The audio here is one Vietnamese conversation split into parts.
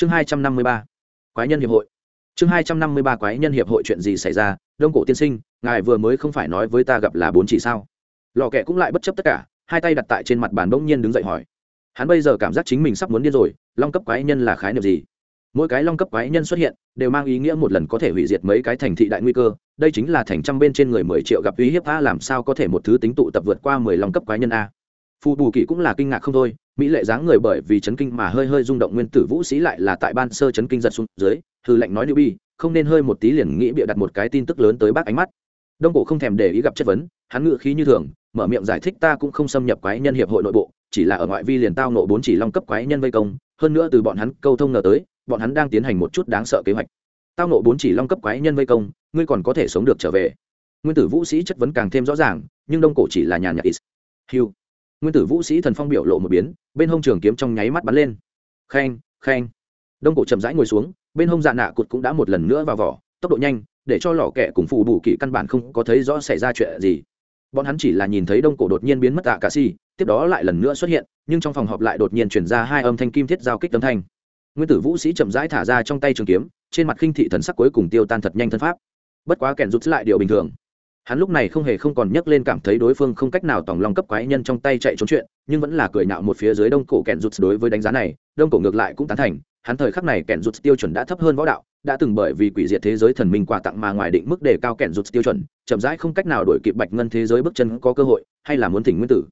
chương hai trăm năm mươi ba, quái nhân hiệp hội. Chương hai trăm năm mươi ba, quái nhân hiệp hội chuyện gì xảy ra? Đông cổ tiên sinh, ngài vừa mới không phải nói với ta gặp là bốn chỉ sao? Lò kẹ cũng lại bất chấp tất cả, hai tay đặt tại trên mặt bàn bỗng nhiên đứng dậy hỏi. Hắn bây giờ cảm giác chính mình sắp muốn điên rồi, long cấp quái nhân là khái niệm gì? Mỗi cái long cấp quái nhân xuất hiện, đều mang ý nghĩa một lần có thể hủy diệt mấy cái thành thị đại nguy cơ. Đây chính là thành trăm bên trên người mười triệu gặp uy hiếp, a, làm sao có thể một thứ tính tụ tập vượt qua mười long cấp quái nhân a? Phù bù kỵ cũng là kinh ngạc không thôi mỹ lệ dáng người bởi vì chấn kinh mà hơi hơi rung động nguyên tử vũ sĩ lại là tại ban sơ chấn kinh giật xuống dưới thư lệnh nói nữ bi không nên hơi một tí liền nghĩ bịa đặt một cái tin tức lớn tới bác ánh mắt. Đông cổ không thèm để ý gặp chất vấn hắn ngự khí như thường mở miệng giải thích ta cũng không xâm nhập quái nhân hiệp hội nội bộ chỉ là ở ngoại vi liền tao nộ bốn chỉ long cấp quái nhân vây công hơn nữa từ bọn hắn câu thông ngờ tới bọn hắn đang tiến hành một chút đáng sợ kế hoạch. Tao nộ bốn chỉ long cấp quái nhân vây công ngươi còn có thể sống được trở về. Nguyên tử vũ sĩ chất vấn càng thêm rõ ràng nhưng đông cổ chỉ là nhàn nhạt is, hiu nguyên tử vũ sĩ thần phong biểu lộ một biến, bên hông trường kiếm trong nháy mắt bắn lên. Khen khen đông cổ chậm rãi ngồi xuống, bên hông dạ nạ cụt cũng đã một lần nữa vào vỏ, tốc độ nhanh, để cho lò kẹ cùng phụ bù kỵ căn bản không có thấy rõ xảy ra chuyện gì. Bọn hắn chỉ là nhìn thấy đông cổ đột nhiên biến mất tạ cả si, tiếp đó lại lần nữa xuất hiện, nhưng trong phòng họp lại đột nhiên chuyển ra hai âm thanh kim thiết giao kích âm thanh. Nguyên tử vũ sĩ chậm rãi thả ra trong tay trường kiếm, trên mặt khinh thị thần sắc cuối cùng tiêu tan thật nhanh thân pháp. Bất quá kèn rút lại điều bình thường hắn lúc này không hề không còn nhấc lên cảm thấy đối phương không cách nào tòng lòng cấp quái nhân trong tay chạy trốn chuyện, nhưng vẫn là cười nạo một phía dưới đông cổ kèn rụt đối với đánh giá này, đông cổ ngược lại cũng tán thành. Hắn thời khắc này kèn rụt tiêu chuẩn đã thấp hơn võ đạo, đã từng bởi vì quỷ diệt thế giới thần minh quà tặng mà ngoài định mức đề cao kèn rụt tiêu chuẩn, chậm rãi không cách nào đổi kịp bạch ngân thế giới bước chân có cơ hội, hay là muốn thỉnh nguyên tử.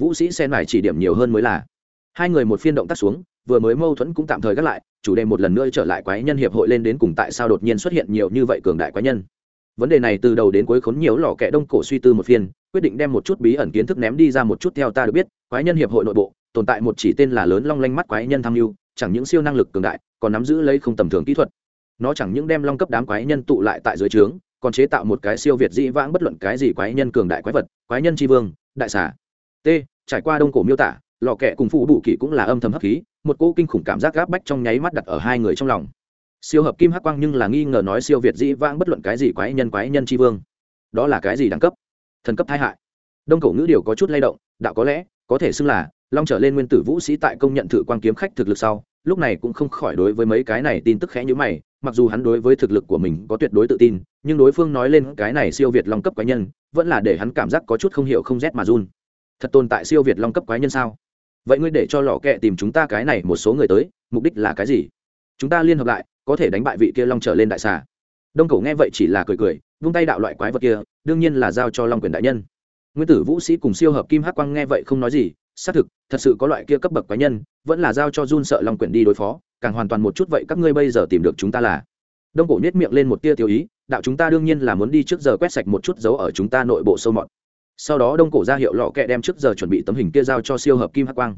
Vũ sĩ xen phải chỉ điểm nhiều hơn mới là. Hai người một phiên động tác xuống, vừa mới mâu thuẫn cũng tạm thời gác lại, chủ đề một lần nữa trở lại quái nhân hiệp hội lên đến cùng tại sao đột nhiên xuất hiện nhiều như vậy cường đại quái nhân vấn đề này từ đầu đến cuối khốn nhiều lò kẹ đông cổ suy tư một phiên, quyết định đem một chút bí ẩn kiến thức ném đi ra một chút theo ta được biết, quái nhân hiệp hội nội bộ, tồn tại một chỉ tên là lớn long lanh mắt quái nhân tham mưu, chẳng những siêu năng lực cường đại, còn nắm giữ lấy không tầm thường kỹ thuật. Nó chẳng những đem long cấp đám quái nhân tụ lại tại dưới trướng, còn chế tạo một cái siêu việt dĩ vãng bất luận cái gì quái nhân cường đại quái vật, quái nhân tri vương, đại xà. T, trải qua đông cổ miêu tả, lò kẹ cùng phụ đủ kỷ cũng là âm thầm hấp khí, một cỗ kinh khủng cảm giác gáp bách trong nháy mắt đặt ở hai người trong lòng siêu hợp kim hắc quang nhưng là nghi ngờ nói siêu việt dĩ vãng bất luận cái gì quái nhân quái nhân tri vương. Đó là cái gì đẳng cấp? Thần cấp thái hại. Đông cổ ngữ điều có chút lay động, đạo có lẽ, có thể xưng là long trở lên nguyên tử vũ sĩ tại công nhận thử quang kiếm khách thực lực sau, lúc này cũng không khỏi đối với mấy cái này tin tức khẽ như mày, mặc dù hắn đối với thực lực của mình có tuyệt đối tự tin, nhưng đối phương nói lên cái này siêu việt long cấp quái nhân, vẫn là để hắn cảm giác có chút không hiểu không rét mà run. Thật tồn tại siêu việt long cấp quái nhân sao? Vậy ngươi để cho lò kẹ tìm chúng ta cái này một số người tới, mục đích là cái gì? Chúng ta liên hợp lại có thể đánh bại vị kia long trở lên đại xà. Đông cổ nghe vậy chỉ là cười cười, vung tay đạo loại quái vật kia, đương nhiên là giao cho long quyền đại nhân. Nguyên tử vũ sĩ cùng siêu hợp kim hắc quang nghe vậy không nói gì, xác thực, thật sự có loại kia cấp bậc quái nhân, vẫn là giao cho run sợ long quyền đi đối phó, càng hoàn toàn một chút vậy các ngươi bây giờ tìm được chúng ta là. Đông cổ nhét miệng lên một tia tiêu ý, đạo chúng ta đương nhiên là muốn đi trước giờ quét sạch một chút dấu ở chúng ta nội bộ sâu mọt. Sau đó đông cổ ra hiệu lọ kẹ đem trước giờ chuẩn bị tấm hình kia giao cho siêu hợp kim hắc quang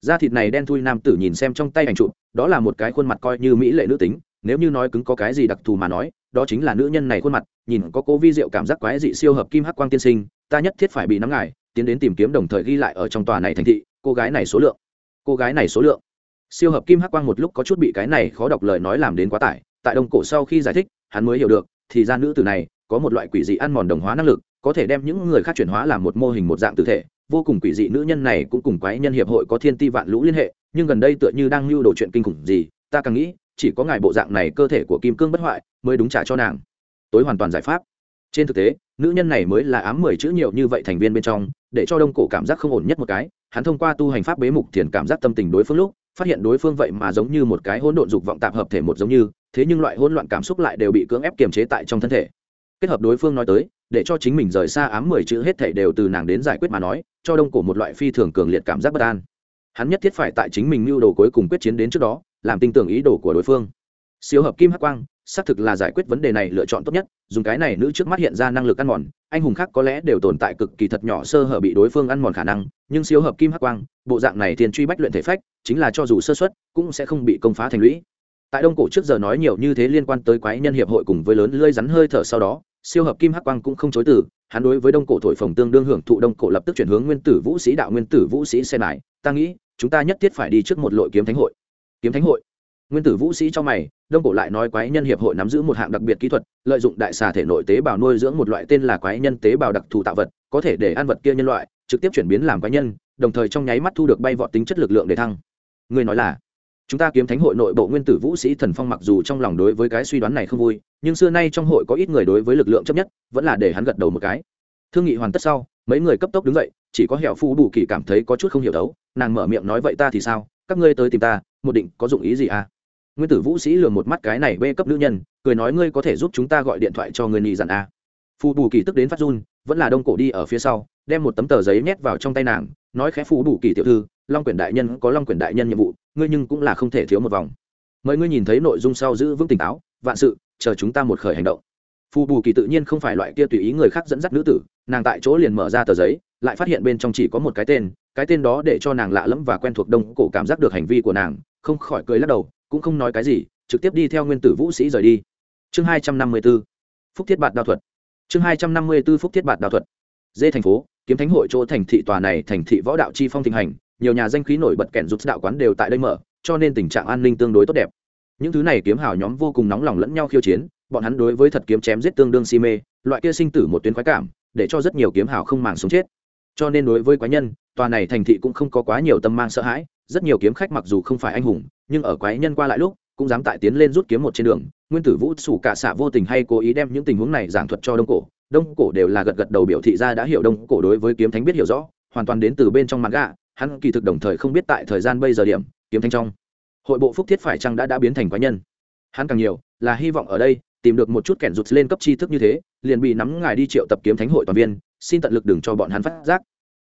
da thịt này đen thui nam tử nhìn xem trong tay ảnh chụp, đó là một cái khuôn mặt coi như mỹ lệ nữ tính, nếu như nói cứng có cái gì đặc thù mà nói, đó chính là nữ nhân này khuôn mặt, nhìn có cố vi diệu cảm giác quái dị siêu hợp kim hắc quang tiên sinh, ta nhất thiết phải bị nắm ngài, tiến đến tìm kiếm đồng thời ghi lại ở trong tòa này thành thị, cô gái này số lượng. Cô gái này số lượng. Siêu hợp kim hắc quang một lúc có chút bị cái này khó đọc lời nói làm đến quá tải, tại đông cổ sau khi giải thích, hắn mới hiểu được, thì ra nữ tử này có một loại quỷ dị ăn mòn đồng hóa năng lực, có thể đem những người khác chuyển hóa làm một mô hình một dạng tử thể vô cùng quỷ dị nữ nhân này cũng cùng quái nhân hiệp hội có thiên ti vạn lũ liên hệ, nhưng gần đây tựa như đang lưu đồ chuyện kinh khủng gì, ta càng nghĩ, chỉ có ngài bộ dạng này cơ thể của kim cương bất hoại mới đúng trả cho nàng. Tối hoàn toàn giải pháp. Trên thực tế, nữ nhân này mới là ám mười chữ nhiều như vậy thành viên bên trong, để cho đông cổ cảm giác không ổn nhất một cái, hắn thông qua tu hành pháp bế mục thiền cảm giác tâm tình đối phương lúc, phát hiện đối phương vậy mà giống như một cái hỗn độn dục vọng tạp hợp thể một giống như, thế nhưng loại hỗn loạn cảm xúc lại đều bị cưỡng ép kiềm chế tại trong thân thể. Kết hợp đối phương nói tới để cho chính mình rời xa ám mười chữ hết thể đều từ nàng đến giải quyết mà nói, cho đông cổ một loại phi thường cường liệt cảm giác bất an. Hắn nhất thiết phải tại chính mình mưu đồ cuối cùng quyết chiến đến trước đó, làm tin tưởng ý đồ của đối phương. Siêu hợp kim hắc quang, xác thực là giải quyết vấn đề này lựa chọn tốt nhất, dùng cái này nữ trước mắt hiện ra năng lực ăn mòn, anh hùng khác có lẽ đều tồn tại cực kỳ thật nhỏ sơ hở bị đối phương ăn mòn khả năng, nhưng siêu hợp kim hắc quang, bộ dạng này tiền truy bách luyện thể phách, chính là cho dù sơ xuất cũng sẽ không bị công phá thành lũy. Tại đông cổ trước giờ nói nhiều như thế liên quan tới quái nhân hiệp hội cùng với lớn lơi rắn hơi thở sau đó siêu hợp kim hắc quang cũng không chối từ, hắn đối với đông cổ thổi phồng tương đương hưởng thụ đông cổ lập tức chuyển hướng nguyên tử vũ sĩ đạo nguyên tử vũ sĩ xe lại ta nghĩ, chúng ta nhất thiết phải đi trước một lội kiếm thánh hội. Kiếm thánh hội? Nguyên tử vũ sĩ cho mày, đông cổ lại nói quái nhân hiệp hội nắm giữ một hạng đặc biệt kỹ thuật, lợi dụng đại xà thể nội tế bào nuôi dưỡng một loại tên là quái nhân tế bào đặc thù tạo vật, có thể để ăn vật kia nhân loại, trực tiếp chuyển biến làm quái nhân, đồng thời trong nháy mắt thu được bay vọt tính chất lực lượng để thăng. Người nói là chúng ta kiếm thánh hội nội bộ nguyên tử vũ sĩ thần phong mặc dù trong lòng đối với cái suy đoán này không vui, nhưng xưa nay trong hội có ít người đối với lực lượng chấp nhất, vẫn là để hắn gật đầu một cái thương nghị hoàn tất sau, mấy người cấp tốc đứng dậy, chỉ có hẹo phu bù kỳ cảm thấy có chút không hiểu đấu, nàng mở miệng nói vậy ta thì sao, các ngươi tới tìm ta, một định có dụng ý gì à nguyên tử vũ sĩ lừa một mắt cái này bê cấp nữ nhân, cười nói ngươi có thể giúp chúng ta gọi điện thoại cho người nhị dặn à. phu bù kỳ tức đến phát run, vẫn là đông cổ đi ở phía sau, đem một tấm tờ giấy nhét vào trong tay nàng, nói khẽ phu bù kỳ tiểu thư long quyền đại nhân có long quyền đại nhân nhiệm vụ, ngươi nhưng cũng là không thể thiếu một vòng. Mời ngươi nhìn thấy nội dung sau giữ vững tỉnh táo, vạn sự, chờ chúng ta một khởi hành động. Phù bù kỳ tự nhiên không phải loại kia tùy ý người khác dẫn dắt nữ tử, nàng tại chỗ liền mở ra tờ giấy, lại phát hiện bên trong chỉ có một cái tên cái tên đó để cho nàng lạ lẫm và quen thuộc đông cổ cảm giác được hành vi của nàng, không khỏi cười lắc đầu, cũng không nói cái gì, trực tiếp đi theo nguyên tử vũ sĩ rời đi. Chương hai trăm năm mươi b ố phúc thiết bạt đao thuật. Chương hai trăm năm mươi b ố phúc thiết bạt đao thuật. Dê thành phố, kiếm thánh hội chỗ thành thị tòa này thành thị võ đạo chi phong thịnh hành nhiều nhà danh khí nổi bật kẻn rút đạo quán đều tại đây mở, cho nên tình trạng an ninh tương đối tốt đẹp. Những thứ này kiếm hào nhóm vô cùng nóng lòng lẫn nhau khiêu chiến, bọn hắn đối với thật kiếm chém giết tương đương si mê, loại kia sinh tử một tuyến khoái cảm, để cho rất nhiều kiếm hào không màng sống chết. Cho nên đối với quái nhân, tòa này thành thị cũng không có quá nhiều tâm mang sợ hãi, rất nhiều kiếm khách mặc dù không phải anh hùng, nhưng ở quái nhân qua lại lúc, cũng dám tại tiến lên rút kiếm một trên đường. Nguyên tử vũ sủ cả xạ vô tình hay cố ý đem những tình huống này giảng thuật cho đông cổ. Đông cổ đều là gật gật đầu biểu thị ra đã hiểu đông cổ đối với kiếm thánh biết hiểu rõ, hoàn toàn đến từ bên trong mặt gạ hắn kỳ thực đồng thời không biết tại thời gian bây giờ điểm, kiếm thánh trong. Hội bộ phúc thiết phải chăng đã đã biến thành quái nhân? Hắn càng nhiều là hy vọng ở đây tìm được một chút kẻn rụt lên cấp tri thức như thế, liền bị nắm ngài đi triệu tập kiếm thánh hội toàn viên, xin tận lực đừng cho bọn hắn phát giác.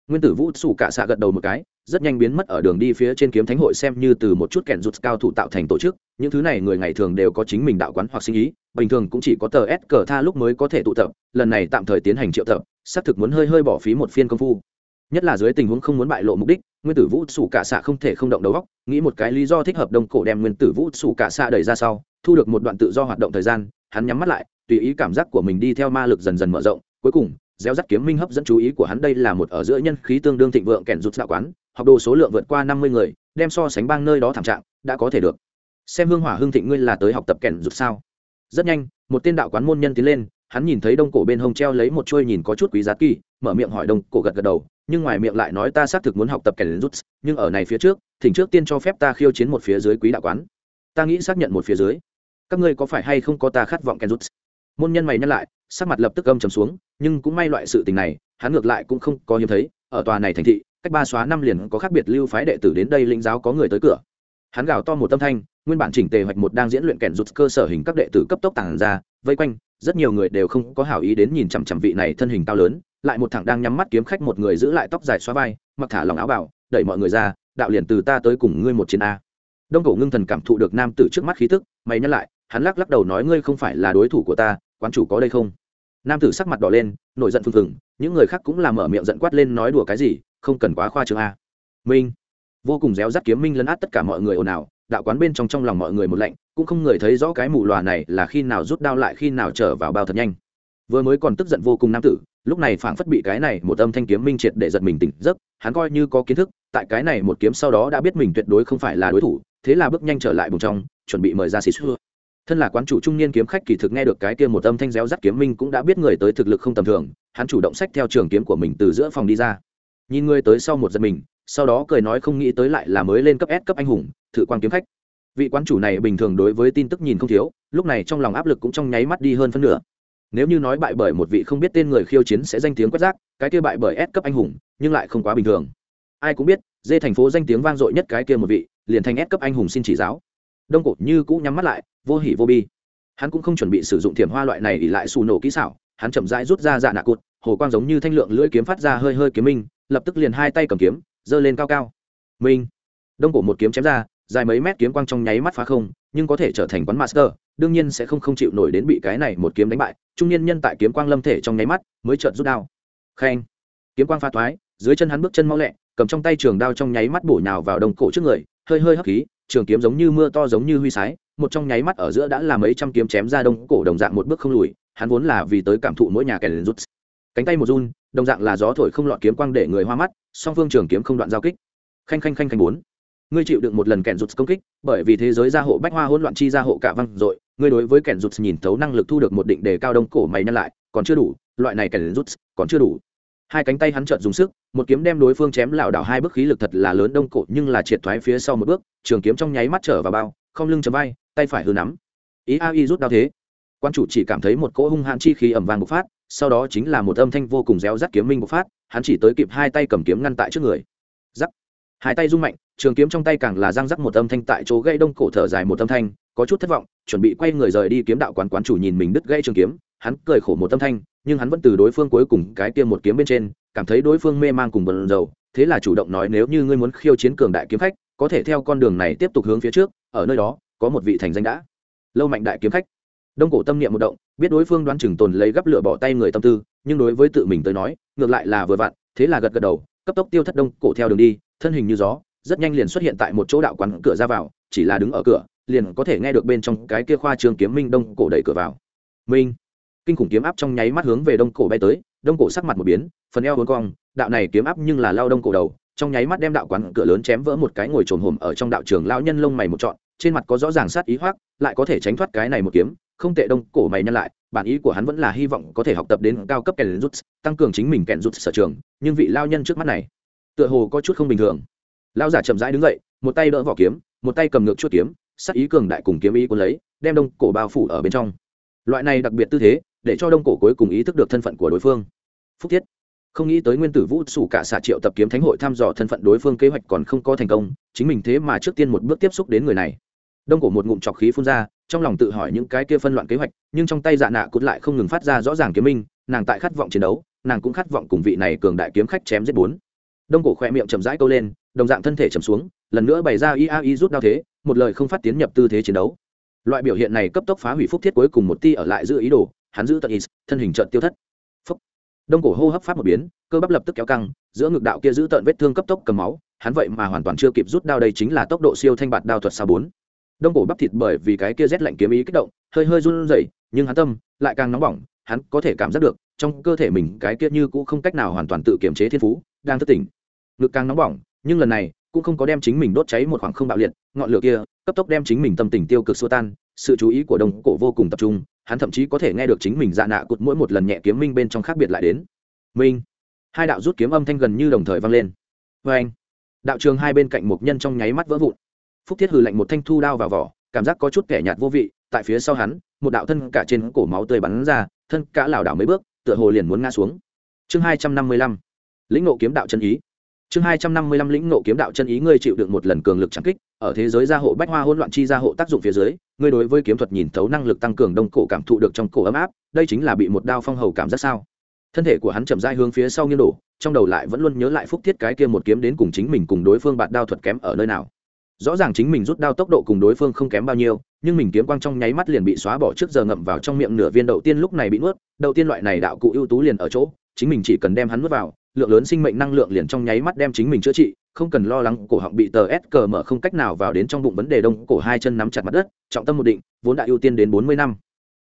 Nguyên tử vũ sủ cả xạ gật đầu một cái, rất nhanh biến mất ở đường đi phía trên kiếm thánh hội xem như từ một chút kẻn rụt cao thủ tạo thành tổ chức. Những thứ này người ngày thường đều có chính mình đạo quán hoặc sinh ý, bình thường cũng chỉ có tờ s cờ tha lúc mới có thể tụ tập, lần này tạm thời tiến hành triệu tập, xác thực muốn hơi hơi bỏ phí một phiên công phu nhất là dưới tình huống không muốn bại lộ mục đích, nguyên tử vũ sủ cả xạ không thể không động đầu góc nghĩ một cái lý do thích hợp đông cổ đem nguyên tử vũ sủ cả xạ đẩy ra sau, thu được một đoạn tự do hoạt động thời gian, hắn nhắm mắt lại, tùy ý cảm giác của mình đi theo ma lực dần dần mở rộng, cuối cùng, gieo rắc kiếm minh hấp dẫn chú ý của hắn đây là một ở giữa nhân khí tương đương thịnh vượng kèn rút đạo quán, học đồ số lượng vượt qua năm mươi người, đem so sánh bang nơi đó thảm trạng, đã có thể được. Xem hương hỏa hương thịnh ngươi là tới học tập kèn rút sao? Rất nhanh, một tên đạo quán môn nhân tiến lên, hắn nhìn thấy đông cổ bên hông treo lấy một chuôi nhìn có chút quý giá kỳ mở miệng hỏi đông, cổ gật gật đầu, nhưng ngoài miệng lại nói ta xác thực muốn học tập kèn rút, nhưng ở này phía trước, thỉnh trước tiên cho phép ta khiêu chiến một phía dưới quý đạo quán. Ta nghĩ xác nhận một phía dưới. Các ngươi có phải hay không có ta khát vọng kẻ rút? Môn nhân mày nhắc lại, sắc mặt lập tức âm trầm xuống, nhưng cũng may loại sự tình này, hắn ngược lại cũng không có hiếm thấy, ở tòa này thành thị, cách ba xóa năm liền có khác biệt lưu phái đệ tử đến đây lĩnh giáo có người tới cửa. Hắn gào to một tâm thanh, nguyên bản chỉnh tề hoạch một đang diễn luyện kèn rút cơ sở hình các đệ tử cấp tốc tàng ra, vây quanh, rất nhiều người đều không có hảo ý đến nhìn chằm chằm vị này thân hình cao lớn lại một thằng đang nhắm mắt kiếm khách một người giữ lại tóc dài xóa vai, mặc thả lòng áo bảo, đẩy mọi người ra, đạo liền từ ta tới cùng ngươi một chiến a. Đông cổ ngưng thần cảm thụ được nam tử trước mắt khí tức, mày nhắc lại, hắn lắc lắc đầu nói, ngươi không phải là đối thủ của ta, quán chủ có đây không? Nam tử sắc mặt đỏ lên, nổi giận phừng phừng, những người khác cũng làm mở miệng giận quát lên nói đùa cái gì, không cần quá khoa trương a. Minh. Vô cùng réo rắt kiếm minh lấn át tất cả mọi người ồn ào, đạo quán bên trong trong lòng mọi người một lạnh, cũng không người thấy rõ cái mù lòa này là khi nào rút đao lại khi nào trở vào bao thật nhanh. Vừa mới còn tức giận vô cùng nam tử lúc này phảng phất bị cái này một âm thanh kiếm minh triệt để giật mình tỉnh giấc, hắn coi như có kiến thức, tại cái này một kiếm sau đó đã biết mình tuyệt đối không phải là đối thủ, thế là bước nhanh trở lại vùng trong, chuẩn bị mời ra xì xưa thân là quán chủ trung niên kiếm khách kỳ thực nghe được cái kia một âm thanh réo rắt kiếm minh cũng đã biết người tới thực lực không tầm thường, hắn chủ động sách theo trường kiếm của mình từ giữa phòng đi ra. Nhìn người tới sau một giật mình, sau đó cười nói không nghĩ tới lại là mới lên cấp S cấp anh hùng thử quan kiếm khách. Vị quán chủ này bình thường đối với tin tức nhìn không thiếu, lúc này trong lòng áp lực cũng trong nháy mắt đi hơn phân nửa nếu như nói bại bởi một vị không biết tên người khiêu chiến sẽ danh tiếng quét rác, cái kia bại bởi S cấp anh hùng, nhưng lại không quá bình thường. Ai cũng biết, dê thành phố danh tiếng vang dội nhất cái kia một vị, liền thành S cấp anh hùng xin chỉ giáo. Đông cổ như cũ nhắm mắt lại, vô hỉ vô bi. Hắn cũng không chuẩn bị sử dụng thiểm hoa loại này ỉ lại xù nổ kỹ xảo, hắn chậm rãi rút ra dạ nạ cụt, hồ quang giống như thanh lượng lưỡi kiếm phát ra hơi hơi kiếm minh, lập tức liền hai tay cầm kiếm, giơ lên cao cao. Minh. Đông cổ một kiếm chém ra dài mấy mét kiếm quang trong nháy mắt phá không, nhưng có thể trở thành quán master, đương nhiên sẽ không không chịu nổi đến bị cái này một kiếm đánh bại. Trung niên nhân tại kiếm quang lâm thể trong nháy mắt mới chợt rút đao. Khen. Kiếm quang pha thoái, dưới chân hắn bước chân mau lẹ, cầm trong tay trường đao trong nháy mắt bổ nhào vào đồng cổ trước người, hơi hơi hấp khí, trường kiếm giống như mưa to giống như huy sái, một trong nháy mắt ở giữa đã là mấy trăm kiếm chém ra đông cổ đồng dạng một bước không lùi, hắn vốn là vì tới cảm thụ mỗi nhà kẻ lớn rút. Cánh tay một run, đồng dạng là gió thổi không lọt kiếm quang để người hoa mắt, song phương trường kiếm không đoạn giao kích. Khanh khanh khanh khanh bốn ngươi chịu đựng một lần kèn rụt công kích, bởi vì thế giới gia hộ bách hoa hỗn loạn chi gia hộ cả văng rồi, ngươi đối với kèn rụt nhìn thấu năng lực thu được một định đề cao đông cổ mày nhân lại, còn chưa đủ, loại này kèn rụt còn chưa đủ. Hai cánh tay hắn chợt dùng sức, một kiếm đem đối phương chém lảo đảo hai bước khí lực thật là lớn đông cổ, nhưng là triệt thoái phía sau một bước, trường kiếm trong nháy mắt trở vào bao, không lưng chấm vai, tay phải hư nắm. Ý a y rút đao thế. Quan chủ chỉ cảm thấy một cỗ hung hãn chi khí ẩm vàng bộc phát, sau đó chính là một âm thanh vô cùng réo rắt kiếm minh bộc phát, hắn chỉ tới kịp hai tay cầm kiếm ngăn tại trước người. Giắc hai tay rung mạnh, trường kiếm trong tay càng là răng rắc một âm thanh tại chỗ gây đông cổ thở dài một âm thanh, có chút thất vọng, chuẩn bị quay người rời đi kiếm đạo quán quán chủ nhìn mình đứt gây trường kiếm, hắn cười khổ một âm thanh, nhưng hắn vẫn từ đối phương cuối cùng cái kia một kiếm bên trên, cảm thấy đối phương mê man cùng bần dầu thế là chủ động nói nếu như ngươi muốn khiêu chiến cường đại kiếm khách, có thể theo con đường này tiếp tục hướng phía trước, ở nơi đó, có một vị thành danh đã. Lâu mạnh đại kiếm khách. Đông cổ tâm niệm một động, biết đối phương đoán chừng tồn lấy gấp lửa bỏ tay người tâm tư, nhưng đối với tự mình tới nói, ngược lại là vừa vặn, thế là gật gật đầu, cấp tốc tiêu thất đông cổ theo đường đi thân hình như gió, rất nhanh liền xuất hiện tại một chỗ đạo quán cửa ra vào, chỉ là đứng ở cửa, liền có thể nghe được bên trong cái kia khoa trường kiếm minh đông cổ đẩy cửa vào. Minh! Kinh khủng kiếm áp trong nháy mắt hướng về đông cổ bay tới, đông cổ sắc mặt một biến, phần eo vốn cong, đạo này kiếm áp nhưng là lao đông cổ đầu, trong nháy mắt đem đạo quán cửa lớn chém vỡ một cái ngồi trồn hùm ở trong đạo trường lão nhân lông mày một trọn, trên mặt có rõ ràng sát ý hoác lại có thể tránh thoát cái này một kiếm, không tệ đông cổ mày nhân lại, bản ý của hắn vẫn là hy vọng có thể học tập đến cao cấp kèn rút tăng cường chính mình kèn rút sở trường, nhưng vị lao nhân trước mắt này tựa hồ có chút không bình thường. Lao giả chậm rãi đứng dậy, một tay đỡ vỏ kiếm, một tay cầm ngược chuốt kiếm, sắc ý cường đại cùng kiếm ý cuốn lấy, đem đông cổ bao phủ ở bên trong. Loại này đặc biệt tư thế, để cho đông cổ cuối cùng ý thức được thân phận của đối phương. Phúc thiết. Không nghĩ tới nguyên tử vũ sủ cả xạ triệu tập kiếm thánh hội thăm dò thân phận đối phương kế hoạch còn không có thành công, chính mình thế mà trước tiên một bước tiếp xúc đến người này. Đông cổ một ngụm trọc khí phun ra, trong lòng tự hỏi những cái kia phân loạn kế hoạch, nhưng trong tay dạ nạ cút lại không ngừng phát ra rõ ràng kiếm minh, nàng tại khát vọng chiến đấu, nàng cũng khát vọng cùng vị này cường đại kiếm khách chém giết bốn đông cổ khỏe miệng chậm rãi câu lên, đồng dạng thân thể chầm xuống, lần nữa bày ra ia rút đao thế, một lời không phát tiến nhập tư thế chiến đấu. Loại biểu hiện này cấp tốc phá hủy phúc thiết cuối cùng một ti ở lại giữ ý đồ, hắn giữ tận is thân hình trận tiêu thất. Phúc. đông cổ hô hấp pháp một biến, cơ bắp lập tức kéo căng, giữa ngực đạo kia giữ tận vết thương cấp tốc cầm máu, hắn vậy mà hoàn toàn chưa kịp rút đao đây chính là tốc độ siêu thanh bạt đao thuật sao bốn. Đông cổ bắp thịt bởi vì cái kia rét lạnh kiếm ý kích động, hơi hơi run rẩy, nhưng hắn tâm lại càng nóng bỏng hắn có thể cảm giác được, trong cơ thể mình cái kia như cũng không cách nào hoàn toàn tự kiềm chế thiên phú, đang thất tỉnh. Ngực càng nóng bỏng, nhưng lần này cũng không có đem chính mình đốt cháy một khoảng không bạo liệt, ngọn lửa kia cấp tốc đem chính mình tâm tình tiêu cực xua tan, sự chú ý của đồng cổ vô cùng tập trung, hắn thậm chí có thể nghe được chính mình dạ nạ cụt mỗi một lần nhẹ kiếm minh bên trong khác biệt lại đến. Minh. Hai đạo rút kiếm âm thanh gần như đồng thời vang lên. Vê anh đạo trường hai bên cạnh một nhân trong nháy mắt vỡ vụn. Phúc thiết hừ lạnh một thanh thu đao vào vỏ, cảm giác có chút kẻ nhạt vô vị, tại phía sau hắn, một đạo thân cả trên cổ máu tươi bắn ra thân cả lảo đảo mấy bước, tựa hồ liền muốn ngã xuống. Chương hai trăm năm mươi lăm, lĩnh ngộ kiếm đạo chân ý. Chương hai trăm năm mươi lăm, lĩnh ngộ kiếm đạo chân ý, ngươi chịu được một lần cường lực trắng kích, ở thế giới gia hộ bách hoa hỗn loạn chi gia hộ tác dụng phía dưới, ngươi đối với kiếm thuật nhìn thấu năng lực tăng cường đông cổ cảm thụ được trong cổ ấm áp, đây chính là bị một đao phong hầu cảm giác sao? Thân thể của hắn chậm rãi hướng phía sau nghiêng đổ, trong đầu lại vẫn luôn nhớ lại phúc thiết cái kia một kiếm đến cùng chính mình cùng đối phương bạt đao thuật kém ở nơi nào rõ ràng chính mình rút đao tốc độ cùng đối phương không kém bao nhiêu, nhưng mình kiếm quang trong nháy mắt liền bị xóa bỏ trước giờ ngậm vào trong miệng nửa viên đầu tiên lúc này bị nuốt. Đầu tiên loại này đạo cụ ưu tú liền ở chỗ, chính mình chỉ cần đem hắn nuốt vào, lượng lớn sinh mệnh năng lượng liền trong nháy mắt đem chính mình chữa trị, không cần lo lắng cổ họng bị tờ s cờ mở không cách nào vào đến trong bụng vấn đề đông, cổ hai chân nắm chặt mặt đất, trọng tâm một định, vốn đã ưu tiên đến bốn mươi năm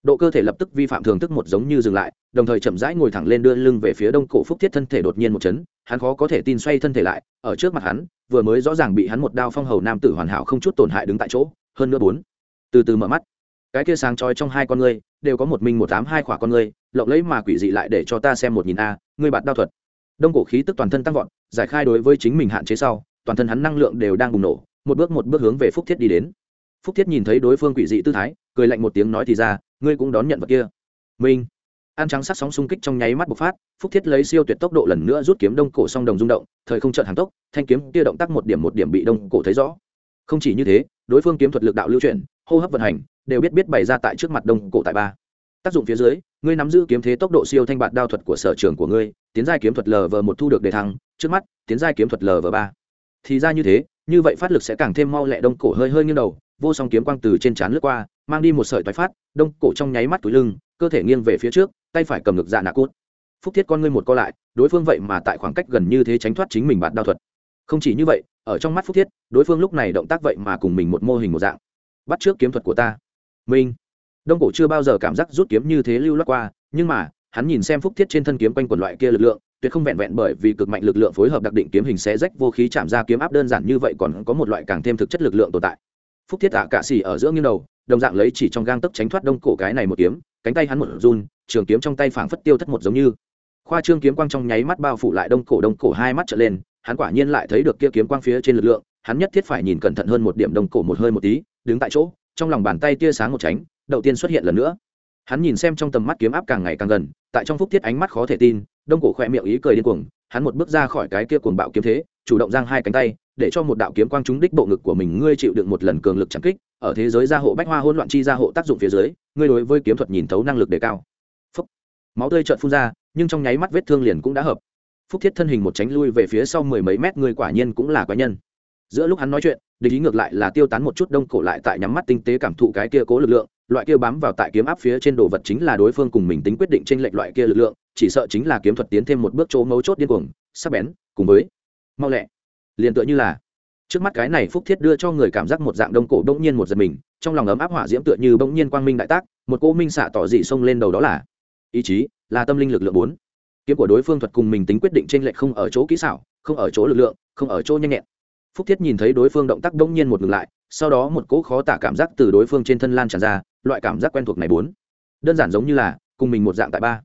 độ cơ thể lập tức vi phạm thường thức một giống như dừng lại, đồng thời chậm rãi ngồi thẳng lên đưa lưng về phía đông cổ phúc thiết thân thể đột nhiên một chấn, hắn khó có thể tin xoay thân thể lại, ở trước mặt hắn, vừa mới rõ ràng bị hắn một đao phong hầu nam tử hoàn hảo không chút tổn hại đứng tại chỗ, hơn nữa bốn. Từ từ mở mắt. Cái kia sáng trói trong hai con ngươi, đều có một minh một tám hai khỏa con ngươi, lộng lấy mà quỷ dị lại để cho ta xem một nhìn a, ngươi bạn đao thuật. Đông cổ khí tức toàn thân tăng vọt, giải khai đối với chính mình hạn chế sau, toàn thân hắn năng lượng đều đang bùng nổ, một bước một bước hướng về phúc thiết đi đến phúc thiết nhìn thấy đối phương quỷ dị tư thái, cười lạnh một tiếng nói thì ra, ngươi cũng đón nhận vật kia. Minh an trắng sắc sóng xung kích trong nháy mắt bộc phát, phúc thiết lấy siêu tuyệt tốc độ lần nữa rút kiếm đông cổ song đồng rung động, thời không trợn hàng tốc, thanh kiếm kia động tác một điểm một điểm bị đông cổ thấy rõ. Không chỉ như thế, đối phương kiếm thuật lực đạo lưu chuyển, hô hấp vận hành, đều biết biết bày ra tại trước mặt đông cổ tại ba. Tác dụng phía dưới, ngươi nắm giữ kiếm thế tốc độ siêu thanh bạt đao thuật của sở trường của ngươi, tiến giai kiếm thuật lv một thu được đề thăng, trước mắt, tiến giai kiếm thuật lv ba. Thì ra như thế như vậy phát lực sẽ càng thêm mau lẹ, đông cổ hơi hơi nghiêng đầu, vô song kiếm quang từ trên trán lướt qua, mang đi một sợi toái phát, đông cổ trong nháy mắt túi lưng, cơ thể nghiêng về phía trước, tay phải cầm ngực dạ nạ cút. Phúc thiết con ngươi một co lại, đối phương vậy mà tại khoảng cách gần như thế tránh thoát chính mình bạt đao thuật. Không chỉ như vậy, ở trong mắt phúc thiết, đối phương lúc này động tác vậy mà cùng mình một mô hình một dạng. Bắt trước kiếm thuật của ta. Minh đông cổ chưa bao giờ cảm giác rút kiếm như thế lưu loát qua, nhưng mà, hắn nhìn xem phúc thiết trên thân kiếm quanh quần loại kia lực lượng tuyệt không vẹn vẹn bởi vì cực mạnh lực lượng phối hợp đặc định kiếm hình xé rách vô khí chạm ra kiếm áp đơn giản như vậy còn có một loại càng thêm thực chất lực lượng tồn tại. Phúc thiết tạ cạ xỉ ở giữa nghiêng đầu, đồng dạng lấy chỉ trong gang tấc tránh thoát đông cổ cái này một kiếm, cánh tay hắn một run, trường kiếm trong tay phảng phất tiêu thất một giống như. Khoa trương kiếm quang trong nháy mắt bao phủ lại đông cổ đông cổ hai mắt trở lên, hắn quả nhiên lại thấy được kia kiếm quang phía trên lực lượng, hắn nhất thiết phải nhìn cẩn thận hơn một điểm đông cổ một hơi một tí, đứng tại chỗ, trong lòng bàn tay tia sáng một tránh, đầu tiên xuất hiện lần nữa hắn nhìn xem trong tầm mắt kiếm áp càng ngày càng gần, tại trong phúc thiết ánh mắt khó thể tin, đông cổ khoe miệng ý cười điên cuồng, hắn một bước ra khỏi cái kia cuồng bạo kiếm thế, chủ động giang hai cánh tay, để cho một đạo kiếm quang trúng đích bộ ngực của mình, ngươi chịu đựng một lần cường lực chẳng kích, ở thế giới gia hộ bách hoa hỗn loạn chi gia hộ tác dụng phía dưới, ngươi đối với kiếm thuật nhìn thấu năng lực đề cao. Phúc. máu tươi trợn phun ra, nhưng trong nháy mắt vết thương liền cũng đã hợp. Phúc thiết thân hình một tránh lui về phía sau mười mấy mét người quả nhiên cũng là quái nhân. Giữa lúc hắn nói chuyện, địch ý ngược lại là tiêu tán một chút đông cổ lại tại nhắm mắt tinh tế cảm thụ cái kia cố lực lượng loại kia bám vào tại kiếm áp phía trên đồ vật chính là đối phương cùng mình tính quyết định trên lệch loại kia lực lượng, chỉ sợ chính là kiếm thuật tiến thêm một bước chỗ mấu chốt điên cuồng, sắc bén, cùng với mau lẹ. Liền tựa như là, trước mắt cái này phúc thiết đưa cho người cảm giác một dạng đông cổ đông nhiên một giật mình, trong lòng ấm áp hỏa diễm tựa như bỗng nhiên quang minh đại tác, một cô minh xạ tỏ dị xông lên đầu đó là, ý chí là tâm linh lực lượng bốn. Kiếm của đối phương thuật cùng mình tính quyết định trên lệch không ở chỗ kỹ xảo, không ở chỗ lực lượng, không ở chỗ nhanh nhẹn. Phúc thiết nhìn thấy đối phương động tác đông nhiên một ngừng lại, sau đó một cỗ khó tả cảm giác từ đối phương trên thân lan tràn ra loại cảm giác quen thuộc này bốn. Đơn giản giống như là cùng mình một dạng tại ba.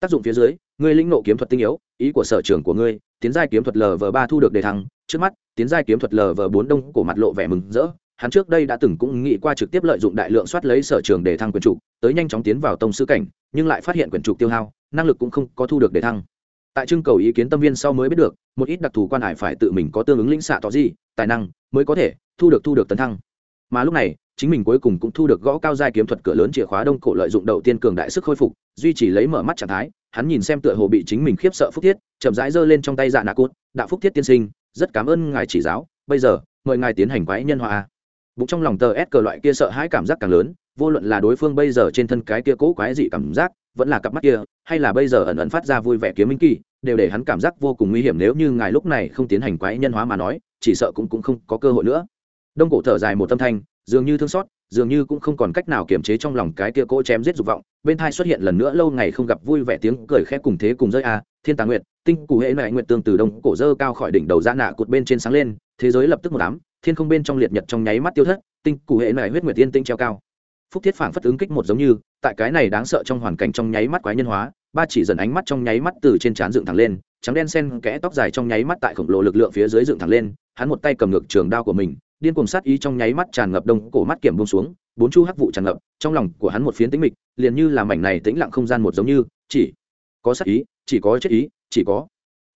Tác dụng phía dưới, ngươi lĩnh nộ kiếm thuật tinh yếu, ý của sở trường của ngươi, tiến giai kiếm thuật lv ba thu được đề thăng, trước mắt, tiến giai kiếm thuật lv bốn đông cổ mặt lộ vẻ mừng rỡ, hắn trước đây đã từng cũng nghĩ qua trực tiếp lợi dụng đại lượng soát lấy sở trường để thăng quyền trục, tới nhanh chóng tiến vào tông sư cảnh, nhưng lại phát hiện quyền trục tiêu hao, năng lực cũng không có thu được để thăng. Tại trưng cầu ý kiến tâm viên sau mới biết được, một ít đặc thù quan hải phải tự mình có tương ứng lĩnh xạ tỏ gì, tài năng, mới có thể thu được thu được tấn thăng. Mà lúc này chính mình cuối cùng cũng thu được gõ cao giai kiếm thuật cửa lớn chìa khóa đông cổ lợi dụng đầu tiên cường đại sức khôi phục, duy trì lấy mở mắt trạng thái, hắn nhìn xem tựa hồ bị chính mình khiếp sợ phúc thiết, chậm rãi giơ lên trong tay dạ nạ cốt đạo phúc thiết tiên sinh, rất cảm ơn ngài chỉ giáo, bây giờ, mời ngài tiến hành quái nhân hóa bụng trong lòng tờ s cờ loại kia sợ hãi cảm giác càng lớn, vô luận là đối phương bây giờ trên thân cái kia cố quái dị cảm giác, vẫn là cặp mắt kia, hay là bây giờ ẩn ẩn phát ra vui vẻ kiếm minh kỳ, đều để hắn cảm giác vô cùng nguy hiểm nếu như ngài lúc này không tiến hành quái nhân hóa mà nói, chỉ sợ cũng cũng không có cơ hội nữa. Đông cổ thở dài một tâm thanh dường như thương xót, dường như cũng không còn cách nào kiềm chế trong lòng cái kia cỗ chém giết dục vọng, bên thai xuất hiện lần nữa lâu ngày không gặp vui vẻ tiếng cười khẽ cùng thế cùng rơi a, thiên tà nguyệt, tinh cụ hệ mẹ nguyệt tương từ đông, cổ dơ cao khỏi đỉnh đầu ra nạ cột bên trên sáng lên, thế giới lập tức một đám thiên không bên trong liệt nhật trong nháy mắt tiêu thất, tinh cụ hệ mẹ huyết nguyệt tiên tinh treo cao. Phúc thiết phảng phất ứng kích một giống như, tại cái này đáng sợ trong hoàn cảnh trong nháy mắt quái nhân hóa, ba chỉ dần ánh mắt trong nháy mắt từ trên trán dựng thẳng lên, trắng đen sen kẽ tóc dài trong nháy mắt tại khổng lồ lực lượng phía dưới dựng thẳng lên, hắn một tay cầm ngược trường đao của mình điên cuồng sát ý trong nháy mắt tràn ngập đông cổ mắt kiểm buông xuống, bốn chu hắc vụ tràn ngập, trong lòng của hắn một phiến tĩnh mịch, liền như là mảnh này tĩnh lặng không gian một giống như, chỉ có sát ý, chỉ có chết ý, chỉ có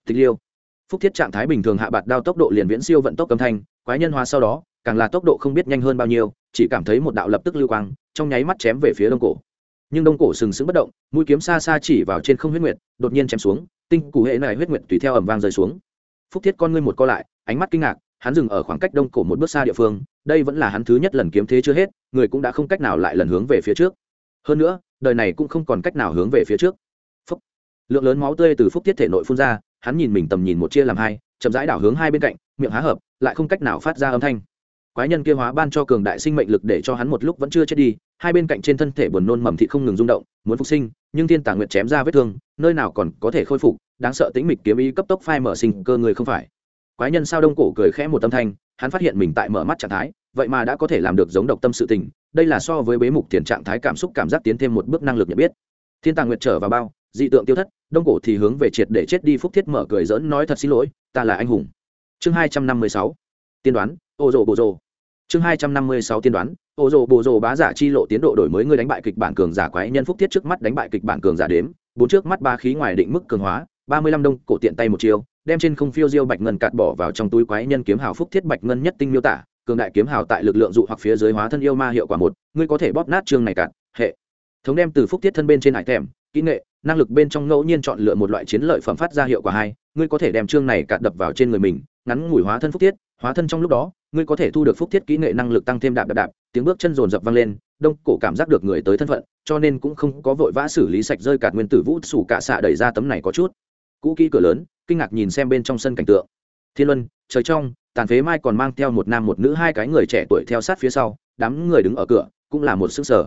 tịch liêu. Phúc thiết trạng thái bình thường hạ bạt đao tốc độ liền viễn siêu vận tốc cầm thanh, quái nhân hóa sau đó, càng là tốc độ không biết nhanh hơn bao nhiêu, chỉ cảm thấy một đạo lập tức lưu quang, trong nháy mắt chém về phía đông cổ. Nhưng đông cổ sừng sững bất động, mũi kiếm xa xa chỉ vào trên không huyết nguyệt, đột nhiên chém xuống, tinh cụ hệ này huyết nguyệt tùy theo ẩm vang rơi xuống. Phúc thiết con ngươi một co lại, ánh mắt kinh ngạc hắn dừng ở khoảng cách đông cổ một bước xa địa phương, đây vẫn là hắn thứ nhất lần kiếm thế chưa hết, người cũng đã không cách nào lại lần hướng về phía trước. Hơn nữa, đời này cũng không còn cách nào hướng về phía trước. Phúc. lượng lớn máu tươi từ phúc thiết thể nội phun ra, hắn nhìn mình tầm nhìn một chia làm hai, chậm rãi đảo hướng hai bên cạnh, miệng há hợp lại không cách nào phát ra âm thanh. Quái nhân kia hóa ban cho cường đại sinh mệnh lực để cho hắn một lúc vẫn chưa chết đi, hai bên cạnh trên thân thể buồn nôn mầm thị không ngừng rung động, muốn phục sinh, nhưng thiên tàng nguyện chém ra vết thương, nơi nào còn có thể khôi phục, đáng sợ tĩnh mịch kiếm ý cấp tốc phai mở sinh cơ người không phải quái nhân sao đông cổ cười khẽ một tâm thanh, hắn phát hiện mình tại mở mắt trạng thái, vậy mà đã có thể làm được giống độc tâm sự tình, đây là so với bế mục tiền trạng thái cảm xúc cảm giác tiến thêm một bước năng lực nhận biết. Thiên tàng nguyệt trở vào bao, dị tượng tiêu thất, đông cổ thì hướng về triệt để chết đi phúc thiết mở cười dỡn nói thật xin lỗi, ta là anh hùng. Chương hai trăm năm mươi sáu, tiên đoán, ô rồ bồ rồ. Chương hai trăm năm mươi sáu, tiên đoán, ô rồ bồ rồ bá giả chi lộ tiến độ đổi mới người đánh bại kịch bản cường giả quái nhân phúc thiết trước mắt đánh bại kịch bản cường giả đếm, bốn trước mắt ba khí ngoài định mức cường hóa, ba mươi lăm đông cổ tiện tay một chiều đem trên không phiêu diêu bạch ngân cạt bỏ vào trong túi quái nhân kiếm hào phúc thiết bạch ngân nhất tinh miêu tả, cường đại kiếm hào tại lực lượng dụ hoặc phía dưới hóa thân yêu ma hiệu quả một, ngươi có thể bóp nát chương này cạt, hệ. Thống đem từ phúc thiết thân bên trên hải thèm, kỹ nghệ, năng lực bên trong ngẫu nhiên chọn lựa một loại chiến lợi phẩm phát ra hiệu quả hai, ngươi có thể đem chương này cạt đập vào trên người mình, ngắn ngủi hóa thân phúc thiết, hóa thân trong lúc đó, ngươi có thể thu được phúc thiết kỹ nghệ năng lực tăng thêm đạp đạp đạp, tiếng bước chân rồn rập vang lên, đông cổ cảm giác được người tới thân phận, cho nên cũng không có vội vã xử lý sạch rơi cạt nguyên tử vũ sủ cả xạ đẩy ra tấm này có chút cũ kỹ cửa lớn, kinh ngạc nhìn xem bên trong sân cảnh tượng. Thiên luân, trời trong, tàn phế mai còn mang theo một nam một nữ hai cái người trẻ tuổi theo sát phía sau, đám người đứng ở cửa, cũng là một sức sở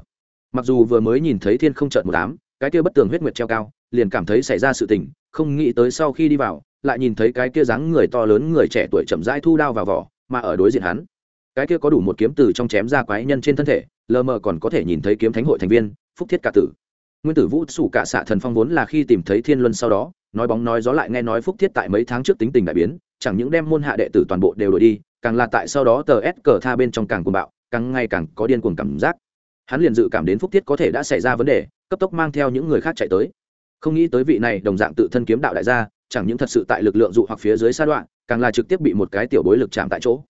mặc dù vừa mới nhìn thấy thiên không trợn một đám cái kia bất tường huyết nguyệt treo cao, liền cảm thấy xảy ra sự tình, không nghĩ tới sau khi đi vào, lại nhìn thấy cái kia dáng người to lớn người trẻ tuổi chậm rãi thu đao vào vỏ, mà ở đối diện hắn, cái kia có đủ một kiếm từ trong chém ra quái nhân trên thân thể, lờ mờ còn có thể nhìn thấy kiếm thánh hội thành viên, phúc thiết cả tử. Nguyên tử vũ sủ cả xạ thần phong vốn là khi tìm thấy thiên luân sau đó nói bóng nói gió lại nghe nói phúc thiết tại mấy tháng trước tính tình đại biến, chẳng những đem môn hạ đệ tử toàn bộ đều đổi đi, càng là tại sau đó tờ s cờ tha bên trong càng cuồng bạo, càng ngày càng có điên cuồng cảm giác. Hắn liền dự cảm đến phúc thiết có thể đã xảy ra vấn đề, cấp tốc mang theo những người khác chạy tới. Không nghĩ tới vị này đồng dạng tự thân kiếm đạo đại gia, chẳng những thật sự tại lực lượng dụ hoặc phía dưới sa đoạn, càng là trực tiếp bị một cái tiểu bối lực chạm tại chỗ.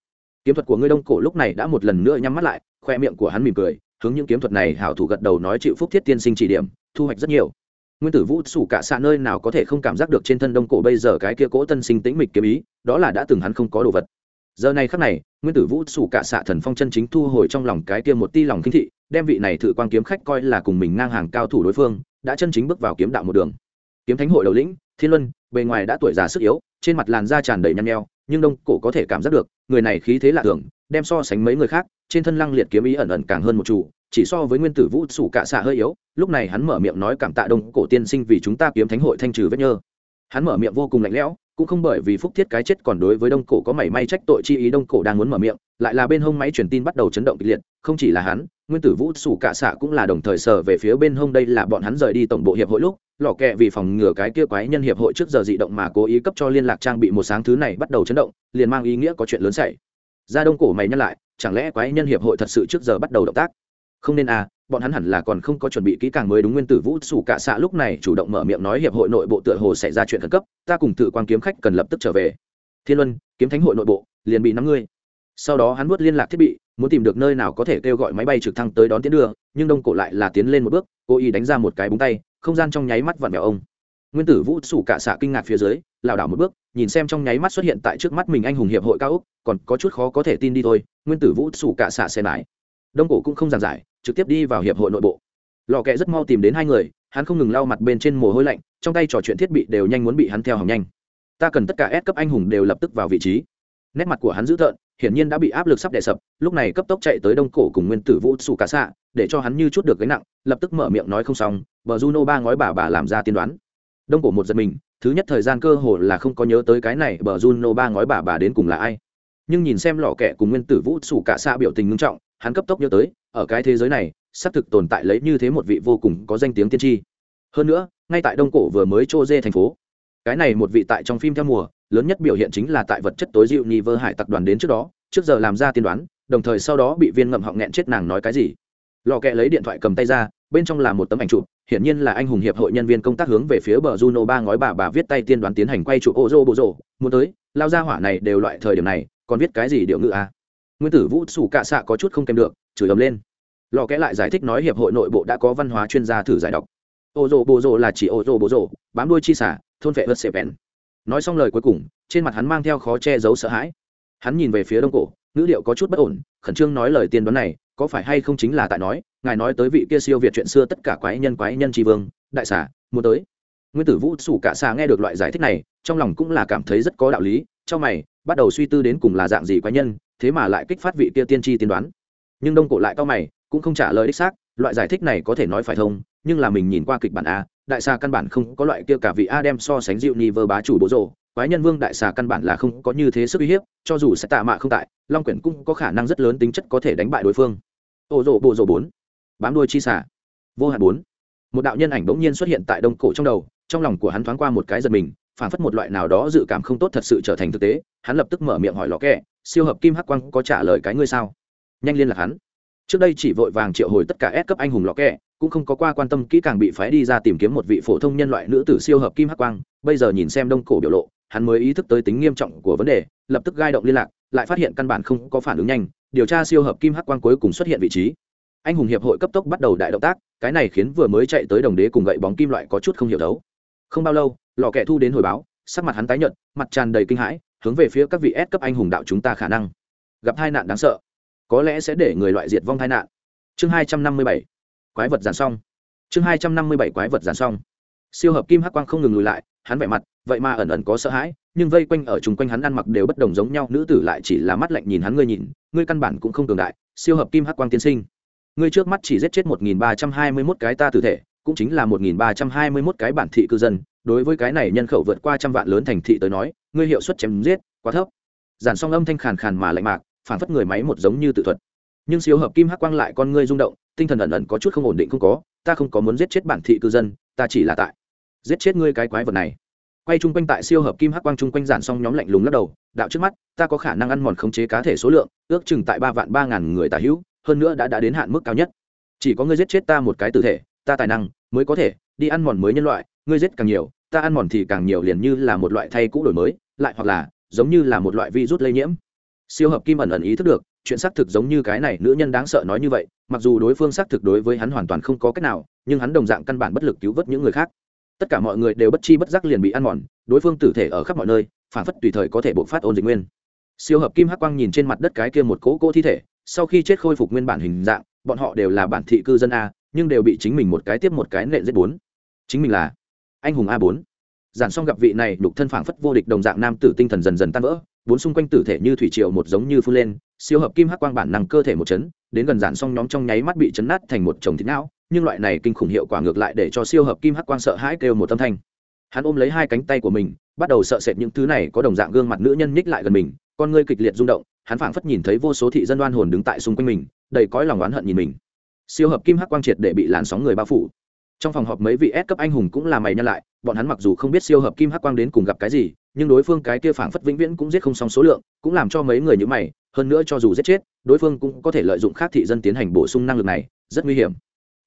Kiếm thuật của ngươi đông cổ lúc này đã một lần nữa nhắm mắt lại, khoe miệng của hắn mỉm cười, hướng những kiếm thuật này hảo thủ gật đầu nói chịu phúc thiết tiên sinh chỉ điểm, thu hoạch rất nhiều nguyên tử vũ sủ cả xạ nơi nào có thể không cảm giác được trên thân đông cổ bây giờ cái kia cỗ tân sinh tĩnh mịch kiếm ý, đó là đã từng hắn không có đồ vật. Giờ này khắc này, nguyên tử vũ sủ cả xạ thần phong chân chính thu hồi trong lòng cái kia một ti lòng kinh thị, đem vị này thử quan kiếm khách coi là cùng mình ngang hàng cao thủ đối phương, đã chân chính bước vào kiếm đạo một đường. Kiếm thánh hội đầu lĩnh, thiên luân, bề ngoài đã tuổi già sức yếu, trên mặt làn da tràn đầy nhăn nheo, nhưng đông cổ có thể cảm giác được, người này khí thế lạ thường, đem so sánh mấy người khác, trên thân lăng liệt kiếm ý ẩn ẩn càng hơn một chủ chỉ so với nguyên tử vũ sủ cả xạ hơi yếu, lúc này hắn mở miệng nói cảm tạ đông cổ tiên sinh vì chúng ta kiếm thánh hội thanh trừ vết nhơ. Hắn mở miệng vô cùng lạnh lẽo, cũng không bởi vì phúc thiết cái chết còn đối với đông cổ có mảy may trách tội chi ý đông cổ đang muốn mở miệng, lại là bên hông máy truyền tin bắt đầu chấn động kịch liệt, không chỉ là hắn, nguyên tử vũ sủ cả xạ cũng là đồng thời sở về phía bên hông đây là bọn hắn rời đi tổng bộ hiệp hội lúc lò kẹ vì phòng ngừa cái kia quái nhân hiệp hội trước giờ dị động mà cố ý cấp cho liên lạc trang bị một sáng thứ này bắt đầu chấn động, liền mang ý nghĩa có chuyện lớn xảy ra. Đông cổ mày nhắc lại, chẳng lẽ quái nhân hiệp hội thật sự trước giờ bắt đầu động tác? Không nên à bọn hắn hẳn là còn không có chuẩn bị kỹ càng mới đúng nguyên tử vũ sủ cả xạ lúc này chủ động mở miệng nói hiệp hội nội bộ tựa hồ xảy ra chuyện khẩn cấp, ta cùng tự quan kiếm khách cần lập tức trở về. Thiên luân, kiếm thánh hội nội bộ, liền bị năm ngươi. Sau đó hắn bước liên lạc thiết bị, muốn tìm được nơi nào có thể kêu gọi máy bay trực thăng tới đón tiến đưa, nhưng đông cổ lại là tiến lên một bước, cố ý đánh ra một cái búng tay, không gian trong nháy mắt vặn vẹo ông. Nguyên tử vũ sủ cả xạ kinh ngạc phía dưới, lảo đảo một bước, nhìn xem trong nháy mắt xuất hiện tại trước mắt mình anh hùng hiệp hội cao úc còn có chút khó có thể tin đi thôi, nguyên tử vũ sủ cả xạ xe mãi. Đông cổ cũng không giảng giải trực tiếp đi vào hiệp hội nội bộ. Lò kẹ rất mau tìm đến hai người, hắn không ngừng lau mặt bên trên mồ hôi lạnh, trong tay trò chuyện thiết bị đều nhanh muốn bị hắn theo hỏng nhanh. Ta cần tất cả S cấp anh hùng đều lập tức vào vị trí. Nét mặt của hắn dữ tợn, hiển nhiên đã bị áp lực sắp đè sập, lúc này cấp tốc chạy tới đông cổ cùng nguyên tử vũ xù cả xạ, để cho hắn như chút được gánh nặng, lập tức mở miệng nói không xong, bờ juno ba ngói bà bà làm ra tiên đoán. Đông cổ một giật mình, thứ nhất thời gian cơ hồ là không có nhớ tới cái này bờ juno ba ngói bà bà đến cùng là ai. Nhưng nhìn xem lò kẹ cùng nguyên tử vũ xù cả xạ biểu tình ngưng trọng hắn cấp tốc nhớ tới, ở cái thế giới này, xác thực tồn tại lấy như thế một vị vô cùng có danh tiếng tiên tri. Hơn nữa, ngay tại đông cổ vừa mới trô dê thành phố, cái này một vị tại trong phim theo mùa, lớn nhất biểu hiện chính là tại vật chất tối dịu nhì vơ hải tập đoàn đến trước đó, trước giờ làm ra tiên đoán, đồng thời sau đó bị viên ngậm họng nghẹn chết nàng nói cái gì. Lò kẹ lấy điện thoại cầm tay ra, bên trong là một tấm ảnh chụp, hiển nhiên là anh hùng hiệp hội nhân viên công tác hướng về phía bờ juno ba ngói bà bà viết tay tiên đoán tiến hành quay chụp ô rô bộ rô muốn tới, lao ra hỏa này đều loại thời điểm này, còn viết cái gì điệu ngữ à? Nguyên tử vũ sủ cạ xạ có chút không kèm được, chửi ấm lên. Lò kẽ lại giải thích nói hiệp hội nội bộ đã có văn hóa chuyên gia thử giải đọc ô rô bộ rô là chỉ ô rô bộ rô bám đuôi chi xả, thôn vệ vật xệ bèn nói xong lời cuối cùng, trên mặt hắn mang theo khó che giấu sợ hãi. Hắn nhìn về phía đông cổ, ngữ điệu có chút bất ổn, khẩn trương nói lời tiên đoán này, có phải hay không chính là tại nói, ngài nói tới vị kia siêu việt chuyện xưa tất cả quái nhân quái nhân tri vương, đại xả, muốn tới. Nguyên tử vũ sủ cả xà nghe được loại giải thích này, trong lòng cũng là cảm thấy rất có đạo lý, trong mày, bắt đầu suy tư đến cùng là dạng gì quái nhân thế mà lại kích phát vị kia tiên tri tiên đoán. Nhưng đông cổ lại cao mày, cũng không trả lời đích xác, loại giải thích này có thể nói phải thông, nhưng là mình nhìn qua kịch bản a, đại xà căn bản không có loại kia cả vị a đem so sánh dịu ni vơ bá chủ bố rồ, quái nhân vương đại xà căn bản là không có như thế sức uy hiếp, cho dù sẽ tạ mạ không tại, long quyển cũng có khả năng rất lớn tính chất có thể đánh bại đối phương. Ô rồ bộ rồ bốn, bám đuôi chi xà, vô hạn bốn. Một đạo nhân ảnh bỗng nhiên xuất hiện tại đông cổ trong đầu, trong lòng của hắn thoáng qua một cái giật mình phản phất một loại nào đó dự cảm không tốt thật sự trở thành thực tế, hắn lập tức mở miệng hỏi lò kẹ siêu hợp kim hắc quang có trả lời cái ngươi sao? Nhanh liên lạc hắn. Trước đây chỉ vội vàng triệu hồi tất cả S cấp anh hùng lọ kẹ, cũng không có qua quan tâm kỹ càng bị phái đi ra tìm kiếm một vị phổ thông nhân loại nữ tử siêu hợp kim hắc quang. Bây giờ nhìn xem đông cổ biểu lộ, hắn mới ý thức tới tính nghiêm trọng của vấn đề, lập tức gai động liên lạc, lại phát hiện căn bản không có phản ứng nhanh, điều tra siêu hợp kim hắc quang cuối cùng xuất hiện vị trí. Anh hùng hiệp hội cấp tốc bắt đầu đại động tác, cái này khiến vừa mới chạy tới đồng đế cùng gậy bóng kim loại có chút không hiểu đấu. Không bao lâu lò kẹ thu đến hồi báo, sắc mặt hắn tái nhợt, mặt tràn đầy kinh hãi hướng về phía các vị S cấp anh hùng đạo chúng ta khả năng. Gặp tai nạn đáng sợ, có lẽ sẽ để người loại diệt vong tai nạn. Chương hai trăm năm mươi bảy, quái vật giàn xong chương hai trăm năm mươi bảy, quái vật giàn xong siêu hợp kim hắc quang không ngừng lùi lại, hắn vẻ mặt, vậy mà ẩn ẩn có sợ hãi, nhưng vây quanh ở chung quanh hắn ăn mặc đều bất đồng giống nhau, nữ tử lại chỉ là mắt lạnh nhìn hắn ngươi nhìn, ngươi căn bản cũng không cường đại, siêu hợp kim hắc quang tiên sinh. Ngươi trước mắt chỉ giết chết một nghìn ba trăm hai mươi mốt cái ta tử thể cũng chính là một nghìn ba trăm hai mươi mốt cái bản thị cư dân. Đối với cái này nhân khẩu vượt qua trăm vạn lớn thành thị tới nói, ngươi hiệu suất chém giết quá thấp. Giản song âm thanh khàn khàn mà lạnh mạc phản phất người máy một giống như tự thuật. Nhưng siêu hợp kim hắc quang lại con ngươi rung động, tinh thần ẩn ẩn có chút không ổn định không có, ta không có muốn giết chết bản thị cư dân, ta chỉ là tại giết chết ngươi cái quái vật này. Quay chung quanh tại siêu hợp kim hắc quang chung quanh giản song nhóm lạnh lùng lắc đầu, đạo trước mắt, ta có khả năng ăn mòn khống chế cá thể số lượng, ước chừng tại ba vạn ba ngàn người tả hữu, hơn nữa đã đã đến hạn mức cao nhất. Chỉ có ngươi giết chết ta một cái tử thể ta tài năng mới có thể, đi ăn mòn mới nhân loại, ngươi giết càng nhiều, ta ăn mòn thì càng nhiều liền như là một loại thay cũ đổi mới, lại hoặc là giống như là một loại virus lây nhiễm. Siêu hợp kim ẩn ẩn ý thức được, chuyện xác thực giống như cái này nữ nhân đáng sợ nói như vậy, mặc dù đối phương xác thực đối với hắn hoàn toàn không có cách nào, nhưng hắn đồng dạng căn bản bất lực cứu vớt những người khác. Tất cả mọi người đều bất chi bất giác liền bị ăn mòn, đối phương tử thể ở khắp mọi nơi, phản phất tùy thời có thể bộc phát ôn dịch nguyên. Siêu hợp kim hắc quang nhìn trên mặt đất cái kia một cỗ cỗ thi thể, sau khi chết khôi phục nguyên bản hình dạng, bọn họ đều là bản thị cư dân a nhưng đều bị chính mình một cái tiếp một cái nện giết bốn. Chính mình là anh hùng a bốn. Giản xong gặp vị này đục thân phảng phất vô địch đồng dạng nam tử tinh thần dần dần tan vỡ, bốn xung quanh tử thể như thủy triều một giống như phun lên, siêu hợp kim hắc quang bản năng cơ thể một chấn, đến gần giản xong nhóm trong nháy mắt bị chấn nát thành một chồng thịt não, nhưng loại này kinh khủng hiệu quả ngược lại để cho siêu hợp kim hắc quang sợ hãi kêu một âm thanh. Hắn ôm lấy hai cánh tay của mình, bắt đầu sợ sệt những thứ này có đồng dạng gương mặt nữ nhân nhích lại gần mình, con ngươi kịch liệt rung động, hắn phảng phất nhìn thấy vô số thị dân đoan hồn đứng tại xung quanh mình, đầy cõi lòng oán hận nhìn mình siêu hợp kim hắc quang triệt để bị làn sóng người bao phủ. Trong phòng họp mấy vị S cấp anh hùng cũng là mày nhân lại, bọn hắn mặc dù không biết siêu hợp kim hắc quang đến cùng gặp cái gì, nhưng đối phương cái kia phảng phất vĩnh viễn cũng giết không xong số lượng, cũng làm cho mấy người như mày, hơn nữa cho dù giết chết, đối phương cũng có thể lợi dụng khác thị dân tiến hành bổ sung năng lực này, rất nguy hiểm.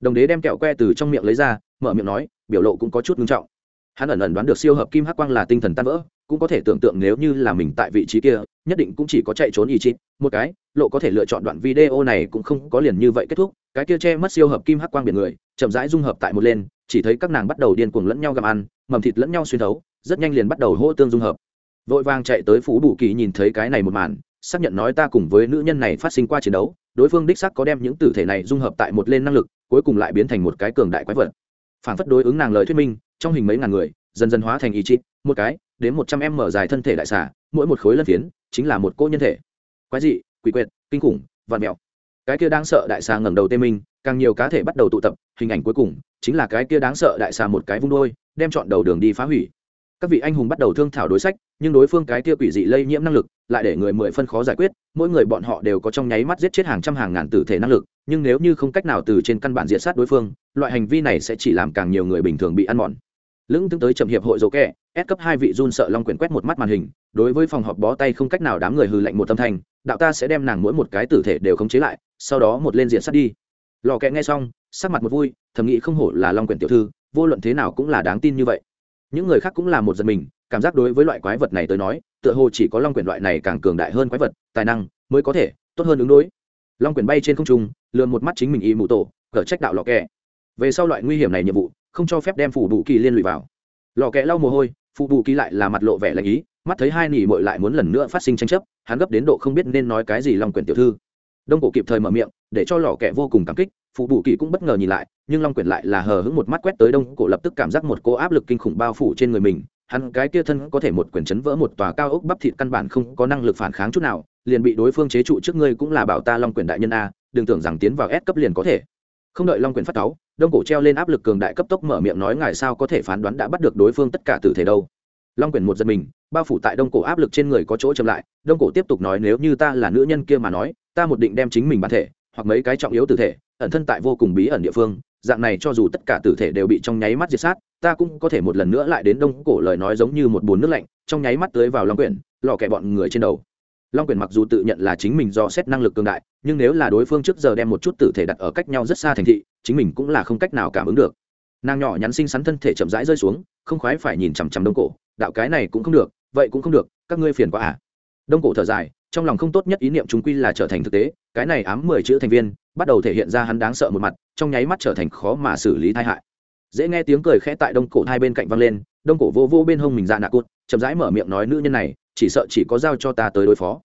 Đồng đế đem kẹo que từ trong miệng lấy ra, mở miệng nói, biểu lộ cũng có chút ngưng trọng. Hắn ẩn ẩn đoán được siêu hợp kim hắc quang là tinh thần tan vỡ cũng có thể tưởng tượng nếu như là mình tại vị trí kia, nhất định cũng chỉ có chạy trốn ý chí. Một cái, lộ có thể lựa chọn đoạn video này cũng không có liền như vậy kết thúc. Cái kia che mất siêu hợp kim hắc quang biển người, chậm rãi dung hợp tại một lên, chỉ thấy các nàng bắt đầu điên cuồng lẫn nhau gặm ăn, mầm thịt lẫn nhau xuyên thấu, rất nhanh liền bắt đầu hô tương dung hợp. Vội vàng chạy tới phú bù kỳ nhìn thấy cái này một màn, xác nhận nói ta cùng với nữ nhân này phát sinh qua chiến đấu, đối phương đích sắc có đem những tử thể này dung hợp tại một lên năng lực, cuối cùng lại biến thành một cái cường đại quái vật. Phản phất đối ứng nàng lời thuyết minh, trong hình mấy ngàn người, dần dần hóa thành ý chí. Một cái đến một trăm em mở dài thân thể đại xà, mỗi một khối lân phiến chính là một cô nhân thể. Quái dị, quỷ quyệt, kinh khủng, vạn mẹo. Cái kia đáng sợ đại xà ngẩng đầu tê minh, càng nhiều cá thể bắt đầu tụ tập, hình ảnh cuối cùng chính là cái kia đáng sợ đại xà một cái vung đôi, đem chọn đầu đường đi phá hủy. Các vị anh hùng bắt đầu thương thảo đối sách, nhưng đối phương cái kia quỷ dị lây nhiễm năng lực lại để người mười phân khó giải quyết, mỗi người bọn họ đều có trong nháy mắt giết chết hàng trăm hàng ngàn tử thể năng lực, nhưng nếu như không cách nào từ trên căn bản diệt sát đối phương, loại hành vi này sẽ chỉ làm càng nhiều người bình thường bị ăn mòn lững tướng tới chậm hiệp hội dầu kẹ ép cấp hai vị run sợ long quyển quét một mắt màn hình, đối với phòng họp bó tay không cách nào đám người hư lạnh một tâm thành đạo ta sẽ đem nàng mỗi một cái tử thể đều khống chế lại, sau đó một lên diện sát đi. Lò kẹ nghe xong, sắc mặt một vui, thầm nghĩ không hổ là long quyển tiểu thư, vô luận thế nào cũng là đáng tin như vậy. Những người khác cũng là một giật mình, cảm giác đối với loại quái vật này tới nói, tựa hồ chỉ có long quyển loại này càng cường đại hơn quái vật, tài năng mới có thể tốt hơn ứng đối. Long quyển bay trên không trung, lượn một mắt chính mình y mụ tổ, cở trách đạo lò kẹ. Về sau loại nguy hiểm này nhiệm vụ không cho phép đem phủ bù kỳ liên lụy vào. Lò kẽ lau mồ hôi phụ bù kỳ lại là mặt lộ vẻ lạnh ý, mắt thấy hai nỉ mội lại muốn lần nữa phát sinh tranh chấp, hắn gấp đến độ không biết nên nói cái gì long quyển tiểu thư. Đông cổ kịp thời mở miệng, để cho lò kẽ vô cùng cảm kích phụ bù kỳ cũng bất ngờ nhìn lại, nhưng long quyển lại là hờ hững một mắt quét tới đông cổ lập tức cảm giác một cô áp lực kinh khủng bao phủ trên người mình, hắn cái kia thân có thể một quyển chấn vỡ một tòa cao ốc bắp thịt căn bản không có năng lực phản kháng chút nào, liền bị đối phương chế trụ trước ngươi cũng là bảo ta long quyển đại nhân a, đừng tưởng rằng tiến vào S cấp liền có thể. Không đợi long quyển phát cáu đông cổ treo lên áp lực cường đại cấp tốc mở miệng nói ngài sao có thể phán đoán đã bắt được đối phương tất cả tử thể đâu? Long quyển một giật mình, bao phủ tại đông cổ áp lực trên người có chỗ chậm lại, đông cổ tiếp tục nói nếu như ta là nữ nhân kia mà nói, ta một định đem chính mình bản thể, hoặc mấy cái trọng yếu tử thể, ẩn thân tại vô cùng bí ẩn địa phương, dạng này cho dù tất cả tử thể đều bị trong nháy mắt diệt sát, ta cũng có thể một lần nữa lại đến đông cổ lời nói giống như một bồn nước lạnh, trong nháy mắt tới vào long quyển lò kẹ bọn người trên đầu long quyền mặc dù tự nhận là chính mình do xét năng lực cường đại, nhưng nếu là đối phương trước giờ đem một chút tử thể đặt ở cách nhau rất xa thành thị, chính mình cũng là không cách nào cảm ứng được. Nàng nhỏ nhắn xinh xắn thân thể chậm rãi rơi xuống, không khoái phải nhìn chằm chằm đông cổ, đạo cái này cũng không được, vậy cũng không được, các ngươi phiền quá à. Đông cổ thở dài, trong lòng không tốt nhất ý niệm chúng quy là trở thành thực tế, cái này ám mười chữ thành viên, bắt đầu thể hiện ra hắn đáng sợ một mặt, trong nháy mắt trở thành khó mà xử lý tai hại. Dễ nghe tiếng cười khẽ tại đông cổ hai bên cạnh văng lên, đông cổ vô vô bên hông mình ra nạ cút chậm rãi mở miệng nói, nữ nhân này, chỉ sợ chỉ có giao cho ta tới đối phó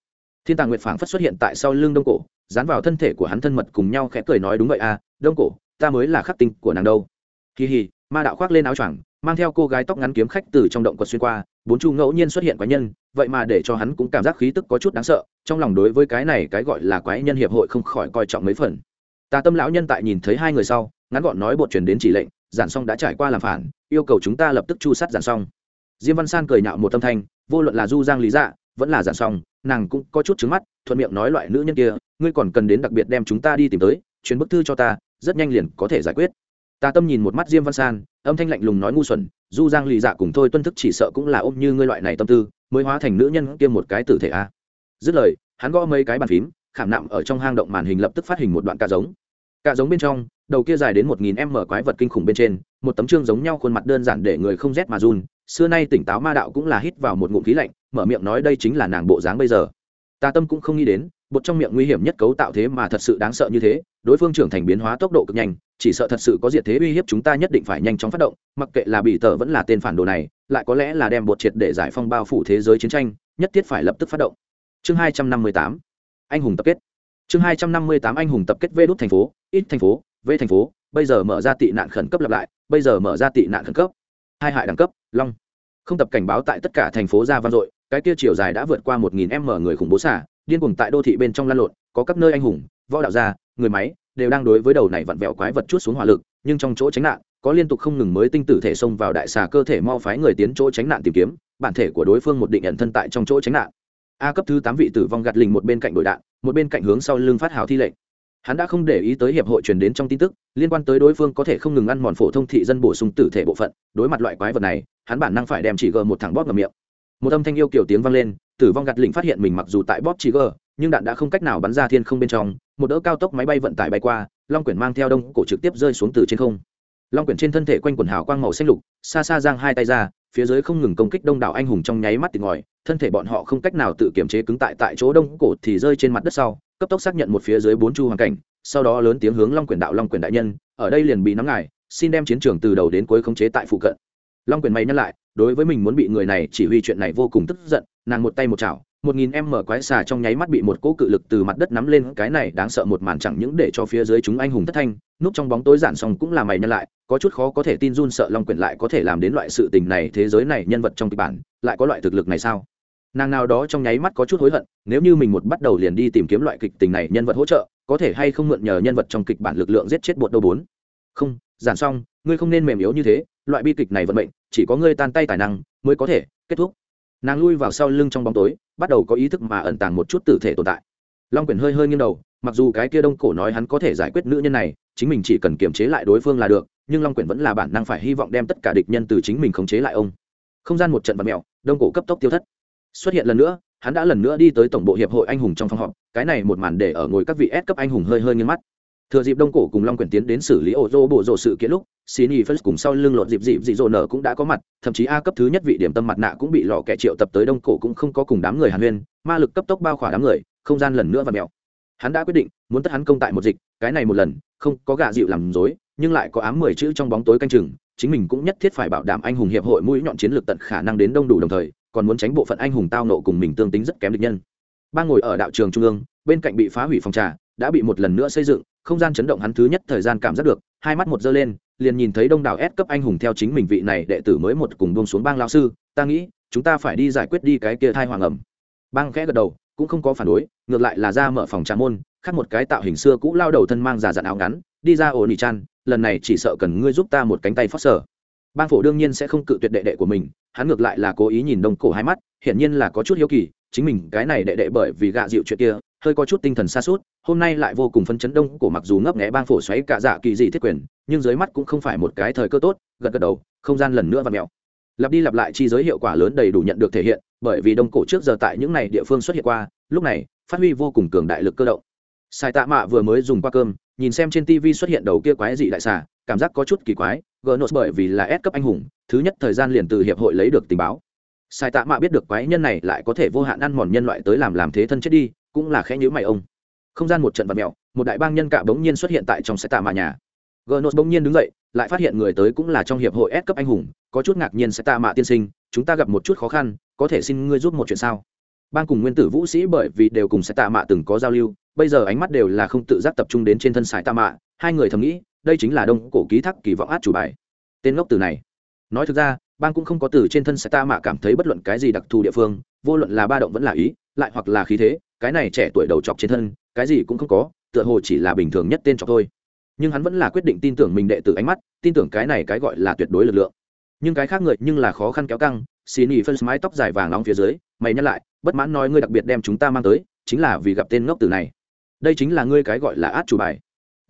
thiên tàng nguyệt phảng phất xuất hiện tại sau lưng đông cổ, dán vào thân thể của hắn thân mật cùng nhau khẽ cười nói đúng vậy à đông cổ, ta mới là khắc tinh của nàng đâu. Kỳ hì, ma đạo khoác lên áo choàng, mang theo cô gái tóc ngắn kiếm khách từ trong động quật xuyên qua, bốn chu ngẫu nhiên xuất hiện quái nhân, vậy mà để cho hắn cũng cảm giác khí tức có chút đáng sợ, trong lòng đối với cái này cái gọi là quái nhân hiệp hội không khỏi coi trọng mấy phần. Tà tâm lão nhân tại nhìn thấy hai người sau, ngắn gọn nói bột truyền đến chỉ lệnh, giản xong đã trải qua làm phản, yêu cầu chúng ta lập tức chu sát giản xong. Diêm văn san cười nhạo một tâm thanh, vô luận là du giang lý dạ vẫn là giản xong nàng cũng có chút trứng mắt, thuận miệng nói loại nữ nhân kia, ngươi còn cần đến đặc biệt đem chúng ta đi tìm tới chuyến bức thư cho ta, rất nhanh liền có thể giải quyết. Ta tâm nhìn một mắt diêm văn san, âm thanh lạnh lùng nói ngu xuẩn, du giang lì dạ cùng thôi tuân thức chỉ sợ cũng là ôm như ngươi loại này tâm tư, mới hóa thành nữ nhân kia một cái tử thể a. Dứt lời, hắn gõ mấy cái bàn phím, khảm nạm ở trong hang động màn hình lập tức phát hình một đoạn cá giống. Cá giống bên trong, đầu kia dài đến một nghìn m quái vật kinh khủng bên trên, một tấm trương giống nhau khuôn mặt đơn giản để người không rét mà run xưa nay tỉnh táo ma đạo cũng là hít vào một ngụm khí lạnh, mở miệng nói đây chính là nàng bộ dáng bây giờ. Ta tâm cũng không nghĩ đến, bột trong miệng nguy hiểm nhất cấu tạo thế mà thật sự đáng sợ như thế, đối phương trưởng thành biến hóa tốc độ cực nhanh, chỉ sợ thật sự có diệt thế uy hiếp chúng ta nhất định phải nhanh chóng phát động, mặc kệ là bị tờ vẫn là tên phản đồ này, lại có lẽ là đem bột triệt để giải phong bao phủ thế giới chiến tranh, nhất thiết phải lập tức phát động. Chương hai trăm năm mươi tám, anh hùng tập kết. Chương hai trăm năm mươi tám, anh hùng tập kết vê đốt thành phố, ít thành phố, v thành phố, bây giờ mở ra tị nạn khẩn cấp lặp lại, bây giờ mở ra tị nạn khẩn cấp. Hai hại đẳng cấp, long không tập cảnh báo tại tất cả thành phố ra vang dội, cái kia chiều dài đã vượt qua một nghìn m người khủng bố xả, điên cuồng tại đô thị bên trong lan lộn, có các nơi anh hùng, võ đạo gia, người máy, đều đang đối với đầu này vặn vẹo quái vật chút xuống hỏa lực, nhưng trong chỗ tránh nạn, có liên tục không ngừng mới tinh tử thể xông vào đại xà cơ thể mau phái người tiến chỗ tránh nạn tìm kiếm, bản thể của đối phương một định nhận thân tại trong chỗ tránh nạn. A cấp thứ tám vị tử vong gạt lình một bên cạnh đội đạn, một bên cạnh hướng sau lưng phát hào thi lệnh hắn đã không để ý tới hiệp hội truyền đến trong tin tức, liên quan tới đối phương có thể không ngừng ăn mòn phổ thông thị dân bổ sung tử thể bộ phận, đối mặt loại quái vật này, hắn bản năng phải đem chỉ gờ một thằng bóp ngầm miệng. Một âm thanh yêu kiểu tiếng vang lên, tử vong gạt lình phát hiện mình mặc dù tại bóp chỉ gờ, nhưng đạn đã không cách nào bắn ra thiên không bên trong, một đỡ cao tốc máy bay vận tải bay qua, long quyển mang theo đông cổ trực tiếp rơi xuống từ trên không. Long quyển trên thân thể quanh quần hào quang màu xanh lục, xa xa giang hai tay ra, phía dưới không ngừng công kích đông đảo anh hùng trong nháy mắt tìm ngòi thân thể bọn họ không cách nào tự kiểm chế cứng tại tại chỗ đông cổ thì rơi trên mặt đất sau cấp tốc xác nhận một phía dưới bốn chu hoàn cảnh, sau đó lớn tiếng hướng long quyền đạo long quyền đại nhân, ở đây liền bị nắm ngài, xin đem chiến trường từ đầu đến cuối khống chế tại phụ cận. Long quyền mày nhắc lại, đối với mình muốn bị người này chỉ huy chuyện này vô cùng tức giận, nàng một tay một chảo, một nghìn em mở quái xà trong nháy mắt bị một cỗ cự lực từ mặt đất nắm lên, cái này đáng sợ một màn chẳng những để cho phía dưới chúng anh hùng thất thanh, núp trong bóng tối giản xong cũng là mày nhân lại, có chút khó có thể tin run sợ long quyền lại có thể làm đến loại sự tình này thế giới này nhân vật trong kịch bản, lại có loại thực lực này sao? Nàng nào đó trong nháy mắt có chút hối hận, nếu như mình một bắt đầu liền đi tìm kiếm loại kịch tình này nhân vật hỗ trợ, có thể hay không mượn nhờ nhân vật trong kịch bản lực lượng giết chết bột đầu bốn? Không, giản xong, ngươi không nên mềm yếu như thế, loại bi kịch này vận mệnh, chỉ có ngươi tan tay tài năng mới có thể kết thúc. Nàng lui vào sau lưng trong bóng tối, bắt đầu có ý thức mà ẩn tàng một chút tử thể tồn tại. Long quyển hơi hơi nghiêng đầu, mặc dù cái kia đông cổ nói hắn có thể giải quyết nữ nhân này, chính mình chỉ cần kiềm chế lại đối phương là được, nhưng long quyển vẫn là bản năng phải hy vọng đem tất cả địch nhân từ chính mình khống chế lại ông. Không gian một trận vật mẹo đông cổ cấp tốc tiêu thất xuất hiện lần nữa, hắn đã lần nữa đi tới tổng bộ hiệp hội anh hùng trong phòng họp, cái này một màn để ở ngồi các vị S cấp anh hùng hơi hơi nghiêng mắt. Thừa dịp đông cổ cùng long quyển tiến đến xử lý ổ rô bộ rộ sự kiện lúc xin phân cùng sau lưng lột dịp dịp dị dỗ nở cũng đã có mặt, thậm chí a cấp thứ nhất vị điểm tâm mặt nạ cũng bị lò kẻ triệu tập tới đông cổ cũng không có cùng đám người hàn huyên, ma lực cấp tốc bao khỏa đám người, không gian lần nữa và mèo. Hắn đã quyết định, muốn tất hắn công tại một dịch, cái này một lần, không có gạ dịu làm dối nhưng lại có ám mười chữ trong bóng tối canh chừng chính mình cũng nhất thiết phải bảo đảm anh hùng hiệp hội mũi nhọn chiến lược tận khả năng đến đông đủ đồng thời, còn muốn tránh bộ phận anh hùng tao nộ cùng mình tương tính rất kém địch nhân. Ba ngồi ở đạo trường trung ương, bên cạnh bị phá hủy phòng trà, đã bị một lần nữa xây dựng, không gian chấn động hắn thứ nhất thời gian cảm giác được, hai mắt một dơ lên, liền nhìn thấy đông đảo S cấp anh hùng theo chính mình vị này đệ tử mới một cùng buông xuống bang lao sư, ta nghĩ, chúng ta phải đi giải quyết đi cái kia thai hoàng ẩm. Bang khẽ gật đầu, cũng không có phản đối, ngược lại là ra mở phòng trà môn khác một cái tạo hình xưa cũ lao đầu thân mang giả dặn áo ngắn, đi ra ổn nỉ chan lần này chỉ sợ cần ngươi giúp ta một cánh tay phát sở bang phổ đương nhiên sẽ không cự tuyệt đệ đệ của mình, hắn ngược lại là cố ý nhìn đông cổ hai mắt, hiển nhiên là có chút hiếu kỳ, chính mình cái này đệ đệ bởi vì gạ dịu chuyện kia, hơi có chút tinh thần xa suốt hôm nay lại vô cùng phấn chấn đông cổ mặc dù ngấp nghẽ bang phổ xoáy cả dạ kỳ dị thiết quyền, nhưng dưới mắt cũng không phải một cái thời cơ tốt, gật gật đầu, không gian lần nữa và mèo. Lặp đi lặp lại chi giới hiệu quả lớn đầy đủ nhận được thể hiện, bởi vì đông cổ trước giờ tại những này địa phương xuất hiện qua, lúc này, phát huy vô cùng cường đại lực cơ động. Sai tạ mạ vừa mới dùng qua cơm nhìn xem trên tv xuất hiện đầu kia quái dị đại xà, cảm giác có chút kỳ quái gnos bởi vì là S cấp anh hùng, thứ nhất thời gian liền từ hiệp hội lấy được tình báo. Sai tạ mạ biết được quái nhân này lại có thể vô hạn ăn mòn nhân loại tới làm làm thế thân chết đi, cũng là khẽ nhữ mày ông. Không gian một trận vật mẹo một đại bang nhân cạ bỗng nhiên xuất hiện tại trong sai tạ mạ nhà. Gnos bỗng nhiên đứng dậy, lại phát hiện người tới cũng là trong hiệp hội S cấp anh hùng, có chút ngạc nhiên sai tạ mạ tiên sinh, chúng ta gặp một chút khó khăn, có thể xin ngươi giúp một chuyện sao? Bang cùng nguyên tử vũ sĩ bởi vì đều cùng sai tạ mạ từng có giao lưu bây giờ ánh mắt đều là không tự giác tập trung đến trên thân Sải tạ mạ, hai người thầm nghĩ, đây chính là đông cổ ký thác kỳ vọng át chủ bài. Tên ngốc từ này. Nói thực ra, bang cũng không có từ trên thân Sải tạ mạ cảm thấy bất luận cái gì đặc thù địa phương, vô luận là ba động vẫn là ý, lại hoặc là khí thế, cái này trẻ tuổi đầu chọc trên thân, cái gì cũng không có, tựa hồ chỉ là bình thường nhất tên chọc thôi. Nhưng hắn vẫn là quyết định tin tưởng mình đệ tử ánh mắt, tin tưởng cái này cái gọi là tuyệt đối lực lượng. Nhưng cái khác người nhưng là khó khăn kéo căng xì nỉ phân mái tóc dài vàng nóng phía dưới, mày nhắc lại, bất mãn nói ngươi đặc biệt đem chúng ta mang tới, chính là vì gặp tên ngốc tử này đây chính là ngươi cái gọi là át chủ bài.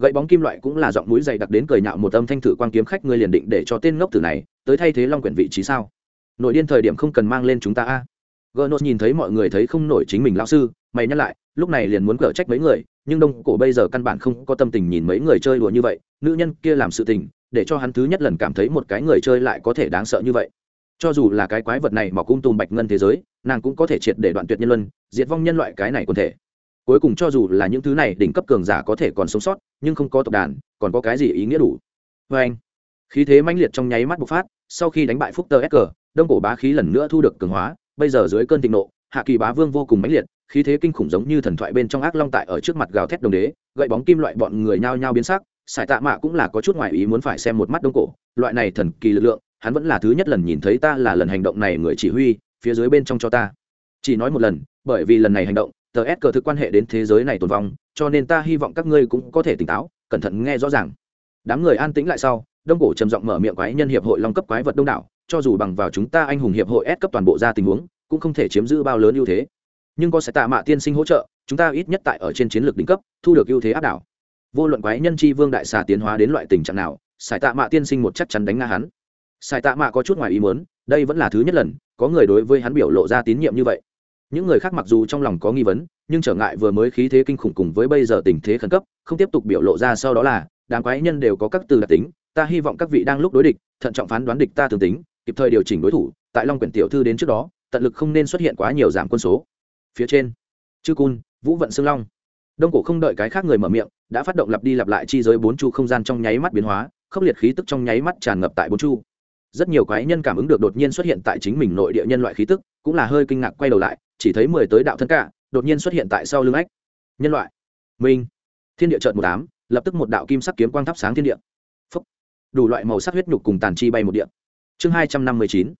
Gậy bóng kim loại cũng là giọng mũi dày đặc đến cười nhạo một âm thanh thử quan kiếm khách ngươi liền định để cho tên ngốc tử này tới thay thế long quyển vị trí sao? Nội điên thời điểm không cần mang lên chúng ta a. Gnos nhìn thấy mọi người thấy không nổi chính mình lão sư, mày nhắc lại, lúc này liền muốn cở trách mấy người, nhưng đông cổ bây giờ căn bản không có tâm tình nhìn mấy người chơi đùa như vậy, nữ nhân kia làm sự tình, để cho hắn thứ nhất lần cảm thấy một cái người chơi lại có thể đáng sợ như vậy. Cho dù là cái quái vật này mà cung tùm bạch ngân thế giới, nàng cũng có thể triệt để đoạn tuyệt nhân luân, diệt vong nhân loại cái này quần thể cuối cùng cho dù là những thứ này đỉnh cấp cường giả có thể còn sống sót, nhưng không có tộc đàn, còn có cái gì ý nghĩa đủ? Vê anh, khí thế mãnh liệt trong nháy mắt bộc phát, sau khi đánh bại phúc tờ s đông cổ bá khí lần nữa thu được cường hóa, bây giờ dưới cơn thịnh nộ, hạ kỳ bá vương vô cùng mãnh liệt, khí thế kinh khủng giống như thần thoại bên trong ác long tại ở trước mặt gào thét đồng đế, gậy bóng kim loại bọn người nhao nhao biến sắc, sải tạ mạ cũng là có chút ngoại ý muốn phải xem một mắt đông cổ, loại này thần kỳ lực lượng, hắn vẫn là thứ nhất lần nhìn thấy ta là lần hành động này người chỉ huy, phía dưới bên trong cho ta. Chỉ nói một lần, bởi vì lần này hành động tờ s cờ thực quan hệ đến thế giới này tồn vong, cho nên ta hy vọng các ngươi cũng có thể tỉnh táo, cẩn thận nghe rõ ràng. Đám người an tĩnh lại sau, đông cổ trầm giọng mở miệng quái nhân hiệp hội long cấp quái vật đông đảo, cho dù bằng vào chúng ta anh hùng hiệp hội s cấp toàn bộ ra tình huống, cũng không thể chiếm giữ bao lớn ưu thế. Nhưng có sẽ tạ mạ tiên sinh hỗ trợ, chúng ta ít nhất tại ở trên chiến lược đỉnh cấp, thu được ưu thế áp đảo. Vô luận quái nhân chi vương đại xà tiến hóa đến loại tình trạng nào sải tạ mạ tiên sinh một chắc chắn đánh nga hắn. Sải tạ mạ có chút ngoài ý muốn, đây vẫn là thứ nhất lần, có người đối với hắn biểu lộ ra tín nhiệm như vậy những người khác mặc dù trong lòng có nghi vấn, nhưng trở ngại vừa mới khí thế kinh khủng cùng với bây giờ tình thế khẩn cấp, không tiếp tục biểu lộ ra sau đó là, đám quái nhân đều có các từ đặc tính, ta hy vọng các vị đang lúc đối địch, thận trọng phán đoán địch ta tương tính, kịp thời điều chỉnh đối thủ, tại long quyển tiểu thư đến trước đó, tận lực không nên xuất hiện quá nhiều giảm quân số. Phía trên, chư cun, vũ vận xương long. Đông cổ không đợi cái khác người mở miệng, đã phát động lặp đi lặp lại chi giới bốn chu không gian trong nháy mắt biến hóa, khốc liệt khí tức trong nháy mắt tràn ngập tại bốn chu. Rất nhiều quái nhân cảm ứng được đột nhiên xuất hiện tại chính mình nội địa nhân loại khí tức, cũng là hơi kinh ngạc quay đầu lại chỉ thấy mười tới đạo thân cả, đột nhiên xuất hiện tại sau lưng ách. Nhân loại. Minh. Thiên địa trợn một đám lập tức một đạo kim sắc kiếm quang thắp sáng thiên địa. Phúc. đủ loại màu sắc huyết nhục cùng tàn chi bay một địa. Chương hai trăm năm mươi chín.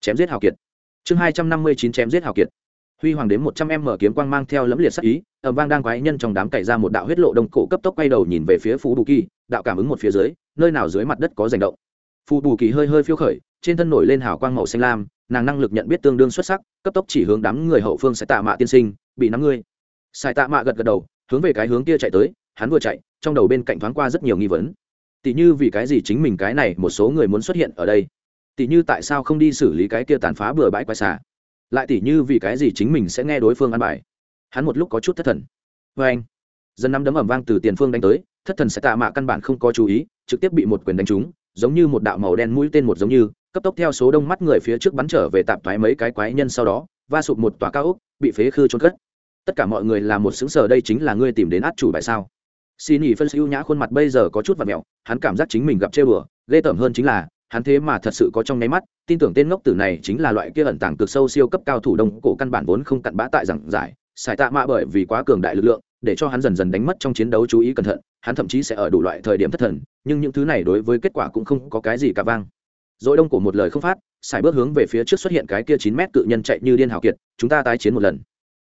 Chém giết hào kiệt. Chương hai trăm năm mươi chín chém giết hào kiệt. Huy hoàng đến một trăm em mở kiếm quang mang theo lẫm liệt sắc ý ẩm vang đang quái nhân trong đám cày ra một đạo huyết lộ đông cổ cấp tốc quay đầu nhìn về phía phú bù kỳ, đạo cảm ứng một phía dưới, nơi nào dưới mặt đất có rành động. Phù bù kỳ hơi hơi phiêu khởi, trên thân nổi lên hào quang màu xanh lam nàng năng lực nhận biết tương đương xuất sắc, cấp tốc chỉ hướng đám người hậu phương sẽ tạ mạ tiên sinh, bị nắm ngươi. Sai tạ mạ gật gật đầu, hướng về cái hướng kia chạy tới, hắn vừa chạy, trong đầu bên cạnh thoáng qua rất nhiều nghi vấn. Tỷ như vì cái gì chính mình cái này một số người muốn xuất hiện ở đây? Tỷ như tại sao không đi xử lý cái kia tàn phá bừa bãi quái xả lại tỷ như vì cái gì chính mình sẽ nghe đối phương ăn bài? Hắn một lúc có chút thất thần. Vê anh, dân năm đấm ẩm vang từ tiền phương đánh tới, thất thần sẽ tạ mạ căn bản không có chú ý, trực tiếp bị một quyền đánh trúng, giống như một đạo màu đen mũi tên một giống như cấp tốc theo số đông mắt người phía trước bắn trở về tạp thoái mấy cái quái nhân sau đó, va sụp một tòa cao ốc, bị phế khư trôn cất. Tất cả mọi người là một xứng sở đây chính là ngươi tìm đến át chủ bài sao? Xin ý phân siêu nhã khuôn mặt bây giờ có chút và mẹo, hắn cảm giác chính mình gặp chơi bừa ghê tởm hơn chính là, hắn thế mà thật sự có trong nháy mắt, tin tưởng tên ngốc tử này chính là loại kia ẩn tàng cực sâu siêu cấp cao thủ đông, cổ căn bản vốn không cặn bã tại giảng giải, xài tạ mạ bởi vì quá cường đại lực lượng, để cho hắn dần dần đánh mất trong chiến đấu chú ý cẩn thận, hắn thậm chí sẽ ở đủ loại thời điểm thất thần, nhưng những thứ này đối với kết quả cũng không có cái gì cả vang dội đông cổ một lời không phát xài bước hướng về phía trước xuất hiện cái kia chín mét cự nhân chạy như điên hào kiệt, chúng ta tái chiến một lần.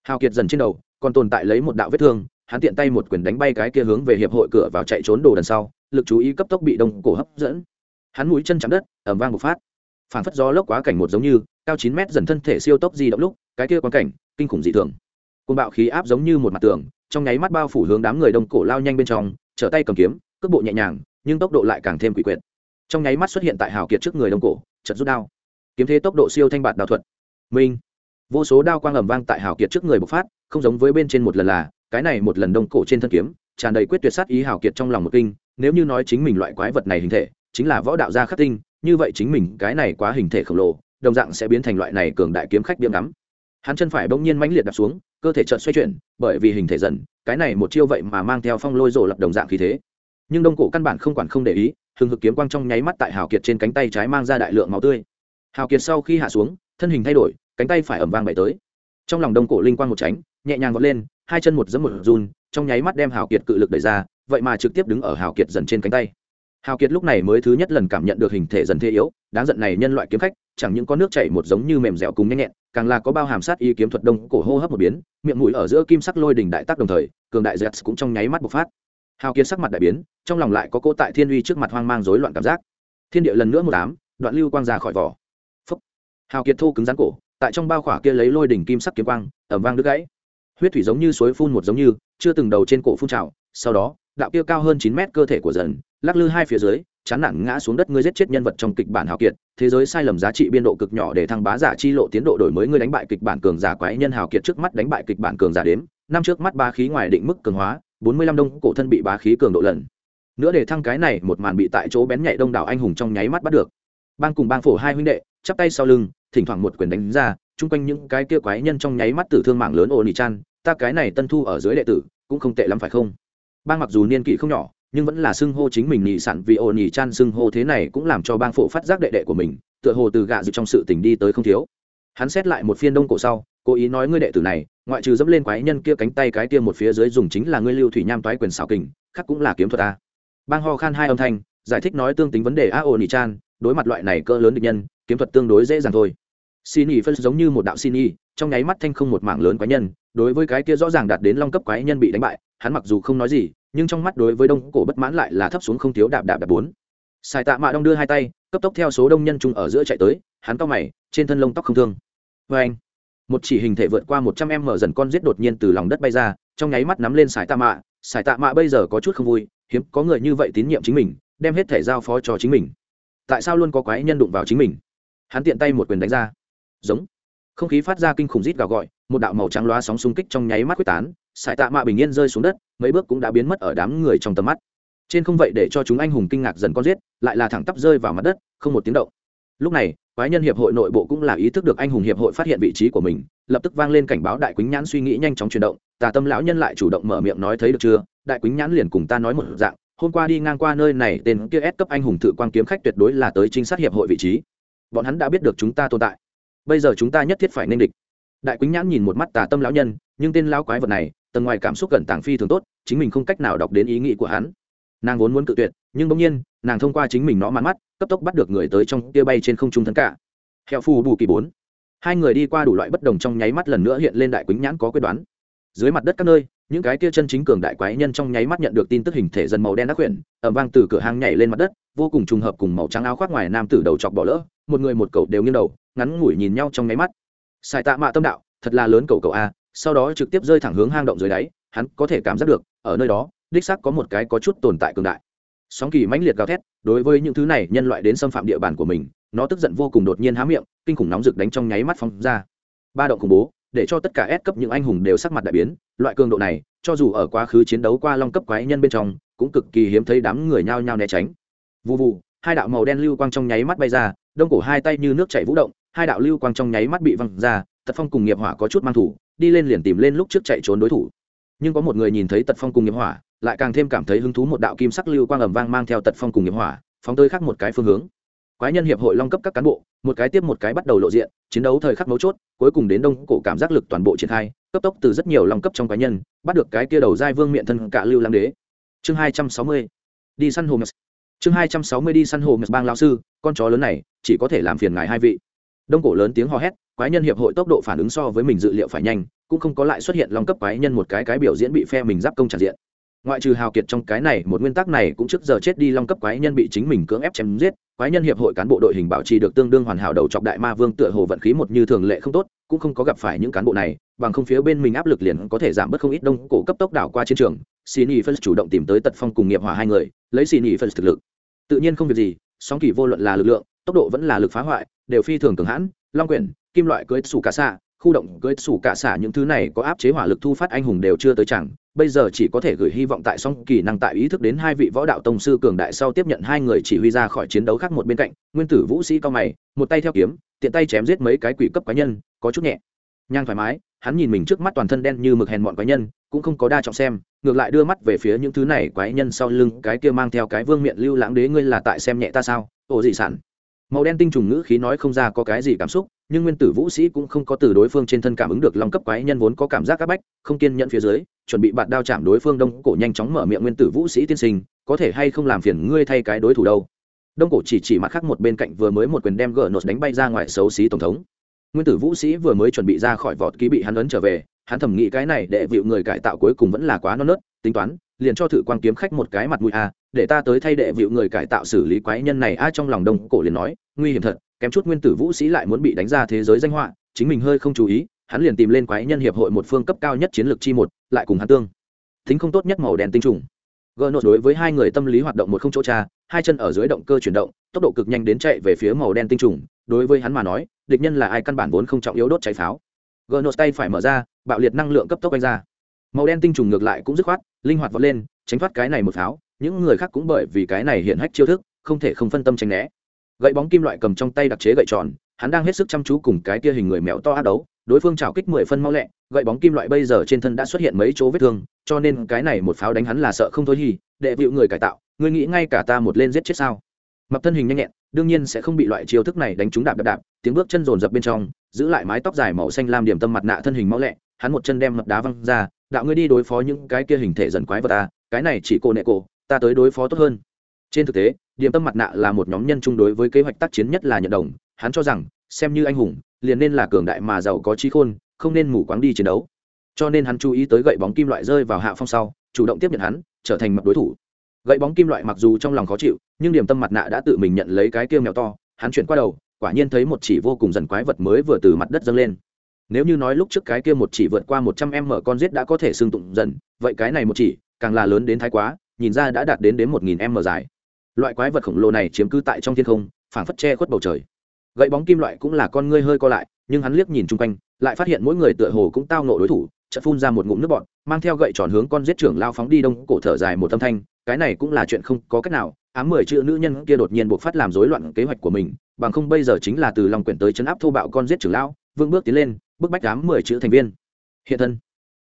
Hào kiệt dần trên đầu, còn tồn tại lấy một đạo vết thương, hắn tiện tay một quyền đánh bay cái kia hướng về hiệp hội cửa vào chạy trốn đồ đằng sau, lực chú ý cấp tốc bị đông cổ hấp dẫn. Hắn mũi chân chạm đất ẩm vang một phát. Phản phất gió lốc quá cảnh một giống như, cao chín mét dần thân thể siêu tốc di động lúc, cái kia quan cảnh, kinh khủng dị thường. Côn bạo khí áp giống như một mặt tường, trong nháy mắt bao phủ hướng đám người đông cổ lao nhanh bên trong, trở tay cầm kiếm, cước bộ nhẹ nhàng, nhưng tốc độ lại càng thêm quỷ quyệt trong nháy mắt xuất hiện tại hào kiệt trước người đông cổ chật rút đao. Kiếm thế tốc độ siêu thanh bạt đào thuật. Minh. Vô số đao quang ẩm vang tại hào kiệt trước người bộc phát, không giống với bên trên một lần là, cái này một lần đông cổ trên thân kiếm, tràn đầy quyết tuyệt sát ý hào kiệt trong lòng một kinh, nếu như nói chính mình loại quái vật này hình thể, chính là võ đạo gia khắc tinh, như vậy chính mình cái này quá hình thể khổng lồ, đồng dạng sẽ biến thành loại này cường đại kiếm khách biếm ngắm. Hắn chân phải bỗng nhiên mãnh liệt đạp xuống, cơ thể chợt xoay chuyển, bởi vì hình thể dần, cái này một chiêu vậy mà mang theo phong lôi rổ lập đồng dạng khí thế. Nhưng đông cổ căn bản không quản không để ý hừng hực kiếm quang trong nháy mắt tại hào kiệt trên cánh tay trái mang ra đại lượng máu tươi. Hào kiệt sau khi hạ xuống, thân hình thay đổi, cánh tay phải ẩm vang bày tới. Trong lòng đông cổ linh quang một tránh, nhẹ nhàng vọt lên, hai chân một dẫm một run, trong nháy mắt đem hào kiệt cự lực đẩy ra, vậy mà trực tiếp đứng ở hào kiệt dần trên cánh tay. Hào kiệt lúc này mới thứ nhất lần cảm nhận được hình thể dần thế yếu, đáng giận này nhân loại kiếm khách, chẳng những có nước chảy một giống như mềm dẻo cùng nhanh nhẹn, càng là có bao hàm sát y kiếm thuật đông cổ hô hấp một biến, miệng mũi ở giữa kim sắc lôi đỉnh đại tác đồng thời, cường đại dẹt cũng trong nháy mắt bộc phát hào kiệt sắc mặt đại biến, trong lòng lại có cỗ tại thiên uy trước mặt hoang mang rối loạn cảm giác. Thiên địa lần nữa một đám, đoạn lưu quang ra khỏi vỏ. Phấp hào kiệt thô cứng rắn cổ, tại trong bao khỏa kia lấy lôi đỉnh kim sắc kiếm quang, ẩm vang đứt gãy. Huyết thủy giống như suối phun một giống như, chưa từng đầu trên cổ phun trào, sau đó, đạo kia cao hơn chín mét cơ thể của dần, lắc lư hai phía dưới, chán nản ngã xuống đất ngươi giết chết nhân vật trong kịch bản hào kiệt, thế giới sai lầm giá trị biên độ cực nhỏ để thăng bá giả chi lộ tiến độ đổi mới ngươi đánh bại kịch bản cường giả quái nhân hào kiệt trước mắt đánh bại kịch bản cường giả đếm, năm trước mắt ba khí ngoài định mức cường hóa bốn mươi lăm đông cổ thân bị bá khí cường độ lần. Nữa để thăng cái này, một màn bị tại chỗ bén nhạy đông đảo anh hùng trong nháy mắt bắt được. Bang cùng bang phổ hai huynh đệ, chắp tay sau lưng, thỉnh thoảng một quyền đánh ra, chung quanh những cái kia quái nhân trong nháy mắt tử thương mạng lớn ồ nỉ chan, ta cái này tân thu ở dưới đệ tử, cũng không tệ lắm phải không? Bang mặc dù niên kỷ không nhỏ, nhưng vẫn là xưng hô chính mình nhị sản vì ồ nỉ chan xưng hô thế này cũng làm cho bang phổ phát giác đệ đệ của mình, tựa hồ từ gạ dự trong sự tình đi tới không thiếu. Hắn xét lại một phiên đông cổ sau cố ý nói ngươi đệ tử này, ngoại trừ dẫm lên quái nhân kia cánh tay cái kia một phía dưới dùng chính là ngươi lưu thủy nham toái quyền xảo kình, khác cũng là kiếm thuật a. Bang ho khan hai âm thanh, giải thích nói tương tính vấn đề a ồn ỉ chan, đối mặt loại này cỡ lớn địch nhân, kiếm thuật tương đối dễ dàng thôi. Xin y phân giống như một đạo xin y trong nháy mắt thanh không một mảng lớn quái nhân, đối với cái kia rõ ràng đạt đến long cấp quái nhân bị đánh bại, hắn mặc dù không nói gì, nhưng trong mắt đối với đông cổ bất mãn lại là thấp xuống không thiếu đạp đạp đạp bốn. Sai tạ mạ đông đưa hai tay, cấp tốc theo số đông nhân chung ở giữa chạy tới, hắn cao mày, trên thân lông tóc không thương. Vê anh một chỉ hình thể vượt qua một trăm em mở dần con giết đột nhiên từ lòng đất bay ra, trong nháy mắt nắm lên sải tạ mạ. Sải tạ mạ bây giờ có chút không vui, hiếm có người như vậy tín nhiệm chính mình, đem hết thể giao phó cho chính mình. Tại sao luôn có quái nhân đụng vào chính mình? Hắn tiện tay một quyền đánh ra. Giống. Không khí phát ra kinh khủng rít gào gọi, một đạo màu trắng loa sóng xung kích trong nháy mắt quyết tán, sải tạ mạ bình yên rơi xuống đất, mấy bước cũng đã biến mất ở đám người trong tầm mắt. Trên không vậy để cho chúng anh hùng kinh ngạc dần con giết, lại là thẳng tắp rơi vào mặt đất, không một tiếng động. Lúc này quái nhân hiệp hội nội bộ cũng là ý thức được anh hùng hiệp hội phát hiện vị trí của mình, lập tức vang lên cảnh báo đại quýnh nhãn suy nghĩ nhanh chóng chuyển động, tà tâm lão nhân lại chủ động mở miệng nói thấy được chưa, đại quýnh nhãn liền cùng ta nói một dạng, hôm qua đi ngang qua nơi này, tên kia ép cấp anh hùng thự quan kiếm khách tuyệt đối là tới trinh sát hiệp hội vị trí. Bọn hắn đã biết được chúng ta tồn tại. Bây giờ chúng ta nhất thiết phải nên địch. Đại quýnh nhãn nhìn một mắt tà tâm lão nhân, nhưng tên lão quái vật này, tầng ngoài cảm xúc gần tàng phi thường tốt, chính mình không cách nào đọc đến ý nghĩ của hắn. Nàng vốn muốn cự tuyệt, nhưng bỗng nhiên, nàng thông qua chính mình nó mắn mắt cấp tốc bắt được người tới trong tia bay trên không trung thân cả. Hẹo phù bù kỳ bốn. Hai người đi qua đủ loại bất đồng trong nháy mắt lần nữa hiện lên đại quýnh nhãn có quyết đoán. Dưới mặt đất các nơi, những cái kia chân chính cường đại quái nhân trong nháy mắt nhận được tin tức hình thể dần màu đen đắc quyển ẩm vang từ cửa hang nhảy lên mặt đất, vô cùng trùng hợp cùng màu trắng áo khoác ngoài nam tử đầu chọc bỏ lỡ, một người một cậu đều nghiêng đầu, ngắn ngủi nhìn nhau trong nháy mắt. Sai tạ mạ tâm đạo, thật là lớn cầu cầu a, sau đó trực tiếp rơi thẳng hướng hang động dưới đáy, hắn có thể cảm giác được, ở nơi đó, đích xác có một cái có chút tồn tại cường đại sóng kỳ mãnh liệt gào thét, đối với những thứ này nhân loại đến xâm phạm địa bàn của mình, nó tức giận vô cùng đột nhiên há miệng, kinh khủng nóng rực đánh trong nháy mắt phóng ra. Ba động khủng bố, để cho tất cả s cấp những anh hùng đều sắc mặt đại biến, loại cường độ này, cho dù ở quá khứ chiến đấu qua long cấp quái nhân bên trong, cũng cực kỳ hiếm thấy đám người nhao nhao né tránh. Vụ vụ hai đạo màu đen lưu quang trong nháy mắt bay ra, đông cổ hai tay như nước chảy vũ động, hai đạo lưu quang trong nháy mắt bị văng ra, tật phong cùng nghiệp hỏa có chút mang thủ, đi lên liền tìm lên lúc trước chạy trốn đối thủ nhưng có một người nhìn thấy tật phong cùng nghiệp hỏa, lại càng thêm cảm thấy hứng thú một đạo kim sắc lưu quang ầm vang mang theo tật phong cùng nghiệp hỏa, phóng tới khác một cái phương hướng. Quái nhân hiệp hội long cấp các cán bộ, một cái tiếp một cái bắt đầu lộ diện, chiến đấu thời khắc mấu chốt, cuối cùng đến đông cổ cảm giác lực toàn bộ triển khai, cấp tốc từ rất nhiều long cấp trong quái nhân, bắt được cái kia đầu giai vương miện thân cả lưu lam đế. Chương hai trăm sáu mươi, đi săn hồ mèo. Chương hai trăm sáu mươi đi săn hồ mèo bang lao sư, con chó lớn này, chỉ có thể làm phiền ngài hai vị. Đông cổ lớn tiếng hò hét quái nhân hiệp hội tốc độ phản ứng so với mình dự liệu phải nhanh, cũng không có lại xuất hiện long cấp quái nhân một cái cái biểu diễn bị phe mình giáp công tràn diện. Ngoại trừ hào kiệt trong cái này, một nguyên tắc này cũng trước giờ chết đi long cấp quái nhân bị chính mình cưỡng ép chém giết, quái nhân hiệp hội cán bộ đội hình bảo trì được tương đương hoàn hảo đầu chọc đại ma vương tựa hồ vận khí một như thường lệ không tốt, cũng không có gặp phải những cán bộ này, bằng không phía bên mình áp lực liền có thể giảm bớt không ít đông cổ cấp tốc đảo qua chiến trường. Xin phân chủ động tìm tới tật phong cùng nghiệp hòa hai người, lấy xin phân thực lực. Tự nhiên không việc gì song kỳ vô luận là lực lượng, tốc độ vẫn là lực phá hoại, đều phi thường cường hãn, long quyển kim loại cưới sủ cả xạ, khu động cưới sủ cả xạ những thứ này có áp chế hỏa lực thu phát anh hùng đều chưa tới chẳng. Bây giờ chỉ có thể gửi hy vọng tại song kỳ năng tại ý thức đến hai vị võ đạo tông sư cường đại sau tiếp nhận hai người chỉ huy ra khỏi chiến đấu khác một bên cạnh. Nguyên tử vũ sĩ cao mày, một tay theo kiếm, tiện tay chém giết mấy cái quỷ cấp cá nhân, có chút nhẹ. Nhang thoải mái, hắn nhìn mình trước mắt toàn thân đen như mực hèn bọn quái nhân, cũng không có đa trọng xem, ngược lại đưa mắt về phía những thứ này quái nhân sau lưng, cái kia mang theo cái vương miện lưu lãng đế ngươi là tại xem nhẹ ta sao? Ồ dị sản màu đen tinh trùng ngữ khí nói không ra có cái gì cảm xúc, nhưng nguyên tử vũ sĩ cũng không có từ đối phương trên thân cảm ứng được long cấp quái nhân vốn có cảm giác áp bách, không kiên nhẫn phía dưới, chuẩn bị bạt đao chạm đối phương đông cổ nhanh chóng mở miệng nguyên tử vũ sĩ tiên sinh, có thể hay không làm phiền ngươi thay cái đối thủ đâu? Đông cổ chỉ chỉ mặt khác một bên cạnh vừa mới một quyền đem gỡ nốt đánh bay ra ngoài xấu xí tổng thống. Nguyên tử vũ sĩ vừa mới chuẩn bị ra khỏi vọt ký bị hắn ấn trở về, hắn thẩm nghĩ cái này để vịu người cải tạo cuối cùng vẫn là quá non nớt, tính toán liền cho thử quan kiếm khách một cái mặt mũi a để ta tới thay đệ vịu người cải tạo xử lý quái nhân này. A trong lòng đông cổ liền nói, nguy hiểm thật, kém chút nguyên tử vũ sĩ lại muốn bị đánh ra thế giới danh họa, chính mình hơi không chú ý. Hắn liền tìm lên quái nhân hiệp hội một phương cấp cao nhất chiến lược chi một, lại cùng hắn tương. Thính không tốt nhất màu đen tinh trùng. Gờ nốt đối với hai người tâm lý hoạt động một không chỗ cha hai chân ở dưới động cơ chuyển động, tốc độ cực nhanh đến chạy về phía màu đen tinh trùng. Đối với hắn mà nói, địch nhân là ai căn bản vốn không trọng yếu đốt cháy pháo. Gờ nốt tay phải mở ra, bạo liệt năng lượng cấp tốc anh ra. Màu đen tinh trùng ngược lại cũng dứt khoát linh hoạt vọt lên, tránh thoát cái này một pháo, những người khác cũng bởi vì cái này hiện hách chiêu thức, không thể không phân tâm tránh né gậy bóng kim loại cầm trong tay đặc chế gậy tròn, hắn đang hết sức chăm chú cùng cái kia hình người mèo to ác đấu, đối phương trào kích mười phân mau lẹ, gậy bóng kim loại bây giờ trên thân đã xuất hiện mấy chỗ vết thương, cho nên cái này một pháo đánh hắn là sợ không thôi gì. đệ vịu người cải tạo người nghĩ ngay cả ta một lên giết chết sao mập thân hình nhanh nhẹn, đương nhiên sẽ không bị loại chiêu thức này đánh trúng đạp đạp đạp, tiếng bước chân rồn rập bên trong, giữ lại mái tóc dài màu xanh lam điểm tâm mặt nạ thân hình mau lẹ hắn một chân đem mập đá văng ra, đạo ngươi đi đối phó những cái kia hình thể dần quái vật ta, cái này chỉ cô nệ cổ, ta tới đối phó tốt hơn. Trên thực tế, điểm tâm mặt nạ là một nhóm nhân chung đối với kế hoạch tác chiến nhất là nhận đồng, hắn cho rằng, xem như anh hùng, liền nên là cường đại mà giàu có trí khôn, không nên mù quáng đi chiến đấu. Cho nên hắn chú ý tới gậy bóng kim loại rơi vào hạ phong sau, chủ động tiếp nhận hắn, trở thành mặt đối thủ. Gậy bóng kim loại mặc dù trong lòng khó chịu, nhưng điểm tâm mặt nạ đã tự mình nhận lấy cái kêu mèo to, hắn chuyển qua đầu, quả nhiên thấy một chỉ vô cùng dần quái vật mới vừa từ mặt đất dâng lên nếu như nói lúc trước cái kia một chỉ vượt qua một trăm em mở con giết đã có thể xương tụng dần, vậy cái này một chỉ, càng là lớn đến thái quá, nhìn ra đã đạt đến đến một nghìn m dài. Loại quái vật khổng lồ này chiếm cứ tại trong thiên không, phảng phất che khuất bầu trời. Gậy bóng kim loại cũng là con ngươi hơi co lại, nhưng hắn liếc nhìn chung quanh, lại phát hiện mỗi người tựa hồ cũng tao nộ đối thủ, chợt phun ra một ngụm nước bọt, mang theo gậy tròn hướng con giết trưởng lao phóng đi đông cổ thở dài một âm thanh, cái này cũng là chuyện không có cách nào, ám mười chữ nữ nhân kia đột nhiên buộc phát làm rối loạn kế hoạch của mình, bằng không bây giờ chính là từ lòng quyển tới chấn áp thô bạo con giết trưởng lao vương bước tiến lên bức bách đám mười chữ thành viên. Hiện thân.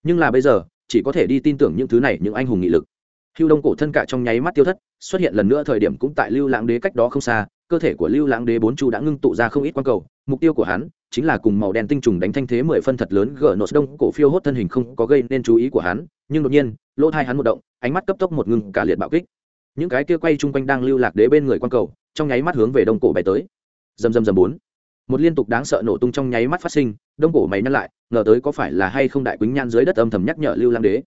Nhưng là bây giờ, chỉ có thể đi tin tưởng những thứ này, những anh hùng nghị lực. Hưu đông cổ thân cả trong nháy mắt tiêu thất, xuất hiện lần nữa thời điểm cũng tại lưu lãng đế cách đó không xa, cơ thể của lưu lãng đế bốn chu đã ngưng tụ ra không ít quan cầu, mục tiêu của hắn chính là cùng màu đen tinh trùng đánh thanh thế mười phân thật lớn gỡ nốt đông cổ phiêu hốt thân hình không có gây nên chú ý của hắn, nhưng đột nhiên, lỗ thai hắn một động, ánh mắt cấp tốc một ngừng cả liệt bạo kích. Những cái kia quay chung quanh đang lưu lạc đế bên người quan cầu, trong nháy mắt hướng về đông cổ bay tới. Dầm dầm dầm bốn một liên tục đáng sợ nổ tung trong nháy mắt phát sinh, đông cổ mày nhăn lại, ngờ tới có phải là hay không đại quýnh nhan dưới đất âm thầm nhắc nhở lưu Lang đế.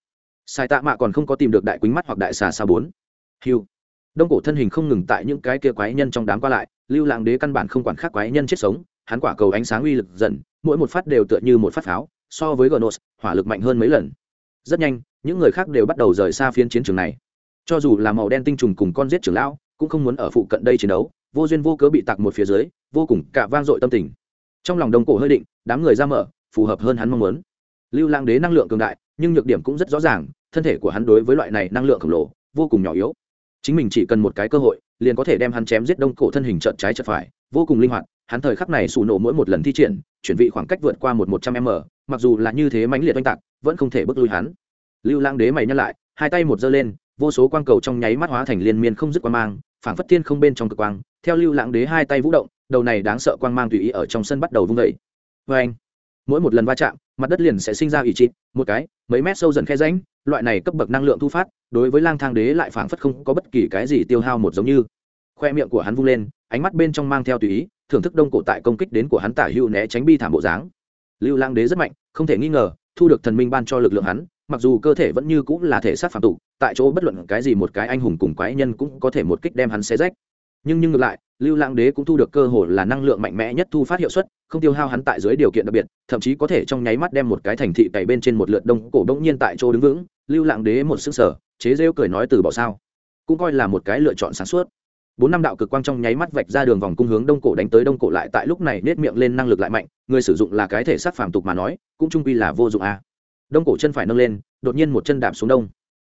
Sai tạ mạ còn không có tìm được đại quýnh mắt hoặc đại xà xa bốn. Hiu đông cổ thân hình không ngừng tại những cái kia quái nhân trong đám qua lại, lưu lãng đế căn bản không quản khác quái nhân chết sống, hắn quả cầu ánh sáng uy lực dần, mỗi một phát đều tựa như một phát pháo, so với gonos, hỏa lực mạnh hơn mấy lần. Rất nhanh, những người khác đều bắt đầu rời xa phiến chiến trường này. Cho dù là màu đen tinh trùng cùng con giết trưởng lão cũng không muốn ở phụ cận đây chiến đấu, vô duyên vô cớ bị tặc một phía dưới, vô cùng cả vang dội tâm tình. Trong lòng đông cổ hơi định, đám người ra mở, phù hợp hơn hắn mong muốn. Lưu lang đế năng lượng cường đại, nhưng nhược điểm cũng rất rõ ràng, thân thể của hắn đối với loại này năng lượng khổng lồ, vô cùng nhỏ yếu. Chính mình chỉ cần một cái cơ hội, liền có thể đem hắn chém giết đông cổ thân hình trợn trái trợn phải, vô cùng linh hoạt, hắn thời khắc này sụ nổ mỗi một lần thi triển, chuyển vị khoảng cách vượt qua một một trăm m, mặc dù là như thế mãnh liệt oanh tạc, vẫn không thể bước lui hắn. Lưu lang đế mày nhắc lại, hai tay một giơ lên, vô số quang cầu trong nháy mắt hóa thành liên miên không dứt qua mang phảng phất thiên không bên trong cực quang, theo lưu lãng đế hai tay vũ động, đầu này đáng sợ quang mang tùy ý ở trong sân bắt đầu vung vẩy vê anh, mỗi một lần va chạm, mặt đất liền sẽ sinh ra ủy chịt một cái, mấy mét sâu dần khe ránh loại này cấp bậc năng lượng thu phát, đối với lang thang đế lại phảng phất không có bất kỳ cái gì tiêu hao một giống như. Khoe miệng của hắn vung lên, ánh mắt bên trong mang theo tùy ý, thưởng thức đông cổ tại công kích đến của hắn tả hữu né tránh bi thảm bộ dáng. Lưu lang đế rất mạnh, không thể nghi ngờ, thu được thần minh ban cho lực lượng hắn mặc dù cơ thể vẫn như cũng là thể xác phạm tục, tại chỗ bất luận cái gì một cái anh hùng cùng quái nhân cũng có thể một kích đem hắn xé rách. Nhưng nhưng ngược lại, lưu lãng đế cũng thu được cơ hội là năng lượng mạnh mẽ nhất thu phát hiệu suất, không tiêu hao hắn tại dưới điều kiện đặc biệt, thậm chí có thể trong nháy mắt đem một cái thành thị cày bên trên một lượt đông cổ đông nhiên tại chỗ đứng vững, lưu lãng đế một sức sở chế rêu cười nói từ bỏ sao. Cũng coi là một cái lựa chọn sáng suốt. Bốn năm đạo cực quang trong nháy mắt vạch ra đường vòng cung hướng đông cổ đánh tới đông cổ lại tại lúc này nết miệng lên năng lực lại mạnh, người sử dụng là cái thể xác phàm tục mà nói, cũng trung quy là vô dụng a. à đông cổ chân phải nâng lên, đột nhiên một chân đạp xuống đông.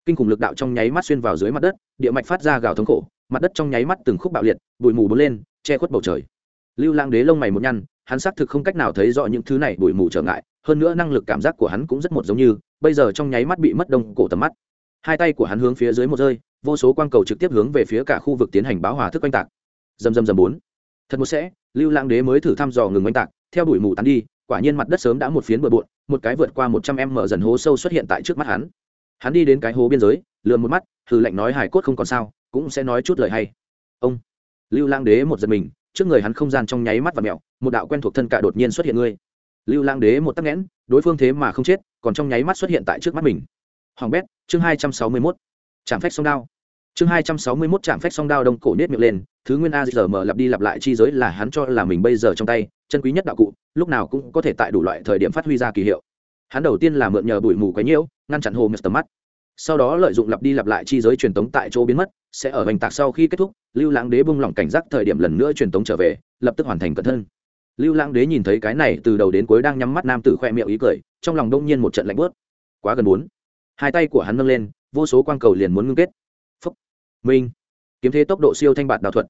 Kinh khủng lực đạo trong nháy mắt xuyên vào dưới mặt đất, địa mạch phát ra gào thống khổ, mặt đất trong nháy mắt từng khúc bạo liệt, bụi mù bốn lên, che khuất bầu trời. Lưu lang đế lông mày một nhăn, hắn xác thực không cách nào thấy rõ những thứ này bụi mù trở ngại, hơn nữa năng lực cảm giác của hắn cũng rất một giống như, bây giờ trong nháy mắt bị mất đông cổ tầm mắt. Hai tay của hắn hướng phía dưới một rơi, vô số quang cầu trực tiếp hướng về phía cả khu vực tiến hành báo hòa thức oanh tạc. Dầm dầm dầm bốn. Thật một sẽ, lưu lang đế mới thử thăm dò ngừng oanh tạc, theo bụi mù tán đi quả nhiên mặt đất sớm đã một phiến bừa bộn, một cái vượt qua một trăm em mở dần hố sâu xuất hiện tại trước mắt hắn. Hắn đi đến cái hố biên giới, lườm một mắt, hừ lạnh nói hải cốt không còn sao, cũng sẽ nói chút lời hay. Ông, lưu lang đế một giật mình, trước người hắn không gian trong nháy mắt và mẹo một đạo quen thuộc thân cả đột nhiên xuất hiện ngươi. Lưu lang đế một tắc nghẽn, đối phương thế mà không chết, còn trong nháy mắt xuất hiện tại trước mắt mình. Hoàng bét, chương hai trăm sáu mươi mốt. Chạm phách song đao. Chương hai trăm sáu mươi mốt chạm phách song đao đông cổ nết miệng lên thứ nguyên a giờ mở lặp đi lặp lại chi giới là hắn cho là mình bây giờ trong tay, chân quý nhất đạo cụ, lúc nào cũng có thể tại đủ loại thời điểm phát huy ra kỳ hiệu. Hắn đầu tiên là mượn nhờ bụi mù quấy nhiễu, ngăn chặn hồ mr mắt. Sau đó lợi dụng lặp đi lặp lại chi giới truyền tống tại chỗ biến mất, sẽ ở hành tạc sau khi kết thúc, lưu lãng đế bung lỏng cảnh giác thời điểm lần nữa truyền tống trở về, lập tức hoàn thành cẩn thân lưu lãng đế nhìn thấy cái này từ đầu đến cuối đang nhắm mắt nam tử khoe miệng ý cười, trong lòng đông nhiên một trận lạnh bớt quá gần bốn. Hai tay của hắn nâng lên, vô số quang cầu liền muốn ngưng kết. Phúc. Minh kiếm thế tốc độ siêu thanh bạt đao thuật.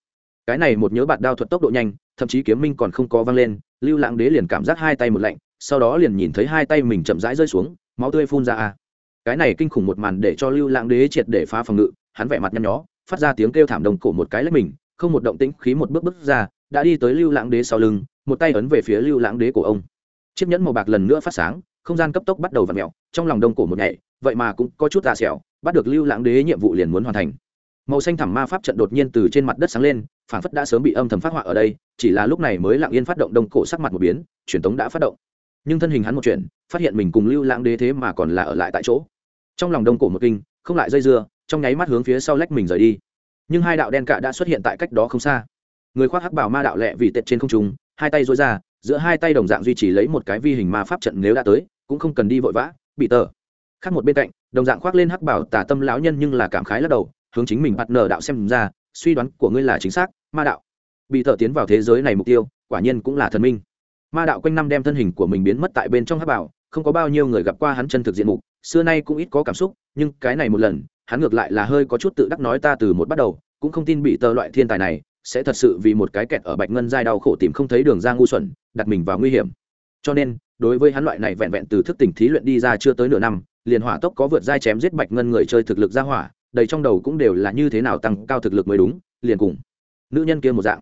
Cái này một nhớ bạt đao thuật tốc độ nhanh, thậm chí kiếm minh còn không có văng lên, lưu lãng đế liền cảm giác hai tay một lạnh, sau đó liền nhìn thấy hai tay mình chậm rãi rơi xuống, máu tươi phun ra a. Cái này kinh khủng một màn để cho lưu lãng đế triệt để phá phòng ngự, hắn vẻ mặt nhăn nhó, phát ra tiếng kêu thảm đồng cổ một cái lấy mình, không một động tĩnh, khí một bước bước ra, đã đi tới lưu lãng đế sau lưng, một tay ấn về phía lưu lãng đế của ông. Chiếc nhẫn màu bạc lần nữa phát sáng, không gian cấp tốc bắt đầu v ặ mẹo trong lòng đông cổ một ngày vậy mà cũng có chút da xẻo bắt được lưu lãng đế nhiệm vụ liền muốn hoàn thành màu xanh thẳm ma pháp trận đột nhiên từ trên mặt đất sáng lên phản phất đã sớm bị âm thầm phát họa ở đây, chỉ là lúc này mới lặng yên phát động đông cổ sắc mặt một biến, truyền tống đã phát động. Nhưng thân hình hắn một chuyện phát hiện mình cùng lưu lãng đế thế mà còn là ở lại tại chỗ. Trong lòng đông cổ một kinh, không lại dây dưa, trong nháy mắt hướng phía sau lách mình rời đi. Nhưng hai đạo đen cạ đã xuất hiện tại cách đó không xa. Người khoác hắc bảo ma đạo lẹ vì tệ trên không trung, hai tay dối ra, giữa hai tay đồng dạng duy trì lấy một cái vi hình ma pháp trận nếu đã tới, cũng không cần đi vội vã, bị tờ. Khác một bên cạnh, đồng dạng khoác lên hắc bảo tà tâm lão nhân nhưng là cảm khái lắc đầu hướng chính mình bắt nở đạo xem ra, suy đoán của ngươi là chính xác, ma đạo. Bị thợ tiến vào thế giới này mục tiêu, quả nhiên cũng là thần minh. Ma đạo quanh năm đem thân hình của mình biến mất tại bên trong hắc bảo, không có bao nhiêu người gặp qua hắn chân thực diện mục, xưa nay cũng ít có cảm xúc, nhưng cái này một lần, hắn ngược lại là hơi có chút tự đắc nói ta từ một bắt đầu, cũng không tin bị tờ loại thiên tài này, sẽ thật sự vì một cái kẹt ở bạch ngân giai đau khổ tìm không thấy đường ra ngu xuẩn, đặt mình vào nguy hiểm. Cho nên, đối với hắn loại này vẹn vẹn từ thức tỉnh thí luyện đi ra chưa tới nửa năm, liền hỏa tốc có vượt giai chém giết bạch ngân người chơi thực lực ra hỏa đầy trong đầu cũng đều là như thế nào tăng cao thực lực mới đúng, liền cùng nữ nhân kia một dạng.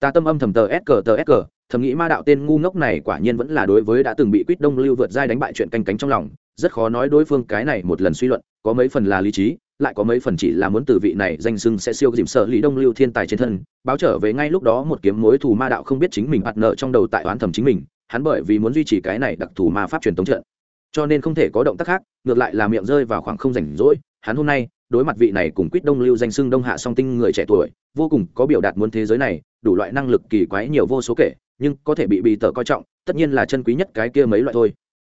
Ta tâm âm thầm tờ s cờ tờ s cờ thầm nghĩ ma đạo tên ngu ngốc này quả nhiên vẫn là đối với đã từng bị quýt đông lưu vượt giai đánh bại chuyện canh cánh trong lòng, rất khó nói đối phương cái này một lần suy luận, có mấy phần là lý trí, lại có mấy phần chỉ là muốn từ vị này danh sưng sẽ siêu dìm sợ lý đông lưu thiên tài trên thân, báo trở về ngay lúc đó một kiếm mối thù ma đạo không biết chính mình bạt nợ trong đầu tại oán thầm chính mình, hắn bởi vì muốn duy trì cái này đặc thù ma pháp truyền tống trận cho nên không thể có động tác khác, ngược lại là miệng rơi vào khoảng không rảnh rỗi, hắn hôm nay, đối mặt vị này cùng quýt đông lưu danh sưng đông hạ song tinh người trẻ tuổi, vô cùng có biểu đạt muốn thế giới này, đủ loại năng lực kỳ quái nhiều vô số kể, nhưng có thể bị bị tờ coi trọng, tất nhiên là chân quý nhất cái kia mấy loại thôi.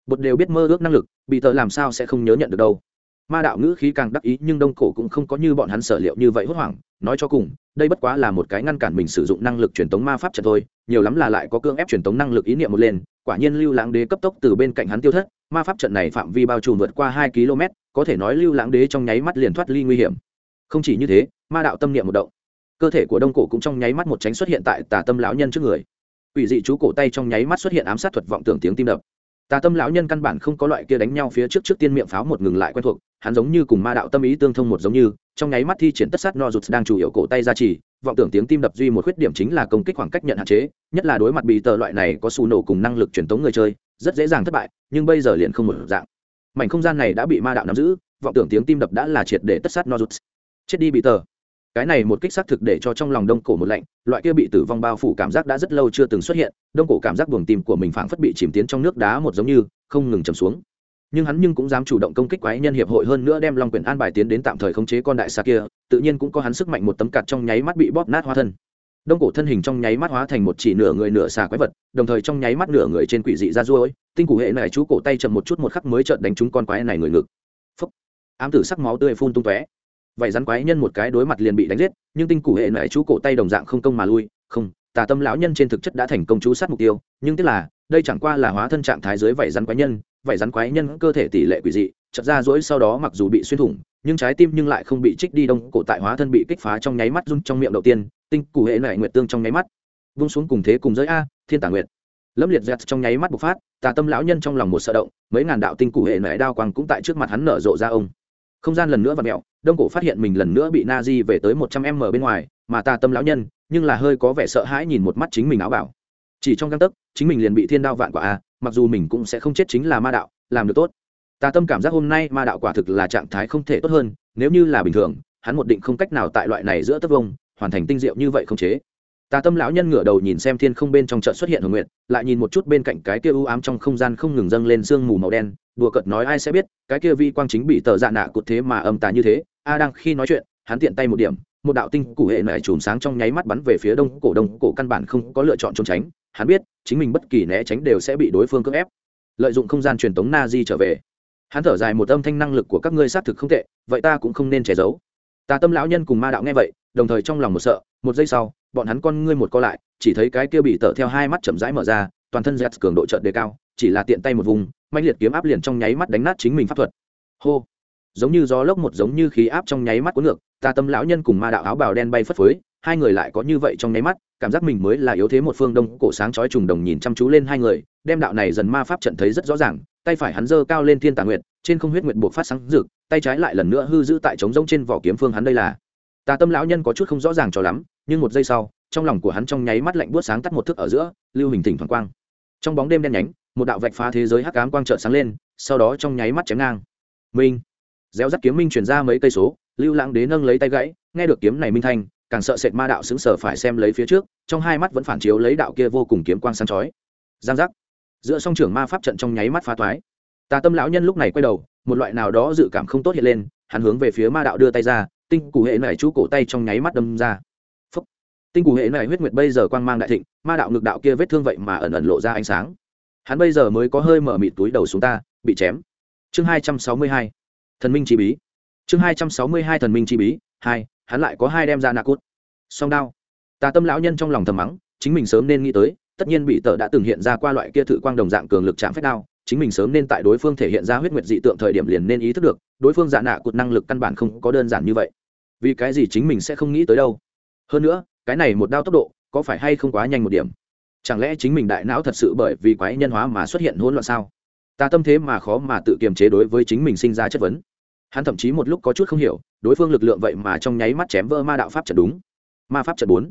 Bột đều biết mơ ước năng lực bị tờ làm sao sẽ không nhớ nhận được đâu. Ma đạo ngữ khí càng đắc ý, nhưng đông cổ cũng không có như bọn hắn sở liệu như vậy hốt hoảng, nói cho cùng, đây bất quá là một cái ngăn cản mình sử dụng năng lực truyền tống ma pháp trận thôi, nhiều lắm là lại có cương ép truyền tống năng lực ý niệm một lên quả nhiên lưu lãng đế cấp tốc từ bên cạnh hắn tiêu thất, ma pháp trận này phạm vi bao trùm vượt qua hai km, có thể nói lưu lãng đế trong nháy mắt liền thoát ly nguy hiểm. Không chỉ như thế, ma đạo tâm niệm một động. Cơ thể của đông cổ cũng trong nháy mắt một tránh xuất hiện tại tà tâm lão nhân trước người. Ủy dị chú cổ tay trong nháy mắt xuất hiện ám sát thuật vọng tưởng tiếng tim đập tà tâm lão nhân căn bản không có loại kia đánh nhau phía trước trước tiên miệng pháo một ngừng lại quen thuộc, hắn giống như cùng ma đạo tâm ý tương thông một giống như, trong nháy mắt thi triển tất sát no rụt đang chủ yếu cổ tay ra chỉ, vọng tưởng tiếng tim đập duy một khuyết điểm chính là công kích khoảng cách nhận hạn chế, nhất là đối mặt bị tờ loại này có xù nổ cùng năng lực truyền tống người chơi, rất dễ dàng thất bại, nhưng bây giờ liền không một dạng. Mảnh không gian này đã bị ma đạo nắm giữ, vọng tưởng tiếng tim đập đã là triệt để tất sát no rụt. Chết đi bị tờ cái này một kích xác thực để cho trong lòng đông cổ một lạnh, loại kia bị tử vong bao phủ cảm giác đã rất lâu chưa từng xuất hiện, đông cổ cảm giác buồng tim của mình phảng phất bị chìm tiến trong nước đá một giống như, không ngừng chầm xuống. Nhưng hắn nhưng cũng dám chủ động công kích quái nhân hiệp hội hơn nữa đem long quyền an bài tiến đến tạm thời khống chế con đại xa kia, tự nhiên cũng có hắn sức mạnh một tấm cặt trong nháy mắt bị bóp nát hóa thân. Đông cổ thân hình trong nháy mắt hóa thành một chỉ nửa người nửa xà quái vật, đồng thời trong nháy mắt nửa người trên quỷ dị ra ruôi, tinh cụ hệ này chú cổ tay chậm một chút một khắc mới trợn đánh trúng con quái này người ngực. Phấp ám tử sắc máu tươi phun tung tóe vậy rắn quái nhân một cái đối mặt liền bị đánh giết, nhưng tinh củ hệ này chú cổ tay đồng dạng không công mà lui. Không, tà tâm lão nhân trên thực chất đã thành công chú sát mục tiêu, nhưng tức là, đây chẳng qua là hóa thân trạng thái dưới vảy rắn quái nhân. Vảy rắn quái nhân cơ thể tỷ lệ quỷ dị, chợt ra rỗi sau đó mặc dù bị xuyên thủng, nhưng trái tim nhưng lại không bị trích đi đông, cổ tại hóa thân bị kích phá trong nháy mắt run trong miệng đầu tiên, tinh cụ hệ lại nguyệt tương trong nháy mắt vung xuống cùng thế cùng giới a, thiên tả nguyệt. Lâm liệt dẹt trong nháy mắt bộc phát, tà tâm lão nhân trong lòng một sợ động, mấy ngàn đạo tinh cụ hệ nại đao quang cũng tại trước mặt hắn nở rộ ra ông không gian lần nữa và mẹo, đông cổ phát hiện mình lần nữa bị na di về tới một trăm m bên ngoài, mà ta tâm lão nhân, nhưng là hơi có vẻ sợ hãi nhìn một mắt chính mình áo bảo. Chỉ trong găng tấc, chính mình liền bị thiên đao vạn quả a, mặc dù mình cũng sẽ không chết chính là ma đạo, làm được tốt. Ta tâm cảm giác hôm nay ma đạo quả thực là trạng thái không thể tốt hơn, nếu như là bình thường, hắn một định không cách nào tại loại này giữa tất vông, hoàn thành tinh diệu như vậy không chế tà tâm lão nhân ngửa đầu nhìn xem thiên không bên trong chợt xuất hiện hồng nguyệt, lại nhìn một chút bên cạnh cái kia u ám trong không gian không ngừng dâng lên sương mù màu đen đùa cợt nói ai sẽ biết cái kia vi quang chính bị tờ dạ nạ cột thế mà âm tà như thế a đang khi nói chuyện hắn tiện tay một điểm một đạo tinh củ hệ nảy chùm sáng trong nháy mắt bắn về phía đông cổ đông cổ căn bản không có lựa chọn trốn tránh hắn biết chính mình bất kỳ né tránh đều sẽ bị đối phương cưỡng ép. Lợi dụng không gian truyền tống na di trở về. Hắn thở dài một âm thanh năng lực của các ngươi xác thực không tệ vậy ta cũng không nên che giấu. Tà tâm lão nhân cùng ma đạo nghe vậy đồng thời trong lòng một sợ một giây sau bọn hắn con ngươi một co lại, chỉ thấy cái kia bị tở theo hai mắt chậm rãi mở ra, toàn thân dẹt cường độ trợn đề cao, chỉ là tiện tay một vùng mạnh liệt kiếm áp liền trong nháy mắt đánh nát chính mình pháp thuật. Hô! Giống như gió lốc một giống như khí áp trong nháy mắt cuốn ngược, ta tâm lão nhân cùng ma đạo áo bào đen bay phất phới, hai người lại có như vậy trong nháy mắt, cảm giác mình mới là yếu thế một phương đông, cổ sáng chói trùng đồng nhìn chăm chú lên hai người, đem đạo này dần ma pháp trận thấy rất rõ ràng, tay phải hắn giơ cao lên thiên tà nguyệt, trên không huyết nguyệt buộc phát sáng rực, tay trái lại lần nữa hư giữ tại trống rỗng trên vỏ kiếm phương hắn đây là tà tâm lão nhân có chút không rõ ràng cho lắm, nhưng một giây sau, trong lòng của hắn trong nháy mắt lạnh buốt sáng tắt một thức ở giữa, lưu hình thỉnh thoảng quang. Trong bóng đêm đen nhánh, một đạo vạch phá thế giới hắc ám quang trợn sáng lên, sau đó trong nháy mắt chém ngang. Minh. Réo rắt kiếm minh chuyển ra mấy cây số, lưu lãng đế nâng lấy tay gãy, nghe được kiếm này minh thanh, càng sợ sệt ma đạo xứng sở phải xem lấy phía trước, trong hai mắt vẫn phản chiếu lấy đạo kia vô cùng kiếm quang sáng chói. Giang giác. Giữa song trưởng ma pháp trận trong nháy mắt phá toái. tà tâm lão nhân lúc này quay đầu, một loại nào đó dự cảm không tốt hiện lên, hắn hướng về phía ma đạo đưa tay ra tinh cụ hệ này chú cổ tay trong nháy mắt đâm ra. Phúc. tinh cụ hệ này huyết nguyệt bây giờ quang mang đại thịnh, ma đạo ngực đạo kia vết thương vậy mà ẩn ẩn lộ ra ánh sáng. Hắn bây giờ mới có hơi mở mịt túi đầu xuống ta, bị chém. Chương hai trăm sáu mươi hai. Thần minh chi bí. Chương hai trăm sáu mươi hai thần minh chi bí. Hai, hắn lại có hai đem ra nạ cút. Song đao. Tà tâm lão nhân trong lòng thầm mắng, chính mình sớm nên nghĩ tới, tất nhiên bị tờ đã từng hiện ra qua loại kia thử quang đồng dạng cường lực chạm phép đao chính mình sớm nên tại đối phương thể hiện ra huyết nguyệt dị tượng thời điểm liền nên ý thức được, đối phương giả nạ cụt năng lực căn bản không có đơn giản như vậy. Vì cái gì chính mình sẽ không nghĩ tới đâu? Hơn nữa, cái này một đao tốc độ, có phải hay không quá nhanh một điểm? Chẳng lẽ chính mình đại não thật sự bởi vì quái nhân hóa mà xuất hiện hỗn loạn sao? Ta tâm thế mà khó mà tự kiềm chế đối với chính mình sinh ra chất vấn. Hắn thậm chí một lúc có chút không hiểu, đối phương lực lượng vậy mà trong nháy mắt chém vỡ ma đạo pháp trận đúng. Ma pháp trận bốn.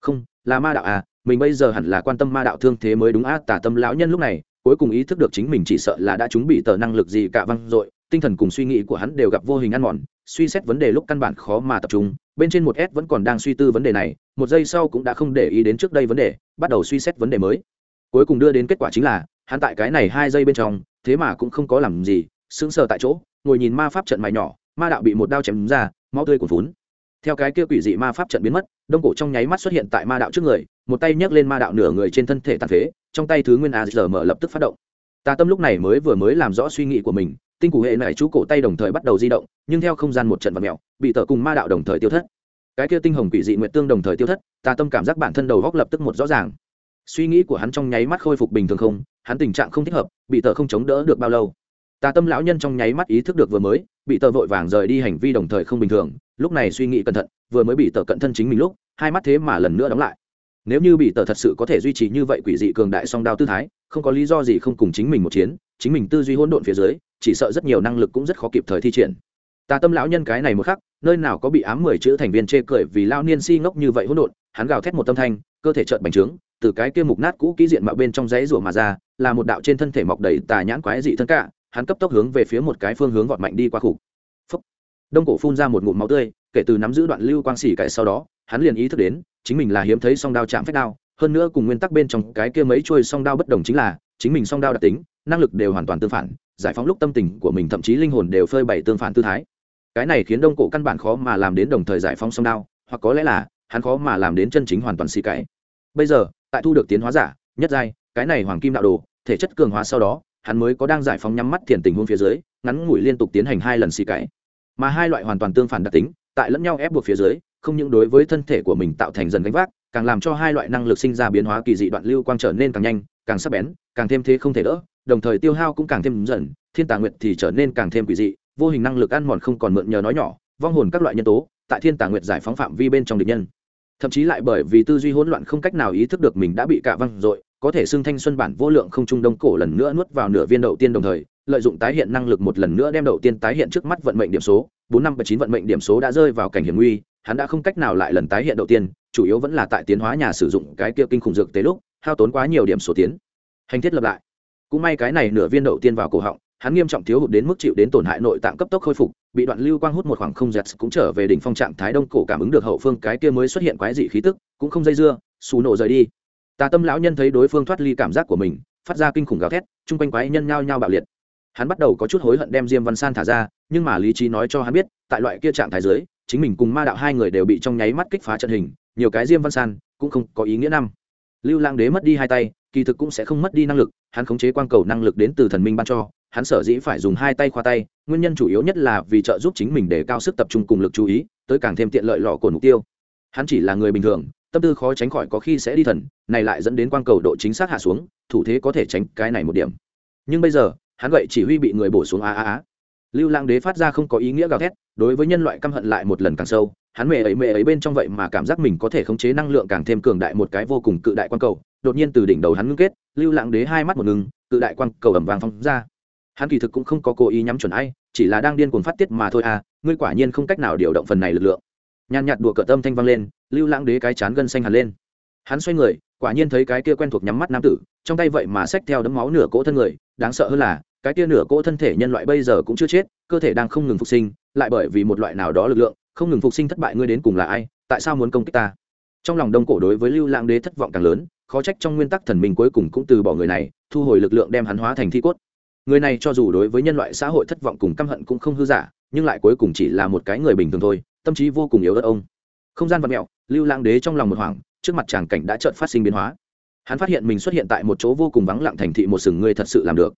Không, là ma đạo à mình bây giờ hẳn là quan tâm ma đạo thương thế mới đúng. Á tả tâm lão nhân lúc này cuối cùng ý thức được chính mình chỉ sợ là đã chuẩn bị tờ năng lực gì cả văng dội, tinh thần cùng suy nghĩ của hắn đều gặp vô hình ăn mòn, suy xét vấn đề lúc căn bản khó mà tập trung, bên trên một s vẫn còn đang suy tư vấn đề này, một giây sau cũng đã không để ý đến trước đây vấn đề, bắt đầu suy xét vấn đề mới. Cuối cùng đưa đến kết quả chính là, hắn tại cái này hai giây bên trong, thế mà cũng không có làm gì, sững sờ tại chỗ, ngồi nhìn ma pháp trận mày nhỏ, ma đạo bị một đao chém ra, máu tươi cuồn phún theo cái kia quỷ dị ma pháp trận biến mất, đông cổ trong nháy mắt xuất hiện tại ma đạo trước người, một tay nhấc lên ma đạo nửa người trên thân thể tàn phế, trong tay thứ nguyên a giờ mở lập tức phát động. Tà tâm lúc này mới vừa mới làm rõ suy nghĩ của mình, tinh cụ hệ này chú cổ tay đồng thời bắt đầu di động, nhưng theo không gian một trận vật mèo, bị tờ cùng ma đạo đồng thời tiêu thất. Cái kia tinh hồng quỷ dị nguyện tương đồng thời tiêu thất tà tâm cảm giác bản thân đầu góc lập tức một rõ ràng. Suy nghĩ của hắn trong nháy mắt khôi phục bình thường không, hắn tình trạng không thích hợp, bị tờ không chống đỡ được bao lâu. Tà tâm lão nhân trong nháy mắt ý thức được vừa mới, bị tờ vội vàng rời đi hành vi đồng thời không bình thường lúc này suy nghĩ cẩn thận, vừa mới bị tờ cận thân chính mình lúc, hai mắt thế mà lần nữa đóng lại. Nếu như bị tờ thật sự có thể duy trì như vậy quỷ dị cường đại song đao tư thái, không có lý do gì không cùng chính mình một chiến, chính mình tư duy hỗn độn phía dưới, chỉ sợ rất nhiều năng lực cũng rất khó kịp thời thi triển. Ta tâm lão nhân cái này một khắc, nơi nào có bị ám mười chữ thành viên chê cười vì lao niên si ngốc như vậy hỗn độn, hắn gào thét một tâm thanh, cơ thể trợn bành trướng, từ cái kia mục nát cũ kỹ diện mạo bên trong giấy rủa mà ra, là một đạo trên thân thể mọc đầy tà nhãn quái dị thân cả, hắn cấp tốc hướng về phía một cái phương hướng vọt mạnh đi qua khục đông cổ phun ra một ngụm máu tươi, kể từ nắm giữ đoạn lưu quang xỉ cậy sau đó, hắn liền ý thức đến, chính mình là hiếm thấy song đao chạm phách đao, hơn nữa cùng nguyên tắc bên trong cái kia mấy trôi song đao bất đồng chính là, chính mình song đao đặc tính, năng lực đều hoàn toàn tương phản, giải phóng lúc tâm tình của mình thậm chí linh hồn đều phơi bày tương phản tư thái. Cái này khiến đông cổ căn bản khó mà làm đến đồng thời giải phóng song đao, hoặc có lẽ là, hắn khó mà làm đến chân chính hoàn toàn xì cãi bây giờ, tại thu được tiến hóa giả, nhất giai, cái này hoàng kim đạo đồ, thể chất cường hóa sau đó, hắn mới có đang giải phóng nhắm mắt thiền tình huống phía dưới, ngắn ngủi liên tục tiến hành hai lần xì cãi mà hai loại hoàn toàn tương phản đặc tính, tại lẫn nhau ép buộc phía dưới, không những đối với thân thể của mình tạo thành dần gánh vác, càng làm cho hai loại năng lực sinh ra biến hóa kỳ dị đoạn lưu quang trở nên càng nhanh, càng sắc bén, càng thêm thế không thể đỡ, đồng thời tiêu hao cũng càng thêm dần, thiên tà nguyệt thì trở nên càng thêm quỷ dị, vô hình năng lực ăn mòn không còn mượn nhờ nói nhỏ, vong hồn các loại nhân tố, tại thiên tà nguyệt giải phóng phạm vi bên trong địch nhân. Thậm chí lại bởi vì tư duy hỗn loạn không cách nào ý thức được mình đã bị cạ văng dội có thể xưng thanh xuân bản vô lượng không trung đông cổ lần nữa nuốt vào nửa viên đầu tiên đồng thời lợi dụng tái hiện năng lực một lần nữa đem đầu tiên tái hiện trước mắt vận mệnh điểm số, bốn năm và chín vận mệnh điểm số đã rơi vào cảnh hiểm nguy, hắn đã không cách nào lại lần tái hiện đầu tiên, chủ yếu vẫn là tại tiến hóa nhà sử dụng cái kia kinh khủng dược tế lúc, hao tốn quá nhiều điểm số tiến. Hành thiết lập lại. Cũng may cái này nửa viên đầu tiên vào cổ họng, hắn nghiêm trọng thiếu hụt đến mức chịu đến tổn hại nội tạng cấp tốc khôi phục, bị đoạn lưu quang hút một khoảng không giật cũng trở về đỉnh phong trạng thái đông cổ cảm ứng được hậu phương cái kia mới xuất hiện quái dị khí tức, cũng không dây dưa, xù nổ rời đi. Tà tâm lão nhân thấy đối phương thoát ly cảm giác của mình, phát ra kinh khủng gào thét, chung quanh quái nhân nhao nhao bạo liệt hắn bắt đầu có chút hối hận đem diêm văn san thả ra, nhưng mà lý trí nói cho hắn biết, tại loại kia trạng thái dưới, chính mình cùng ma đạo hai người đều bị trong nháy mắt kích phá trận hình, nhiều cái diêm văn san cũng không có ý nghĩa năm. Lưu lang đế mất đi hai tay, kỳ thực cũng sẽ không mất đi năng lực, hắn khống chế quang cầu năng lực đến từ thần minh ban cho, hắn sở dĩ phải dùng hai tay khoa tay, nguyên nhân chủ yếu nhất là vì trợ giúp chính mình để cao sức tập trung cùng lực chú ý, tới càng thêm tiện lợi lọ cồn mục tiêu. Hắn chỉ là người bình thường, tâm tư khó tránh khỏi có khi sẽ đi thần, này lại dẫn đến quang cầu độ chính xác hạ xuống, thủ thế có thể tránh cái này một điểm. Nhưng bây giờ hắn gậy chỉ huy bị người bổ xuống a a a. Lưu lang đế phát ra không có ý nghĩa gào thét, đối với nhân loại căm hận lại một lần càng sâu, hắn mẹ ấy mẹ ấy bên trong vậy mà cảm giác mình có thể khống chế năng lượng càng thêm cường đại một cái vô cùng cự đại quan cầu. Đột nhiên từ đỉnh đầu hắn ngưng kết, lưu lãng đế hai mắt một ngừng, cự đại quan cầu ẩm vàng phong ra. Hắn kỳ thực cũng không có cố ý nhắm chuẩn ai, chỉ là đang điên cuồng phát tiết mà thôi à ngươi quả nhiên không cách nào điều động phần này lực lượng. Nhàn nhạt đùa cợt tâm thanh vang lên, lưu lãng đế cái chán gân xanh hẳn lên. Hắn xoay người, quả nhiên thấy cái kia quen thuộc nhắm mắt nam tử, trong tay vậy mà xách theo đấm máu nửa cỗ thân người, đáng sợ hơn là cái tia nửa cỗ thân thể nhân loại bây giờ cũng chưa chết, cơ thể đang không ngừng phục sinh, lại bởi vì một loại nào đó lực lượng, không ngừng phục sinh thất bại ngươi đến cùng là ai, tại sao muốn công kích ta? Trong lòng đông cổ đối với lưu lãng đế thất vọng càng lớn, khó trách trong nguyên tắc thần minh cuối cùng cũng từ bỏ người này, thu hồi lực lượng đem hắn hóa thành thi cốt. Người này cho dù đối với nhân loại xã hội thất vọng cùng căm hận cũng không hư giả, nhưng lại cuối cùng chỉ là một cái người bình thường thôi, tâm trí vô cùng yếu ớt ông. Không gian vật mẹo, lưu lãng đế trong lòng một hoảng, trước mặt tràng cảnh đã chợt phát sinh biến hóa. Hắn phát hiện mình xuất hiện tại một chỗ vô cùng vắng lặng thành thị một sừng người thật sự làm được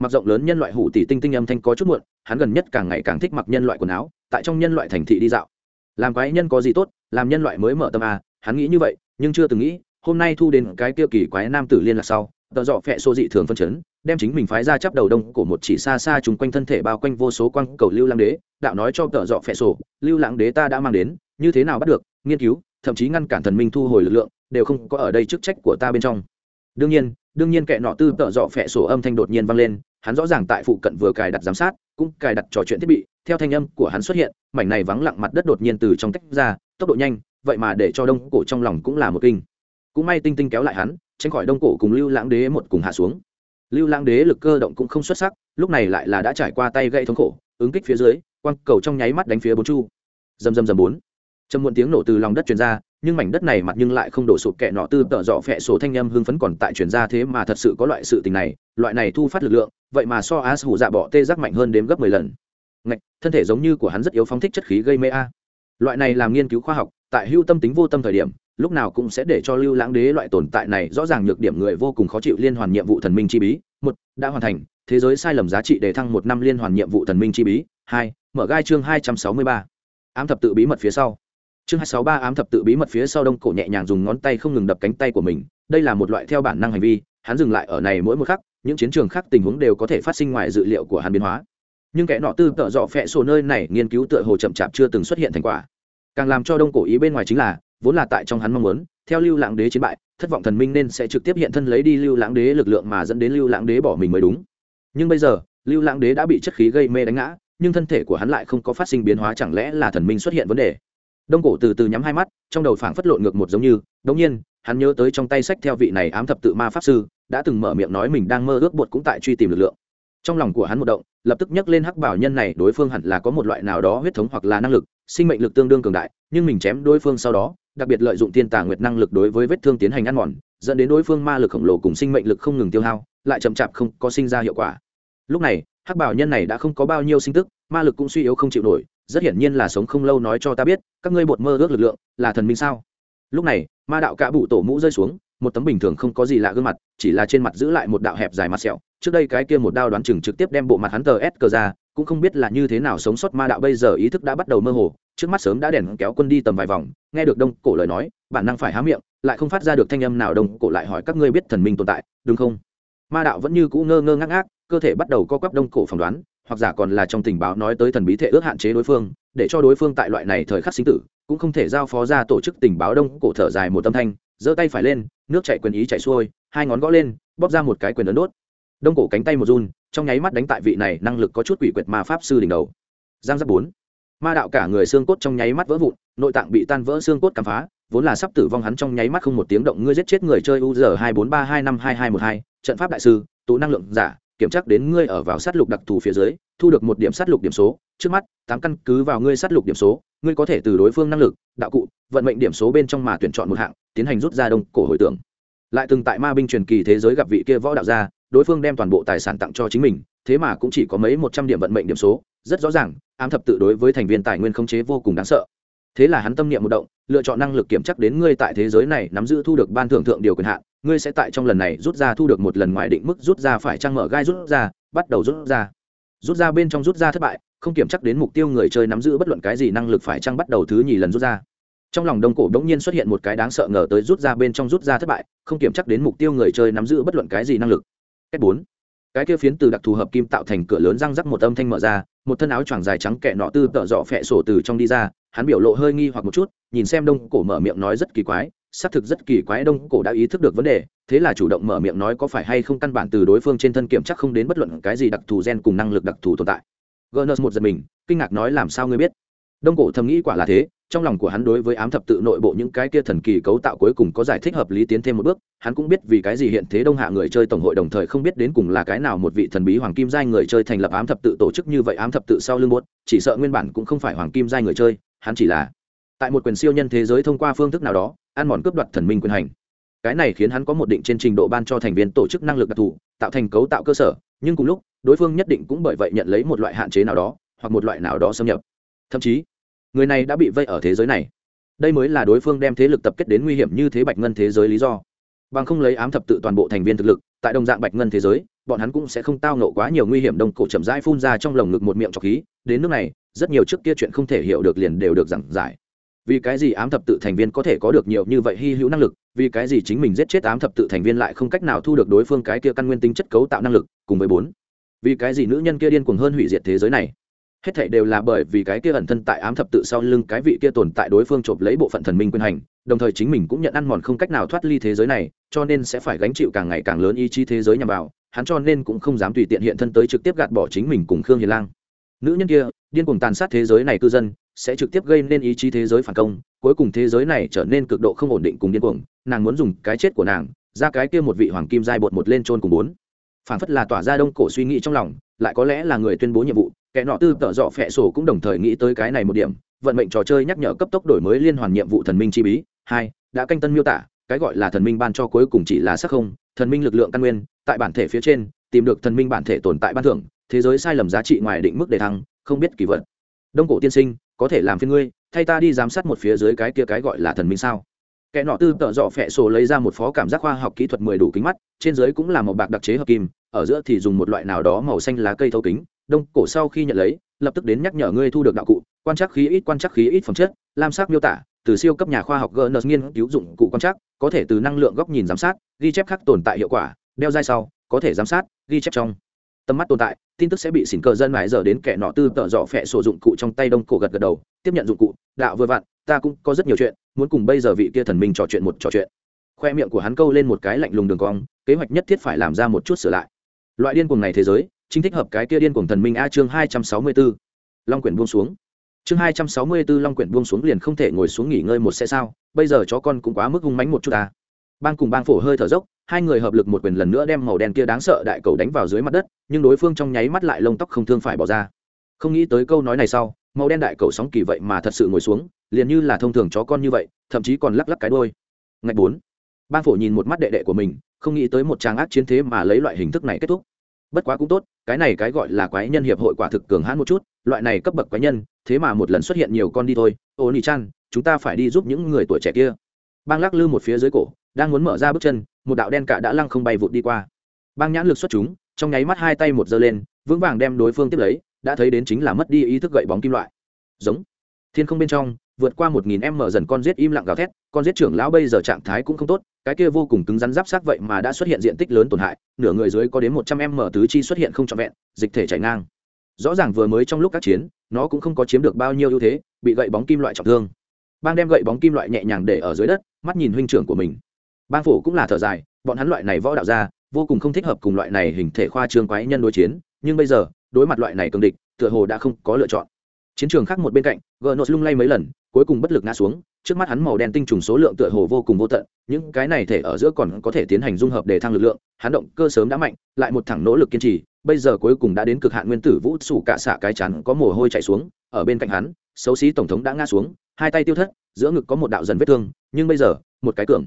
mặc rộng lớn nhân loại hủ tỷ tinh tinh âm thanh có chút muộn, hắn gần nhất càng ngày càng thích mặc nhân loại quần áo, tại trong nhân loại thành thị đi dạo. Làm quái nhân có gì tốt, làm nhân loại mới mở tâm à hắn nghĩ như vậy, nhưng chưa từng nghĩ, hôm nay thu đến cái kia kỳ quái nam tử liên lạc sau, tờ dọ phẹ xô dị thường phân chấn, đem chính mình phái ra chắp đầu đông của một chỉ xa xa chung quanh thân thể bao quanh vô số quang cầu lưu lãng đế, đạo nói cho tờ dọ phẹ sổ lưu lãng đế ta đã mang đến, như thế nào bắt được, nghiên cứu, thậm chí ngăn cản thần minh thu hồi lực lượng, đều không có ở đây chức trách của ta bên trong đương nhiên đương nhiên kẻ nọ tư tợ dọ phẹ sổ âm thanh đột nhiên vang lên, hắn rõ ràng tại phụ cận vừa cài đặt giám sát, cũng cài đặt trò chuyện thiết bị, theo thanh âm của hắn xuất hiện, mảnh này vắng lặng mặt đất đột nhiên từ trong tách ra, tốc độ nhanh, vậy mà để cho đông cổ trong lòng cũng là một kinh. Cũng may tinh tinh kéo lại hắn, tránh khỏi đông cổ cùng lưu lãng đế một cùng hạ xuống. Lưu lãng đế lực cơ động cũng không xuất sắc, lúc này lại là đã trải qua tay gây thống khổ, ứng kích phía dưới quăng cầu trong nháy mắt đánh phía bốn chu. Dầm dầm dầm bốn. Trầm muộn tiếng nổ từ lòng đất truyền ra nhưng mảnh đất này mặt nhưng lại không đổ sụp kẹ nọ tư tợ dọ phẹ sổ thanh âm hưng phấn còn tại chuyển ra thế mà thật sự có loại sự tình này, loại này thu phát lực lượng, vậy mà so as hủ dạ bọ tê giác mạnh hơn đếm gấp mười lần. Ngạch, thân thể giống như của hắn rất yếu phóng thích chất khí gây mê a. Loại này làm nghiên cứu khoa học, tại hưu tâm tính vô tâm thời điểm, lúc nào cũng sẽ để cho lưu lãng đế loại tồn tại này rõ ràng nhược điểm người vô cùng khó chịu liên hoàn nhiệm vụ thần minh chi bí. Một, đã hoàn thành, thế giới sai lầm giá trị để thăng một năm liên hoàn nhiệm vụ thần minh chi bí. Hai, mở gai chương hai trăm sáu mươi ba. Ám thập tự bí mật phía sau chương hai sáu ba ám thập tự bí mật phía sau đông cổ nhẹ nhàng dùng ngón tay không ngừng đập cánh tay của mình, đây là một loại theo bản năng hành vi, hắn dừng lại ở này mỗi một khắc, những chiến trường khác tình huống đều có thể phát sinh ngoài dự liệu của hắn biến hóa. Nhưng kẻ nọ tư tợ dọ phẹ sổ nơi này nghiên cứu tựa hồ chậm chạp chưa từng xuất hiện thành quả. Càng làm cho đông cổ ý bên ngoài chính là, vốn là tại trong hắn mong muốn, theo lưu lãng đế chiến bại, thất vọng thần minh nên sẽ trực tiếp hiện thân lấy đi lưu lãng đế lực lượng mà dẫn đến lưu lãng đế bỏ mình mới đúng. Nhưng bây giờ, lưu lãng đế đã bị chất khí gây mê đánh ngã, nhưng thân thể của hắn lại không có phát sinh biến hóa chẳng lẽ là thần minh xuất hiện vấn đề? Đông cổ từ từ nhắm hai mắt, trong đầu phảng phất lộn ngược một giống như, đống nhiên, hắn nhớ tới trong tay sách theo vị này ám thập tự ma pháp sư, đã từng mở miệng nói mình đang mơ ước bột cũng tại truy tìm lực lượng. Trong lòng của hắn một động, lập tức nhắc lên hắc bảo nhân này, đối phương hẳn là có một loại nào đó huyết thống hoặc là năng lực, sinh mệnh lực tương đương cường đại, nhưng mình chém đối phương sau đó, đặc biệt lợi dụng thiên tà nguyệt năng lực đối với vết thương tiến hành ăn mòn, dẫn đến đối phương ma lực khổng lồ cùng sinh mệnh lực không ngừng tiêu hao, lại chậm chạp không có sinh ra hiệu quả. Lúc này, hắc bảo nhân này đã không có bao nhiêu sinh tức, ma lực cũng suy yếu không chịu nổi rất hiển nhiên là sống không lâu nói cho ta biết, các ngươi bột mơ ước lực lượng là thần minh sao? Lúc này, ma đạo cả bụ tổ mũ rơi xuống, một tấm bình thường không có gì lạ gương mặt, chỉ là trên mặt giữ lại một đạo hẹp dài mặt sẹo. Trước đây cái kia một đao đoán chừng trực tiếp đem bộ mặt hắn tờ s cờ ra, cũng không biết là như thế nào sống sót ma đạo bây giờ ý thức đã bắt đầu mơ hồ, trước mắt sớm đã đèn kéo quân đi tầm vài vòng, nghe được đông cổ lời nói, bản năng phải há miệng, lại không phát ra được thanh âm nào đông cổ lại hỏi các ngươi biết thần minh tồn tại, đúng không? Ma đạo vẫn như cũ ngơ ngơ ngác ngác, cơ thể bắt đầu co quắp đông cổ phỏng đoán hoặc giả còn là trong tình báo nói tới thần bí thể ước hạn chế đối phương, để cho đối phương tại loại này thời khắc sinh tử, cũng không thể giao phó ra tổ chức tình báo đông cổ thở dài một tâm thanh, giơ tay phải lên, nước chạy quyền ý chạy xuôi, hai ngón gõ lên, bóp ra một cái quyền ấn đốt. Đông cổ cánh tay một run, trong nháy mắt đánh tại vị này năng lực có chút quỷ quyệt ma pháp sư đỉnh đầu. Giang giáp bốn. Ma đạo cả người xương cốt trong nháy mắt vỡ vụn, nội tạng bị tan vỡ xương cốt cắm phá, vốn là sắp tử vong hắn trong nháy mắt không một tiếng động, ngươi giết chết người chơi u giờ hai bốn ba hai năm hai hai một hai, trận pháp đại sư, tụ năng lượng giả kiểm tra đến ngươi ở vào sát lục đặc thù phía dưới, thu được một điểm sát lục điểm số. Trước mắt, tám căn cứ vào ngươi sát lục điểm số, ngươi có thể từ đối phương năng lực, đạo cụ, vận mệnh điểm số bên trong mà tuyển chọn một hạng, tiến hành rút ra đông cổ hồi tưởng. Lại từng tại ma binh truyền kỳ thế giới gặp vị kia võ đạo gia, đối phương đem toàn bộ tài sản tặng cho chính mình, thế mà cũng chỉ có mấy một trăm điểm vận mệnh điểm số. Rất rõ ràng, ám thập tự đối với thành viên tài nguyên khống chế vô cùng đáng sợ. Thế là hắn tâm niệm một động, lựa chọn năng lực kiểm chắc đến ngươi tại thế giới này nắm giữ thu được ban thưởng thượng điều quyền hạn ngươi sẽ tại trong lần này rút ra thu được một lần ngoài định mức rút ra phải trang mở gai rút ra, bắt đầu rút ra. Rút ra bên trong rút ra thất bại, không kiểm chắc đến mục tiêu người chơi nắm giữ bất luận cái gì năng lực phải trang bắt đầu thứ nhì lần rút ra. Trong lòng đông cổ đ ỗ n g nhiên xuất hiện một cái đáng sợ ngờ tới rút ra bên trong rút ra thất bại, không kiểm chắc đến mục tiêu người chơi nắm giữ bất luận cái gì năng lực. Cách bốn. Cái kia phiến từ đặc thù hợp kim tạo thành cửa lớn răng rắc một âm thanh mở ra, một thân áo choàng dài trắng kẹ nọ tư tợ dọ phẹ sổ từ trong đi ra, hắn biểu lộ hơi nghi hoặc một chút, nhìn xem đông cổ mở miệng nói rất kỳ quái xác thực rất kỳ quái đông cổ đã ý thức được vấn đề, thế là chủ động mở miệng nói có phải hay không căn bản từ đối phương trên thân kiểm chắc không đến bất luận cái gì đặc thù gen cùng năng lực đặc thù tồn tại. Gerners một giật mình, kinh ngạc nói làm sao ngươi biết? Đông cổ thầm nghĩ quả là thế, trong lòng của hắn đối với ám thập tự nội bộ những cái kia thần kỳ cấu tạo cuối cùng có giải thích hợp lý tiến thêm một bước, hắn cũng biết vì cái gì hiện thế đông hạ người chơi tổng hội đồng thời không biết đến cùng là cái nào một vị thần bí hoàng kim giai người chơi thành lập ám thập tự tổ chức như vậy ám thập tự sau lưng muốt chỉ sợ nguyên bản cũng không phải hoàng kim giai người chơi, hắn chỉ là tại một quyền siêu nhân thế giới thông qua phương thức nào đó, ăn mòn cướp đoạt thần minh quyền hành. Cái này khiến hắn có một định trên trình độ ban cho thành viên tổ chức năng lực đặc thù, tạo thành cấu tạo cơ sở, nhưng cùng lúc, đối phương nhất định cũng bởi vậy nhận lấy một loại hạn chế nào đó, hoặc một loại nào đó xâm nhập. Thậm chí, người này đã bị vây ở thế giới này. Đây mới là đối phương đem thế lực tập kết đến nguy hiểm như thế bạch ngân thế giới lý do. Bằng không lấy ám thập tự toàn bộ thành viên thực lực, tại đồng dạng bạch ngân thế giới, bọn hắn cũng sẽ không tao nộ quá nhiều nguy hiểm đông cổ chậm rãi phun ra trong lồng ngực một miệng trọc khí. Đến nước này, rất nhiều trước kia chuyện không thể hiểu được liền đều được giảng giải vì cái gì ám thập tự thành viên có thể có được nhiều như vậy hy hữu năng lực, vì cái gì chính mình giết chết ám thập tự thành viên lại không cách nào thu được đối phương cái kia căn nguyên tính chất cấu tạo năng lực, cùng với bốn. Vì cái gì nữ nhân kia điên cuồng hơn hủy diệt thế giới này? Hết thảy đều là bởi vì cái kia ẩn thân tại ám thập tự sau lưng cái vị kia tồn tại đối phương chộp lấy bộ phận thần minh quyền hành, đồng thời chính mình cũng nhận ăn mòn không cách nào thoát ly thế giới này, cho nên sẽ phải gánh chịu càng ngày càng lớn ý chí thế giới nhằm vào, hắn cho nên cũng không dám tùy tiện hiện thân tới trực tiếp gạt bỏ chính mình cùng khương hiền lang. Nữ nhân kia, điên cuồng tàn sát thế giới này cư dân sẽ trực tiếp gây nên ý chí thế giới phản công, cuối cùng thế giới này trở nên cực độ không ổn định cùng điên cuồng, nàng muốn dùng cái chết của nàng, ra cái kia một vị hoàng kim giai bột một lên trôn cùng bốn. Phản phất là tỏa ra đông cổ suy nghĩ trong lòng, lại có lẽ là người tuyên bố nhiệm vụ, kẻ nọ tư tợ dọ phẹ sổ cũng đồng thời nghĩ tới cái này một điểm, vận mệnh trò chơi nhắc nhở cấp tốc đổi mới liên hoàn nhiệm vụ thần minh chi bí, hai, đã canh tân miêu tả, cái gọi là thần minh ban cho cuối cùng chỉ là sắc không, thần minh lực lượng căn nguyên, tại bản thể phía trên, tìm được thần minh bản thể tồn tại ban thưởng, thế giới sai lầm giá trị ngoài định mức đề thăng, không biết kỳ vật. Đông cổ tiên sinh có thể làm phiên ngươi, thay ta đi giám sát một phía dưới cái kia cái gọi là thần minh sao. Kẻ nọ tư tợ dọ phẹ sổ lấy ra một phó cảm giác khoa học kỹ thuật mười đủ kính mắt, trên dưới cũng là một bạc đặc chế hợp kim, ở giữa thì dùng một loại nào đó màu xanh lá cây thấu kính, đông cổ sau khi nhận lấy, lập tức đến nhắc nhở ngươi thu được đạo cụ, quan trắc khí ít quan trắc khí ít phẩm chất, lam sắc miêu tả, từ siêu cấp nhà khoa học gns nghiên cứu dụng cụ quan trắc, có thể từ năng lượng góc nhìn giám sát, ghi chép khác tồn tại hiệu quả, đeo dai sau, có thể giám sát, ghi chép trong tầm mắt tồn tại, tin tức sẽ bị xỉn cờ dân mãi giờ đến kẻ nọ tư tợ dọ phẹ sổ dụng cụ trong tay đông cổ gật gật đầu, tiếp nhận dụng cụ, đạo vừa vặn, ta cũng có rất nhiều chuyện, muốn cùng bây giờ vị kia thần minh trò chuyện một trò chuyện. Khoe miệng của hắn câu lên một cái lạnh lùng đường cong, kế hoạch nhất thiết phải làm ra một chút sửa lại. Loại điên cuồng này thế giới, chính thích hợp cái kia điên cuồng thần minh a chương hai trăm sáu mươi 264. long quyển buông xuống. Chương hai trăm sáu mươi 264 long quyển buông xuống liền không thể ngồi xuống nghỉ ngơi một xe sao, bây giờ chó con cũng quá mức hung mánh một chút à bang cùng bang phổ hơi thở dốc, hai người hợp lực một quyền lần nữa đem màu đen kia đáng sợ đại cầu đánh vào dưới mặt đất, nhưng đối phương trong nháy mắt lại lông tóc không thương phải bỏ ra. Không nghĩ tới câu nói này sau, màu đen đại cầu sóng kỳ vậy mà thật sự ngồi xuống, liền như là thông thường chó con như vậy, thậm chí còn lắc lắc cái đôi ngạch bốn. Bang phổ nhìn một mắt đệ đệ của mình, không nghĩ tới một trang ác chiến thế mà lấy loại hình thức này kết thúc. Bất quá cũng tốt, cái này cái gọi là quái nhân hiệp hội quả thực cường hãn một chút, loại này cấp bậc quái nhân, thế mà một lần xuất hiện nhiều con đi thôi. Ô nỉ chan chúng ta phải đi giúp những người tuổi trẻ kia. Bang lắc lư một phía dưới cổ đang muốn mở ra bước chân, một đạo đen cả đã lăng không bay vụt đi qua. Bang nhãn lực xuất chúng, trong nháy mắt hai tay một giơ lên, vững vàng đem đối phương tiếp lấy, đã thấy đến chính là mất đi ý thức gậy bóng kim loại. Giống. Thiên không bên trong, vượt qua một nghìn em mở dần con giết im lặng gào thét, con giết trưởng lão bây giờ trạng thái cũng không tốt, cái kia vô cùng cứng rắn giáp sát vậy mà đã xuất hiện diện tích lớn tổn hại, nửa người dưới có đến một trăm em mở tứ chi xuất hiện không trọn vẹn, dịch thể chảy ngang. Rõ ràng vừa mới trong lúc các chiến, nó cũng không có chiếm được bao nhiêu ưu thế, bị gậy bóng kim loại trọng thương. Bang đem gậy bóng kim loại nhẹ nhàng để ở dưới đất, mắt nhìn huynh trưởng của mình bang phổ cũng là thở dài, bọn hắn loại này võ đạo ra, vô cùng không thích hợp cùng loại này hình thể khoa trương quái nhân đối chiến, nhưng bây giờ, đối mặt loại này cường địch, tựa hồ đã không có lựa chọn. Chiến trường khác một bên cạnh gờ nốt lung lay mấy lần, cuối cùng bất lực ngã xuống, trước mắt hắn màu đen tinh trùng số lượng tựa hồ vô cùng vô tận, những cái này thể ở giữa còn có thể tiến hành dung hợp để thăng lực lượng, hắn động cơ sớm đã mạnh, lại một thẳng nỗ lực kiên trì, bây giờ cuối cùng đã đến cực hạn nguyên tử vũ sủ cả xạ cái chắn có mồ hôi chảy xuống, ở bên cạnh hắn, xấu xí tổng thống đã ngã xuống, hai tay tiêu thất, giữa ngực có một đạo dần vết thương, nhưng bây giờ, một cái cường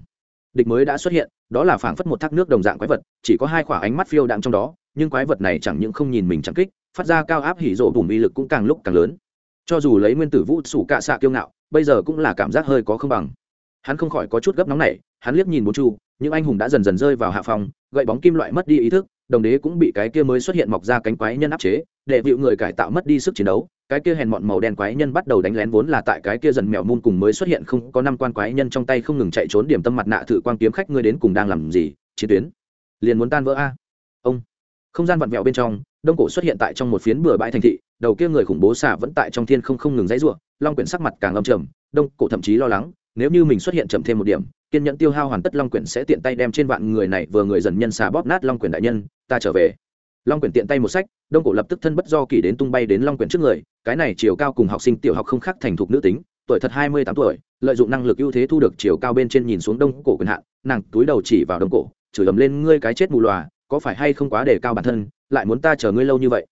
địch mới đã xuất hiện, đó là phảng phất một thác nước đồng dạng quái vật, chỉ có hai khỏa ánh mắt phiêu đạm trong đó, nhưng quái vật này chẳng những không nhìn mình chẳng kích, phát ra cao áp hỉ rộ đủ uy lực cũng càng lúc càng lớn. Cho dù lấy nguyên tử vũ sủ cạ xạ kiêu ngạo, bây giờ cũng là cảm giác hơi có không bằng. Hắn không khỏi có chút gấp nóng này hắn liếc nhìn bốn chu, những anh hùng đã dần dần rơi vào hạ phòng gậy bóng kim loại mất đi ý thức đồng đế cũng bị cái kia mới xuất hiện mọc ra cánh quái nhân áp chế để vịu người cải tạo mất đi sức chiến đấu, cái kia hèn mọn màu đen quái nhân bắt đầu đánh lén vốn là tại cái kia dần mèo môn cùng mới xuất hiện không có năm quan quái nhân trong tay không ngừng chạy trốn điểm tâm mặt nạ thử quan kiếm khách ngươi đến cùng đang làm gì, chiến tuyến, liền muốn tan vỡ a. Ông, không gian vặn vẹo bên trong, đông cổ xuất hiện tại trong một phiến bừa bãi thành thị, đầu kia người khủng bố xả vẫn tại trong thiên không không ngừng dãy ruộng long quyển sắc mặt càng âm trầm, đông cổ thậm chí lo lắng, nếu như mình xuất hiện chậm thêm một điểm kiên nhẫn tiêu hao hoàn tất long quyển sẽ tiện tay đem trên vạn người này vừa người dần nhân xà bóp nát long quyển đại nhân, ta trở về. Long quyển tiện tay một sách, đông cổ lập tức thân bất do kỳ đến tung bay đến long quyển trước người, cái này chiều cao cùng học sinh tiểu học không khác thành thục nữ tính, tuổi thật hai mươi tám tuổi, lợi dụng năng lực ưu thế thu được chiều cao bên trên nhìn xuống đông cổ quyền hạn, nàng túi đầu chỉ vào đông cổ, chửi ầm lên, ngươi cái chết mù lòa có phải hay không quá đề cao bản thân, lại muốn ta chờ ngươi lâu như vậy?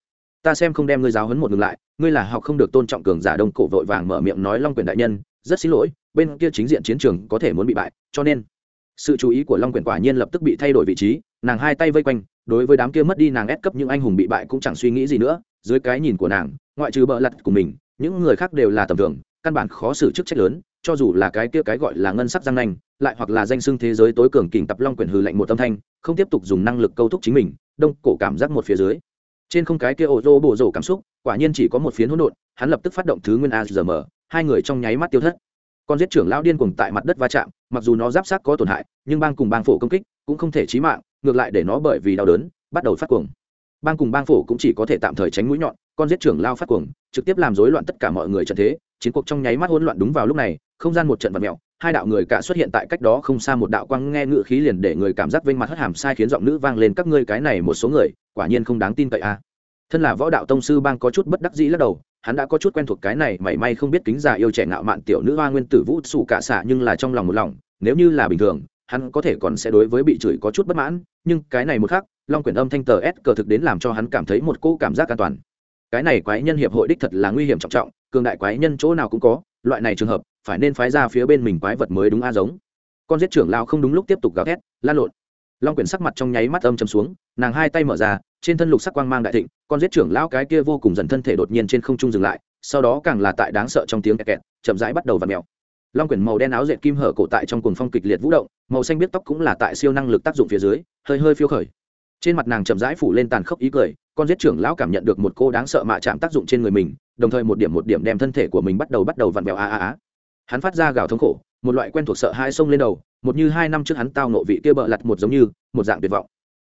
Ta xem không đem ngươi giáo hấn một ngừng lại, ngươi là học không được tôn trọng cường giả đông cổ vội vàng mở miệng nói long quyền đại nhân rất xin lỗi, bên kia chính diện chiến trường có thể muốn bị bại, cho nên sự chú ý của long quyền quả nhiên lập tức bị thay đổi vị trí, nàng hai tay vây quanh, đối với đám kia mất đi nàng ép cấp những anh hùng bị bại cũng chẳng suy nghĩ gì nữa, dưới cái nhìn của nàng, ngoại trừ bợ lặt của mình, những người khác đều là tầm thường, căn bản khó xử chức trách lớn, cho dù là cái kia cái gọi là ngân sắc giang nanh, lại hoặc là danh xưng thế giới tối cường kình tập long quyền hư lệnh một âm thanh, không tiếp tục dùng năng lực câu thúc chính mình, đông cổ cảm giác một phía dưới trên không cái kia ô rô bổ rổ cảm xúc, quả nhiên chỉ có một phiến hỗn độn, hắn lập tức phát động thứ nguyên a giờ mở hai người trong nháy mắt tiêu thất. Con giết trưởng lão điên cuồng tại mặt đất va chạm, mặc dù nó giáp sát có tổn hại, nhưng bang cùng bang phổ công kích cũng không thể chí mạng, ngược lại để nó bởi vì đau đớn, bắt đầu phát cuồng. Bang cùng bang phổ cũng chỉ có thể tạm thời tránh mũi nhọn, con giết trưởng lao phát cuồng, trực tiếp làm rối loạn tất cả mọi người trận thế, chiến cuộc trong nháy mắt hỗn loạn đúng vào lúc này, không gian một trận vật mẹo hai đạo người cả xuất hiện tại cách đó không xa một đạo quang nghe ngự khí liền để người cảm giác vinh mặt hất hàm sai khiến giọng nữ vang lên, các ngươi cái này một số người, quả nhiên không đáng tin cậy a. Thân là võ đạo tông sư bang có chút bất đắc dĩ lắc đầu, hắn đã có chút quen thuộc cái này, mảy may không biết kính già yêu trẻ ngạo mạn tiểu nữ hoa nguyên tử vũ sụ cả xạ nhưng là trong lòng một lòng, nếu như là bình thường, hắn có thể còn sẽ đối với bị chửi có chút bất mãn, nhưng cái này một khác long quyển âm thanh tờ s cờ thực đến làm cho hắn cảm thấy một cô cảm giác an toàn. Cái này quái nhân hiệp hội đích thật là nguy hiểm trọng trọng, cường đại quái nhân chỗ nào cũng có loại này trường hợp, phải nên phái ra phía bên mình quái vật mới đúng a giống. Con giết trưởng lao không đúng lúc tiếp tục gào thét lan lộn. Long quyển sắc mặt trong nháy mắt âm chầm xuống, nàng hai tay mở ra, trên thân lục sắc quang mang đại thịnh, con giết trưởng lao cái kia vô cùng dần thân thể đột nhiên trên không trung dừng lại, sau đó càng là tại đáng sợ trong tiếng kẹt kẹt, chậm rãi bắt đầu và mèo. Long quyển màu đen áo dệt kim hở cổ tại trong cuồng phong kịch liệt vũ động, màu xanh biết tóc cũng là tại siêu năng lực tác dụng phía dưới, hơi hơi phiêu khởi. Trên mặt nàng chậm rãi phủ lên tàn khốc ý cười, con giết trưởng lão cảm nhận được một cô đáng sợ mạ chạm tác dụng trên người mình đồng thời một điểm một điểm đem thân thể của mình bắt đầu bắt đầu vặn vẹo a a a. Hắn phát ra gào thống khổ, một loại quen thuộc sợ hai sông lên đầu, một như hai năm trước hắn tao nộ vị kia bợ lặt một giống như, một dạng tuyệt vọng.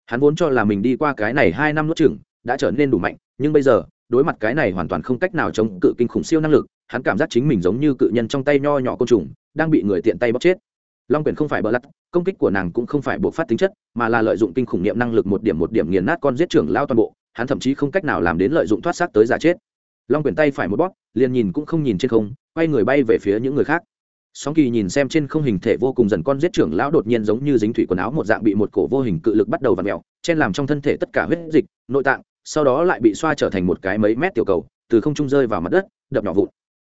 Hắn vốn cho là mình đi qua cái này hai năm nuốt chừng đã trở nên đủ mạnh, nhưng bây giờ, đối mặt cái này hoàn toàn không cách nào chống cự kinh khủng siêu năng lực, hắn cảm giác chính mình giống như cự nhân trong tay nho nhỏ côn trùng, đang bị người tiện tay bóc chết. Long quyển không phải bỡ lặt, công kích của nàng cũng không phải buộc phát tính chất, mà là lợi dụng kinh khủng niệm năng lực một điểm một điểm nghiền nát con giết trưởng lao toàn bộ, hắn thậm chí không cách nào làm đến lợi dụng thoát xác tới giả chết long quyển tay phải một bóp, liền nhìn cũng không nhìn trên không, quay người bay về phía những người khác. Sóng kỳ nhìn xem trên không hình thể vô cùng dần con giết trưởng lão đột nhiên giống như dính thủy quần áo một dạng bị một cổ vô hình cự lực bắt đầu v ặ mẹo chen làm trong thân thể tất cả huyết dịch, nội tạng, sau đó lại bị xoa trở thành một cái mấy mét tiểu cầu, từ không trung rơi vào mặt đất, đập nhỏ vụn.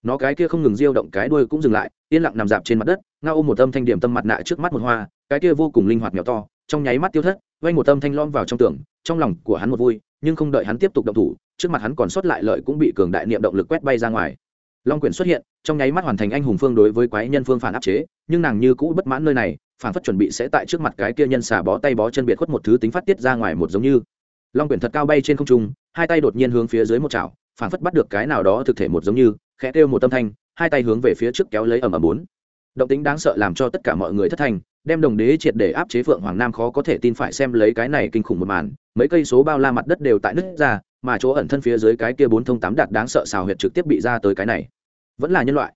Nó cái kia không ngừng diêu động cái đuôi cũng dừng lại, yên lặng nằm dạp trên mặt đất nga ôm một âm thanh điểm tâm mặt nạ trước mắt một hoa, cái kia vô cùng linh hoạt nhỏ to, trong nháy mắt tiêu thất vay một âm thanh lom vào trong tường, trong lòng của hắn một vui nhưng không đợi hắn tiếp tục động thủ, trước mặt hắn còn sót lại lợi cũng bị cường đại niệm động lực quét bay ra ngoài. Long quyển xuất hiện, trong nháy mắt hoàn thành anh hùng phương đối với quái nhân phương phản áp chế, nhưng nàng như cũ bất mãn nơi này, phản phất chuẩn bị sẽ tại trước mặt cái kia nhân xả bó tay bó chân biệt khuất một thứ tính phát tiết ra ngoài một giống như. Long quyển thật cao bay trên không trung, hai tay đột nhiên hướng phía dưới một chảo, phản phất bắt được cái nào đó thực thể một giống như, khẽ kêu một tâm thanh, hai tay hướng về phía trước kéo lấy ẩm ẩm bốn. Động tính đáng sợ làm cho tất cả mọi người thất thành đem đồng đế triệt để áp chế phượng hoàng nam khó có thể tin phải xem lấy cái này kinh khủng một màn, mấy cây số bao la mặt đất đều tại nứt ra, mà chỗ ẩn thân phía dưới cái kia bốn thông tám đạt đáng sợ xào huyệt trực tiếp bị ra tới cái này. Vẫn là nhân loại.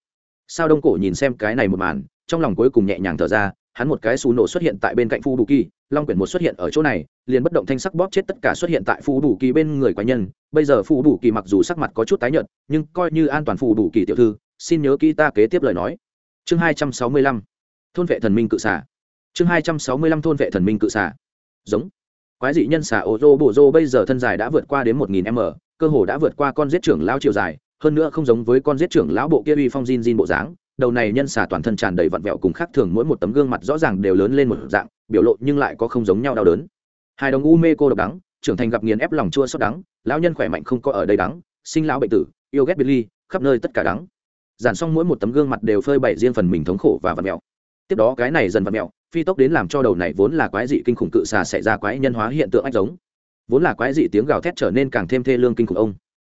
Sao đông cổ nhìn xem cái này một màn, trong lòng cuối cùng nhẹ nhàng thở ra, hắn một cái xù nổ xuất hiện tại bên cạnh phu bù kỳ long quyển một xuất hiện ở chỗ này, liền bất động thanh sắc bóp chết tất cả xuất hiện tại phu bù kỳ bên người quái nhân. Bây giờ phu bù kỳ mặc dù sắc mặt có chút tái nhợt, nhưng coi như an toàn phu bù kỳ tiểu thư, xin nhớ kỹ ta kế tiếp lời nói. Chương hai trăm sáu mươi lăm. Thôn vệ thần minh cự xả chương hai trăm sáu mươi lăm thôn vệ thần minh cự xả giống quái dị nhân xả ô rô bộ rô bây giờ thân dài đã vượt qua đến một nghìn m cơ hồ đã vượt qua con giết trưởng lao chiều dài hơn nữa không giống với con giết trưởng lão bộ kia uy phong Jin Jin bộ dáng, đầu này nhân xả toàn thân tràn đầy vặn vẹo cùng khác thường mỗi một tấm gương mặt rõ ràng đều lớn lên một dạng, biểu lộ nhưng lại có không giống nhau đau đớn. Hai đồng u mê cô độc đắng, trưởng thành gặp nghiền ép lòng chua xót đắng, lão nhân khỏe mạnh không có ở đây đắng, sinh lão bệnh tử, yêu ghét biệt ly, khắp nơi tất cả đắng. Giản xong mỗi một tấm gương mặt đều phơi bày riêng phần mình thống khổ và vặn vẹo. Tiếp đó cái này dần vặn mẹo, phi tốc đến làm cho đầu này vốn là quái dị kinh khủng cự xà xảy ra quái nhân hóa hiện tượng ách giống. Vốn là quái dị tiếng gào thét trở nên càng thêm thê lương kinh khủng ông.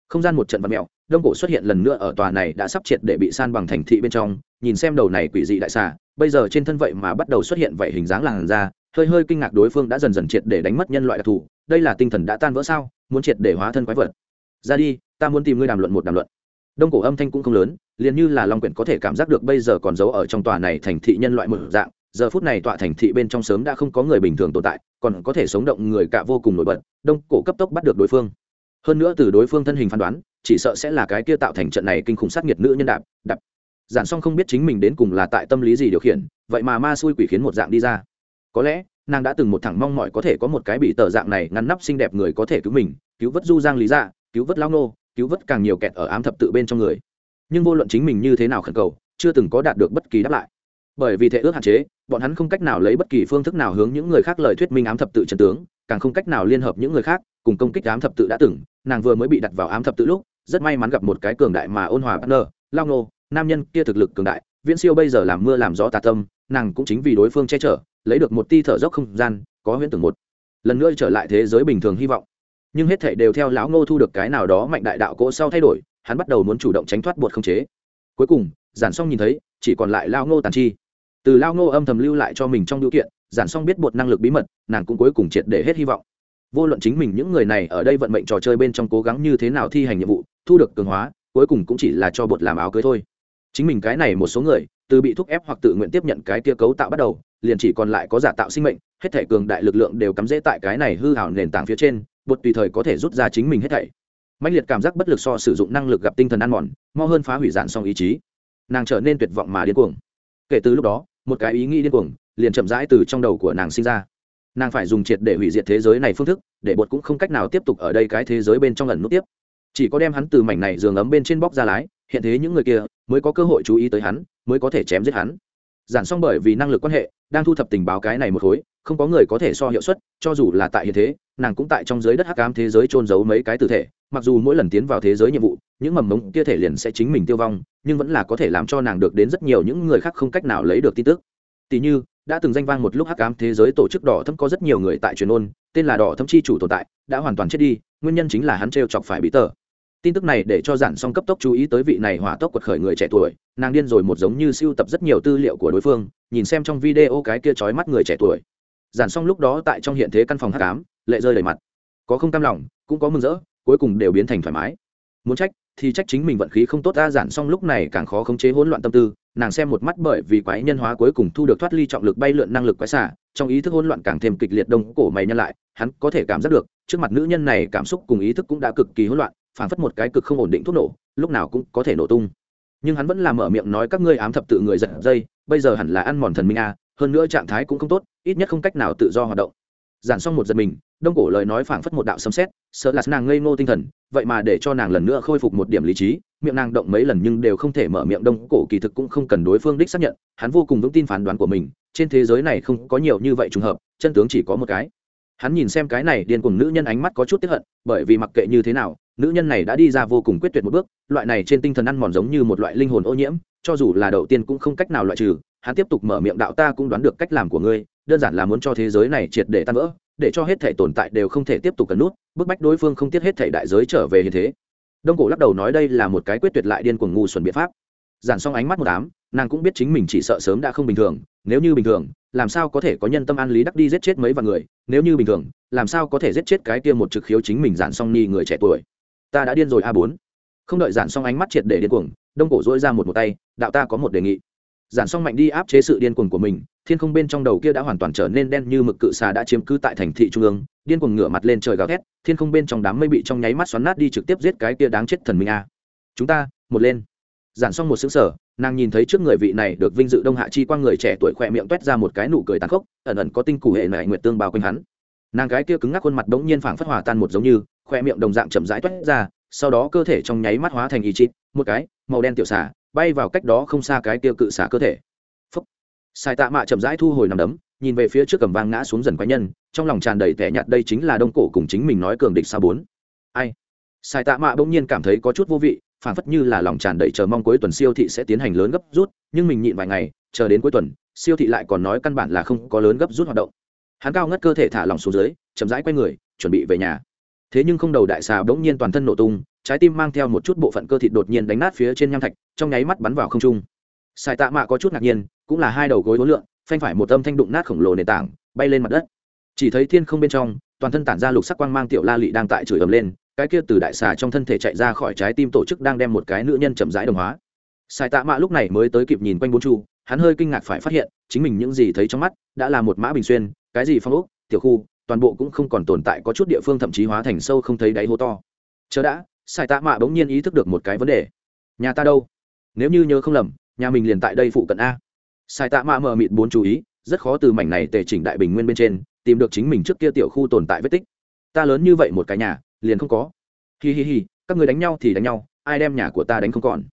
Không gian một trận vặn mẹo, đông cổ xuất hiện lần nữa ở tòa này đã sắp triệt để bị san bằng thành thị bên trong, nhìn xem đầu này quỷ dị đại xà, bây giờ trên thân vậy mà bắt đầu xuất hiện vậy hình dáng làn da, hơi hơi kinh ngạc đối phương đã dần dần triệt để đánh mất nhân loại đặc thù, đây là tinh thần đã tan vỡ sao, muốn triệt để hóa thân quái vật. Ra đi, ta muốn tìm ngươi đàm luận một đàm luận đông cổ âm thanh cũng không lớn, liền như là long quyển có thể cảm giác được bây giờ còn giấu ở trong tòa này thành thị nhân loại một dạng, giờ phút này tọa thành thị bên trong sớm đã không có người bình thường tồn tại, còn có thể sống động người cả vô cùng nổi bật, đông cổ cấp tốc bắt được đối phương. Hơn nữa từ đối phương thân hình phán đoán, chỉ sợ sẽ là cái kia tạo thành trận này kinh khủng sát nhiệt nữ nhân đạp đạp. Giản song không biết chính mình đến cùng là tại tâm lý gì điều khiển, vậy mà ma xui quỷ khiến một dạng đi ra. Có lẽ, nàng đã từng một thẳng mong mỏi có thể có một cái bị tờ dạng này ngăn nắp xinh đẹp người có thể cứu mình, cứu vớt du giang lý dạ cứu vớt lao nô cứu vớt càng nhiều kẹt ở ám thập tự bên trong người. Nhưng vô luận chính mình như thế nào khẩn cầu, chưa từng có đạt được bất kỳ đáp lại. Bởi vì thể ước hạn chế, bọn hắn không cách nào lấy bất kỳ phương thức nào hướng những người khác lời thuyết minh ám thập tự trần tướng, càng không cách nào liên hợp những người khác, cùng công kích ám thập tự đã từng, nàng vừa mới bị đặt vào ám thập tự lúc, rất may mắn gặp một cái cường đại mà ôn hòa bất ngờ lao nô nam nhân kia thực lực cường đại, viễn siêu bây giờ làm mưa làm gió tà tâm, nàng cũng chính vì đối phương che chở, lấy được một ti thở dốc không gian, có huyễn tưởng một lần nữa trở lại thế giới bình thường hy vọng nhưng hết thảy đều theo lão ngô thu được cái nào đó mạnh đại đạo cỗ sau thay đổi, hắn bắt đầu muốn chủ động tránh thoát bột không chế. Cuối cùng, giản xong nhìn thấy, chỉ còn lại lao ngô tàn chi. Từ lao ngô âm thầm lưu lại cho mình trong điều kiện, giản xong biết bột năng lực bí mật, nàng cũng cuối cùng triệt để hết hy vọng. Vô luận chính mình những người này ở đây vận mệnh trò chơi bên trong cố gắng như thế nào thi hành nhiệm vụ, thu được cường hóa, cuối cùng cũng chỉ là cho bột làm áo cưới thôi. Chính mình cái này một số người, từ bị thúc ép hoặc tự nguyện tiếp nhận cái kia cấu tạo bắt đầu, liền chỉ còn lại có giả tạo sinh mệnh, hết thể cường đại lực lượng đều cắm rễ tại cái này hư hảo nền tảng phía trên bột tùy thời có thể rút ra chính mình hết thảy. Mạnh liệt cảm giác bất lực so sử dụng năng lực gặp tinh thần ăn mòn mo hơn phá hủy dạn song ý chí. Nàng trở nên tuyệt vọng mà điên cuồng. Kể từ lúc đó, một cái ý nghĩ điên cuồng liền chậm rãi từ trong đầu của nàng sinh ra. Nàng phải dùng triệt để hủy diệt thế giới này phương thức, để bột cũng không cách nào tiếp tục ở đây cái thế giới bên trong lần nút tiếp. Chỉ có đem hắn từ mảnh này giường ấm bên trên bóc ra lái, hiện thế những người kia mới có cơ hội chú ý tới hắn, mới có thể chém giết hắn giản xong bởi vì năng lực quan hệ, đang thu thập tình báo cái này một khối, không có người có thể so hiệu suất, cho dù là tại hiện thế, nàng cũng tại trong giới đất hắc Cám thế giới trôn giấu mấy cái tử thể, mặc dù mỗi lần tiến vào thế giới nhiệm vụ, những mầm mống kia thể liền sẽ chính mình tiêu vong, nhưng vẫn là có thể làm cho nàng được đến rất nhiều những người khác không cách nào lấy được tin tức. Tỷ như, đã từng danh vang một lúc hắc Cám thế giới tổ chức đỏ thâm có rất nhiều người tại truyền ôn, tên là đỏ thâm chi chủ tồn tại, đã hoàn toàn chết đi, nguyên nhân chính là hắn t chọc phải bị tờ tin tức này để cho giản song cấp tốc chú ý tới vị này hỏa tốc quật khởi người trẻ tuổi. Nàng điên rồi một giống như siêu tập rất nhiều tư liệu của đối phương, nhìn xem trong video cái kia trói mắt người trẻ tuổi. Giản song lúc đó tại trong hiện thế căn phòng h tám lệ rơi đầy mặt. Có không cam lòng, cũng có mừng rỡ, cuối cùng đều biến thành thoải mái. Muốn trách, thì trách chính mình vận khí không tốt ra, giản song lúc này càng khó khống chế hỗn loạn tâm tư. Nàng xem một mắt bởi vì quái nhân hóa cuối cùng thu được thoát ly trọng lực bay lượn năng lực quái xả trong ý thức hỗn loạn càng thêm kịch liệt đông cổ mày nhân lại, hắn có thể cảm giác được, trước mặt nữ nhân này cảm xúc cùng ý thức cũng đã cực kỳ hỗn loạn phản phất một cái cực không ổn định thuốc nổ, lúc nào cũng có thể nổ tung. Nhưng hắn vẫn làm mở miệng nói các ngươi ám thập tự người giật dây, bây giờ hẳn là ăn mòn thần minh a, hơn nữa trạng thái cũng không tốt, ít nhất không cách nào tự do hoạt động. Giản xong một giật mình, đông cổ lời nói phảng phất một đạo sấm xét sợ là nàng ngây ngô tinh thần, vậy mà để cho nàng lần nữa khôi phục một điểm lý trí, miệng nàng động mấy lần nhưng đều không thể mở miệng đông cổ kỳ thực cũng không cần đối phương đích xác nhận, hắn vô cùng vững tin phán đoán của mình, trên thế giới này không có nhiều như vậy trùng hợp, chân tướng chỉ có một cái. Hắn nhìn xem cái này điên cùng nữ nhân ánh mắt có chút tiếp hận, bởi vì mặc kệ như thế nào nữ nhân này đã đi ra vô cùng quyết tuyệt một bước, loại này trên tinh thần ăn mòn giống như một loại linh hồn ô nhiễm, cho dù là đầu tiên cũng không cách nào loại trừ, hắn tiếp tục mở miệng đạo ta cũng đoán được cách làm của ngươi, đơn giản là muốn cho thế giới này triệt để tan vỡ, để cho hết thể tồn tại đều không thể tiếp tục cần nút, bức bách đối phương không tiếc hết thể đại giới trở về hiện thế. Đông cổ lắc đầu nói đây là một cái quyết tuyệt lại điên cuồng ngu xuẩn biện pháp. Giản xong ánh mắt một đám nàng cũng biết chính mình chỉ sợ sớm đã không bình thường, nếu như bình thường, làm sao có thể có nhân tâm an lý đắc đi giết chết mấy vạn người, nếu như bình thường, làm sao có thể giết chết cái kia một trực khiếu chính mình giản xong ni người trẻ tuổi ta đã điên rồi a bốn. Không đợi giản xong ánh mắt triệt để điên cuồng, đông cổ dỗi ra một một tay, đạo ta có một đề nghị. Giản xong mạnh đi áp chế sự điên cuồng của mình, thiên không bên trong đầu kia đã hoàn toàn trở nên đen như mực cự xà đã chiếm cứ tại thành thị trung ương, điên cuồng ngửa mặt lên trời gào thét, thiên không bên trong đám mây bị trong nháy mắt xoắn nát đi trực tiếp giết cái kia đáng chết thần minh a. Chúng ta, một lên. Giản xong một xứng sở nàng nhìn thấy trước người vị này được vinh dự đông hạ chi qua người trẻ tuổi khỏe miệng t ra một cái nụ cười tàn khốc, ẩn ẩn có tinh củ hệ này nguyệt tương bao quanh hắn. Nàng cái kia cứng ngắc khuôn mặt đ ố n g nhiên phảng phất hòa tan một giống như khoe miệng đồng dạng chậm rãi toét ra, sau đó cơ thể trong nháy mắt hóa thành ý chít một cái, màu đen tiểu xả bay vào cách đó không xa cái tiêu cự xả cơ thể. Phúc. Sai tạ mạ chậm rãi thu hồi nằm đấm, nhìn về phía trước cầm vang ngã xuống dần quái nhân, trong lòng tràn đầy tẻ nhạt đây chính là đông cổ cùng chính mình nói cường địch sao bốn. Ai? Sai tạ mạ bỗng nhiên cảm thấy có chút vô vị, phản phất như là lòng tràn đầy chờ mong cuối tuần siêu thị sẽ tiến hành lớn gấp rút, nhưng mình nhịn vài ngày, chờ đến cuối tuần, siêu thị lại còn nói căn bản là không có lớn gấp rút hoạt động. Hắn cao ngất cơ thể thả lòng xuống dưới, chậm rãi quay người, chuẩn bị về nhà thế nhưng không đầu đại xà bỗng nhiên toàn thân nổ tung, trái tim mang theo một chút bộ phận cơ thịt đột nhiên đánh nát phía trên nham thạch, trong nháy mắt bắn vào không trung. Sai tạ mạ có chút ngạc nhiên, cũng là hai đầu gối hối lượng phanh phải một âm thanh đụng nát khổng lồ nền tảng, bay lên mặt đất. Chỉ thấy thiên không bên trong, toàn thân tản ra lục sắc quang mang tiểu la lị đang tại chửi ầm lên, cái kia từ đại xà trong thân thể chạy ra khỏi trái tim tổ chức đang đem một cái nữ nhân chậm rãi đồng hóa. Sai tạ mạ lúc này mới tới kịp nhìn quanh bốn chu, hắn hơi kinh ngạc phải phát hiện, chính mình những gì thấy trong mắt, đã là một mã bình xuyên, cái gì phong ốc, tiểu khu toàn bộ cũng không còn tồn tại có chút địa phương thậm chí hóa thành sâu không thấy đáy hố to. Chờ đã sai tạ mạ bỗng nhiên ý thức được một cái vấn đề. Nhà ta đâu? Nếu như nhớ không lầm, nhà mình liền tại đây phụ cận a. Sai tạ mạ mờ mịt bốn chú ý, rất khó từ mảnh này tề chỉnh đại bình nguyên bên trên, tìm được chính mình trước kia tiểu khu tồn tại vết tích. Ta lớn như vậy một cái nhà, liền không có. Hi hi hi, các người đánh nhau thì đánh nhau, ai đem nhà của ta đánh không còn.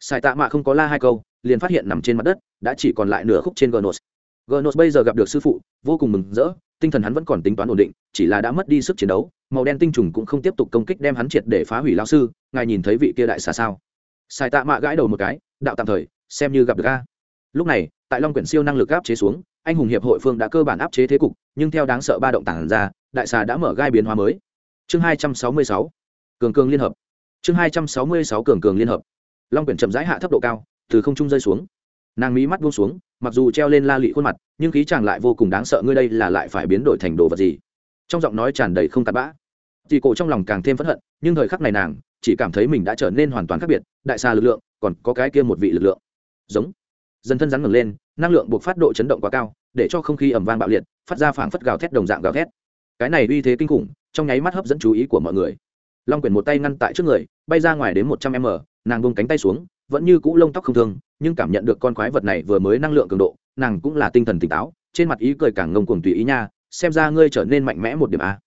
Sai tạ mạ không có la hai câu, liền phát hiện nằm trên mặt đất, đã chỉ còn lại nửa khúc trên gnos gnos bây giờ gặp được sư phụ, vô cùng mừng rỡ tinh thần hắn vẫn còn tính toán ổn định, chỉ là đã mất đi sức chiến đấu, màu đen tinh trùng cũng không tiếp tục công kích đem hắn triệt để phá hủy lao sư, ngài nhìn thấy vị kia đại xà sao? Sai tạ mạ gãi đầu một cái, đạo tạm thời, xem như gặp được a. Lúc này, tại long quyển siêu năng lực áp chế xuống, anh hùng hiệp hội phương đã cơ bản áp chế thế cục, nhưng theo đáng sợ ba động tản ra, đại xà đã mở gai biến hóa mới. Chương hai trăm sáu mươi sáu, cường cường liên hợp. Chương hai trăm sáu mươi sáu cường cường liên hợp. Long quyển chậm rãi hạ thấp độ cao, từ không trung rơi xuống. Nàng mí mắt buông xuống mặc dù treo lên la lị khuôn mặt, nhưng khí chàng lại vô cùng đáng sợ, ngươi đây là lại phải biến đổi thành đồ vật gì? Trong giọng nói tràn đầy không tạt bã. Thì cổ trong lòng càng thêm phẫn hận, nhưng thời khắc này nàng chỉ cảm thấy mình đã trở nên hoàn toàn khác biệt, đại xa lực lượng, còn có cái kia một vị lực lượng. Giống. Dần thân rắn ngẩng lên, năng lượng buộc phát độ chấn động quá cao, để cho không khí ẩm vang bạo liệt, phát ra phảng phất gào thét đồng dạng gào thét. Cái này uy thế kinh khủng, trong nháy mắt hấp dẫn chú ý của mọi người. Long quyển một tay ngăn tại trước người, bay ra ngoài đến một trăm m, nàng bông cánh tay xuống, vẫn như cũ lông tóc không thương nhưng cảm nhận được con quái vật này vừa mới năng lượng cường độ, nàng cũng là tinh thần tỉnh táo, trên mặt ý cười càng ngông cuồng tùy ý nha, xem ra ngươi trở nên mạnh mẽ một điểm a.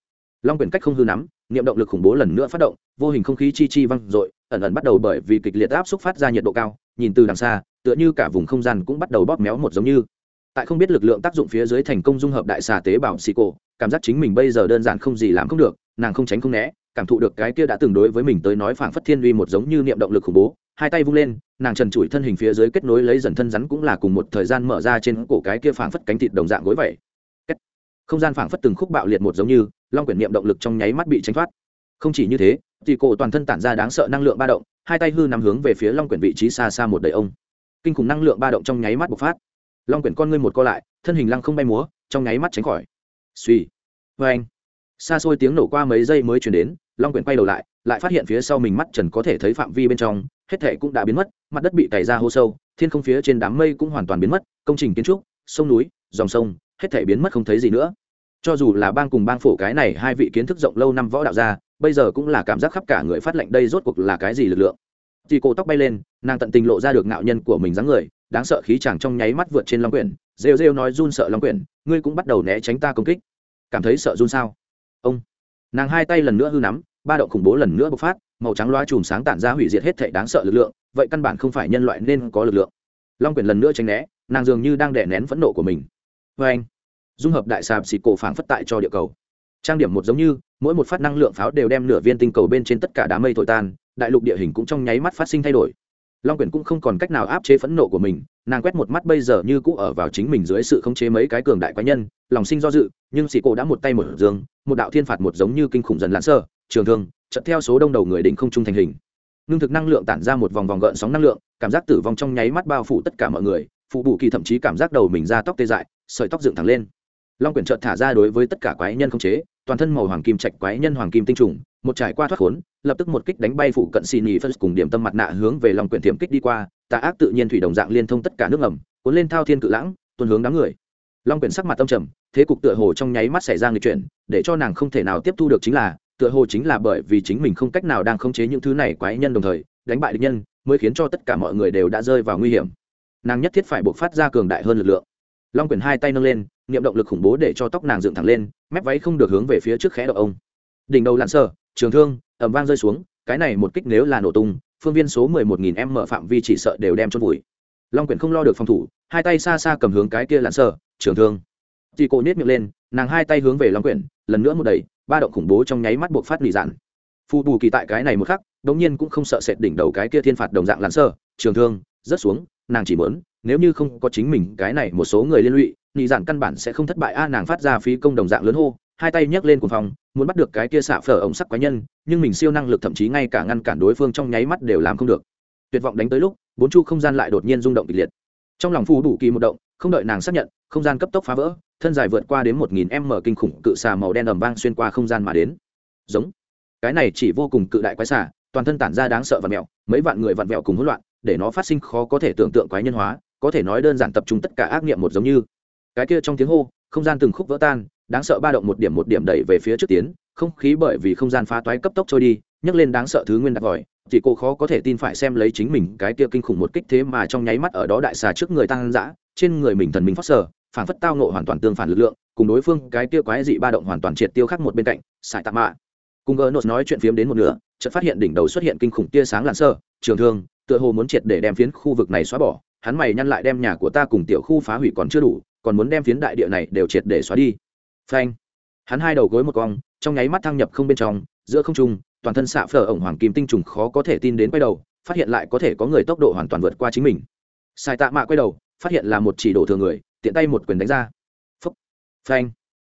Long quyển cách không hư nắm, niệm động lực khủng bố lần nữa phát động, vô hình không khí chi chi văng dội, ẩn ẩn bắt đầu bởi vì kịch liệt áp xúc phát ra nhiệt độ cao, nhìn từ đằng xa, tựa như cả vùng không gian cũng bắt đầu bóp méo một giống như. Tại không biết lực lượng tác dụng phía dưới thành công dung hợp đại xà tế bào xì cổ, cảm giác chính mình bây giờ đơn giản không gì làm không được, nàng không tránh không né cảm thụ được cái kia đã từng đối với mình tới nói phảng phất thiên uy một giống như niệm động lực khủng bố, hai tay vung lên, nàng trần trụi thân hình phía dưới kết nối lấy dần thân rắn cũng là cùng một thời gian mở ra trên cổ cái kia phảng phất cánh thịt đồng dạng gối vậy. Không gian phảng phất từng khúc bạo liệt một giống như, long quyển niệm động lực trong nháy mắt bị tránh thoát. Không chỉ như thế, thì cổ toàn thân tản ra đáng sợ năng lượng ba động, hai tay hư nằm hướng về phía long quyển vị trí xa xa một đầy ông. Kinh khủng năng lượng ba động trong nháy mắt bộc phát. Long quyển con ngươi một co lại, thân hình lăng không bay múa, trong nháy mắt tránh khỏi. Suy vê anh xa xôi tiếng nổ qua mấy giây mới chuyển đến, long quyển quay đầu lại lại phát hiện phía sau mình mắt trần có thể thấy phạm vi bên trong, hết thể cũng đã biến mất, mặt đất bị cày ra hô sâu, thiên không phía trên đám mây cũng hoàn toàn biến mất, công trình kiến trúc, sông núi, dòng sông, hết thể biến mất không thấy gì nữa. Cho dù là bang cùng bang phổ cái này hai vị kiến thức rộng lâu năm võ đạo gia, bây giờ cũng là cảm giác khắp cả người phát lệnh đây rốt cuộc là cái gì lực lượng. Chị cổ tóc bay lên, nàng tận tình lộ ra được ngạo nhân của mình dáng người, đáng sợ khí chàng trong nháy mắt vượt trên long quyển, rêu rêu nói run sợ long quyển, ngươi cũng bắt đầu né tránh ta công kích. Cảm thấy sợ run sao? Ông. Nàng hai tay lần nữa hư nắm, ba động khủng bố lần nữa bộc phát, màu trắng loa chùm sáng tản ra hủy diệt hết thể đáng sợ lực lượng, vậy căn bản không phải nhân loại nên có lực lượng. Long quyển lần nữa tránh né, nàng dường như đang đè nén phẫn nộ của mình. Vê anh, dung hợp đại sạp xịt cổ phảng phất tại cho địa cầu. Trang điểm một giống như, mỗi một phát năng lượng pháo đều đem nửa viên tinh cầu bên trên tất cả đám mây thổi tan, đại lục địa hình cũng trong nháy mắt phát sinh thay đổi long quyển cũng không còn cách nào áp chế phẫn nộ của mình, nàng quét một mắt bây giờ như cũ ở vào chính mình dưới sự khống chế mấy cái cường đại quái nhân, lòng sinh do dự, nhưng sĩ cổ đã một tay một dương, một đạo thiên phạt một giống như kinh khủng dần lãn sơ, trường thương chật theo số đông đầu người định không trung thành hình. Ngưng thực năng lượng tản ra một vòng vòng gợn sóng năng lượng, cảm giác tử vong trong nháy mắt bao phủ tất cả mọi người, phụ bù kỳ thậm chí cảm giác đầu mình ra tóc tê dại, sợi tóc dựng thẳng lên. Long quyển trợt thả ra đối với tất cả quái nhân không chế, toàn thân màu hoàng kim trạch quái nhân hoàng kim tinh trùng một trải qua thoát khốn lập tức một kích đánh bay phụ cận xì nhì phân cùng điểm tâm mặt nạ hướng về lòng quyển thiểm kích đi qua. Tà ác tự nhiên thủy đồng dạng liên thông tất cả nước ngầm cuốn lên thao thiên cự lãng tuần hướng đám người. Long quyển sắc mặt tâm trầm thế cục tựa hồ trong nháy mắt xảy ra người chuyển, để cho nàng không thể nào tiếp thu được chính là tựa hồ chính là bởi vì chính mình không cách nào đang khống chế những thứ này quái nhân đồng thời đánh bại địch nhân mới khiến cho tất cả mọi người đều đã rơi vào nguy hiểm. Nàng nhất thiết phải buộc phát ra cường đại hơn lực lượng. Long quyển hai tay nâng lên niệm động lực khủng bố để cho tóc nàng dựng thẳng lên mép váy không được hướng về phía trước khẽ đậu ông. Đỉnh đầu lặn sờ trường thương ẩm vang rơi xuống, cái này một kích nếu là nổ tung, phương viên số mười một nghìn em mở phạm vi chỉ sợ đều đem chôn vùi. Long quyển không lo được phòng thủ, hai tay xa xa cầm hướng cái kia lặn sờ, trường thương. Chị cổ nết miệng lên, nàng hai tay hướng về long quyển, lần nữa một đầy ba động khủng bố trong nháy mắt buộc phát lì dạn. Phù bù kỳ tại cái này một khắc đống nhiên cũng không sợ sệt đỉnh đầu cái kia thiên phạt đồng dạng lặn sờ, trường thương rất xuống, nàng chỉ muốn, nếu như không có chính mình, cái này một số người liên lụy nhị dạn căn bản sẽ không thất bại. A, nàng phát ra phí công đồng dạng lớn hô hai tay nhấc lên cuồng phòng muốn bắt được cái kia xạ phở ổng sắc quái nhân, nhưng mình siêu năng lực thậm chí ngay cả ngăn cản đối phương trong nháy mắt đều làm không được. Tuyệt vọng đánh tới lúc, bốn chu không gian lại đột nhiên rung động kịch liệt. Trong lòng phù đủ kỳ một động, không đợi nàng xác nhận, không gian cấp tốc phá vỡ, thân dài vượt qua đến một nghìn m kinh khủng cự xà màu đen ầm vang xuyên qua không gian mà đến. Giống. Cái này chỉ vô cùng cự đại quái xà, toàn thân tản ra đáng sợ và mẹo mấy vạn người vặn vẹo cùng hỗn loạn, để nó phát sinh khó có thể tưởng tượng quái nhân hóa, có thể nói đơn giản tập trung tất cả ác nghiệm một giống như. Cái kia trong tiếng hô, không gian từng khúc vỡ tan đáng sợ ba động một điểm một điểm đẩy về phía trước tiến, không khí bởi vì không gian phá toái cấp tốc trôi đi, nhấc lên đáng sợ thứ nguyên đặc vòi. Chỉ cô khó có thể tin phải xem lấy chính mình cái kia kinh khủng một kích thế mà trong nháy mắt ở đó đại xà trước người tăng dã, trên người mình thần mình phát sở, phản phất tao nộ hoàn toàn tương phản lực lượng, cùng đối phương cái kia quái dị ba động hoàn toàn triệt tiêu khác một bên cạnh, xài tạm mạ cùng gỡ nốt nói chuyện phiếm đến một nửa, chợt phát hiện đỉnh đầu xuất hiện kinh khủng tia sáng lặn sơ, trường thương, tựa hồ muốn triệt để đem phiến khu vực này xóa bỏ. Hắn mày nhăn lại đem nhà của ta cùng tiểu khu phá hủy còn chưa đủ, còn muốn đem phiến đại địa này đều triệt để xóa đi phanh. Hắn hai đầu gối một cong, trong nháy mắt thăng nhập không bên trong, giữa không trung, toàn thân xạ phở ổng hoàng kim tinh trùng khó có thể tin đến quay đầu, phát hiện lại có thể có người tốc độ hoàn toàn vượt qua chính mình. Sai tạ mạ quay đầu, phát hiện là một chỉ đổ thừa người, tiện tay một quyền đánh ra. Phúc. Phanh.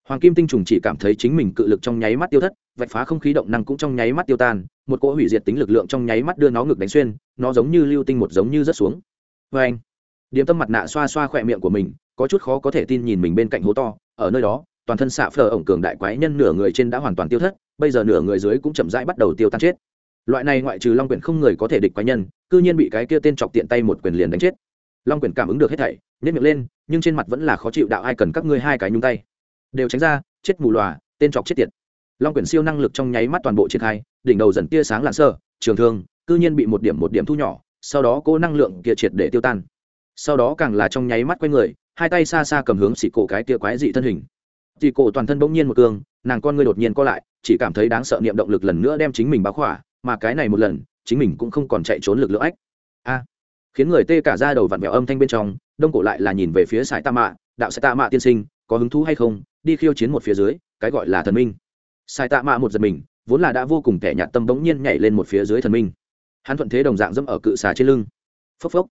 Hoàng kim tinh trùng chỉ cảm thấy chính mình cự lực trong nháy mắt tiêu thất, vạch phá không khí động năng cũng trong nháy mắt tiêu tan, một cỗ hủy diệt tính lực lượng trong nháy mắt đưa nó ngực đánh xuyên, nó giống như lưu tinh một giống như rớt xuống. Phanh. Điểm tâm mặt nạ xoa xoa khỏe miệng của mình, có chút khó có thể tin nhìn mình bên cạnh hố to, ở nơi đó toàn thân xạ phờ ổng cường đại quái nhân nửa người trên đã hoàn toàn tiêu thất, bây giờ nửa người dưới cũng chậm rãi bắt đầu tiêu tan chết. Loại này ngoại trừ long quyển không người có thể địch quái nhân, cư nhiên bị cái kia tên chọc tiện tay một quyền liền đánh chết. Long quyển cảm ứng được hết thảy nhét miệng lên, nhưng trên mặt vẫn là khó chịu đạo ai cần các ngươi hai cái nhung tay. Đều tránh ra, chết mù lòa tên chọc chết tiệt. Long quyển siêu năng lực trong nháy mắt toàn bộ triển khai, đỉnh đầu dần tia sáng lạn sơ, trường thương, cư nhiên bị một điểm một điểm thu nhỏ, sau đó cô năng lượng kia triệt để tiêu tan. Sau đó càng là trong nháy mắt quay người, hai tay xa xa cầm hướng xị cổ cái tia quái dị thân hình xị cổ toàn thân bỗng nhiên một cương nàng con ngươi đột nhiên co lại, chỉ cảm thấy đáng sợ niệm động lực lần nữa đem chính mình báo khỏa, mà cái này một lần, chính mình cũng không còn chạy trốn lực lượng ách. A. Khiến người tê cả ra đầu vặn vẹo âm thanh bên trong, đông cổ lại là nhìn về phía sải tạ mạ, đạo sải tạ mạ tiên sinh, có hứng thú hay không? Đi khiêu chiến một phía dưới, cái gọi là thần minh. Sải tạ mạ một giật mình, vốn là đã vô cùng kẻ nhạt tâm bỗng nhiên nhảy lên một phía dưới thần minh. Hắn thuận thế đồng dạng dẫm ở cự xà trên lưng. Phốc phốc.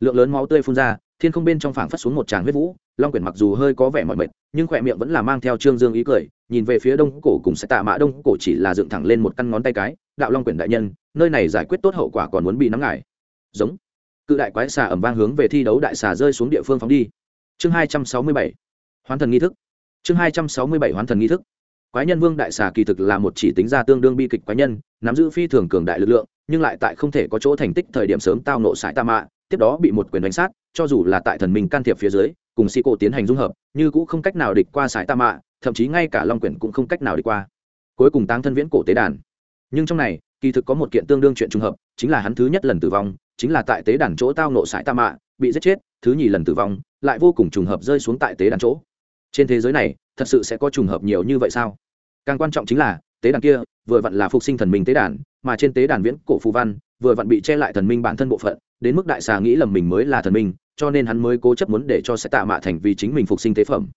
Lượng lớn máu tươi phun ra thiên không bên trong phảng phất xuống một tràng huyết vũ long quyển mặc dù hơi có vẻ mỏi mệt nhưng khỏe miệng vẫn là mang theo trương dương ý cười nhìn về phía đông cổ cùng sẽ tạ mạ đông cổ chỉ là dựng thẳng lên một căn ngón tay cái đạo long quyển đại nhân nơi này giải quyết tốt hậu quả còn muốn bị nắm ngải, giống. Cự đại quái xà ẩm vang hướng về thi đấu đại xà rơi xuống địa phương phóng đi. Chương hai trăm sáu mươi bảy. Hoán thần nghi thức. Chương hai trăm sáu mươi bảy hoán thần nghi thức. Quái nhân vương đại xà kỳ thực là một chỉ tính ra tương đương bi kịch quái nhân nắm giữ phi thường cường đại lực lượng nhưng lại tại không thể có chỗ thành tích thời điểm sớm tao nộ sải tạ mạ tiếp đó bị một quyền đánh sát cho dù là tại thần minh can thiệp phía dưới, cùng sĩ cổ tiến hành dung hợp, như cũng không cách nào địch qua sải tạ mạ, thậm chí ngay cả long quyển cũng không cách nào địch qua. Cuối cùng táng thân viễn cổ tế đàn. Nhưng trong này, kỳ thực có một kiện tương đương chuyện trùng hợp, chính là hắn thứ nhất lần tử vong, chính là tại tế đàn chỗ tao nộ sải tạ mạ, bị giết chết, thứ nhì lần tử vong, lại vô cùng trùng hợp rơi xuống tại tế đàn chỗ. Trên thế giới này, thật sự sẽ có trùng hợp nhiều như vậy sao? Càng quan trọng chính là, tế đàn kia, vừa vặn là phục sinh thần minh tế đàn, mà trên tế đàn viễn cổ phù văn, vừa vặn bị che lại thần minh bản thân bộ phận đến mức đại xà nghĩ lầm mình mới là thần minh, cho nên hắn mới cố chấp muốn để cho sẽ tạ mạ thành vì chính mình phục sinh tế phẩm.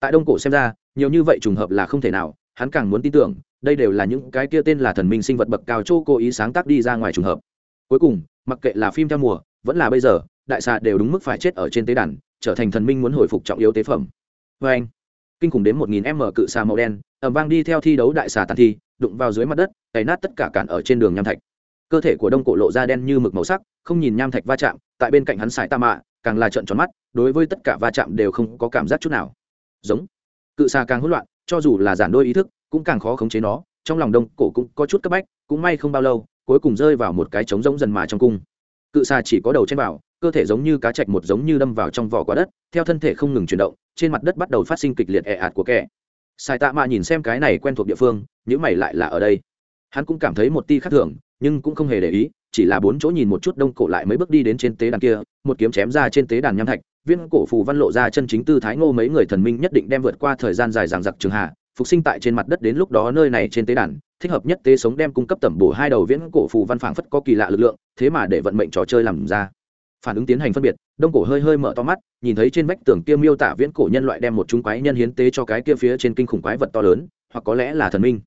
Tại đông cổ xem ra, nhiều như vậy trùng hợp là không thể nào, hắn càng muốn tin tưởng, đây đều là những cái kia tên là thần minh sinh vật bậc cao châu cố ý sáng tác đi ra ngoài trùng hợp. Cuối cùng, mặc kệ là phim theo mùa, vẫn là bây giờ, đại xà đều đúng mức phải chết ở trên tế đàn, trở thành thần minh muốn hồi phục trọng yếu tế phẩm. Vê anh, kinh khủng đến một nghìn m cự xà màu đen ẩm vang đi theo thi đấu đại xà tàn thi, đụng vào dưới mặt đất, cày nát tất cả cản ở trên đường nham thạch cơ thể của đông cổ lộ ra đen như mực màu sắc không nhìn nham thạch va chạm tại bên cạnh hắn xài ta mạ càng là trợn tròn mắt đối với tất cả va chạm đều không có cảm giác chút nào. Giống. Cự xà càng hỗn loạn cho dù là giản đôi ý thức cũng càng khó khống chế nó trong lòng đông cổ cũng có chút cấp bách cũng may không bao lâu cuối cùng rơi vào một cái trống rỗng dần mà trong cung. Cự xà chỉ có đầu trên bảo, cơ thể giống như cá chạch một giống như đâm vào trong vỏ quả đất theo thân thể không ngừng chuyển động trên mặt đất bắt đầu phát sinh kịch liệt ẹ ạt của kẻ. Sai tạ mạ nhìn xem cái này quen thuộc địa phương những mày lại là ở đây. Hắn cũng cảm thấy một ti khác thường nhưng cũng không hề để ý, chỉ là bốn chỗ nhìn một chút đông cổ lại mấy bước đi đến trên tế đàn kia, một kiếm chém ra trên tế đàn nham thạch, viên cổ phù văn lộ ra chân chính tư thái ngô mấy người thần minh nhất định đem vượt qua thời gian dài dằng dặc trường hạ, phục sinh tại trên mặt đất đến lúc đó nơi này trên tế đàn, thích hợp nhất tế sống đem cung cấp tẩm bổ hai đầu viễn cổ phù văn phảng phất có kỳ lạ lực lượng, thế mà để vận mệnh trò chơi làm ra. Phản ứng tiến hành phân biệt, đông cổ hơi hơi mở to mắt, nhìn thấy trên vách tường kia miêu tả viễn cổ nhân loại đem một chúng quái nhân hiến tế cho cái kia phía trên kinh khủng quái vật to lớn, hoặc có lẽ là thần minh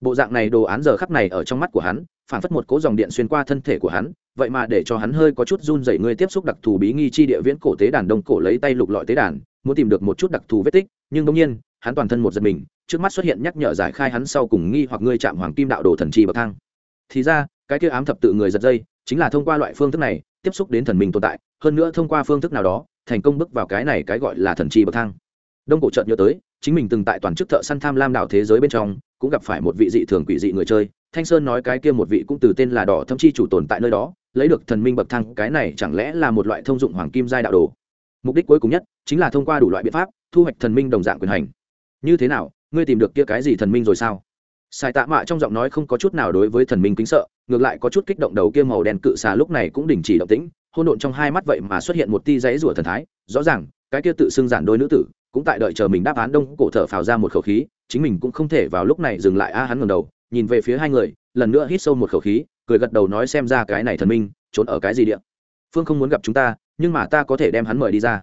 bộ dạng này đồ án giờ khắc này ở trong mắt của hắn, phản phất một cố dòng điện xuyên qua thân thể của hắn, vậy mà để cho hắn hơi có chút run dậy ngươi tiếp xúc đặc thù bí nghi chi địa viễn cổ tế đàn đông cổ lấy tay lục lọi tế đàn, muốn tìm được một chút đặc thù vết tích, nhưng đông nhiên, hắn toàn thân một giật mình, trước mắt xuất hiện nhắc nhở giải khai hắn sau cùng nghi hoặc ngươi chạm hoàng kim đạo đồ thần chi bậc thang. Thì ra, cái kia ám thập tự người giật dây, chính là thông qua loại phương thức này, tiếp xúc đến thần minh tồn tại, hơn nữa thông qua phương thức nào đó, thành công bước vào cái này cái gọi là thần chi bậc thang. Đông cổ chợt nhớ tới, chính mình từng tại toàn chức thợ săn tham lam đảo thế giới bên trong cũng gặp phải một vị dị thường quỷ dị người chơi. Thanh sơn nói cái kia một vị cũng từ tên là đỏ thậm chi chủ tồn tại nơi đó, lấy được thần minh bậc thang, cái này chẳng lẽ là một loại thông dụng hoàng kim giai đạo đồ? Mục đích cuối cùng nhất chính là thông qua đủ loại biện pháp, thu hoạch thần minh đồng dạng quyền hành. Như thế nào, ngươi tìm được kia cái gì thần minh rồi sao? Sai tạ mạ trong giọng nói không có chút nào đối với thần minh kính sợ, ngược lại có chút kích động đầu kia màu đen cự xà lúc này cũng đình chỉ động tĩnh hôn độn trong hai mắt vậy mà xuất hiện một tia giấy rủa thần thái, rõ ràng, cái kia tự xưng giản đôi nữ tử cũng tại đợi chờ mình đáp án đông cổ thở phào ra một khẩu khí chính mình cũng không thể vào lúc này dừng lại a hắn ngẩng đầu, nhìn về phía hai người, lần nữa hít sâu một khẩu khí, cười gật đầu nói xem ra cái này thần minh trốn ở cái gì địa. Phương không muốn gặp chúng ta, nhưng mà ta có thể đem hắn mời đi ra.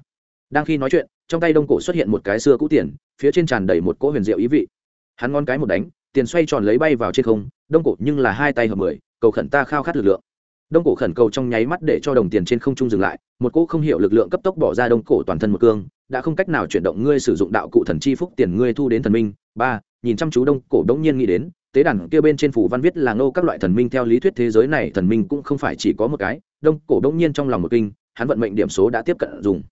Đang khi nói chuyện, trong tay đông cổ xuất hiện một cái xưa cũ tiền, phía trên tràn đầy một cỗ huyền diệu ý vị. Hắn ngon cái một đánh, tiền xoay tròn lấy bay vào trên không, đông cổ nhưng là hai tay hợp mười, cầu khẩn ta khao khát lực lượng. Đông cổ khẩn cầu trong nháy mắt để cho đồng tiền trên không trung dừng lại, một cỗ không hiểu lực lượng cấp tốc bỏ ra đông cổ toàn thân một cương, đã không cách nào chuyển động ngươi sử dụng đạo cụ thần chi phúc tiền ngươi thu đến thần minh ba, nhìn chăm chú đông cổ đống nhiên nghĩ đến, tế đàn kia bên trên phủ văn viết là ngô các loại thần minh theo lý thuyết thế giới này thần minh cũng không phải chỉ có một cái, đông cổ đống nhiên trong lòng một kinh, hắn vận mệnh điểm số đã tiếp cận dùng.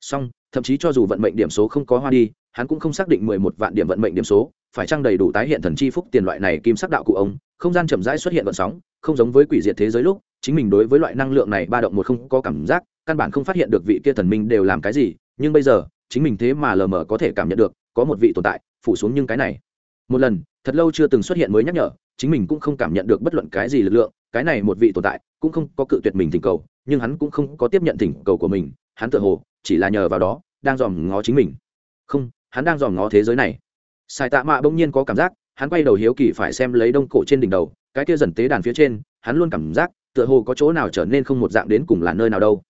Song thậm chí cho dù vận mệnh điểm số không có hoa đi, hắn cũng không xác định mười một vạn điểm vận mệnh điểm số, phải trang đầy đủ tái hiện thần chi phúc tiền loại này kim sắc đạo cụ ông, không gian chậm rãi xuất hiện vận sóng, không giống với quỷ diệt thế giới lúc, chính mình đối với loại năng lượng này ba động một không có cảm giác, căn bản không phát hiện được vị kia thần minh đều làm cái gì, nhưng bây giờ, chính mình thế mà lờ mờ có thể cảm nhận được có một vị tồn tại, phủ xuống nhưng cái này. Một lần, thật lâu chưa từng xuất hiện mới nhắc nhở, chính mình cũng không cảm nhận được bất luận cái gì lực lượng, cái này một vị tồn tại cũng không có cự tuyệt mình thỉnh cầu, nhưng hắn cũng không có tiếp nhận thỉnh cầu của mình, hắn tự hồ chỉ là nhờ vào đó, đang dòm ngó chính mình. Không, hắn đang dòm ngó thế giới này. Sai tạ mạ bỗng nhiên có cảm giác, hắn quay đầu hiếu kỳ phải xem lấy đông cổ trên đỉnh đầu, cái kia dần tế đàn phía trên, hắn luôn cảm giác, tựa hồ có chỗ nào trở nên không một dạng đến cùng là nơi nào đâu.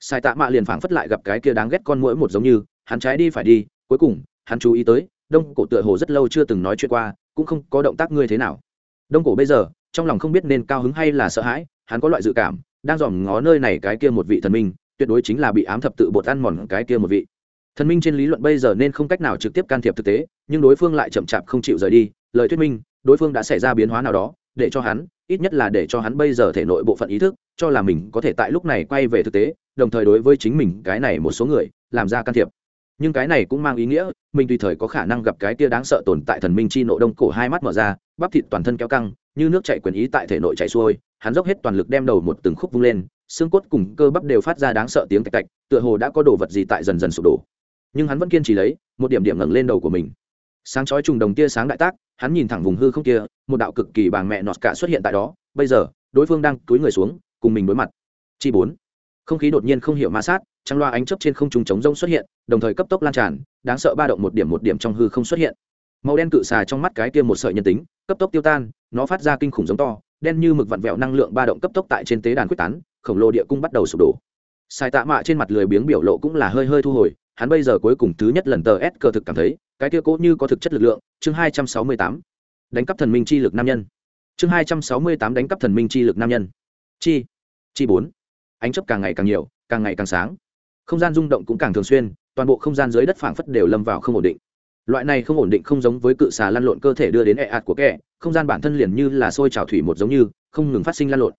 Sai tạ mạ liền phảng phất lại gặp cái kia đáng ghét con mũi một giống như, hắn trái đi phải đi, cuối cùng hắn chú ý tới, đông cổ tựa hồ rất lâu chưa từng nói chuyện qua, cũng không có động tác ngươi thế nào. Đông cổ bây giờ, trong lòng không biết nên cao hứng hay là sợ hãi, hắn có loại dự cảm, đang dòm ngó nơi này cái kia một vị thần minh, tuyệt đối chính là bị ám thập tự bột ăn mòn cái kia một vị. Thần minh trên lý luận bây giờ nên không cách nào trực tiếp can thiệp thực tế, nhưng đối phương lại chậm chạp không chịu rời đi. Lời thuyết minh, đối phương đã xảy ra biến hóa nào đó, để cho hắn, ít nhất là để cho hắn bây giờ thể nội bộ phận ý thức, cho là mình có thể tại lúc này quay về thực tế, đồng thời đối với chính mình cái này một số người, làm ra can thiệp nhưng cái này cũng mang ý nghĩa, mình tùy thời có khả năng gặp cái kia đáng sợ tồn tại thần minh chi nộ đông cổ hai mắt mở ra, bắp thịt toàn thân kéo căng, như nước chạy quyền ý tại thể nội chạy xuôi, hắn dốc hết toàn lực đem đầu một từng khúc vung lên, xương cốt cùng cơ bắp đều phát ra đáng sợ tiếng tạch tạch, tựa hồ đã có đồ vật gì tại dần dần sụp đổ. Nhưng hắn vẫn kiên trì lấy, một điểm điểm ngẩng lên đầu của mình. Sáng chói trùng đồng tia sáng đại tác, hắn nhìn thẳng vùng hư không kia, một đạo cực kỳ bàng mẹ nọt cả xuất hiện tại đó. Bây giờ, đối phương đang túi người xuống, cùng mình đối mặt. Chi bốn không khí đột nhiên không hiểu ma sát trăng loa ánh chớp trên không trùng trống rông xuất hiện, đồng thời cấp tốc lan tràn, đáng sợ ba động một điểm một điểm trong hư không xuất hiện. Màu đen cự xà trong mắt cái kia một sợi nhân tính, cấp tốc tiêu tan, nó phát ra kinh khủng giống to, đen như mực vặn vẹo năng lượng ba động cấp tốc tại trên tế đàn quyết tán, khổng lồ địa cung bắt đầu sụp đổ. Sai tạ mạ trên mặt lười biếng biểu lộ cũng là hơi hơi thu hồi, hắn bây giờ cuối cùng thứ nhất lần tờ s cờ thực cảm thấy, cái kia cố như có thực chất lực lượng, chương hai trăm sáu mươi tám. Đánh cắp thần minh chi lực nam nhân. Chương hai trăm sáu mươi tám đánh cắp thần minh chi lực nam nhân. Chi. Chi bốn ánh chấp càng ngày càng nhiều, càng ngày càng sáng. Không gian rung động cũng càng thường xuyên, toàn bộ không gian dưới đất phảng phất đều lâm vào không ổn định. Loại này không ổn định không giống với cự xà lăn lộn cơ thể đưa đến ẹ ạt của kẻ, không gian bản thân liền như là sôi trào thủy một giống như, không ngừng phát sinh lăn lộn.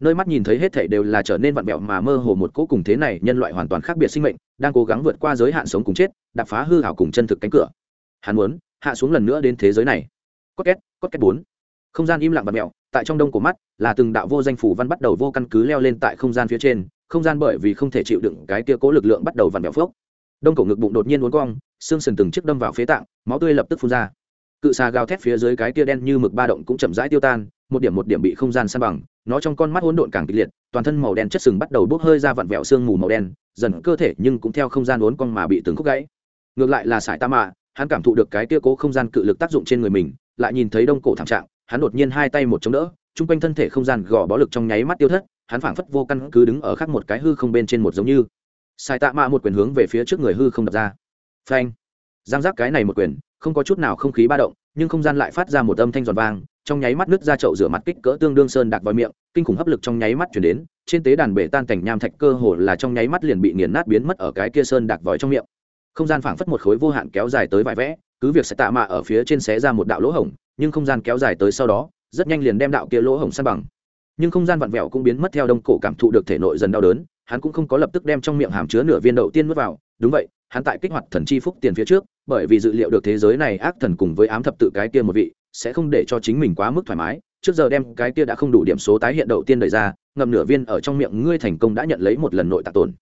Nơi mắt nhìn thấy hết thể đều là trở nên vặn vẹo mà mơ hồ một cỗ cùng thế này nhân loại hoàn toàn khác biệt sinh mệnh, đang cố gắng vượt qua giới hạn sống cùng chết đập phá hư hảo cùng chân thực cánh cửa. Hắn muốn hạ xuống lần nữa đến thế giới này. Cốt két cốt két bốn. Không gian im lặng vặn vẹo tại trong đông của mắt, là từng đạo vô danh phủ văn bắt đầu vô căn cứ leo lên tại không gian phía trên, không gian bởi vì không thể chịu đựng cái kia cố lực lượng bắt đầu vặn vẹo phước đông cổ ngực bụng đột nhiên uốn cong, xương sừng từng chiếc đâm vào phế tạng, máu tươi lập tức phun ra. Cự xà gào thét phía dưới cái kia đen như mực ba động cũng chậm rãi tiêu tan, một điểm một điểm bị không gian san bằng, nó trong con mắt hỗn độn càng kịch liệt, toàn thân màu đen chất sừng bắt đầu bốc hơi ra vặn vẹo xương mù màu đen, dần cơ thể nhưng cũng theo không gian uốn cong mà bị từng khúc gãy. Ngược lại là sải ta mạ, hắn cảm thụ được cái kia cố không gian cự lực tác dụng trên người mình, lại nhìn thấy đông cổ thảm trạng hắn đột nhiên hai tay một chống đỡ, chung quanh thân thể không gian gò bó lực trong nháy mắt tiêu thất, hắn phảng phất vô căn cứ đứng ở khắc một cái hư không bên trên một giống như. Sai tạ mạ một quyền hướng về phía trước người hư không đập ra. Phanh. Giang giác cái này một quyền, không có chút nào không khí ba động, nhưng không gian lại phát ra một âm thanh giòn vang, trong nháy mắt nứt ra chậu rửa mặt kích cỡ tương đương sơn đặt vào miệng, kinh khủng hấp lực trong nháy mắt chuyển đến, trên tế đàn bể tan cảnh nham thạch cơ hồ là trong nháy mắt liền bị nghiền nát biến mất ở cái kia sơn đặt vòi trong miệng. Không gian phảng phất một khối vô hạn kéo dài tới vài vẽ, cứ việc sẽ tạ mạ ở phía trên xé ra một đạo lỗ hổng nhưng không gian kéo dài tới sau đó, rất nhanh liền đem đạo kia lỗ hổng san bằng. Nhưng không gian vặn vẹo cũng biến mất theo đông cổ cảm thụ được thể nội dần đau đớn, hắn cũng không có lập tức đem trong miệng hàm chứa nửa viên đậu tiên mất vào. Đúng vậy, hắn tại kích hoạt thần chi phúc tiền phía trước, bởi vì dự liệu được thế giới này ác thần cùng với ám thập tự cái kia một vị, sẽ không để cho chính mình quá mức thoải mái. Trước giờ đem cái kia đã không đủ điểm số tái hiện đậu tiên đẩy ra, ngậm nửa viên ở trong miệng ngươi thành công đã nhận lấy một lần nội tạc tổn.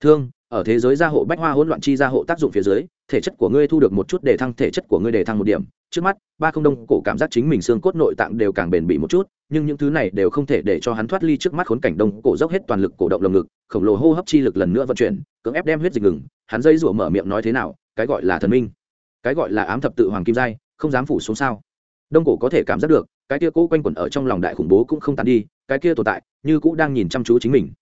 Thương, ở thế giới gia hộ bách hoa hỗn loạn chi gia hộ tác dụng phía dưới thể chất của ngươi thu được một chút để thăng thể chất của ngươi để thăng một điểm. Trước mắt, ba không đông cổ cảm giác chính mình xương cốt nội tạng đều càng bền bỉ một chút, nhưng những thứ này đều không thể để cho hắn thoát ly trước mắt khốn cảnh đông cổ dốc hết toàn lực cổ động lồng ngực, khổng lồ hô hấp chi lực lần nữa vận chuyển, cưỡng ép đem huyết dịch ngừng. Hắn dây rủa mở miệng nói thế nào, cái gọi là thần minh, cái gọi là ám thập tự hoàng kim giai, không dám phủ xuống sao? Đông cổ có thể cảm giác được, cái kia cũ quanh quẩn ở trong lòng đại khủng bố cũng không tàn đi, cái kia tồn tại, như cũ đang nhìn chăm chú chính mình.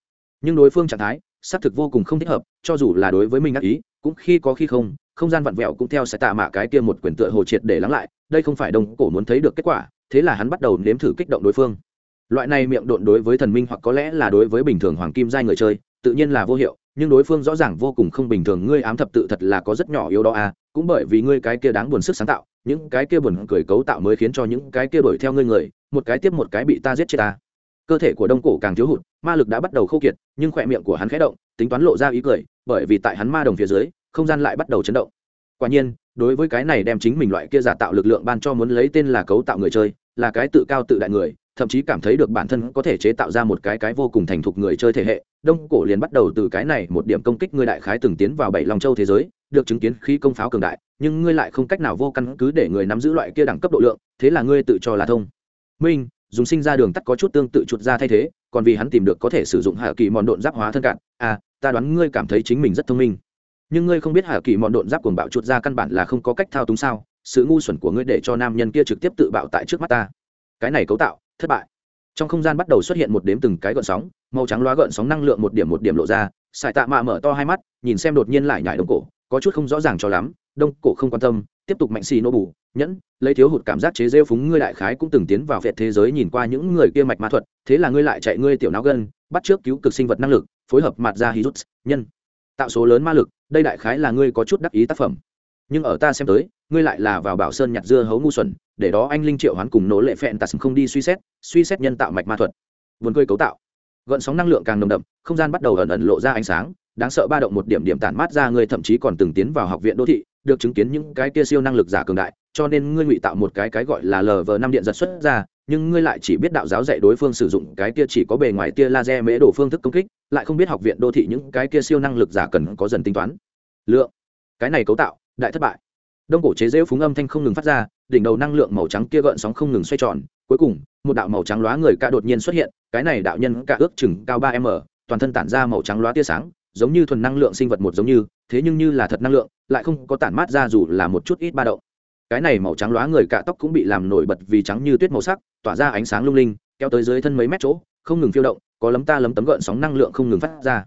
Nhưng đối phương trạng thái, xác thực vô cùng không thích hợp, cho dù là đối với mình ác ý, cũng khi có khi không không gian vặn vẹo cũng theo sẽ tạ mạ cái kia một quyển tựa hồ triệt để lắng lại, đây không phải đông cổ muốn thấy được kết quả, thế là hắn bắt đầu nếm thử kích động đối phương. Loại này miệng độn đối với thần minh hoặc có lẽ là đối với bình thường hoàng kim giai người chơi, tự nhiên là vô hiệu, nhưng đối phương rõ ràng vô cùng không bình thường, ngươi ám thập tự thật là có rất nhỏ yếu đó à cũng bởi vì ngươi cái kia đáng buồn sức sáng tạo, những cái kia buồn cười cấu tạo mới khiến cho những cái kia đuổi theo ngươi người, một cái tiếp một cái bị ta giết chết ta. Cơ thể của đông cổ càng thiếu hụt, ma lực đã bắt đầu khô kiệt, nhưng khỏe miệng của hắn khẽ động, tính toán lộ ra ý cười, bởi vì tại hắn ma đồng phía dưới không gian lại bắt đầu chấn động. Quả nhiên, đối với cái này đem chính mình loại kia giả tạo lực lượng ban cho muốn lấy tên là cấu tạo người chơi, là cái tự cao tự đại người, thậm chí cảm thấy được bản thân có thể chế tạo ra một cái cái vô cùng thành thục người chơi thể hệ, đông cổ liền bắt đầu từ cái này một điểm công kích ngươi đại khái từng tiến vào bảy long châu thế giới, được chứng kiến khi công pháo cường đại, nhưng ngươi lại không cách nào vô căn cứ để người nắm giữ loại kia đẳng cấp độ lượng, thế là ngươi tự cho là thông. Minh, dùng sinh ra đường tắt có chút tương tự chuột ra thay thế, còn vì hắn tìm được có thể sử dụng hạ kỳ mòn độn giáp hóa thân cạn. À ta đoán ngươi cảm thấy chính mình rất thông minh nhưng ngươi không biết hà kỳ mọn độn giáp cuồng bạo chuột ra căn bản là không có cách thao túng sao? Sự ngu xuẩn của ngươi để cho nam nhân kia trực tiếp tự bạo tại trước mắt ta. Cái này cấu tạo, thất bại. Trong không gian bắt đầu xuất hiện một đếm từng cái gợn sóng, màu trắng loá gợn sóng năng lượng một điểm một điểm lộ ra, sải tạ mạ mở to hai mắt, nhìn xem đột nhiên lại nhảy đông cổ, có chút không rõ ràng cho lắm, đông cổ không quan tâm, tiếp tục mạnh xì nô bù, nhẫn, lấy thiếu hụt cảm giác chế rêu phúng ngươi đại khái cũng từng tiến vào vẹt thế giới nhìn qua những người kia mạch ma thuật, thế là ngươi lại chạy ngươi tiểu não gân, bắt trước cứu cực sinh vật năng lực, phối hợp mặt ra hí rút nhân, tạo số lớn ma lực đây đại khái là ngươi có chút đắc ý tác phẩm. Nhưng ở ta xem tới, ngươi lại là vào bảo sơn nhặt dưa hấu ngu xuẩn, để đó anh linh triệu hoán cùng nỗ lệ phẹn tạt không đi suy xét suy xét nhân tạo mạch ma thuật. Vườn cười cấu tạo. Gợn sóng năng lượng càng nồng đậm, không gian bắt đầu ẩn ẩn lộ ra ánh sáng, đáng sợ ba động một điểm điểm tản mát ra ngươi thậm chí còn từng tiến vào học viện đô thị, được chứng kiến những cái kia siêu năng lực giả cường đại, cho nên ngươi ngụy tạo một cái cái gọi là lờ vờ năm điện giật xuất ra nhưng ngươi lại chỉ biết đạo giáo dạy đối phương sử dụng cái kia chỉ có bề ngoài tia laser mễ đổ phương thức công kích, lại không biết học viện đô thị những cái kia siêu năng lực giả cần có dần tính toán. Lượng. Cái này cấu tạo, đại thất bại. Đông cổ chế rêu phúng âm thanh không ngừng phát ra, đỉnh đầu năng lượng màu trắng kia gợn sóng không ngừng xoay tròn, cuối cùng, một đạo màu trắng lóa người ca đột nhiên xuất hiện, cái này đạo nhân ca ước chừng cao ba m, toàn thân tản ra màu trắng lóa tia sáng, giống như thuần năng lượng sinh vật một giống như, thế nhưng như là thật năng lượng, lại không có tản mát ra dù là một chút ít ba động. Cái này màu trắng lóa người cạ tóc cũng bị làm nổi bật vì trắng như tuyết màu sắc tỏa ra ánh sáng lung linh, kéo tới dưới thân mấy mét chỗ, không ngừng phiêu động, có lấm ta lấm tấm gợn sóng năng lượng không ngừng phát ra.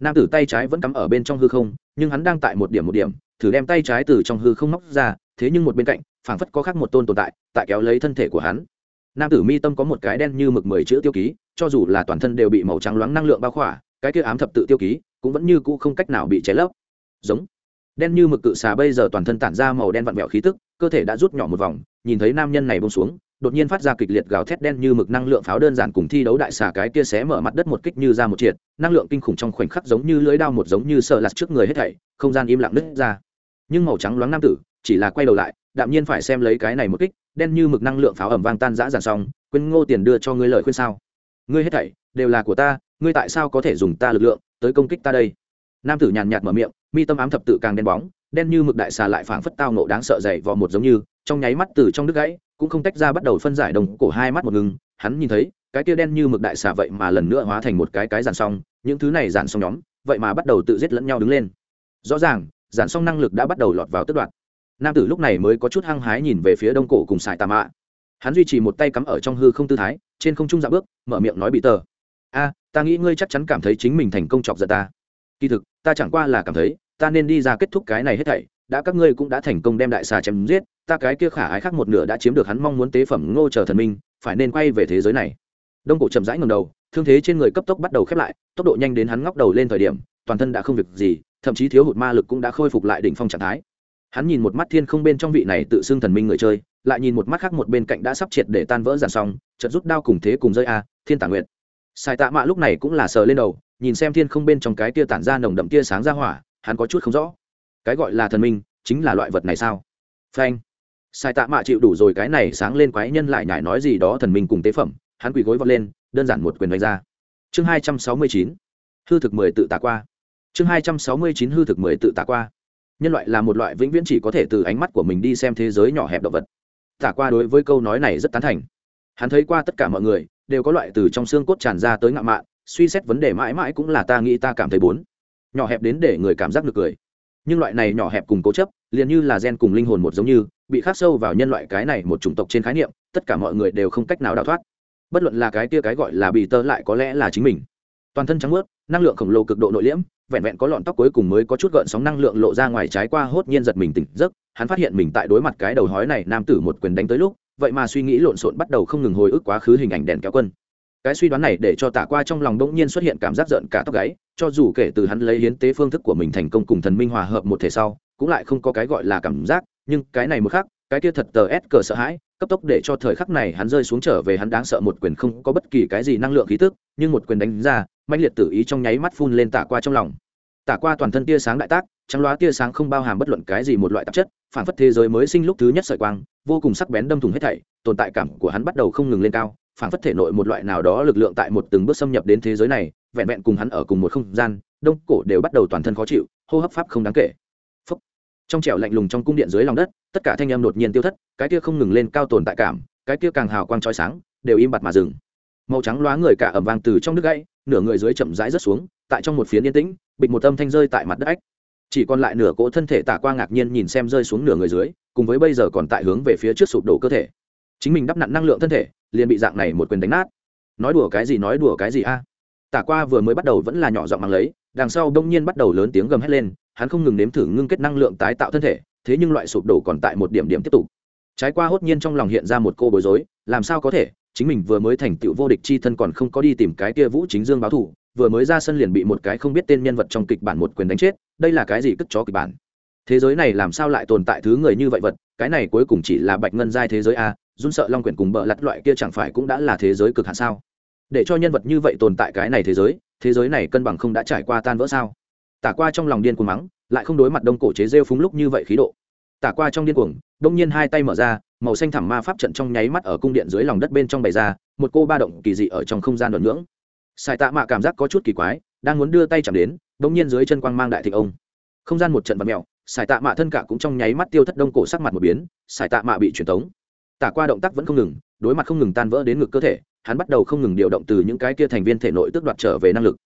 Nam tử tay trái vẫn cắm ở bên trong hư không, nhưng hắn đang tại một điểm một điểm, thử đem tay trái từ trong hư không móc ra, thế nhưng một bên cạnh, phảng phất có khác một tôn tồn tại tại kéo lấy thân thể của hắn. Nam tử mi tâm có một cái đen như mực mười chữ tiêu ký, cho dù là toàn thân đều bị màu trắng loáng năng lượng bao khỏa, cái kia ám thập tự tiêu ký, cũng vẫn như cũ không cách nào bị cháy lấp. Giống. Đen như mực cự xà bây giờ toàn thân tản ra màu đen vặn vẹo khí tức, cơ thể đã rút nhỏ một vòng, nhìn thấy nam nhân này bông xuống đột nhiên phát ra kịch liệt gào thét đen như mực năng lượng pháo đơn giản cùng thi đấu đại xà cái kia xé mở mặt đất một kích như ra một triệt, năng lượng kinh khủng trong khoảnh khắc giống như lưỡi đao một giống như sợ lặt trước người hết thảy, không gian im lặng nứt ra. Nhưng màu trắng loáng nam tử, chỉ là quay đầu lại, đạm nhiên phải xem lấy cái này một kích, đen như mực năng lượng pháo ẩm vang tan rã giàn xong, quên ngô tiền đưa cho ngươi lời khuyên sao? Ngươi hết thảy đều là của ta, ngươi tại sao có thể dùng ta lực lượng tới công kích ta đây? Nam tử nhàn nhạt mở miệng, mi tâm ám thập tự càng đen bóng, đen như mực đại xà lại phảng phất tao nộ đáng sợ dày vò một giống như trong nháy mắt từ trong đứt gãy, cũng không tách ra bắt đầu phân giải đồng cổ hai mắt một ngừng, hắn nhìn thấy, cái kia đen như mực đại xà vậy mà lần nữa hóa thành một cái cái giàn xong những thứ này giàn xong nhóm, vậy mà bắt đầu tự giết lẫn nhau đứng lên. Rõ ràng giàn xong năng lực đã bắt đầu lọt vào tức đoạn nam tử lúc này mới có chút hăng hái nhìn về phía đông cổ cùng sải tà mạ. Hắn duy trì một tay cắm ở trong hư không tư thái, trên không trung dạ bước, mở miệng nói bị tờ. A, ta nghĩ ngươi chắc chắn cảm thấy chính mình thành công chọc giận ta. Kỳ thực, ta chẳng qua là cảm thấy, ta nên đi ra kết thúc cái này hết thảy đã các ngươi cũng đã thành công đem đại xà chém giết, ta cái kia khả ái khác một nửa đã chiếm được hắn mong muốn tế phẩm ngô chờ thần minh, phải nên quay về thế giới này. Đông cổ chậm rãi ngầm đầu, thương thế trên người cấp tốc bắt đầu khép lại, tốc độ nhanh đến hắn ngóc đầu lên thời điểm, toàn thân đã không việc gì, thậm chí thiếu hụt ma lực cũng đã khôi phục lại đỉnh phong trạng thái. Hắn nhìn một mắt thiên không bên trong vị này tự xưng thần minh người chơi, lại nhìn một mắt khác một bên cạnh đã sắp triệt để tan vỡ giàn xong chợt rút đao cùng thế cùng rơi a, thiên tả nguyện sai tạ mạ lúc này cũng là sờ lên đầu, nhìn xem thiên không bên trong cái tia tản ra nồng đậm tia sáng ra hỏa, hắn có chút không rõ cái gọi là thần minh chính là loại vật này sao? Phanh. Sai tạ mạ chịu đủ rồi cái này sáng lên quái nhân lại nhải nói gì đó thần minh cùng tế phẩm, hắn quỳ gối vọt lên, đơn giản một quyền đánh ra. Chương hai trăm sáu mươi chín. Hư thực mười tự tả qua. Chương hai trăm sáu mươi chín hư thực mười tự tả qua. Nhân loại là một loại vĩnh viễn chỉ có thể từ ánh mắt của mình đi xem thế giới nhỏ hẹp động vật. Tả qua đối với câu nói này rất tán thành. Hắn thấy qua tất cả mọi người, đều có loại từ trong xương cốt tràn ra tới ngạo mạn, suy xét vấn đề mãi mãi cũng là ta nghĩ ta cảm thấy bốn. Nhỏ hẹp đến để người cảm giác được cười nhưng loại này nhỏ hẹp cùng cố chấp, liền như là gen cùng linh hồn một giống như, bị khắc sâu vào nhân loại cái này một chủng tộc trên khái niệm, tất cả mọi người đều không cách nào đào thoát. Bất luận là cái kia cái gọi là bị tơ lại có lẽ là chính mình. Toàn thân trắng ướt năng lượng khổng lồ cực độ nội liễm, vẹn vẹn có lọn tóc cuối cùng mới có chút gợn sóng năng lượng lộ ra ngoài trái qua hốt nhiên giật mình tỉnh giấc, hắn phát hiện mình tại đối mặt cái đầu hói này nam tử một quyền đánh tới lúc, vậy mà suy nghĩ lộn xộn bắt đầu không ngừng hồi ức quá khứ hình ảnh đèn kéo quân cái suy đoán này để cho tả qua trong lòng đ ỗ n g nhiên xuất hiện cảm giác giận cả tóc gáy, cho dù kể từ hắn lấy hiến tế phương thức của mình thành công cùng thần minh hòa hợp một thể sau, cũng lại không có cái gọi là cảm giác, nhưng cái này một khác cái kia thật tờ ép cờ sợ hãi, cấp tốc để cho thời khắc này hắn rơi xuống trở về hắn đáng sợ một quyền không có bất kỳ cái gì năng lượng khí tức, nhưng một quyền đánh ra mạnh liệt tự ý trong nháy mắt phun lên tả qua trong lòng. Tả qua toàn thân tia sáng đại tác, trắng loá tia sáng không bao hàm bất luận cái gì một loại tạp chất, phản phất thế giới mới sinh lúc thứ nhất sợi quang, vô cùng sắc bén đâm thủng hết thảy, tồn tại cảm của hắn bắt đầu không ngừng lên cao phản phất thể nội một loại nào đó lực lượng tại một từng bước xâm nhập đến thế giới này, vẹn vẹn cùng hắn ở cùng một không gian, đông cổ đều bắt đầu toàn thân khó chịu, hô hấp pháp không đáng kể. Phúc. trong trẻo lạnh lùng trong cung điện dưới lòng đất, tất cả thanh âm đột nhiên tiêu thất, cái kia không ngừng lên cao tồn tại cảm, cái kia càng hào quang trói sáng, đều im bặt mà dừng. Màu trắng loá người cả ẩm vang từ trong nước gãy, nửa người dưới chậm rãi rớt xuống, tại trong một phiến yên tĩnh, bịch một âm thanh rơi tại mặt đất ách. Chỉ còn lại nửa cỗ thân thể tả qua ngạc nhiên nhìn xem rơi xuống nửa người dưới, cùng với bây giờ còn tại hướng về phía trước sụp đổ cơ thể. Chính mình đắp nặn năng lượng thân thể liền bị dạng này một quyền đánh nát. Nói đùa cái gì, nói đùa cái gì a? Tả qua vừa mới bắt đầu vẫn là nhỏ giọng mang lấy, đằng sau đông nhiên bắt đầu lớn tiếng gầm hét lên, hắn không ngừng nếm thử ngưng kết năng lượng tái tạo thân thể, thế nhưng loại sụp đổ còn tại một điểm điểm tiếp tục. Trái qua hốt nhiên trong lòng hiện ra một cô bối rối, làm sao có thể, chính mình vừa mới thành tựu vô địch chi thân còn không có đi tìm cái kia vũ chính dương báo thủ vừa mới ra sân liền bị một cái không biết tên nhân vật trong kịch bản một quyền đánh chết, đây là cái gì cất chó kịch bản? Thế giới này làm sao lại tồn tại thứ người như vậy vật, cái này cuối cùng chỉ là bạch ngân giai thế giới a run sợ long quyển cùng bợ lặt loại kia chẳng phải cũng đã là thế giới cực hạn sao? Để cho nhân vật như vậy tồn tại cái này thế giới thế giới này cân bằng không đã trải qua tan vỡ sao? Tả qua trong lòng điên cuồng mắng, lại không đối mặt đông cổ chế rêu phúng lúc như vậy khí độ. Tả qua trong điên cuồng, đông nhiên hai tay mở ra, màu xanh thẳm ma pháp trận trong nháy mắt ở cung điện dưới lòng đất bên trong bày ra, một cô ba động kỳ dị ở trong không gian đột ngưỡng. Sài tạ mạ cảm giác có chút kỳ quái, đang muốn đưa tay chạm đến, đông nhiên dưới chân quang mang đại thịnh ông. Không gian một trận vật mèo sài tạ mạ thân cả cũng trong nháy mắt tiêu thất đông cổ sắc mặt một biến sài tạ mạ bị truyền tống tả qua động tác vẫn không ngừng, đối mặt không ngừng tan vỡ đến ngực cơ thể, hắn bắt đầu không ngừng điều động từ những cái kia thành viên thể nội tước đoạt trở về năng lực.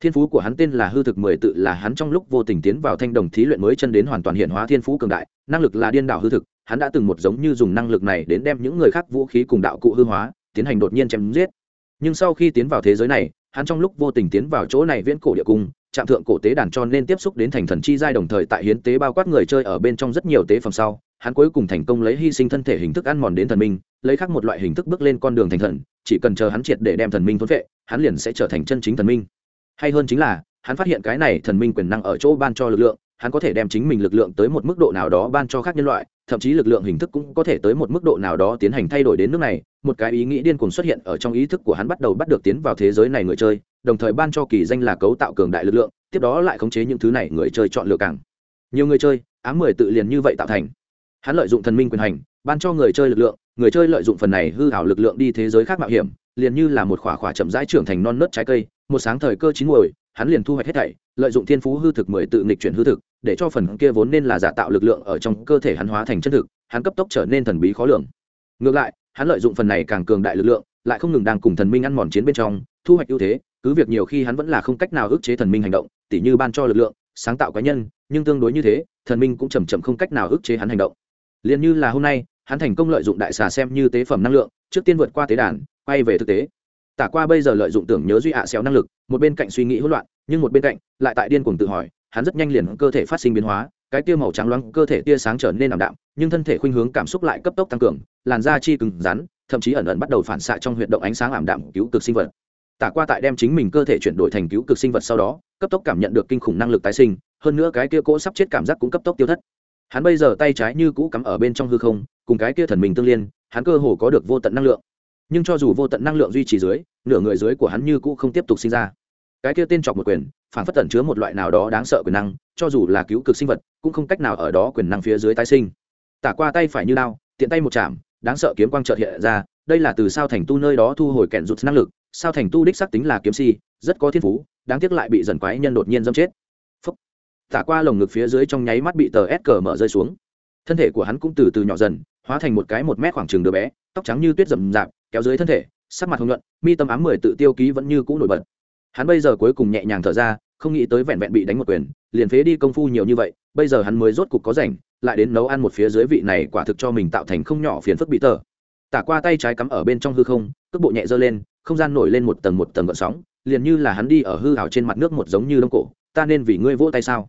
Thiên phú của hắn tên là hư thực mười tự là hắn trong lúc vô tình tiến vào thanh đồng thí luyện mới chân đến hoàn toàn hiện hóa thiên phú cường đại, năng lực là điên đảo hư thực, hắn đã từng một giống như dùng năng lực này đến đem những người khác vũ khí cùng đạo cụ hư hóa, tiến hành đột nhiên chém giết. Nhưng sau khi tiến vào thế giới này, hắn trong lúc vô tình tiến vào chỗ này viễn cổ địa cung trạm thượng cổ tế đàn cho nên tiếp xúc đến thành thần chi giai đồng thời tại hiến tế bao quát người chơi ở bên trong rất nhiều tế phẩm sau hắn cuối cùng thành công lấy hy sinh thân thể hình thức ăn mòn đến thần minh, lấy khác một loại hình thức bước lên con đường thành thần, chỉ cần chờ hắn triệt để đem thần minh thốn vệ hắn liền sẽ trở thành chân chính thần minh. Hay hơn chính là, hắn phát hiện cái này thần minh quyền năng ở chỗ ban cho lực lượng, hắn có thể đem chính mình lực lượng tới một mức độ nào đó ban cho khác nhân loại, thậm chí lực lượng hình thức cũng có thể tới một mức độ nào đó tiến hành thay đổi đến nước này. Một cái ý nghĩ điên cuồng xuất hiện ở trong ý thức của hắn bắt đầu bắt được tiến vào thế giới này người chơi, đồng thời ban cho kỳ danh là cấu tạo cường đại lực lượng, tiếp đó lại khống chế những thứ này người chơi chọn lựa càng. Nhiều người chơi, ám mười tự liền như vậy tạo thành hắn lợi dụng thần minh quyền hành, ban cho người chơi lực lượng, người chơi lợi dụng phần này hư hảo lực lượng đi thế giới khác mạo hiểm, liền như là một khỏa khỏa chậm rãi trưởng thành non nớt trái cây, một sáng thời cơ chín muồi, hắn liền thu hoạch hết thảy, lợi dụng thiên phú hư thực mười tự nghịch chuyển hư thực, để cho phần kia vốn nên là giả tạo lực lượng ở trong cơ thể hắn hóa thành chân thực, hắn cấp tốc trở nên thần bí khó lường. Ngược lại, hắn lợi dụng phần này càng cường đại lực lượng, lại không ngừng đang cùng thần minh ăn mòn chiến bên trong, thu hoạch ưu thế, cứ việc nhiều khi hắn vẫn là không cách nào ức chế thần minh hành động, tỉ như ban cho lực lượng, sáng tạo cá nhân, nhưng tương đối như thế, thần minh cũng chầm chậm không cách nào ức chế hắn hành động liền như là hôm nay, hắn thành công lợi dụng đại xà xem như tế phẩm năng lượng, trước tiên vượt qua tế đàn, quay về thực tế. Tả qua bây giờ lợi dụng tưởng nhớ duy ạ xéo năng lực, một bên cạnh suy nghĩ hỗn loạn, nhưng một bên cạnh, lại tại điên cuồng tự hỏi, hắn rất nhanh liền cơ thể phát sinh biến hóa, cái tia màu trắng loáng cơ thể tia sáng trở nên ảm đạm, nhưng thân thể khuynh hướng cảm xúc lại cấp tốc tăng cường, làn da chi cứng rắn, thậm chí ẩn ẩn bắt đầu phản xạ trong huyệt động ánh sáng ảm đạm cứu cực sinh vật. Tả qua tại đem chính mình cơ thể chuyển đổi thành cứu cực sinh vật sau đó, cấp tốc cảm nhận được kinh khủng năng lực tái sinh, hơn nữa cái kia cỗ sắp chết cảm giác cũng cấp tốc tiêu thất hắn bây giờ tay trái như cũ cắm ở bên trong hư không, cùng cái kia thần mình tương liên, hắn cơ hồ có được vô tận năng lượng. Nhưng cho dù vô tận năng lượng duy trì dưới, nửa người dưới của hắn như cũ không tiếp tục sinh ra. Cái kia tên chọc một quyền, phản phất tẩn chứa một loại nào đó đáng sợ quyền năng, cho dù là cứu cực sinh vật, cũng không cách nào ở đó quyền năng phía dưới tái sinh. Tả qua tay phải như lao tiện tay một chạm, đáng sợ kiếm quang trợt hiện ra, đây là từ sao thành tu nơi đó thu hồi kẹn rụt năng lực. Sao thành tu đích xác tính là kiếm si, rất có thiên phú, đáng tiếc lại bị dần quái nhân đột nhiên dâm chết tả qua lồng ngực phía dưới trong nháy mắt bị tờ s cờ mở rơi xuống. Thân thể của hắn cũng từ từ nhỏ dần, hóa thành một cái một mét khoảng trường đứa bé, tóc trắng như tuyết rậm rạp, kéo dưới thân thể, sắc mặt hồng nhuận, mi tâm ám mười tự tiêu ký vẫn như cũ nổi bật. Hắn bây giờ cuối cùng nhẹ nhàng thở ra, không nghĩ tới vẹn vẹn bị đánh một quyền, liền phế đi công phu nhiều như vậy, bây giờ hắn mới rốt cục có rảnh, lại đến nấu ăn một phía dưới vị này quả thực cho mình tạo thành không nhỏ phiền phức bị tờ. Tả qua tay trái cắm ở bên trong hư không, cước bộ nhẹ dơ lên, không gian nổi lên một tầng một tầng gợn sóng, liền như là hắn đi ở hư hào trên mặt nước một giống như đông cổ, ta nên vì ngươi vỗ tay sao?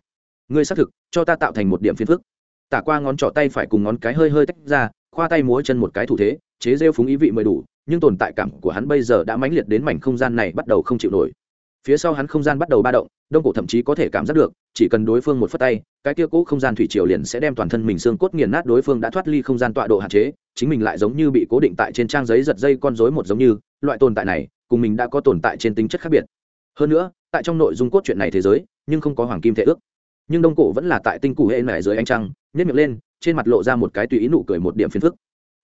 Ngươi xác thực, cho ta tạo thành một điểm phiền phức. Tả qua ngón trỏ tay phải cùng ngón cái hơi hơi tách ra, khoa tay múa chân một cái thủ thế, chế rêu phúng ý vị mới đủ, nhưng tồn tại cảm của hắn bây giờ đã mãnh liệt đến mảnh không gian này bắt đầu không chịu nổi. Phía sau hắn không gian bắt đầu ba động, đông cổ thậm chí có thể cảm giác được, chỉ cần đối phương một phất tay, cái kia cũ không gian thủy triều liền sẽ đem toàn thân mình xương cốt nghiền nát đối phương đã thoát ly không gian tọa độ hạn chế, chính mình lại giống như bị cố định tại trên trang giấy giật dây con rối một giống như, loại tồn tại này, cùng mình đã có tồn tại trên tính chất khác biệt. Hơn nữa, tại trong nội dung cốt truyện này thế giới, nhưng không có hoàng kim thể ước nhưng đông cổ vẫn là tại tinh cụ hệ mẹ dưới ánh trăng nhét miệng lên, trên mặt lộ ra một cái tùy ý nụ cười một điểm phiền phức.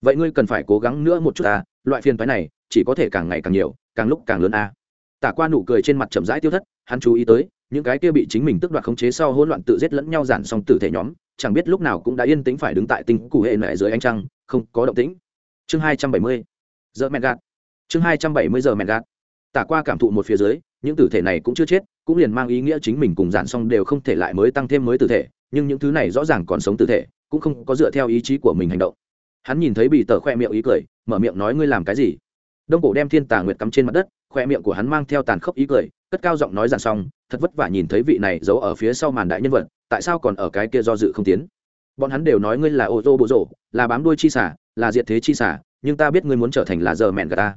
Vậy ngươi cần phải cố gắng nữa một chút à loại phiền phái này, chỉ có thể càng ngày càng nhiều, càng lúc càng lớn à tả qua nụ cười trên mặt chậm rãi tiêu thất, hắn chú ý tới, những cái kia bị chính mình tức đoạt khống chế sau hỗn loạn tự giết lẫn nhau giản xong tử thể nhóm, chẳng biết lúc nào cũng đã yên tĩnh phải đứng tại tinh cụ hệ mẹ dưới ánh trăng, không có động tĩnh. Chương hai trăm bảy mươi giờ mẹ gạt chương hai trăm bảy mươi giờ mẹ gạt tả qua cảm thụ một phía dưới, những tử thể này cũng chưa chết cũng liền mang ý nghĩa chính mình cùng giản xong đều không thể lại mới tăng thêm mới tử thể, nhưng những thứ này rõ ràng còn sống tử thể, cũng không có dựa theo ý chí của mình hành động. Hắn nhìn thấy bị tờ khoe miệng ý cười, mở miệng nói ngươi làm cái gì? Đông cổ đem thiên tà nguyệt cắm trên mặt đất, khoe miệng của hắn mang theo tàn khốc ý cười, cất cao giọng nói dàn xong thật vất vả nhìn thấy vị này giấu ở phía sau màn đại nhân vật, tại sao còn ở cái kia do dự không tiến? Bọn hắn đều nói ngươi là ô tô bộ rộ là bám đuôi chi xả là diệt thế chi xả nhưng ta biết ngươi muốn trở thành là giờ mẹn gà ta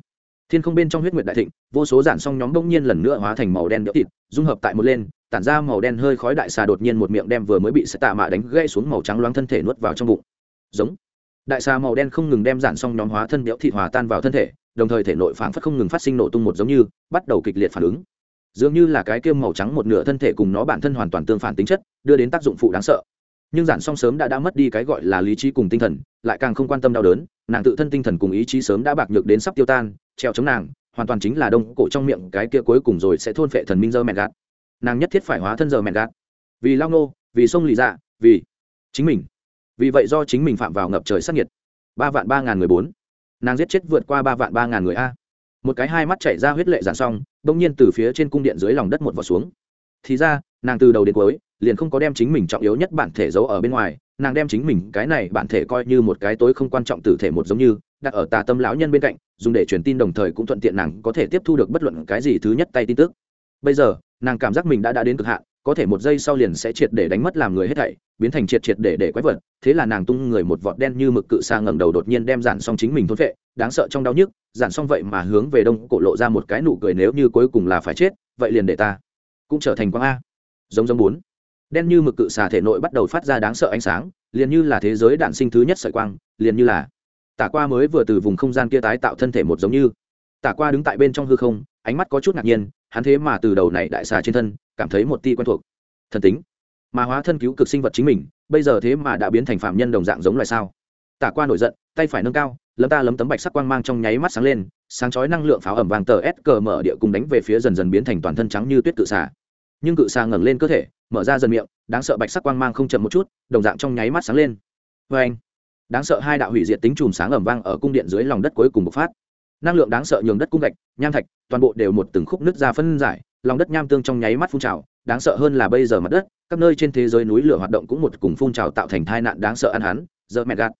thiên không bên trong huyết nguyệt đại thịnh, vô số giản song nhóm đông nhiên lần nữa hóa thành màu đen đỡ thịt, dung hợp tại một lên, tản ra màu đen hơi khói đại xà đột nhiên một miệng đem vừa mới bị sẽ tạ mạ đánh gãy xuống màu trắng loáng thân thể nuốt vào trong bụng. Giống. Đại xà màu đen không ngừng đem giản song nhóm hóa thân béo thịt hòa tan vào thân thể, đồng thời thể nội phảng phất không ngừng phát sinh nổ tung một giống như, bắt đầu kịch liệt phản ứng. Dường như là cái kiêm màu trắng một nửa thân thể cùng nó bản thân hoàn toàn tương phản tính chất, đưa đến tác dụng phụ đáng sợ. Nhưng giản song sớm đã đã mất đi cái gọi là lý trí cùng tinh thần, lại càng không quan tâm đau đớn, nàng tự thân tinh thần cùng ý chí sớm đã bạc nhược đến sắp tiêu tan treo chống nàng, hoàn toàn chính là đông cổ trong miệng cái kia cuối cùng rồi sẽ thôn phệ thần minh dơ mẹn gạt. Nàng nhất thiết phải hóa thân dơ mẹn gạt. Vì lao nô, vì sông lì dạ vì chính mình. Vì vậy do chính mình phạm vào ngập trời sắc nhiệt ba vạn ba ngàn người bốn. Nàng giết chết vượt qua ba vạn ba ngàn người a. Một cái hai mắt chảy ra huyết lệ giản xong bỗng nhiên từ phía trên cung điện dưới lòng đất một vọt xuống. Thì ra, nàng từ đầu đến cuối, liền không có đem chính mình trọng yếu nhất bản thể giấu ở bên ngoài, nàng đem chính mình cái này bản thể coi như một cái tối không quan trọng tử thể một giống như, đặt ở tà tâm lão nhân bên cạnh dùng để truyền tin đồng thời cũng thuận tiện nàng có thể tiếp thu được bất luận cái gì thứ nhất tay tin tức. Bây giờ, nàng cảm giác mình đã đã đến cực hạn, có thể một giây sau liền sẽ triệt để đánh mất làm người hết thảy, biến thành triệt triệt để để quái vật, thế là nàng tung người một vọt đen như mực cự xa ngẩng đầu đột nhiên đem giản xong chính mình thôn vệ, đáng sợ trong đau nhức giản xong vậy mà hướng về đông cổ lộ ra một cái nụ cười nếu như cuối cùng là phải chết, vậy liền để ta cũng trở thành quang a. Giống giống bốn. Đen như mực cự xà thể nội bắt đầu phát ra đáng sợ ánh sáng, liền như là thế giới đạn sinh thứ nhất sợi quang, liền như là tả qua mới vừa từ vùng không gian kia tái tạo thân thể một giống như. Tả qua đứng tại bên trong hư không, ánh mắt có chút ngạc nhiên, hắn thế mà từ đầu này đại xà trên thân, cảm thấy một ti quen thuộc. Thần tính. Mà hóa thân cứu cực sinh vật chính mình, bây giờ thế mà đã biến thành phạm nhân đồng dạng giống loài sao? Tả qua nổi giận, tay phải nâng cao, lấm ta lấm tấm bạch sắc quang mang trong nháy mắt sáng lên, sáng chói năng lượng pháo ẩm vàng tờ s cờ mở địa cùng đánh về phía dần dần biến thành toàn thân trắng như tuyết cự xà. Nhưng cự xà ngẩng lên cơ thể, mở ra dần miệng, đáng sợ bạch sắc quang mang không chậm một chút, đồng dạng trong nháy mắt sáng lên. Vê anh đáng sợ hai đạo hủy diệt tính chùm sáng ẩm vang ở cung điện dưới lòng đất cuối cùng bộc phát. Năng lượng đáng sợ nhường đất cung gạch, nham thạch, toàn bộ đều một từng khúc nước ra phân giải, lòng đất nham tương trong nháy mắt phun trào, đáng sợ hơn là bây giờ mặt đất, các nơi trên thế giới núi lửa hoạt động cũng một cùng phun trào tạo thành tai nạn đáng sợ ăn hắn, giờ mẹ gạt.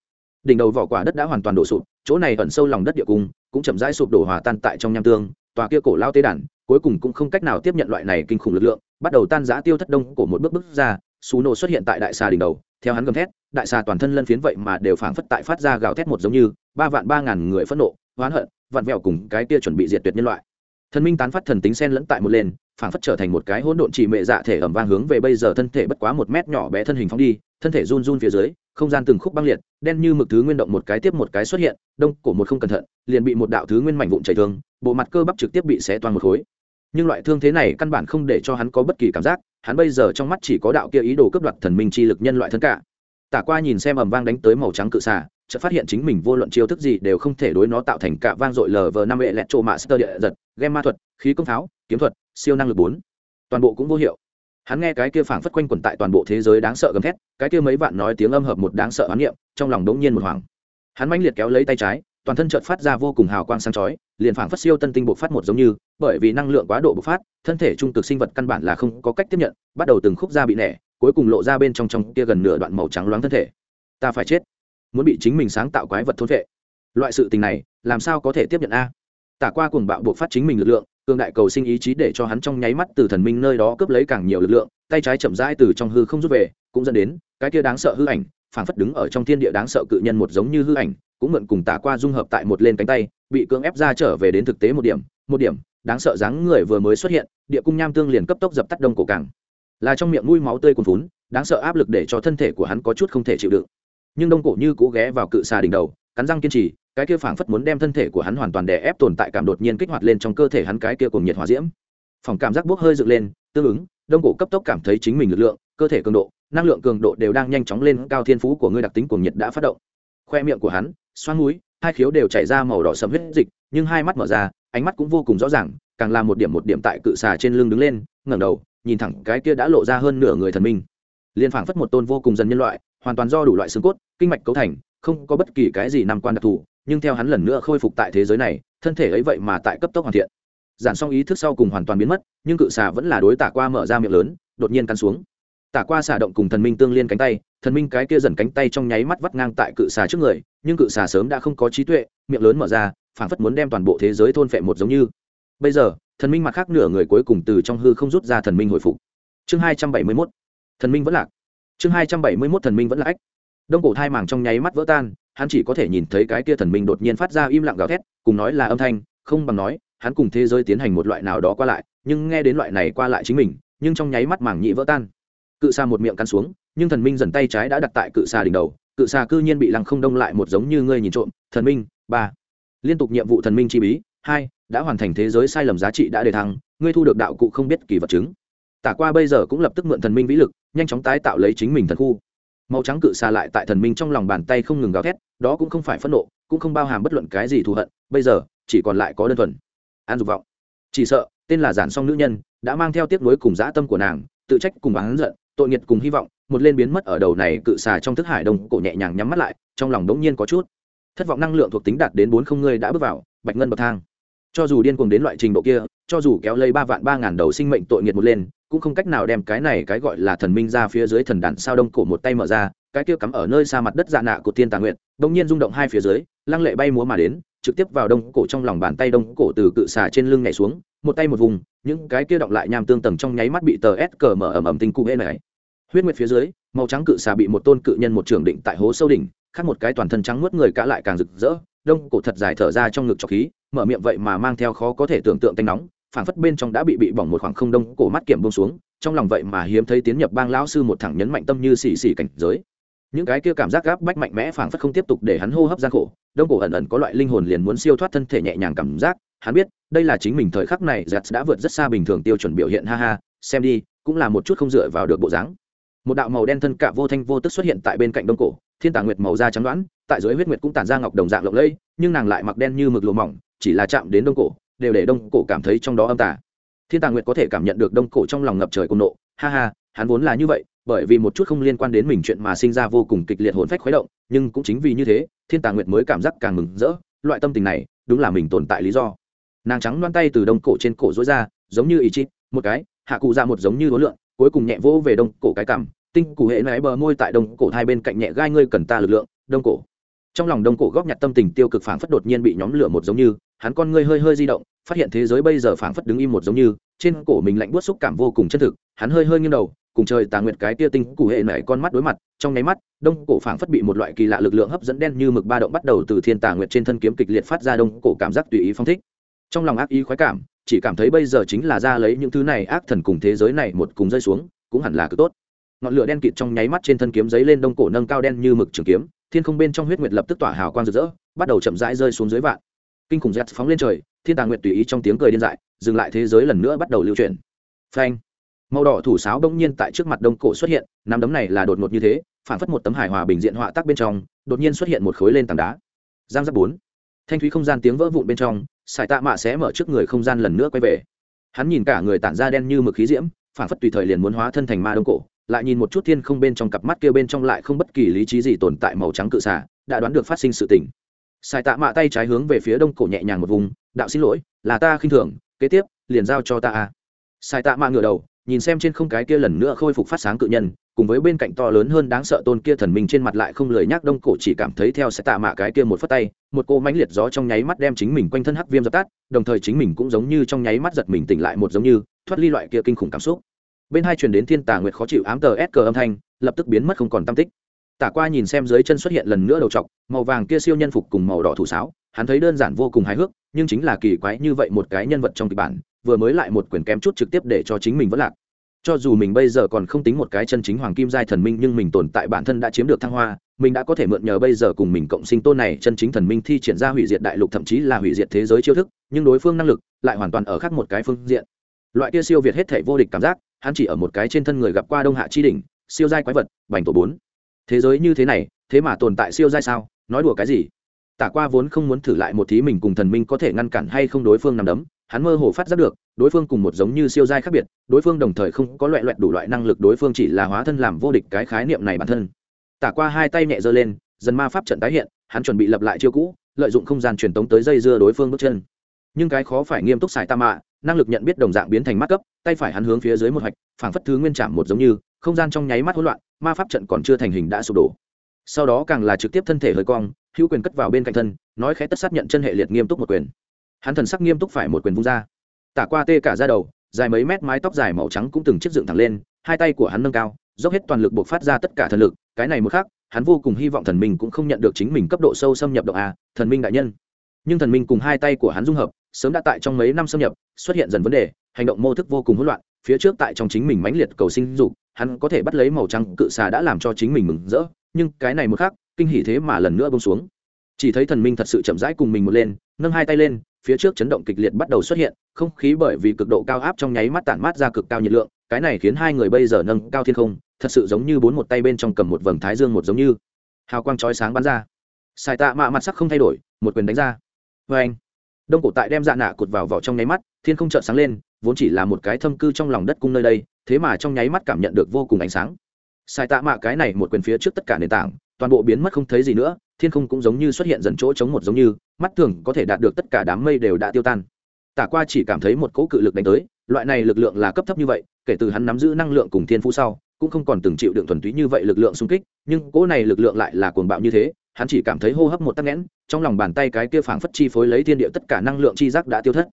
Đỉnh đầu vỏ quả đất đã hoàn toàn đổ sụp, chỗ này ẩn sâu lòng đất địa cung, cũng chậm rãi sụp đổ hòa tan tại trong nham tương, tòa kia cổ lao tế đàn, cuối cùng cũng không cách nào tiếp nhận loại này kinh khủng lực lượng, bắt đầu tan giã tiêu thất đông của một bước bước ra, xú nổ xuất hiện tại đại xà đỉnh đầu, theo hắn gầm thét đại xà toàn thân lân phiến vậy mà đều phảng phất tại phát ra gào thét một giống như, ba vạn ba ngàn người phẫn nộ, oán hận, vặn vẹo cùng cái kia chuẩn bị diệt tuyệt nhân loại. Thần minh tán phát thần tính sen lẫn tại một lên, phảng phất trở thành một cái hỗn độn chỉ mệ dạ thể ẩm vang hướng về bây giờ thân thể bất quá một mét nhỏ bé thân hình phóng đi, thân thể run run phía dưới, không gian từng khúc băng liệt, đen như mực thứ nguyên động một cái tiếp một cái xuất hiện, đông cổ một không cẩn thận, liền bị một đạo thứ nguyên mảnh vụn chảy thương, bộ mặt cơ bắp trực tiếp bị xé toàn một khối. Nhưng loại thương thế này căn bản không để cho hắn có bất kỳ cảm giác, hắn bây giờ trong mắt chỉ có đạo kia ý đồ cướp đoạt thần minh chi lực nhân loại thân cả tả qua nhìn xem ầm vang đánh tới màu trắng cự xà, chợt phát hiện chính mình vô luận chiêu thức gì đều không thể đối nó tạo thành cả vang dội lờ vờ năm hệ lẹt trộ mạ sơ địa giật, game ma thuật, khí công pháo, kiếm thuật, siêu năng lực bốn. Toàn bộ cũng vô hiệu. Hắn nghe cái kia phảng phất quanh quẩn tại toàn bộ thế giới đáng sợ gầm thét, cái kia mấy vạn nói tiếng âm hợp một đáng sợ oán niệm, trong lòng đống nhiên một hoàng hắn mãnh liệt kéo lấy tay trái, toàn thân chợt phát ra vô cùng hào quang sáng chói, liền phảng phất siêu tân tinh bộc phát một giống như, bởi vì năng lượng quá độ bộc phát, thân thể trung cực sinh vật căn bản là không có cách tiếp nhận, bắt đầu từng khúc da bị nẻ cuối cùng lộ ra bên trong trong kia gần nửa đoạn màu trắng loáng thân thể. Ta phải chết. Muốn bị chính mình sáng tạo quái vật thôn vệ. Loại sự tình này, làm sao có thể tiếp nhận a? Tả qua cuồng bạo buộc phát chính mình lực lượng, cường đại cầu sinh ý chí để cho hắn trong nháy mắt từ thần minh nơi đó cướp lấy càng nhiều lực lượng, tay trái chậm rãi từ trong hư không rút về, cũng dẫn đến, cái kia đáng sợ hư ảnh, phảng phất đứng ở trong thiên địa đáng sợ cự nhân một giống như hư ảnh, cũng mượn cùng tả qua dung hợp tại một lên cánh tay, bị cưỡng ép ra trở về đến thực tế một điểm một điểm, đáng sợ dáng người vừa mới xuất hiện, địa cung nham tương liền cấp tốc dập tắt đông cổ càng là trong miệng mũi máu tươi cuồn phún đáng sợ áp lực để cho thân thể của hắn có chút không thể chịu đựng. Nhưng đông cổ như cũ ghé vào cự xà đỉnh đầu, cắn răng kiên trì, cái kia phảng phất muốn đem thân thể của hắn hoàn toàn đè ép tồn tại cảm đột nhiên kích hoạt lên trong cơ thể hắn cái kia cùng nhiệt hòa diễm. Phòng cảm giác bốc hơi dựng lên, tương ứng, đông cổ cấp tốc cảm thấy chính mình lực lượng, cơ thể cường độ, năng lượng cường độ đều đang nhanh chóng lên, cao thiên phú của ngươi đặc tính cuồng nhiệt đã phát động. Khoe miệng của hắn xoan mũi, hai khiếu đều chảy ra màu đỏ sầm huyết dịch, nhưng hai mắt mở ra, ánh mắt cũng vô cùng rõ ràng, càng là một điểm một điểm tại cự xà trên lưng đứng lên, ngẩng đầu nhìn thẳng cái kia đã lộ ra hơn nửa người thần minh. Liên phảng phất một tôn vô cùng dần nhân loại, hoàn toàn do đủ loại xương cốt, kinh mạch cấu thành, không có bất kỳ cái gì nằm quan đặc thù, nhưng theo hắn lần nữa khôi phục tại thế giới này, thân thể ấy vậy mà tại cấp tốc hoàn thiện. Giản xong ý thức sau cùng hoàn toàn biến mất, nhưng cự xà vẫn là đối tả qua mở ra miệng lớn, đột nhiên cắn xuống. Tả qua xà động cùng thần minh tương liên cánh tay, thần minh cái kia dần cánh tay trong nháy mắt vắt ngang tại cự xà trước người, nhưng cự xà sớm đã không có trí tuệ, miệng lớn mở ra, phảng phất muốn đem toàn bộ thế giới thôn phệ một giống như. Bây giờ thần minh mặt khác nửa người cuối cùng từ trong hư không rút ra thần minh hồi phục. Chương hai trăm bảy mươi mốt, thần minh vẫn lạc. Chương hai trăm bảy mươi mốt, thần minh vẫn là ách đông cổ thai màng trong nháy mắt vỡ tan, hắn chỉ có thể nhìn thấy cái kia thần minh đột nhiên phát ra im lặng gào thét, cùng nói là âm thanh, không bằng nói, hắn cùng thế giới tiến hành một loại nào đó qua lại, nhưng nghe đến loại này qua lại chính mình, nhưng trong nháy mắt màng nhị vỡ tan. Cự xa một miệng cắn xuống, nhưng thần minh dần tay trái đã đặt tại cự xa đỉnh đầu, cự xa cư nhiên bị lăng không đông lại một giống như ngươi nhìn trộm, thần minh, ba. Liên tục nhiệm vụ thần minh chi bí, hai đã hoàn thành thế giới sai lầm giá trị đã đề thăng, ngươi thu được đạo cụ không biết kỳ vật chứng. Tả qua bây giờ cũng lập tức mượn thần minh vĩ lực, nhanh chóng tái tạo lấy chính mình thần khu. Màu trắng cự xa lại tại thần minh trong lòng bàn tay không ngừng gào thét, đó cũng không phải phẫn nộ, cũng không bao hàm bất luận cái gì thù hận, bây giờ, chỉ còn lại có đơn thuần. An dục vọng. Chỉ sợ, tên là giản song nữ nhân, đã mang theo tiếc nuối cùng dã tâm của nàng, tự trách cùng bán giận, tội nghiệt cùng hy vọng, một lên biến mất ở đầu này cự xà trong thức hải đồng cổ nhẹ nhàng nhắm mắt lại, trong lòng đống nhiên có chút. Thất vọng năng lượng thuộc tính đạt đến bốn không, ngươi đã bước vào, bạch ngân bậc thang cho dù điên cuồng đến loại trình độ kia, cho dù kéo lấy ba vạn ba ngàn đầu sinh mệnh tội nghiệt một lên, cũng không cách nào đem cái này cái gọi là thần minh ra phía dưới thần đàn sao đông cổ một tay mở ra, cái kia cắm ở nơi xa mặt đất dạ nạ của tiên tà nguyện đông nhiên rung động hai phía dưới, lăng lệ bay múa mà đến, trực tiếp vào đông cổ trong lòng bàn tay đông cổ từ cự xà trên lưng nhảy xuống, một tay một vùng, những cái kia động lại nham tương tầng trong nháy mắt bị tờ s cờ mở ẩm ẩm tinh cụ hễ này. Huyết nguyệt phía dưới, màu trắng cự xà bị một tôn cự nhân một trường định tại hố sâu đỉnh, khác một cái toàn thân trắng nuốt người cả lại càng rực rỡ, đông cổ thật dài thở ra trong ngực trọc khí mở miệng vậy mà mang theo khó có thể tưởng tượng tanh nóng, phảng phất bên trong đã bị bị bỏng một khoảng không đông, cổ mắt kiểm bông xuống, trong lòng vậy mà hiếm thấy tiến nhập bang lão sư một thẳng nhấn mạnh tâm như xì xì cảnh giới. Những cái kia cảm giác gáp bách mạnh mẽ phảng phất không tiếp tục để hắn hô hấp gian khổ, đông cổ ẩn ẩn có loại linh hồn liền muốn siêu thoát thân thể nhẹ nhàng cảm giác, hắn biết, đây là chính mình thời khắc này giặt đã vượt rất xa bình thường tiêu chuẩn biểu hiện, ha ha, xem đi, cũng là một chút không dựa vào được bộ dáng. Một đạo màu đen thân cả vô thanh vô tức xuất hiện tại bên cạnh đông cổ, thiên tàng nguyệt màu da trắng đoán tại dưới huyết nguyệt cũng tản ra ngọc đồng dạng lộng lẫy, nhưng nàng lại mặc đen như mực lùa mỏng chỉ là chạm đến đông cổ, đều để đông cổ cảm thấy trong đó âm tả. thiên Tàng nguyệt có thể cảm nhận được đông cổ trong lòng ngập trời cùng nộ. Ha ha, hắn vốn là như vậy, bởi vì một chút không liên quan đến mình chuyện mà sinh ra vô cùng kịch liệt hồn phách khuấy động, nhưng cũng chính vì như thế, thiên Tàng nguyệt mới cảm giác càng mừng rỡ. Loại tâm tình này, đúng là mình tồn tại lý do. Nàng trắng loan tay từ đông cổ trên cổ dối ra, giống như ý chít một cái, hạ cụ ra một giống như hối lượng cuối cùng nhẹ vỗ về đông cổ cái cằm. Tinh cụ hệ nãy bờ môi tại đông cổ hai bên cạnh nhẹ gai ngươi cần ta lực lượng, đông cổ. Trong lòng đông cổ góp nhặt tâm tình tiêu cực phảng phất đột nhiên bị nhóm lửa một giống như hắn con ngươi hơi hơi di động, phát hiện thế giới bây giờ phảng phất đứng im một giống như, trên cổ mình lạnh buốt xúc cảm vô cùng chân thực, hắn hơi hơi nghiêng đầu, cùng trời tà nguyệt cái tia tinh cụ hệ nảy con mắt đối mặt, trong nháy mắt, đông cổ phảng phất bị một loại kỳ lạ lực lượng hấp dẫn đen như mực ba động bắt đầu từ thiên tà nguyệt trên thân kiếm kịch liệt phát ra đông cổ cảm giác tùy ý phong thích. Trong lòng ác ý khoái cảm, chỉ cảm thấy bây giờ chính là ra lấy những thứ này ác thần cùng thế giới này một cùng rơi xuống, cũng hẳn là cứ tốt. Ngọn lửa đen kịt trong nháy mắt trên thân kiếm giấy lên đông cổ nâng cao đen như mực trường kiếm, thiên không bên trong huyết nguyệt lập tức tỏa hào quang rực rỡ, bắt đầu chậm rãi rơi xuống dưới vạn kinh khủng giật phóng lên trời, thiên tàng nguyệt tùy ý trong tiếng cười điên dại, dừng lại thế giới lần nữa bắt đầu lưu chuyển. Phanh! Màu đỏ thủ sáo bỗng nhiên tại trước mặt đông cổ xuất hiện, nắm đấm này là đột ngột như thế, phản phất một tấm hài hòa bình diện họa tác bên trong, đột nhiên xuất hiện một khối lên tảng đá. Giang giáp bốn. Thanh thúy không gian tiếng vỡ vụn bên trong, sải tạ mạ sẽ mở trước người không gian lần nữa quay về. Hắn nhìn cả người tản ra đen như mực khí diễm, phản phất tùy thời liền muốn hóa thân thành ma đông cổ, lại nhìn một chút thiên không bên trong cặp mắt kia bên trong lại không bất kỳ lý trí gì tồn tại màu trắng cự xả đã đoán được phát sinh sự tình. Sai tạ mạ tay trái hướng về phía đông cổ nhẹ nhàng một vùng, đạo xin lỗi, là ta khinh thường, kế tiếp, liền giao cho ta a Sai tạ mạ ngửa đầu, nhìn xem trên không cái kia lần nữa khôi phục phát sáng cự nhân, cùng với bên cạnh to lớn hơn đáng sợ tôn kia thần minh trên mặt lại không lời nhắc đông cổ chỉ cảm thấy theo sẽ tạ mạ cái kia một phất tay, một cô mãnh liệt gió trong nháy mắt đem chính mình quanh thân hắc viêm dập tắt, đồng thời chính mình cũng giống như trong nháy mắt giật mình tỉnh lại một giống như, thoát ly loại kia kinh khủng cảm xúc. Bên hai truyền đến thiên tà nguyệt khó chịu ám tờ s cờ âm thanh, lập tức biến mất không còn tam tích tả qua nhìn xem dưới chân xuất hiện lần nữa đầu trọc, màu vàng kia siêu nhân phục cùng màu đỏ thủ sáo, hắn thấy đơn giản vô cùng hài hước, nhưng chính là kỳ quái như vậy một cái nhân vật trong kịch bản, vừa mới lại một quyển kém chút trực tiếp để cho chính mình vẫn lạc. Cho dù mình bây giờ còn không tính một cái chân chính hoàng kim giai thần minh, nhưng mình tồn tại bản thân đã chiếm được thăng hoa, mình đã có thể mượn nhờ bây giờ cùng mình cộng sinh tôn này chân chính thần minh thi triển ra hủy diệt đại lục, thậm chí là hủy diệt thế giới chiêu thức, nhưng đối phương năng lực lại hoàn toàn ở khác một cái phương diện. Loại kia siêu việt hết thể vô địch cảm giác, hắn chỉ ở một cái trên thân người gặp qua đông hạ chi đỉnh, siêu giai quái vật, bành tổ bốn thế giới như thế này, thế mà tồn tại siêu giai sao? Nói đùa cái gì? Tả qua vốn không muốn thử lại một thí mình cùng thần minh có thể ngăn cản hay không đối phương nằm đấm, hắn mơ hồ phát giác được, đối phương cùng một giống như siêu giai khác biệt, đối phương đồng thời không có loại loại đủ loại năng lực, đối phương chỉ là hóa thân làm vô địch cái khái niệm này bản thân. Tả qua hai tay nhẹ giơ lên, dần ma pháp trận tái hiện, hắn chuẩn bị lập lại chiêu cũ, lợi dụng không gian truyền tống tới dây dưa đối phương bước chân. Nhưng cái khó phải nghiêm túc xài tam mạ năng lực nhận biết đồng dạng biến thành mắt cấp, tay phải hắn hướng phía dưới một hạch phảng phất thứ nguyên chạm một giống như không gian trong nháy mắt hỗn loạn, ma pháp trận còn chưa thành hình đã sụp đổ. Sau đó càng là trực tiếp thân thể hơi cong, hữu quyền cất vào bên cạnh thân, nói khẽ tất sát nhận chân hệ liệt nghiêm túc một quyền. Hắn thần sắc nghiêm túc phải một quyền vung ra. Tả qua tê cả ra đầu, dài mấy mét mái tóc dài màu trắng cũng từng chiếc dựng thẳng lên, hai tay của hắn nâng cao, dốc hết toàn lực buộc phát ra tất cả thần lực, cái này một khác hắn vô cùng hy vọng thần minh cũng không nhận được chính mình cấp độ sâu xâm nhập động a, thần minh đại nhân. Nhưng thần minh cùng hai tay của hắn dung hợp, sớm đã tại trong mấy năm xâm nhập, xuất hiện dần vấn đề, hành động mô thức vô cùng hỗn loạn, phía trước tại trong chính mình mãnh liệt cầu sinh dục hắn có thể bắt lấy màu trắng cự xà đã làm cho chính mình mừng rỡ, nhưng cái này một khác kinh hỉ thế mà lần nữa bông xuống. Chỉ thấy thần minh thật sự chậm rãi cùng mình một lên, nâng hai tay lên, phía trước chấn động kịch liệt bắt đầu xuất hiện, không khí bởi vì cực độ cao áp trong nháy mắt tản mát ra cực cao nhiệt lượng, cái này khiến hai người bây giờ nâng cao thiên không, thật sự giống như bốn một tay bên trong cầm một vầng thái dương một giống như. Hào quang chói sáng bắn ra. Xài tạ mạ mặt sắc không thay đổi, một quyền đánh ra. Vê anh, đông cổ tại đem dạ nạ cột vào vỏ trong nháy mắt, thiên không trợn sáng lên, vốn chỉ là một cái thâm cư trong lòng đất cung nơi đây thế mà trong nháy mắt cảm nhận được vô cùng ánh sáng. Sai tạ mạ cái này một quyền phía trước tất cả nền tảng, toàn bộ biến mất không thấy gì nữa, thiên không cũng giống như xuất hiện dần chỗ chống một giống như, mắt thường có thể đạt được tất cả đám mây đều đã tiêu tan. Tả qua chỉ cảm thấy một cỗ cự lực đánh tới, loại này lực lượng là cấp thấp như vậy, kể từ hắn nắm giữ năng lượng cùng thiên phú sau, cũng không còn từng chịu đựng thuần túy như vậy lực lượng xung kích, nhưng cỗ này lực lượng lại là cuồng bạo như thế, hắn chỉ cảm thấy hô hấp một tắc nghẽn, trong lòng bàn tay cái kia phảng phất chi phối lấy thiên địa tất cả năng lượng chi giác đã tiêu thất.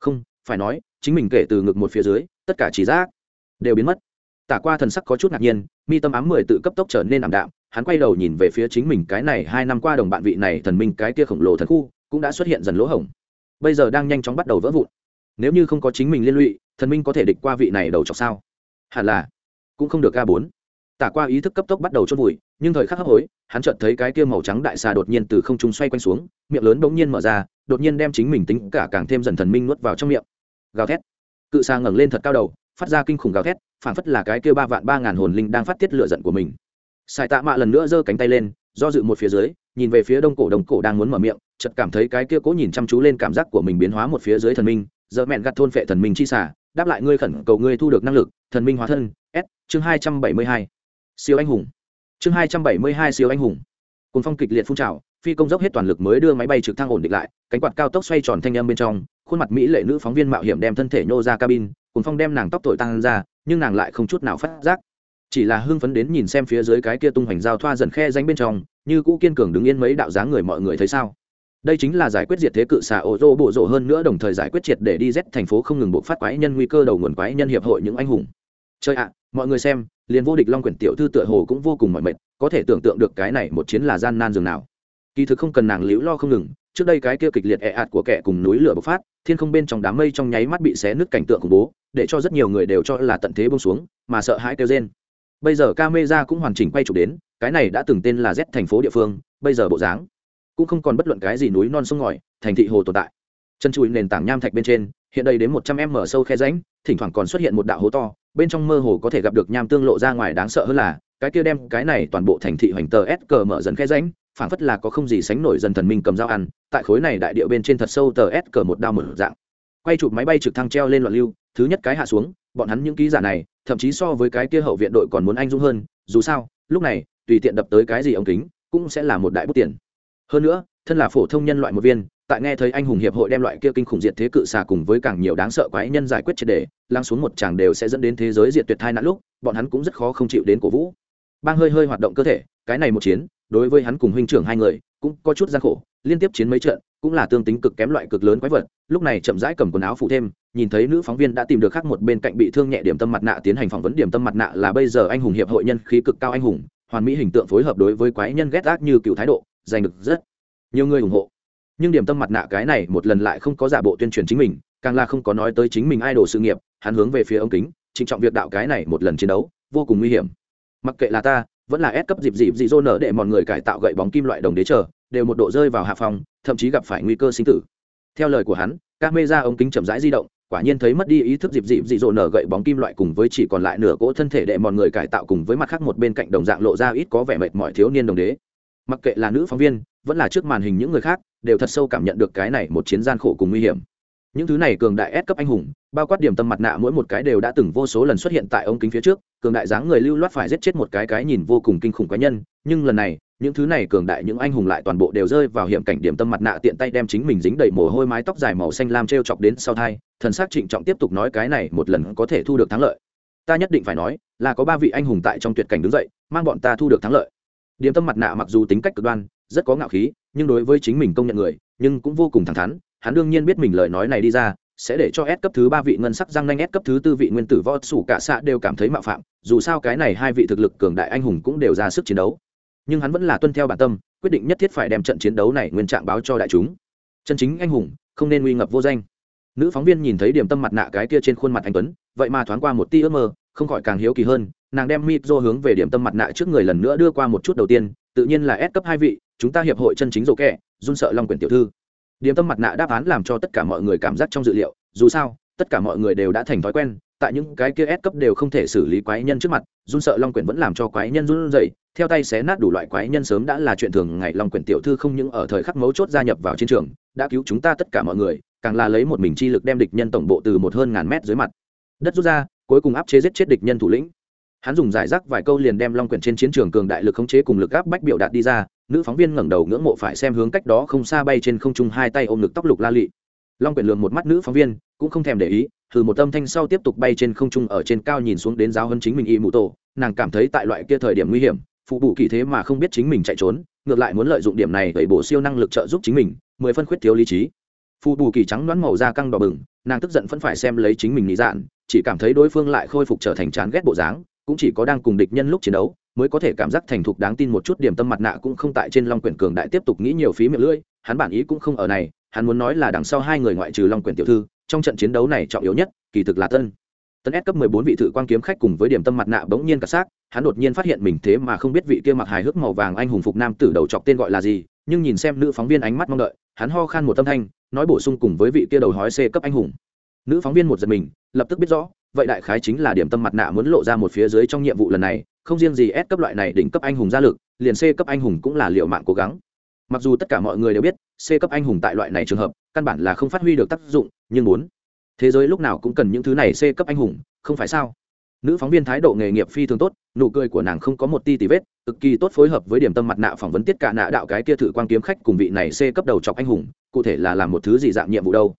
Không, phải nói, chính mình kể từ ngực một phía dưới, tất cả chỉ giác đều biến mất. Tả qua thần sắc có chút ngạc nhiên, mi tâm ám mười tự cấp tốc trở nên ảm đạm, hắn quay đầu nhìn về phía chính mình cái này hai năm qua đồng bạn vị này thần minh cái kia khổng lồ thần khu, cũng đã xuất hiện dần lỗ hổng. Bây giờ đang nhanh chóng bắt đầu vỡ vụn. Nếu như không có chính mình liên lụy, thần minh có thể địch qua vị này đầu chọc sao? Hẳn là, cũng không được ga bốn. Tả qua ý thức cấp tốc bắt đầu chốt vùi, nhưng thời khắc hấp hối, hắn chợt thấy cái kia màu trắng đại xà đột nhiên từ không trung xoay quanh xuống, miệng lớn bỗng nhiên mở ra, đột nhiên đem chính mình tính cả càng thêm dần thần minh nuốt vào trong miệng. Gào thét. Cự xà ngẩng lên thật cao đầu phát ra kinh khủng gào thét phản phất là cái kia ba vạn ba ngàn hồn linh đang phát tiết lựa giận của mình. Sài tạ mạ lần nữa giơ cánh tay lên, do dự một phía dưới, nhìn về phía đông cổ đông cổ đang muốn mở miệng, chợt cảm thấy cái kia cố nhìn chăm chú lên cảm giác của mình biến hóa một phía dưới thần minh, giờ mẹn gặt thôn phệ thần minh chi xả đáp lại ngươi khẩn cầu ngươi thu được năng lực, thần minh hóa thân, s, chương hai trăm bảy mươi hai. Siêu anh hùng. Chương hai trăm bảy mươi hai siêu anh hùng. Cùng phong kịch liệt phun trào, phi công dốc hết toàn lực mới đưa máy bay trực thăng ổn định lại, cánh quạt cao tốc xoay tròn thanh âm bên trong khuôn mặt mỹ lệ nữ phóng viên mạo hiểm đem thân thể nhô ra cabin cùng phong đem nàng tóc tội tăng ra, nhưng nàng lại không chút nào phát giác. Chỉ là hưng phấn đến nhìn xem phía dưới cái kia tung hoành giao thoa dần khe danh bên trong, như cũ kiên cường đứng yên mấy đạo dáng người mọi người thấy sao. Đây chính là giải quyết diệt thế cự xà ô rô bộ rộ hơn nữa đồng thời giải quyết triệt để đi rét thành phố không ngừng buộc phát quái nhân nguy cơ đầu nguồn quái nhân hiệp hội những anh hùng. Chơi ạ, mọi người xem, liền vô địch long quyển tiểu thư tựa hồ cũng vô cùng mỏi mệt, có thể tưởng tượng được cái này một chiến là gian nan dường nào. Kỳ thực không cần nàng liễu lo không ngừng, trước đây cái kia kịch liệt ẹ ạt của kẻ cùng núi lửa bộc phát thiên không bên trong đám mây trong nháy mắt bị xé nứt cảnh tượng khủng bố, để cho rất nhiều người đều cho là tận thế bông xuống, mà sợ hãi kêu trên bây giờ camera cũng hoàn chỉnh quay chụp đến, cái này đã từng tên là z thành phố địa phương, bây giờ bộ dáng cũng không còn bất luận cái gì núi non sông ngòi, thành thị hồ tồn tại. Chân chùi nền tảng nham thạch bên trên, hiện đây đến một trăm m mở sâu khe rãnh, thỉnh thoảng còn xuất hiện một đạo hố to, bên trong mơ hồ có thể gặp được nham tương lộ ra ngoài đáng sợ hơn là, cái kia đem cái này toàn bộ thành thị hoành tờ s cờ mở dần khe rãnh phảng phất là có không gì sánh nổi dần thần minh cầm dao ăn, tại khối này đại địa bên trên thật sâu tờ s cờ một đao mở dạng. Quay chụp máy bay trực thăng treo lên loạn lưu, thứ nhất cái hạ xuống, bọn hắn những ký giả này, thậm chí so với cái kia hậu viện đội còn muốn anh dũng hơn, dù sao, lúc này, tùy tiện đập tới cái gì ống kính, cũng sẽ là một đại bút tiền. Hơn nữa, thân là phổ thông nhân loại một viên, tại nghe thấy anh hùng hiệp hội đem loại kia kinh khủng diệt thế cự xà cùng với càng nhiều đáng sợ quái nhân giải quyết triệt đề lăng xuống một chàng đều sẽ dẫn đến thế giới diệt tuyệt thai nạn lúc, bọn hắn cũng rất khó không chịu đến cổ vũ. Bang hơi hơi hoạt động cơ thể, cái này một chiến đối với hắn cùng huynh trưởng hai người, cũng có chút gian khổ, liên tiếp chiến mấy trận, cũng là tương tính cực kém loại cực lớn quái vật, lúc này chậm rãi cầm quần áo phụ thêm, nhìn thấy nữ phóng viên đã tìm được khác một bên cạnh bị thương nhẹ điểm tâm mặt nạ tiến hành phỏng vấn điểm tâm mặt nạ là bây giờ anh hùng hiệp hội nhân khí cực cao anh hùng, hoàn mỹ hình tượng phối hợp đối với quái nhân ghét ác như cựu thái độ, giành được rất nhiều người ủng hộ. Nhưng điểm tâm mặt nạ cái này một lần lại không có giả bộ tuyên truyền chính mình, càng là không có nói tới chính mình idol sự nghiệp, hắn hướng về phía ông kính, trịnh trọng việc đạo cái này một lần chiến đấu, vô cùng nguy hiểm. Mặc kệ là ta vẫn là ép cấp dịp dịp dị dô nở để mọi người cải tạo gậy bóng kim loại đồng đế chờ, đều một độ rơi vào hạ phòng, thậm chí gặp phải nguy cơ sinh tử. Theo lời của hắn, các mê ra ống kính chậm rãi di động, quả nhiên thấy mất đi ý thức dịp dịp dị dỗ nở gậy bóng kim loại cùng với chỉ còn lại nửa cỗ thân thể để mọi người cải tạo cùng với mặt khác một bên cạnh đồng dạng lộ ra ít có vẻ mệt mỏi thiếu niên đồng đế. Mặc kệ là nữ phóng viên, vẫn là trước màn hình những người khác, đều thật sâu cảm nhận được cái này một chiến gian khổ cùng nguy hiểm những thứ này cường đại ép cấp anh hùng, bao quát điểm tâm mặt nạ mỗi một cái đều đã từng vô số lần xuất hiện tại ống kính phía trước, cường đại dáng người lưu loát phải giết chết một cái cái nhìn vô cùng kinh khủng cá nhân. Nhưng lần này, những thứ này cường đại những anh hùng lại toàn bộ đều rơi vào hiểm cảnh điểm tâm mặt nạ tiện tay đem chính mình dính đầy mồ hôi mái tóc dài màu xanh lam t r e o chọc đến sau thai. Thần s á c trịnh trọng tiếp tục nói cái này một lần có thể thu được thắng lợi. Ta nhất định phải nói, là có ba vị anh hùng tại trong tuyệt cảnh đứng dậy, mang bọn ta thu được thắng lợi. Điểm tâm mặt nạ mặc dù tính cách cực đoan, rất có ngạo khí, nhưng đối với chính mình công nhận người, nhưng cũng vô cùng thẳng thắn hắn đương nhiên biết mình lời nói này đi ra sẽ để cho S cấp thứ ba vị ngân sắc răng nanh S cấp thứ tư vị nguyên tử võ sủ cả xạ đều cảm thấy mạo phạm, dù sao cái này hai vị thực lực cường đại anh hùng cũng đều ra sức chiến đấu. Nhưng hắn vẫn là tuân theo bản tâm, quyết định nhất thiết phải đem trận chiến đấu này nguyên trạng báo cho đại chúng. Chân chính anh hùng, không nên uy ngập vô danh. Nữ phóng viên nhìn thấy điểm tâm mặt nạ cái kia trên khuôn mặt anh tuấn, vậy mà thoáng qua một tia ước mơ, không khỏi càng hiếu kỳ hơn, nàng đem micro hướng về điểm tâm mặt nạ trước người lần nữa đưa qua một chút đầu tiên, tự nhiên là S cấp hai vị, chúng ta hiệp hội chân chính rồ kẻ, run sợ long quyển tiểu thư điểm tâm mặt nạ đáp án làm cho tất cả mọi người cảm giác trong dự liệu, dù sao, tất cả mọi người đều đã thành thói quen, tại những cái kia S cấp đều không thể xử lý quái nhân trước mặt, run sợ long quyển vẫn làm cho quái nhân run dậy theo tay xé nát đủ loại quái nhân sớm đã là chuyện thường, ngày long quyển tiểu thư không những ở thời khắc mấu chốt gia nhập vào chiến trường, đã cứu chúng ta tất cả mọi người, càng là lấy một mình chi lực đem địch nhân tổng bộ từ một hơn ngàn mét dưới mặt. Đất rút ra, cuối cùng áp chế giết chết địch nhân thủ lĩnh. Hắn dùng giải rác vài câu liền đem long quyển trên chiến trường cường đại lực khống chế cùng lực áp bách biểu đạt đi ra nữ phóng viên ngẩng đầu ngưỡng mộ phải xem hướng cách đó không xa bay trên không trung hai tay ôm ngực tóc lục la lị. Long quyển lường một mắt nữ phóng viên, cũng không thèm để ý, thử một âm thanh sau tiếp tục bay trên không trung ở trên cao nhìn xuống đến giáo hơn chính mình y mụ tổ, nàng cảm thấy tại loại kia thời điểm nguy hiểm, phụ bù kỳ thế mà không biết chính mình chạy trốn, ngược lại muốn lợi dụng điểm này đẩy bổ siêu năng lực trợ giúp chính mình, mười phân khuyết thiếu lý trí. Phụ bù kỳ trắng đoán màu da căng đỏ bừng, nàng tức giận vẫn phải xem lấy chính mình nghĩ dạn, chỉ cảm thấy đối phương lại khôi phục trở thành chán ghét bộ dáng, cũng chỉ có đang cùng địch nhân lúc chiến đấu mới có thể cảm giác thành thục đáng tin một chút, điểm tâm mặt nạ cũng không tại trên long quyển cường đại tiếp tục nghĩ nhiều phí miệng lưỡi, hắn bản ý cũng không ở này, hắn muốn nói là đằng sau hai người ngoại trừ long quyển tiểu thư, trong trận chiến đấu này trọng yếu nhất, kỳ thực là tân. Tân S cấp 14 vị thử quan kiếm khách cùng với điểm tâm mặt nạ bỗng nhiên cả xác, hắn đột nhiên phát hiện mình thế mà không biết vị kia mặc hài hước màu vàng anh hùng phục nam tử đầu chọc tên gọi là gì, nhưng nhìn xem nữ phóng viên ánh mắt mong đợi, hắn ho khan một tâm thanh, nói bổ sung cùng với vị kia đầu hói c cấp anh hùng. Nữ phóng viên một giật mình, lập tức biết rõ, vậy đại khái chính là điểm tâm mặt nạ muốn lộ ra một phía dưới trong nhiệm vụ lần này không riêng gì S cấp loại này đỉnh cấp anh hùng gia lực, liền C cấp anh hùng cũng là liều mạng cố gắng. Mặc dù tất cả mọi người đều biết, C cấp anh hùng tại loại này trường hợp, căn bản là không phát huy được tác dụng, nhưng muốn thế giới lúc nào cũng cần những thứ này C cấp anh hùng, không phải sao? Nữ phóng viên thái độ nghề nghiệp phi thường tốt, nụ cười của nàng không có một ti tì vết, cực kỳ tốt phối hợp với điểm tâm mặt nạ phỏng vấn tiết cả nạ đạo cái kia thử quan kiếm khách cùng vị này C cấp đầu chọc anh hùng, cụ thể là làm một thứ gì dạng nhiệm vụ đâu.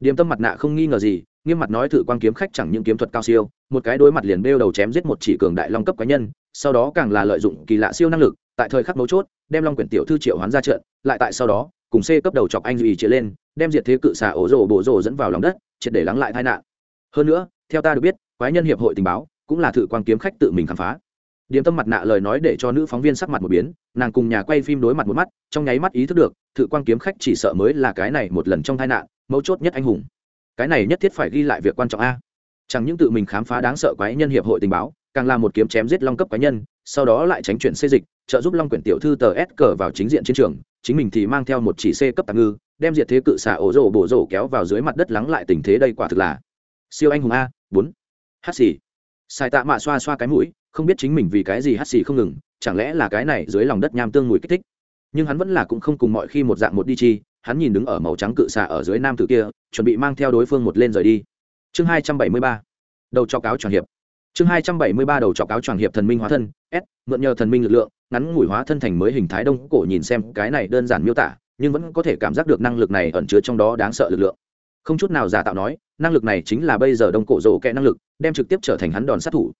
Điểm tâm mặt nạ không nghi ngờ gì, nghiêm mặt nói thử quan kiếm khách chẳng những kiếm thuật cao siêu, một cái đối mặt liền bêu đầu chém giết một chỉ cường đại long cấp cá nhân, sau đó càng là lợi dụng kỳ lạ siêu năng lực tại thời khắc mấu chốt đem long quyển tiểu thư triệu hoán ra trận lại tại sau đó cùng c cấp đầu chọc anh duy chia lên đem diệt thế cự xà ổ rồ bổ rồ dẫn vào lòng đất triệt để lắng lại tai nạn. Hơn nữa theo ta được biết quái nhân hiệp hội tình báo cũng là thử quan kiếm khách tự mình khám phá. Điểm tâm mặt nạ lời nói để cho nữ phóng viên sắc mặt một biến nàng cùng nhà quay phim đối mặt một mắt trong nháy mắt ý thức được thự quan kiếm khách chỉ sợ mới là cái này một lần trong tai nạn mấu chốt nhất anh hùng cái này nhất thiết phải ghi lại việc quan trọng a. Chẳng những tự mình khám phá đáng sợ quái nhân hiệp hội tình báo, càng là một kiếm chém giết long cấp quái nhân, sau đó lại tránh chuyển xây dịch, trợ giúp long quyển tiểu thư tờ s cờ vào chính diện chiến trường, chính mình thì mang theo một chỉ c cấp tàng ngư, đem diệt thế cự xả ổ rổ bổ rổ kéo vào dưới mặt đất lắng lại tình thế đây quả thực là siêu anh hùng a, bốn. Hát xì. Sai tạ mạ xoa xoa cái mũi, không biết chính mình vì cái gì hát xì không ngừng, chẳng lẽ là cái này dưới lòng đất nham tương mùi kích thích. Nhưng hắn vẫn là cũng không cùng mọi khi một dạng một đi chi hắn nhìn đứng ở màu trắng cự xạ ở dưới nam tử kia, chuẩn bị mang theo đối phương một lên rời đi. Chương hai trăm bảy mươi ba. Đầu cho cáo tròn hiệp. Chương hai trăm bảy mươi ba đầu cho cáo tròn hiệp thần minh hóa thân, s, mượn nhờ thần minh lực lượng, ngắn ngủi hóa thân thành mới hình thái đông cổ nhìn xem cái này đơn giản miêu tả, nhưng vẫn có thể cảm giác được năng lực này ẩn chứa trong đó đáng sợ lực lượng. Không chút nào giả tạo nói, năng lực này chính là bây giờ đông cổ rổ kẹ năng lực, đem trực tiếp trở thành hắn đòn sát thủ.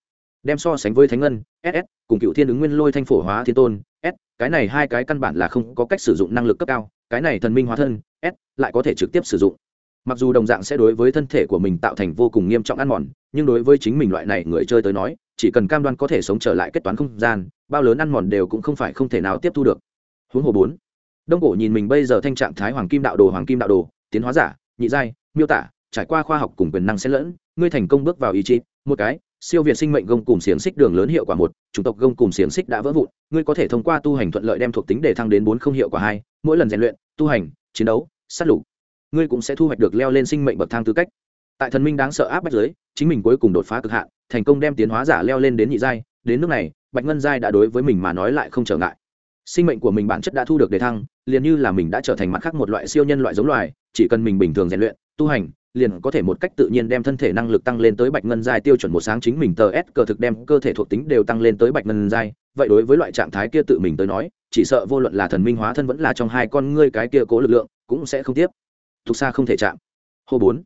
Đem so sánh với thánh ngân ss cùng cựu thiên ứng nguyên lôi thanh phổ hóa thiên tôn, s, cái này hai cái căn bản là không có cách sử dụng năng lực cấp cao cái này thần minh hóa thân, s, lại có thể trực tiếp sử dụng. Mặc dù đồng dạng sẽ đối với thân thể của mình tạo thành vô cùng nghiêm trọng ăn mòn, nhưng đối với chính mình loại này người chơi tới nói, chỉ cần cam đoan có thể sống trở lại kết toán không gian, bao lớn ăn mòn đều cũng không phải không thể nào tiếp thu được. Huống hồ bốn, đông cổ nhìn mình bây giờ thanh trạng thái hoàng kim đạo đồ, hoàng kim đạo đồ, tiến hóa giả, nhị giai, miêu tả, trải qua khoa học cùng quyền năng xen lẫn, ngươi thành công bước vào ý chí, một cái, siêu việt sinh mệnh gông cùng xiềng xích đường lớn hiệu quả một, chủng tộc gông cùng xiềng xích đã vỡ vụn, ngươi có thể thông qua tu hành thuận lợi đem thuộc tính để thăng đến bốn không hiệu quả hai, mỗi lần rèn luyện tu hành, chiến đấu, sát lục. Ngươi cũng sẽ thu hoạch được leo lên sinh mệnh bậc thang tư cách. Tại thần minh đáng sợ áp bách giới, chính mình cuối cùng đột phá cực hạn, thành công đem tiến hóa giả leo lên đến nhị giai. Đến nước này, bạch ngân giai đã đối với mình mà nói lại không trở ngại. Sinh mệnh của mình bản chất đã thu được đề thăng, liền như là mình đã trở thành mặt khác một loại siêu nhân loại giống loài, chỉ cần mình bình thường rèn luyện, tu hành liền có thể một cách tự nhiên đem thân thể năng lực tăng lên tới bạch ngân giai tiêu chuẩn một sáng chính mình tờ s cờ thực đem cơ thể thuộc tính đều tăng lên tới bạch ngân giai. Vậy đối với loại trạng thái kia tự mình tới nói, chỉ sợ vô luận là thần minh hóa thân vẫn là trong hai con ngươi cái kia cố lực lượng, cũng sẽ không tiếp. Thuộc xa không thể chạm. Hô bốn.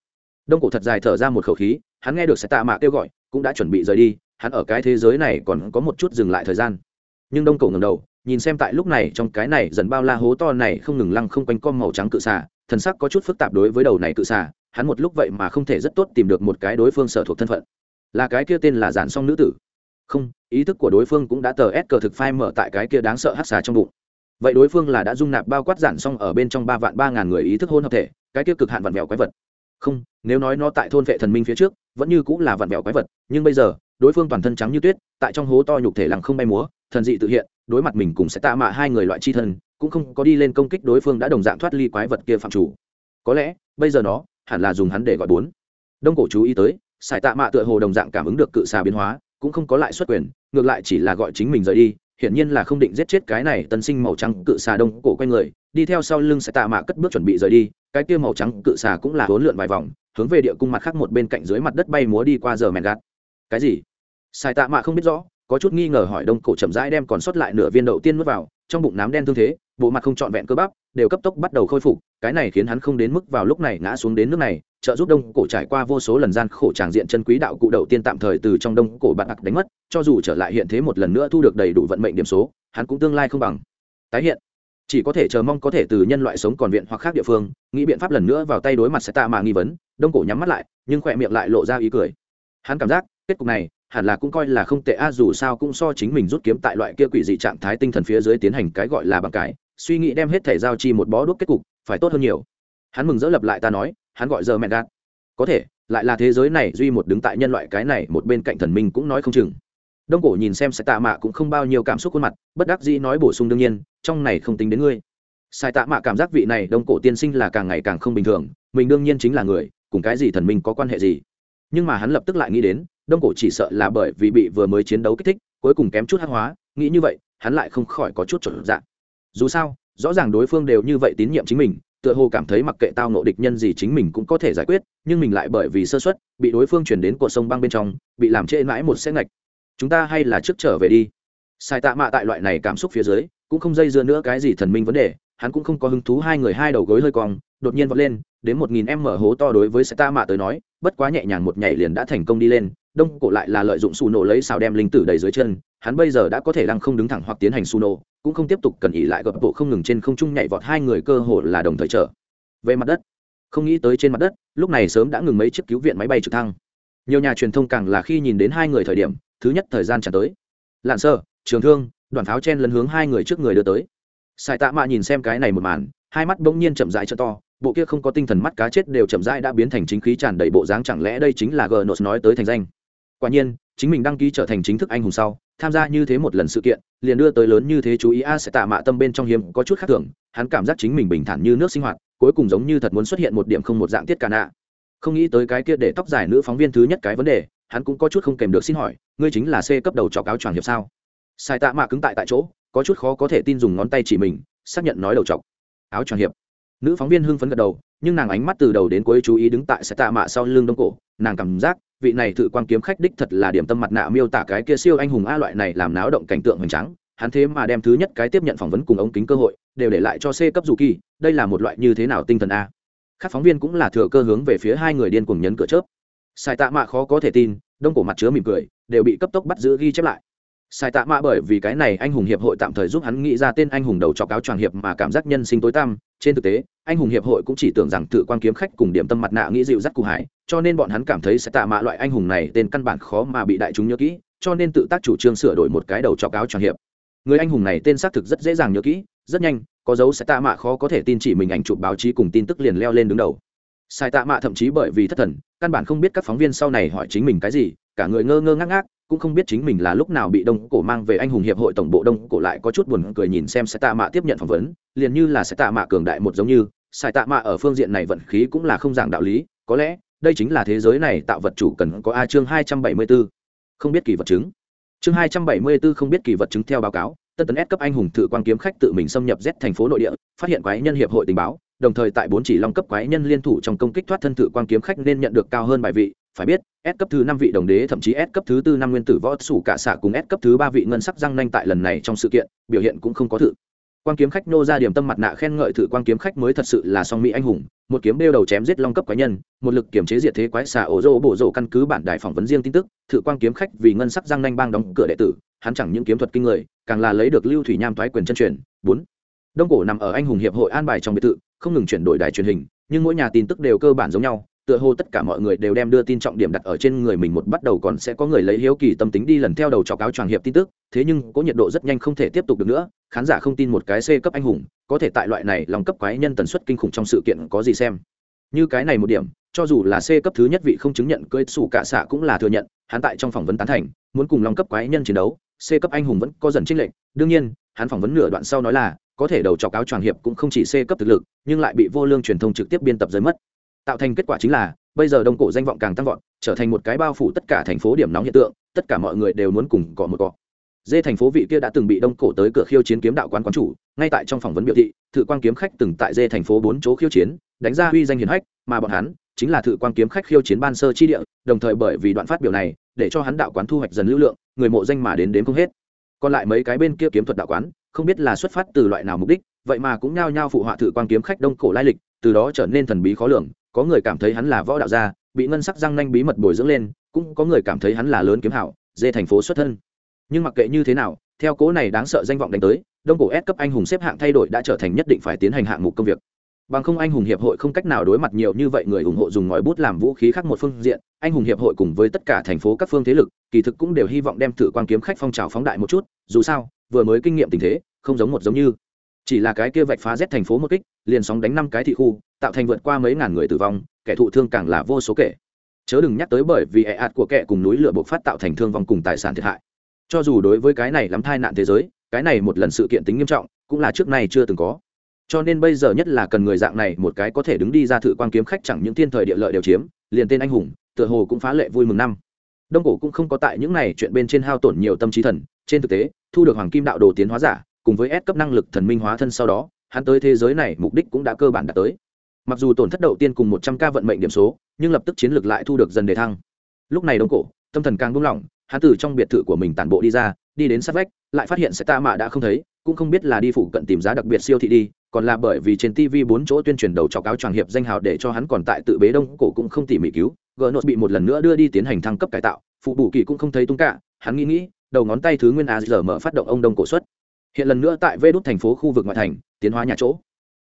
Đông cổ thật dài thở ra một khẩu khí, hắn nghe được sẽ tạ mạ kêu gọi, cũng đã chuẩn bị rời đi, hắn ở cái thế giới này còn có một chút dừng lại thời gian. Nhưng đông cổ ngầm đầu, nhìn xem tại lúc này trong cái này dần bao la hố to này không ngừng lăng không quanh con màu trắng cự xà, thần sắc có chút phức tạp đối với đầu này cự xà hắn một lúc vậy mà không thể rất tốt tìm được một cái đối phương sở thuộc thân phận. Là cái kia tên là giản song nữ tử. Không, ý thức của đối phương cũng đã tờ ép cờ thực phai mở tại cái kia đáng sợ hát xà trong bụng. Vậy đối phương là đã dung nạp bao quát giản song ở bên trong ba vạn ba ngàn người ý thức hôn hợp thể, cái kia cực hạn vặn vẹo quái vật. Không, nếu nói nó tại thôn vệ thần minh phía trước, vẫn như cũng là vặn vẹo quái vật, nhưng bây giờ, đối phương toàn thân trắng như tuyết, tại trong hố to nhục thể lặng không bay múa, thần dị tự hiện, đối mặt mình cùng sẽ tạ mạ hai người loại chi thân, cũng không có đi lên công kích đối phương đã đồng dạng thoát ly quái vật kia phạm chủ. Có lẽ, bây giờ nó hẳn là dùng hắn để gọi bốn. Đông cổ chú ý tới, sải tạ mạ tựa hồ đồng dạng cảm ứng được cự xà biến hóa, cũng không có lại xuất quyền, ngược lại chỉ là gọi chính mình rời đi, hiển nhiên là không định giết chết cái này tân sinh màu trắng cự xà đông cổ quanh người, đi theo sau lưng sải tạ mạ cất bước chuẩn bị rời đi, cái kia màu trắng cự xà cũng là hỗn lượn vài vòng, hướng về địa cung mặt khác một bên cạnh dưới mặt đất bay múa đi qua giờ mẹn gạt. Cái gì? Sải tạ mạ không biết rõ, có chút nghi ngờ hỏi đông cổ chậm rãi đem còn sót lại nửa viên đậu tiên nuốt vào, trong bụng nám đen tương thế bộ mặt không trọn vẹn cơ bắp, đều cấp tốc bắt đầu khôi phục, cái này khiến hắn không đến mức vào lúc này ngã xuống đến nước này, trợ giúp đông cổ trải qua vô số lần gian khổ tràng diện chân quý đạo cụ đầu tiên tạm thời từ trong đông cổ bạc đánh mất, cho dù trở lại hiện thế một lần nữa thu được đầy đủ vận mệnh điểm số, hắn cũng tương lai không bằng. Tái hiện. Chỉ có thể chờ mong có thể từ nhân loại sống còn viện hoặc khác địa phương, nghĩ biện pháp lần nữa vào tay đối mặt sẽ tạ mà nghi vấn, đông cổ nhắm mắt lại, nhưng khỏe miệng lại lộ ra ý cười. Hắn cảm giác, kết cục này, hẳn là cũng coi là không tệ a, dù sao cũng so chính mình rút kiếm tại loại kia quỷ dị trạng thái tinh thần phía dưới tiến hành cái gọi là bằng cái suy nghĩ đem hết thể giao chi một bó đuốc kết cục, phải tốt hơn nhiều. Hắn mừng dỡ lập lại ta nói, hắn gọi giờ mẹ gạt. Có thể, lại là thế giới này duy một đứng tại nhân loại cái này, một bên cạnh thần minh cũng nói không chừng. Đông cổ nhìn xem sai tạ mạ cũng không bao nhiêu cảm xúc khuôn mặt, bất đắc dĩ nói bổ sung đương nhiên, trong này không tính đến ngươi. Sai tạ mạ cảm giác vị này đông cổ tiên sinh là càng ngày càng không bình thường, mình đương nhiên chính là người, cùng cái gì thần minh có quan hệ gì? Nhưng mà hắn lập tức lại nghĩ đến, đông cổ chỉ sợ là bởi vì bị vừa mới chiến đấu kích thích, cuối cùng kém chút hát hóa, nghĩ như vậy, hắn lại không khỏi có chút trở dạng dù sao, rõ ràng đối phương đều như vậy tín nhiệm chính mình, tựa hồ cảm thấy mặc kệ tao nộ địch nhân gì chính mình cũng có thể giải quyết, nhưng mình lại bởi vì sơ xuất bị đối phương chuyển đến cột sông băng bên trong, bị làm trễ mãi một xe ngạch. Chúng ta hay là trước trở về đi. Sai tạ mạ tại loại này cảm xúc phía dưới, cũng không dây dưa nữa cái gì thần minh vấn đề, hắn cũng không có hứng thú hai người hai đầu gối hơi cong, đột nhiên vọt lên, đến một nghìn em mở hố to đối với sai tạ mạ tới nói, bất quá nhẹ nhàng một nhảy liền đã thành công đi lên đông cổ lại là lợi dụng xù nổ lấy xào đem linh tử đầy dưới chân, hắn bây giờ đã có thể lăng không đứng thẳng hoặc tiến hành xù nổ cũng không tiếp tục cần ỉ lại gập bộ không ngừng trên không trung nhảy vọt hai người cơ hồ là đồng thời trở về mặt đất. Không nghĩ tới trên mặt đất, lúc này sớm đã ngừng mấy chiếc cứu viện máy bay trực thăng. Nhiều nhà truyền thông càng là khi nhìn đến hai người thời điểm, thứ nhất thời gian trả tới. Lạn sơ, trường thương, đoàn pháo chen lấn hướng hai người trước người đưa tới. Sài tạ mạ nhìn xem cái này một màn, hai mắt bỗng nhiên chậm rãi cho to, bộ kia không có tinh thần mắt cá chết đều chậm rãi đã biến thành chính khí tràn đầy bộ dáng, chẳng lẽ đây chính là gnos nói tới thành danh? Quả nhiên, chính mình đăng ký trở thành chính thức anh hùng sau, tham gia như thế một lần sự kiện, liền đưa tới lớn như thế chú ý a sẽ tạ mạ tâm bên trong hiếm có chút khác thường, hắn cảm giác chính mình bình thản như nước sinh hoạt, cuối cùng giống như thật muốn xuất hiện một điểm không một dạng tiết cả nạ. Không nghĩ tới cái kia để tóc dài nữ phóng viên thứ nhất cái vấn đề, hắn cũng có chút không kèm được xin hỏi, ngươi chính là c cấp đầu trọc áo choàng hiệp sao? Sai tạ mạ cứng tại tại chỗ, có chút khó có thể tin dùng ngón tay chỉ mình, xác nhận nói đầu trọc áo choàng hiệp. Nữ phóng viên hưng phấn gật đầu, nhưng nàng ánh mắt từ đầu đến cuối chú ý đứng tại sai tạ mạ sau lưng đông cổ, nàng cảm giác vị này tự quan kiếm khách đích thật là điểm tâm mặt nạ miêu tả cái kia siêu anh hùng a loại này làm náo động cảnh tượng hoành tráng, hắn thế mà đem thứ nhất cái tiếp nhận phỏng vấn cùng ống kính cơ hội, đều để lại cho c cấp dù kỳ, đây là một loại như thế nào tinh thần a. Các phóng viên cũng là thừa cơ hướng về phía hai người điên cuồng nhấn cửa chớp. Sai tạ mạ khó có thể tin, đông cổ mặt chứa mỉm cười, đều bị cấp tốc bắt giữ ghi chép lại. Sai tạ mạ bởi vì cái này anh hùng hiệp hội tạm thời giúp hắn nghĩ ra tên anh hùng đầu trọc áo choàng hiệp mà cảm giác nhân sinh tối tăm, trên thực tế, anh hùng hiệp hội cũng chỉ tưởng rằng tự quan kiếm khách cùng điểm tâm mặt nạ nghĩ dịu dắt cụ hải cho nên bọn hắn cảm thấy sẽ tạ mạ loại anh hùng này tên căn bản khó mà bị đại chúng nhớ kỹ, cho nên tự tác chủ trương sửa đổi một cái đầu cho cáo tròn hiệp. Người anh hùng này tên xác thực rất dễ dàng nhớ kỹ, rất nhanh, có dấu sẽ tạ mạ khó có thể tin chỉ mình ảnh chụp báo chí cùng tin tức liền leo lên đứng đầu. Sai tạ mạ thậm chí bởi vì thất thần, căn bản không biết các phóng viên sau này hỏi chính mình cái gì, cả người ngơ ngơ ngác ngác, cũng không biết chính mình là lúc nào bị đông cổ mang về anh hùng hiệp hội tổng bộ đông cổ lại có chút buồn cười nhìn xem sai tạ mạ tiếp nhận phỏng vấn, liền như là sai tạ mạ cường đại một giống như, sai tạ mạ ở phương diện này vận khí cũng là không giảng đạo lý, có lẽ đây chính là thế giới này tạo vật chủ cần có a chương hai trăm bảy mươi 274. không biết kỳ vật chứng chương hai trăm bảy mươi 274 không biết kỳ vật chứng theo báo cáo tân tấn S cấp anh hùng thử quang kiếm khách tự mình xâm nhập Z thành phố nội địa, phát hiện quái nhân hiệp hội tình báo, đồng thời tại bốn chỉ long cấp quái nhân liên thủ trong công kích thoát thân thử quang kiếm khách nên nhận được cao hơn bài vị, phải biết, S cấp thứ năm vị đồng đế thậm chí S cấp thứ tư năm nguyên tử võ sủ cả xạ cùng S cấp thứ ba vị ngân sắc răng nanh tại lần này trong sự kiện, biểu hiện cũng không có thự. Quan kiếm khách nô ra điểm tâm mặt nạ khen ngợi thử quan kiếm khách mới thật sự là song mỹ anh hùng, một kiếm đeo đầu chém giết long cấp quái nhân, một lực kiểm chế diệt thế quái xà ổ rô bổ rổ căn cứ bản đài phỏng vấn riêng tin tức, thử quan kiếm khách vì ngân sắc giang nanh bang đóng cửa đệ tử, hắn chẳng những kiếm thuật kinh người, càng là lấy được lưu thủy nham thoái quyền chân truyền. Bốn, Đông cổ nằm ở anh hùng hiệp hội an bài trong biệt thự, không ngừng chuyển đổi đài truyền hình, nhưng mỗi nhà tin tức đều cơ bản giống nhau, tựa hồ tất cả mọi người đều đem đưa tin trọng điểm đặt ở trên người mình một bắt đầu còn sẽ có người lấy hiếu kỳ tâm tính đi lần theo đầu chọc áo choàng hiệp tin tức, thế nhưng có nhiệt độ rất nhanh không thể tiếp tục được nữa, khán giả không tin một cái c cấp anh hùng, có thể tại loại này lòng cấp quái nhân tần suất kinh khủng trong sự kiện có gì xem. Như cái này một điểm, cho dù là c cấp thứ nhất vị không chứng nhận cưỡi sủ cả xạ cũng là thừa nhận, hắn tại trong phỏng vấn tán thành, muốn cùng lòng cấp quái nhân chiến đấu, c cấp anh hùng vẫn có dần trinh lệnh đương nhiên, hắn phỏng vấn nửa đoạn sau nói là, có thể đầu chọc áo choàng hiệp cũng không chỉ c cấp thực lực, nhưng lại bị vô lương truyền thông trực tiếp biên tập giới mất tạo thành kết quả chính là, bây giờ đông cổ danh vọng càng tăng vọt, trở thành một cái bao phủ tất cả thành phố điểm nóng hiện tượng, tất cả mọi người đều muốn cùng cọ một cọ. Dê thành phố vị kia đã từng bị đông cổ tới cửa khiêu chiến kiếm đạo quán quán chủ, ngay tại trong phỏng vấn biểu thị, thự quan kiếm khách từng tại dê thành phố bốn chỗ khiêu chiến, đánh ra uy danh hiền hách, mà bọn hắn chính là thự quan kiếm khách khiêu chiến ban sơ chi địa, đồng thời bởi vì đoạn phát biểu này, để cho hắn đạo quán thu hoạch dần lưu lượng, người mộ danh mà đến đến không hết. Còn lại mấy cái bên kia kiếm thuật đạo quán, không biết là xuất phát từ loại nào mục đích, vậy mà cũng nhao nhao phụ họa thự quan kiếm khách đông cổ lai lịch, từ đó trở nên thần bí khó lường có người cảm thấy hắn là võ đạo gia, bị ngân sắc răng nanh bí mật bồi dưỡng lên, cũng có người cảm thấy hắn là lớn kiếm hảo, dê thành phố xuất thân. Nhưng mặc kệ như thế nào, theo cố này đáng sợ danh vọng đánh tới, đông cổ S cấp anh hùng xếp hạng thay đổi đã trở thành nhất định phải tiến hành hạng mục công việc. Bằng không anh hùng hiệp hội không cách nào đối mặt nhiều như vậy người ủng hộ dùng ngòi bút làm vũ khí khác một phương diện, anh hùng hiệp hội cùng với tất cả thành phố các phương thế lực, kỳ thực cũng đều hy vọng đem thử quan kiếm khách phong trào phóng đại một chút, dù sao, vừa mới kinh nghiệm tình thế, không giống một giống như chỉ là cái kia vạch phá rét thành phố một kích, liền sóng đánh năm cái thị khu, tạo thành vượt qua mấy ngàn người tử vong, kẻ thụ thương càng là vô số kể. Chớ đừng nhắc tới bởi vì ẹ ạt của kẻ cùng núi lửa bộc phát tạo thành thương vong cùng tài sản thiệt hại. Cho dù đối với cái này lắm thai nạn thế giới, cái này một lần sự kiện tính nghiêm trọng, cũng là trước nay chưa từng có. Cho nên bây giờ nhất là cần người dạng này một cái có thể đứng đi ra thử quan kiếm khách chẳng những thiên thời địa lợi đều chiếm, liền tên anh hùng, tựa hồ cũng phá lệ vui mừng năm. Đông cổ cũng không có tại những này chuyện bên trên hao tổn nhiều tâm trí thần, trên thực tế, thu được hoàng kim đạo đồ tiến hóa giả cùng với S cấp năng lực thần minh hóa thân sau đó, hắn tới thế giới này mục đích cũng đã cơ bản đạt tới. Mặc dù tổn thất đầu tiên cùng một trăm ca vận mệnh điểm số, nhưng lập tức chiến lược lại thu được dần đề thăng. Lúc này đống cổ, tâm thần càng buông lỏng, hắn từ trong biệt thự của mình tản bộ đi ra, đi đến sát vách, lại phát hiện sẽ tạ mạ đã không thấy, cũng không biết là đi phụ cận tìm giá đặc biệt siêu thị đi, còn là bởi vì trên TV bốn chỗ tuyên truyền đầu cho cáo tràng hiệp danh hào để cho hắn còn tại tự bế đông cổ cũng không tỉ mỉ cứu, Gnos bị một lần nữa đưa đi tiến hành thăng cấp cải tạo, phụ bù kỳ cũng không thấy tung cả, hắn nghĩ nghĩ, đầu ngón tay thứ nguyên a giờ mở phát động ông đông cổ xuất hiện lần nữa tại vê đốt thành phố khu vực ngoại thành, tiến hóa nhà chỗ.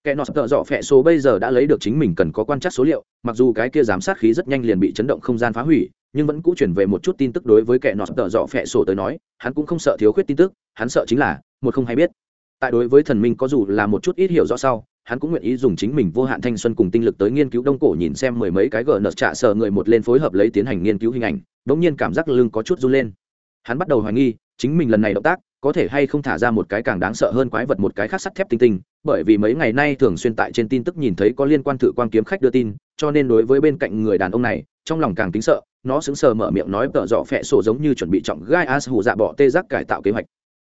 Kẻ nọ sập tợ dọ phẹ số bây giờ đã lấy được chính mình cần có quan trắc số liệu, mặc dù cái kia giám sát khí rất nhanh liền bị chấn động không gian phá hủy, nhưng vẫn cũ chuyển về một chút tin tức đối với kẻ nọ sập tợ dọ phẹ sổ tới nói, hắn cũng không sợ thiếu khuyết tin tức, hắn sợ chính là, một không hay biết. Tại đối với thần minh có dù là một chút ít hiểu rõ sau, hắn cũng nguyện ý dùng chính mình vô hạn thanh xuân cùng tinh lực tới nghiên cứu đông cổ nhìn xem mười mấy cái gờ nợ trạ sợ người một lên phối hợp lấy tiến hành nghiên cứu hình ảnh đ ỗ n g nhiên cảm giác lưng có chút run lên. Hắn bắt đầu hoài nghi, chính mình lần này động tác có thể hay không thả ra một cái càng đáng sợ hơn quái vật một cái khác sắt thép tinh tinh, bởi vì mấy ngày nay thường xuyên tại trên tin tức nhìn thấy có liên quan thử quan kiếm khách đưa tin, cho nên đối với bên cạnh người đàn ông này, trong lòng càng kính sợ, nó sững sờ mở miệng nói tợ dọ phẹ sổ giống như chuẩn bị trọng gai as hù dạ bỏ tê giác cải tạo kế hoạch.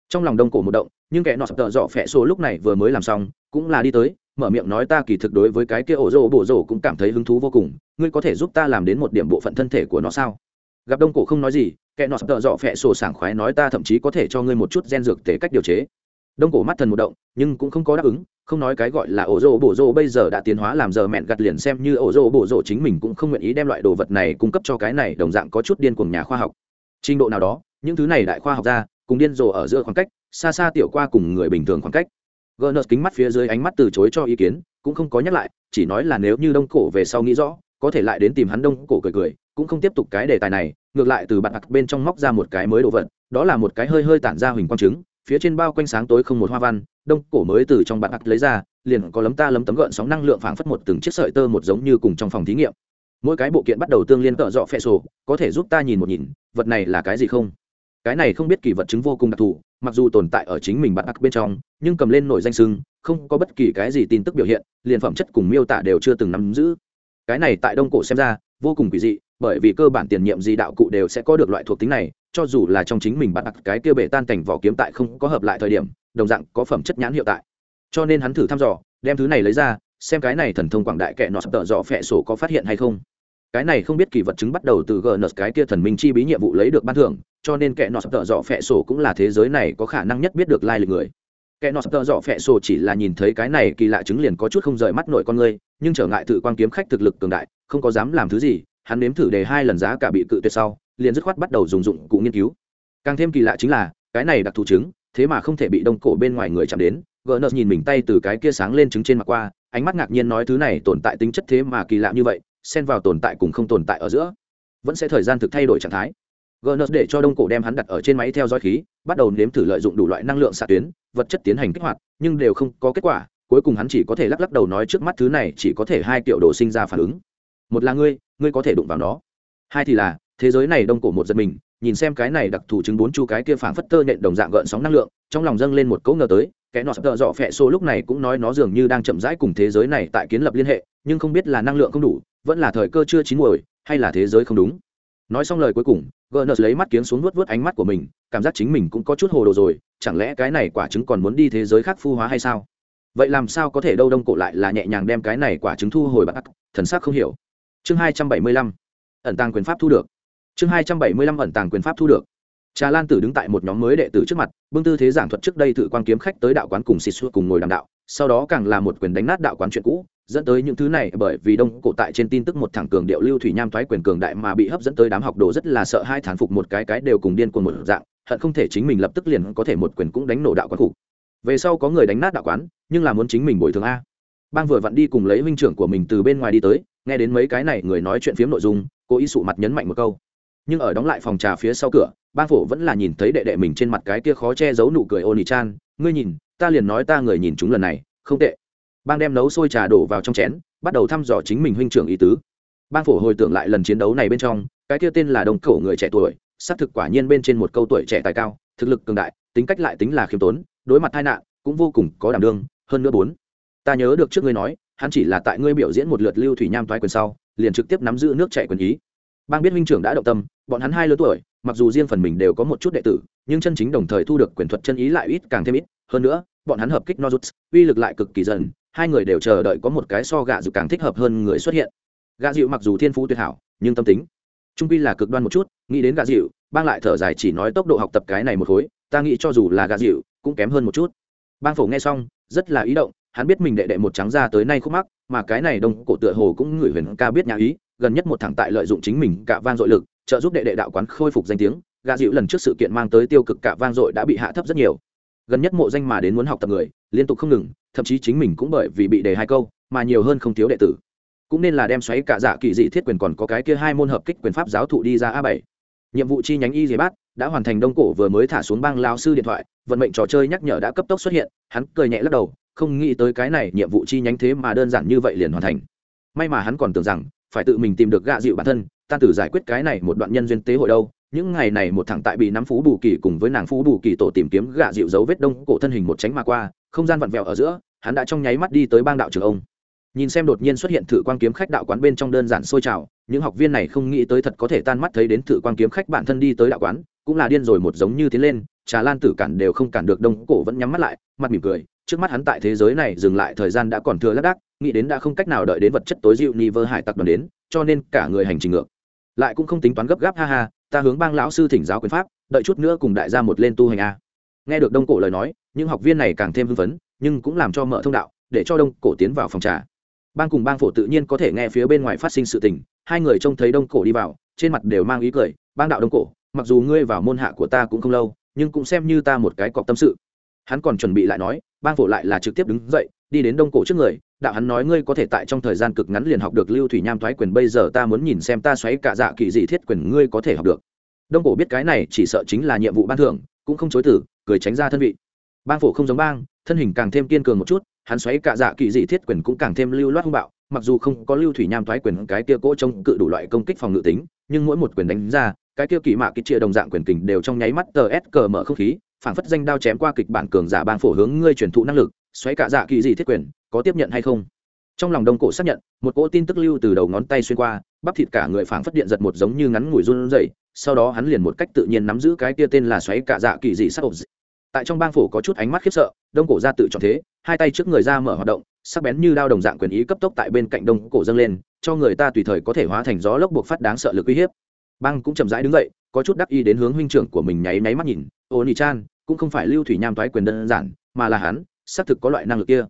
Trong lòng đông cổ một động, nhưng kẻ nọ tợ dọ phẹ sổ lúc này vừa mới làm xong, cũng là đi tới, mở miệng nói ta kỳ thực đối với cái kia ổ rỗ bổ rỗ cũng cảm thấy hứng thú vô cùng, ngươi có thể giúp ta làm đến một điểm bộ phận thân thể của nó sao? Gặp đông cổ không nói gì, kẻ nọ sập tợ dọ phẹ sổ sảng khoái nói ta thậm chí có thể cho ngươi một chút gen dược để cách điều chế. Đông cổ mắt thần một động, nhưng cũng không có đáp ứng, không nói cái gọi là ổ rô bổ rô bây giờ đã tiến hóa làm giờ mẹn gặt liền xem như ổ rô bổ rô chính mình cũng không nguyện ý đem loại đồ vật này cung cấp cho cái này, đồng dạng có chút điên cuồng nhà khoa học. Trình độ nào đó, những thứ này đại khoa học ra, cùng điên rồ ở giữa khoảng cách, xa xa tiểu qua cùng người bình thường khoảng cách. Gerners kính mắt phía dưới ánh mắt từ chối cho ý kiến, cũng không có nhắc lại, chỉ nói là nếu như đông cổ về sau nghĩ rõ, có thể lại đến tìm hắn đông cổ cười cười cũng không tiếp tục cái đề tài này, ngược lại từ bạn hặc bên trong móc ra một cái mới đồ vật, đó là một cái hơi hơi tản ra huỳnh quang trứng, phía trên bao quanh sáng tối không một hoa văn, đông cổ mới từ trong bạn hặc lấy ra, liền có lấm ta lấm tấm gợn sóng năng lượng phảng phất một từng chiếc sợi tơ một giống như cùng trong phòng thí nghiệm. Mỗi cái bộ kiện bắt đầu tương liên cỡ dọ phẹ sổ, có thể giúp ta nhìn một nhìn, vật này là cái gì không? Cái này không biết kỳ vật chứng vô cùng đặc thù, mặc dù tồn tại ở chính mình bạn ác bên trong, nhưng cầm lên nổi danh sưng, không có bất kỳ cái gì tin tức biểu hiện, liền phẩm chất cùng miêu tả đều chưa từng nắm giữ. Cái này tại đông cổ xem ra, vô cùng kỳ dị bởi vì cơ bản tiền nhiệm gì đạo cụ đều sẽ có được loại thuộc tính này, cho dù là trong chính mình bạn đặt cái kia bể tan cảnh vỏ kiếm tại không có hợp lại thời điểm, đồng dạng có phẩm chất nhãn hiệu tại. Cho nên hắn thử thăm dò, đem thứ này lấy ra, xem cái này thần thông quảng đại kệ nọ sắp tợ dọ phẹ sổ có phát hiện hay không. Cái này không biết kỳ vật chứng bắt đầu từ gns cái kia thần minh chi bí nhiệm vụ lấy được ban thưởng, cho nên kẻ nọ sắp tợ dọ phẹ sổ cũng là thế giới này có khả năng nhất biết được lai lịch người. Kẻ nọ sập tợ dọ phẹ sổ chỉ là nhìn thấy cái này kỳ lạ chứng liền có chút không rời mắt nội con người, nhưng trở ngại tự quan kiếm khách thực lực cường đại, không có dám làm thứ gì hắn nếm thử đề hai lần giá cả bị cự tuyệt sau, liền dứt khoát bắt đầu dùng dụng cụ nghiên cứu. Càng thêm kỳ lạ chính là, cái này đặc thù chứng thế mà không thể bị đông cổ bên ngoài người chạm đến. Gns nhìn mình tay từ cái kia sáng lên trứng trên mặt qua, ánh mắt ngạc nhiên nói thứ này tồn tại tính chất thế mà kỳ lạ như vậy, xen vào tồn tại cùng không tồn tại ở giữa. Vẫn sẽ thời gian thực thay đổi trạng thái. Gns để cho đông cổ đem hắn đặt ở trên máy theo dõi khí, bắt đầu nếm thử lợi dụng đủ loại năng lượng xạ tuyến, vật chất tiến hành kích hoạt, nhưng đều không có kết quả, cuối cùng hắn chỉ có thể lắc lắc đầu nói trước mắt thứ này chỉ có thể hai triệu đồ sinh ra phản ứng. Một là ngươi ngươi có thể đụng vào nó. Hai thì là, thế giới này đông cổ một giật mình, nhìn xem cái này đặc thù chứng bốn chu cái kia phảng phất tơ nện đồng dạng gợn sóng năng lượng, trong lòng dâng lên một cỗ ngờ tới cái nọ sắp tợ dọ phẹ xô lúc này cũng nói nó dường như đang chậm rãi cùng thế giới này tại kiến lập liên hệ, nhưng không biết là năng lượng không đủ, vẫn là thời cơ chưa chín muồi, hay là thế giới không đúng. Nói xong lời cuối cùng gerners lấy mắt kiếng xuống nuốt vớt ánh mắt của mình, cảm giác chính mình cũng có chút hồ đồ rồi, chẳng lẽ cái này quả trứng còn muốn đi thế giới khác phu hóa hay sao? Vậy làm sao có thể đâu đông cổ lại là nhẹ nhàng đem cái này quả trứng thu hồi bạc? Thần sắc không hiểu chương hai trăm bảy mươi lăm, ẩn tàng quyền pháp thu được. Chương hai trăm bảy mươi lăm, ẩn tàng quyền pháp thu được. Trà lan tử đứng tại một nhóm mới đệ tử trước mặt, bưng tư thế giảng thuật trước đây thử quan kiếm khách tới đạo quán cùng xịt xua cùng ngồi đàm đạo, sau đó càng là một quyền đánh nát đạo quán chuyện cũ, dẫn tới những thứ này bởi vì đông cổ tại trên tin tức một thẳng cường điệu lưu thủy nham thoái quyền cường đại mà bị hấp dẫn tới đám học đồ rất là sợ hai thán phục một cái cái đều cùng điên cuồng một dạng, hận không thể chính mình lập tức liền có thể một quyền cũng đánh nổ đạo quán phục. Về sau có người đánh nát đạo quán, nhưng là muốn chính mình bồi thường a. Bang vừa vặn đi cùng lấy huynh trưởng của mình từ bên ngoài đi tới nghe đến mấy cái này người nói chuyện phiếm nội dung, cô ý sụ mặt nhấn mạnh một câu. Nhưng ở đóng lại phòng trà phía sau cửa, bang phổ vẫn là nhìn thấy đệ đệ mình trên mặt cái kia khó che giấu nụ cười ô nỉ chan ngươi nhìn, ta liền nói ta người nhìn chúng lần này, không tệ. Bang đem nấu sôi trà đổ vào trong chén, bắt đầu thăm dò chính mình huynh trưởng ý tứ. Bang phổ hồi tưởng lại lần chiến đấu này bên trong, cái kia tên là đông cổ người trẻ tuổi, xác thực quả nhiên bên trên một câu tuổi trẻ tài cao, thực lực cường đại, tính cách lại tính là khiêm tốn, đối mặt tai nạn cũng vô cùng có đảm đương, hơn nữa bốn. Ta nhớ được trước ngươi nói hắn chỉ là tại ngươi biểu diễn một lượt lưu thủy nham toái quyền sau, liền trực tiếp nắm giữ nước chạy quyền ý. Bang biết huynh trưởng đã động tâm, bọn hắn hai lứa tuổi, mặc dù riêng phần mình đều có một chút đệ tử, nhưng chân chính đồng thời thu được quyền thuật chân ý lại ít càng thêm ít. Hơn nữa, bọn hắn hợp kích nozuts, uy lực lại cực kỳ dần, hai người đều chờ đợi có một cái so gạ dịu càng thích hợp hơn người xuất hiện. Gạ dịu mặc dù thiên phú tuyệt hảo, nhưng tâm tính trung quy là cực đoan một chút, nghĩ đến gạ dịu, bang lại thở dài chỉ nói tốc độ học tập cái này một khối, ta nghĩ cho dù là gạ dịu cũng kém hơn một chút. Bang phổ nghe xong, rất là ý động hắn biết mình đệ đệ một trắng ra tới nay khúc mắc, mà cái này đông cổ tựa hồ cũng ngửi huyền ca biết nhà ý, gần nhất một thẳng tại lợi dụng chính mình cả vang dội lực, trợ giúp đệ đệ đạo quán khôi phục danh tiếng gạ dịu lần trước sự kiện mang tới tiêu cực cả vang dội đã bị hạ thấp rất nhiều. Gần nhất mộ danh mà đến muốn học tập người, liên tục không ngừng, thậm chí chính mình cũng bởi vì bị đề hai câu, mà nhiều hơn không thiếu đệ tử. Cũng nên là đem xoáy cả giả kỳ dị thiết quyền còn có cái kia hai môn hợp kích quyền pháp giáo thụ đi ra a bảy. Nhiệm vụ chi nhánh y dì bát đã hoàn thành đông cổ vừa mới thả xuống bang lao sư điện thoại, vận mệnh trò chơi nhắc nhở đã cấp tốc xuất hiện, hắn cười nhẹ lắc đầu không nghĩ tới cái này nhiệm vụ chi nhánh thế mà đơn giản như vậy liền hoàn thành. May mà hắn còn tưởng rằng, phải tự mình tìm được gạ dịu bản thân tan tử giải quyết cái này một đoạn nhân duyên tế hội đâu. Những ngày này một thằng tại bị nắm phú bù kỳ cùng với nàng phú bù kỳ tổ tìm kiếm gạ dịu dấu vết đông cổ thân hình một tránh mà qua, không gian vặn vẹo ở giữa, hắn đã trong nháy mắt đi tới bang đạo trường ông. Nhìn xem đột nhiên xuất hiện thử quan kiếm khách đạo quán bên trong đơn giản sôi trào, những học viên này không nghĩ tới thật có thể tan mắt thấy đến thử quan kiếm khách bản thân đi tới đạo quán, cũng là điên rồi một giống như tiến lên trà lan tử cản đều không cản được đông cổ vẫn nhắm mắt lại, mặt mỉm cười, trước mắt hắn tại thế giới này dừng lại thời gian đã còn thừa lác đác, nghĩ đến đã không cách nào đợi đến vật chất tối dịu ni vơ hải tặc đoàn đến, cho nên cả người hành trình ngược. Lại cũng không tính toán gấp gáp, ha ha, ta hướng bang lão sư thỉnh giáo quyền pháp, đợi chút nữa cùng đại gia một lên tu hành a. Nghe được đông cổ lời nói, những học viên này càng thêm hưng phấn, nhưng cũng làm cho mở thông đạo, để cho đông cổ tiến vào phòng trà. Bang cùng bang phổ tự nhiên có thể nghe phía bên ngoài phát sinh sự tình, hai người trông thấy đông cổ đi vào, trên mặt đều mang ý cười, bang đạo đông cổ, mặc dù ngươi vào môn hạ của ta cũng không lâu nhưng cũng xem như ta một cái cọc tâm sự. Hắn còn chuẩn bị lại nói, bang phổ lại là trực tiếp đứng dậy, đi đến đông cổ trước người, đạo hắn nói ngươi có thể tại trong thời gian cực ngắn liền học được lưu thủy nham thoái quyền, bây giờ ta muốn nhìn xem ta xoáy cả dạ kỳ dị thiết quyền ngươi có thể học được. Đông cổ biết cái này chỉ sợ chính là nhiệm vụ ban thưởng, cũng không chối tử cười tránh ra thân vị. Bang phổ không giống bang, thân hình càng thêm kiên cường một chút, hắn xoáy cả dạ kỳ dị thiết quyền cũng càng thêm lưu loát hung bạo, mặc dù không có lưu thủy nham thoái quyền cái kia cỗ trông cự đủ loại công kích phòng ngự tính, nhưng mỗi một quyền đánh ra cái kia kỳ mạ kịch chia đồng dạng quyền kình đều trong nháy mắt tờ s cờ mở không khí, phảng phất danh đao chém qua kịch bản cường giả bang phổ hướng ngươi truyền thụ năng lực, xoáy cả dạ kỳ dị thiết quyền, có tiếp nhận hay không? Trong lòng đông cổ xác nhận, một cỗ tin tức lưu từ đầu ngón tay xuyên qua, bắp thịt cả người phảng phất điện giật một giống như ngắn ngủi run rẩy, sau đó hắn liền một cách tự nhiên nắm giữ cái kia tên là xoáy cả dạ kỳ dị sắc ộp tại trong bang phổ có chút ánh mắt khiếp sợ, đông cổ ra tự chọn thế, hai tay trước người ra mở hoạt động, sắc bén như đao đồng dạng quyền ý cấp tốc tại bên cạnh đông cổ dâng lên, cho người ta tùy thời có thể hóa thành gió lốc buộc phát đáng sợ lực uy hiếp bang cũng chậm rãi đứng dậy, có chút đắc y đến hướng huynh trưởng của mình nháy nháy mắt nhìn. Ô nị chan, cũng không phải lưu thủy nham thoái quyền đơn giản, mà là hắn, xác thực có loại năng lực kia.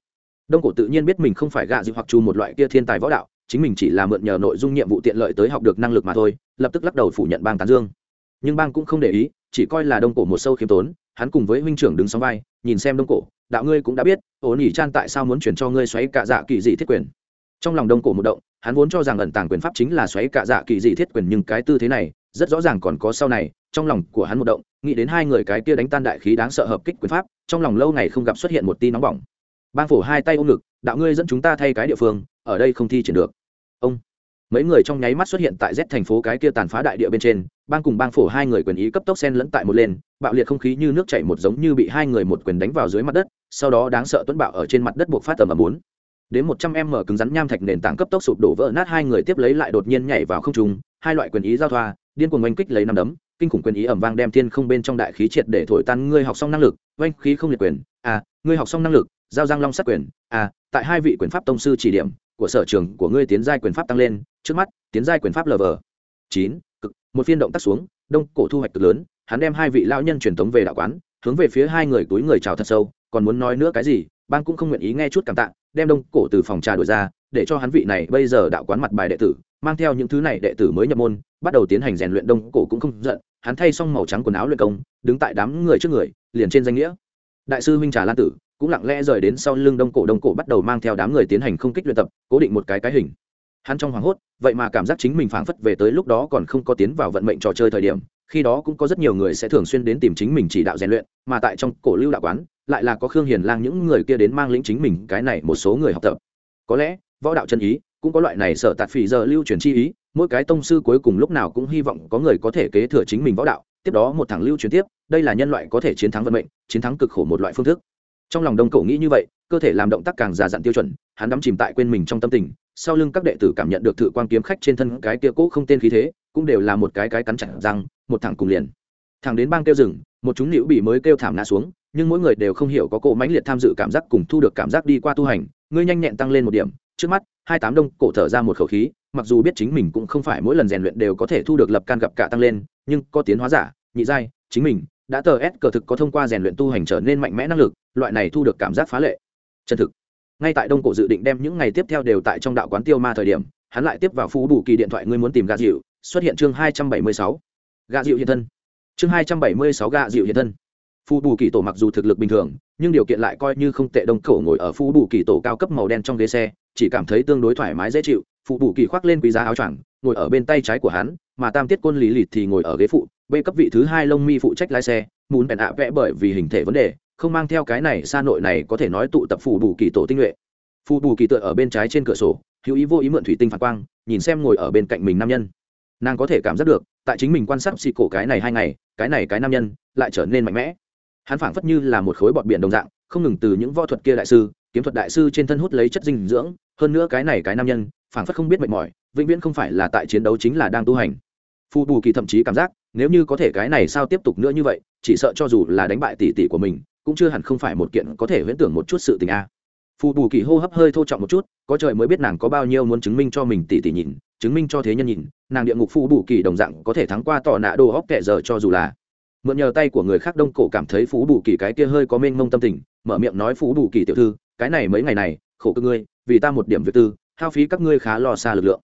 Đông cổ tự nhiên biết mình không phải gạ dịu hoặc chu một loại kia thiên tài võ đạo, chính mình chỉ là mượn nhờ nội dung nhiệm vụ tiện lợi tới học được năng lực mà thôi, lập tức lắc đầu phủ nhận bang tán dương. Nhưng bang cũng không để ý, chỉ coi là đông cổ một sâu khiêm tốn, hắn cùng với huynh trưởng đứng sóng vai, nhìn xem đông cổ, đạo ngươi cũng đã biết ổ nỉ chan tại sao muốn chuyển cho ngươi xoáy cả dạ kỳ dị thiết quyền? Trong lòng đông cổ một động hắn vốn cho rằng ẩn tàng quyền pháp chính là xoáy cả dạ kỳ dị thiết quyền, nhưng cái tư thế này rất rõ ràng còn có sau này, trong lòng của hắn một động, nghĩ đến hai người cái kia đánh tan đại khí đáng sợ hợp kích quyền pháp, trong lòng lâu ngày không gặp xuất hiện một tin nóng bỏng. Bang phổ hai tay ôm ngực, đạo ngươi dẫn chúng ta thay cái địa phương, ở đây không thi triển được. Ông, mấy người trong nháy mắt xuất hiện tại z thành phố cái kia tàn phá đại địa bên trên, bang cùng bang phổ hai người quyền ý cấp tốc sen lẫn tại một lên, bạo liệt không khí như nước chảy một giống như bị hai người một quyền đánh vào dưới mặt đất, sau đó đáng sợ tuấn bạo ở trên mặt đất buộc phát tầm ở bốn đến một trăm em mở cứng rắn nham thạch nền tảng cấp tốc sụp đổ vỡ nát, hai người tiếp lấy lại đột nhiên nhảy vào không trung, hai loại quyền ý giao thoa, điên cuồng oanh kích lấy năm đấm, kinh khủng quyền ý ẩm vang đem thiên không bên trong đại khí triệt để thổi tan, ngươi học xong năng lực, oanh khí không liệt quyền à ngươi học xong năng lực, giao giang long sát quyền à tại hai vị quyền pháp tông sư chỉ điểm của sở trường của ngươi tiến giai quyền pháp tăng lên, trước mắt, tiến giai quyền pháp lv chín, cực, một phiên động tác xuống, đông cổ thu hoạch cực lớn, hắn đem hai vị lão nhân truyền tống về đạo quán, hướng về phía hai người túi người chào thật sâu, còn muốn nói nữa cái gì bang cũng không nguyện ý nghe chút cảm tạ, đem đông cổ từ phòng trà đổi ra, để cho hắn vị này bây giờ đạo quán mặt bài đệ tử, mang theo những thứ này đệ tử mới nhập môn, bắt đầu tiến hành rèn luyện đông cổ cũng không giận, hắn thay xong màu trắng quần áo luyện công, đứng tại đám người trước người, liền trên danh nghĩa. Đại sư huynh trà lan tử, cũng lặng lẽ rời đến sau lưng đông cổ đông cổ bắt đầu mang theo đám người tiến hành không kích luyện tập, cố định một cái cái hình. Hắn trong hoảng hốt, vậy mà cảm giác chính mình phảng phất về tới lúc đó còn không có tiến vào vận mệnh trò chơi thời điểm, khi đó cũng có rất nhiều người sẽ thường xuyên đến tìm chính mình chỉ đạo rèn luyện, mà tại trong cổ lưu đạo quán lại là có khương hiền lang những người kia đến mang lĩnh chính mình cái này một số người học tập. Có lẽ, võ đạo chân ý, cũng có loại này sở tạt phỉ giờ lưu truyền chi ý, mỗi cái tông sư cuối cùng lúc nào cũng hy vọng có người có thể kế thừa chính mình võ đạo, tiếp đó một thằng lưu truyền tiếp, đây là nhân loại có thể chiến thắng vận mệnh, chiến thắng cực khổ một loại phương thức. Trong lòng đông cổ nghĩ như vậy, cơ thể làm động tác càng già dặn tiêu chuẩn, hắn đắm chìm tại quên mình trong tâm tình, sau lưng các đệ tử cảm nhận được thử quan kiếm khách trên thân cái kia cũ không tên khí thế, cũng đều là một cái cái cắn chặt răng, một thằng cùng liền. Thằng đến bang kêu rừng, một chúng nữ bị mới kêu thảm ngã xuống nhưng mỗi người đều không hiểu có cỗ mãnh liệt tham dự cảm giác cùng thu được cảm giác đi qua tu hành. Ngươi nhanh nhẹn tăng lên một điểm. Trước mắt, hai tám đông cổ thở ra một khẩu khí, mặc dù biết chính mình cũng không phải mỗi lần rèn luyện đều có thể thu được lập can gặp cả tăng lên, nhưng có tiến hóa giả, nhị giai, chính mình, đã tờ ép cờ thực có thông qua rèn luyện tu hành trở nên mạnh mẽ năng lực, loại này thu được cảm giác phá lệ. Chân thực. Ngay tại đông cổ dự định đem những ngày tiếp theo đều tại trong đạo quán tiêu ma thời điểm, hắn lại tiếp vào phú bù kỳ điện thoại ngươi muốn tìm gà dịu, xuất hiện chương hai trăm bảy mươi sáu. Gà dịu hiện thân. Chương hai trăm bảy mươi sáu gà dịu hiện thân phu bù kỳ tổ mặc dù thực lực bình thường, nhưng điều kiện lại coi như không tệ đông cổ ngồi ở phu bù kỳ tổ cao cấp màu đen trong ghế xe, chỉ cảm thấy tương đối thoải mái dễ chịu. Phụ bù kỳ khoác lên quý giá áo choàng, ngồi ở bên tay trái của hắn, mà tam tiết côn lý lịt thì ngồi ở ghế phụ, bê cấp vị thứ hai lông mi phụ trách lái xe, muốn bèn ạ vẽ bởi vì hình thể vấn đề, không mang theo cái này xa nội này có thể nói tụ tập phụ bù kỳ tổ tinh nhuệ. Phụ bù kỳ tựa ở bên trái trên cửa sổ, hữu ý vô ý mượn thủy tinh phản quang, nhìn xem ngồi ở bên cạnh mình nam nhân. Nàng có thể cảm giác được, tại chính mình quan sát xì cổ cái này hai ngày, cái này cái nam nhân, lại trở nên mạnh mẽ hắn phảng phất như là một khối bọt biển đồng dạng, không ngừng từ những võ thuật kia đại sư, kiếm thuật đại sư trên thân hút lấy chất dinh dưỡng. Hơn nữa cái này cái nam nhân, phảng phất không biết mệt mỏi, vĩnh viễn không phải là tại chiến đấu chính là đang tu hành. Phù bù kỳ thậm chí cảm giác, nếu như có thể cái này sao tiếp tục nữa như vậy, chỉ sợ cho dù là đánh bại tỷ tỷ của mình, cũng chưa hẳn không phải một kiện có thể huyễn tưởng một chút sự tình a. Phù bù kỳ hô hấp hơi thô trọng một chút, có trời mới biết nàng có bao nhiêu muốn chứng minh cho mình tỷ tỷ nhìn, chứng minh cho thế nhân nhìn, nàng địa ngục phù bù kỳ đồng dạng có thể thắng qua tỏ nạ đồ hóc kệ giờ cho dù là mượn nhờ tay của người khác đông cổ cảm thấy phú bù kỳ cái kia hơi có mênh mông tâm tình, mở miệng nói phú bù kỳ tiểu thư, cái này mấy ngày này, khổ cơ ngươi, vì ta một điểm việc tư, hao phí các ngươi khá lo xa lực lượng.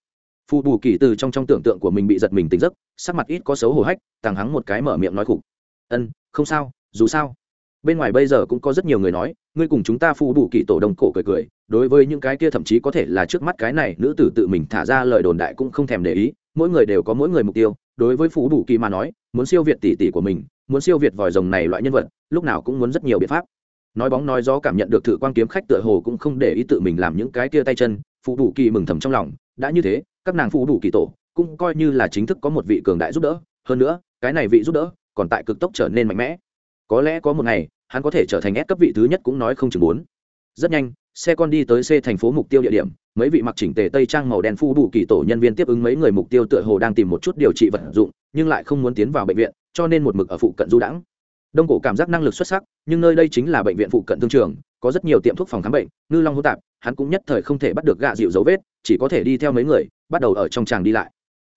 Phù bù kỳ từ trong trong tưởng tượng của mình bị giật mình tỉnh giấc, sắc mặt ít có xấu hổ hách, tàng hắng một cái mở miệng nói khục. Ân, không sao, dù sao. Bên ngoài bây giờ cũng có rất nhiều người nói, ngươi cùng chúng ta phù bù kỳ tổ đông cổ cười cười, đối với những cái kia thậm chí có thể là trước mắt cái này nữ tử tự mình thả ra lời đồn đại cũng không thèm để ý, mỗi người đều có mỗi người mục tiêu, đối với phù bù kỳ mà nói muốn siêu việt tỷ tỷ của mình, muốn siêu việt vòi rồng này loại nhân vật, lúc nào cũng muốn rất nhiều biện pháp. Nói bóng nói gió cảm nhận được thử quan kiếm khách tựa hồ cũng không để ý tự mình làm những cái kia tay chân phụ đủ kỳ mừng thầm trong lòng, đã như thế, các nàng phụ đủ kỳ tổ cũng coi như là chính thức có một vị cường đại giúp đỡ, hơn nữa, cái này vị giúp đỡ còn tại cực tốc trở nên mạnh mẽ. Có lẽ có một ngày, hắn có thể trở thành S cấp vị thứ nhất cũng nói không chừng muốn rất nhanh xe con đi tới C thành phố mục tiêu địa điểm, mấy vị mặc chỉnh tề tây trang màu đen phu đủ kỳ tổ nhân viên tiếp ứng mấy người mục tiêu tựa hồ đang tìm một chút điều trị vật dụng, nhưng lại không muốn tiến vào bệnh viện, cho nên một mực ở phụ cận du đãng. Đông cổ cảm giác năng lực xuất sắc, nhưng nơi đây chính là bệnh viện phụ cận thương trường, có rất nhiều tiệm thuốc phòng khám bệnh, ngư long hỗn tạp, hắn cũng nhất thời không thể bắt được gạ dịu dấu vết, chỉ có thể đi theo mấy người, bắt đầu ở trong tràng đi lại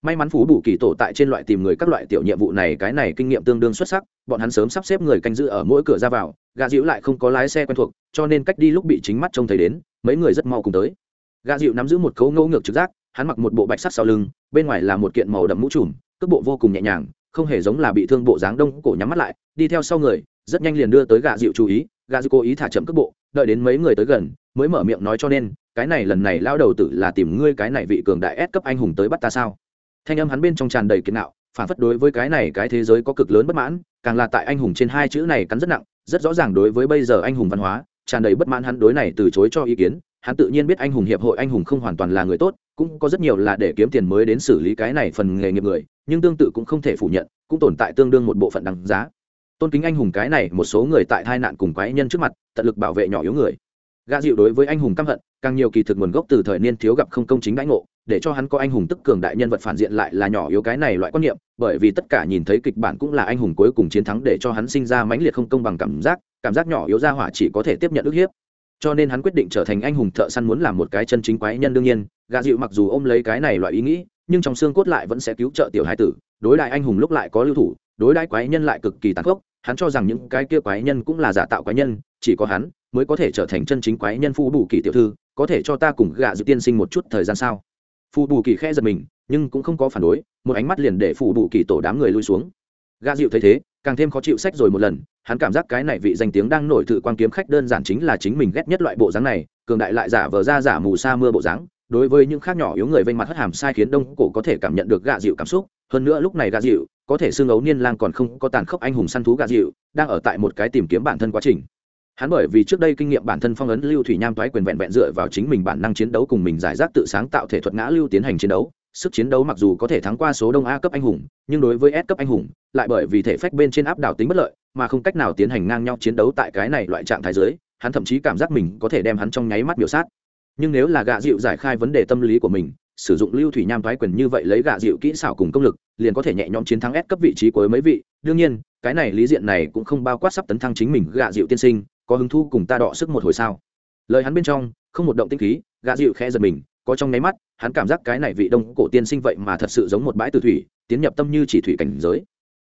may mắn phú bù kỳ tổ tại trên loại tìm người các loại tiểu nhiệm vụ này, cái này kinh nghiệm tương đương xuất sắc, bọn hắn sớm sắp xếp người canh giữ ở mỗi cửa ra vào, gà dịu lại không có lái xe quen thuộc, cho nên cách đi lúc bị chính mắt trông thấy đến, mấy người rất mau cùng tới. Gà dịu nắm giữ một cấu ngẫu ngược trực giác, hắn mặc một bộ bạch sắt sau lưng, bên ngoài là một kiện màu đậm mũ trùm, cước bộ vô cùng nhẹ nhàng, không hề giống là bị thương bộ dáng đông cổ nhắm mắt lại, đi theo sau người, rất nhanh liền đưa tới gà dịu chú ý, gà dịu cố ý thả chậm cước bộ, đợi đến mấy người tới gần, mới mở miệng nói cho nên, cái này lần này lao đầu tử là tìm ngươi cái này vị cường đại ép cấp anh hùng tới bắt ta sao? Thanh âm hắn bên trong tràn đầy kiến nạo phản phất đối với cái này cái thế giới có cực lớn bất mãn, càng là tại anh hùng trên hai chữ này cắn rất nặng, rất rõ ràng đối với bây giờ anh hùng văn hóa, tràn đầy bất mãn hắn đối này từ chối cho ý kiến. Hắn tự nhiên biết anh hùng hiệp hội, anh hùng không hoàn toàn là người tốt, cũng có rất nhiều là để kiếm tiền mới đến xử lý cái này phần nghề nghiệp người, nhưng tương tự cũng không thể phủ nhận, cũng tồn tại tương đương một bộ phận đằng giá. Tôn kính anh hùng cái này, một số người tại tai nạn cùng quái nhân trước mặt, tận lực bảo vệ nhỏ yếu người. Gã dịu đối với anh hùng căm hận, càng nhiều kỳ thực nguồn gốc từ thời niên thiếu gặp không công chính đãi ngộ để cho hắn có anh hùng tức cường đại nhân vật phản diện lại là nhỏ yếu cái này loại quan niệm, bởi vì tất cả nhìn thấy kịch bản cũng là anh hùng cuối cùng chiến thắng để cho hắn sinh ra mãnh liệt không công bằng cảm giác cảm giác nhỏ yếu ra hỏa chỉ có thể tiếp nhận ức hiếp. Cho nên hắn quyết định trở thành anh hùng thợ săn muốn làm một cái chân chính quái nhân đương nhiên gà dịu mặc dù ôm lấy cái này loại ý nghĩ, nhưng trong xương cốt lại vẫn sẽ cứu trợ tiểu hải tử, đối đại anh hùng lúc lại có lưu thủ, đối đại quái nhân lại cực kỳ tàn khốc, hắn cho rằng những cái kia quái nhân cũng là giả tạo quái nhân, chỉ có hắn mới có thể trở thành chân chính quái nhân phu bù kỳ tiểu thư, có thể cho ta cùng gạ dự tiên sinh một chút thời gian sao? Phù bù kỳ khe giật mình, nhưng cũng không có phản đối, một ánh mắt liền để phù bù kỳ tổ đám người lui xuống. Gà dịu thấy thế, càng thêm khó chịu sách rồi một lần, hắn cảm giác cái này vị danh tiếng đang nổi tự quan kiếm khách đơn giản chính là chính mình ghét nhất loại bộ dáng này, cường đại lại giả vờ ra giả mù sa mưa bộ dáng, đối với những khác nhỏ yếu người vây mặt hất hàm sai khiến đông cổ có thể cảm nhận được gạ dịu cảm xúc, hơn nữa lúc này gạ dịu có thể xương ấu niên lang còn không có tàn khốc anh hùng săn thú gạ dịu đang ở tại một cái tìm kiếm bản thân quá trình hắn bởi vì trước đây kinh nghiệm bản thân phong ấn lưu thủy nham toái quyền vẹn vẹn dựa vào chính mình bản năng chiến đấu cùng mình giải rác tự sáng tạo thể thuật ngã lưu tiến hành chiến đấu. Sức chiến đấu mặc dù có thể thắng qua số đông a cấp anh hùng, nhưng đối với s cấp anh hùng, lại bởi vì thể phách bên trên áp đảo tính bất lợi, mà không cách nào tiến hành ngang nhau chiến đấu tại cái này loại trạng thái giới hắn thậm chí cảm giác mình có thể đem hắn trong nháy mắt biểu sát. Nhưng nếu là gạ dịu giải khai vấn đề tâm lý của mình, sử dụng lưu thủy nham thoái quyền như vậy lấy gạ dịu kỹ xảo cùng công lực, liền có thể nhẹ nhõm chiến thắng S cấp vị trí của mấy vị. Đương nhiên, cái này lý diện này cũng không bao quát sắp tấn thăng chính mình gạ dịu tiên sinh có hứng thu cùng ta đọ sức một hồi sao? Lời hắn bên trong, không một động tinh khí gạ dịu khẽ giật mình, có trong nháy mắt, hắn cảm giác cái này vị đông cổ tiên sinh vậy mà thật sự giống một bãi từ thủy, tiến nhập tâm như chỉ thủy cảnh giới.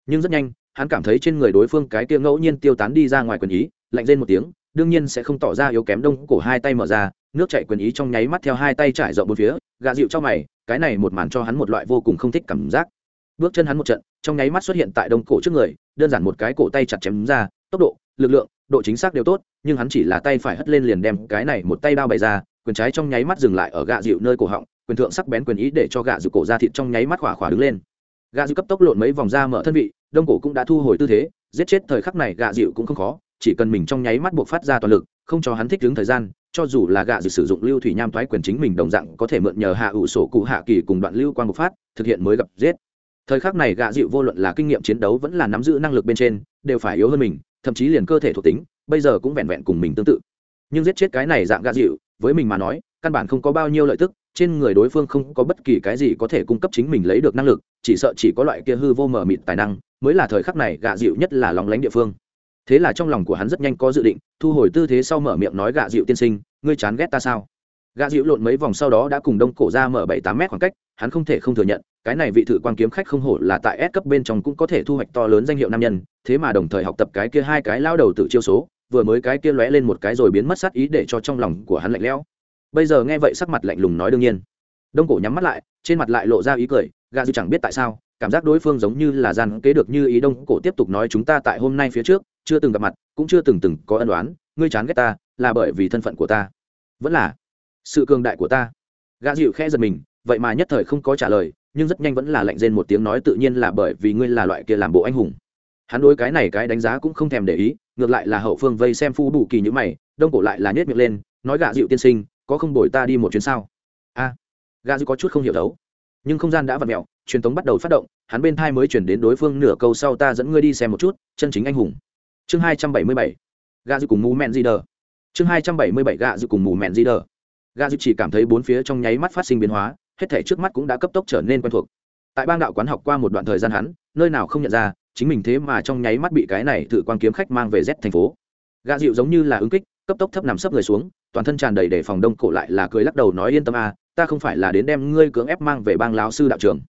Nhưng rất nhanh, hắn cảm thấy trên người đối phương cái kia ngẫu nhiên tiêu tán đi ra ngoài quần ý, lạnh lên một tiếng, đương nhiên sẽ không tỏ ra yếu kém đông cổ hai tay mở ra, nước chạy quần ý trong nháy mắt theo hai tay trải rộng bốn phía gạ dịu cho mày, cái này một màn cho hắn một loại vô cùng không thích cảm giác. Bước chân hắn một trận, trong nháy mắt xuất hiện tại đông cổ trước người, đơn giản một cái cổ tay chặt chém ra, tốc độ, lực lượng độ chính xác đều tốt, nhưng hắn chỉ là tay phải hất lên liền đem cái này một tay đao bày ra, quyền trái trong nháy mắt dừng lại ở gạ dịu nơi cổ họng, quyền thượng sắc bén quyền ý để cho gạ dịu cổ ra thịt trong nháy mắt khỏa khỏa đứng lên. Gạ dịu cấp tốc lộn mấy vòng ra mở thân vị, đông cổ cũng đã thu hồi tư thế, giết chết thời khắc này gạ dịu cũng không khó, chỉ cần mình trong nháy mắt buộc phát ra toàn lực, không cho hắn thích đứng thời gian, cho dù là gạ dịu sử dụng lưu thủy nham thoái quyền chính mình đồng dạng có thể mượn nhờ hạ ủ sổ cụ hạ kỳ cùng đoạn lưu quan bộc phát, thực hiện mới gặp giết. Thời khắc này gạ dịu vô luận là kinh nghiệm chiến đấu vẫn là nắm giữ năng lực bên trên, đều phải yếu hơn mình thậm chí liền cơ thể thuộc tính, bây giờ cũng vẹn vẹn cùng mình tương tự. Nhưng giết chết cái này dạng gạ dịu, với mình mà nói, căn bản không có bao nhiêu lợi tức, trên người đối phương không có bất kỳ cái gì có thể cung cấp chính mình lấy được năng lực, chỉ sợ chỉ có loại kia hư vô mờ mịt tài năng, mới là thời khắc này gạ dịu nhất là lóng lánh địa phương. Thế là trong lòng của hắn rất nhanh có dự định, thu hồi tư thế sau mở miệng nói gạ dịu tiên sinh, ngươi chán ghét ta sao? Gạ dịu lộn mấy vòng sau đó đã cùng đông cổ ra mở bảy tám mét khoảng cách, hắn không thể không thừa nhận cái này vị thự quan kiếm khách không hổ là tại S cấp bên trong cũng có thể thu hoạch to lớn danh hiệu nam nhân, thế mà đồng thời học tập cái kia hai cái lao đầu tự chiêu số, vừa mới cái kia lóe lên một cái rồi biến mất sát ý để cho trong lòng của hắn lạnh lẽo. Bây giờ nghe vậy sắc mặt lạnh lùng nói đương nhiên. Đông cổ nhắm mắt lại, trên mặt lại lộ ra ý cười, gã dư chẳng biết tại sao, cảm giác đối phương giống như là gian kế được như ý đông cổ tiếp tục nói chúng ta tại hôm nay phía trước, chưa từng gặp mặt, cũng chưa từng từng có ân đoán ngươi chán ghét ta, là bởi vì thân phận của ta. Vẫn là sự cường đại của ta. Gã dịu khẽ giật mình, vậy mà nhất thời không có trả lời nhưng rất nhanh vẫn là lạnh rên một tiếng nói tự nhiên là bởi vì ngươi là loại kia làm bộ anh hùng. Hắn đối cái này cái đánh giá cũng không thèm để ý, ngược lại là hậu phương vây xem phu bù kỳ như mày, đông cổ lại là nhét miệng lên, nói gã dịu tiên sinh, có không đổi ta đi một chuyến sao? A gã dịu có chút không hiểu đấu. Nhưng không gian đã vặn mẹo truyền tống bắt đầu phát động, hắn bên thai mới chuyển đến đối phương nửa câu sau ta dẫn ngươi đi xem một chút, chân chính anh hùng. Chương hai trăm bảy mươi bảy, gạ dịu cùng mù mẹn di đờ. Chương hai trăm bảy mươi bảy, gạ dịu cùng mù mẹn di đờ. Gạ dịu chỉ cảm thấy bốn phía trong nháy mắt phát sinh biến hóa hết thể trước mắt cũng đã cấp tốc trở nên quen thuộc. Tại bang đạo quán học qua một đoạn thời gian hắn, nơi nào không nhận ra, chính mình thế mà trong nháy mắt bị cái này tự quan kiếm khách mang về z thành phố. Gã dịu giống như là ứng kích, cấp tốc thấp nằm sấp người xuống, toàn thân tràn đầy để phòng đông cổ lại là cười lắc đầu nói yên tâm a, ta không phải là đến đem ngươi cưỡng ép mang về bang lão sư đạo trường.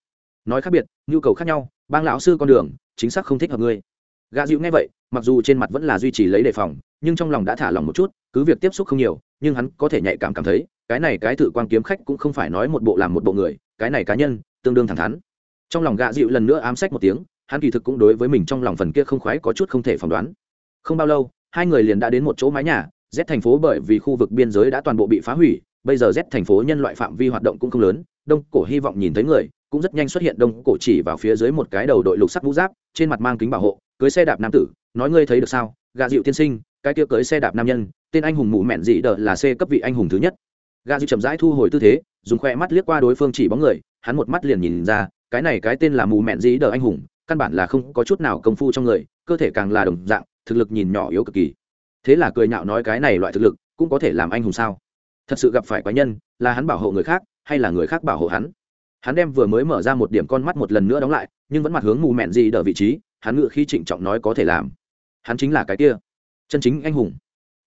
Nói khác biệt, nhu cầu khác nhau, bang lão sư con đường, chính xác không thích hợp ngươi. Gã dịu nghe vậy, mặc dù trên mặt vẫn là duy trì lấy đề phòng, nhưng trong lòng đã thả lòng một chút, cứ việc tiếp xúc không nhiều, nhưng hắn có thể nhạy cảm cảm thấy cái này cái thử quan kiếm khách cũng không phải nói một bộ làm một bộ người, cái này cá nhân, tương đương thẳng thắn. Trong lòng gạ dịu lần nữa ám sách một tiếng, hắn kỳ thực cũng đối với mình trong lòng phần kia không khoái có chút không thể phỏng đoán. Không bao lâu, hai người liền đã đến một chỗ mái nhà, z thành phố bởi vì khu vực biên giới đã toàn bộ bị phá hủy, bây giờ z thành phố nhân loại phạm vi hoạt động cũng không lớn, đông cổ hy vọng nhìn thấy người, cũng rất nhanh xuất hiện đông cổ chỉ vào phía dưới một cái đầu đội lục sắc vũ giáp, trên mặt mang kính bảo hộ, cưới xe đạp nam tử, nói ngươi thấy được sao, gạ dịu tiên sinh, cái kia cưới xe đạp nam nhân, tên anh hùng mụ mẹn dị đờ là c cấp vị anh hùng thứ nhất. Ga dịu chậm rãi thu hồi tư thế, dùng khoe mắt liếc qua đối phương chỉ bóng người, hắn một mắt liền nhìn ra, cái này cái tên là mù mẹn gì đờ anh hùng, căn bản là không có chút nào công phu trong người, cơ thể càng là đồng dạng, thực lực nhìn nhỏ yếu cực kỳ. Thế là cười nhạo nói cái này loại thực lực, cũng có thể làm anh hùng sao? Thật sự gặp phải quái nhân, là hắn bảo hộ người khác, hay là người khác bảo hộ hắn? Hắn đem vừa mới mở ra một điểm con mắt một lần nữa đóng lại, nhưng vẫn mặt hướng mù mẹn gì đỡ vị trí, hắn ngự khi trịnh trọng nói có thể làm. Hắn chính là cái kia, chân chính anh hùng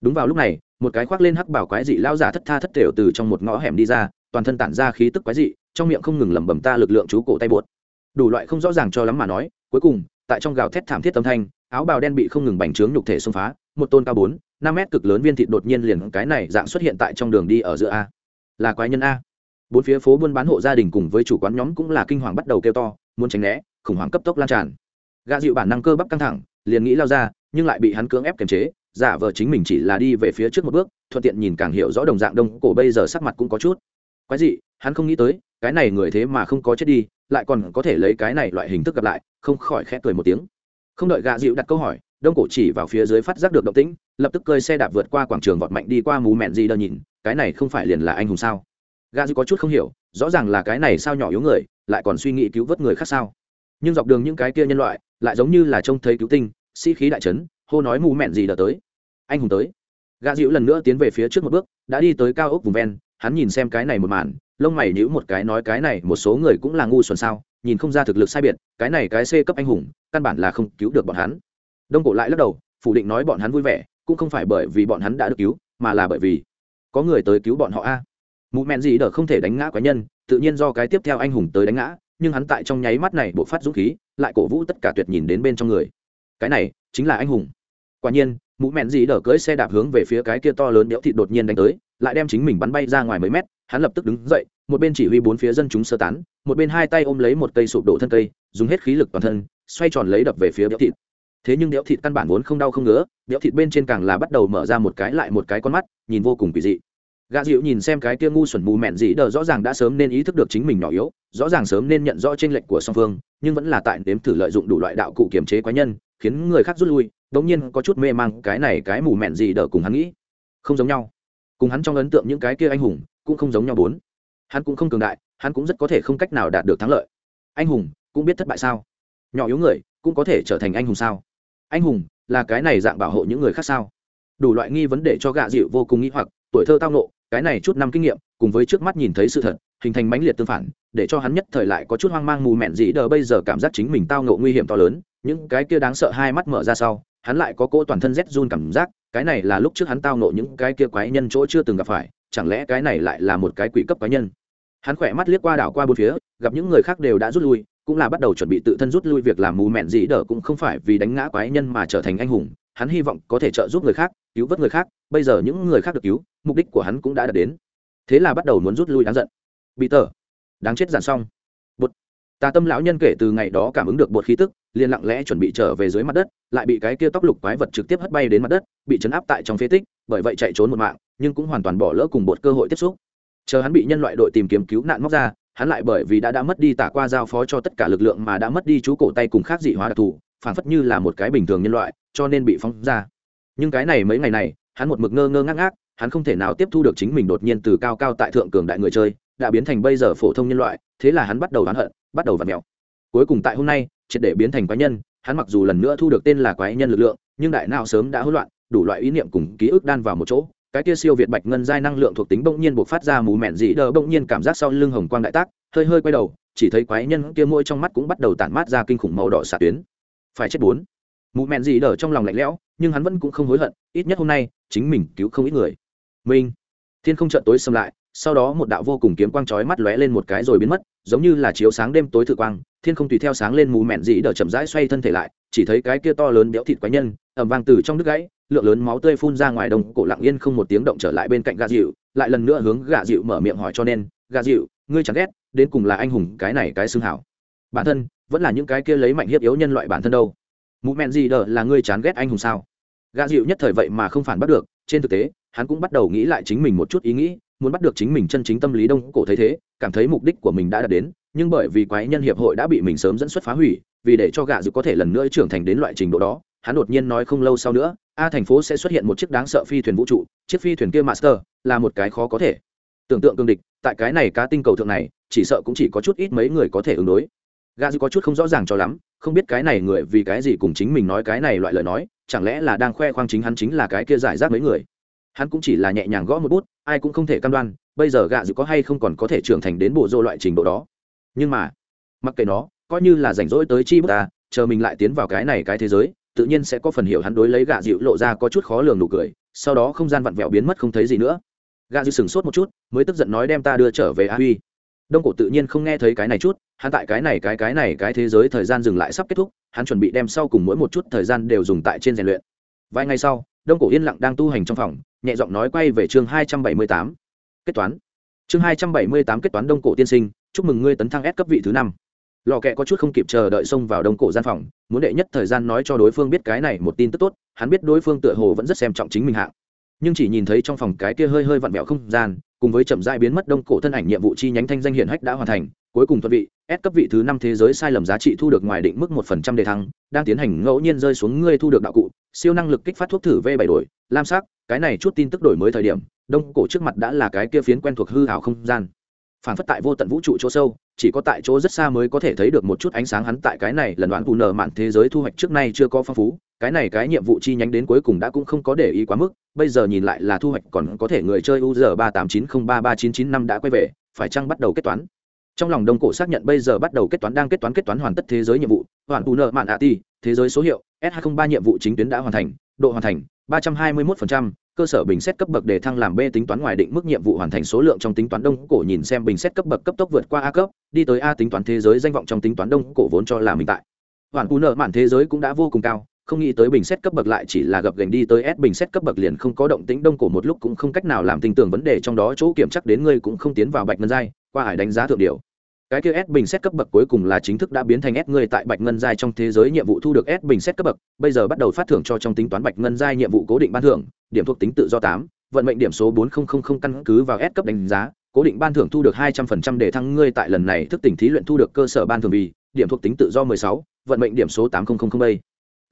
đúng vào lúc này, một cái khoác lên hắc bảo quái dị lao giả thất tha thất đều từ trong một ngõ hẻm đi ra, toàn thân tản ra khí tức quái dị, trong miệng không ngừng lẩm bẩm ta lực lượng chú cổ tay bột. Đủ loại không rõ ràng cho lắm mà nói, cuối cùng, tại trong gào thét thảm thiết âm thanh, áo bào đen bị không ngừng bành trướng nhục thể xông phá, một tôn cao bốn, năm mét cực lớn viên thịt đột nhiên liền cái này dạng xuất hiện tại trong đường đi ở giữa a. Là quái nhân a. Bốn phía phố buôn bán hộ gia đình cùng với chủ quán nhóm cũng là kinh hoàng bắt đầu kêu to, muốn tránh né, khủng hoảng cấp tốc lan tràn. Gạ dịu bản năng cơ bắp căng thẳng, liền nghĩ lao ra, nhưng lại bị hắn cưỡng ép kiềm chế giả vờ chính mình chỉ là đi về phía trước một bước, thuận tiện nhìn càng hiểu rõ đồng dạng đông cổ bây giờ sắc mặt cũng có chút quái dị, hắn không nghĩ tới, cái này người thế mà không có chết đi, lại còn có thể lấy cái này loại hình thức gặp lại, không khỏi khẽ cười một tiếng. Không đợi gạ dịu đặt câu hỏi, đông cổ chỉ vào phía dưới phát giác được động tĩnh, lập tức cơi xe đạp vượt qua quảng trường vọt mạnh đi qua mù mẹn gì đờ nhìn, cái này không phải liền là anh hùng sao? Gạ dịu có chút không hiểu, rõ ràng là cái này sao nhỏ yếu người, lại còn suy nghĩ cứu vớt người khác sao? Nhưng dọc đường những cái kia nhân loại, lại giống như là trông thấy cứu tinh, sĩ、si、khí đại trấn hô nói mù mẹn gì đờ tới. Anh hùng tới. Gã dịu lần nữa tiến về phía trước một bước, đã đi tới cao ốc vùng ven, hắn nhìn xem cái này một màn, lông mày nhữ một cái nói cái này một số người cũng là ngu xuẩn sao, nhìn không ra thực lực sai biệt, cái này cái c cấp anh hùng, căn bản là không cứu được bọn hắn. Đông cổ lại lắc đầu, phủ định nói bọn hắn vui vẻ, cũng không phải bởi vì bọn hắn đã được cứu, mà là bởi vì có người tới cứu bọn họ a. Mụ mẹn gì đỡ không thể đánh ngã quái nhân, tự nhiên do cái tiếp theo anh hùng tới đánh ngã, nhưng hắn tại trong nháy mắt này bộ phát dũng khí, lại cổ vũ tất cả tuyệt nhìn đến bên trong người. Cái này chính là anh hùng quả nhiên, mũ mẹn gì đờ cưỡi xe đạp hướng về phía cái kia to lớn đẽo thịt đột nhiên đánh tới, lại đem chính mình bắn bay ra ngoài mấy mét, hắn lập tức đứng dậy, một bên chỉ huy bốn phía dân chúng sơ tán, một bên hai tay ôm lấy một cây sụp đổ thân cây, dùng hết khí lực toàn thân, xoay tròn lấy đập về phía đẽo thịt. Thế nhưng đẽo thịt căn bản vốn không đau không ngứa, đẽo thịt bên trên càng là bắt đầu mở ra một cái lại một cái con mắt, nhìn vô cùng kỳ dị. Gã dịu nhìn xem cái kia ngu xuẩn mù mẹn dĩ đờ rõ ràng đã sớm nên ý thức được chính mình nhỏ yếu, rõ ràng sớm nên nhận rõ t r ê n lệch của song phương, nhưng vẫn là tại nếm thử lợi dụng đủ loại đạo cụ kiềm chế quái nhân, khiến người khác rút lui đống nhiên có chút mê mang cái này cái mù mẹn gì đỡ cùng hắn nghĩ. Không giống nhau. Cùng hắn trong ấn tượng những cái kia anh hùng cũng không giống nhau bốn. Hắn cũng không cường đại, hắn cũng rất có thể không cách nào đạt được thắng lợi. Anh hùng cũng biết thất bại sao? Nhỏ yếu người cũng có thể trở thành anh hùng sao? Anh hùng là cái này dạng bảo hộ những người khác sao? Đủ loại nghi vấn đề cho gạ dịu vô cùng nghĩ hoặc, tuổi thơ tao nộ cái này chút năm kinh nghiệm, cùng với trước mắt nhìn thấy sự thật, hình thành mãnh liệt tương phản, để cho hắn nhất thời lại có chút hoang mang mù mẹn dĩ đờ bây giờ cảm giác chính mình tao nộ nguy hiểm to lớn, những cái kia đáng sợ hai mắt mở ra sau hắn lại có cỗ toàn thân rét run cảm giác, cái này là lúc trước hắn tao nộ những cái kia quái nhân chỗ chưa từng gặp phải, chẳng lẽ cái này lại là một cái quỷ cấp quái nhân? Hắn khỏe mắt liếc qua đảo qua bốn phía, gặp những người khác đều đã rút lui, cũng là bắt đầu chuẩn bị tự thân rút lui việc làm mù mẹn gì đờ cũng không phải vì đánh ngã quái nhân mà trở thành anh hùng. Hắn hy vọng có thể trợ giúp người khác, cứu vớt người khác, bây giờ những người khác được cứu, mục đích của hắn cũng đã đạt đến. Thế là bắt đầu muốn rút lui đáng giận. Bị tờ. Đáng chết giàn xong. Bột tà tâm lão nhân kể từ ngày đó cảm ứng được bột khí tức liền lặng lẽ chuẩn bị trở về dưới mặt đất, lại bị cái kia tóc lục quái vật trực tiếp hất bay đến mặt đất, bị chấn áp tại trong phế tích, bởi vậy chạy trốn một mạng, nhưng cũng hoàn toàn bỏ lỡ cùng bột cơ hội tiếp xúc. Chờ hắn bị nhân loại đội tìm kiếm cứu nạn móc ra, hắn lại bởi vì đã đã mất đi tả qua giao phó cho tất cả lực lượng mà đã mất đi chú cổ tay cùng khác dị hóa đặc thù phản phất như là một cái bình thường nhân loại, cho nên bị phóng ra. Nhưng cái này mấy ngày này, hắn một mực ngơ ngơ ngác ngác, hắn không thể nào tiếp thu được chính mình đột nhiên từ cao cao tại thượng cường đại người chơi, đã biến thành bây giờ phổ thông nhân loại, thế là hắn bắt đầu oán hận, bắt đầu v ặ mẹo cuối cùng tại hôm nay triệt để biến thành quái nhân, hắn mặc dù lần nữa thu được tên là quái nhân lực lượng, nhưng đại nào sớm đã hỗn loạn, đủ loại ý niệm cùng ký ức đan vào một chỗ. Cái kia siêu việt bạch ngân giai năng lượng thuộc tính bỗng nhiên buộc phát ra mù mẹn dị đờ, bỗng nhiên cảm giác sau lưng hồng quang đại tác, hơi hơi quay đầu, chỉ thấy quái nhân kia môi trong mắt cũng bắt đầu tản mát ra kinh khủng màu đỏ xạ tuyến. Phải chết bốn. Mù mẹn dị đờ trong lòng lạnh lẽo, nhưng hắn vẫn cũng không hối hận, ít nhất hôm nay, chính mình cứu không ít người. Minh. Thiên không trận tối xâm lại, sau đó một đạo vô cùng kiếm quang chói mắt lóe lên một cái rồi biến mất giống như là chiếu sáng đêm tối thử quang, thiên không tùy theo sáng lên mù mẹn dĩ đờ chậm rãi xoay thân thể lại, chỉ thấy cái kia to lớn béo thịt quái nhân ẩm vang từ trong đứt gãy, lượng lớn máu tươi phun ra ngoài đồng cổ lặng yên không một tiếng động trở lại bên cạnh gà dịu, lại lần nữa hướng gà dịu mở miệng hỏi cho nên, gà dịu, ngươi chẳng ghét, đến cùng là anh hùng cái này cái xương hảo. Bản thân, vẫn là những cái kia lấy mạnh hiếp yếu nhân loại bản thân đâu. Mụ mẹn gì đờ là ngươi chán ghét anh hùng sao? Gà dịu nhất thời vậy mà không phản bắt được, trên thực tế, hắn cũng bắt đầu nghĩ lại chính mình một chút ý nghĩ muốn bắt được chính mình chân chính tâm lý đông cổ thấy thế, cảm thấy mục đích của mình đã đạt đến, nhưng bởi vì quái nhân hiệp hội đã bị mình sớm dẫn xuất phá hủy, vì để cho gạ dự có thể lần nữa trưởng thành đến loại trình độ đó, hắn đột nhiên nói không lâu sau nữa, a thành phố sẽ xuất hiện một chiếc đáng sợ phi thuyền vũ trụ, chiếc phi thuyền kia master, là một cái khó có thể. Tưởng tượng cương địch, tại cái này cá tinh cầu thượng này, chỉ sợ cũng chỉ có chút ít mấy người có thể ứng đối. Gà dư có chút không rõ ràng cho lắm, không biết cái này người vì cái gì cùng chính mình nói cái này loại lời nói, chẳng lẽ là đang khoe khoang chính hắn chính là cái kia giải rác mấy người. Hắn cũng chỉ là nhẹ nhàng gõ một bút ai cũng không thể cam đoan, bây giờ gạ dự có hay không còn có thể trưởng thành đến bộ dô loại trình độ đó. Nhưng mà, mặc kệ nó, coi như là rảnh rỗi tới chi bút ta chờ mình lại tiến vào cái này cái thế giới, tự nhiên sẽ có phần hiểu hắn đối lấy gạ dịu lộ ra có chút khó lường nụ cười, sau đó không gian vặn vẹo biến mất không thấy gì nữa. Gạ dịu sửng sốt một chút, mới tức giận nói đem ta đưa trở về a huy. Đông cổ tự nhiên không nghe thấy cái này chút, hắn tại cái này cái cái này cái thế giới thời gian dừng lại sắp kết thúc, hắn chuẩn bị đem sau cùng mỗi một chút thời gian đều dùng tại trên rèn luyện. Vài ngày sau, đông cổ yên lặng đang tu hành trong phòng nhẹ giọng nói quay về chương hai trăm bảy mươi tám. Kết toán. Chương hai trăm bảy mươi tám kết toán đông cổ tiên sinh, chúc mừng ngươi tấn thăng S cấp vị thứ năm. Lò kẹ có chút không kịp chờ đợi xông vào đông cổ gian phòng, muốn đệ nhất thời gian nói cho đối phương biết cái này một tin tức tốt, hắn biết đối phương tựa hồ vẫn rất xem trọng chính mình hạng. Nhưng chỉ nhìn thấy trong phòng cái kia hơi hơi vặn vẹo không gian, cùng với chậm dại biến mất đông cổ thân ảnh nhiệm vụ chi nhánh thanh danh hiển hách đã hoàn thành cuối cùng thuận vị, S cấp vị thứ năm thế giới sai lầm giá trị thu được ngoài định mức một phần trăm đề thăng, đang tiến hành ngẫu nhiên rơi xuống ngươi thu được đạo cụ, siêu năng lực kích phát thuốc thử v bảy đổi, lam sắc, cái này chút tin tức đổi mới thời điểm, đông cổ trước mặt đã là cái kia phiến quen thuộc hư hảo không gian. Phản phất tại vô tận vũ trụ chỗ sâu, chỉ có tại chỗ rất xa mới có thể thấy được một chút ánh sáng hắn tại cái này lần đoạn phụ nở mạn thế giới thu hoạch trước nay chưa có phong phú, cái này cái nhiệm vụ chi nhánh đến cuối cùng đã cũng không có để ý quá mức, bây giờ nhìn lại là thu hoạch còn có thể người chơi u giờ ba tám chín không ba ba chín chín năm đã quay về, phải chăng bắt đầu kết toán? Trong lòng đông cổ xác nhận bây giờ bắt đầu kết toán đang kết toán kết toán hoàn tất thế giới nhiệm vụ hoàn phụ nợ mạn ạ ti thế giới số hiệu s 2 ba nhiệm vụ chính tuyến đã hoàn thành độ hoàn thành ba trăm hai mươi 321%, cơ sở bình xét cấp bậc để thăng làm B tính toán ngoài định mức nhiệm vụ hoàn thành số lượng trong tính toán đông cổ nhìn xem bình xét cấp bậc cấp tốc vượt qua A cấp, đi tới A tính toán thế giới danh vọng trong tính toán đông cổ vốn cho là mình tại. Hoàn cú nợ mạn thế giới cũng đã vô cùng cao, không nghĩ tới bình xét cấp bậc lại chỉ là gập gành đi tới S bình xét cấp bậc liền không có động tĩnh đông cổ một lúc cũng không cách nào làm tin tưởng vấn đề trong đó chỗ kiểm chắc đến ngươi cũng không tiến vào bạch ngân giai, qua hải đánh giá thượng điều cái kia S bình xét cấp bậc cuối cùng là chính thức đã biến thành S ngươi tại Bạch Ngân giai trong thế giới nhiệm vụ thu được S bình xét cấp bậc, bây giờ bắt đầu phát thưởng cho trong tính toán Bạch Ngân giai nhiệm vụ cố định ban thưởng, điểm thuộc tính tự do tám, vận mệnh điểm số bốn căn cứ vào S cấp đánh giá, cố định ban thưởng thu được hai trăm phần trăm để thăng ngươi tại lần này thức tỉnh thí luyện thu được cơ sở ban thưởng vì điểm thuộc tính tự do mười sáu, vận mệnh điểm số tám 8000 bay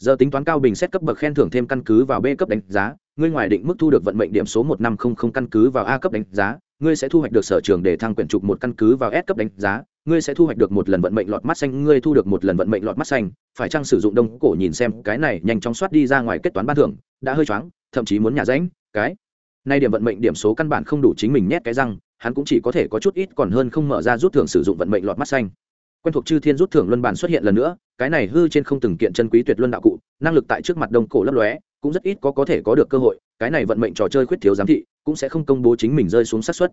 giờ tính toán cao bình xét cấp bậc khen thưởng thêm căn cứ vào b cấp đánh giá, ngươi ngoài định mức thu được vận mệnh điểm số một năm không không căn cứ vào a cấp đánh giá, ngươi sẽ thu hoạch được sở trường để thăng quyển trục một căn cứ vào s cấp đánh giá, ngươi sẽ thu hoạch được một lần vận mệnh lọt mắt xanh, ngươi thu được một lần vận mệnh lọt mắt xanh. Phải chăng sử dụng đông cổ nhìn xem, cái này nhanh chóng soát đi ra ngoài kết toán ban thưởng, đã hơi choáng, thậm chí muốn nhà ránh, cái. Nay điểm vận mệnh điểm số căn bản không đủ chính mình nhét cái răng, hắn cũng chỉ có thể có chút ít còn hơn không mở ra rút thưởng sử dụng vận mệnh lọt mắt xanh quen thuộc chư thiên rút thưởng luân bản xuất hiện lần nữa, cái này hư trên không từng kiện chân quý tuyệt luân đạo cụ, năng lực tại trước mặt đông cổ lấp lóe, cũng rất ít có có thể có được cơ hội, cái này vận mệnh trò chơi khuyết thiếu giám thị, cũng sẽ không công bố chính mình rơi xuống sát xuất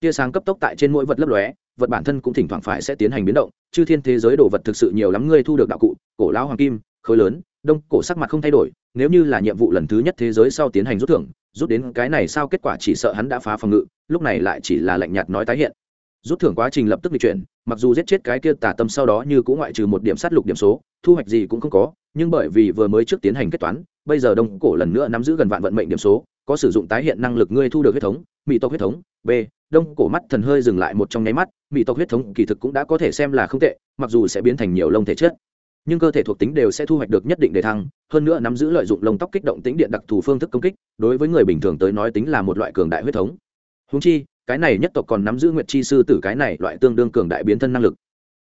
tia sáng cấp tốc tại trên mỗi vật lấp lóe, vật bản thân cũng thỉnh thoảng phải sẽ tiến hành biến động, chư thiên thế giới đồ vật thực sự nhiều lắm ngươi thu được đạo cụ, cổ lão hoàng kim, khối lớn, đông cổ sắc mặt không thay đổi, nếu như là nhiệm vụ lần thứ nhất thế giới sau tiến hành rút thưởng, rút đến cái này sao kết quả chỉ sợ hắn đã phá phòng ngự, lúc này lại chỉ là lạnh nhạt nói tái hiện rút thưởng quá trình lập tức di chuyển, mặc dù giết chết cái kia tà tâm sau đó như cũng ngoại trừ một điểm sát lục điểm số, thu hoạch gì cũng không có, nhưng bởi vì vừa mới trước tiến hành kết toán, bây giờ đông cổ lần nữa nắm giữ gần vạn vận mệnh điểm số, có sử dụng tái hiện năng lực ngươi thu được huyết thống, mỹ tộc huyết thống, b, đông cổ mắt thần hơi dừng lại một trong nháy mắt, mỹ tộc huyết thống kỳ thực cũng đã có thể xem là không tệ, mặc dù sẽ biến thành nhiều lông thể chất, nhưng cơ thể thuộc tính đều sẽ thu hoạch được nhất định để thăng, hơn nữa nắm giữ lợi dụng lông tóc kích động tính điện đặc thù phương thức công kích, đối với người bình thường tới nói tính là một loại cường đại huyết thống. Húng chi cái này nhất tộc còn nắm giữ nguyệt chi sư tử cái này loại tương đương cường đại biến thân năng lực.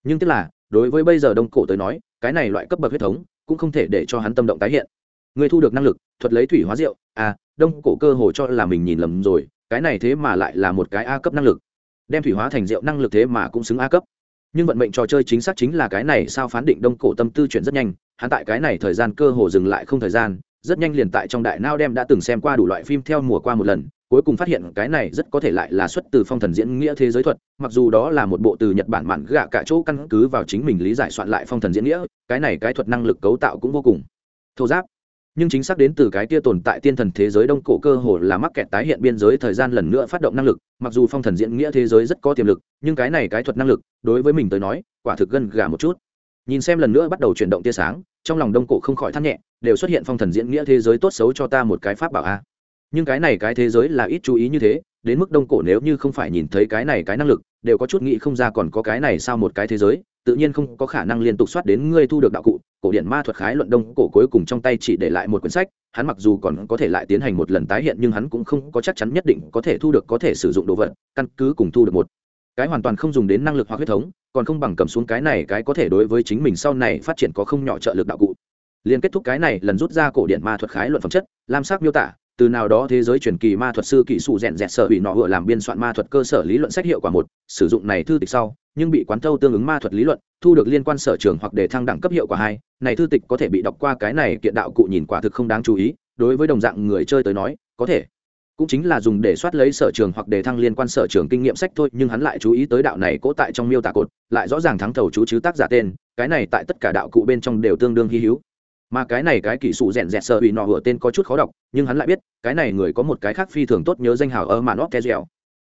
Nhưng tức là, đối với bây giờ đông cổ tới nói, cái này loại cấp bậc huyết thống cũng không thể để cho hắn tâm động tái hiện. Người thu được năng lực, thuật lấy thủy hóa rượu à đông cổ cơ hồ cho là mình nhìn lầm rồi, cái này thế mà lại là một cái a cấp năng lực. Đem thủy hóa thành rượu năng lực thế mà cũng xứng a cấp. Nhưng vận mệnh trò chơi chính xác chính là cái này sao phán định đông cổ tâm tư chuyển rất nhanh, hắn tại cái này thời gian cơ hồ dừng lại không thời gian, rất nhanh liền tại trong đại nao đem đã từng xem qua đủ loại phim theo mùa qua một lần cuối cùng phát hiện cái này rất có thể lại là xuất từ phong thần diễn nghĩa thế giới thuật, mặc dù đó là một bộ từ nhật bản mạn gạ cả chỗ căn cứ vào chính mình lý giải soạn lại phong thần diễn nghĩa, cái này cái thuật năng lực cấu tạo cũng vô cùng thô giáp. Nhưng chính xác đến từ cái kia tồn tại tiên thần thế giới đông cổ cơ hồ là mắc kẹt tái hiện biên giới thời gian lần nữa phát động năng lực, mặc dù phong thần diễn nghĩa thế giới rất có tiềm lực, nhưng cái này cái thuật năng lực, đối với mình tới nói, quả thực gân gà một chút. Nhìn xem lần nữa bắt đầu chuyển động tia sáng, trong lòng đông cổ không khỏi thắt nhẹ, đều xuất hiện phong thần diễn nghĩa thế giới tốt xấu cho ta một cái pháp bảo a nhưng cái này cái thế giới là ít chú ý như thế, đến mức đông cổ nếu như không phải nhìn thấy cái này cái năng lực, đều có chút nghĩ không ra còn có cái này sao một cái thế giới, tự nhiên không có khả năng liên tục soát đến ngươi thu được đạo cụ. Cổ điển ma thuật khái luận đông cổ cuối cùng trong tay chỉ để lại một quyển sách, hắn mặc dù còn có thể lại tiến hành một lần tái hiện nhưng hắn cũng không có chắc chắn nhất định có thể thu được, có thể sử dụng đồ vật, căn cứ cùng thu được một. Cái hoàn toàn không dùng đến năng lực hoặc huyết thống, còn không bằng cầm xuống cái này cái có thể đối với chính mình sau này phát triển có không nhỏ trợ lực đạo cụ. Liên kết thúc cái này, lần rút ra cổ điển ma thuật khái luận phẩm chất, lam sắc miêu tả từ nào đó thế giới truyền kỳ ma thuật sư kỹ sụ rèn rẹt sở bị nọ vừa làm biên soạn ma thuật cơ sở lý luận sách hiệu quả một, sử dụng này thư tịch sau, nhưng bị quán thâu tương ứng ma thuật lý luận, thu được liên quan sở trường hoặc đề thăng đẳng cấp hiệu quả hai. Này thư tịch có thể bị đọc qua cái này kiện đạo cụ nhìn quả thực không đáng chú ý, đối với đồng dạng người chơi tới nói, có thể. Cũng chính là dùng để soát lấy sở trường hoặc đề thăng liên quan sở trường kinh nghiệm sách thôi, nhưng hắn lại chú ý tới đạo này cố tại trong miêu tả cột, lại rõ ràng thắng thầu chú chứ tác giả tên, cái này tại tất cả đạo cụ bên trong đều tương đương hy hữu mà cái này cái kỹ sụ rèn rẹt sợ bị nọ hựa tên có chút khó đọc, nhưng hắn lại biết, cái này người có một cái khác phi thường tốt nhớ danh hào ở màn óc kezel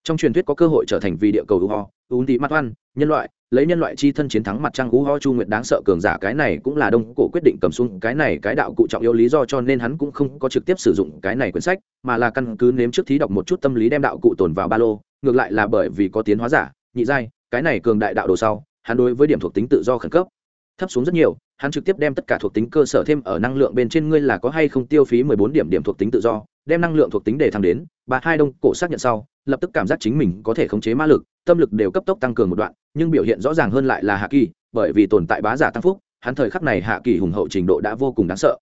trong truyền thuyết có cơ hội trở thành vì địa cầu u ho u tí mắt oan nhân loại, lấy nhân loại chi thân chiến thắng mặt trăng u ho chu nguyệt đáng sợ cường giả, cái này cũng là đông cổ quyết định cầm xuống, cái này cái đạo cụ trọng yếu lý do cho nên hắn cũng không có trực tiếp sử dụng cái này quyển sách, mà là căn cứ nếm trước thí đọc một chút tâm lý đem đạo cụ tồn vào ba lô, ngược lại là bởi vì có tiến hóa giả, nhị giai, cái này cường đại đạo đồ sau, hắn đối với điểm thuộc tính tự do khẩn cấp thấp xuống rất nhiều, hắn trực tiếp đem tất cả thuộc tính cơ sở thêm ở năng lượng bên trên ngươi là có hay không tiêu phí mười bốn điểm điểm thuộc tính tự do, đem năng lượng thuộc tính để thăng đến bà hai đông cổ xác nhận sau, lập tức cảm giác chính mình có thể khống chế ma lực, tâm lực đều cấp tốc tăng cường một đoạn, nhưng biểu hiện rõ ràng hơn lại là hạ kỳ, bởi vì tồn tại bá giả tăng phúc, hắn thời khắc này hạ kỳ hùng hậu trình độ đã vô cùng đáng sợ.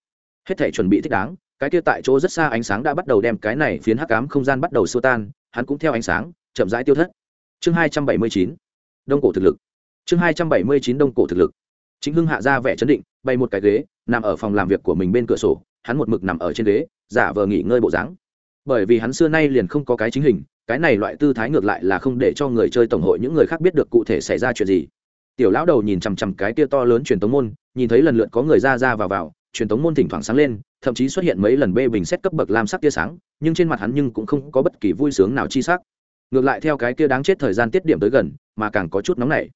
Hết thể chuẩn bị thích đáng, cái kia tại chỗ rất xa ánh sáng đã bắt đầu đem cái này phiến hắc ám không gian bắt đầu xua tan, hắn cũng theo ánh sáng, chậm rãi tiêu thất. Chương hai trăm bảy mươi chín, đông cổ thực lực. Chương hai trăm bảy mươi chín, đông cổ thực lực chính hưng hạ ra vẻ chấn định bay một cái ghế, nằm ở phòng làm việc của mình bên cửa sổ, hắn một mực nằm ở trên ghế, giả vờ nghỉ ngơi bộ dáng. Bởi vì hắn xưa nay liền không có cái chính hình, cái này loại tư thái ngược lại là không để cho người chơi tổng hội những người khác biết được cụ thể xảy ra chuyện gì. Tiểu lão đầu nhìn chằm chằm cái kia to lớn truyền tống môn, nhìn thấy lần lượt có người ra ra vào vào, truyền tống môn thỉnh thoảng sáng lên, thậm chí xuất hiện mấy lần bê bình xét cấp bậc lam sắc tia sáng, nhưng trên mặt hắn nhưng cũng không có bất kỳ vui sướng nào chi sắc. Ngược lại theo cái kia đáng chết thời gian tiết điểm tới gần, mà càng có chút nóng nảy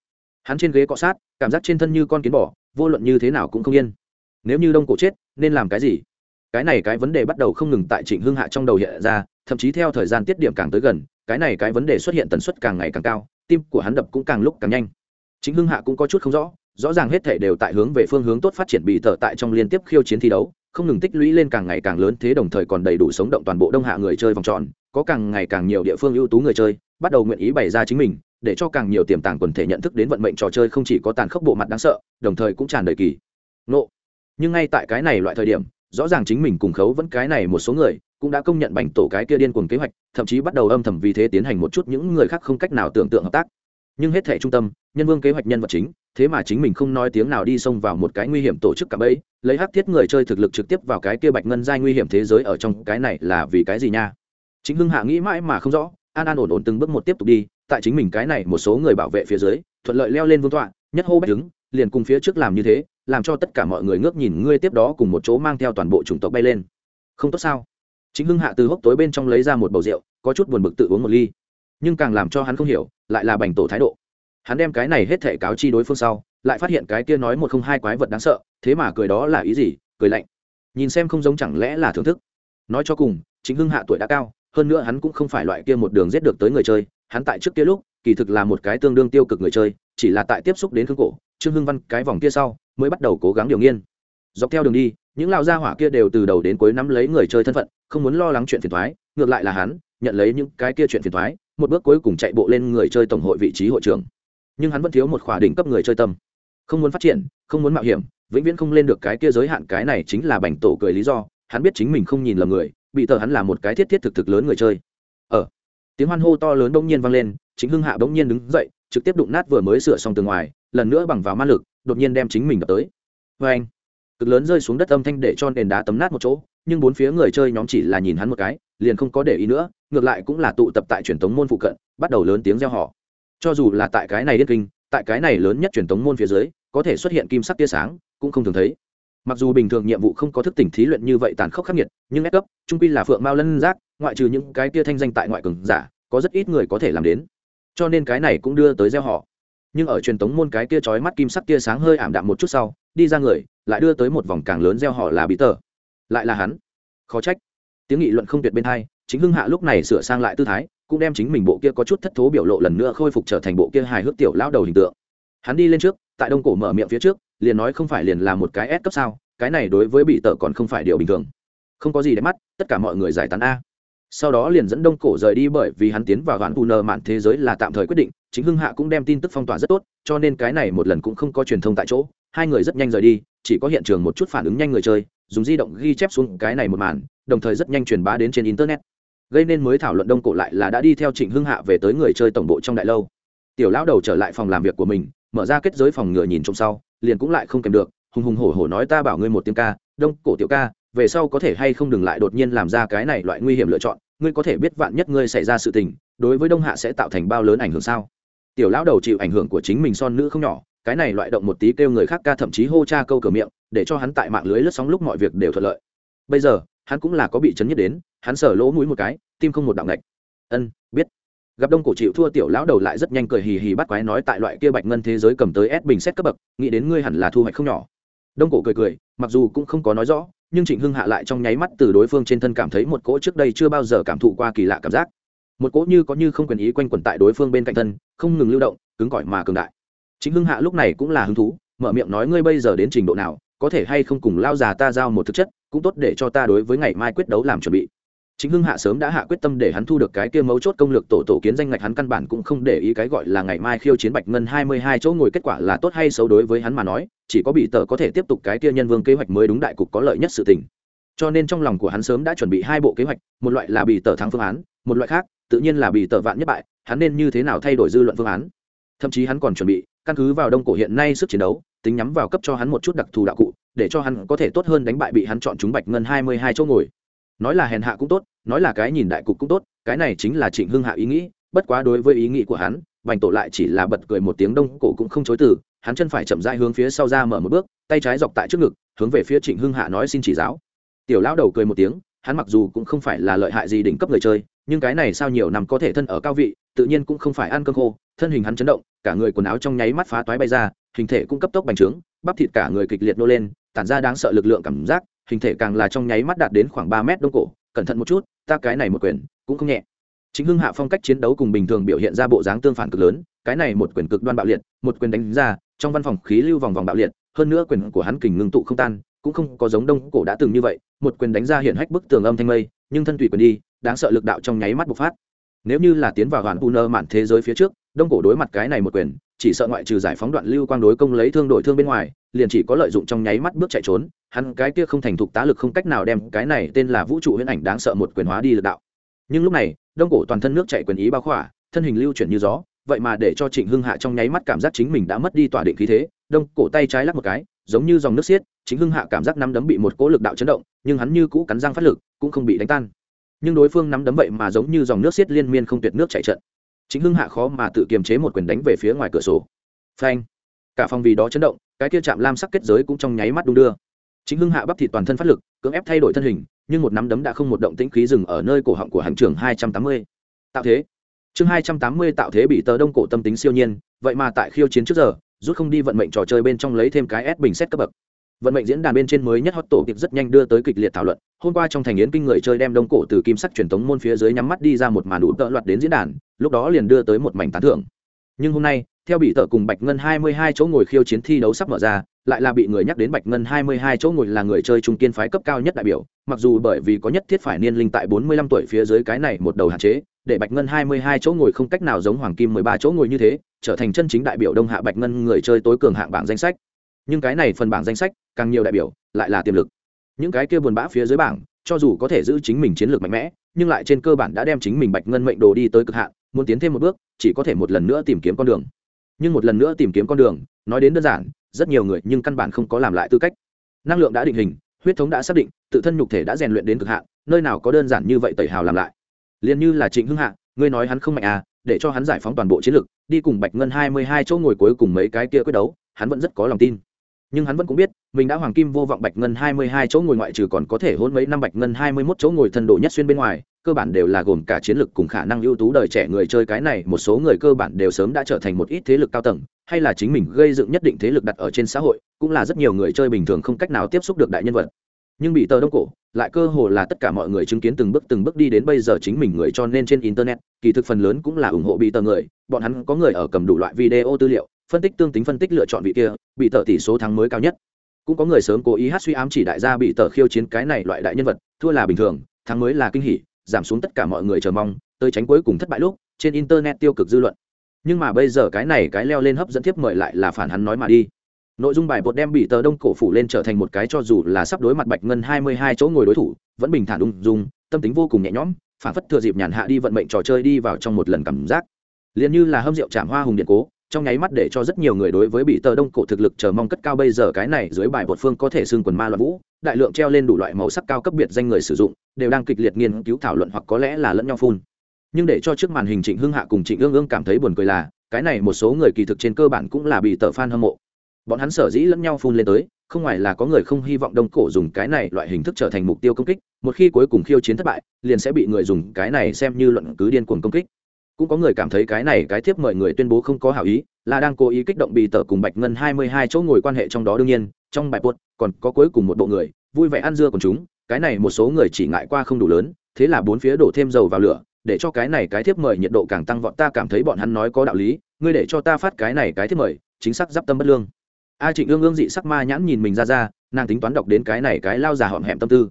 hắn trên ghế cọ sát, cảm giác trên thân như con kiến bỏ vô luận như thế nào cũng không yên. Nếu như đông cổ chết, nên làm cái gì? Cái này cái vấn đề bắt đầu không ngừng tại trịnh hưng hạ trong đầu hiện ra, thậm chí theo thời gian tiết điểm càng tới gần, cái này cái vấn đề xuất hiện tần suất càng ngày càng cao, tim của hắn đập cũng càng lúc càng nhanh. Chính hưng hạ cũng có chút không rõ rõ ràng hết thể đều tại hướng về phương hướng tốt phát triển bị tờ tại trong liên tiếp khiêu chiến thi đấu, không ngừng tích lũy lên càng ngày càng lớn thế đồng thời còn đầy đủ sống động toàn bộ đông hạ người chơi vòng tròn, có càng ngày càng nhiều địa phương ưu tú người chơi, bắt đầu nguyện ý bày ra chính mình để cho càng nhiều tiềm tàng quần thể nhận thức đến vận mệnh trò chơi không chỉ có tàn khốc bộ mặt đáng sợ, đồng thời cũng tràn đầy kỳ. Nộ nhưng ngay tại cái này loại thời điểm, rõ ràng chính mình cùng khấu vẫn cái này một số người, cũng đã công nhận bành tổ cái kia điên cuồng kế hoạch, thậm chí bắt đầu âm thầm vì thế tiến hành một chút những người khác không cách nào tưởng tượng hợp tác. Nhưng hết thể trung tâm, nhân vương kế hoạch nhân vật chính, thế mà chính mình không nói tiếng nào đi xông vào một cái nguy hiểm tổ chức cả bấy lấy hắc thiết người chơi thực lực trực tiếp vào cái kia bạch ngân giai nguy hiểm thế giới ở trong cái này là vì cái gì nha? Chính hưng hạ nghĩ mãi mà không rõ, an an ổn ổn từng bước một tiếp tục đi tại chính mình cái này một số người bảo vệ phía dưới, thuận lợi leo lên vương tọa, nhất hô bách đứng, liền cùng phía trước làm như thế, làm cho tất cả mọi người ngước nhìn ngươi tiếp đó cùng một chỗ mang theo toàn bộ chủng tộc bay lên. Không tốt sao? Chính hưng hạ từ hốc tối bên trong lấy ra một bầu rượu, có chút buồn bực tự uống một ly. Nhưng càng làm cho hắn không hiểu, lại là bành tổ thái độ. Hắn đem cái này hết thể cáo chi đối phương sau, lại phát hiện cái kia nói một không hai quái vật đáng sợ, thế mà cười đó là ý gì? Cười lạnh. Nhìn xem không giống chẳng lẽ là thưởng thức. Nói cho cùng, chính hưng hạ tuổi đã cao, hơn nữa hắn cũng không phải loại kia một đường giết được tới người chơi hắn tại trước kia lúc, kỳ thực là một cái tương đương tiêu cực người chơi, chỉ là tại tiếp xúc đến khương cổ, trương hưng văn cái vòng kia sau, mới bắt đầu cố gắng điều nghiên. Dọc theo đường đi, những lao gia hỏa kia đều từ đầu đến cuối nắm lấy người chơi thân phận, không muốn lo lắng chuyện phiền thoái ngược lại là hắn, nhận lấy những cái kia chuyện phiền thoái một bước cuối cùng chạy bộ lên người chơi tổng hội vị trí hội trưởng. Nhưng hắn vẫn thiếu một khỏa đỉnh cấp người chơi tâm. Không muốn phát triển, không muốn mạo hiểm, vĩnh viễn không lên được cái kia giới hạn, cái này chính là bành tổ cười lý do, hắn biết chính mình không nhìn lầm người, bị tờ hắn là một cái thiết thiết thực thực lớn người chơi tiếng hoan hô to lớn bỗng nhiên vang lên, chính hưng hạ bỗng nhiên đứng dậy, trực tiếp đụng nát vừa mới sửa xong từ ngoài, lần nữa bằng vào ma lực, đột nhiên đem chính mình đập tới. Vê anh, cực lớn rơi xuống đất âm thanh để cho nền đá tấm nát một chỗ, nhưng bốn phía người chơi nhóm chỉ là nhìn hắn một cái, liền không có để ý nữa, ngược lại cũng là tụ tập tại truyền thống môn phụ cận, bắt đầu lớn tiếng reo họ cho dù là tại cái này điên kinh, tại cái này lớn nhất truyền thống môn phía dưới, có thể xuất hiện kim sắc tia sáng, cũng không thường thấy mặc dù bình thường nhiệm vụ không có thức tỉnh thí luyện như vậy tàn khốc khắc nghiệt, nhưng ép cấp, trung pi là phượng mao lân giác, ngoại trừ những cái tia thanh danh tại ngoại cường giả, có rất ít người có thể làm đến. Cho nên cái này cũng đưa tới gieo họ. Nhưng ở truyền thống môn cái kia trói mắt kim sắc tia sáng hơi ảm đạm một chút sau, đi ra người, lại đưa tới một vòng càng lớn gieo họ là bị tờ. Lại là hắn. Khó trách. Tiếng nghị luận không tuyệt bên hai, chính hưng hạ lúc này sửa sang lại tư thái, cũng đem chính mình bộ kia có chút thất thố biểu lộ lần nữa khôi phục trở thành bộ kia hài hước tiểu lão đầu hình tượng. Hắn đi lên trước, tại đông cổ mở miệng phía trước liền nói không phải liền là một cái S cấp sao, cái này đối với bị tợ còn không phải điều bình thường. Không có gì để mắt, tất cả mọi người giải tán a. Sau đó liền dẫn đông cổ rời đi bởi vì hắn tiến vào đoạn u mạn thế giới là tạm thời quyết định, chính hưng hạ cũng đem tin tức phong tỏa rất tốt, cho nên cái này một lần cũng không có truyền thông tại chỗ. Hai người rất nhanh rời đi, chỉ có hiện trường một chút phản ứng nhanh người chơi, dùng di động ghi chép xuống cái này một màn, đồng thời rất nhanh truyền bá đến trên internet. Gây nên mới thảo luận đông cổ lại là đã đi theo trịnh hưng hạ về tới người chơi tổng bộ trong đại lâu. Tiểu lão đầu trở lại phòng làm việc của mình, mở ra kết giới phòng ngừa nhìn trong sau liền cũng lại không kèm được, hùng hùng hổ hổ nói ta bảo ngươi một tiếng ca, đông cổ tiểu ca, về sau có thể hay không đừng lại đột nhiên làm ra cái này loại nguy hiểm lựa chọn, ngươi có thể biết vạn nhất ngươi xảy ra sự tình, đối với đông hạ sẽ tạo thành bao lớn ảnh hưởng sao? Tiểu lão đầu chịu ảnh hưởng của chính mình son nữ không nhỏ, cái này loại động một tí kêu người khác ca thậm chí hô cha câu cửa miệng, để cho hắn tại mạng lưới lướt sóng lúc mọi việc đều thuận lợi. Bây giờ, hắn cũng là có bị chấn nhất đến, hắn sở lỗ mũi một cái, tim không một đạo ngạch ân, biết gặp đông cổ chịu thua tiểu lão đầu lại rất nhanh cười hì hì bắt quái nói tại loại kia bạch ngân thế giới cầm tới ép bình xét cấp bậc, nghĩ đến ngươi hẳn là thu hoạch không nhỏ. Đông cổ cười cười, mặc dù cũng không có nói rõ, nhưng trịnh hưng hạ lại trong nháy mắt từ đối phương trên thân cảm thấy một cỗ trước đây chưa bao giờ cảm thụ qua kỳ lạ cảm giác. Một cỗ như có như không quyền ý quanh quẩn tại đối phương bên cạnh thân, không ngừng lưu động, cứng cỏi mà cường đại. Chính hưng hạ lúc này cũng là hứng thú, mở miệng nói ngươi bây giờ đến trình độ nào, có thể hay không cùng lao già ta giao một thực chất, cũng tốt để cho ta đối với ngày mai quyết đấu làm chuẩn bị chính hưng hạ sớm đã hạ quyết tâm để hắn thu được cái kia mấu chốt công lược tổ tổ kiến danh ngạch hắn căn bản cũng không để ý cái gọi là ngày mai khiêu chiến bạch ngân hai mươi hai chỗ ngồi kết quả là tốt hay xấu đối với hắn mà nói, chỉ có bị tờ có thể tiếp tục cái kia nhân vương kế hoạch mới đúng đại cục có lợi nhất sự tình. Cho nên trong lòng của hắn sớm đã chuẩn bị hai bộ kế hoạch, một loại là bị tờ thắng phương án, một loại khác, tự nhiên là bị tờ vạn nhất bại, hắn nên như thế nào thay đổi dư luận phương án. Thậm chí hắn còn chuẩn bị, căn cứ vào đông cổ hiện nay sức chiến đấu, tính nhắm vào cấp cho hắn một chút đặc thù đạo cụ, để cho hắn có thể tốt hơn đánh bại bị hắn chọn chúng bạch ngân hai mươi hai chỗ ngồi nói là hèn hạ cũng tốt, nói là cái nhìn đại cục cũng tốt, cái này chính là trịnh hưng hạ ý nghĩ, bất quá đối với ý nghĩ của hắn, bành tổ lại chỉ là bật cười một tiếng đông, cổ cũng không chối từ, hắn chân phải chậm rãi hướng phía sau ra mở một bước, tay trái dọc tại trước ngực, hướng về phía trịnh hưng hạ nói xin chỉ giáo. Tiểu lão đầu cười một tiếng, hắn mặc dù cũng không phải là lợi hại gì đỉnh cấp người chơi, nhưng cái này sao nhiều năm có thể thân ở cao vị, tự nhiên cũng không phải ăn cơm khô, thân hình hắn chấn động, cả người quần áo trong nháy mắt phá toái bay ra, hình thể cũng cấp tốc bành trướng, bắp thịt cả người kịch liệt nô lên, tản ra đáng sợ lực lượng cảm giác hình thể càng là trong nháy mắt đạt đến khoảng ba mét đông cổ, cẩn thận một chút, ta cái này một quyền cũng không nhẹ. Chính hưng hạ phong cách chiến đấu cùng bình thường biểu hiện ra bộ dáng tương phản cực lớn, cái này một quyền cực đoan bạo liệt, một quyền đánh ra, trong văn phòng khí lưu vòng vòng bạo liệt, hơn nữa quyền của hắn kình ngưng tụ không tan, cũng không có giống đông cổ đã từng như vậy, một quyền đánh ra hiện hách bức tường âm thanh mây, nhưng thân tùy quyền đi, đáng sợ lực đạo trong nháy mắt bộc phát. Nếu như là tiến vào hoàn u nơ mạn thế giới phía trước, đông cổ đối mặt cái này một quyền, chỉ sợ ngoại trừ giải phóng đoạn lưu quang đối công lấy thương đổi thương bên ngoài, liền chỉ có lợi dụng trong nháy mắt bước chạy trốn hắn cái kia không thành thục tá lực không cách nào đem cái này tên là vũ trụ huyễn ảnh đáng sợ một quyền hóa đi lực đạo. Nhưng lúc này, đông cổ toàn thân nước chạy quyền ý bao khỏa, thân hình lưu chuyển như gió, vậy mà để cho trịnh hưng hạ trong nháy mắt cảm giác chính mình đã mất đi tỏa định khí thế, đông cổ tay trái lắc một cái, giống như dòng nước xiết chính hưng hạ cảm giác nắm đấm bị một cỗ lực đạo chấn động, nhưng hắn như cũ cắn răng phát lực, cũng không bị đánh tan. Nhưng đối phương nắm đấm vậy mà giống như dòng nước xiết liên miên không tuyệt nước chạy trận. Chính hưng hạ khó mà tự kiềm chế một quyền đánh về phía ngoài cửa sổ. Phanh! Cả phòng vì đó chấn động, cái kia chạm lam sắc kết giới cũng trong nháy mắt đung đưa chính hưng hạ bắp thịt toàn thân phát lực, cưỡng ép thay đổi thân hình, nhưng một nắm đấm đã không một động tĩnh khí dừng ở nơi cổ họng của hành trưởng hai trăm tám mươi. Tạo thế. Chương hai trăm tám mươi tạo thế bị tờ đông cổ tâm tính siêu nhiên, vậy mà tại khiêu chiến trước giờ, rút không đi vận mệnh trò chơi bên trong lấy thêm cái S bình xét cấp bậc. Vận mệnh diễn đàn bên trên mới nhất hot tổ kịp rất nhanh đưa tới kịch liệt thảo luận, hôm qua trong thành yến kinh người chơi đem đông cổ từ kim sắc truyền thống môn phía dưới nhắm mắt đi ra một màn đủ tợ loạt đến diễn đàn, lúc đó liền đưa tới một mảnh tán thưởng. Nhưng hôm nay theo bị tợ cùng bạch ngân 22 chỗ ngồi khiêu chiến thi đấu sắp mở ra, lại là bị người nhắc đến bạch ngân 22 chỗ ngồi là người chơi trung kiên phái cấp cao nhất đại biểu, mặc dù bởi vì có nhất thiết phải niên linh tại 45 tuổi phía dưới cái này một đầu hạn chế, để bạch ngân 22 chỗ ngồi không cách nào giống hoàng kim 13 chỗ ngồi như thế, trở thành chân chính đại biểu đông hạ bạch ngân người chơi tối cường hạng bảng danh sách. Nhưng cái này phần bảng danh sách, càng nhiều đại biểu, lại là tiềm lực. Những cái kia buồn bã phía dưới bảng, cho dù có thể giữ chính mình chiến lược mạnh mẽ, nhưng lại trên cơ bản đã đem chính mình bạch ngân mệnh đồ đi tới cực hạn, muốn tiến thêm một bước, chỉ có thể một lần nữa tìm kiếm con đường nhưng một lần nữa tìm kiếm con đường, nói đến đơn giản, rất nhiều người nhưng căn bản không có làm lại tư cách. Năng lượng đã định hình, huyết thống đã xác định, tự thân nhục thể đã rèn luyện đến cực hạn, nơi nào có đơn giản như vậy tẩy hào làm lại. Liền như là trịnh hưng hạ, ngươi nói hắn không mạnh à để cho hắn giải phóng toàn bộ chiến lược đi cùng bạch ngân hai mươi hai chỗ ngồi cuối cùng mấy cái kia quyết đấu, hắn vẫn rất có lòng tin nhưng hắn vẫn cũng biết, mình đã hoàng kim vô vọng bạch ngân hai mươi hai chỗ ngồi ngoại trừ còn có thể hôn mấy năm bạch ngân hai mươi mốt chỗ ngồi thần độ nhất xuyên bên ngoài, cơ bản đều là gồm cả chiến lược cùng khả năng ưu tú đời trẻ người chơi cái này, một số người cơ bản đều sớm đã trở thành một ít thế lực cao tầng, hay là chính mình gây dựng nhất định thế lực đặt ở trên xã hội, cũng là rất nhiều người chơi bình thường không cách nào tiếp xúc được đại nhân vật. Nhưng bị tờ đông cổ, lại cơ hồ là tất cả mọi người chứng kiến từng bước từng bước đi đến bây giờ chính mình người cho nên trên internet, kỳ thực phần lớn cũng là ủng hộ bị tờ người, bọn hắn có người ở cầm đủ loại video tư liệu phân tích tương tính phân tích lựa chọn vị kia, bị tờ tỷ số thắng mới cao nhất. Cũng có người sớm cố ý hát suy ám chỉ đại gia bị tờ khiêu chiến cái này loại đại nhân vật, thua là bình thường, thắng mới là kinh hỉ, giảm xuống tất cả mọi người chờ mong, tới tránh cuối cùng thất bại lúc, trên internet tiêu cực dư luận. Nhưng mà bây giờ cái này cái leo lên hấp dẫn tiếp mời lại là phản hắn nói mà đi. Nội dung bài bột đem bị tờ đông cổ phủ lên trở thành một cái cho dù là sắp đối mặt bạch ngân hai mươi hai chỗ ngồi đối thủ, vẫn bình thản ung dung, tâm tính vô cùng nhẹ nhõm, phản phất thừa dịp nhàn hạ đi vận mệnh trò chơi đi vào trong một lần cảm giác. Liền như là hâm rượu chạm hoa hùng điện cố trong nháy mắt để cho rất nhiều người đối với bị tờ đông cổ thực lực chờ mong cất cao bây giờ cái này dưới bài bột phương có thể xưng quần ma loạn vũ, đại lượng treo lên đủ loại màu sắc cao cấp biệt danh người sử dụng, đều đang kịch liệt nghiên cứu thảo luận hoặc có lẽ là lẫn nhau phun. Nhưng để cho trước màn hình trịnh hưng hạ cùng trịnh ương ương cảm thấy buồn cười là, cái này một số người kỳ thực trên cơ bản cũng là bị tờ fan hâm mộ. Bọn hắn sở dĩ lẫn nhau phun lên tới, không ngoài là có người không hy vọng đông cổ dùng cái này loại hình thức trở thành mục tiêu công kích, một khi cuối cùng khiêu chiến thất bại, liền sẽ bị người dùng cái này xem như luận cứ điên cuồng công kích cũng có người cảm thấy cái này cái thiếp mời người tuyên bố không có hảo ý, là đang cố ý kích động bị tờ cùng bạch ngân hai mươi hai chỗ ngồi quan hệ trong đó đương nhiên, trong bài buốt còn có cuối cùng một bộ người, vui vẻ ăn dưa của chúng, cái này một số người chỉ ngại qua không đủ lớn, thế là bốn phía đổ thêm dầu vào lửa, để cho cái này cái thiếp mời nhiệt độ càng tăng vọt, ta cảm thấy bọn hắn nói có đạo lý, ngươi để cho ta phát cái này cái thiếp mời, chính xác d tâm bất lương. A trịnh ương ương dị sắc ma nhãn nhìn mình ra ra, nàng tính toán đọc đến cái này cái lao già hỏm hẹm tâm tư.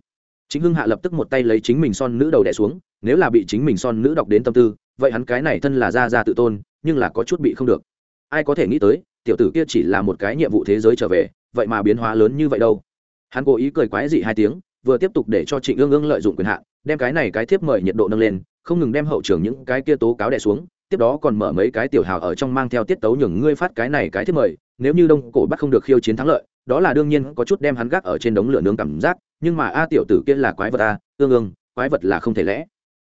Chính hưng hạ lập tức một tay lấy chính mình son nữ đầu đẻ xuống, nếu là bị chính mình son nữ đọc đến tâm tư vậy hắn cái này thân là gia gia tự tôn, nhưng là có chút bị không được. Ai có thể nghĩ tới, tiểu tử kia chỉ là một cái nhiệm vụ thế giới trở về, vậy mà biến hóa lớn như vậy đâu? Hắn cố ý cười quái dị hai tiếng, vừa tiếp tục để cho trịnh ương ương lợi dụng quyền hạn, đem cái này cái thiếp mời nhiệt độ nâng lên, không ngừng đem hậu trường những cái kia tố cáo đè xuống, tiếp đó còn mở mấy cái tiểu hào ở trong mang theo tiết tấu nhường ngươi phát cái này cái thiếp mời, nếu như đông cổ bắt không được khiêu chiến thắng lợi, đó là đương nhiên có chút đem hắn gác ở trên đống lửa nướng cảm giác, nhưng mà a tiểu tử kia là quái vật a, ương ương, quái vật là không thể lẽ.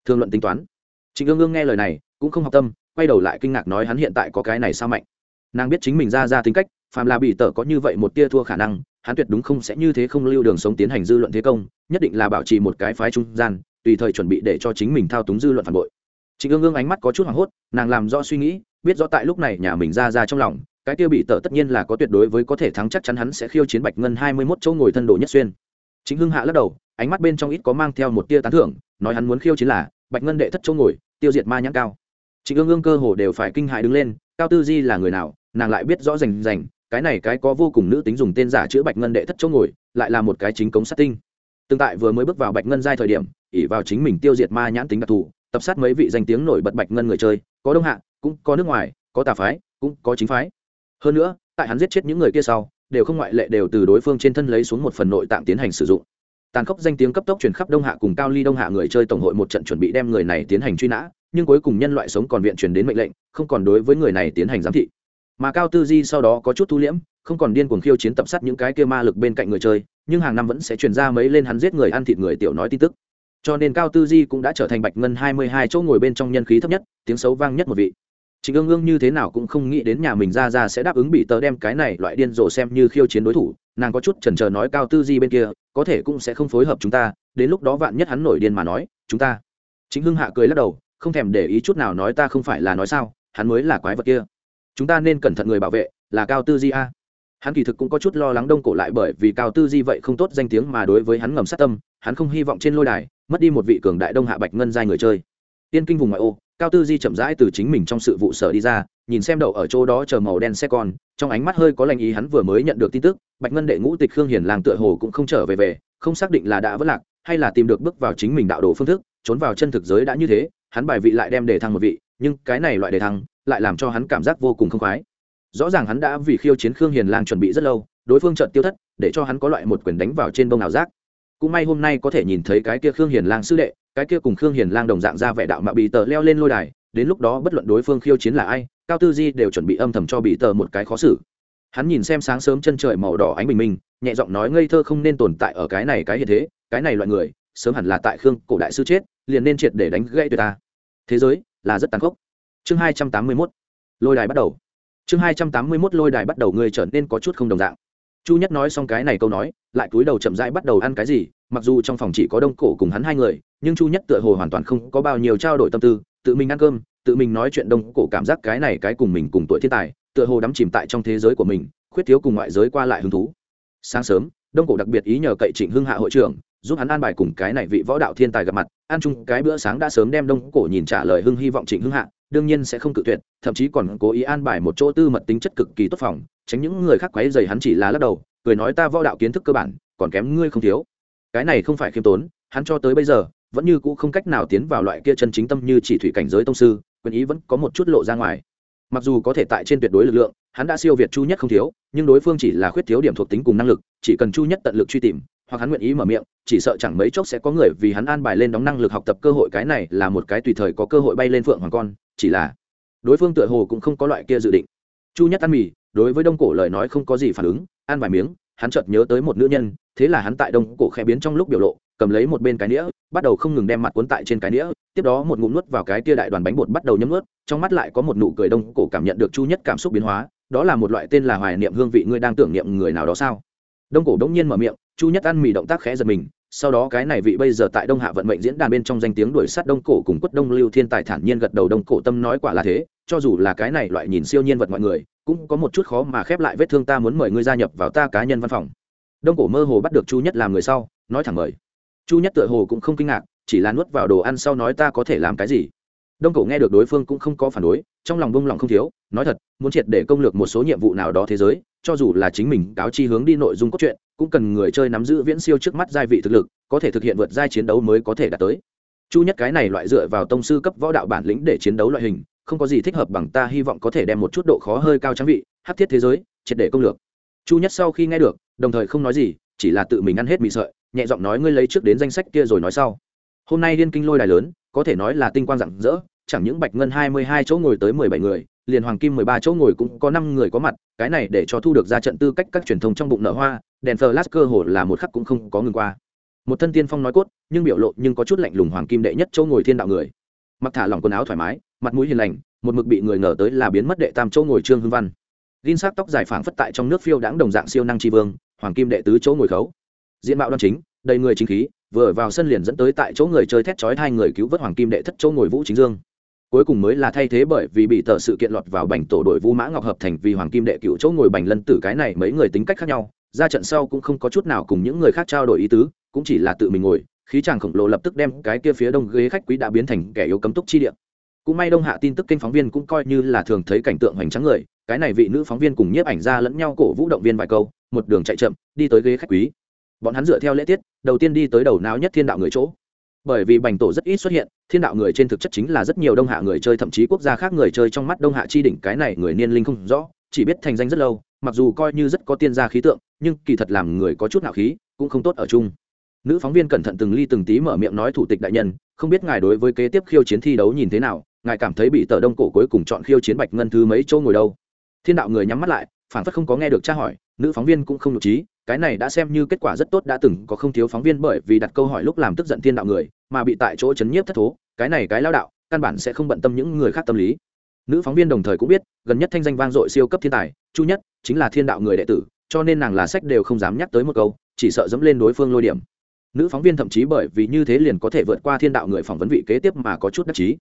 Thương luận tính toán trịnh ương ương nghe lời này, cũng không học tâm, quay đầu lại kinh ngạc nói hắn hiện tại có cái này sao mạnh. Nàng biết chính mình ra ra tính cách, phàm là bị tở có như vậy một tia thua khả năng, hắn tuyệt đúng không sẽ như thế không lưu đường sống tiến hành dư luận thế công, nhất định là bảo trì một cái phái trung gian, tùy thời chuẩn bị để cho chính mình thao túng dư luận phản bội. Trịnh ương ương ánh mắt có chút hoảng hốt, nàng làm rõ suy nghĩ, biết rõ tại lúc này nhà mình ra ra trong lòng, cái kia bị tở tất nhiên là có tuyệt đối với có thể thắng chắc chắn hắn sẽ khiêu chiến bạch ngân hai mươi 21 chỗ ngồi thân đồ nhất xuyên. Chính hưng hạ lắc đầu, ánh mắt bên trong ít có mang theo một tia tán thưởng, nói hắn muốn khiêu chiến là bạch ngân đệ thất chỗ ngồi tiêu diệt ma nhãn cao. Trịnh ương ương cơ hồ đều phải kinh hại đứng lên, cao tư di là người nào, nàng lại biết rõ rành rành, cái này cái có vô cùng nữ tính dùng tên giả chữa bạch ngân đệ thất chỗ ngồi, lại là một cái chính cống sát tinh. Tương tại vừa mới bước vào bạch ngân giai thời điểm ỉ vào chính mình tiêu diệt ma nhãn tính đặc thù, tập sát mấy vị danh tiếng nổi bật bạch ngân người chơi, có đông hạ, cũng có nước ngoài, có tà phái, cũng có chính phái. Hơn nữa, tại hắn giết chết những người kia sau, đều không ngoại lệ đều từ đối phương trên thân lấy xuống một phần nội tạng tiến hành sử dụng tàn khốc danh tiếng cấp tốc truyền khắp đông hạ cùng cao ly đông hạ người chơi tổng hội một trận chuẩn bị đem người này tiến hành truy nã, nhưng cuối cùng nhân loại sống còn viện truyền đến mệnh lệnh, không còn đối với người này tiến hành giám thị. Mà cao tư di sau đó có chút thu liễm, không còn điên cuồng khiêu chiến tập sát những cái kia ma lực bên cạnh người chơi, nhưng hàng năm vẫn sẽ truyền ra mấy lên hắn giết người ăn thịt người tiểu nói tin tức. Cho nên cao tư di cũng đã trở thành bạch ngân hai mươi hai chỗ ngồi bên trong nhân khí thấp nhất, tiếng xấu vang nhất một vị. Trịnh Ương Ương như thế nào cũng không nghĩ đến nhà mình ra ra sẽ đáp ứng bị tờ đem cái này loại điên rồ xem như khiêu chiến đối thủ, nàng có chút chần chờ nói cao tư di bên kia, có thể cũng sẽ không phối hợp chúng ta, đến lúc đó vạn nhất hắn nổi điên mà nói, chúng ta. Chính Hưng Hạ cười lắc đầu, không thèm để ý chút nào nói ta không phải là nói sao, hắn mới là quái vật kia. Chúng ta nên cẩn thận người bảo vệ, là cao tư di a. Hắn kỳ thực cũng có chút lo lắng đông cổ lại bởi vì cao tư di vậy không tốt danh tiếng mà đối với hắn ngầm sát tâm, hắn không hy vọng trên lôi đài mất đi một vị cường đại đông hạ bạch ngân giai người chơi. Tiên kinh vùng ngoại ô, cao tư di chậm rãi từ chính mình trong sự vụ sở đi ra, nhìn xem đậu ở chỗ đó chờ màu đen xe con, trong ánh mắt hơi có lành ý hắn vừa mới nhận được tin tức, bạch ngân đệ ngũ tịch khương hiền làng tựa hồ cũng không trở về về, không xác định là đã vất lạc, hay là tìm được bước vào chính mình đạo đồ phương thức, trốn vào chân thực giới đã như thế, hắn bài vị lại đem đề thăng một vị, nhưng cái này loại đề thăng, lại làm cho hắn cảm giác vô cùng không khoái. Rõ ràng hắn đã vì khiêu chiến khương hiền lang chuẩn bị rất lâu, đối phương trận tiêu thất, để cho hắn có loại một quyền đánh vào trên bông ảo giác. Cũng may hôm nay có thể nhìn thấy cái kia khương hiền lang sư đệ cái kia cùng khương hiền lang đồng dạng ra vẻ đạo mà bị tờ leo lên lôi đài, đến lúc đó bất luận đối phương khiêu chiến là ai, cao tư di đều chuẩn bị âm thầm cho bị tờ một cái khó xử. Hắn nhìn xem sáng sớm chân trời màu đỏ ánh bình minh, nhẹ giọng nói ngây thơ không nên tồn tại ở cái này cái hiện thế, cái này loại người, sớm hẳn là tại khương cổ đại sư chết, liền nên triệt để đánh gãy tuyệt ta. Thế giới là rất tàn khốc. Chương hai trăm tám mươi mốt, lôi đài bắt đầu. Chương hai trăm tám mươi mốt, lôi đài bắt đầu, người trở nên có chút không đồng dạng. Chu nhất nói xong cái này câu nói, lại cúi đầu chậm rãi bắt đầu ăn cái gì mặc dù trong phòng chỉ có đông cổ cùng hắn hai người, nhưng chu nhất tựa hồ hoàn toàn không có bao nhiêu trao đổi tâm tư, tự mình ăn cơm, tự mình nói chuyện đông cổ cảm giác cái này cái cùng mình cùng tuổi thiên tài, tựa hồ đắm chìm tại trong thế giới của mình, khuyết thiếu cùng ngoại giới qua lại hứng thú. Sáng sớm, đông cổ đặc biệt ý nhờ cậy trịnh hưng hạ hội trưởng, giúp hắn an bài cùng cái này vị võ đạo thiên tài gặp mặt, ăn chung cái bữa sáng đã sớm đem đông cổ nhìn trả lời hưng hy vọng trịnh hưng hạ, đương nhiên sẽ không cự tuyệt, thậm chí còn cố ý an bài một chỗ tư mật tính chất cực kỳ tốt phòng, tránh những người khác quấy dày hắn chỉ là lắc đầu, cười nói ta võ đạo kiến thức cơ bản, còn kém ngươi không thiếu cái này không phải khiêm tốn, hắn cho tới bây giờ, vẫn như cũ không cách nào tiến vào loại kia chân chính tâm như chỉ thủy cảnh giới tông sư, quyền ý vẫn có một chút lộ ra ngoài. Mặc dù có thể tại trên tuyệt đối lực lượng, hắn đã siêu việt chu nhất không thiếu, nhưng đối phương chỉ là khuyết thiếu điểm thuộc tính cùng năng lực, chỉ cần chu nhất tận lực truy tìm, hoặc hắn nguyện ý mở miệng, chỉ sợ chẳng mấy chốc sẽ có người vì hắn an bài lên đóng năng lực học tập cơ hội. Cái này là một cái tùy thời có cơ hội bay lên phượng hoàng con, chỉ là đối phương tựa hồ cũng không có loại kia dự định. Chu nhất ăn mì, đối với đông cổ lời nói không có gì phản ứng, ăn vài miếng, hắn chợt nhớ tới một nữ nhân thế là hắn tại đông cổ khẽ biến trong lúc biểu lộ, cầm lấy một bên cái nĩa, bắt đầu không ngừng đem mặt cuốn tại trên cái nĩa, tiếp đó một ngụm nuốt vào cái tia đại đoàn bánh bột bắt đầu nhấm nuốt, trong mắt lại có một nụ cười đông cổ cảm nhận được chu nhất cảm xúc biến hóa, đó là một loại tên là hoài niệm hương vị, ngươi đang tưởng niệm người nào đó sao? Đông cổ đống nhiên mở miệng, chu nhất ăn mì động tác khẽ giật mình, sau đó cái này vị bây giờ tại đông hạ vận mệnh diễn đàn bên trong danh tiếng đuổi sát đông cổ cùng quất đông lưu thiên tài thản nhiên gật đầu đông cổ tâm nói quả là thế, cho dù là cái này loại nhìn siêu nhiên vật mọi người, cũng có một chút khó mà khép lại vết thương ta muốn mời ngươi gia nhập vào ta cá nhân văn phòng đông cổ mơ hồ bắt được chu nhất làm người sau, nói thẳng mời. Chu nhất tựa hồ cũng không kinh ngạc, chỉ là nuốt vào đồ ăn sau nói ta có thể làm cái gì. Đông cổ nghe được đối phương cũng không có phản đối, trong lòng bông lòng không thiếu, nói thật, muốn triệt để công lược một số nhiệm vụ nào đó thế giới, cho dù là chính mình cáo chi hướng đi nội dung cốt truyện, cũng cần người chơi nắm giữ viễn siêu trước mắt giai vị thực lực, có thể thực hiện vượt giai chiến đấu mới có thể đạt tới. Chu nhất cái này loại dựa vào tông sư cấp võ đạo bản lĩnh để chiến đấu loại hình, không có gì thích hợp bằng ta hy vọng có thể đem một chút độ khó hơi cao trang vị hát thiết thế giới, triệt để công lược chu nhất sau khi nghe được, đồng thời không nói gì, chỉ là tự mình ăn hết mì sợi, nhẹ giọng nói ngươi lấy trước đến danh sách kia rồi nói sau. Hôm nay liên kinh lôi đài lớn, có thể nói là tinh quang rạng rỡ, chẳng những bạch ngân hai mươi hai chỗ ngồi tới mười bảy người liền hoàng kim mười ba chỗ ngồi cũng có năm người có mặt, cái này để cho thu được ra trận tư cách các truyền thông trong bụng nở hoa, đèn flash cơ hồ là một khắc cũng không có ngừng qua. Một thân tiên phong nói cốt, nhưng biểu lộ nhưng có chút lạnh lùng hoàng kim đệ nhất chỗ ngồi thiên đạo người. Mặc thả lỏng quần áo thoải mái, mặt mũi hiền lành, một mực bị người ngờ tới là biến mất đệ tam chỗ ngồi trương hưng văn gin sắc tóc dài phảng phất tại trong nước phiêu đãng đồng dạng siêu năng tri vương, hoàng kim đệ tứ chỗ ngồi khấu. Diện mạo đoan chính, đầy người chính khí, vừa vào sân liền dẫn tới tại chỗ người chơi thét chói hai người cứu vớt hoàng kim đệ thất chỗ ngồi vũ chính dương. Cuối cùng mới là thay thế bởi vì bị tờ sự kiện lọt vào bành tổ đội vũ mã ngọc hợp thành vì hoàng kim đệ cựu chỗ ngồi bành lân tử cái này mấy người tính cách khác nhau, ra trận sau cũng không có chút nào cùng những người khác trao đổi ý tứ, cũng chỉ là tự mình ngồi, khí chàng khổng lồ lập tức đem cái kia phía đông ghế khách quý đã biến thành kẻ yếu cấm túc chi địa. Cũng may đông hạ tin tức kênh phóng viên cũng coi như là thường thấy cảnh tượng hoành tráng người cái này vị nữ phóng viên cùng nhiếp ảnh ra lẫn nhau cổ vũ động viên vài câu, một đường chạy chậm, đi tới ghế khách quý. Bọn hắn dựa theo lễ tiết, đầu tiên đi tới đầu não nhất thiên đạo người chỗ. Bởi vì bành tổ rất ít xuất hiện, thiên đạo người trên thực chất chính là rất nhiều đông hạ người chơi, thậm chí quốc gia khác người chơi trong mắt đông hạ chi đỉnh, cái này người niên linh không rõ, chỉ biết thành danh rất lâu, mặc dù coi như rất có tiên gia khí tượng, nhưng kỳ thật làm người có chút nạo khí, cũng không tốt ở chung. Nữ phóng viên cẩn thận từng ly từng tí mở miệng nói thủ tịch đại nhân, không biết ngài đối với kế tiếp khiêu chiến thi đấu nhìn thế nào, ngài cảm thấy bị tờ đông cổ cuối cùng chọn khiêu chiến bạch ngân thứ mấy chỗ ngồi đâu? Thiên đạo người nhắm mắt lại phản phất không có nghe được tra hỏi, nữ phóng viên cũng không nhục trí, cái này đã xem như kết quả rất tốt đã từng có không thiếu phóng viên bởi vì đặt câu hỏi lúc làm tức giận thiên đạo người, mà bị tại chỗ chấn nhiếp thất thố, cái này cái lao đạo, căn bản sẽ không bận tâm những người khác tâm lý. Nữ phóng viên đồng thời cũng biết, gần nhất thanh danh vang dội siêu cấp thiên tài, chu nhất, chính là thiên đạo người đệ tử, cho nên nàng là sách đều không dám nhắc tới một câu, chỉ sợ dẫm lên đối phương lôi điểm. Nữ phóng viên thậm chí bởi vì như thế liền có thể vượt qua thiên đạo người phỏng vấn vị kế tiếp mà có chút đắc chí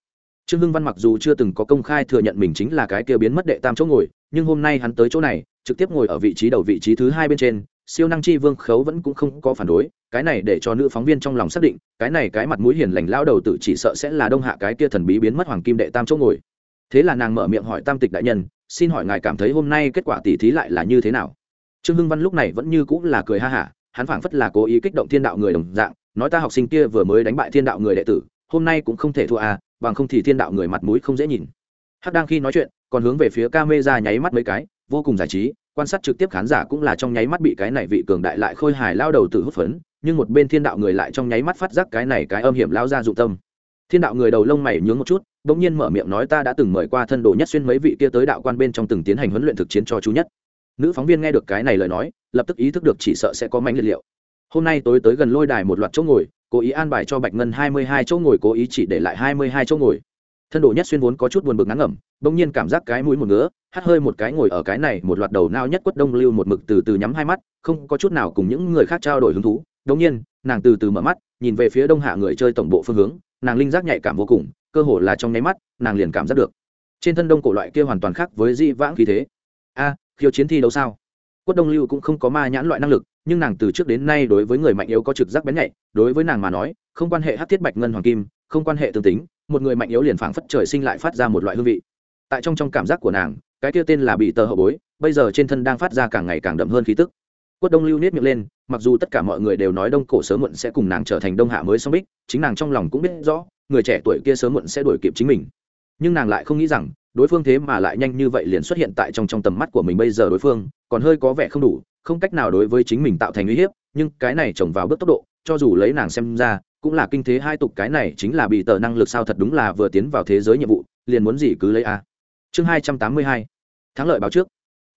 trương hưng văn mặc dù chưa từng có công khai thừa nhận mình chính là cái kia biến mất đệ tam chỗ ngồi, nhưng hôm nay hắn tới chỗ này, trực tiếp ngồi ở vị trí đầu vị trí thứ hai bên trên, siêu năng chi vương khấu vẫn cũng không có phản đối, cái này để cho nữ phóng viên trong lòng xác định, cái này cái mặt mũi hiền lành lao đầu tự chỉ sợ sẽ là đông hạ cái kia thần bí biến mất hoàng kim đệ tam chỗ ngồi. Thế là nàng mở miệng hỏi tam tịch đại nhân, xin hỏi ngài cảm thấy hôm nay kết quả tỉ thí lại là như thế nào? Trương hưng văn lúc này vẫn như cũng là cười ha hả, hắn phảng phất là cố ý kích động thiên đạo người đồng dạng, nói ta học sinh kia vừa mới đánh bại thiên đạo người đệ tử, hôm nay cũng không thể thua à bằng không thì thiên đạo người mặt mũi không dễ nhìn. Hắc đang khi nói chuyện, còn hướng về phía ca mê ra nháy mắt mấy cái, vô cùng giải trí, quan sát trực tiếp khán giả cũng là trong nháy mắt bị cái này vị cường đại lại khôi hài lao đầu từ hút phấn, nhưng một bên thiên đạo người lại trong nháy mắt phát giác cái này cái âm hiểm lao ra dụng tâm. Thiên đạo người đầu lông mày nhướng một chút đ ỗ n g nhiên mở miệng nói ta đã từng mời qua thân đồ nhất xuyên mấy vị kia tới đạo quan bên trong từng tiến hành huấn luyện thực chiến cho chú nhất. Nữ phóng viên nghe được cái này lời nói, lập tức ý thức được chỉ sợ sẽ có mánh liệt liệu. Hôm nay tối tới gần lôi đài một loạt chỗ ngồi cố ý an bài cho bạch ngân hai mươi hai chỗ ngồi, cố ý chỉ để lại hai mươi hai chỗ ngồi. Thân đồ nhất xuyên vốn có chút buồn bực ngắn ngẩm, bỗng nhiên cảm giác cái mũi một ngứa, hắt hơi một cái ngồi ở cái này, một loạt đầu nao nhất quất đông lưu một mực từ từ nhắm hai mắt, không có chút nào cùng những người khác trao đổi hứng thú. Đống nhiên, nàng từ từ mở mắt, nhìn về phía đông hạ người chơi tổng bộ phương hướng, nàng linh giác nhạy cảm vô cùng, cơ hồ là trong nháy mắt, nàng liền cảm giác được. Trên thân đông cổ loại kia hoàn toàn khác với di vãng khí thế. A, khiêu chiến thi đấu sao? Quất đông lưu cũng không có ma nhãn loại năng lực nhưng nàng từ trước đến nay đối với người mạnh yếu có trực giác bén nhạy, đối với nàng mà nói, không quan hệ hát thiết bạch ngân hoàng kim, không quan hệ tương tính, một người mạnh yếu liền phảng phất trời sinh lại phát ra một loại hương vị. Tại trong trong cảm giác của nàng, cái kia tên là bị tờ hậu bối, bây giờ trên thân đang phát ra càng ngày càng đậm hơn khí tức. Quất đông lưu niết miệng lên, mặc dù tất cả mọi người đều nói đông cổ sớm muộn sẽ cùng nàng trở thành đông hạ mới song bích, chính nàng trong lòng cũng biết rõ, người trẻ tuổi kia sớm muộn sẽ đuổi kịp chính mình. Nhưng nàng lại không nghĩ rằng, đối phương thế mà lại nhanh như vậy liền xuất hiện tại trong trong tầm mắt của mình bây giờ đối phương, còn hơi có vẻ không đủ không cách nào đối với chính mình tạo thành uy hiếp, nhưng cái này trồng vào bước tốc độ, cho dù lấy nàng xem ra, cũng là kinh thế hai tục cái này chính là bị tờ năng lực sao thật đúng là vừa tiến vào thế giới nhiệm vụ, liền muốn gì cứ lấy a. Chương hai trăm tám mươi hai, thắng lợi báo trước.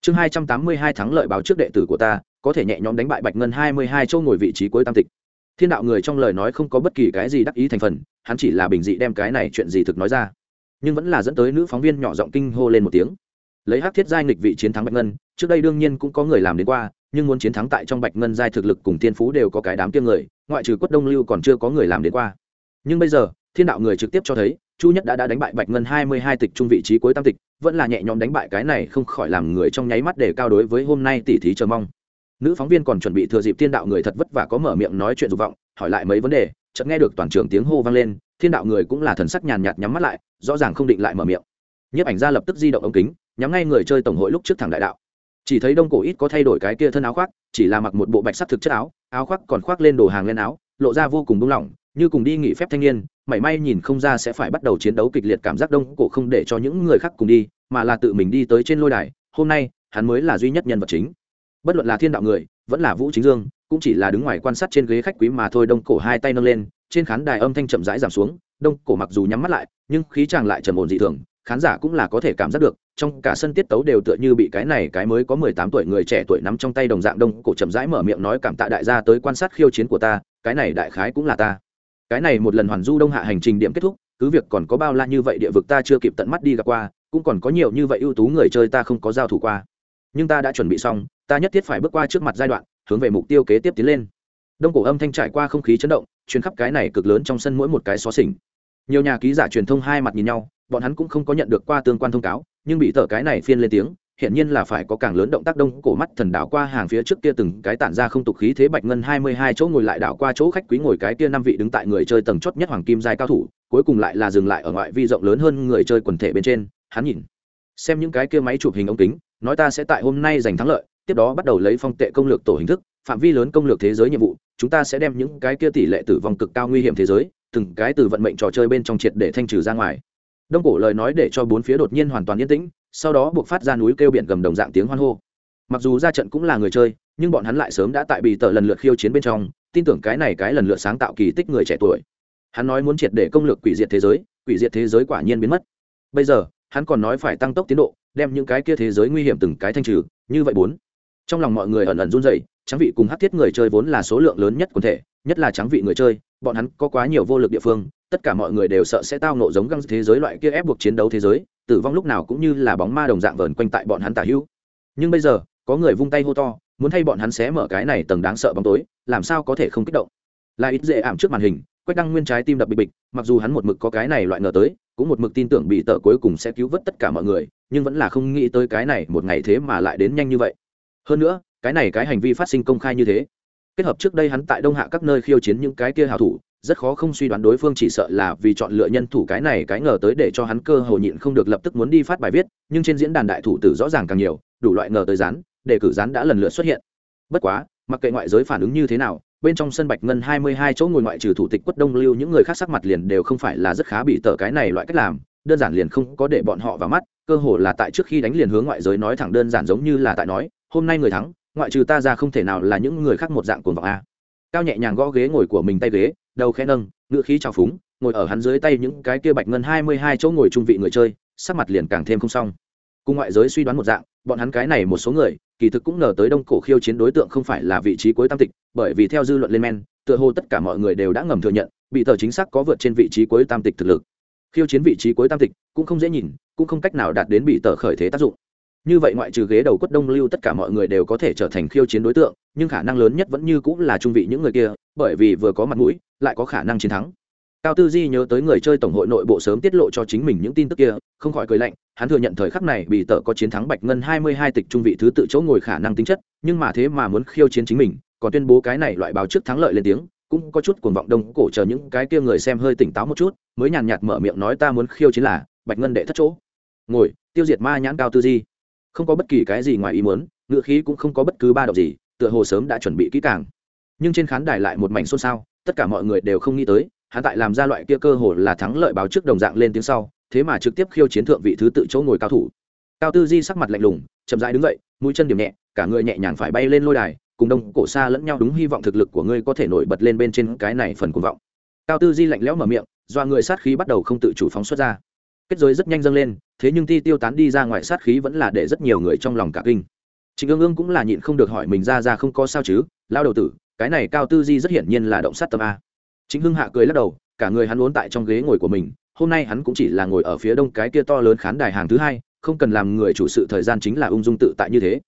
Chương hai trăm tám mươi hai thắng lợi báo trước đệ tử của ta, có thể nhẹ nhõm đánh bại bạch ngân hai mươi hai châu ngồi vị trí cuối tam tịch. Thiên đạo người trong lời nói không có bất kỳ cái gì đắc ý thành phần, hắn chỉ là bình dị đem cái này chuyện gì thực nói ra. Nhưng vẫn là dẫn tới nữ phóng viên nhỏ giọng kinh hô lên một tiếng. Lấy hắc thiết giai nghịch vị chiến thắng bạch ngân, trước đây đương nhiên cũng có người làm đến qua nhưng muốn chiến thắng tại trong bạch ngân giai thực lực cùng tiên phú đều có cái đám tiêm người, ngoại trừ quất đông lưu còn chưa có người làm đến qua. Nhưng bây giờ, thiên đạo người trực tiếp cho thấy, chu nhất đã đã đánh bại bạch ngân hai mươi hai tịch trung vị trí cuối tam tịch, vẫn là nhẹ nhõm đánh bại cái này không khỏi làm người trong nháy mắt để cao đối với hôm nay tỷ thí chờ mong. Nữ phóng viên còn chuẩn bị thừa dịp thiên đạo người thật vất vả có mở miệng nói chuyện dục vọng, hỏi lại mấy vấn đề, chợt nghe được toàn trường tiếng hô vang lên, thiên đạo người cũng là thần sắc nhàn nhạt nhắm mắt lại, rõ ràng không định lại mở miệng. Nhiếp ảnh ra lập tức di động ống kính, nhắm ngay người chơi tổng hội lúc trước thẳng đại đạo chỉ thấy đông cổ ít có thay đổi cái kia thân áo khoác, chỉ là mặc một bộ bạch sắc thực chất áo áo khoác còn khoác lên đồ hàng lên áo, lộ ra vô cùng buông lỏng, như cùng đi nghỉ phép thanh niên, mảy may nhìn không ra sẽ phải bắt đầu chiến đấu kịch liệt cảm giác đông cổ không để cho những người khác cùng đi, mà là tự mình đi tới trên lôi đài, hôm nay, hắn mới là duy nhất nhân vật chính. Bất luận là thiên đạo người, vẫn là vũ chính dương, cũng chỉ là đứng ngoài quan sát trên ghế khách quý mà thôi, đông cổ hai tay nâng lên, trên khán đài âm thanh chậm rãi giảm xuống, đông cổ mặc dù nhắm mắt lại, nhưng khí chàng lại trầm ổn dị thường, khán giả cũng là có thể cảm giác được trong cả sân tiết tấu đều tựa như bị cái này cái mới có mười tám tuổi người trẻ tuổi nắm trong tay đồng dạng đông, cổ chậm rãi mở miệng nói cảm tạ đại gia tới quan sát khiêu chiến của ta, cái này đại khái cũng là ta. Cái này một lần hoàn du đông hạ hành trình điểm kết thúc, cứ việc còn có bao la như vậy địa vực ta chưa kịp tận mắt đi gặp qua, cũng còn có nhiều như vậy ưu tú người chơi ta không có giao thủ qua. Nhưng ta đã chuẩn bị xong, ta nhất thiết phải bước qua trước mặt giai đoạn, hướng về mục tiêu kế tiếp tiến lên. Đông cổ âm thanh trải qua không khí chấn động chuyến khắp cái này cực lớn trong sân mỗi một cái xó xỉnh. Nhiều nhà ký giả truyền thông hai mặt nhìn nhau bọn hắn cũng không có nhận được qua tương quan thông cáo, nhưng bị tờ cái này phiên lên tiếng hiện nhiên là phải có càng lớn động tác đông cổ mắt thần đảo qua hàng phía trước kia từng cái tản ra không tục khí thế bạch ngân hai mươi hai chỗ ngồi lại đảo qua chỗ khách quý ngồi cái kia năm vị đứng tại người chơi tầng chót nhất hoàng kim giai cao thủ, cuối cùng lại là dừng lại ở ngoại vi rộng lớn hơn người chơi quần thể bên trên, hắn nhìn, xem những cái kia máy chụp hình ống kính, nói ta sẽ tại hôm nay giành thắng lợi, tiếp đó bắt đầu lấy phong tệ công lược tổ hình thức, phạm vi lớn công lược thế giới nhiệm vụ, chúng ta sẽ đem những cái kia tỷ lệ tử vong cực cao nguy hiểm thế giới, từng cái từ vận mệnh trò chơi bên trong triệt để thanh trừ ra ngoài đông cổ lời nói để cho bốn phía đột nhiên hoàn toàn yên tĩnh, sau đó buộc phát ra núi kêu biển gầm đồng dạng tiếng hoan hô. Mặc dù ra trận cũng là người chơi, nhưng bọn hắn lại sớm đã tại bị tờ lần lượt khiêu chiến bên trong, tin tưởng cái này cái lần lượt sáng tạo kỳ tích người trẻ tuổi. Hắn nói muốn triệt để công lược quỷ diệt thế giới, quỷ diệt thế giới quả nhiên biến mất. Bây giờ, hắn còn nói phải tăng tốc tiến độ, đem những cái kia thế giới nguy hiểm từng cái thanh trừ, như vậy bốn. Trong lòng mọi người ẩn ẩn run rẩy, tráng vị cùng hát thiết người chơi vốn là số lượng lớn nhất quần thể nhất là trắng vị người chơi, bọn hắn có quá nhiều vô lực địa phương, tất cả mọi người đều sợ sẽ tao nộ giống găng thế giới loại kia ép buộc chiến đấu thế giới, tử vong lúc nào cũng như là bóng ma đồng dạng vờn quanh tại bọn hắn tả hữu. Nhưng bây giờ, có người vung tay hô to, muốn thay bọn hắn xé mở cái này tầng đáng sợ bóng tối, làm sao có thể không kích động? Là ít dễ ảm trước màn hình, quách đăng nguyên trái tim đập bịch bịch, mặc dù hắn một mực có cái này loại ngờ tới, cũng một mực tin tưởng bị tợ cuối cùng sẽ cứu vớt tất cả mọi người, nhưng vẫn là không nghĩ tới cái này một ngày thế mà lại đến nhanh như vậy. Hơn nữa, cái này cái hành vi phát sinh công khai như thế kết hợp trước đây hắn tại đông hạ các nơi khiêu chiến những cái kia hào thủ, rất khó không suy đoán đối phương chỉ sợ là vì chọn lựa nhân thủ cái này cái ngờ tới để cho hắn cơ hồ nhịn không được lập tức muốn đi phát bài viết, nhưng trên diễn đàn đại thủ tử rõ ràng càng nhiều, đủ loại ngờ tới rán, đề cử rán đã lần lượt xuất hiện. Bất quá, mặc kệ ngoại giới phản ứng như thế nào, bên trong sân bạch ngân hai mươi hai chỗ ngồi ngoại trừ thủ tịch quất đông lưu những người khác sắc mặt liền đều không phải là rất khá bị tờ cái này loại cách làm, đơn giản liền không có để bọn họ vào mắt, cơ hồ là tại trước khi đánh liền hướng ngoại giới nói thẳng đơn giản giống như là tại nói, hôm nay người thắng ngoại trừ ta ra không thể nào là những người khác một dạng cuồng vọng a. Cao nhẹ nhàng gõ ghế ngồi của mình tay ghế, đầu khẽ nâng, ngựa khí trào phúng, ngồi ở hắn dưới tay những cái kia bạch ngân hai mươi hai chỗ ngồi trung vị người chơi, sắc mặt liền càng thêm không xong. Cùng ngoại giới suy đoán một dạng, bọn hắn cái này một số người, kỳ thực cũng ngờ tới đông cổ khiêu chiến đối tượng không phải là vị trí cuối tam tịch, bởi vì theo dư luận lên men, tựa hồ tất cả mọi người đều đã ngầm thừa nhận, bị tờ chính xác có vượt trên vị trí cuối tam tịch thực lực. Khiêu chiến vị trí cuối tam tịch cũng không dễ nhìn, cũng không cách nào đạt đến bị tờ khởi thế tác dụng như vậy ngoại trừ ghế đầu quất đông lưu tất cả mọi người đều có thể trở thành khiêu chiến đối tượng, nhưng khả năng lớn nhất vẫn như cũng là trung vị những người kia, bởi vì vừa có mặt mũi, lại có khả năng chiến thắng. Cao tư di nhớ tới người chơi tổng hội nội bộ sớm tiết lộ cho chính mình những tin tức kia, không khỏi cười lạnh, hắn thừa nhận thời khắc này bị tợ có chiến thắng bạch ngân hai mươi hai tịch trung vị thứ tự chỗ ngồi khả năng tính chất, nhưng mà thế mà muốn khiêu chiến chính mình, còn tuyên bố cái này loại báo trước thắng lợi lên tiếng, cũng có chút cuồng vọng đông, cổ chờ những cái kia người xem hơi tỉnh táo một chút, mới nhàn nhạt mở miệng nói ta muốn khiêu chiến là bạch ngân đệ thất chỗ. Ngồi, tiêu diệt ma nhãn cao tư di không có bất kỳ cái gì ngoài ý muốn ngựa khí cũng không có bất cứ ba động gì, tựa hồ sớm đã chuẩn bị kỹ càng. Nhưng trên khán đài lại một mảnh xôn xao, tất cả mọi người đều không nghĩ tới, hắn tại làm ra loại kia cơ hồ là thắng lợi báo trước đồng dạng lên tiếng sau, thế mà trực tiếp khiêu chiến thượng vị thứ tự chỗ ngồi cao thủ. Cao tư di sắc mặt lạnh lùng, chậm rãi đứng dậy, mũi chân điểm nhẹ, cả người nhẹ nhàng phải bay lên lôi đài, cùng đông cổ xa lẫn nhau đúng hy vọng thực lực của ngươi có thể nổi bật lên bên trên cái này phần cuồng vọng. Cao tư di lạnh lẽo mở miệng, do người sát khí bắt đầu không tự chủ phóng xuất ra. Kết giới rất nhanh dâng lên thế nhưng ti tiêu tán đi ra ngoài sát khí vẫn là để rất nhiều người trong lòng cả kinh. Trịnh ương ương cũng là nhịn không được hỏi mình ra ra không có sao chứ, lao đầu tử, cái này cao tư di rất hiển nhiên là động sát tâm a. Chính hưng hạ cười lắc đầu, cả người hắn uốn tại trong ghế ngồi của mình, hôm nay hắn cũng chỉ là ngồi ở phía đông cái kia to lớn khán đài hàng thứ hai, không cần làm người chủ sự thời gian chính là ung dung tự tại như thế.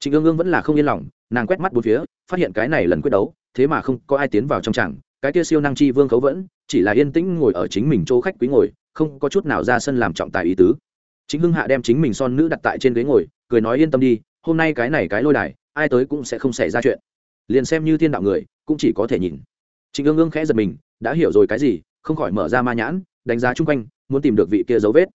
Trịnh ương ương vẫn là không yên lòng, nàng quét mắt bốn phía, phát hiện cái này lần quyết đấu, thế mà không có ai tiến vào trong tràng, cái kia siêu năng chi vương khấu vẫn, chỉ là yên tĩnh ngồi ở chính mình chỗ khách quý ngồi, không có chút nào ra sân làm trọng tài ý tứ chính hưng hạ đem chính mình son nữ đặt tại trên ghế ngồi, cười nói yên tâm đi, hôm nay cái này cái lôi đài, ai tới cũng sẽ không xảy ra chuyện. Liền xem như thiên đạo người, cũng chỉ có thể nhìn. Chính ương ương khẽ giật mình, đã hiểu rồi cái gì, không khỏi mở ra ma nhãn, đánh giá chung quanh, muốn tìm được vị kia dấu vết.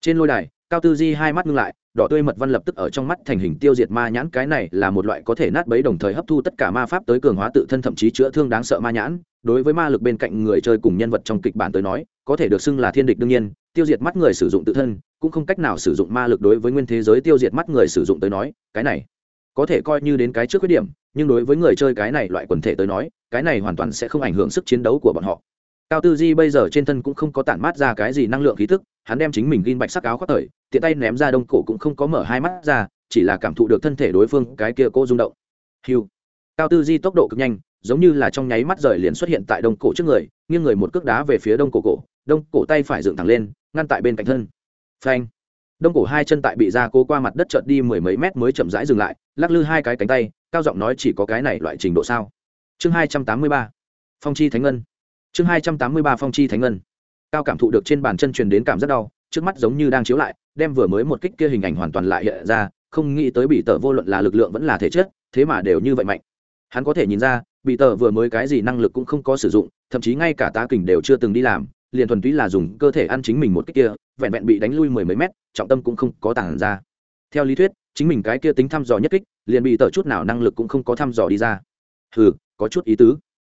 Trên lôi đài cao tư di hai mắt ngưng lại, đỏ tươi mật văn lập tức ở trong mắt thành hình tiêu diệt ma nhãn, cái này là một loại có thể nát bấy đồng thời hấp thu tất cả ma pháp tới cường hóa tự thân thậm chí chữa thương đáng sợ ma nhãn. Đối với ma lực bên cạnh người chơi cùng nhân vật trong kịch bản tới nói, có thể được xưng là thiên địch đương nhiên, tiêu diệt mắt người sử dụng tự thân, cũng không cách nào sử dụng ma lực đối với nguyên thế giới tiêu diệt mắt người sử dụng tới nói, cái này có thể coi như đến cái trước khuyết điểm, nhưng đối với người chơi cái này loại quần thể tới nói, cái này hoàn toàn sẽ không ảnh hưởng sức chiến đấu của bọn họ. Cao tư di bây giờ trên thân cũng không có tản mát ra cái gì năng lượng khí thức hắn đem chính mình gin bạch sắc áo khoác thời, tiện tay ném ra đông cổ cũng không có mở hai mắt ra, chỉ là cảm thụ được thân thể đối phương cái kia cô rung động. Hiu cao tư di tốc độ cực nhanh, giống như là trong nháy mắt rời liền xuất hiện tại đông cổ trước người, nghiêng người một cước đá về phía đông cổ cổ, đông cổ tay phải dựng thẳng lên, ngăn tại bên cạnh thân. Phanh. Đông cổ hai chân tại bị ra cố qua mặt đất trợt đi mười mấy mét mới chậm rãi dừng lại, lắc lư hai cái cánh tay, cao giọng nói chỉ có cái này loại trình độ sao? Chương hai trăm tám mươi ba. Phong chi thánh ngân. Chương hai trăm tám mươi ba phong chi thánh ngân cao cảm thụ được trên bàn chân truyền đến cảm rất đau, trước mắt giống như đang chiếu lại, đem vừa mới một kích kia hình ảnh hoàn toàn lại hiện ra, không nghĩ tới bị tờ vô luận là lực lượng vẫn là thể chất, thế mà đều như vậy mạnh. Hắn có thể nhìn ra, bị tờ vừa mới cái gì năng lực cũng không có sử dụng, thậm chí ngay cả tá kình đều chưa từng đi làm, liền thuần túy là dùng cơ thể ăn chính mình một cách kia, vẹn vẹn bị đánh lui mười mấy mét, trọng tâm cũng không có tản ra. Theo lý thuyết, chính mình cái kia tính thăm dò nhất kích, liền bị tờ chút nào năng lực cũng không có thăm dò đi ra. Hừ, có chút ý tứ.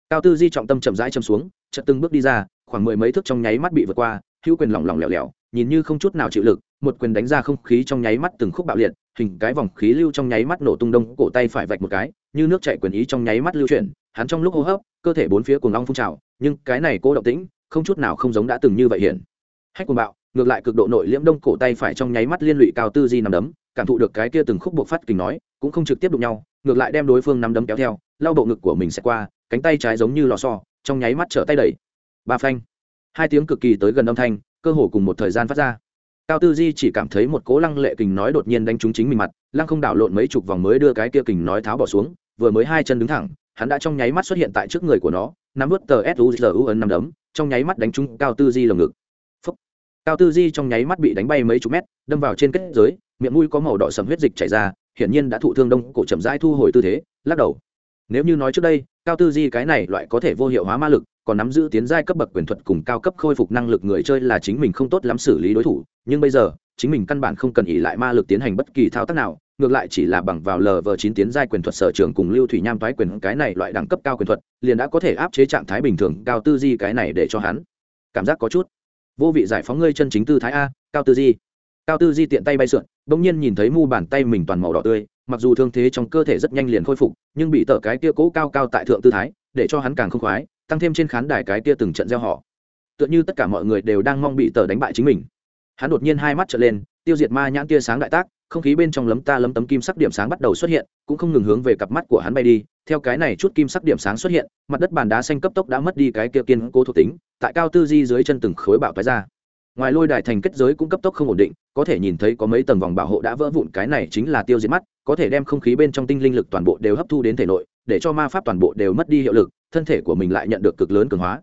Cao tư di trọng tâm chậm rãi châm xuống, chợt từng bước đi ra khoảng mười mấy thước trong nháy mắt bị vượt qua, hữu quyền lỏng lỏng lẻo lẻo, nhìn như không chút nào chịu lực, một quyền đánh ra không khí trong nháy mắt từng khúc bạo liệt, hình cái vòng khí lưu trong nháy mắt nổ tung đông, cổ tay phải vạch một cái, như nước chạy quyền ý trong nháy mắt lưu chuyển, hắn trong lúc hô hấp, cơ thể bốn phía cuồng long phun trào, nhưng cái này cô động tĩnh, không chút nào không giống đã từng như vậy hiện hách cuồng bạo, ngược lại cực độ nội liễm đông, cổ tay phải trong nháy mắt liên lụy cao tư di nằm đấm, cảm thụ được cái kia từng khúc buộc phát kình nói, cũng không trực tiếp đụng nhau, ngược lại đem đối phương nắm đấm kéo theo, lau bộ ngực của mình sẽ qua, cánh tay trái giống như lò xo, trong nháy mắt trở tay đẩy ba phanh. Hai tiếng cực kỳ tới gần âm thanh, cơ hồ cùng một thời gian phát ra. Cao tư di chỉ cảm thấy một cố lăng lệ kình nói đột nhiên đánh trúng chính mình mặt, lăng không đảo lộn mấy chục vòng mới đưa cái kia kình nói tháo bỏ xuống, vừa mới hai chân đứng thẳng, hắn đã trong nháy mắt xuất hiện tại trước người của nó, nắm vớt tờ suzu ấn năm đấm, trong nháy mắt đánh trúng cao tư di lồng ngực. Phúc. cao tư di trong nháy mắt bị đánh bay mấy chục mét, đâm vào trên kết giới, miệng mũi có màu đỏ sầm huyết dịch chảy ra, hiển nhiên đã thụ thương đông, cổ chậm rãi thu hồi tư thế, lắc đầu. Nếu như nói trước đây, cao tư di cái này loại có thể vô hiệu hóa ma lực còn nắm giữ tiến giai cấp bậc quyền thuật cùng cao cấp khôi phục năng lực người chơi là chính mình không tốt lắm xử lý đối thủ. Nhưng bây giờ, chính mình căn bản không cần ỉ lại ma lực tiến hành bất kỳ thao tác nào, ngược lại chỉ là bằng vào lờ vờ chín tiến giai quyền thuật sở trường cùng lưu thủy nham thoái quyền, cái này loại đẳng cấp cao quyền thuật, liền đã có thể áp chế trạng thái bình thường, cao tư di cái này để cho hắn cảm giác có chút. Vô vị giải phóng ngươi chân chính tư thái a, cao tư di. Cao tư di tiện tay bay sượn, bỗng nhiên nhìn thấy mu bàn tay mình toàn màu đỏ tươi, mặc dù thương thế trong cơ thể rất nhanh liền khôi phục, nhưng bị tờ cái kia cố cao cao tại thượng tư thái, để cho hắn càng không khoái tăng thêm trên khán đài cái kia từng trận gieo họ. Tựa như tất cả mọi người đều đang mong bị tờ đánh bại chính mình. Hắn đột nhiên hai mắt trở lên, tiêu diệt ma nhãn tia sáng đại tác, không khí bên trong lấm ta lấm tấm kim sắc điểm sáng bắt đầu xuất hiện, cũng không ngừng hướng về cặp mắt của hắn bay đi. Theo cái này chút kim sắc điểm sáng xuất hiện, mặt đất bàn đá xanh cấp tốc đã mất đi cái kia kiên cố thuộc tính, tại cao tư di dưới chân từng khối bạo thoái ra. Ngoài lôi đài thành kết giới cũng cấp tốc không ổn định, có thể nhìn thấy có mấy tầng vòng bảo hộ đã vỡ vụn, cái này chính là tiêu diệt mắt, có thể đem không khí bên trong tinh linh lực toàn bộ đều hấp thu đến thể nội, để cho ma pháp toàn bộ đều mất đi hiệu lực thân thể của mình lại nhận được cực lớn cường hóa.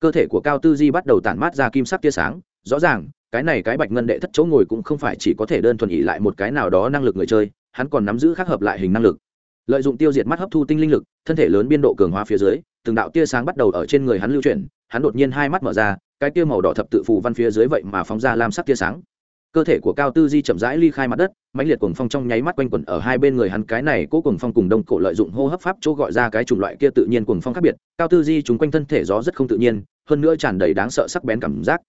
Cơ thể của cao tư di bắt đầu tản mát ra kim sắc tia sáng. Rõ ràng, cái này cái bạch ngân đệ thất chỗ ngồi cũng không phải chỉ có thể đơn thuần ỉ lại một cái nào đó năng lực người chơi, hắn còn nắm giữ khác hợp lại hình năng lực. Lợi dụng tiêu diệt mắt hấp thu tinh linh lực, thân thể lớn biên độ cường hóa phía dưới, từng đạo tia sáng bắt đầu ở trên người hắn lưu chuyển, hắn đột nhiên hai mắt mở ra, cái tia màu đỏ thập tự phù văn phía dưới vậy mà phóng ra lam sắc tia sáng cơ thể của cao tư di chậm rãi ly khai mặt đất, mãnh liệt cuồng phong trong nháy mắt quanh quẩn ở hai bên người hắn. Cái này cố cuồng phong cùng đông cổ lợi dụng hô hấp pháp chỗ gọi ra cái chủng loại kia tự nhiên cuồng phong khác biệt. Cao tư di chúng quanh thân thể gió rất không tự nhiên, hơn nữa tràn đầy đáng sợ sắc bén cảm giác.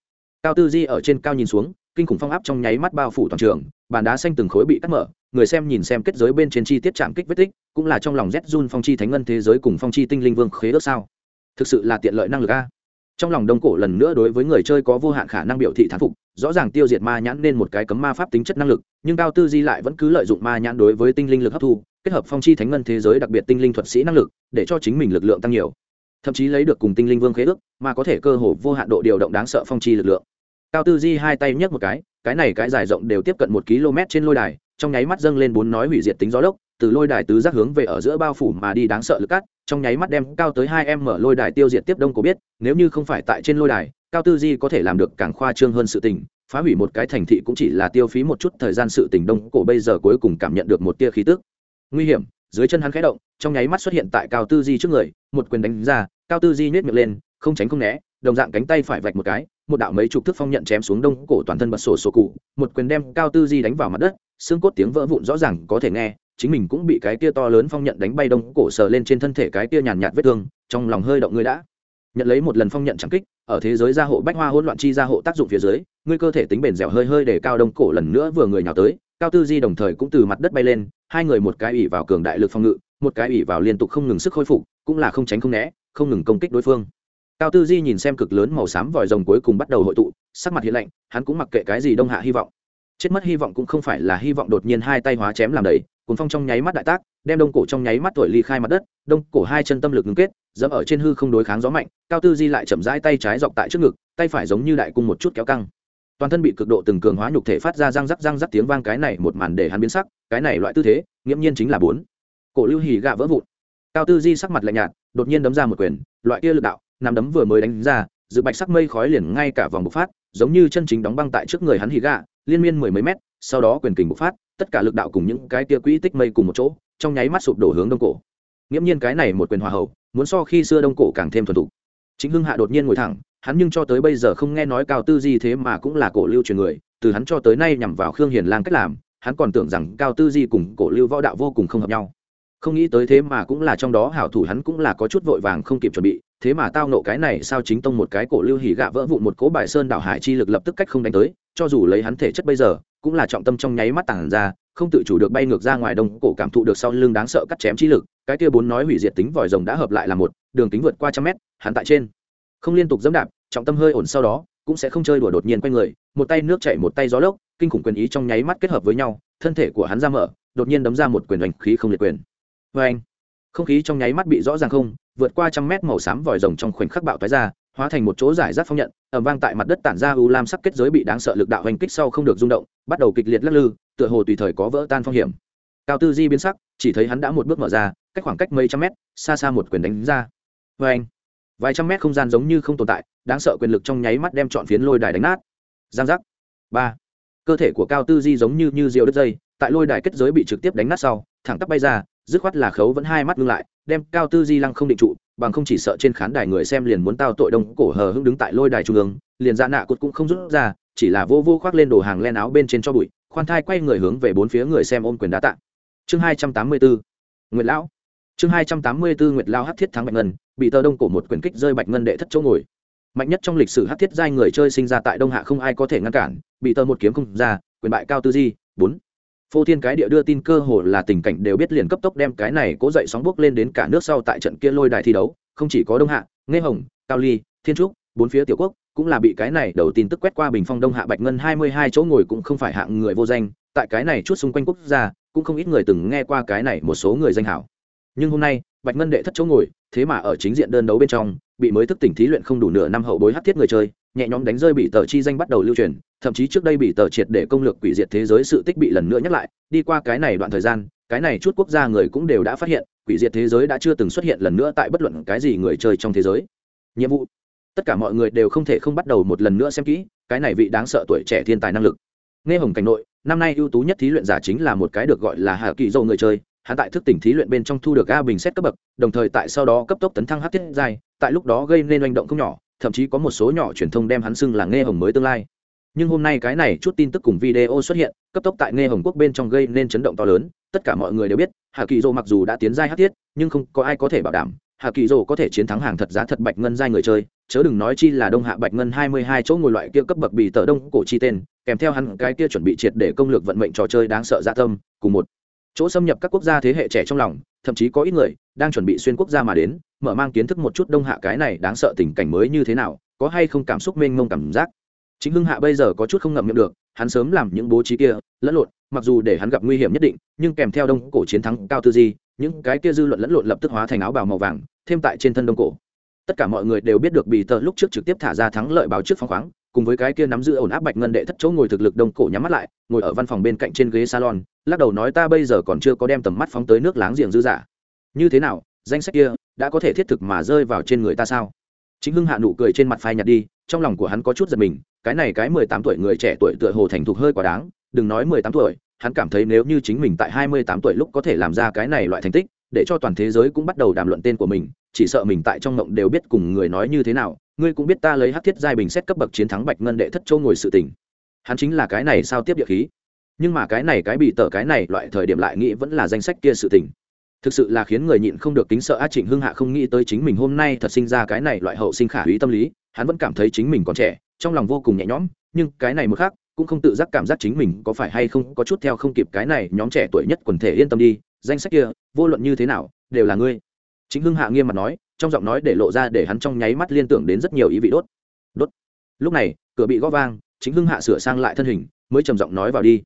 Cao tư di ở trên cao nhìn xuống, kinh khủng phong áp trong nháy mắt bao phủ toàn trường, bàn đá xanh từng khối bị cắt mở, người xem nhìn xem kết giới bên trên chi tiết chạm kích vết tích, cũng là trong lòng rét run phong chi thánh ngân thế giới cùng phong chi tinh linh vương khế ước sao. Thực sự là tiện lợi năng lực a. Trong lòng đông cổ lần nữa đối với người chơi có vô hạn khả năng biểu thị thán phục rõ ràng tiêu diệt ma nhãn nên một cái cấm ma pháp tính chất năng lực, nhưng cao tư di lại vẫn cứ lợi dụng ma nhãn đối với tinh linh lực hấp thu, kết hợp phong chi thánh ngân thế giới đặc biệt tinh linh thuật sĩ năng lực, để cho chính mình lực lượng tăng nhiều. Thậm chí lấy được cùng tinh linh vương khế ước, mà có thể cơ hồ vô hạn độ điều động đáng sợ phong chi lực lượng. Cao tư di hai tay nhấc một cái cái này cái dài rộng đều tiếp cận một km trên lôi đài, trong nháy mắt dâng lên bốn nói hủy diệt tính gió lốc, từ lôi đài tứ giác hướng về ở giữa bao phủ mà đi đáng sợ lực cắt, trong nháy mắt đem cao tới hai em mở lôi đài tiêu diệt tiếp đông cổ biết, nếu như không phải tại trên lôi đài cao tư di có thể làm được càng khoa trương hơn sự tình, phá hủy một cái thành thị cũng chỉ là tiêu phí một chút thời gian sự tình đông, cổ bây giờ cuối cùng cảm nhận được một tia khí tức. Nguy hiểm, dưới chân hắn khẽ động, trong nháy mắt xuất hiện tại cao tư di trước người, một quyền đánh ra, cao tư di nhét miệng lên, không tránh không né, đồng dạng cánh tay phải vạch một cái, một đạo mấy chục thước phong nhận chém xuống đông, cổ toàn thân bật sổ sổ cụ, một quyền đem cao tư di đánh vào mặt đất, xương cốt tiếng vỡ vụn rõ ràng có thể nghe, chính mình cũng bị cái kia to lớn phong nhận đánh bay đông, cổ sờ lên trên thân thể cái kia nhàn nhạt vết thương, trong lòng hơi động ngươi đã nhận lấy một lần phong nhận chẳng kích, ở thế giới gia hộ bách hoa hỗn loạn chi gia hộ tác dụng phía dưới, ngươi cơ thể tính bền dẻo hơi hơi để cao đông cổ lần nữa vừa người nhào tới, cao tư di đồng thời cũng từ mặt đất bay lên, hai người một cái ủy vào cường đại lực phòng ngự, một cái ủy vào liên tục không ngừng sức khôi phục, cũng là không tránh không né, không ngừng công kích đối phương. Cao tư di nhìn xem cực lớn màu xám vòi rồng cuối cùng bắt đầu hội tụ, sắc mặt hiện lạnh, hắn cũng mặc kệ cái gì đông hạ hy vọng chết mất hy vọng cũng không phải là hy vọng đột nhiên hai tay hóa chém làm đầy, cuốn phong trong nháy mắt đại tác, đem đông cổ trong nháy mắt tuổi ly khai mặt đất, đông cổ hai chân tâm lực ngưng kết, dẫm ở trên hư không đối kháng gió mạnh, cao tư di lại chậm rãi tay trái dọc tại trước ngực, tay phải giống như đại cung một chút kéo căng. Toàn thân bị cực độ từng cường hóa nhục thể phát ra răng rắc răng rắc tiếng vang cái này một màn để hắn biến sắc, cái này loại tư thế, nghiễm nhiên chính là bốn. Cổ lưu hỉ gạ vỡ vụn. Cao tư di sắc mặt lạnh nhạt, đột nhiên đấm ra một quyền, loại kia lực đạo nằm đấm vừa mới đánh ra, dự bạch sắc mây khói liền ngay cả vòng bộc phát, giống như chân chính đóng băng tại trước người hắn hỉ gạ liên miên mười mấy mét, sau đó quyền kình bộc phát, tất cả lực đạo cùng những cái tia quỹ tích mây cùng một chỗ, trong nháy mắt sụp đổ hướng đông cổ. Nghiễm nhiên cái này một quyền hòa hậu, muốn so khi xưa đông cổ càng thêm thuần thục. Chính hưng hạ đột nhiên ngồi thẳng, hắn nhưng cho tới bây giờ không nghe nói cao tư di thế mà cũng là cổ lưu truyền người, từ hắn cho tới nay nhằm vào khương hiền lang cách làm, hắn còn tưởng rằng cao tư di cùng cổ lưu võ đạo vô cùng không hợp nhau. Không nghĩ tới thế mà cũng là trong đó hảo thủ hắn cũng là có chút vội vàng không kịp chuẩn bị thế mà tao nộ cái này sao chính tông một cái cổ lưu hỉ gạ vỡ vụn một cố bài sơn đảo hải chi lực lập tức cách không đánh tới, cho dù lấy hắn thể chất bây giờ, cũng là trọng tâm trong nháy mắt tàng ra, không tự chủ được bay ngược ra ngoài đông cổ cảm thụ được sau lưng đáng sợ cắt chém chi lực, cái kia bốn nói hủy diệt tính vòi rồng đã hợp lại là một, đường kính vượt qua trăm mét, hắn tại trên. Không liên tục dẫm đạp, trọng tâm hơi ổn sau đó, cũng sẽ không chơi đùa đột nhiên quanh người, một tay nước chảy một tay gió lốc, kinh khủng quyền ý trong nháy mắt kết hợp với nhau, thân thể của hắn ra mở, đột nhiên đấm ra một quyền đánh khí không liệt quyền. Vê anh không khí trong nháy mắt bị rõ ràng không vượt qua trăm mét màu xám vòi rồng trong khoảnh khắc bạo toái ra, hóa thành một chỗ giải rác phong nhận ẩm vang tại mặt đất tản ra u lam sắc kết giới bị đáng sợ lực đạo hành kích sau không được rung động, bắt đầu kịch liệt lắc lư, tựa hồ tùy thời có vỡ tan phong hiểm. Cao tư di biến sắc, chỉ thấy hắn đã một bước mở ra, cách khoảng cách mấy trăm mét, xa xa một quyền đánh ra. Vê anh vài trăm mét không gian giống như không tồn tại, đáng sợ quyền lực trong nháy mắt đem chọn phiến lôi đài đánh nát. Giang giác. Ba. Cơ thể của cao tư di giống như như rượu đứt dây, tại lôi đài kết giới bị trực tiếp đánh nát sau, thẳng tắp bay ra, dứt khoát là khấu vẫn hai mắt ngưng lại đem cao tư di lăng không định trụ, bằng không chỉ sợ trên khán đài người xem liền muốn tao tội đông cổ hờ hưng đứng tại lôi đài trung ương, liền ra nạ cột cũng không rút ra, chỉ là vô vô khoác lên đồ hàng len áo bên trên cho bụi, khoan thai quay người hướng về bốn phía người xem ôm quyền đá tạ. Chương hai trăm tám mươi bốn nguyệt lão. Chương hai trăm tám mươi bốn nguyệt lao hát thiết thắng bạch ngân, bị tơ đông cổ một quyền kích rơi bạch ngân đệ thất chỗ ngồi. Mạnh nhất trong lịch sử hát thiết giai người chơi sinh ra tại đông hạ không ai có thể ngăn cản, bị tơ một kiếm không ra, quyền bại cao tư di, bốn phô thiên cái địa đưa tin cơ hồ là tình cảnh đều biết liền cấp tốc đem cái này cố dậy sóng bước lên đến cả nước sau tại trận kia lôi đài thi đấu, không chỉ có đông hạ nghe hồng, cao ly, thiên trúc, bốn phía tiểu quốc, cũng là bị cái này đầu tin tức quét qua bình phong đông hạ bạch ngân hai mươi hai chỗ ngồi cũng không phải hạng người vô danh, tại cái này chút xung quanh quốc gia, cũng không ít người từng nghe qua cái này một số người danh hảo. Nhưng hôm nay, bạch ngân đệ thất chỗ ngồi, thế mà ở chính diện đơn đấu bên trong, bị mới thức tỉnh thí luyện không đủ nửa năm hậu bối hát thiết người chơi nhẹ nhõm đánh rơi bị tờ chi danh bắt đầu lưu truyền, thậm chí trước đây bị tờ triệt để công lược quỷ diệt thế giới sự tích bị lần nữa nhắc lại, đi qua cái này đoạn thời gian, cái này chút quốc gia người cũng đều đã phát hiện, quỷ diệt thế giới đã chưa từng xuất hiện lần nữa tại bất luận cái gì người chơi trong thế giới. Nhiệm vụ. Tất cả mọi người đều không thể không bắt đầu một lần nữa xem kỹ, cái này vị đáng sợ tuổi trẻ thiên tài năng lực. Nghe hồng cảnh nội, năm nay ưu tú nhất thí luyện giả chính là một cái được gọi là hà kỳ dâu người chơi, hắn tại thức tỉnh thí luyện bên trong thu được a bình xét cấp bậc, đồng thời tại sau đó cấp tốc tấn thăng hát thiết giai, tại lúc đó gây nên oanh động không nhỏ thậm chí có một số nhỏ truyền thông đem hắn xưng là nghe hồng mới tương lai. Nhưng hôm nay cái này chút tin tức cùng video xuất hiện, cấp tốc tại nghe hồng quốc bên trong gây nên chấn động to lớn, tất cả mọi người đều biết hà kỳ dô mặc dù đã tiến giai hát thiết, nhưng không có ai có thể bảo đảm hà kỳ dô có thể chiến thắng hàng thật giá thật bạch ngân giai người chơi, chớ đừng nói chi là đông hạ bạch ngân hai mươi hai chỗ ngồi loại kia cấp bậc bị tờ đông cổ chi tên, kèm theo hắn cái kia chuẩn bị triệt để công lược vận mệnh trò chơi đáng sợ dạ tâm, cùng một chỗ xâm nhập các quốc gia thế hệ trẻ trong lòng, thậm chí có ít người đang chuẩn bị xuyên quốc gia mà đến mở mang kiến thức một chút đông hạ cái này đáng sợ tình cảnh mới như thế nào, có hay không cảm xúc mênh mông cảm giác. Chính hưng hạ bây giờ có chút không ngậm miệng được, hắn sớm làm những bố trí kia, lẫn lộn, mặc dù để hắn gặp nguy hiểm nhất định, nhưng kèm theo đông cổ chiến thắng cao tư di, những cái kia dư luận lẫn lộn lập tức hóa thành áo bào màu vàng, thêm tại trên thân đông cổ. Tất cả mọi người đều biết được bị tờ lúc trước trực tiếp thả ra thắng lợi báo trước phong khoáng, cùng với cái kia nắm giữ ổn áp bạch ngân đệ thất chỗ ngồi thực lực đông cổ nhắm mắt lại, ngồi ở văn phòng bên cạnh trên ghế salon, lắc đầu nói ta bây giờ còn chưa có đem tầm mắt phóng tới nước láng giềng dư giả như thế nào, danh sách kia đã có thể thiết thực mà rơi vào trên người ta sao? Chính hưng hạ nụ cười trên mặt phai nhạt đi, trong lòng của hắn có chút giật mình, cái này cái mười tám tuổi người trẻ tuổi tựa hồ thành thục hơi quá đáng, đừng nói mười tám tuổi, hắn cảm thấy nếu như chính mình tại hai mươi tám tuổi lúc có thể làm ra cái này loại thành tích, để cho toàn thế giới cũng bắt đầu đàm luận tên của mình, chỉ sợ mình tại trong ngộng đều biết cùng người nói như thế nào, ngươi cũng biết ta lấy hát thiết giai bình xét cấp bậc chiến thắng bạch ngân đệ thất châu ngồi sự tình. Hắn chính là cái này sao tiếp địa khí. Nhưng mà cái này cái bị tờ cái này loại thời điểm lại nghĩ vẫn là danh sách kia sự tình thực sự là khiến người nhịn không được kính sợ a trịnh hưng hạ không nghĩ tới chính mình hôm nay thật sinh ra cái này loại hậu sinh khả úy tâm lý, hắn vẫn cảm thấy chính mình còn trẻ, trong lòng vô cùng nhẹ nhõm, nhưng cái này một khác cũng không tự giác cảm giác chính mình có phải hay không có chút theo không kịp cái này nhóm trẻ tuổi nhất quần thể yên tâm đi, danh sách kia, vô luận như thế nào, đều là ngươi. Chính hưng hạ nghiêm mặt nói, trong giọng nói để lộ ra để hắn trong nháy mắt liên tưởng đến rất nhiều ý vị đốt. Đốt. Lúc này, cửa bị gõ vang chính hưng hạ sửa sang lại thân hình, mới trầm giọng nói vào đi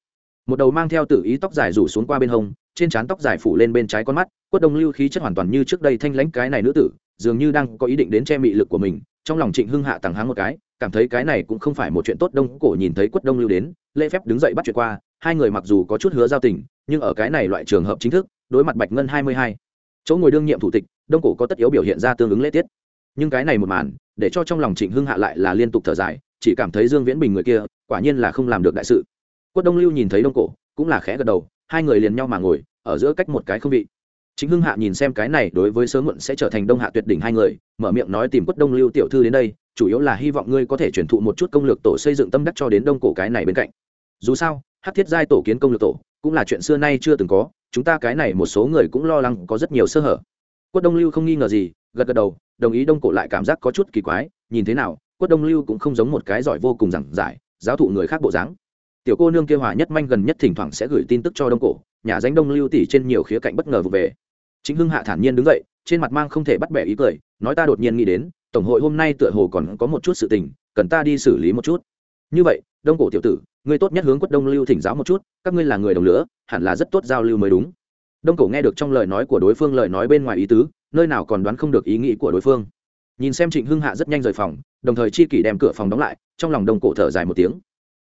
một đầu mang theo tự ý tóc dài rủ xuống qua bên hông, trên trán tóc dài phủ lên bên trái con mắt, quất đông lưu khí chất hoàn toàn như trước đây thanh lãnh cái này nữ tử, dường như đang có ý định đến che mị lực của mình, trong lòng trịnh hưng hạ tàng háng một cái, cảm thấy cái này cũng không phải một chuyện tốt, đông cổ nhìn thấy quất đông lưu đến, lễ phép đứng dậy bắt chuyện qua, hai người mặc dù có chút hứa giao tình, nhưng ở cái này loại trường hợp chính thức, đối mặt bạch ngân hai mươi hai, chỗ ngồi đương nhiệm thủ tịch, đông cổ có tất yếu biểu hiện ra tương ứng lễ tiết. Nhưng cái này một màn, để cho trong lòng trịnh hưng hạ lại là liên tục thở dài, chỉ cảm thấy dương viễn bình người kia, quả nhiên là không làm được đại sự quất đông lưu nhìn thấy đông cổ, cũng là khẽ gật đầu, hai người liền nhau mà ngồi, ở giữa cách một cái không vị. Chính hưng hạ nhìn xem cái này đối với sớm muộn sẽ trở thành đông hạ tuyệt đỉnh hai người, mở miệng nói tìm quất đông lưu tiểu thư đến đây, chủ yếu là hy vọng ngươi có thể truyền thụ một chút công lược tổ xây dựng tâm đắc cho đến đông cổ cái này bên cạnh. Dù sao hát thiết giai tổ kiến công lược tổ, cũng là chuyện xưa nay chưa từng có, chúng ta cái này một số người cũng lo lắng có rất nhiều sơ hở. Quất đông lưu không nghi ngờ gì, gật gật đầu, đồng ý đông cổ lại cảm giác có chút kỳ quái, nhìn thế nào, quất đông lưu cũng không giống một cái giỏi vô cùng giảng giải, giáo thụ người khác bộ dáng tiểu cô nương kia hòa nhất manh gần nhất thỉnh thoảng sẽ gửi tin tức cho đông cổ, nhà danh đông lưu tỷ trên nhiều khía cạnh bất ngờ vụ về. Chính hưng hạ thản nhiên đứng dậy, trên mặt mang không thể bắt bẻ ý cười, nói ta đột nhiên nghĩ đến, tổng hội hôm nay tựa hồ còn có một chút sự tình, cần ta đi xử lý một chút. Như vậy, đông cổ tiểu tử, ngươi tốt nhất hướng quất đông lưu thỉnh giáo một chút, các ngươi là người đồng lửa hẳn là rất tốt giao lưu mới đúng. Đông cổ nghe được trong lời nói của đối phương lời nói bên ngoài ý tứ, nơi nào còn đoán không được ý nghĩ của đối phương. Nhìn xem trịnh hưng hạ rất nhanh rời phòng, đồng thời chi kỷ đem cửa phòng đóng lại, trong lòng đông cổ thở dài một tiếng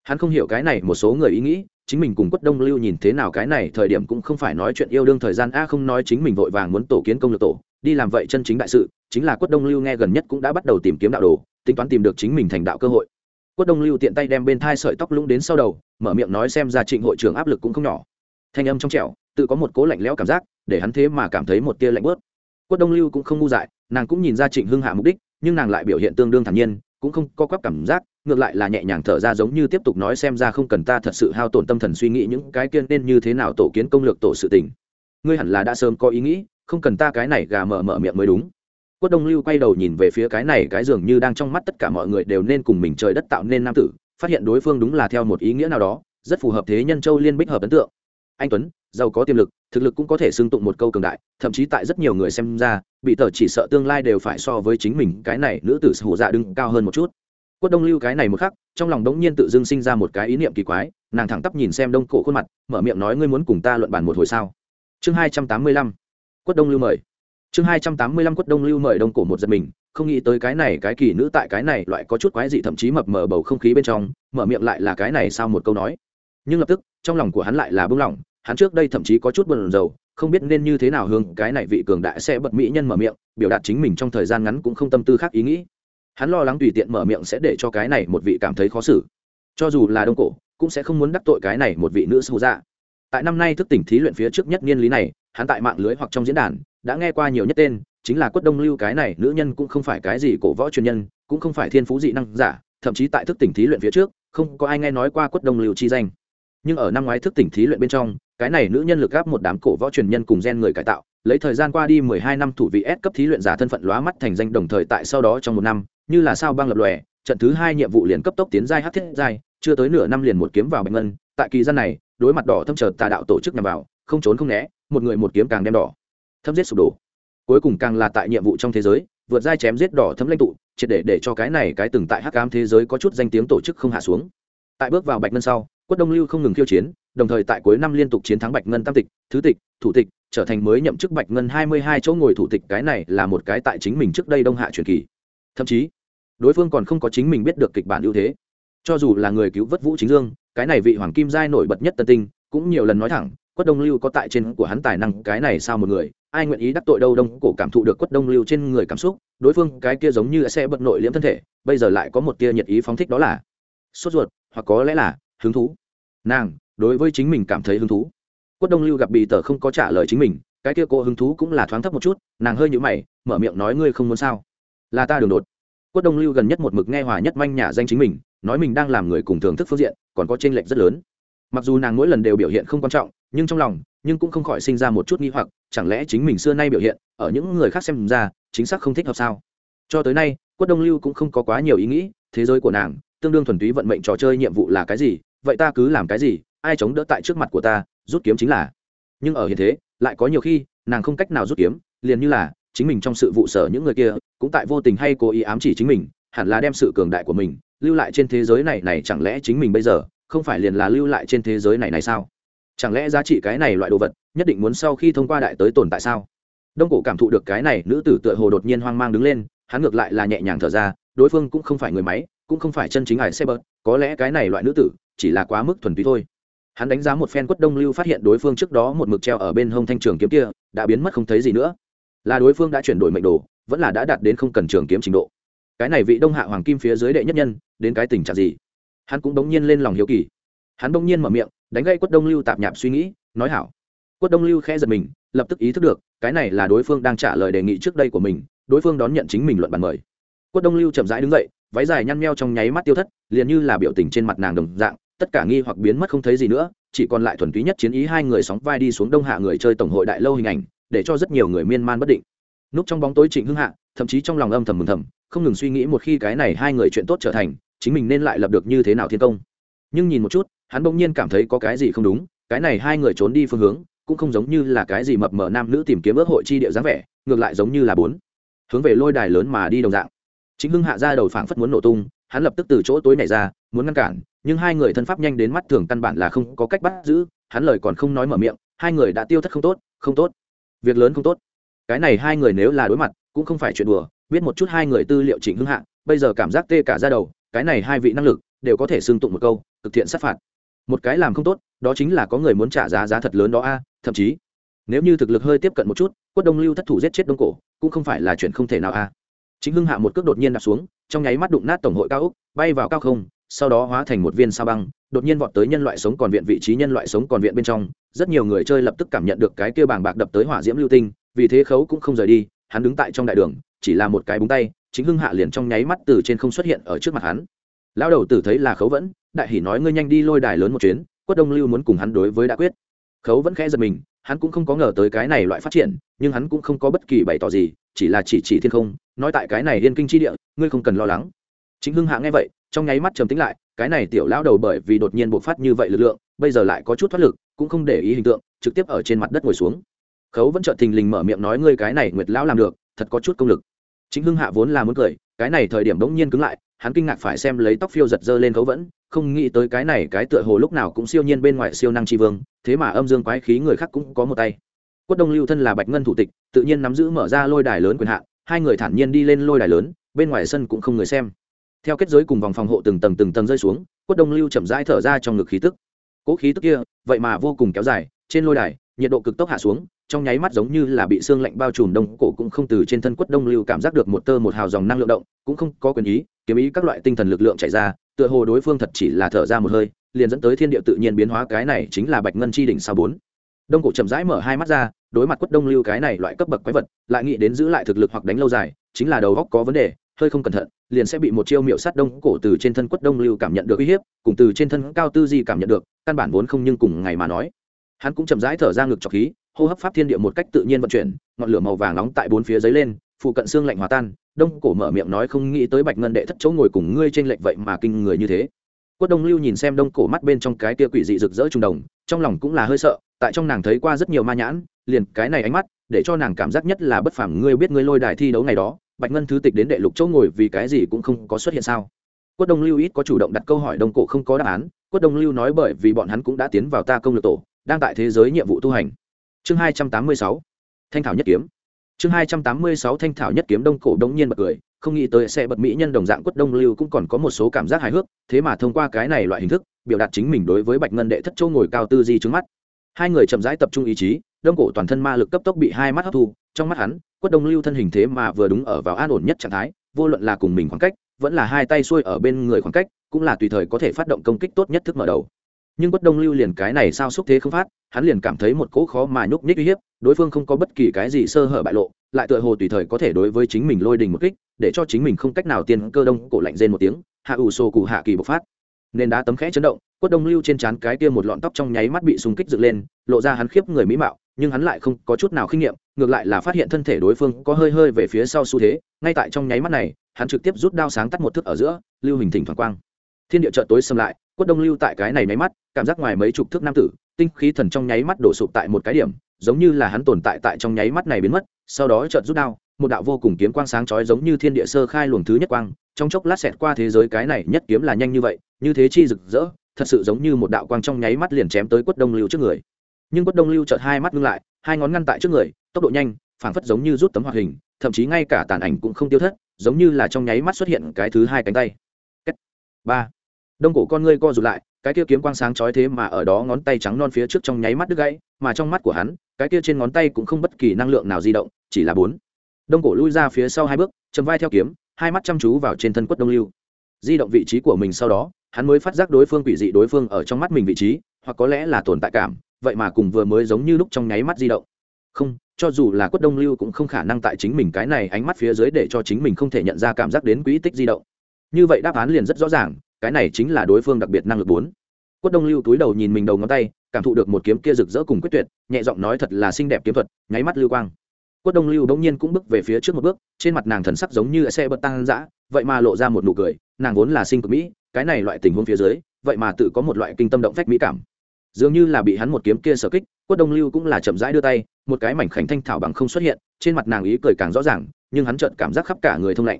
hắn không hiểu cái này một số người ý nghĩ, chính mình cùng quất đông lưu nhìn thế nào cái này thời điểm cũng không phải nói chuyện yêu đương thời gian, a, không nói chính mình vội vàng muốn tổ kiến công lược tổ, đi làm vậy chân chính đại sự, chính là quất đông lưu nghe gần nhất cũng đã bắt đầu tìm kiếm đạo đồ, tính toán tìm được chính mình thành đạo cơ hội. Quất đông lưu tiện tay đem bên thai sợi tóc lũng đến sau đầu, mở miệng nói xem ra trịnh hội trưởng áp lực cũng không nhỏ. Thanh âm trong trẻo, tự có một cố lạnh lẽo cảm giác, để hắn thế mà cảm thấy một tia lạnh bớt quất đông lưu cũng không ngu dại, nàng cũng nhìn ra trịnh hưng hạ mục đích, nhưng nàng lại biểu hiện tương đương thản nhiên, cũng không có quắp cảm giác ngược lại là nhẹ nhàng thở ra giống như tiếp tục nói xem ra không cần ta thật sự hao tổn tâm thần suy nghĩ những cái kiên nên như thế nào tổ kiến công lược tổ sự tình. Ngươi hẳn là đã sớm có ý nghĩ, không cần ta cái này gà mở mở miệng mới đúng. Quất đông lưu quay đầu nhìn về phía cái này cái dường như đang trong mắt tất cả mọi người đều nên cùng mình trời đất tạo nên nam tử, phát hiện đối phương đúng là theo một ý nghĩa nào đó, rất phù hợp thế nhân châu liên bích hợp ấn tượng. Anh tuấn, giàu có tiềm lực, thực lực cũng có thể xưng tụng một câu cường đại, thậm chí tại rất nhiều người xem ra, bị tờ chỉ sợ tương lai đều phải so với chính mình, cái này nữ tử hủ dạ đứng cao hơn một chút quất đông lưu cái này một khắc, trong lòng đống nhiên tự dưng sinh ra một cái ý niệm kỳ quái, nàng thẳng tắp nhìn xem đông cổ khuôn mặt, mở miệng nói ngươi muốn cùng ta luận bàn một hồi sao? Chương hai trăm tám mươi lăm. Quất đông lưu mời. Chương hai trăm tám mươi lăm quất đông lưu mời đông cổ một giật mình, không nghĩ tới cái này cái kỳ nữ tại cái này loại có chút quái dị thậm chí mập mờ bầu không khí bên trong, mở miệng lại là cái này sao một câu nói. Nhưng lập tức, trong lòng của hắn lại là bưng lỏng hắn trước đây thậm chí có chút buồn rầu, không biết nên như thế nào hướng cái này vị cường đại sẽ bật mỹ nhân mở miệng, biểu đạt chính mình trong thời gian ngắn cũng không tâm tư khác ý nghĩ hắn lo lắng tùy tiện mở miệng sẽ để cho cái này một vị cảm thấy khó xử. Cho dù là đông cổ, cũng sẽ không muốn đắc tội cái này một vị nữ sư dạ. Tại năm nay thức tỉnh thí luyện phía trước nhất niên lý này, hắn tại mạng lưới hoặc trong diễn đàn, đã nghe qua nhiều nhất tên, chính là quất đông lưu cái này nữ nhân cũng không phải cái gì cổ võ truyền nhân, cũng không phải thiên phú dị năng giả, thậm chí tại thức tỉnh thí luyện phía trước, không có ai nghe nói qua quất đông lưu chi danh. Nhưng ở năm ngoái thức tỉnh thí luyện bên trong, cái này nữ nhân lực gáp một đám cổ võ truyền nhân cùng gen người cải tạo, lấy thời gian qua đi mười hai năm thủ vị S cấp thí luyện giả thân phận lóa mắt thành danh đồng thời tại sau đó trong một năm như là sao băng lập lòe, trận thứ hai nhiệm vụ liền cấp tốc tiến giai hắc thiết giai, chưa tới nửa năm liền một kiếm vào bạch ngân, tại kỳ gian này, đối mặt đỏ thâm trợt tà đạo tổ chức nhằm vào, không trốn không né, một người một kiếm càng đem đỏ thâm giết sụp đổ. Cuối cùng càng là tại nhiệm vụ trong thế giới, vượt giai chém giết đỏ thâm lãnh tụ, triệt để để cho cái này cái từng tại hắc ám thế giới có chút danh tiếng tổ chức không hạ xuống. Tại bước vào bạch ngân sau, quất đông lưu không ngừng khiêu chiến, đồng thời tại cuối năm liên tục chiến thắng bạch ngân tam tịch, thứ tịch, thủ tịch, trở thành mới nhậm chức bạch ngân hai mươi hai chỗ ngồi thủ tịch, cái này là một cái tại chính mình trước đây đông hạ truyền kỳ. Thậm chí đối phương còn không có chính mình biết được kịch bản ưu thế. Cho dù là người cứu vớt vũ chính dương, cái này vị hoàng kim giai nổi bật nhất tân tinh, cũng nhiều lần nói thẳng, quất đông lưu có tại trên của hắn tài năng, cái này sao một người, ai nguyện ý đắc tội đâu đông cổ cảm thụ được quất đông lưu trên người cảm xúc, đối phương cái kia giống như sẽ bật nội liễm thân thể, bây giờ lại có một tia nhiệt ý phóng thích đó là sốt ruột, hoặc có lẽ là hứng thú. Nàng, đối với chính mình cảm thấy hứng thú. Quất đông lưu gặp bì tờ không có trả lời chính mình, cái kia cô hứng thú cũng là thoáng thấp một chút, nàng hơi nhũ mày, mở miệng nói ngươi không muốn sao? Là ta đường đột quất đông lưu gần nhất một mực nghe hòa nhất manh nhà danh chính mình, nói mình đang làm người cùng thưởng thức phương diện, còn có tranh lệch rất lớn. Mặc dù nàng mỗi lần đều biểu hiện không quan trọng, nhưng trong lòng, nhưng cũng không khỏi sinh ra một chút nghi hoặc, chẳng lẽ chính mình xưa nay biểu hiện, ở những người khác xem ra, chính xác không thích hợp sao? Cho tới nay, quất đông lưu cũng không có quá nhiều ý nghĩ, thế giới của nàng, tương đương thuần túy vận mệnh trò chơi nhiệm vụ là cái gì, vậy ta cứ làm cái gì, ai chống đỡ tại trước mặt của ta, rút kiếm chính là. Nhưng ở hiện thế, lại có nhiều khi, nàng không cách nào rút kiếm, liền như là chính mình trong sự vụ sở những người kia, cũng tại vô tình hay cố ý ám chỉ chính mình, hẳn là đem sự cường đại của mình lưu lại trên thế giới này này chẳng lẽ chính mình bây giờ không phải liền là lưu lại trên thế giới này này sao? Chẳng lẽ giá trị cái này loại đồ vật nhất định muốn sau khi thông qua đại tới tồn tại sao? Đông cổ cảm thụ được cái này, nữ tử tựa hồ đột nhiên hoang mang đứng lên, hắn ngược lại là nhẹ nhàng thở ra, đối phương cũng không phải người máy, cũng không phải chân chính ải xe bớt có lẽ cái này loại nữ tử chỉ là quá mức thuần túy thôi. Hắn đánh giá một phen quất đông lưu phát hiện đối phương trước đó một mực treo ở bên hông thanh trường kiếm kia, đã biến mất không thấy gì nữa là đối phương đã chuyển đổi mệnh đồ, vẫn là đã đạt đến không cần trường kiếm trình độ. Cái này vị đông hạ hoàng kim phía dưới đệ nhất nhân, đến cái tình trạng gì? Hắn cũng bỗng nhiên lên lòng hiếu kỳ. Hắn bỗng nhiên mở miệng, đánh gây quất đông lưu tạp nhạp suy nghĩ, nói hảo. Quất đông lưu khẽ giật mình, lập tức ý thức được, cái này là đối phương đang trả lời đề nghị trước đây của mình, đối phương đón nhận chính mình luận bàn mời. Quất đông lưu chậm rãi đứng dậy, váy dài nhăn meo trong nháy mắt tiêu thất, liền như là biểu tình trên mặt nàng đồng dạng, tất cả nghi hoặc biến mất không thấy gì nữa, chỉ còn lại thuần túy nhất chiến ý hai người sóng vai đi xuống đông hạ người chơi tổng hội đại lâu hình ảnh để cho rất nhiều người miên man bất định. Núp trong bóng tối trịnh hưng hạ, thậm chí trong lòng âm thầm mừng thầm, không ngừng suy nghĩ một khi cái này hai người chuyện tốt trở thành, chính mình nên lại lập được như thế nào thiên công. Nhưng nhìn một chút, hắn bỗng nhiên cảm thấy có cái gì không đúng, cái này hai người trốn đi phương hướng, cũng không giống như là cái gì mập mờ nam nữ tìm kiếm ước hội chi địa dáng vẻ, ngược lại giống như là bốn. Hướng về lôi đài lớn mà đi đồng dạng. Chính hưng hạ ra đầu phảng phất muốn nổ tung, hắn lập tức từ chỗ tối này ra, muốn ngăn cản, nhưng hai người thân pháp nhanh đến mắt thường căn bản là không có cách bắt giữ, hắn lời còn không nói mở miệng, hai người đã tiêu thất không tốt không tốt việc lớn không tốt. Cái này hai người nếu là đối mặt, cũng không phải chuyện đùa, biết một chút hai người tư liệu chỉnh hưng hạ, bây giờ cảm giác tê cả ra đầu, cái này hai vị năng lực đều có thể xưng tụng một câu thực thiện sát phạt. Một cái làm không tốt, đó chính là có người muốn trả giá giá thật lớn đó a, thậm chí, nếu như thực lực hơi tiếp cận một chút, quất đông lưu thất thủ giết chết đông cổ, cũng không phải là chuyện không thể nào a. Chính hưng hạ một cước đột nhiên đạp xuống, trong nháy mắt đụng nát tổng hội cao úc bay vào cao không, sau đó hóa thành một viên sao băng, đột nhiên vọt tới nhân loại sống còn viện, vị trí nhân loại sống còn viện bên trong rất nhiều người chơi lập tức cảm nhận được cái kia bàng bạc đập tới hỏa diễm lưu tinh, vì thế khấu cũng không rời đi, hắn đứng tại trong đại đường, chỉ là một cái búng tay, chính hưng hạ liền trong nháy mắt từ trên không xuất hiện ở trước mặt hắn. Lão đầu tử thấy là khấu vẫn, đại hỉ nói ngươi nhanh đi lôi đài lớn một chuyến, quất đông lưu muốn cùng hắn đối với đã quyết. Khấu vẫn khẽ giật mình, hắn cũng không có ngờ tới cái này loại phát triển, nhưng hắn cũng không có bất kỳ bày tỏ gì, chỉ là chỉ chỉ thiên không, nói tại cái này yên kinh chi địa, ngươi không cần lo lắng. Chính hưng hạ nghe vậy, trong nháy mắt trầm tính lại, cái này tiểu lão đầu bởi vì đột nhiên bộc phát như vậy lực lượng, bây giờ lại có chút thoát lực cũng không để ý hình tượng, trực tiếp ở trên mặt đất ngồi xuống. Khấu vẫn trợn thình lình mở miệng nói, ngươi cái này nguyệt lão làm được, thật có chút công lực. Chính hưng hạ vốn là muốn cười, cái này thời điểm bỗng nhiên cứng lại, hắn kinh ngạc phải xem lấy tóc phiêu giật dơ lên khấu vẫn, không nghĩ tới cái này cái tựa hồ lúc nào cũng siêu nhiên bên ngoài siêu năng tri vương, thế mà âm dương quái khí người khác cũng có một tay. Quất đông lưu thân là bạch ngân thủ tịch, tự nhiên nắm giữ mở ra lôi đài lớn quyền hạn, hai người thản nhiên đi lên lôi đài lớn, bên ngoài sân cũng không người xem. Theo kết giới cùng vòng phòng hộ từng tầng từng tầng rơi xuống, quất đông lưu chậm rãi thở ra trong ngực khí tức cỗ khí tức kia, vậy mà vô cùng kéo dài, trên lôi đài, nhiệt độ cực tốc hạ xuống, trong nháy mắt giống như là bị xương lạnh bao trùm đông cổ cũng không từ trên thân quất đông lưu cảm giác được một tơ một hào dòng năng lượng động, cũng không có quyền ý, kiếm ý các loại tinh thần lực lượng chạy ra, tựa hồ đối phương thật chỉ là thở ra một hơi, liền dẫn tới thiên địa tự nhiên biến hóa, cái này chính là bạch ngân chi đỉnh sao bốn. Đông cổ chậm rãi mở hai mắt ra, đối mặt quất đông lưu cái này loại cấp bậc quái vật, lại nghĩ đến giữ lại thực lực hoặc đánh lâu dài, chính là đầu góc có vấn đề hơi không cẩn thận, liền sẽ bị một chiêu miệu sát đông cổ từ trên thân quất đông lưu cảm nhận được uy hiếp, cùng từ trên thân cao tư di cảm nhận được, căn bản vốn không nhưng cùng ngày mà nói. Hắn cũng chậm rãi thở ra ngực trọc khí, hô hấp pháp thiên địa một cách tự nhiên vận chuyển, ngọn lửa màu vàng nóng tại bốn phía giấy lên, phụ cận xương lạnh hòa tan, đông cổ mở miệng nói không nghĩ tới bạch ngân đệ thất chỗ ngồi cùng ngươi trên lệnh vậy mà kinh người như thế. Quất đông lưu nhìn xem đông cổ mắt bên trong cái tia quỷ dị rực rỡ trùng đồng, trong lòng cũng là hơi sợ, tại trong nàng thấy qua rất nhiều ma nhãn, liền cái này ánh mắt, để cho nàng cảm giác nhất là bất phẳng ngươi biết ngươi lôi đài thi đấu ngày đó bạch ngân thứ tịch đến đệ lục chỗ ngồi vì cái gì cũng không có xuất hiện sao? Quất đông lưu ít có chủ động đặt câu hỏi đông cổ không có đáp án. Quất đông lưu nói bởi vì bọn hắn cũng đã tiến vào ta công lược tổ, đang tại thế giới nhiệm vụ tu hành. Chương hai trăm tám mươi sáu. Thanh thảo nhất kiếm. Chương hai trăm tám mươi sáu thanh thảo nhất kiếm đông cổ đông nhiên bật cười, không nghĩ tới sẽ bật mỹ nhân đồng dạng quất đông lưu cũng còn có một số cảm giác hài hước, thế mà thông qua cái này loại hình thức, biểu đạt chính mình đối với bạch ngân đệ thất châu ngồi cao tư di trước mắt. Hai người chậm rãi tập trung ý chí, đông cổ toàn thân ma lực cấp tốc bị hai mắt hấp thu, trong mắt hắn quất đông lưu thân hình thế mà vừa đúng ở vào an ổn nhất trạng thái, vô luận là cùng mình khoảng cách, vẫn là hai tay xuôi ở bên người khoảng cách, cũng là tùy thời có thể phát động công kích tốt nhất thức mở đầu. Nhưng quất đông lưu liền cái này sao xúc thế không phát, hắn liền cảm thấy một cỗ khó mà nhúc nhích uy hiếp, đối phương không có bất kỳ cái gì sơ hở bại lộ, lại tựa hồ tùy thời có thể đối với chính mình lôi đình một kích, để cho chính mình không cách nào tiên cơ đông cổ lạnh rên một tiếng, hạ ủ sổ cụ hạ kỳ bộc phát nên đá tấm khẽ chấn động, quất đông lưu trên trán cái kia một lọn tóc trong nháy mắt bị súng kích dựng lên, lộ ra hắn khiếp người mỹ mạo, nhưng hắn lại không có chút nào kinh nghiệm, ngược lại là phát hiện thân thể đối phương có hơi hơi về phía sau xu thế, ngay tại trong nháy mắt này, hắn trực tiếp rút đao sáng tắt một thước ở giữa, lưu hình thỉnh thoảng quang. Thiên địa chợ tối xâm lại, quất đông lưu tại cái này nháy mắt, cảm giác ngoài mấy chục thước nam tử, tinh khí thần trong nháy mắt đổ sụp tại một cái điểm, giống như là hắn tồn tại tại trong nháy mắt này biến mất, sau đó chợt rút đao, một đạo vô cùng kiếm quang sáng chói giống như thiên địa sơ khai luồng thứ nhất quang, trong chốc lát xẹt qua thế giới cái này nhất kiếm là nhanh như vậy như thế chi rực rỡ, thật sự giống như một đạo quang trong nháy mắt liền chém tới quất đông lưu trước người. Nhưng quất đông lưu chợt hai mắt ngưng lại, hai ngón ngăn tại trước người, tốc độ nhanh, phảng phất giống như rút tấm hoạt hình, thậm chí ngay cả tàn ảnh cũng không tiêu thất, giống như là trong nháy mắt xuất hiện cái thứ hai cánh tay. Ba. Đông cổ con ngươi co rụt lại, cái kia kiếm quang sáng chói thế mà ở đó ngón tay trắng non phía trước trong nháy mắt đứt gãy, mà trong mắt của hắn, cái kia trên ngón tay cũng không bất kỳ năng lượng nào di động, chỉ là bốn. Đông cổ lui ra phía sau hai bước chầm vai theo kiếm, hai mắt chăm chú vào trên thân quất đông lưu. Di động vị trí của mình sau đó hắn mới phát giác đối phương quỷ dị đối phương ở trong mắt mình vị trí, hoặc có lẽ là tồn tại cảm, vậy mà cùng vừa mới giống như lúc trong nháy mắt di động. Không, cho dù là quất đông lưu cũng không khả năng tại chính mình cái này ánh mắt phía dưới để cho chính mình không thể nhận ra cảm giác đến quỹ tích di động. Như vậy đáp án liền rất rõ ràng, cái này chính là đối phương đặc biệt năng lực bốn. Quất đông lưu túi đầu nhìn mình đầu ngón tay, cảm thụ được một kiếm kia rực rỡ cùng quyết tuyệt, nhẹ giọng nói thật là xinh đẹp kiếm thuật, nháy mắt lưu quang. Quất đông lưu bỗng nhiên cũng bước về phía trước một bước, trên mặt nàng thần sắc giống như xe bật tăng dã, vậy mà lộ ra một nụ cười, nàng vốn là sinh cực mỹ cái này loại tình huống phía dưới, vậy mà tự có một loại kinh tâm động phách mỹ cảm. Dường như là bị hắn một kiếm kia sở kích, quất đông lưu cũng là chậm rãi đưa tay, một cái mảnh khảnh thanh thảo bằng không xuất hiện, trên mặt nàng ý cười càng rõ ràng, nhưng hắn chợt cảm giác khắp cả người thông lạnh.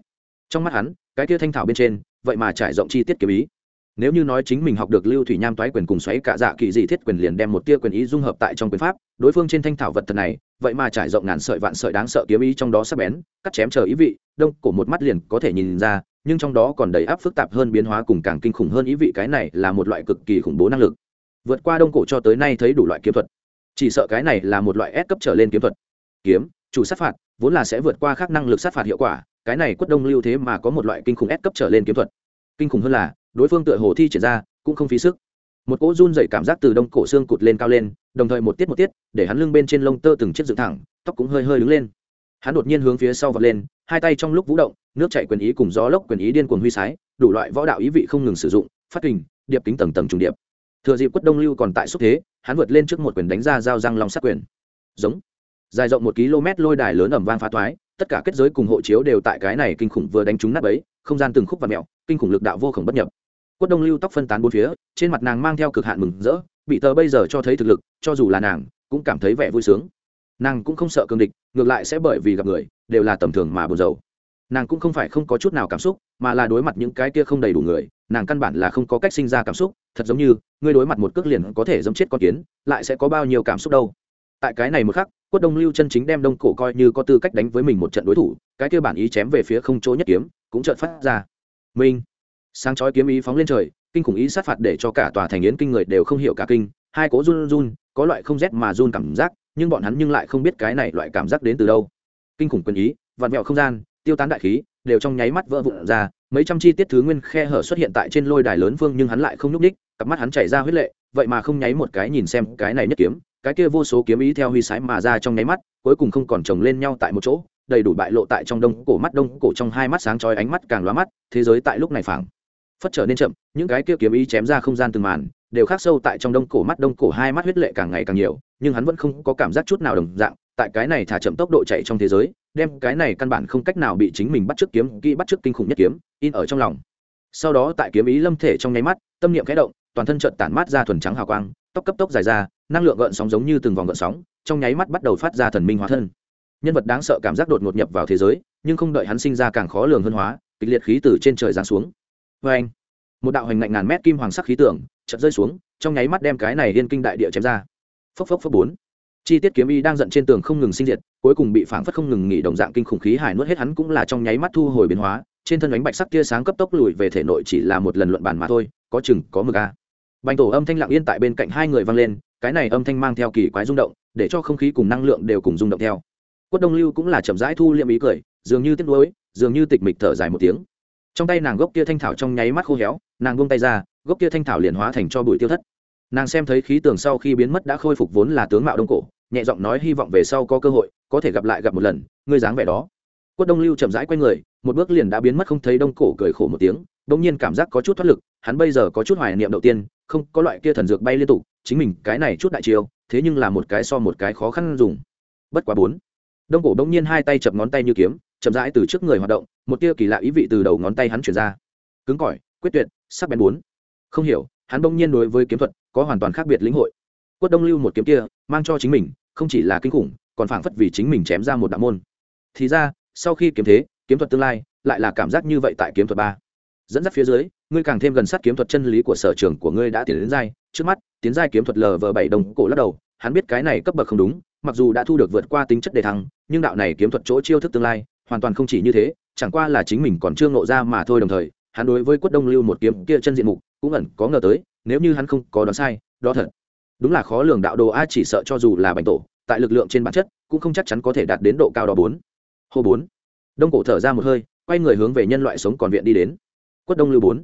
Trong mắt hắn, cái kia thanh thảo bên trên, vậy mà trải rộng chi tiết kiếm ý. Nếu như nói chính mình học được lưu thủy nham toái quyền cùng xoáy cả dạ kỳ dị thiết quyền liền đem một tia quyền ý dung hợp tại trong quyền pháp, đối phương trên thanh thảo vật thật này, vậy mà trải rộng ngàn sợi vạn sợi đáng sợ kiếm ý trong đó sắc bén, cắt chém chờ ý vị, đông cổ một mắt liền có thể nhìn ra nhưng trong đó còn đầy áp phức tạp hơn biến hóa cùng càng kinh khủng hơn ý vị cái này là một loại cực kỳ khủng bố năng lực. Vượt qua đông cổ cho tới nay thấy đủ loại kiếm thuật. Chỉ sợ cái này là một loại S cấp trở lên kiếm thuật. Kiếm, chủ sát phạt, vốn là sẽ vượt qua khác năng lực sát phạt hiệu quả, cái này quất đông lưu thế mà có một loại kinh khủng S cấp trở lên kiếm thuật. Kinh khủng hơn là, đối phương tựa hồ thi triển ra, cũng không phí sức. Một cỗ run dày cảm giác từ đông cổ xương cụt lên cao lên, đồng thời một tiết một tiết, để hắn lưng bên trên lông tơ từng chiếc dựng thẳng, tóc cũng hơi hơi đứng lên. Hắn đột nhiên hướng phía sau vọt lên, hai tay trong lúc vũ động nước chạy quyền ý cùng gió lốc quyền ý điên cuồng huy sái, đủ loại võ đạo ý vị không ngừng sử dụng, phát kình, điệp kính tầng tầng trùng điệp. Thừa dịp quất đông lưu còn tại xúc thế, hắn vượt lên trước một quyền đánh ra dao răng long sát quyền. Giống. Dài rộng một km lôi đài lớn ẩm vang phá thoái, tất cả kết giới cùng hộ chiếu đều tại cái này kinh khủng vừa đánh trúng nát ấy, không gian từng khúc và mẹo, kinh khủng lực đạo vô khổng bất nhập. Quất đông lưu tóc phân tán bốn phía, trên mặt nàng mang theo cực hạn mừng rỡ, bị tờ bây giờ cho thấy thực lực, cho dù là nàng, cũng cảm thấy vẻ vui sướng. Nàng cũng không sợ cương địch, ngược lại sẽ bởi vì gặp người, đều là tầm thường mà buồn rầu nàng cũng không phải không có chút nào cảm xúc, mà là đối mặt những cái kia không đầy đủ người, nàng căn bản là không có cách sinh ra cảm xúc, thật giống như, ngươi đối mặt một cước liền có thể dẫm chết con kiến, lại sẽ có bao nhiêu cảm xúc đâu. Tại cái này một khắc, quất đông lưu chân chính đem đông cổ coi như có tư cách đánh với mình một trận đối thủ, cái kia bản ý chém về phía không chỗ nhất kiếm, cũng chợt phát ra. Minh! Sáng chói kiếm ý phóng lên trời, kinh khủng ý sát phạt để cho cả tòa thành yến kinh người đều không hiểu cả kinh, hai cố run run, có loại không rét mà run cảm giác, nhưng bọn hắn nhưng lại không biết cái này loại cảm giác đến từ đâu. Kinh khủng quyền ý, vặn vẹo không gian tiêu tán đại khí, đều trong nháy mắt vỡ vụn ra, mấy trăm chi tiết thứ nguyên khe hở xuất hiện tại trên lôi đài lớn phương nhưng hắn lại không nhúc đích cặp mắt hắn chảy ra huyết lệ, vậy mà không nháy một cái nhìn xem cái này nhất kiếm, cái kia vô số kiếm ý theo huy sái mà ra trong nháy mắt, cuối cùng không còn chồng lên nhau tại một chỗ, đầy đủ bại lộ tại trong đông cổ mắt, đông cổ trong hai mắt sáng chói ánh mắt càng lóa mắt, thế giới tại lúc này phẳng phất trở nên chậm, những cái kia kiếm ý chém ra không gian từng màn, đều khắc sâu tại trong đông cổ mắt, đông cổ hai mắt huyết lệ càng ngày càng nhiều, nhưng hắn vẫn không có cảm giác chút nào đồng dạng tại cái này thả chậm tốc độ chạy trong thế giới, đem cái này căn bản không cách nào bị chính mình bắt trước kiếm, kỹ bắt trước kinh khủng nhất kiếm, in ở trong lòng. Sau đó tại kiếm ý lâm thể trong nháy mắt, tâm niệm khẽ động, toàn thân trợn tản mát ra thuần trắng hào quang tóc cấp tốc dài ra, năng lượng gợn sóng giống như từng vòng gợn sóng, trong nháy mắt bắt đầu phát ra thần minh hóa thân. Nhân vật đáng sợ cảm giác đột ngột nhập vào thế giới, nhưng không đợi hắn sinh ra càng khó lường hơn hóa, kịch liệt khí từ trên trời giáng xuống. Vê anh, một đạo hành ngạnh ngàn mét kim hoàng sắc khí tưởng chật rơi xuống, trong nháy mắt đem cái này liên kinh đại địa chém ra. Phốc phốc phốc bốn chi tiết kiếm y đang giận trên tường không ngừng sinh diệt, cuối cùng bị phảng phất không ngừng nghỉ đồng dạng kinh khủng khí hải nuốt hết hắn cũng là trong nháy mắt thu hồi biến hóa, trên thân ánh bạch sắc tia sáng cấp tốc lùi về thể nội chỉ là một lần luận bàn mà thôi, có chừng, có mực a. Bành tổ âm thanh lặng yên tại bên cạnh hai người vang lên, cái này âm thanh mang theo kỳ quái rung động, để cho không khí cùng năng lượng đều cùng rung động theo. Quất đông lưu cũng là chậm rãi thu liệm ý cười, dường như tiếc nuối, dường như tịch mịch thở dài một tiếng. Trong tay nàng gốc kia thanh thảo trong nháy mắt khô héo, nàng buông tay ra, gốc kia thanh thảo liền hóa thành cho bụi tiêu thất nàng xem thấy khí tường sau khi biến mất đã khôi phục vốn là tướng mạo đông cổ, nhẹ giọng nói hy vọng về sau có cơ hội, có thể gặp lại gặp một lần, ngươi dáng vẻ đó. Quất đông lưu chậm rãi q u a y người, một bước liền đã biến mất không thấy đông cổ cười khổ một tiếng đ ỗ n g nhiên cảm giác có chút thoát lực, hắn bây giờ có chút hoài niệm đầu tiên, không, có loại kia thần dược bay liên tục, chính mình cái này chút đại chiêu, thế nhưng là một cái so một cái khó khăn dùng. Bất quá bốn, đông cổ đông nhiên hai tay chập ngón tay như kiếm, chậm rãi từ trước người hoạt động, một tia kỳ lạ ý vị từ đầu ngón tay hắn chuyển ra. Cứng cỏi, quyết tuyệt, sắc bén bốn. Không hiểu, hắn đông nhiên đối với kiếm thuật có hoàn toàn khác biệt lĩnh hội. Quất đông lưu một kiếm kia, mang cho chính mình, không chỉ là kinh khủng, còn phảng phất vì chính mình chém ra một đạo môn. Thì ra, sau khi kiếm thế, kiếm thuật tương lai, lại là cảm giác như vậy tại kiếm thuật ba. Dẫn dắt phía dưới, ngươi càng thêm gần sát kiếm thuật chân lý của sở trường của ngươi đã tiến đến giai. Trước mắt, tiến giai kiếm thuật lv bảy đồng cổ lắc đầu, hắn biết cái này cấp bậc không đúng, mặc dù đã thu được vượt qua tính chất đề thăng, nhưng đạo này kiếm thuật chỗ chiêu thức tương lai, hoàn toàn không chỉ như thế, chẳng qua là chính mình còn chưa ngộ ra mà thôi đồng thời, hắn đối với quất đông lưu một kiếm kia chân diện mục, cũng ẩn có ngờ tới nếu như hắn không có đoán sai, đó thật. Đúng là khó lường đạo đồ a chỉ sợ cho dù là bành tổ, tại lực lượng trên bản chất, cũng không chắc chắn có thể đạt đến độ cao đó bốn. Hô bốn. Đông cổ thở ra một hơi, quay người hướng về nhân loại sống còn viện đi đến. Quất đông lưu bốn.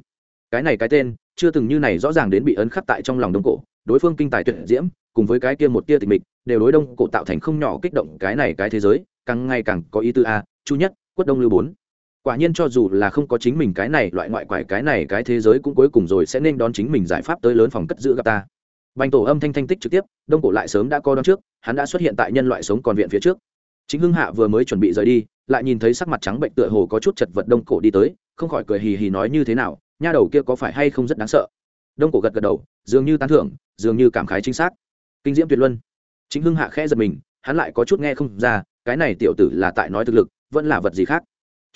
Cái này cái tên, chưa từng như này rõ ràng đến bị ấn khắc tại trong lòng đông cổ, đối phương kinh tài tuyệt diễm, cùng với cái kia một tia tịch mịch, đều đối đông cổ tạo thành không nhỏ kích động cái này cái thế giới, càng ngày càng có ý tư a, chu nhất, quất đông lưu bốn quả nhiên cho dù là không có chính mình cái này, loại ngoại quải cái này, cái thế giới cũng cuối cùng rồi sẽ nên đón chính mình giải pháp tới lớn phòng cất giữ gặp ta. Bành tổ âm thanh thanh tích trực tiếp, đông cổ lại sớm đã co đón trước, hắn đã xuất hiện tại nhân loại sống còn viện phía trước. Chính hưng hạ vừa mới chuẩn bị rời đi, lại nhìn thấy sắc mặt trắng bệnh tựa hồ có chút chật vật đông cổ đi tới, không khỏi cười hì hì nói như thế nào, nha đầu kia có phải hay không rất đáng sợ? Đông cổ gật gật đầu, dường như tán thưởng, dường như cảm khái chính xác. Kinh diễm tuyệt luân. Chính hưng hạ khẽ giật mình, hắn lại có chút nghe không ra, cái này tiểu tử là tại nói thực lực, vẫn là vật gì khác?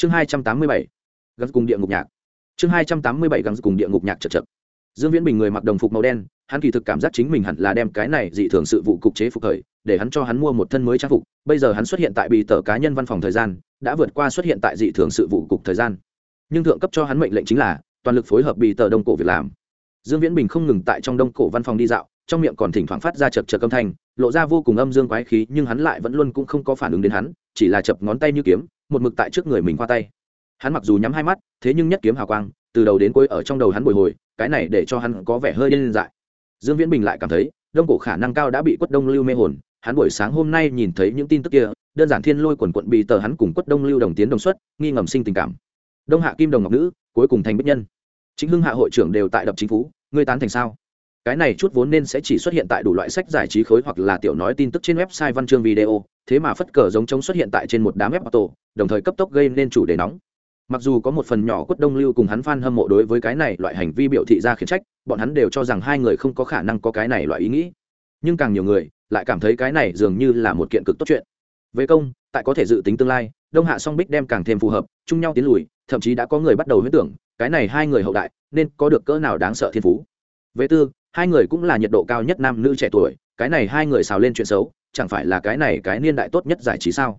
Chương hai trăm tám mươi bảy. Gắn cùng địa ngục nhạc. Chương hai trăm tám mươi bảy gắn cùng địa ngục nhạc chật chật. Dương viễn bình người mặc đồng phục màu đen, hắn kỳ thực cảm giác chính mình hẳn là đem cái này dị thường sự vụ cục chế phục thời, để hắn cho hắn mua một thân mới trang phục. Bây giờ hắn xuất hiện tại bì tờ cá nhân văn phòng thời gian, đã vượt qua xuất hiện tại dị thường sự vụ cục thời gian. Nhưng thượng cấp cho hắn mệnh lệnh chính là, toàn lực phối hợp bì tờ đông cổ việc làm. Dương viễn bình không ngừng tại trong đông cổ văn phòng đi dạo, trong miệng còn thỉnh thoảng phát ra chập chập âm thanh, lộ ra vô cùng âm dương quái khí, nhưng hắn lại vẫn luôn cũng không có phản ứng đến hắn, chỉ là chập ngón tay như kiếm một mực tại trước người mình qua tay. Hắn mặc dù nhắm hai mắt, thế nhưng nhất kiếm hào quang, từ đầu đến cuối ở trong đầu hắn bồi hồi, cái này để cho hắn có vẻ hơi điên dại. Dương viễn bình lại cảm thấy, đông cổ khả năng cao đã bị quất đông lưu mê hồn, hắn buổi sáng hôm nay nhìn thấy những tin tức kia, đơn giản thiên lôi quần quận bị tờ hắn cùng quất đông lưu đồng tiến đồng xuất, nghi ngầm sinh tình cảm. Đông hạ kim đồng ngọc nữ, cuối cùng thành bích nhân. Chính hưng hạ hội trưởng đều tại đập chính phủ, ngươi tán thành sao? Cái này chút vốn nên sẽ chỉ xuất hiện tại đủ loại sách giải trí khối hoặc là tiểu nói tin tức trên website văn chương video, thế mà phất cờ giống trống xuất hiện tại trên một đám web auto đồng thời cấp tốc gây nên chủ đề nóng. Mặc dù có một phần nhỏ quất đông lưu cùng hắn f hâm mộ đối với cái này loại hành vi biểu thị ra khiển trách, bọn hắn đều cho rằng hai người không có khả năng có cái này loại ý nghĩ. Nhưng càng nhiều người lại cảm thấy cái này dường như là một kiện cực tốt chuyện. Về công, tại có thể dự tính tương lai, đông hạ song bích đem càng thêm phù hợp, chung nhau tiến lùi, thậm chí đã có người bắt đầu huyết tưởng, cái này hai người hậu đại, nên có được cỡ nào đáng sợ thiên phú. Về tư hai người cũng là nhiệt độ cao nhất nam nữ trẻ tuổi, cái này hai người xào lên chuyện xấu, chẳng phải là cái này cái niên đại tốt nhất giải trí sao?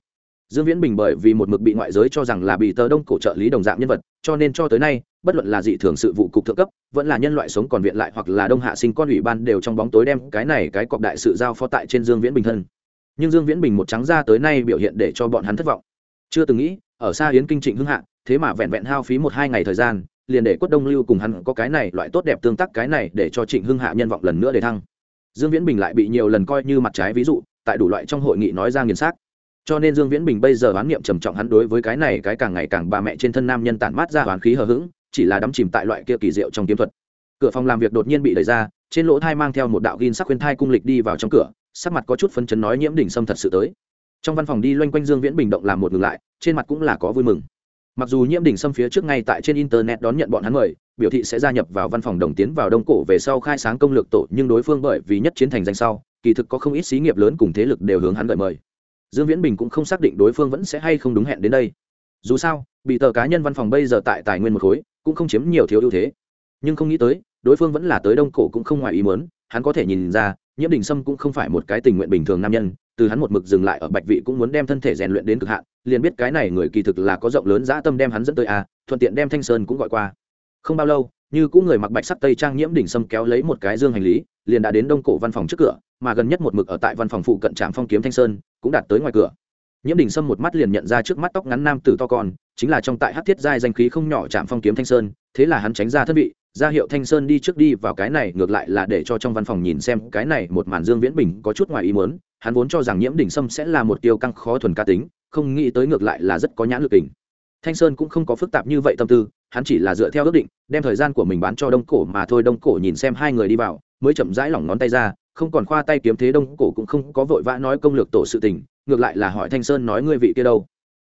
Dương viễn bình bởi vì một mực bị ngoại giới cho rằng là bị tờ đông cổ trợ lý đồng dạng nhân vật, cho nên cho tới nay, bất luận là dị thường sự vụ cục thượng cấp, vẫn là nhân loại sống còn viện lại hoặc là đông hạ sinh con ủy ban đều trong bóng tối đem cái này cái cọc đại sự giao phó tại trên dương viễn bình thân. Nhưng dương viễn bình một trắng ra tới nay biểu hiện để cho bọn hắn thất vọng. Chưa từng nghĩ, ở xa yến kinh trịnh hưng hạ, thế mà vẹn vẹn hao phí một hai ngày thời gian liền để quất đông lưu cùng hắn có cái này loại tốt đẹp tương tác cái này để cho trịnh hưng hạ nhân vọng lần nữa để thăng. Dương viễn bình lại bị nhiều lần coi như mặt trái ví dụ, tại đủ loại trong hội nghị nói ra nghiền xác. Cho nên dương viễn bình bây giờ oán niệm trầm trọng hắn đối với cái này cái càng ngày càng bà mẹ trên thân nam nhân tản mát ra oán khí hờ hững, chỉ là đắm chìm tại loại kia kỳ diệu trong kiếm thuật. Cửa phòng làm việc đột nhiên bị đẩy ra, trên lỗ thai mang theo một đạo ghin sắc khuyên thai cung lịch đi vào trong cửa, sắc mặt có chút phân chấn nói nhiễm đỉnh sâm thật sự tới. Trong văn phòng đi loanh quanh dương viễn bình động làm một ngừng lại, trên mặt cũng là có vui mừng mặc dù nhiễm đỉnh xâm phía trước ngay tại trên internet đón nhận bọn hắn mời, biểu thị sẽ gia nhập vào văn phòng đồng tiến vào đông cổ về sau khai sáng công lược tổ, nhưng đối phương bởi vì nhất chiến thành danh sau, kỳ thực có không ít xí nghiệp lớn cùng thế lực đều hướng hắn gợi mời. Dương viễn bình cũng không xác định đối phương vẫn sẽ hay không đúng hẹn đến đây. Dù sao, bị tờ cá nhân văn phòng bây giờ tại tài nguyên một khối, cũng không chiếm nhiều thiếu ưu thế. Nhưng không nghĩ tới, đối phương vẫn là tới đông cổ cũng không ngoài ý muốn, hắn có thể nhìn ra nhiễm đình sâm cũng không phải một cái tình nguyện bình thường nam nhân, từ hắn một mực dừng lại ở bạch vị cũng muốn đem thân thể rèn luyện đến cực hạn, liền biết cái này người kỳ thực là có rộng lớn dã tâm đem hắn dẫn tới a thuận tiện đem thanh sơn cũng gọi qua. Không bao lâu, như cũng người mặc bạch sắc tây trang nhiễm đỉnh sâm kéo lấy một cái dương hành lý, liền đã đến đông cổ văn phòng trước cửa, mà gần nhất một mực ở tại văn phòng phụ cận trạm phong kiếm thanh sơn, cũng đạt tới ngoài cửa. Nhiễm đỉnh sâm một mắt liền nhận ra trước mắt tóc ngắn nam tử to con, chính là trong tại hát thiết giai danh khí không nhỏ trạm phong kiếm thanh sơn, thế là hắn tránh ra thân vị ra hiệu thanh sơn đi trước đi vào cái này, ngược lại là để cho trong văn phòng nhìn xem cái này một màn dương viễn bình có chút ngoài ý muốn, hắn vốn cho rằng nhiễm đỉnh sâm sẽ là một tiêu căng khó thuần ca tính, không nghĩ tới ngược lại là rất có nhãn lực tình. Thanh sơn cũng không có phức tạp như vậy tâm tư, hắn chỉ là dựa theo ước định, đem thời gian của mình bán cho đông cổ mà thôi. Đông cổ nhìn xem hai người đi vào, mới chậm rãi lỏng ngón tay ra, không còn khoa tay kiếm thế đông cổ cũng không có vội vã nói công lược tổ sự tình, ngược lại là hỏi thanh sơn nói ngươi vị kia đâu.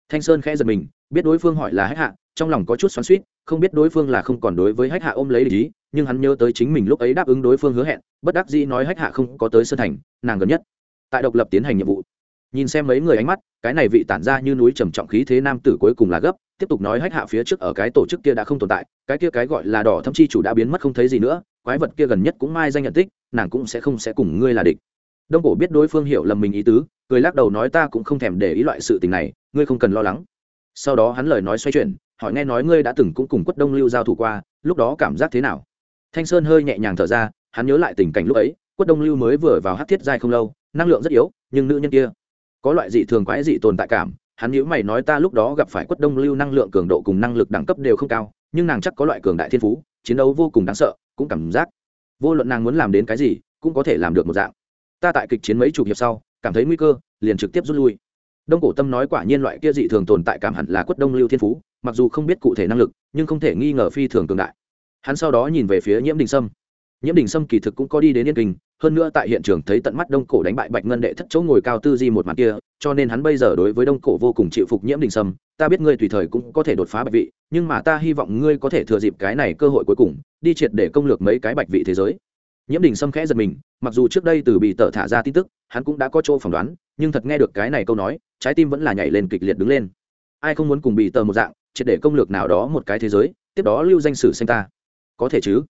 Thanh sơn khẽ giật mình, biết đối phương hỏi là hách hạ trong lòng có chút xoắn suýt không biết đối phương là không còn đối với hách hạ ôm lấy lý nhưng hắn nhớ tới chính mình lúc ấy đáp ứng đối phương hứa hẹn, bất đắc dĩ nói hách hạ không có tới sơn thành, nàng gần nhất tại độc lập tiến hành nhiệm vụ. Nhìn xem mấy người ánh mắt, cái này vị tản ra như núi trầm trọng khí thế nam tử cuối cùng là gấp, tiếp tục nói hách hạ phía trước ở cái tổ chức kia đã không tồn tại, cái kia cái gọi là đỏ thâm chi chủ đã biến mất không thấy gì nữa, quái vật kia gần nhất cũng mai danh nhận tích, nàng cũng sẽ không sẽ cùng ngươi là địch. Đông cổ biết đối phương hiểu lầm mình ý tứ, cười lắc đầu nói ta cũng không thèm để ý loại sự tình này, ngươi không cần lo lắng. Sau đó hắn lời nói xoay chuyển hỏi nghe nói ngươi đã từng cũng cùng quất đông lưu giao thủ qua, lúc đó cảm giác thế nào? Thanh sơn hơi nhẹ nhàng thở ra, hắn nhớ lại tình cảnh lúc ấy, quất đông lưu mới vừa vào hát thiết giai không lâu, năng lượng rất yếu, nhưng nữ nhân kia có loại dị thường quái dị tồn tại cảm, hắn nhữ mày nói ta lúc đó gặp phải quất đông lưu năng lượng cường độ cùng năng lực đẳng cấp đều không cao, nhưng nàng chắc có loại cường đại thiên phú, chiến đấu vô cùng đáng sợ, cũng cảm giác vô luận nàng muốn làm đến cái gì, cũng có thể làm được một dạng. Ta tại kịch chiến mấy chục hiệp sau, cảm thấy nguy cơ, liền trực tiếp rút lui đông cổ tâm nói quả nhiên loại kia dị thường tồn tại cảm hẳn là quất đông lưu thiên phú, mặc dù không biết cụ thể năng lực, nhưng không thể nghi ngờ phi thường cường đại. Hắn sau đó nhìn về phía nhiễm đình sâm. Nhiễm đình sâm kỳ thực cũng có đi đến yên kinh, hơn nữa tại hiện trường thấy tận mắt đông cổ đánh bại bạch ngân đệ thất chỗ ngồi cao tư di một mặt kia, cho nên hắn bây giờ đối với đông cổ vô cùng chịu phục nhiễm đình sâm. Ta biết ngươi tùy thời cũng có thể đột phá bạch vị, nhưng mà ta hy vọng ngươi có thể thừa dịp cái này cơ hội cuối cùng, đi triệt để công lược mấy cái bạch vị thế giới nhiễm đình sâm khẽ giật mình, mặc dù trước đây từ bị tờ thả ra tin tức, hắn cũng đã có chỗ phỏng đoán, nhưng thật nghe được cái này câu nói, trái tim vẫn là nhảy lên kịch liệt đứng lên. Ai không muốn cùng bị tờ một dạng, triệt để công lược nào đó một cái thế giới, tiếp đó lưu danh sử xanh ta. Có thể chứ?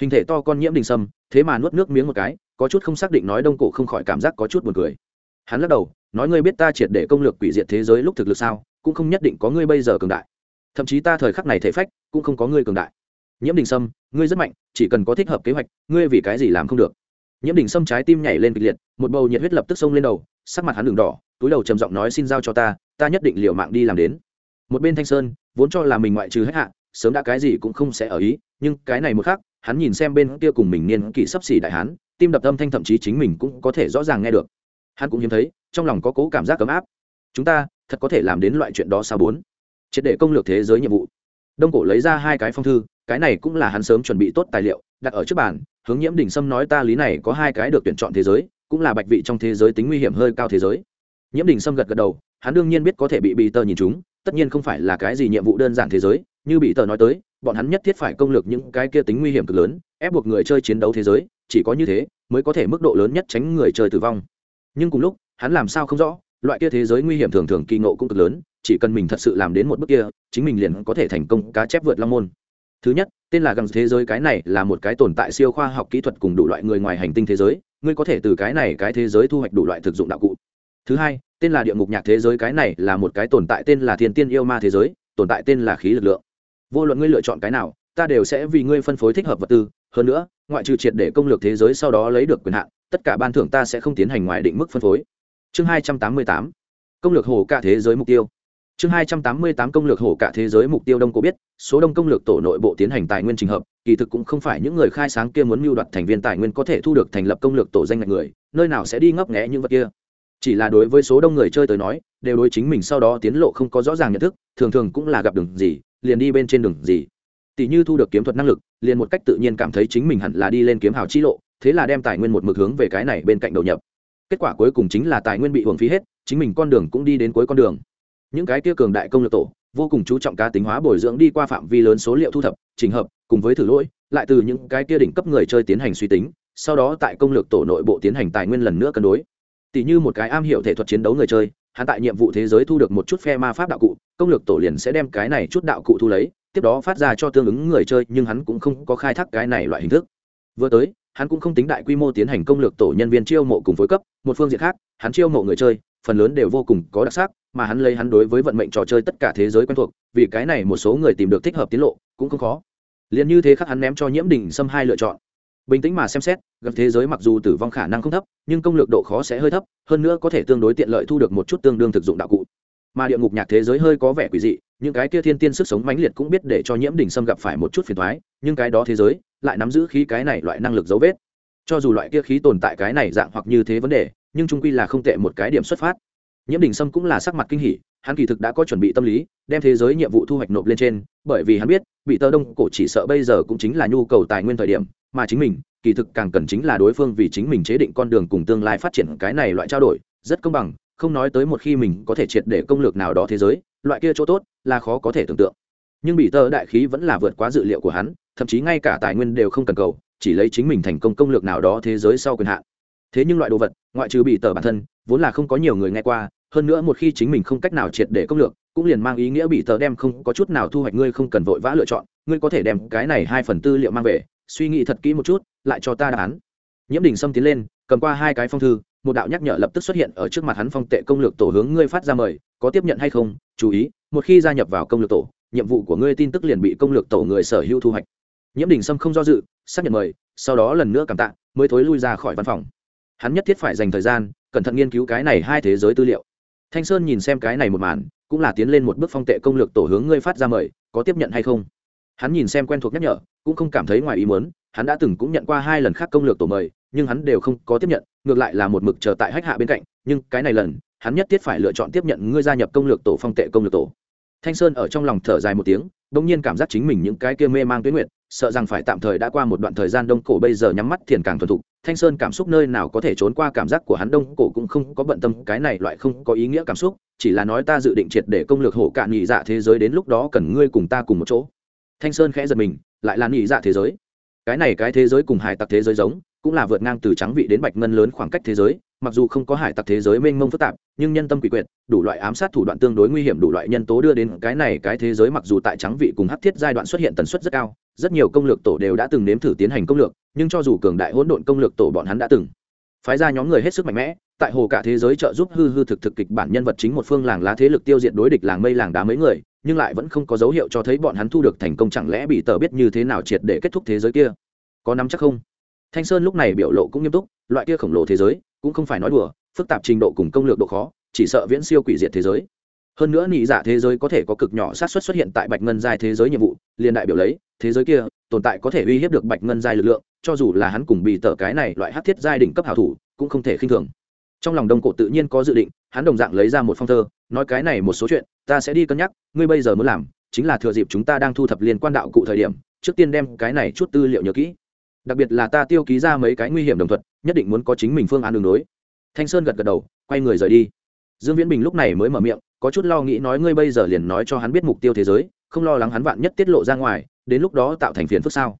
Hình thể to con nhiễm đình sâm, thế mà nuốt nước miếng một cái, có chút không xác định nói đông cổ không khỏi cảm giác có chút buồn cười. Hắn lắc đầu, nói ngươi biết ta triệt để công lược quỷ diệt thế giới lúc thực lực sao, cũng không nhất định có ngươi bây giờ cường đại. Thậm chí ta thời khắc này thể phách, cũng không có ngươi cường đại. Nhiễm đình sâm, ngươi rất mạnh chỉ cần có thích hợp kế hoạch, ngươi vì cái gì làm không được? Nhiễm đỉnh sâm trái tim nhảy lên kịch liệt, một bầu nhiệt huyết lập tức xông lên đầu, sắc mặt hắn đường đỏ, túi đầu trầm giọng nói, xin giao cho ta ta nhất định liều mạng đi làm đến. Một bên thanh sơn, vốn cho là mình ngoại trừ hết hạ, sớm đã cái gì cũng không sẽ ở ý, nhưng cái này một khác hắn nhìn xem bên kia cùng mình niên kỷ sắp xỉ đại hán, tim đập âm thanh thậm chí chính mình cũng có thể rõ ràng nghe được. Hắn cũng hiếm thấy, trong lòng có cố cảm giác ấm áp. Chúng ta, thật có thể làm đến loại chuyện đó sao bốn? Triệt để công lược thế giới nhiệm vụ. Đông cổ lấy ra hai cái phong thư cái này cũng là hắn sớm chuẩn bị tốt tài liệu, đặt ở trước bàn, hướng nhiễm đỉnh sâm nói ta lý này có hai cái được tuyển chọn thế giới, cũng là bạch vị trong thế giới tính nguy hiểm hơi cao thế giới. Nhiễm đỉnh sâm gật gật đầu, hắn đương nhiên biết có thể bị bị tờ nhìn chúng tất nhiên không phải là cái gì nhiệm vụ đơn giản thế giới, như bị tờ nói tới, bọn hắn nhất thiết phải công lược những cái kia tính nguy hiểm cực lớn, ép buộc người chơi chiến đấu thế giới, chỉ có như thế mới có thể mức độ lớn nhất tránh người chơi tử vong. Nhưng cùng lúc, hắn làm sao không rõ, loại kia thế giới nguy hiểm thường thường kỳ ngộ cũng cực lớn, chỉ cần mình thật sự làm đến một bước kia, chính mình liền có thể thành công cá chép vượt long môn thứ nhất, tên là gần thế giới, cái này là một cái tồn tại siêu khoa học kỹ thuật cùng đủ loại người ngoài hành tinh thế giới, ngươi có thể từ cái này cái thế giới thu hoạch đủ loại thực dụng đạo cụ. Thứ hai, tên là địa ngục nhạc thế giới, cái này là một cái tồn tại tên là thiên tiên yêu ma thế giới, tồn tại tên là khí lực lượng. Vô luận ngươi lựa chọn cái nào, ta đều sẽ vì ngươi phân phối thích hợp vật tư. Hơn nữa, ngoại trừ triệt để công lược thế giới sau đó lấy được quyền hạn, tất cả ban thưởng ta sẽ không tiến hành ngoài định mức phân phối. Chương hai trăm tám mươi tám, công lược hồ cả thế giới mục tiêu chương hai trăm tám mươi tám công lược hổ cả thế giới mục tiêu đông cổ biết, số đông công lược tổ nội bộ tiến hành tài nguyên trình hợp, kỳ thực cũng không phải những người khai sáng kia muốn mưu đoạt thành viên tài nguyên có thể thu được thành lập công lược tổ danh ngạch người, nơi nào sẽ đi ngấp nghẽ những vật kia. Chỉ là đối với số đông người chơi tới nói, đều đối chính mình sau đó tiến lộ không có rõ ràng nhận thức, thường thường cũng là gặp đường gì, liền đi bên trên đường gì. Tỷ như thu được kiếm thuật năng lực, liền một cách tự nhiên cảm thấy chính mình hẳn là đi lên kiếm hào chi lộ, thế là đem tài nguyên một mực hướng về cái này bên cạnh đầu nhập. Kết quả cuối cùng chính là tài nguyên bị hưởng phí hết, chính mình con đường cũng đi đến cuối con đường những cái kia cường đại công lược tổ, vô cùng chú trọng cá tính hóa bồi dưỡng đi qua phạm vi lớn số liệu thu thập trình hợp, cùng với thử lỗi, lại từ những cái kia đỉnh cấp người chơi tiến hành suy tính, sau đó tại công lược tổ nội bộ tiến hành tài nguyên lần nữa cân đối. Tỷ như một cái am hiểu thể thuật chiến đấu người chơi, hắn tại nhiệm vụ thế giới thu được một chút phe ma pháp đạo cụ, công lược tổ liền sẽ đem cái này chút đạo cụ thu lấy, tiếp đó phát ra cho tương ứng người chơi, nhưng hắn cũng không có khai thác cái này loại hình thức. Vừa tới, hắn cũng không tính đại quy mô tiến hành công lược tổ nhân viên chiêu mộ cùng phối cấp, một phương diện khác, hắn chiêu mộ người chơi, phần lớn đều vô cùng có đặc sắc mà hắn lấy hắn đối với vận mệnh trò chơi tất cả thế giới quen thuộc, vì cái này một số người tìm được thích hợp tiến lộ, cũng không khó. Liền như thế khắc hắn ném cho nhiễm đỉnh xâm hai lựa chọn. Bình tĩnh mà xem xét, gặp thế giới mặc dù tử vong khả năng không thấp, nhưng công lược độ khó sẽ hơi thấp, hơn nữa có thể tương đối tiện lợi thu được một chút tương đương thực dụng đạo cụ. Mà địa ngục nhạc thế giới hơi có vẻ quỷ dị, những cái kia thiên tiên sức sống mãnh liệt cũng biết để cho nhiễm đỉnh sâm gặp phải một chút phiền thoái nhưng cái đó thế giới lại nắm giữ khí cái này loại năng lực dấu vết. Cho dù loại kia khí tồn tại cái này dạng hoặc như thế vấn đề, nhưng trung quy là không tệ một cái điểm xuất phát nhiễm đỉnh sâm cũng là sắc mặt kinh hỉ, hắn kỳ thực đã có chuẩn bị tâm lý, đem thế giới nhiệm vụ thu hoạch nộp lên trên, bởi vì hắn biết, bị tơ đông cổ chỉ sợ bây giờ cũng chính là nhu cầu tài nguyên thời điểm, mà chính mình, kỳ thực càng cần chính là đối phương vì chính mình chế định con đường cùng tương lai phát triển cái này loại trao đổi, rất công bằng, không nói tới một khi mình có thể triệt để công lược nào đó thế giới, loại kia chỗ tốt là khó có thể tưởng tượng. Nhưng bị tơ đại khí vẫn là vượt quá dự liệu của hắn, thậm chí ngay cả tài nguyên đều không cần cầu, chỉ lấy chính mình thành công công lược nào đó thế giới sau quyền hạn. Thế nhưng loại đồ vật, ngoại trừ bị tờ bản thân, vốn là không có nhiều người nghe qua hơn nữa một khi chính mình không cách nào triệt để công lược, cũng liền mang ý nghĩa bị tờ đem không có chút nào thu hoạch, ngươi không cần vội vã lựa chọn, ngươi có thể đem cái này hai phần tư liệu mang về, suy nghĩ thật kỹ một chút, lại cho ta đáp án. Nhiễm đình xâm tiến lên, cầm qua hai cái phong thư, một đạo nhắc nhở lập tức xuất hiện ở trước mặt hắn phong tệ công lược tổ hướng ngươi phát ra mời, có tiếp nhận hay không, chú ý, một khi gia nhập vào công lược tổ, nhiệm vụ của ngươi tin tức liền bị công lược tổ người sở hữu thu hoạch. Nhiễm đình sâm không do dự, xác nhận mời, sau đó lần nữa cảm tạ, mới thối lui ra khỏi văn phòng. Hắn nhất thiết phải dành thời gian, cẩn thận nghiên cứu cái này hai thế giới tư liệu thanh sơn nhìn xem cái này một màn, cũng là tiến lên một bước phong tệ công lược tổ hướng ngươi phát ra mời, có tiếp nhận hay không? Hắn nhìn xem quen thuộc nhắc nhở, cũng không cảm thấy ngoài ý muốn, hắn đã từng cũng nhận qua hai lần khác công lược tổ mời, nhưng hắn đều không có tiếp nhận, ngược lại là một mực chờ tại hách hạ bên cạnh, nhưng cái này lần, hắn nhất thiết phải lựa chọn tiếp nhận ngươi gia nhập công lược tổ phong tệ công lược tổ. Thanh sơn ở trong lòng thở dài một tiếng đ ỗ n g nhiên cảm giác chính mình những cái kia mê mang tuyến nguyện sợ rằng phải tạm thời đã qua một đoạn thời gian đông cổ bây giờ nhắm mắt thiền càng thuần thục thanh sơn cảm xúc nơi nào có thể trốn qua cảm giác của hắn đông cổ cũng không có bận tâm, cái này loại không có ý nghĩa cảm xúc, chỉ là nói ta dự định triệt để công lược hổ cạn nhị dạ thế giới đến lúc đó cần ngươi cùng ta cùng một chỗ. Thanh sơn khẽ giật mình, lại là nhị dạ thế giới. Cái này cái thế giới cùng hải tặc thế giới giống, cũng là vượt ngang từ trắng vị đến bạch ngân lớn khoảng cách thế giới, mặc dù không có hải tặc thế giới mênh mông phức tạp, nhưng nhân tâm quỷ quyệt, đủ loại ám sát thủ đoạn tương đối nguy hiểm, đủ loại nhân tố đưa đến cái này cái thế giới mặc dù tại trắng vị cùng hắc thiết giai đoạn xuất hiện tần suất rất cao rất nhiều công lược tổ đều đã từng nếm thử tiến hành công lược, nhưng cho dù cường đại hỗn độn công lược tổ bọn hắn đã từng phái ra nhóm người hết sức mạnh mẽ, tại hồ cả thế giới trợ giúp hư hư thực thực kịch bản nhân vật chính một phương làng lá thế lực tiêu diệt đối địch làng mây làng đá mấy người, nhưng lại vẫn không có dấu hiệu cho thấy bọn hắn thu được thành công chẳng lẽ bị tờ biết như thế nào triệt để kết thúc thế giới kia. Có nắm chắc không? Thanh sơn lúc này biểu lộ cũng nghiêm túc, loại kia khổng lồ thế giới cũng không phải nói đùa, phức tạp trình độ cùng công lược độ khó, chỉ sợ viễn siêu quỷ diệt thế giới. Hơn nữa nhị giả dạ thế giới có thể có cực nhỏ sát xuất xuất hiện tại bạch ngân giai thế giới nhiệm vụ liền đại biểu lấy, thế giới kia tồn tại có thể uy hiếp được bạch ngân giai lực lượng, cho dù là hắn cùng bị tờ cái này loại hát thiết giai đỉnh cấp hảo thủ, cũng không thể khinh thường. Trong lòng đông cổ tự nhiên có dự định, hắn đồng dạng lấy ra một phong thơ, nói cái này một số chuyện, ta sẽ đi cân nhắc, ngươi bây giờ muốn làm chính là thừa dịp chúng ta đang thu thập liên quan đạo cụ thời điểm, trước tiên đem cái này chút tư liệu nhớ kỹ. Đặc biệt là ta tiêu ký ra mấy cái nguy hiểm đồng thuận nhất định muốn có chính mình phương án đường đối. Thanh sơn gật gật đầu, quay người rời đi. Dương viễn bình lúc này mới mở miệng, có chút lo nghĩ nói ngươi bây giờ liền nói cho hắn biết mục tiêu thế giới không lo lắng hắn vạn nhất tiết lộ ra ngoài, đến lúc đó tạo thành phiền phức sao?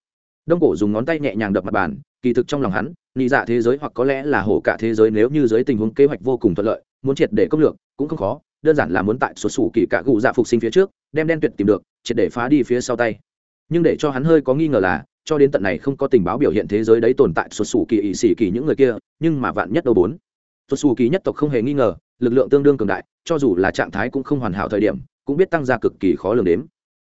Đông cổ dùng ngón tay nhẹ nhàng đập mặt bàn, kỳ thực trong lòng hắn nị dạ thế giới hoặc có lẽ là hổ cả thế giới nếu như dưới tình huống kế hoạch vô cùng thuận lợi, muốn triệt để công lược cũng không khó, đơn giản là muốn tại sổ sủ kỳ cả cụ dạ phục sinh phía trước, đem đen tuyệt tìm được, triệt để phá đi phía sau tay. Nhưng để cho hắn hơi có nghi ngờ là, cho đến tận này không có tình báo biểu hiện thế giới đấy tồn tại xuất sủ kỳ ỵ xỉ kỳ những người kia, nhưng mà vạn nhất đâu bốn? Xuất sủ kỳ nhất tộc không hề nghi ngờ, lực lượng tương đương cường đại, cho dù là trạng thái cũng không hoàn hảo thời điểm, cũng biết tăng ra cực kỳ khó lường đếm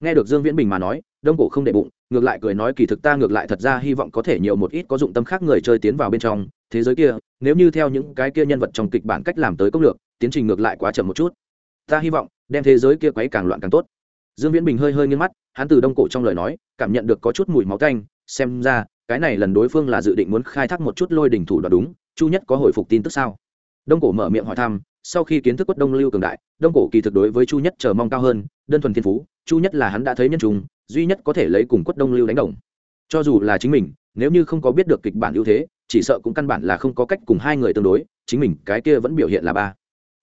nghe được dương viễn bình mà nói, đông cổ không đệ bụng, ngược lại cười nói kỳ thực ta ngược lại thật ra hy vọng có thể nhiều một ít có dụng tâm khác người chơi tiến vào bên trong, thế giới kia, nếu như theo những cái kia nhân vật trong kịch bản cách làm tới công lược, tiến trình ngược lại quá chậm một chút. Ta hy vọng, đem thế giới kia quấy càng loạn càng tốt. Dương viễn bình hơi hơi nghiêng mắt, hắn từ đông cổ trong lời nói, cảm nhận được có chút mùi máu tanh, xem ra, cái này lần đối phương là dự định muốn khai thác một chút lôi đình thủ đoạn đúng, chu nhất có hồi phục tin tức sao? Đông cổ mở miệng hỏi thăm, sau khi kiến thức quất đông lưu cường đại, đông cổ kỳ thực đối với chu nhất chờ mong cao hơn, đơn thuần thiên phú chu nhất là hắn đã thấy nhân trùng, duy nhất có thể lấy cùng quất đông lưu đánh đồng. Cho dù là chính mình, nếu như không có biết được kịch bản ưu thế, chỉ sợ cũng căn bản là không có cách cùng hai người tương đối, chính mình, cái kia vẫn biểu hiện là ba.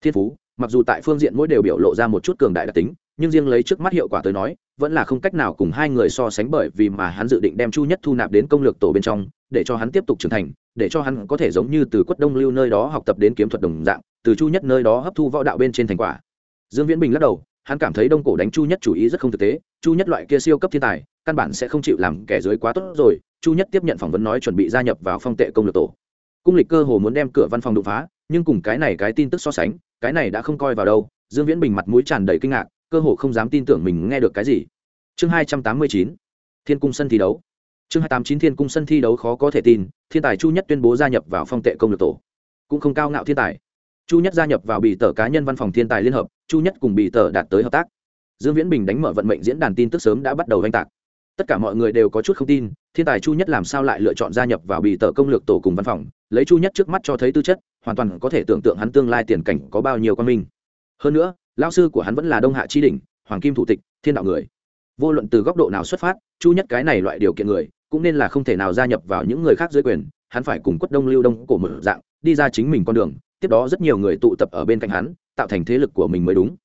Thiên phú, mặc dù tại phương diện mỗi đều biểu lộ ra một chút cường đại đặc tính, nhưng riêng lấy trước mắt hiệu quả tới nói, vẫn là không cách nào cùng hai người so sánh bởi vì mà hắn dự định đem chu nhất thu nạp đến công lược tổ bên trong, để cho hắn tiếp tục trưởng thành, để cho hắn có thể giống như từ quất đông lưu nơi đó học tập đến kiếm thuật đồng dạng, từ chu nhất nơi đó hấp thu võ đạo bên trên thành quả. Dương viễn bình lắc đầu hắn cảm thấy đông cổ đánh chu nhất chủ ý rất không thực tế, chu nhất loại kia siêu cấp thiên tài, căn bản sẽ không chịu làm kẻ dưới quá tốt rồi, chu nhất tiếp nhận phỏng vấn nói chuẩn bị gia nhập vào phong tệ công lược tổ. Cung lịch cơ hồ muốn đem cửa văn phòng đột phá, nhưng cùng cái này cái tin tức so sánh, cái này đã không coi vào đâu, dương viễn bình mặt mũi tràn đầy kinh ngạc, cơ hồ không dám tin tưởng mình nghe được cái gì. Chương hai trăm tám mươi chín, thiên cung sân thi đấu. Chương hai tám chín, thiên cung sân thi đấu khó có thể tin, thiên tài chu nhất tuyên bố gia nhập vào phong tệ công lược tổ. Cũng không cao ngạo thiên tài. Chu nhất gia nhập vào bị tờ cá nhân văn phòng thiên tài liên hợp chu nhất cùng bị tờ đạt tới hợp tác. Dương viễn bình đánh mở vận mệnh diễn đàn tin tức sớm đã bắt đầu oanh tạc. Tất cả mọi người đều có chút không tin, thiên tài chu nhất làm sao lại lựa chọn gia nhập vào bị tờ công lược tổ cùng văn phòng, lấy chu nhất trước mắt cho thấy tư chất, hoàn toàn có thể tưởng tượng hắn tương lai tiền cảnh có bao nhiêu quan minh. Hơn nữa lao sư của hắn vẫn là đông hạ chi đỉnh, hoàng kim thủ tịch, thiên đạo người. Vô luận từ góc độ nào xuất phát, chu nhất cái này loại điều kiện người, cũng nên là không thể nào gia nhập vào những người khác dưới quyền, hắn phải cùng quất đông lưu đông cổ mở dạng, đi ra chính mình con đường, tiếp đó rất nhiều người tụ tập ở bên cạnh hắn tạo thành thế lực của mình mới đúng.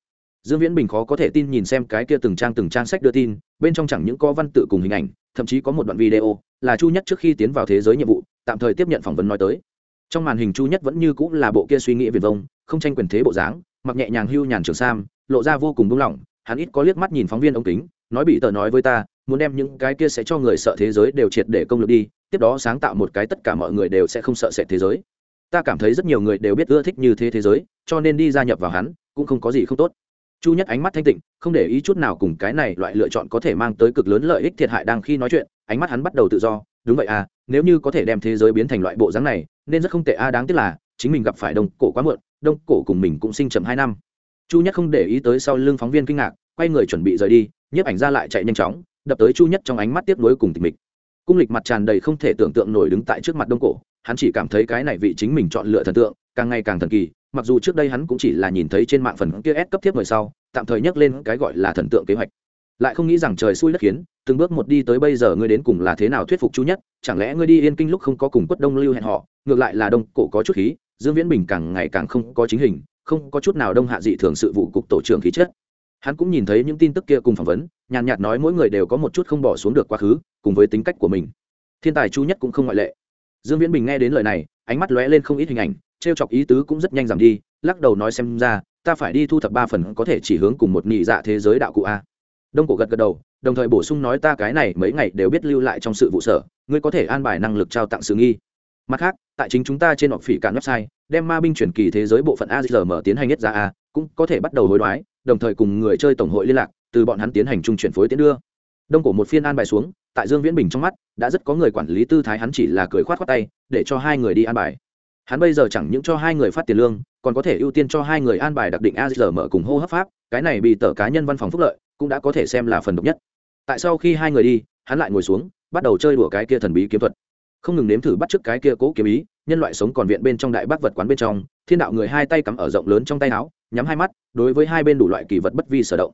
Dương viễn bình khó có thể tin nhìn xem cái kia từng trang từng trang sách đưa tin, bên trong chẳng những có văn tự cùng hình ảnh, thậm chí có một đoạn video, là chu nhất trước khi tiến vào thế giới nhiệm vụ, tạm thời tiếp nhận phỏng vấn nói tới. Trong màn hình chu nhất vẫn như cũng là bộ kia suy nghĩ viền vông, không tranh quyền thế bộ dáng, mặc nhẹ nhàng hưu nhàn trường sam, lộ ra vô cùng buông lỏng, hắn ít có liếc mắt nhìn phóng viên ống kính, nói bị tờ nói với ta, muốn đem những cái kia sẽ cho người sợ thế giới đều triệt để công lược đi, tiếp đó sáng tạo một cái tất cả mọi người đều sẽ không sợ sệt thế giới ta cảm thấy rất nhiều người đều biết ưa thích như thế thế giới, cho nên đi gia nhập vào hắn cũng không có gì không tốt. Chu nhất ánh mắt thanh tịnh, không để ý chút nào cùng cái này loại lựa chọn có thể mang tới cực lớn lợi ích thiệt hại đang khi nói chuyện, ánh mắt hắn bắt đầu tự do, đúng vậy à nếu như có thể đem thế giới biến thành loại bộ dáng này, nên rất không tệ a, đáng tiếc là, chính mình gặp phải đông cổ quá muộn đông cổ cùng mình cũng sinh chậm hai năm. Chu nhất không để ý tới sau lưng phóng viên kinh ngạc, quay người chuẩn bị rời đi, nhiếp ảnh ra lại chạy nhanh chóng, đập tới chu nhất trong ánh mắt tiếp nối cùng tịch mịch. Cung lịch mặt tràn đầy không thể tưởng tượng nổi đứng tại trước mặt đông cổ hắn chỉ cảm thấy cái này vị chính mình chọn lựa thần tượng, càng ngày càng thần kỳ, mặc dù trước đây hắn cũng chỉ là nhìn thấy trên mạng phần kia S cấp tiếp người sau, tạm thời nhắc lên cái gọi là thần tượng kế hoạch. Lại không nghĩ rằng trời xui đất khiến, từng bước một đi tới bây giờ ngươi đến cùng là thế nào thuyết phục chú nhất, chẳng lẽ ngươi đi yên kinh lúc không có cùng quất đông lưu hẹn họ, ngược lại là đông cổ có chút khí, dương viễn bình càng ngày càng không có chính hình, không có chút nào đông hạ dị thường sự vụ cục tổ trưởng khí chất. Hắn cũng nhìn thấy những tin tức kia cùng phỏng vấn, nhàn nhạt nói mỗi người đều có một chút không bỏ xuống được quá khứ, cùng với tính cách của mình. Thiên tài chu nhất cũng không ngoại lệ dương viễn bình nghe đến lời này, ánh mắt lóe lên không ít hình ảnh t r e o chọc ý tứ cũng rất nhanh giảm đi, lắc đầu nói xem ra, ta phải đi thu thập ba phần có thể chỉ hướng cùng một nhị dạ thế giới đạo cụ a. Đông cổ gật gật đầu, đồng thời bổ sung nói ta cái này mấy ngày đều biết lưu lại trong sự vụ sở, ngươi có thể an bài năng lực trao tặng sự nghi. Mặt khác, tại chính chúng ta trên họp phỉ cản website, đem ma binh chuyển kỳ thế giới bộ phận azm tiến hành nhất ra a, cũng có thể bắt đầu hối đoái, đồng thời cùng người chơi tổng hội liên lạc, từ bọn hắn tiến hành trung chuyển phối tiến đưa. Đông cổ một phiên an bài xuống tại dương viễn bình trong mắt, đã rất có người quản lý tư thái hắn chỉ là cười khoát khoát tay, để cho hai người đi an bài. Hắn bây giờ chẳng những cho hai người phát tiền lương, còn có thể ưu tiên cho hai người an bài đặc định azm cùng hô hấp pháp, cái này bị tờ cá nhân văn phòng phúc lợi cũng đã có thể xem là phần độc nhất. Tại sau khi hai người đi, hắn lại ngồi xuống, bắt đầu chơi đùa cái kia thần bí kiếm thuật. Không ngừng nếm thử bắt chước cái kia cố kiếm ý, nhân loại sống còn viện bên trong đại bác vật quán bên trong, thiên đạo người hai tay cắm ở rộng lớn trong tay áo, nhắm hai mắt, đối với hai bên đủ loại kỳ vật bất vi sở động.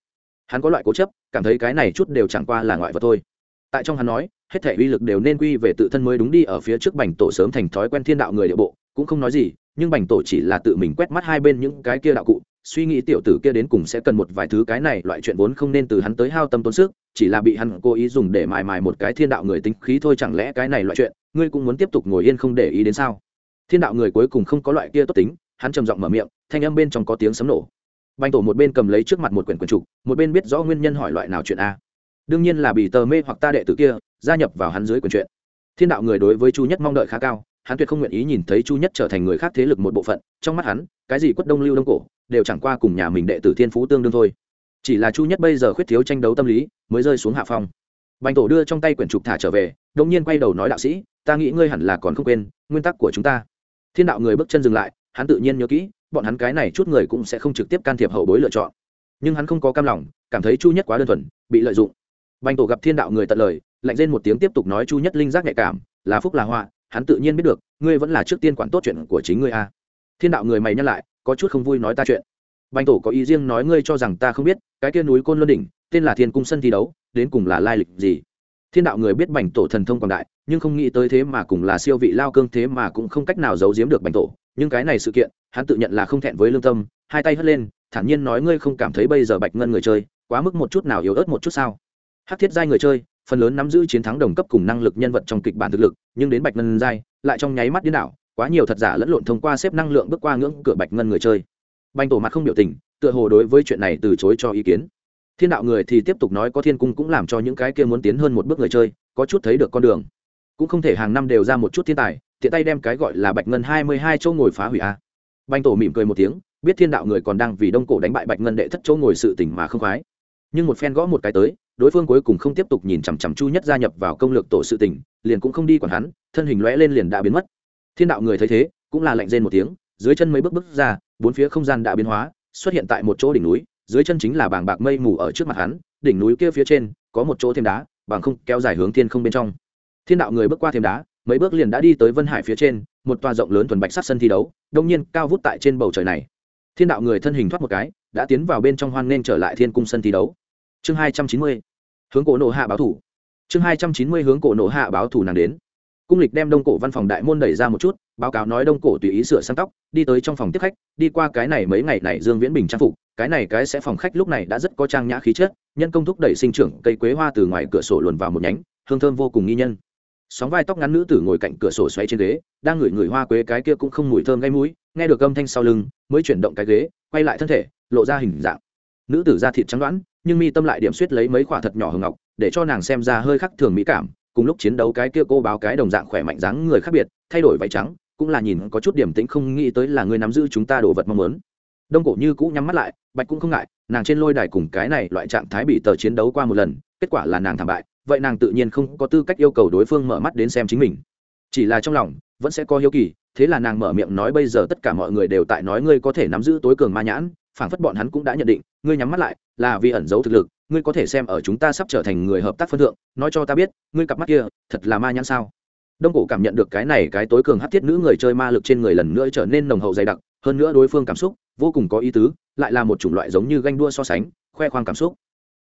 Hắn có loại cố chấp, cảm thấy cái này chút đều chẳng qua là ngoại vật thôi tại trong hắn nói, hết thể uy lực đều nên quy về tự thân mới đúng đi, ở phía trước bành tổ sớm thành thói quen thiên đạo người địa bộ, cũng không nói gì, nhưng bành tổ chỉ là tự mình quét mắt hai bên những cái kia đạo cụ, suy nghĩ tiểu tử kia đến cùng sẽ cần một vài thứ cái này, loại chuyện vốn không nên từ hắn tới hao tâm tốn sức, chỉ là bị hắn cố ý dùng để mài mài một cái thiên đạo người tính khí thôi chẳng lẽ cái này loại chuyện, ngươi cũng muốn tiếp tục ngồi yên không để ý đến sao? Thiên đạo người cuối cùng không có loại kia tốt tính, hắn trầm giọng mở miệng, thanh âm bên trong có tiếng sấm nổ. Bành tổ một bên cầm lấy trước mặt một quyển quyển trục, một bên biết rõ nguyên nhân hỏi loại nào chuyện a đương nhiên là bị tờ mê hoặc ta đệ tử kia gia nhập vào hắn dưới quyền chuyện. Thiên đạo người đối với chu nhất mong đợi khá cao, hắn tuyệt không nguyện ý nhìn thấy chu nhất trở thành người khác thế lực một bộ phận, trong mắt hắn, cái gì quất đông lưu đông cổ, đều chẳng qua cùng nhà mình đệ tử thiên phú tương đương thôi. Chỉ là chu nhất bây giờ khuyết thiếu tranh đấu tâm lý, mới rơi xuống hạ phong. Bành tổ đưa trong tay quyển trục thả trở về đông nhiên quay đầu nói đạo sĩ, ta nghĩ ngươi hẳn là còn không quên, nguyên tắc của chúng ta. Thiên đạo người bước chân dừng lại, hắn tự nhiên nhớ kỹ, bọn hắn cái này chút người cũng sẽ không trực tiếp can thiệp hậu bối lựa chọn. Nhưng hắn không có cam lòng, cảm thấy chu nhất quá đơn thuần, bị lợi dụng bành tổ gặp thiên đạo người tận lời, lạnh lên một tiếng tiếp tục nói chu nhất linh giác nhạy cảm, là phúc là họa, hắn tự nhiên biết được, ngươi vẫn là trước tiên quản tốt chuyện của chính ngươi a. Thiên đạo người mày nhắc lại, có chút không vui nói ta chuyện. Bành tổ có ý riêng nói ngươi cho rằng ta không biết, cái kia núi côn luân đỉnh, tên là thiên cung sân thi đấu, đến cùng là lai lịch gì? Thiên đạo người biết bành tổ thần thông quảng đại, nhưng không nghĩ tới thế mà cùng là siêu vị lao cương thế mà cũng không cách nào giấu giếm được bành tổ, nhưng cái này sự kiện, hắn tự nhận là không thẹn với lương tâm, hai tay hất lên, thản nhiên nói ngươi không cảm thấy bây giờ bạch ngân người chơi, quá mức một chút nào yếu ớt một chút sao? Hát thiết giai người chơi, phần lớn nắm giữ chiến thắng đồng cấp cùng năng lực nhân vật trong kịch bản thực lực, nhưng đến bạch ngân giai, lại trong nháy mắt điên đảo, quá nhiều thật giả lẫn lộn thông qua xếp năng lượng bước qua ngưỡng cửa bạch ngân người chơi. Banh tổ mặt không biểu tình, tựa hồ đối với chuyện này từ chối cho ý kiến. Thiên đạo người thì tiếp tục nói có thiên cung cũng làm cho những cái kia muốn tiến hơn một bước người chơi, có chút thấy được con đường. Cũng không thể hàng năm đều ra một chút thiên tài, tiện tay đem cái gọi là bạch ngân hai mươi hai chỗ ngồi phá hủy a. Banh tổ mỉm cười một tiếng, biết thiên đạo người còn đang vì đông cổ đánh bại bạch ngân đệ thất chỗ ngồi sự tỉnh mà không khoái. Nhưng một phen gõ một cái tới đối phương cuối cùng không tiếp tục nhìn chằm chằm chu nhất gia nhập vào công lược tổ sự tỉnh liền cũng không đi còn hắn, thân hình lõe lên liền đã biến mất. Thiên đạo người thấy thế, cũng là lạnh rên một tiếng, dưới chân mấy bước bước ra, bốn phía không gian đã biến hóa, xuất hiện tại một chỗ đỉnh núi, dưới chân chính là bảng bạc mây mù ở trước mặt hắn, đỉnh núi kia phía trên, có một chỗ thêm đá, bằng không, kéo dài hướng thiên không bên trong. Thiên đạo người bước qua thêm đá, mấy bước liền đã đi tới vân hải phía trên, một tòa rộng lớn thuần bạch sắc sân thi đấu, đông nhiên cao vút tại trên bầu trời này. Thiên đạo người thân hình thoát một cái, đã tiến vào bên trong hoan nên trở lại thiên cung sân thi đấu. Chương hai trăm chín mươi hướng cổ nộ hạ báo thủ. Chương hai trăm chín mươi hướng cổ nộ hạ báo thủ nàng đến. Cung lịch đem đông cổ văn phòng đại môn đẩy ra một chút, báo cáo nói đông cổ tùy ý sửa sang tóc, đi tới trong phòng tiếp khách, đi qua cái này mấy ngày này dương viễn bình trang phục, cái này cái sẽ phòng khách lúc này đã rất có trang nhã khí chất, nhân công thúc đẩy sinh trưởng, cây quế hoa từ ngoài cửa sổ luồn vào một nhánh, hương thơm vô cùng nghi nhân. Sóng vai tóc ngắn nữ tử ngồi cạnh cửa sổ xoay trên ghế, đang ngửi ngửi hoa quế cái kia cũng không mùi thơm gây mũi, nghe được âm thanh sau lưng, mới chuyển động cái ghế, quay lại thân thể, lộ ra hình dạng. Nữ tử da thịt trắng đoãn nhưng mi tâm lại điểm suýt lấy mấy quả thật nhỏ hồng ngọc, để cho nàng xem ra hơi khắc thường mỹ cảm, cùng lúc chiến đấu cái kia cô báo cái đồng dạng khỏe mạnh dáng người khác biệt, thay đổi váy trắng, cũng là nhìn có chút điểm tĩnh không nghĩ tới là người nắm giữ chúng ta đồ vật mong muốn. Đông cổ như cũ nhắm mắt lại, bạch cũng không ngại, nàng trên lôi đài cùng cái này loại trạng thái bị tờ chiến đấu qua một lần, kết quả là nàng thảm bại, vậy nàng tự nhiên không có tư cách yêu cầu đối phương mở mắt đến xem chính mình. Chỉ là trong lòng, vẫn sẽ có hiếu kỳ, thế là nàng mở miệng nói bây giờ tất cả mọi người đều tại nói ngươi có thể nắm giữ tối cường ma nhãn phảng phất bọn hắn cũng đã nhận định, ngươi nhắm mắt lại, là vì ẩn giấu thực lực, ngươi có thể xem ở chúng ta sắp trở thành người hợp tác phân thượng, nói cho ta biết, ngươi cặp mắt kia, thật là ma nhãn sao? Đông cổ cảm nhận được cái này cái tối cường hát thiết nữ người chơi ma lực trên người lần nữa trở nên nồng hậu dày đặc, hơn nữa đối phương cảm xúc, vô cùng có ý tứ, lại là một chủng loại giống như ganh đua so sánh, khoe khoang cảm xúc.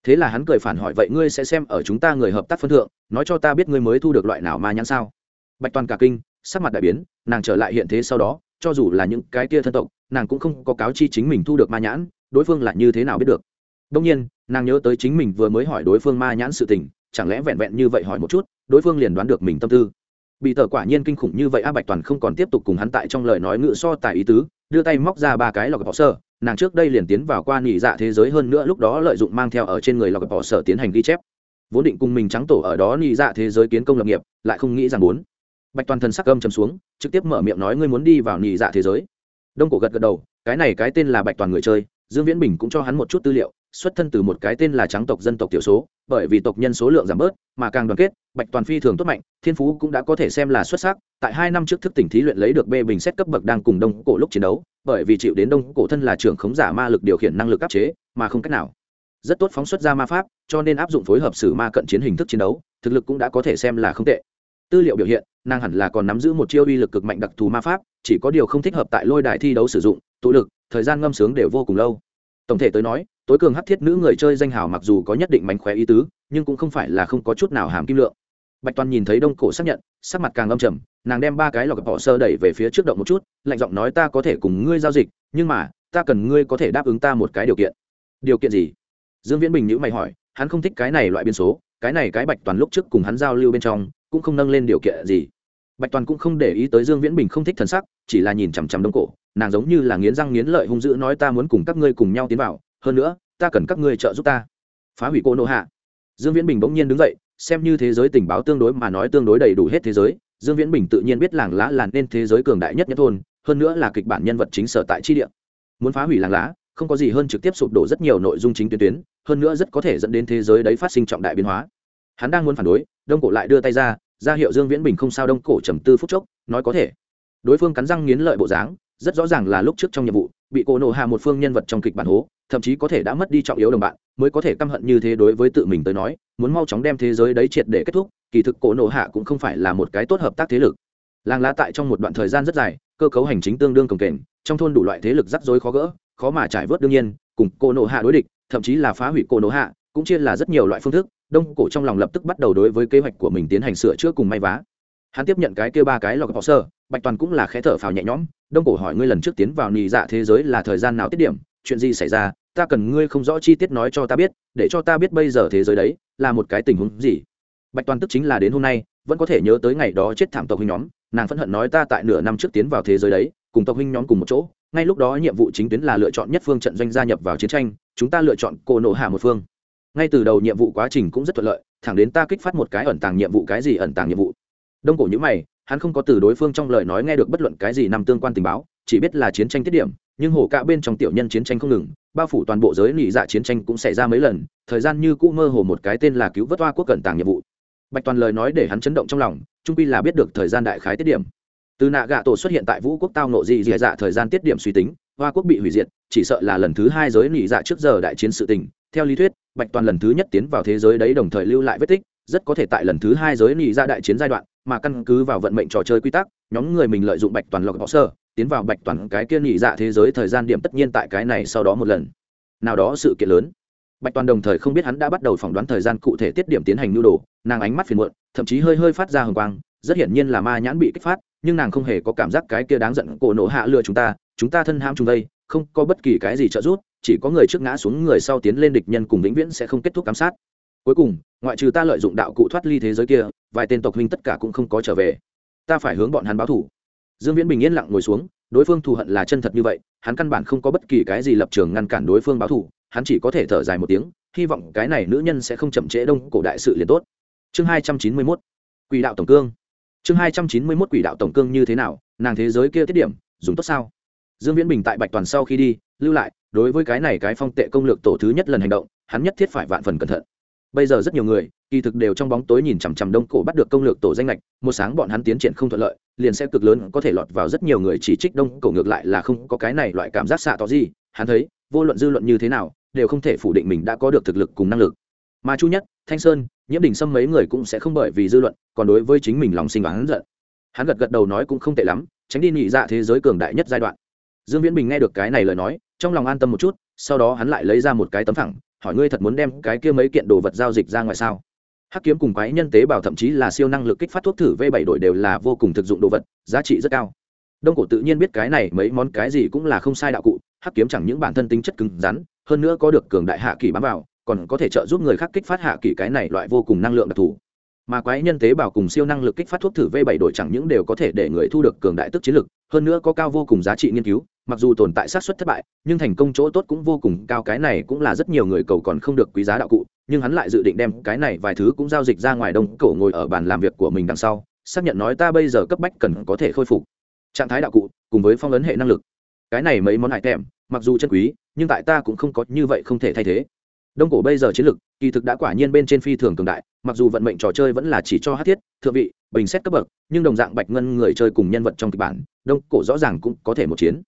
Thế là hắn cười phản hỏi, vậy ngươi sẽ xem ở chúng ta người hợp tác phân thượng, nói cho ta biết ngươi mới thu được loại nào ma nhãn sao? Bạch toàn cả kinh, sắc mặt đại biến, nàng trở lại hiện thế sau đó cho dù là những cái kia thân tộc, nàng cũng không có cáo chi chính mình thu được ma nhãn, đối phương là như thế nào biết được. Đông nhiên, nàng nhớ tới chính mình vừa mới hỏi đối phương ma nhãn sự tình, chẳng lẽ vẹn vẹn như vậy hỏi một chút, đối phương liền đoán được mình tâm tư. Bị tờ quả nhiên kinh khủng như vậy, a bạch toàn không còn tiếp tục cùng hắn tại trong lời nói ngự so tài ý tứ, đưa tay móc ra ba cái lọc bỏ sơ, nàng trước đây liền tiến vào qua nghỉ dạ thế giới hơn nữa lúc đó lợi dụng mang theo ở trên người lọc bỏ sở tiến hành ghi chép. Vốn định cùng mình trắng tổ ở đó nghỉ dạ thế giới kiến công lập nghiệp, lại không nghĩ rằng muốn bạch toàn thần sắc âm chầm xuống, trực tiếp mở miệng nói ngươi muốn đi vào nhị dạ thế giới. Đông cổ gật gật đầu, cái này cái tên là bạch toàn người chơi, dương viễn bình cũng cho hắn một chút tư liệu, xuất thân từ một cái tên là trắng tộc dân tộc thiểu số, bởi vì tộc nhân số lượng giảm bớt, mà càng đoàn kết, bạch toàn phi thường tốt mạnh, thiên phú cũng đã có thể xem là xuất sắc, tại hai năm trước thức tỉnh thí luyện lấy được bê bình xét cấp bậc đang cùng đông cổ lúc chiến đấu, bởi vì chịu đến đông cổ thân là trưởng khống giả ma lực điều khiển năng lực áp chế, mà không cách nào. Rất tốt phóng xuất ra ma pháp, cho nên áp dụng phối hợp sử ma cận chiến hình thức chiến đấu, thực lực cũng đã có thể xem là không tệ tư liệu biểu hiện, nàng hẳn là còn nắm giữ một chiêu uy lực cực mạnh đặc thù ma pháp, chỉ có điều không thích hợp tại lôi đài thi đấu sử dụng, tụ lực, thời gian ngâm sướng đều vô cùng lâu. Tổng thể tới nói, tối cường hắc thiết nữ người chơi danh hào mặc dù có nhất định mánh khóe ý tứ, nhưng cũng không phải là không có chút nào hàm kim lượng. Bạch toàn nhìn thấy đông cổ xác nhận, sắc mặt càng âm trầm, nàng đem ba cái lọc bỏ sơ đẩy về phía trước động một chút, lạnh giọng nói ta có thể cùng ngươi giao dịch, nhưng mà, ta cần ngươi có thể đáp ứng ta một cái điều kiện. Điều kiện gì? Dương viễn bình nhữ mày hỏi, hắn không thích cái này loại biên số, cái này cái bạch toàn lúc trước cùng hắn giao lưu bên trong cũng không nâng lên điều kiện gì. Bạch toàn cũng không để ý tới dương viễn bình không thích thần sắc, chỉ là nhìn chằm chằm đông cổ, nàng giống như là nghiến răng nghiến lợi hung dữ nói ta muốn cùng các ngươi cùng nhau tiến vào, hơn nữa, ta cần các ngươi trợ giúp ta. Phá hủy cô nô hạ. Dương viễn bình bỗng nhiên đứng dậy, xem như thế giới tình báo tương đối mà nói tương đối đầy đủ hết thế giới, dương viễn bình tự nhiên biết làng lá là nên thế giới cường đại nhất nhất thôn, hơn nữa là kịch bản nhân vật chính sở tại chi địa. Muốn phá hủy làng lá, không có gì hơn trực tiếp sụp đổ rất nhiều nội dung chính tuyến tuyến, hơn nữa rất có thể dẫn đến thế giới đấy phát sinh trọng đại biến hóa. Hắn đang muốn phản đối đông cổ lại đưa tay ra ra hiệu dương viễn bình không sao đông cổ trầm tư phút chốc, nói có thể. Đối phương cắn răng nghiến lợi bộ dáng, rất rõ ràng là lúc trước trong nhiệm vụ, bị cổ nộ hạ một phương nhân vật trong kịch bản hố, thậm chí có thể đã mất đi trọng yếu đồng bạn, mới có thể căm hận như thế đối với tự mình tới nói, muốn mau chóng đem thế giới đấy triệt để kết thúc, kỳ thực cổ nộ hạ cũng không phải là một cái tốt hợp tác thế lực. Làng lá tại trong một đoạn thời gian rất dài, cơ cấu hành chính tương đương cồng kềnh, trong thôn đủ loại thế lực rắc rối khó gỡ, khó mà trải vớt đương nhiên, cùng cổ nộ hạ đối địch, thậm chí là phá hủy cổ nộ hạ, cũng chia là rất nhiều loại phương thức đông cổ trong lòng lập tức bắt đầu đối với kế hoạch của mình tiến hành sửa chữa cùng may vá. Hắn tiếp nhận cái kia ba cái lọc bỏ sơ, bạch toàn cũng là khẽ thở phào nhẹ nhõm, đông cổ hỏi ngươi lần trước tiến vào nì dạ thế giới là thời gian nào tiết điểm, chuyện gì xảy ra, ta cần ngươi không rõ chi tiết nói cho ta biết, để cho ta biết bây giờ thế giới đấy là một cái tình huống gì. Bạch toàn tức chính là đến hôm nay, vẫn có thể nhớ tới ngày đó chết thảm tộc huynh nhóm, nàng phẫn hận nói ta tại nửa năm trước tiến vào thế giới đấy, cùng tộc huynh nhóm cùng một chỗ, ngay lúc đó nhiệm vụ chính tuyến là lựa chọn nhất phương trận doanh gia nhập vào chiến tranh, chúng ta lựa chọn cô nộ hạ một phương ngay từ đầu nhiệm vụ quá trình cũng rất thuận lợi, thẳng đến ta kích phát một cái ẩn tàng nhiệm vụ, cái gì ẩn tàng nhiệm vụ? Đông cổ nhữ mày, hắn không có từ đối phương trong lời nói nghe được bất luận cái gì nằm tương quan tình báo, chỉ biết là chiến tranh tiết điểm, nhưng hổ cả bên trong tiểu nhân chiến tranh không ngừng, bao phủ toàn bộ giới lì dạ chiến tranh cũng xảy ra mấy lần, thời gian như cũ mơ hồ một cái tên là cứu vớt hoa quốc cẩn tàng nhiệm vụ. Bạch toàn lời nói để hắn chấn động trong lòng, trung pi là biết được thời gian đại khái tiết điểm. Từ nạ gạ tổ xuất hiện tại vũ quốc tao nộ dị dị dạ thời gian tiết điểm suy tính, hoa quốc bị hủy diệt, chỉ sợ là lần thứ hai giới lì dạ trước giờ đại chiến sự tình theo lý thuyết, bạch toàn lần thứ nhất tiến vào thế giới đấy đồng thời lưu lại vết tích, rất có thể tại lần thứ hai giới nỉ ra đại chiến giai đoạn, mà căn cứ vào vận mệnh trò chơi quy tắc, nhóm người mình lợi dụng bạch toàn lọc bỏ sơ, tiến vào bạch toàn cái kia nhị dạ thế giới thời gian điểm tất nhiên tại cái này sau đó một lần. Nào đó sự kiện lớn. Bạch toàn đồng thời không biết hắn đã bắt đầu phỏng đoán thời gian cụ thể tiết điểm tiến hành nhu đồ, nàng ánh mắt phiền muộn, thậm chí hơi hơi phát ra hồng quang, rất hiển nhiên là ma nhãn bị kích phát, nhưng nàng không hề có cảm giác cái kia đáng giận cổ nổ hạ lừa chúng ta chúng ta thân ham chúng đây, không có bất kỳ cái gì trợ giúp chỉ có người trước ngã xuống người sau tiến lên địch nhân cùng vĩnh viễn sẽ không kết thúc giám sát. Cuối cùng, ngoại trừ ta lợi dụng đạo cụ thoát ly thế giới kia, vài tên tộc huynh tất cả cũng không có trở về. Ta phải hướng bọn hắn báo thủ dương viễn bình yên lặng ngồi xuống, đối phương thù hận là chân thật như vậy, hắn căn bản không có bất kỳ cái gì lập trường ngăn cản đối phương báo thù, hắn chỉ có thể thở dài một tiếng, hy vọng cái này nữ nhân sẽ không chậm trễ đông cổ đại sự liền tốt. Chương hai trăm chín mươi mốt, quỷ đạo tổng cương. Chương hai trăm chín mươi mốt, quỷ đạo tổng cương như thế nào, nàng thế giới kia tiết điểm, dùng tốt sao? Dương viễn bình tại bạch toàn sau khi đi, lưu lại đối với cái này cái phong tệ công lược tổ thứ nhất lần hành động, hắn nhất thiết phải vạn phần cẩn thận. Bây giờ rất nhiều người, kỳ thực đều trong bóng tối nhìn chằm chằm đông cổ bắt được công lược tổ danh lệch một sáng bọn hắn tiến triển không thuận lợi, liền sẽ cực lớn có thể lọt vào rất nhiều người chỉ trích đông cổ ngược lại là không có cái này loại cảm giác xạ tỏ gì, hắn thấy, vô luận dư luận như thế nào, đều không thể phủ định mình đã có được thực lực cùng năng lực. Mà chu nhất, thanh sơn, nhiễm đình sâm mấy người cũng sẽ không bởi vì dư luận, còn đối với chính mình lòng sinh oán giận. Hắn gật gật đầu nói cũng không tệ lắm, tránh đi nhị dạ thế giới cường đại nhất giai đoạn. Dương viễn bình nghe được cái này lời nói trong lòng an tâm một chút, sau đó hắn lại lấy ra một cái tấm thẳng hỏi ngươi thật muốn đem cái kia mấy kiện đồ vật giao dịch ra ngoài sao? Hắc kiếm cùng quái nhân tế bào thậm chí là siêu năng lực kích phát thuốc thử v bảy đổi đều là vô cùng thực dụng đồ vật, giá trị rất cao. Đông cổ tự nhiên biết cái này mấy món cái gì cũng là không sai đạo cụ, hắc kiếm chẳng những bản thân tính chất cứng rắn, hơn nữa có được cường đại hạ kỳ bám vào, còn có thể trợ giúp người khác kích phát hạ kỳ cái này loại vô cùng năng lượng đặc thù mà quái nhân tế bào cùng siêu năng lực kích phát thuốc thử v 7 đổi chẳng những đều có thể để người thu được cường đại tức chiến lực, hơn nữa có cao vô cùng giá trị nghiên cứu, mặc dù tồn tại sát suất thất bại, nhưng thành công chỗ tốt cũng vô cùng cao, cái này cũng là rất nhiều người cầu còn không được quý giá đạo cụ, nhưng hắn lại dự định đem cái này vài thứ cũng giao dịch ra ngoài đông cổ ngồi ở bàn làm việc của mình đằng sau, xác nhận nói ta bây giờ cấp bách cần có thể khôi phục trạng thái đạo cụ cùng với phong ấn hệ năng lực. Cái này mấy món hại thèm mặc dù chân quý, nhưng tại ta cũng không có như vậy không thể thay thế đông cổ bây giờ chiến lực, kỳ thực đã quả nhiên bên trên phi thường cường đại, mặc dù vận mệnh trò chơi vẫn là chỉ cho hát thiết, thượng vị, bình xét cấp bậc, nhưng đồng dạng bạch ngân người chơi cùng nhân vật trong kịch bản, đông cổ rõ ràng cũng có thể một chiến.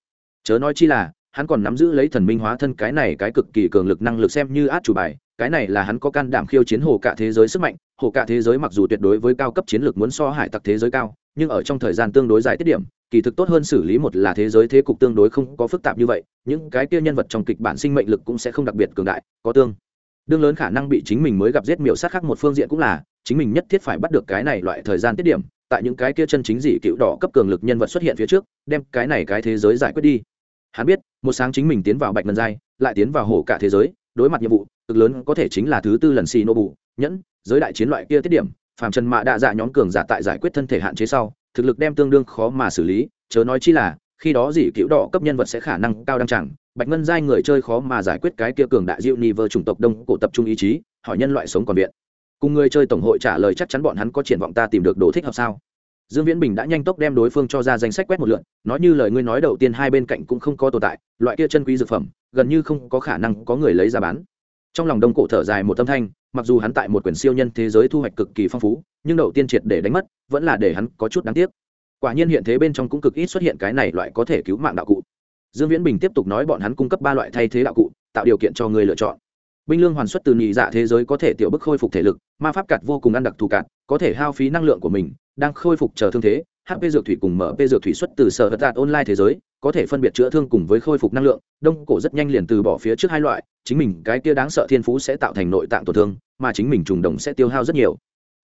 Chớ nói chi là, hắn còn nắm giữ lấy thần minh hóa thân cái này cái cực kỳ cường lực năng lực xem như át chủ bài, cái này là hắn có can đảm khiêu chiến hồ cả thế giới sức mạnh, hồ cả thế giới mặc dù tuyệt đối với cao cấp chiến lược muốn so hải tặc thế giới cao nhưng ở trong thời gian tương đối dài tiết điểm, kỳ thực tốt hơn xử lý một là thế giới thế cục tương đối không có phức tạp như vậy, những cái kia nhân vật trong kịch bản sinh mệnh lực cũng sẽ không đặc biệt cường đại, có tương đương lớn khả năng bị chính mình mới gặp giết miểu sát khác một phương diện cũng là, chính mình nhất thiết phải bắt được cái này loại thời gian tiết điểm, tại những cái kia chân chính dị cựu đỏ cấp cường lực nhân vật xuất hiện phía trước, đem cái này cái thế giới giải quyết đi. Hắn biết, một sáng chính mình tiến vào bạch ngân giai, lại tiến vào hổ cả thế giới, đối mặt nhiệm vụ, cực lớn có thể chính là thứ tư lần xì nô bù, nhẫn, giới đại chiến loại kia tiết điểm phàm trần mạ đa dạ nhóm cường giả tại giải quyết thân thể hạn chế sau, thực lực đem tương đương khó mà xử lý, chớ nói chi là, khi đó dị cựu đỏ cấp nhân vật sẽ khả năng cao đăng chẳng, bạch ngân giai người chơi khó mà giải quyết cái kia cường đại diệu ni vơ chủng tộc đông cổ tập trung ý chí, hỏi nhân loại sống còn viện. Cùng người chơi tổng hội trả lời chắc chắn bọn hắn có triển vọng ta tìm được đồ thích hợp sao? Dương viễn bình đã nhanh tốc đem đối phương cho ra danh sách quét một lượn, nói như lời ngươi nói đầu tiên hai bên cạnh cũng không có tồn tại, loại kia chân quý dược phẩm, gần như không có khả năng có người lấy ra bán. Trong lòng đông cổ thở dài một tâm thanh mặc dù hắn tại một quyển siêu nhân thế giới thu hoạch cực kỳ phong phú, nhưng đầu tiên triệt để đánh mất, vẫn là để hắn có chút đáng tiếc. Quả nhiên hiện thế bên trong cũng cực ít xuất hiện cái này loại có thể cứu mạng đạo cụ. Dương viễn bình tiếp tục nói bọn hắn cung cấp ba loại thay thế đạo cụ, tạo điều kiện cho người lựa chọn. Binh lương hoàn xuất từ nhị dạ thế giới có thể tiểu bức khôi phục thể lực, ma pháp cạt vô cùng ăn đặc thù cạt, có thể hao phí năng lượng của mình, đang khôi phục chờ thương thế hp dược thủy cùng mở dược thủy xuất từ sở hữu tạt online thế giới, có thể phân biệt chữa thương cùng với khôi phục năng lượng. Đông cổ rất nhanh liền từ bỏ phía trước hai loại, chính mình cái kia đáng sợ thiên phú sẽ tạo thành nội tạng tổn thương, mà chính mình trùng đồng sẽ tiêu hao rất nhiều.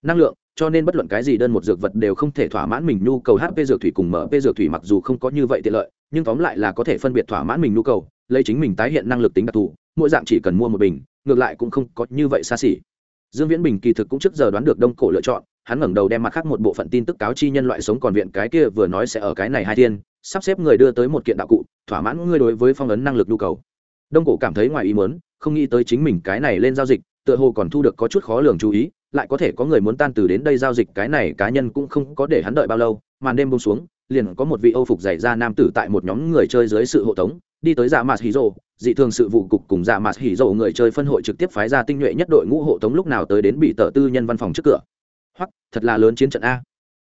Năng lượng, cho nên bất luận cái gì đơn một dược vật đều không thể thỏa mãn mình nhu cầu hp dược thủy cùng mở dược thủy mặc dù không có như vậy tiện lợi, nhưng tóm lại là có thể phân biệt thỏa mãn mình nhu cầu, lấy chính mình tái hiện năng lực tính đặc thù, mỗi dạng chỉ cần mua một bình, ngược lại cũng không có như vậy xa xỉ. Dương viễn bình kỳ thực cũng trước giờ đoán được đông cổ lựa chọn hắn ngẩng đầu đem mặt khác một bộ phận tin tức cáo chi nhân loại sống còn viện cái kia vừa nói sẽ ở cái này hai thiên, sắp xếp người đưa tới một kiện đạo cụ, thỏa mãn ngươi đối với phong ấn năng lực nhu cầu. Đông cổ cảm thấy ngoài ý muốn, không nghĩ tới chính mình cái này lên giao dịch, tựa hồ còn thu được có chút khó lường chú ý, lại có thể có người muốn tan từ đến đây giao dịch cái này cá nhân cũng không có để hắn đợi bao lâu, màn đêm bông xuống, liền có một vị âu phục dày ra nam tử tại một nhóm người chơi dưới sự hộ tống, đi tới dạ mạt hí rộ dị thường sự vụ cục cùng dạ mạt hí rộ người chơi phân hội trực tiếp phái ra tinh nhuệ nhất đội ngũ hộ tống lúc nào tới đến bị tờ tư nhân văn phòng trước cửa hoặc, thật là lớn chiến trận a.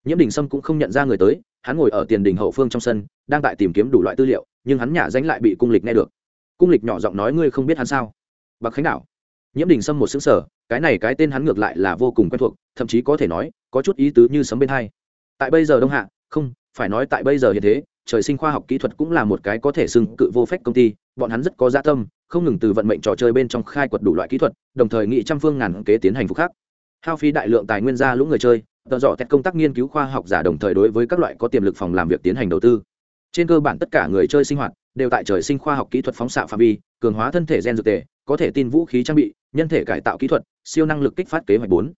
Nhiễm đình sâm cũng không nhận ra người tới, hắn ngồi ở tiền đình hậu phương trong sân, đang tại tìm kiếm đủ loại tư liệu, nhưng hắn nhả danh lại bị cung lịch nghe được. Cung lịch nhỏ giọng nói, ngươi không biết hắn sao? Bạc khánh đảo. Nhiễm đình sâm một xứng sở cái này cái tên hắn ngược lại là vô cùng quen thuộc, thậm chí có thể nói, có chút ý tứ như sấm bên hai. Tại bây giờ đông hạ, không, phải nói tại bây giờ hiện thế, trời sinh khoa học kỹ thuật cũng là một cái có thể xưng cự vô phép công ty, bọn hắn rất có gia tâm, không ngừng từ vận mệnh trò chơi bên trong khai quật đủ loại kỹ thuật, đồng thời nghị trăm phương ngàn kế tiến hành phục khác hao phí đại lượng tài nguyên ra lũ người chơi tờ dọ tẹt công tác nghiên cứu khoa học giả đồng thời đối với các loại có tiềm lực phòng làm việc tiến hành đầu tư. Trên cơ bản tất cả người chơi sinh hoạt đều tại trời sinh khoa học kỹ thuật phóng xạ phạm vi, cường hóa thân thể gen dược tề, có thể tin vũ khí trang bị, nhân thể cải tạo kỹ thuật, siêu năng lực kích phát kế hoạch bốn.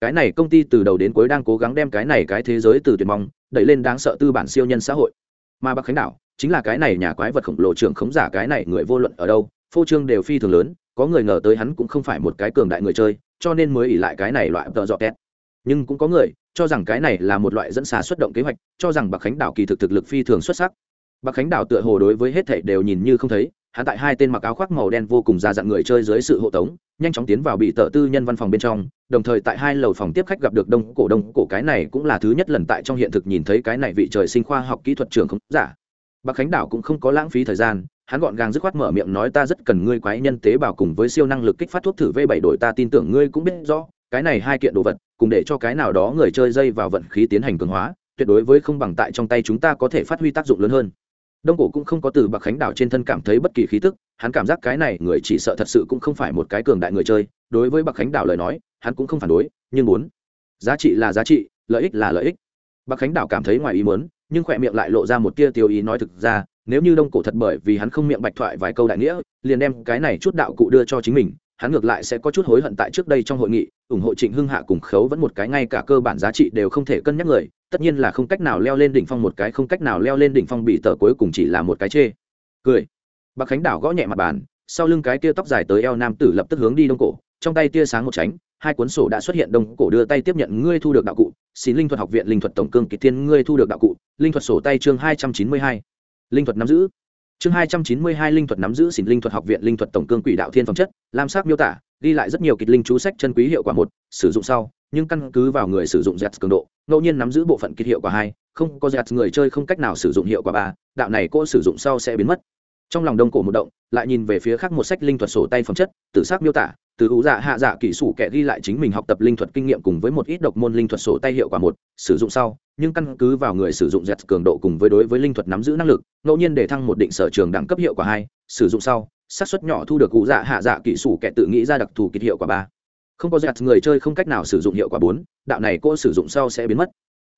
Cái này công ty từ đầu đến cuối đang cố gắng đem cái này cái thế giới từ tuyệt mong, đẩy lên đáng sợ tư bản siêu nhân xã hội. Mà bắc khánh đảo chính là cái này nhà quái vật khổng lồ trưởng khống giả cái này người vô luận ở đâu, phô trương đều phi thường lớn có người ngờ tới hắn cũng không phải một cái cường đại người chơi, cho nên mới ỉ lại cái này loại tợ dọ kẹt. Nhưng cũng có người cho rằng cái này là một loại dẫn xà xuất động kế hoạch, cho rằng bạc khánh đảo kỳ thực thực lực phi thường xuất sắc. Bạc khánh đảo tựa hồ đối với hết thảy đều nhìn như không thấy, hắn tại hai tên mặc áo khoác màu đen vô cùng ra dặn người chơi dưới sự hộ tống, nhanh chóng tiến vào bị tợ tư nhân văn phòng bên trong, đồng thời tại hai lầu phòng tiếp khách gặp được đông cổ đông cổ cái này cũng là thứ nhất lần tại trong hiện thực nhìn thấy cái này vị trời sinh khoa học kỹ thuật trường không giả. Bạc khánh đảo cũng không có lãng phí thời gian hắn gọn gàng dứt khoát mở miệng nói ta rất cần ngươi quái nhân tế bào cùng với siêu năng lực kích phát thuốc thử v bảy đổi ta tin tưởng ngươi cũng biết rõ, cái này hai kiện đồ vật, cùng để cho cái nào đó người chơi dây vào vận khí tiến hành cường hóa, tuyệt đối với không bằng tại trong tay chúng ta có thể phát huy tác dụng lớn hơn. Đông cổ cũng không có từ bạc khánh đảo trên thân cảm thấy bất kỳ khí tức, hắn cảm giác cái này người chỉ sợ thật sự cũng không phải một cái cường đại người chơi, đối với bạc khánh đảo lời nói, hắn cũng không phản đối, nhưng muốn. Giá trị là giá trị, lợi ích là lợi ích. Bạc khánh đảo cảm thấy ngoài ý muốn, nhưng khỏe miệng lại lộ ra một tia tiêu ý nói thực ra nếu như đông cổ thật bởi vì hắn không miệng bạch thoại vài câu đại nghĩa, liền đem cái này chút đạo cụ đưa cho chính mình, hắn ngược lại sẽ có chút hối hận tại trước đây trong hội nghị, ủng hộ trịnh hưng hạ cùng khấu vẫn một cái ngay cả cơ bản giá trị đều không thể cân nhắc người, tất nhiên là không cách nào leo lên đỉnh phong một cái, không cách nào leo lên đỉnh phong bị tờ cuối cùng chỉ là một cái chê. Cười. Bạc khánh đảo gõ nhẹ mặt bàn, sau lưng cái tia tóc dài tới eo nam tử lập tức hướng đi đông cổ, trong tay tia sáng một tránh, hai cuốn sổ đã xuất hiện đông cổ đưa tay tiếp nhận ngươi thu được đạo cụ, xin linh thuật học viện linh thuật tổng cương kỳ thiên ngươi thu được đạo cụ, linh thuật sổ tay chương hai trăm chín mươi hai linh thuật nắm giữ. Chương hai trăm chín mươi hai linh thuật nắm giữ xỉn linh thuật học viện linh thuật tổng cương quỷ đạo thiên phẩm chất, lam sắc miêu tả, ghi lại rất nhiều kịch linh chú sách chân quý hiệu quả một, sử dụng sau, nhưng căn cứ vào người sử dụng z cường độ, ngẫu nhiên nắm giữ bộ phận kịch hiệu quả hai, không có z người chơi không cách nào sử dụng hiệu quả ba, đạo này cô sử dụng sau sẽ biến mất trong lòng đông cổ một động, lại nhìn về phía khác một sách linh thuật sổ tay phẩm chất tự xác miêu tả, từ ủ dạ hạ dạ kỹ sủ kẻ ghi lại chính mình học tập linh thuật kinh nghiệm cùng với một ít độc môn linh thuật sổ tay hiệu quả một, sử dụng sau, nhưng căn cứ vào người sử dụng dẹt cường độ cùng với đối với linh thuật nắm giữ năng lực, ngẫu nhiên để thăng một định sở trường đẳng cấp hiệu quả hai, sử dụng sau, xác suất nhỏ thu được cụ dạ hạ dạ kỹ sủ kẻ tự nghĩ ra đặc thù kịch hiệu quả ba. Không có dẹt người chơi không cách nào sử dụng hiệu quả bốn, đạo này cô sử dụng sau sẽ biến mất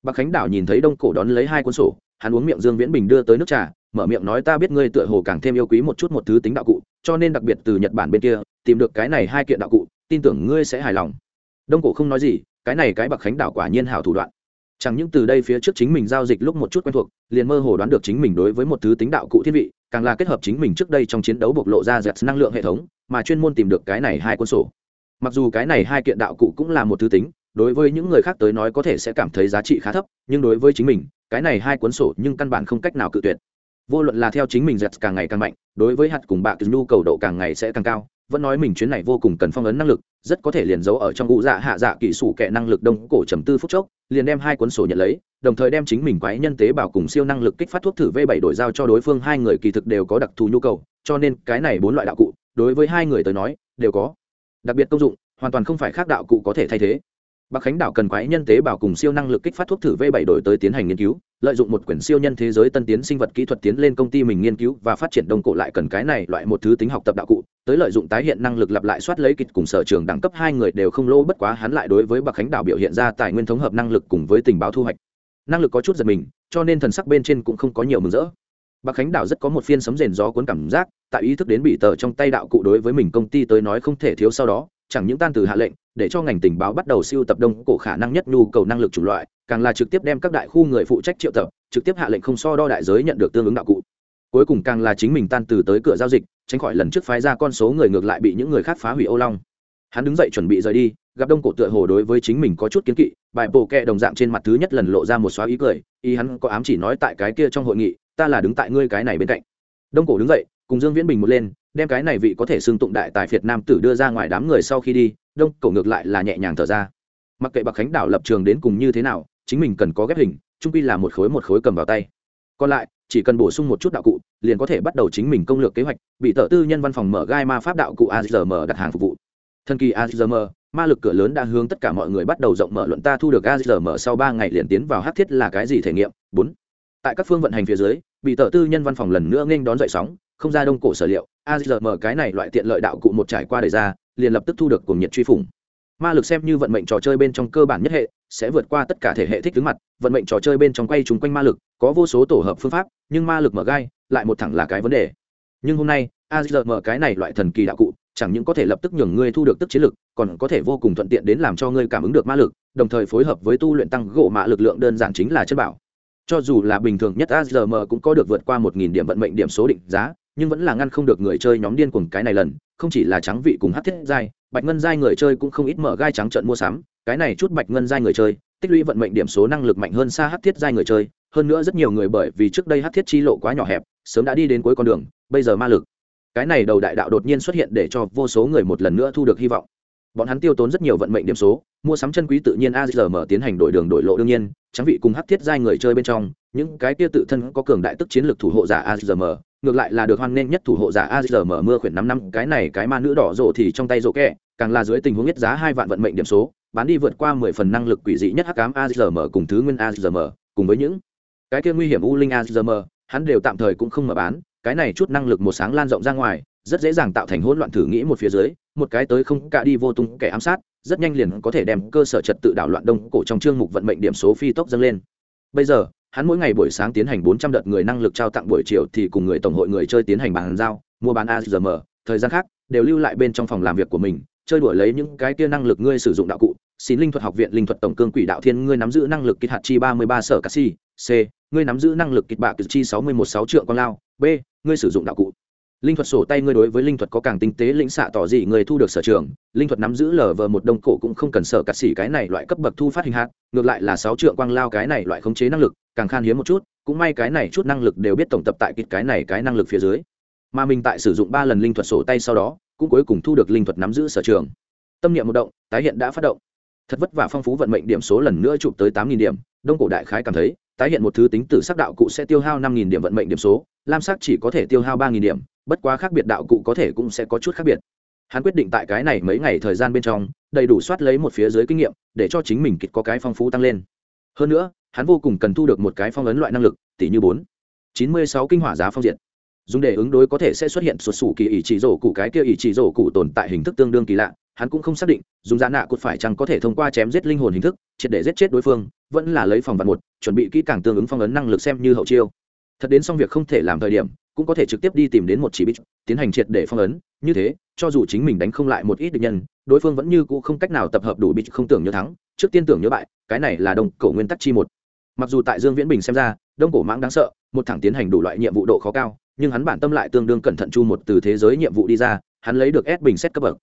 bạc khánh đảo nhìn thấy đông cổ đón lấy hai cuốn sổ, hắn uống miệng dương viễn bình đưa tới nước trà, mở miệng nói ta biết ngươi tựa hồ càng thêm yêu quý một chút một thứ tính đạo cụ, cho nên đặc biệt từ nhật bản bên kia, tìm được cái này hai kiện đạo cụ, tin tưởng ngươi sẽ hài lòng. Đông cổ không nói gì, cái này cái bạc khánh đảo quả nhiên hảo thủ đoạn. Chẳng những từ đây phía trước chính mình giao dịch lúc một chút quen thuộc, liền mơ hồ đoán được chính mình đối với một thứ tính đạo cụ thiên vị, càng là kết hợp chính mình trước đây trong chiến đấu bộc lộ ra dẹt năng lượng hệ thống, mà chuyên môn tìm được cái này hai quân sổ. Mặc dù cái này hai kiện đạo cụ cũng là một thứ tính đối với những người khác tới nói có thể sẽ cảm thấy giá trị khá thấp, nhưng đối với chính mình, cái này hai cuốn sổ nhưng căn bản không cách nào cự tuyệt. Vô luận là theo chính mình dẹt càng ngày càng mạnh, đối với hạt cùng bạc nhu cầu độ càng ngày sẽ càng cao, vẫn nói mình chuyến này vô cùng cần phong ấn năng lực, rất có thể liền giấu ở trong cụ dạ hạ dạ kỹ sủ kệ năng lực đông cổ trầm tư phút chốc, liền đem hai cuốn sổ nhận lấy, đồng thời đem chính mình quái nhân tế bảo cùng siêu năng lực kích phát thuốc thử v 7 đổi giao cho đối phương, hai người kỳ thực đều có đặc thù nhu cầu, cho nên cái này bốn loại đạo cụ, đối với hai người tới nói, đều có. Đặc biệt công dụng, hoàn toàn không phải khác đạo cụ có thể thay thế. Bắc Khánh đảo cần quái nhân tế bào cùng siêu năng lực kích phát thuốc thử V7 đổi tới tiến hành nghiên cứu, lợi dụng một quyển siêu nhân thế giới tân tiến sinh vật kỹ thuật tiến lên công ty mình nghiên cứu và phát triển đồng cổ lại cần cái này loại một thứ tính học tập đạo cụ, tới lợi dụng tái hiện năng lực lặp lại soát lấy kịch cùng sở trường đẳng cấp hai người đều không lỗ bất quá hắn lại đối với Bắc Khánh đảo biểu hiện ra tài nguyên thống hợp năng lực cùng với tình báo thu hoạch. Năng lực có chút giật mình, cho nên thần sắc bên trên cũng không có nhiều mừng rỡ. Bắc Khánh đảo rất có một phiên sấm rền gió cuốn cảm giác, tại ý thức đến bị tờ trong tay đạo cụ đối với mình công ty tới nói không thể thiếu sau đó, chẳng những tan từ hạ lệnh để cho ngành tình báo bắt đầu siêu tập đông cổ khả năng nhất nhu cầu năng lực chủng loại, càng là trực tiếp đem các đại khu người phụ trách triệu tập, trực tiếp hạ lệnh không so đo đại giới nhận được tương ứng đạo cụ. Cuối cùng càng là chính mình tan từ tới cửa giao dịch, tránh khỏi lần trước phái ra con số người ngược lại bị những người khác phá hủy ô long. Hắn đứng dậy chuẩn bị rời đi, gặp đông cổ tựa hồ đối với chính mình có chút kiến kỵ, bài bộ kẹ đồng dạng trên mặt thứ nhất lần lộ ra một xóa ý cười, ý hắn có ám chỉ nói tại cái kia trong hội nghị, ta là đứng tại ngươi cái này bên cạnh. Đông cổ đứng dậy, cùng dương viễn bình một lên, đem cái này vị có thể xưng tụng đại tài việt nam tử đưa ra ngoài đám người sau khi đi đông, cổ ngược lại là nhẹ nhàng thở ra. Mặc kệ bạc khánh đảo lập trường đến cùng như thế nào, chính mình cần có ghép hình trung pi là một khối một khối cầm vào tay. Còn lại, chỉ cần bổ sung một chút đạo cụ, liền có thể bắt đầu chính mình công lược kế hoạch, bị tờ tư nhân văn phòng mở gai ma pháp đạo cụ azm đặt hàng phục vụ. Thần kỳ azm ma lực cửa lớn đã hướng tất cả mọi người bắt đầu rộng mở luận ta thu được azm sau ba ngày liền tiến vào hát thiết là cái gì thể nghiệm? Bốn. Tại các phương vận hành phía dưới, bị tờ tư nhân văn phòng lần nữa nghênh đón dậy sóng, không ra đông cổ sở liệu azm cái này loại tiện lợi đạo cụ một trải qua đời ra liền lập tức thu được cùng nhiệt truy phủng. Ma lực xem như vận mệnh trò chơi bên trong cơ bản nhất hệ, sẽ vượt qua tất cả thể hệ thích tướng mặt, vận mệnh trò chơi bên trong quay chúng quanh ma lực, có vô số tổ hợp phương pháp, nhưng ma lực mở gai, lại một thẳng là cái vấn đề. Nhưng hôm nay mở cái này loại thần kỳ đạo cụ, chẳng những có thể lập tức nhường ngươi thu được tức chiến lực, còn có thể vô cùng thuận tiện đến làm cho ngươi cảm ứng được ma lực, đồng thời phối hợp với tu luyện tăng gỗ mạ lực lượng đơn giản chính là chất bảo. Cho dù là bình thường nhất azm cũng có được vượt qua một nghìn điểm vận mệnh điểm số định giá nhưng vẫn là ngăn không được người chơi nhóm điên cuồng cái này lần, không chỉ là trắng vị cùng hát thiết giai, bạch ngân giai người chơi cũng không ít mở gai trắng trận mua sắm, cái này chút bạch ngân giai người chơi, tích lũy vận mệnh điểm số năng lực mạnh hơn xa hát thiết giai người chơi, hơn nữa rất nhiều người bởi vì trước đây hát thiết chi lộ quá nhỏ hẹp, sớm đã đi đến cuối con đường, bây giờ ma lực. Cái này đầu đại đạo đột nhiên xuất hiện để cho vô số người một lần nữa thu được hy vọng. Bọn hắn tiêu tốn rất nhiều vận mệnh điểm số, mua sắm chân quý tự nhiên azm tiến hành đổi đường đổi lộ đương nhiên, trắng vị cùng hát thiết giai người chơi bên trong, những cái kia tự thân có cường đại tức chiến lược thủ hộ giả azm ngược lại là được hoan nghênh nhất thủ hộ giả azm mưa khuyển năm năm, cái này cái ma nữ đỏ rồ thì trong tay rồ kẹ, càng là dưới tình huống nhất giá hai vạn vận mệnh điểm số, bán đi vượt qua mười phần năng lực quỷ dị nhất hắc ám azm cùng thứ nguyên azm cùng với những cái kia nguy hiểm u linh azm hắn đều tạm thời cũng không mở bán, cái này chút năng lực một sáng lan rộng ra ngoài, rất dễ dàng tạo thành hỗn loạn thử nghĩ một phía dưới, một cái tới không cả đi vô tung kẻ ám sát, rất nhanh liền có thể đem cơ sở trật tự đảo loạn đông cổ trong chương mục vận mệnh điểm số phi tốc dâng lên. Bây giờ hắn mỗi ngày buổi sáng tiến hành bốn trăm đợt người năng lực trao tặng buổi chiều thì cùng người tổng hội người chơi tiến hành bàn giao, mua bán azm thời gian khác, đều lưu lại bên trong phòng làm việc của mình, chơi đuổi lấy những cái kia năng lực ngươi sử dụng đạo cụ, xin linh thuật học viện linh thuật tổng cương quỷ đạo thiên, ngươi nắm giữ năng lực kịch hạt chi ba mươi ba sở cà si, c, ngươi nắm giữ năng lực kịch bạc chi sáu mươi một sáu triệu con lao, b, ngươi sử dụng đạo cụ linh thuật sổ tay ngươi đối với linh thuật có càng tinh tế lĩnh xạ tỏ gì người thu được sở trường. Linh thuật nắm giữ lờ vờ một đông cổ cũng không cần sở cắt xỉ cái này loại cấp bậc thu phát hình hạt, ngược lại là sáu trượng quang lao cái này loại khống chế năng lực, càng khan hiếm một chút, cũng may cái này chút năng lực đều biết tổng tập tại kịch cái này cái năng lực phía dưới. Mà mình tại sử dụng ba lần linh thuật sổ tay sau đó, cũng cuối cùng thu được linh thuật nắm giữ sở trường. Tâm niệm một động, tái hiện đã phát động. Thật vất vả phong phú vận mệnh điểm số lần nữa chụp tới tám nghìn điểm, đông cổ đại khái cảm thấy, tái hiện một thứ tính từ sắc đạo cụ sẽ tiêu hao năm nghìn điểm vận mệnh điểm số lam sắc chỉ có thể tiêu hao ba nghìn điểm, bất quá khác biệt đạo cụ có thể cũng sẽ có chút khác biệt. Hắn quyết định tại cái này mấy ngày thời gian bên trong, đầy đủ soát lấy một phía dưới kinh nghiệm, để cho chính mình kịch có cái phong phú tăng lên. Hơn nữa, hắn vô cùng cần thu được một cái phong ấn loại năng lực, tỷ như bốn, chín mươi sáu kinh hỏa giá phong diện dùng để ứng đối có thể sẽ xuất hiện sụt sủ kỳ ý chỉ rổ cụ cái kia ý chỉ rổ cụ tồn tại hình thức tương đương kỳ lạ, hắn cũng không xác định, dùng giá nạ cột phải chăng có thể thông qua chém giết linh hồn hình thức, triệt để giết chết đối phương, vẫn là lấy phòng vật một, chuẩn bị kỹ càng tương ứng phong ấn năng lực xem như hậu chiêu thật đến xong việc không thể làm thời điểm, cũng có thể trực tiếp đi tìm đến một chỉ bích, tiến hành triệt để phong ấn. Như thế, cho dù chính mình đánh không lại một ít địch nhân, đối phương vẫn như cũ không cách nào tập hợp đủ bích không tưởng nhớ thắng, trước tiên tưởng nhớ bại, cái này là đông cổ nguyên tắc chi một. Mặc dù tại dương viễn bình xem ra đông cổ mãng đáng sợ, một thẳng tiến hành đủ loại nhiệm vụ độ khó cao, nhưng hắn bản tâm lại tương đương cẩn thận chu một từ thế giới nhiệm vụ đi ra, hắn lấy được S bình xét cấp bậc.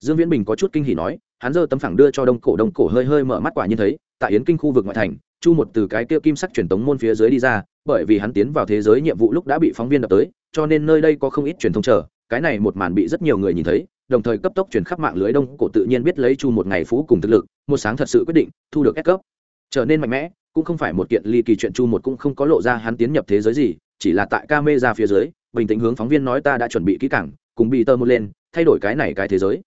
Dương viễn bình có chút kinh hỉ nói, hắn giơ tấm phẳng đưa cho đông cổ đông cổ hơi hơi mở mắt quả nhiên thấy, tại yến kinh khu vực ngoại thành chu một từ cái kia kim sắc truyền tống môn phía dưới đi ra, bởi vì hắn tiến vào thế giới nhiệm vụ lúc đã bị phóng viên đập tới, cho nên nơi đây có không ít truyền thông chờ, cái này một màn bị rất nhiều người nhìn thấy, đồng thời cấp tốc truyền khắp mạng lưới đông, cổ tự nhiên biết lấy chu một ngày phú cùng thực lực, một sáng thật sự quyết định, thu được ép cấp. Trở nên mạnh mẽ, cũng không phải một kiện ly kỳ chuyện chu một cũng không có lộ ra hắn tiến nhập thế giới gì, chỉ là tại ca mê ra phía dưới, bình tĩnh hướng phóng viên nói ta đã chuẩn bị kỹ cảng cùng bị tơ một lên, thay đổi cái này cái thế giới.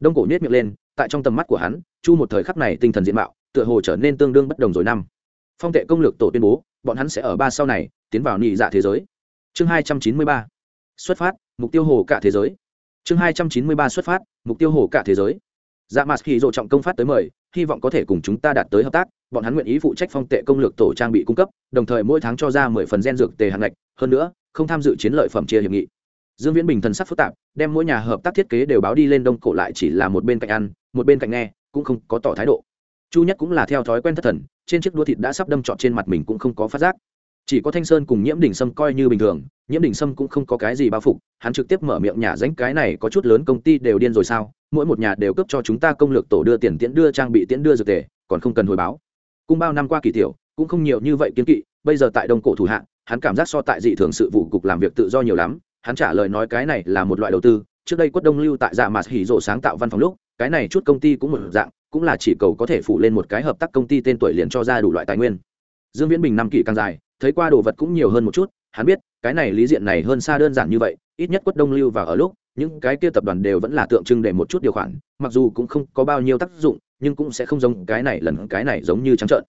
Đông cổ nhét miệng lên, tại trong tầm mắt của hắn, chu một thời khắc này tinh thần diện mạo, tựa hồ trở nên tương đương bất đồng rồi năm phong tệ công lược tổ tuyên bố, bọn hắn sẽ ở ba sau này tiến vào nhị dạ thế giới. Chương hai trăm chín mươi ba. Xuất phát, mục tiêu hồ cả thế giới. Chương hai trăm chín mươi ba xuất phát, mục tiêu hồ cả thế giới. Dạ mặt khi dỗ trọng công phát tới mời, hy vọng có thể cùng chúng ta đạt tới hợp tác, bọn hắn nguyện ý phụ trách phong tệ công lược tổ trang bị cung cấp, đồng thời mỗi tháng cho ra mười phần gen dược tề hàng ngạch, hơn nữa, không tham dự chiến lợi phẩm chia hiệp nghị. Dương viễn bình thần sắc phức tạp, đem mỗi nhà hợp tác thiết kế đều báo đi lên đông cổ lại chỉ là một bên cạnh ăn, một bên cạnh nghe, cũng không có tỏ thái độ chu nhất cũng là theo thói quen thất thần, trên chiếc đua thịt đã sắp đâm trọn trên mặt mình cũng không có phát giác. Chỉ có thanh sơn cùng nhiễm đỉnh sâm coi như bình thường, nhiễm đỉnh sâm cũng không có cái gì bao phục, hắn trực tiếp mở miệng nhà ránh cái này có chút lớn công ty đều điên rồi sao, mỗi một nhà đều cấp cho chúng ta công lược tổ đưa tiền tiễn đưa trang bị tiễn đưa dược tề, còn không cần hồi báo. Cung bao năm qua kỳ tiểu, cũng không nhiều như vậy kiến kỵ, bây giờ tại đông cổ thủ hạng, hắn cảm giác so tại dị thường sự vụ cục làm việc tự do nhiều lắm, hắn trả lời nói cái này là một loại đầu tư, trước đây quất đông lưu tại dạ mạt hỉ rộ sáng tạo văn phòng lúc, cái này chút công ty cũng một dạng cũng là chỉ cầu có thể phụ lên một cái hợp tác công ty tên tuổi liền cho ra đủ loại tài nguyên. Dương viễn bình năm kỳ càng dài, thấy qua đồ vật cũng nhiều hơn một chút, hắn biết, cái này lý diện này hơn xa đơn giản như vậy, ít nhất quất đông lưu vào ở lúc, những cái kia tập đoàn đều vẫn là tượng trưng để một chút điều khoản, mặc dù cũng không có bao nhiêu tác dụng, nhưng cũng sẽ không giống cái này lần cái này giống như trắng trợn.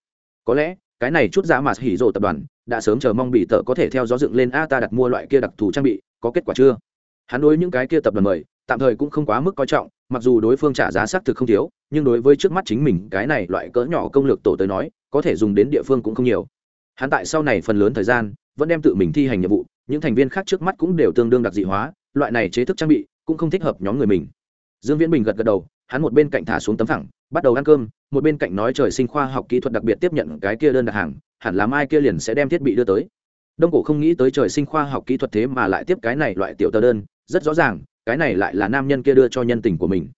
Có lẽ, cái này chút giá mà hỉ rộ tập đoàn, đã sớm chờ mong bị tợ có thể theo gió dựng lên, a, ta đặt mua loại kia đặc thù trang bị, có kết quả chưa? Hắn đối những cái kia tập đoàn mời, tạm thời cũng không quá mức coi trọng mặc dù đối phương trả giá xác thực không thiếu, nhưng đối với trước mắt chính mình, cái này loại cỡ nhỏ công lược tổ tới nói, có thể dùng đến địa phương cũng không nhiều. Hắn tại sau này phần lớn thời gian, vẫn đem tự mình thi hành nhiệm vụ, những thành viên khác trước mắt cũng đều tương đương đặc dị hóa, loại này chế thức trang bị cũng không thích hợp nhóm người mình. Dương viễn bình gật gật đầu, hắn một bên cạnh thả xuống tấm thẳng, bắt đầu ăn cơm, một bên cạnh nói trời sinh khoa học kỹ thuật đặc biệt tiếp nhận cái kia đơn đặt hàng, hẳn là mai kia liền sẽ đem thiết bị đưa tới. Đông cổ không nghĩ tới trời sinh khoa học kỹ thuật thế mà lại tiếp cái này loại tiểu tờ đơn, rất rõ ràng cái này lại là nam nhân kia đưa cho nhân tình của mình.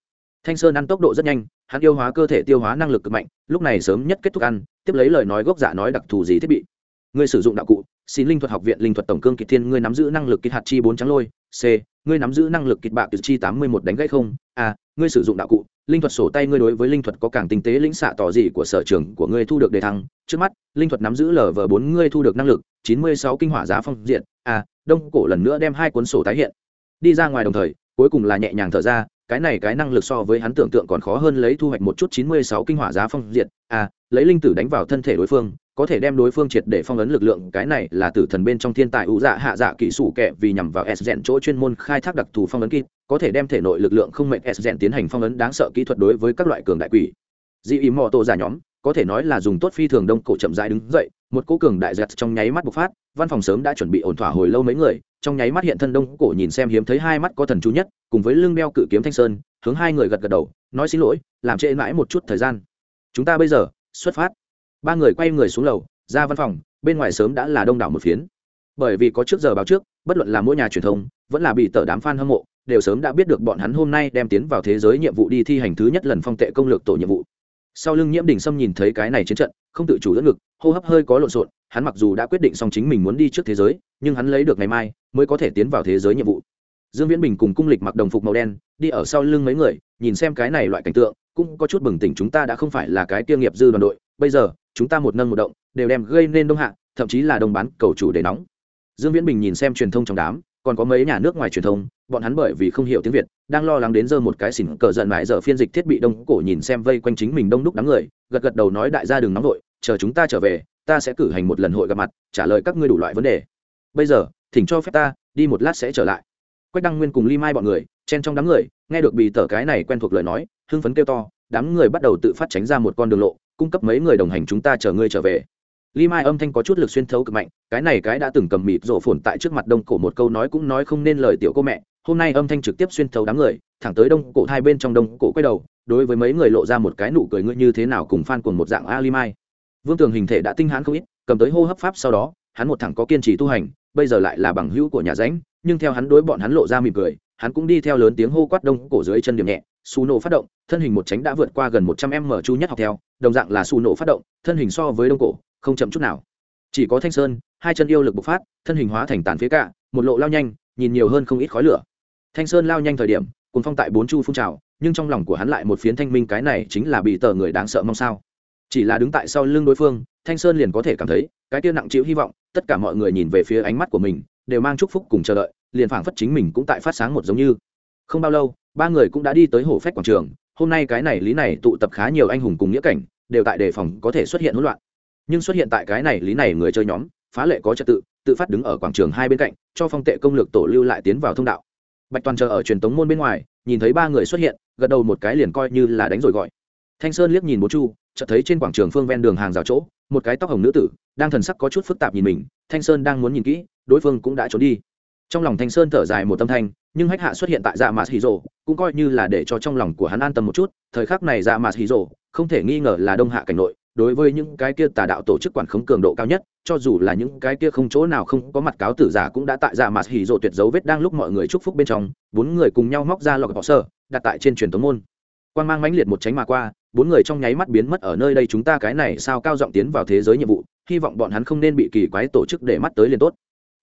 Thanh sơn ăn tốc độ rất nhanh, hắn yêu hóa cơ thể tiêu hóa năng lực cực mạnh, lúc này sớm nhất kết thúc ăn, tiếp lấy lời nói gốc giả nói đặc thù gì thiết bị. Người sử dụng đạo cụ, xin linh thuật học viện linh thuật tổng cương kịch thiên, ngươi nắm giữ năng lực kịch hạt chi bốn trắng lôi, c, ngươi nắm giữ năng lực kịch bạc chi tám mươi một đánh gãy không, a, ngươi sử dụng đạo cụ, linh thuật sổ tay ngươi đối với linh thuật có càng tinh tế lĩnh xạ tỏ gì của sở trường của ngươi thu được đề thăng. Trước mắt, linh thuật nắm giữ lv bốn ngươi thu được năng lực, chín mươi sáu kinh hỏa giá phong diện, a, đông cổ lần nữa đem hai cuốn sổ tái hiện đi ra ngoài đồng thời, cuối cùng là nhẹ nhàng thở ra, cái này cái năng lực so với hắn tưởng tượng còn khó hơn lấy thu hoạch một chút chín mươi sáu kinh hỏa giá phong diệt à lấy linh tử đánh vào thân thể đối phương, có thể đem đối phương triệt để phong ấn lực lượng, cái này là tử thần bên trong thiên tài ủ dạ hạ dạ kỹ sủ kẹ vì nhằm vào s rèn chỗ chuyên môn khai thác đặc thù phong ấn kỹ có thể đem thể nội lực lượng không mệnh s rèn tiến hành phong ấn, đáng sợ kỹ thuật đối với các loại cường đại quỷ. Dị ý mò tổ giả nhóm có thể nói là dùng tốt phi thường đông cổ chậm rãi đứng dậy, một cố cường đại giật trong nháy mắt bộc phát, văn phòng sớm đã chuẩn bị ổn thỏa hồi lâu mấy người, trong nháy mắt hiện thân đông cổ nhìn xem hiếm thấy hai mắt có thần chú nhất, cùng với lưng đeo cự kiếm thanh sơn, hướng hai người gật gật đầu, nói xin lỗi, làm trễ mãi một chút thời gian. Chúng ta bây giờ, xuất phát. Ba người quay người xuống lầu, ra văn phòng, bên ngoài sớm đã là đông đảo một phiến. Bởi vì có trước giờ báo trước, bất luận là mỗi nhà truyền thông, vẫn là bị tờ đám fan hâm mộ, đều sớm đã biết được bọn hắn hôm nay đem tiến vào thế giới nhiệm vụ đi thi hành thứ nhất lần phong tệ công lược tổ nhiệm vụ sau lưng nhiễm đình sâm nhìn thấy cái này chiến trận, không tự chủ đỡ ngực, hô hấp hơi có lộn xộn, hắn mặc dù đã quyết định xong chính mình muốn đi trước thế giới, nhưng hắn lấy được ngày mai mới có thể tiến vào thế giới nhiệm vụ. Dương viễn bình cùng cung lịch mặc đồng phục màu đen, đi ở sau lưng mấy người, nhìn xem cái này loại cảnh tượng, cũng có chút bừng tỉnh chúng ta đã không phải là cái tiêu nghiệp dư đoàn đội, bây giờ, chúng ta một nâng một động, đều đem gây nên đông hạ, thậm chí là đồng bán cầu chủ để nóng. Dương viễn bình nhìn xem truyền thông trong đám, còn có mấy nhà nước ngoài truyền thông bọn hắn bởi vì không hiểu tiếng việt, đang lo lắng đến giờ một cái xỉn cờ giận mãi giờ phiên dịch thiết bị đông cổ nhìn xem vây quanh chính mình đông đúc đám người, gật gật đầu nói đại gia đừng nóng vội, chờ chúng ta trở về, ta sẽ cử hành một lần hội gặp mặt, trả lời các ngươi đủ loại vấn đề. Bây giờ, thỉnh cho phép ta, đi một lát sẽ trở lại. Quách đăng nguyên cùng ly mai bọn người, chen trong đám người, nghe được bì tờ cái này quen thuộc lời nói, hưng phấn kêu to, đám người bắt đầu tự phát tránh ra một con đường lộ, cung cấp mấy người đồng hành chúng ta chờ ngươi trở về ly mai âm thanh có chút lực xuyên thấu cực mạnh cái này cái đã từng cầm mịt rộ phồn tại trước mặt đông cổ một câu nói cũng nói không nên lời tiểu cô mẹ hôm nay âm thanh trực tiếp xuyên thấu đám người thẳng tới đông cổ hai bên trong đông cổ quay đầu đối với mấy người lộ ra một cái nụ cười ngươi như thế nào cùng fan cuồng một dạng a ly mai vương tường hình thể đã tinh hãn không ít cầm tới hô hấp pháp sau đó hắn một thẳng có kiên trì tu hành bây giờ lại là bằng hữu của nhà ránh nhưng theo hắn đối bọn hắn lộ ra mỉm cười hắn cũng đi theo lớn tiếng hô quát đông cổ dưới chân điểm nhẹ su nổ phát động thân hình một tránh đã vượt qua gần một trăm m chu nhất học theo đồng dạng là su nổ phát động thân hình so với đông cổ không chậm chút nào. Chỉ có thanh sơn, hai chân yêu lực bộc phát, thân hình hóa thành tàn phía cạ, một lộ lao nhanh, nhìn nhiều hơn không ít khói lửa. Thanh sơn lao nhanh thời điểm cùng phong tại bốn chu phun trào, nhưng trong lòng của hắn lại một phiến thanh minh cái này chính là bị tờ người đáng sợ mong sao. Chỉ là đứng tại sau lưng đối phương, thanh sơn liền có thể cảm thấy, cái kia nặng chịu hy vọng, tất cả mọi người nhìn về phía ánh mắt của mình, đều mang chúc phúc cùng chờ đợi, liền phảng phất chính mình cũng tại phát sáng một giống như. Không bao lâu, ba người cũng đã đi tới hồ phách quảng trường, hôm nay cái này lý này tụ tập khá nhiều anh hùng cùng nghĩa cảnh, đều tại đề phòng có thể xuất hiện hỗn loạn nhưng xuất hiện tại cái này lý này người chơi nhóm, phá lệ có trật tự tự phát đứng ở quảng trường hai bên cạnh, cho phong tệ công lược tổ lưu lại tiến vào thông đạo. Bạch toàn chờ ở truyền tống môn bên ngoài, nhìn thấy ba người xuất hiện, gật đầu một cái liền coi như là đánh rồi gọi. Thanh sơn liếc nhìn bố chu, chợt thấy trên quảng trường phương ven đường hàng rào chỗ, một cái tóc hồng nữ tử, đang thần sắc có chút phức tạp nhìn mình, thanh sơn đang muốn nhìn kỹ, đối phương cũng đã trốn đi. Trong lòng thanh sơn thở dài một tâm thanh, nhưng hách hạ xuất hiện tại dạ mạt hì rồ, cũng coi như là để cho trong lòng của hắn an tâm một chút, thời khắc này dạ mạt hì rồ, không thể nghi ngờ là đông hạ cảnh nội đối với những cái kia tà đạo tổ chức quản khống cường độ cao nhất, cho dù là những cái kia không chỗ nào không có mặt cáo tử giả cũng đã tại dạ mặt hì rộ tuyệt dấu vết đang lúc mọi người chúc phúc bên trong, bốn người cùng nhau móc ra lọc bỏ sơ, đặt tại trên truyền thống môn. Quan mang mãnh liệt một tránh mà qua, bốn người trong nháy mắt biến mất ở nơi đây chúng ta cái này sao cao giọng tiến vào thế giới nhiệm vụ, hy vọng bọn hắn không nên bị kỳ quái tổ chức để mắt tới liền tốt.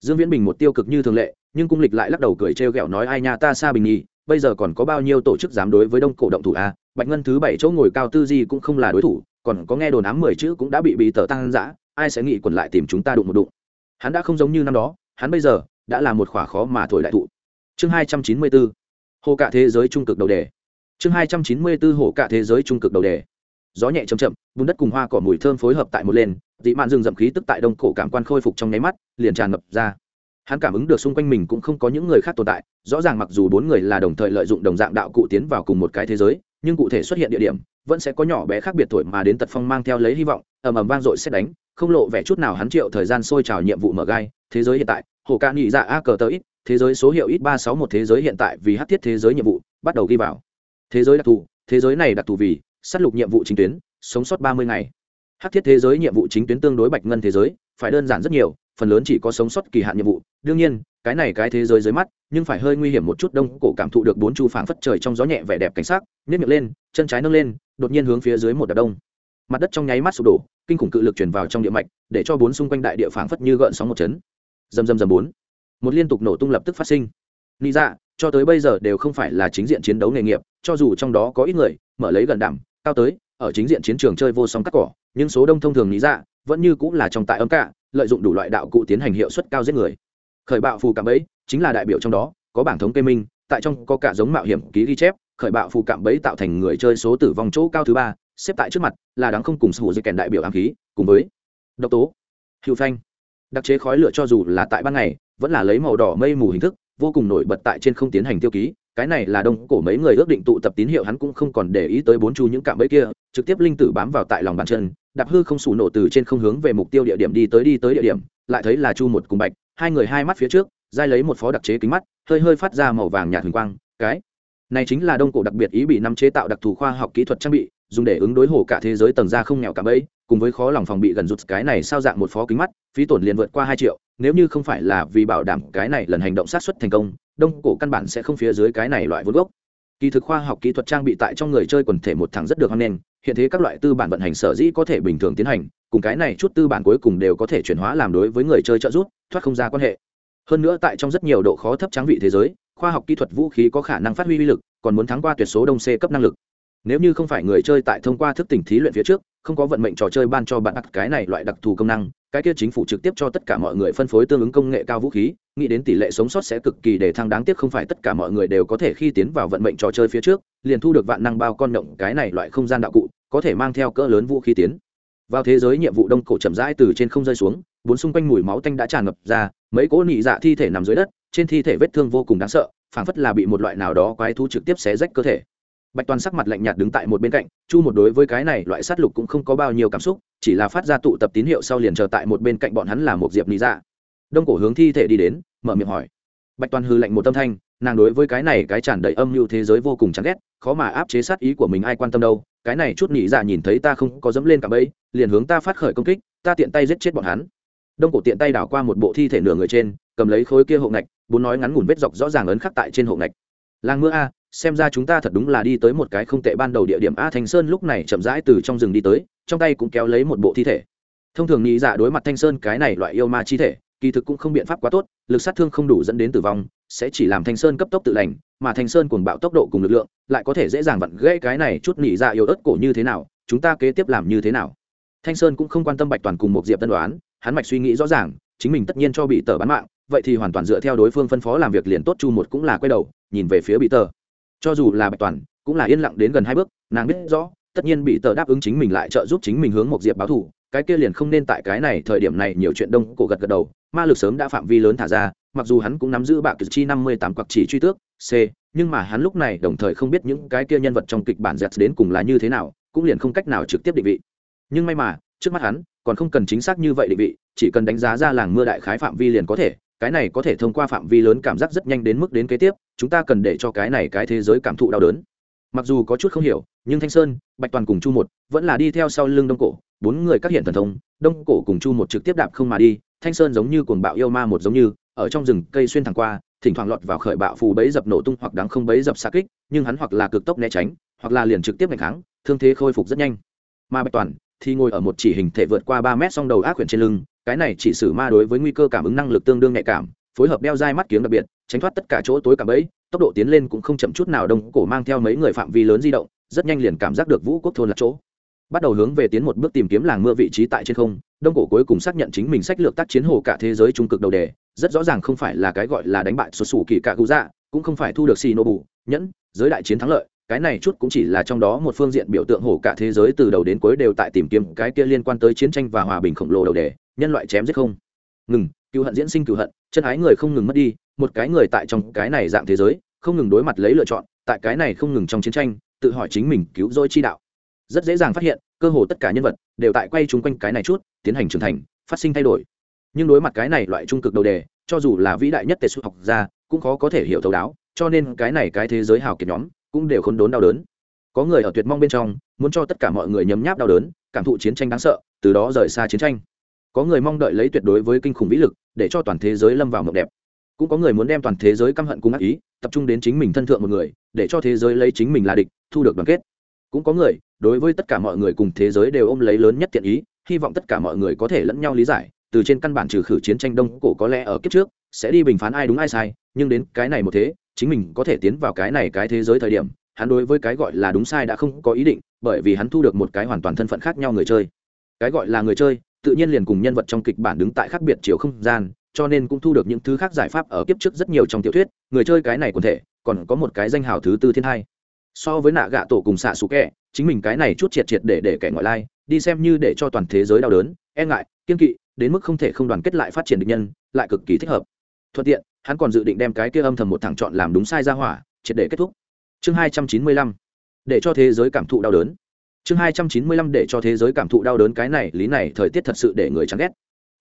Dương viễn bình một tiêu cực như thường lệ, nhưng cung lịch lại lắc đầu cười trêu ghẹo nói ai nha ta xa bình nhì bây giờ còn có bao nhiêu tổ chức dám đối với đông cổ động thủ a bạch ngân thứ bảy chỗ ngồi cao tư di cũng không là đối thủ còn có nghe đồn ám mười chữ cũng đã bị bị tờ tăng dã ai sẽ nghĩ quần lại tìm chúng ta đụng một đụng. Hắn đã không giống như năm đó, hắn bây giờ đã là một khỏa khó mà thổi đại thụ. Chương hai trăm chín mươi bốn, hồ cả thế giới trung cực đầu đề. Chương hai trăm chín mươi bốn, hồ cả thế giới trung cực đầu đề. Gió nhẹ chậm chậm, bùn đất cùng hoa cỏ mùi thơm phối hợp tại một lên, dị mạn rừng rậm khí tức tại đông cổ cảm quan khôi phục trong nháy mắt, liền tràn ngập ra. Hắn cảm ứng được xung quanh mình cũng không có những người khác tồn tại, rõ ràng mặc dù bốn người là đồng thời lợi dụng đồng dạng đạo cụ tiến vào cùng một cái thế giới, nhưng cụ thể xuất hiện địa điểm vẫn sẽ có nhỏ bé khác biệt tuổi mà đến tật phong mang theo lấy hy vọng, ầm ầm vang dội xét đánh, không lộ vẻ chút nào hắn triệu thời gian sôi trào nhiệm vụ mở gai, thế giới hiện tại, hồ ca nghĩ dạ a cờ tờ ít thế giới số hiệu ít ba sáu một, thế giới hiện tại vì hát thiết thế giới nhiệm vụ, bắt đầu ghi vào. Thế giới đặc thù, thế giới này đặc thù vì s á t lục nhiệm vụ chính tuyến, sống sót ba mươi ngày. Hát thiết thế giới nhiệm vụ chính tuyến tương đối bạch ngân thế giới, phải đơn giản rất nhiều, phần lớn chỉ có sống sót kỳ hạn nhiệm vụ đương nhiên cái này cái thế giới dưới mắt nhưng phải hơi nguy hiểm một chút đông cổ cảm thụ được bốn chu phảng phất trời trong gió nhẹ vẻ đẹp cảnh sắc nhét miệng lên chân trái nâng lên đột nhiên hướng phía dưới một đợt đông. Mặt đất trong nháy mắt sụp đổ kinh khủng cự lực chuyển vào trong địa mạch để cho bốn xung quanh đại địa phảng phất như gợn sóng một chấn. Dầm dầm dầm bốn. Một liên tục nổ tung lập tức phát sinh. Nghĩ ra dạ, cho tới bây giờ đều không phải là chính diện chiến đấu nghề nghiệp cho dù trong đó có ít người mở lấy gần đảm cao tới ở chính diện chiến trường chơi vô song cắt cỏ nhưng số đông thông thường nghĩ ra dạ, vẫn như cũng là trong tại âm cả lợi dụng đủ loại đạo cụ tiến hành hiệu suất cao giết người khởi bạo phù cảm bẫy chính là đại biểu trong đó, có bảng thống kê minh, tại trong có cả giống mạo hiểm ký ghi chép, khởi bạo phù cạm bẫy tạo thành người chơi số tử vong chỗ cao thứ ba, xếp tại trước mặt là đáng không cùng sự dây kèn đại biểu ám khí, cùng với độc tố hữu phanh. Đặc chế khói lửa cho dù là tại ban ngày, vẫn là lấy màu đỏ mây mù hình thức, vô cùng nổi bật tại trên không tiến hành tiêu ký, cái này là đông cổ mấy người ước định tụ tập tín hiệu hắn cũng không còn để ý tới bốn chu những cạm bẫy kia, trực tiếp linh tử bám vào tại lòng bàn chân, đạp hư không sủ nổ từ trên không hướng về mục tiêu địa điểm đi tới đi tới địa điểm, lại thấy là chu một cùng bạch hai người hai mắt phía trước, dai lấy một phó đặc chế kính mắt, hơi hơi phát ra màu vàng nhạt huỳnh quang, cái. Này chính là đông cổ đặc biệt ý bị năm chế tạo đặc thù khoa học kỹ thuật trang bị, dùng để ứng đối hồ cả thế giới tầng ra không nghèo cả bẫy cùng với khó lòng phòng bị gần rụt cái này sao dạng một phó kính mắt, phí tổn liền vượt qua hai triệu, nếu như không phải là vì bảo đảm cái này lần hành động sát xuất thành công, đông cổ căn bản sẽ không phía dưới cái này loại vốn gốc. Kỳ thực khoa học kỹ thuật trang bị tại trong người chơi quần thể một thằng rất được hoan nghênh, hiện thế các loại tư bản vận hành sở dĩ có thể bình thường tiến hành, cùng cái này chút tư bản cuối cùng đều có thể chuyển hóa làm đối với người chơi trợ giúp thoát không ra quan hệ. Hơn nữa tại trong rất nhiều độ khó thấp trắng vị thế giới, khoa học kỹ thuật vũ khí có khả năng phát huy uy lực, còn muốn thắng qua tuyệt số đông c cấp năng lực. Nếu như không phải người chơi tại thông qua thức tỉnh thí luyện phía trước, không có vận mệnh trò chơi ban cho bạn đặt cái này loại đặc thù công năng, cái kia chính phủ trực tiếp cho tất cả mọi người phân phối tương ứng công nghệ cao vũ khí, nghĩ đến tỷ lệ sống sót sẽ cực kỳ để thăng đáng tiếc không phải tất cả mọi người đều có thể khi tiến vào vận mệnh trò chơi phía trước, liền thu được vạn năng bao con động cái này loại không gian đạo cụ, có thể mang theo cỡ lớn vũ khí tiến vào thế giới nhiệm vụ đông cổ chậm rãi từ trên không rơi xuống, bốn xung quanh mùi máu tanh đã tràn ngập ra, mấy cỗ nị dạ thi thể nằm dưới đất, trên thi thể vết thương vô cùng đáng sợ, phảng phất là bị một loại nào đó quái thú trực tiếp xé rách cơ thể. Bạch toàn sắc mặt lạnh nhạt đứng tại một bên cạnh, chu một đối với cái này loại sát lục cũng không có bao nhiêu cảm xúc, chỉ là phát ra tụ tập tín hiệu sau liền chờ tại một bên cạnh bọn hắn là một diệp nị dạ. Đông cổ hướng thi thể đi đến, mở miệng hỏi. Bạch toàn hư lạnh một tâm thanh, nàng đối với cái này cái tràn đầy âm mưu thế giới vô cùng chán ghét, khó mà áp chế sát ý của mình ai quan tâm đâu cái này chút nhị dạ nhìn thấy ta không có dẫm lên cả bẫy, liền hướng ta phát khởi công kích, ta tiện tay giết chết bọn hắn. Đông cổ tiện tay đảo qua một bộ thi thể nửa người trên, cầm lấy khối kia hộ ngạch, bốn nói ngắn ngủn vết dọc rõ ràng ấn khắc tại trên hộ ngạch. Làng mưa a, xem ra chúng ta thật đúng là đi tới một cái không tệ ban đầu địa điểm a thanh sơn lúc này chậm rãi từ trong rừng đi tới, trong tay cũng kéo lấy một bộ thi thể. Thông thường nghĩ dạ đối mặt thanh sơn cái này loại yêu ma chi thể, kỳ thực cũng không biện pháp quá tốt, lực sát thương không đủ dẫn đến tử vong, sẽ chỉ làm thanh sơn cấp tốc tự lành mà thanh sơn cuồng bạo tốc độ cùng lực lượng, lại có thể dễ dàng vặn gãy cái này chút nỉ dạ yếu ớt cổ như thế nào, chúng ta kế tiếp làm như thế nào? Thanh sơn cũng không quan tâm bạch toàn cùng một diệp tân đoán, hắn mạch suy nghĩ rõ ràng, chính mình tất nhiên cho bị tờ bán mạng, vậy thì hoàn toàn dựa theo đối phương phân phó làm việc liền tốt, chu một cũng là quay đầu, nhìn về phía bị tờ. Cho dù là bạch toàn, cũng là yên lặng đến gần hai bước, nàng biết rõ, tất nhiên bị tờ đáp ứng chính mình lại trợ giúp chính mình hướng một diệp báo thủ cái kia liền không nên tại cái này thời điểm này nhiều chuyện đông, cổ gật gật đầu, ma lực sớm đã phạm vi lớn thả ra, mặc dù hắn cũng nắm giữ bạc chi năm mươi tám quặc chỉ truy tước c, nhưng mà hắn lúc này đồng thời không biết những cái kia nhân vật trong kịch bản dẹt đến cùng là như thế nào, cũng liền không cách nào trực tiếp định vị. Nhưng may mà, trước mắt hắn, còn không cần chính xác như vậy định vị, chỉ cần đánh giá ra làng mưa đại khái phạm vi liền có thể, cái này có thể thông qua phạm vi lớn cảm giác rất nhanh đến mức đến kế tiếp, chúng ta cần để cho cái này cái thế giới cảm thụ đau đớn. Mặc dù có chút không hiểu, nhưng thanh sơn, bạch toàn cùng chu một vẫn là đi theo sau lưng đông cổ, bốn người các hiện thần thông, đông cổ cùng chu một trực tiếp đạp không mà đi, thanh sơn giống như cuồng bạo yêu ma một giống như, ở trong rừng cây xuyên thẳng qua thỉnh thoảng lọt vào khởi bạo phù bấy dập nổ tung hoặc đáng không bấy dập xa kích, nhưng hắn hoặc là cực tốc né tránh, hoặc là liền trực tiếp ngày kháng, thương thế khôi phục rất nhanh. Ma bạch toàn thì ngồi ở một chỉ hình thể vượt qua ba mét song đầu ác quyển trên lưng, cái này chỉ sử ma đối với nguy cơ cảm ứng năng lực tương đương nhạy cảm, phối hợp đeo dai mắt kiếm đặc biệt, tránh thoát tất cả chỗ tối cả bẫy, tốc độ tiến lên cũng không chậm chút nào đông, cổ mang theo mấy người phạm vi lớn di động, rất nhanh liền cảm giác được vũ quốc thôn là chỗ. Bắt đầu hướng về tiến một bước tìm kiếm làng mưa vị trí tại trên không đông cổ cuối cùng xác nhận chính mình sách lược tác chiến hồ cả thế giới trung cực đầu đề, rất rõ ràng không phải là cái gọi là đánh bại sụt xù kỳ cả cụ dạ cũng không phải thu được xì nô bù nhẫn, giới đại chiến thắng lợi, cái này chút cũng chỉ là trong đó một phương diện biểu tượng hồ cả thế giới từ đầu đến cuối đều tại tìm kiếm cái kia liên quan tới chiến tranh và hòa bình khổng lồ đầu đề, nhân loại chém giết không. Ngừng, cựu hận diễn sinh cựu hận, chân ái người không ngừng mất đi, một cái người tại trong cái này dạng thế giới, không ngừng đối mặt lấy lựa chọn, tại cái này không ngừng trong chiến tranh, tự hỏi chính mình cứu rỗi chi đạo. Rất dễ dàng phát hiện cơ hồ tất cả nhân vật đều tại quay chung quanh cái này chút, tiến hành trưởng thành, phát sinh thay đổi. Nhưng đối mặt cái này loại trung cực đầu đề, cho dù là vĩ đại nhất tề xuất học gia, cũng khó có thể hiểu thấu đáo, cho nên cái này cái thế giới hào kiệt nhóm cũng đều khốn đốn đau đớn. Có người ở tuyệt mong bên trong, muốn cho tất cả mọi người nhấm nháp đau đớn, cảm thụ chiến tranh đáng sợ, từ đó rời xa chiến tranh. Có người mong đợi lấy tuyệt đối với kinh khủng vĩ lực, để cho toàn thế giới lâm vào mộng đẹp. Cũng có người muốn đem toàn thế giới căm hận cùng ác ý, tập trung đến chính mình thân thượng một người, để cho thế giới lấy chính mình là địch, thu được đoàn kết cũng có người, đối với tất cả mọi người cùng thế giới đều ôm lấy lớn nhất thiện ý, hy vọng tất cả mọi người có thể lẫn nhau lý giải, từ trên căn bản trừ khử chiến tranh đông cổ có lẽ ở kiếp trước, sẽ đi bình phán ai đúng ai sai, nhưng đến cái này một thế, chính mình có thể tiến vào cái này cái thế giới thời điểm, hắn đối với cái gọi là đúng sai đã không có ý định, bởi vì hắn thu được một cái hoàn toàn thân phận khác nhau người chơi. Cái gọi là người chơi, tự nhiên liền cùng nhân vật trong kịch bản đứng tại khác biệt chiều không gian, cho nên cũng thu được những thứ khác giải pháp ở kiếp trước rất nhiều trong tiểu thuyết, người chơi cái này quần thể, còn có một cái danh hào thứ tư thiên hai so với nạ gạ tổ cùng xạ xù kẹ, chính mình cái này chút triệt triệt để để kẻ ngoại lai, đi xem như để cho toàn thế giới đau đớn e ngại, kiên kỵ, đến mức không thể không đoàn kết lại phát triển được nhân, lại cực kỳ thích hợp. Thuận tiện, hắn còn dự định đem cái kia âm thầm một thằng chọn làm đúng sai ra hỏa, triệt để kết thúc. Chương hai trăm chín mươi lăm, để cho thế giới cảm thụ đau đớn. Chương hai trăm chín mươi lăm, để cho thế giới cảm thụ đau đớn cái này, lý này thời tiết thật sự để người chán ghét.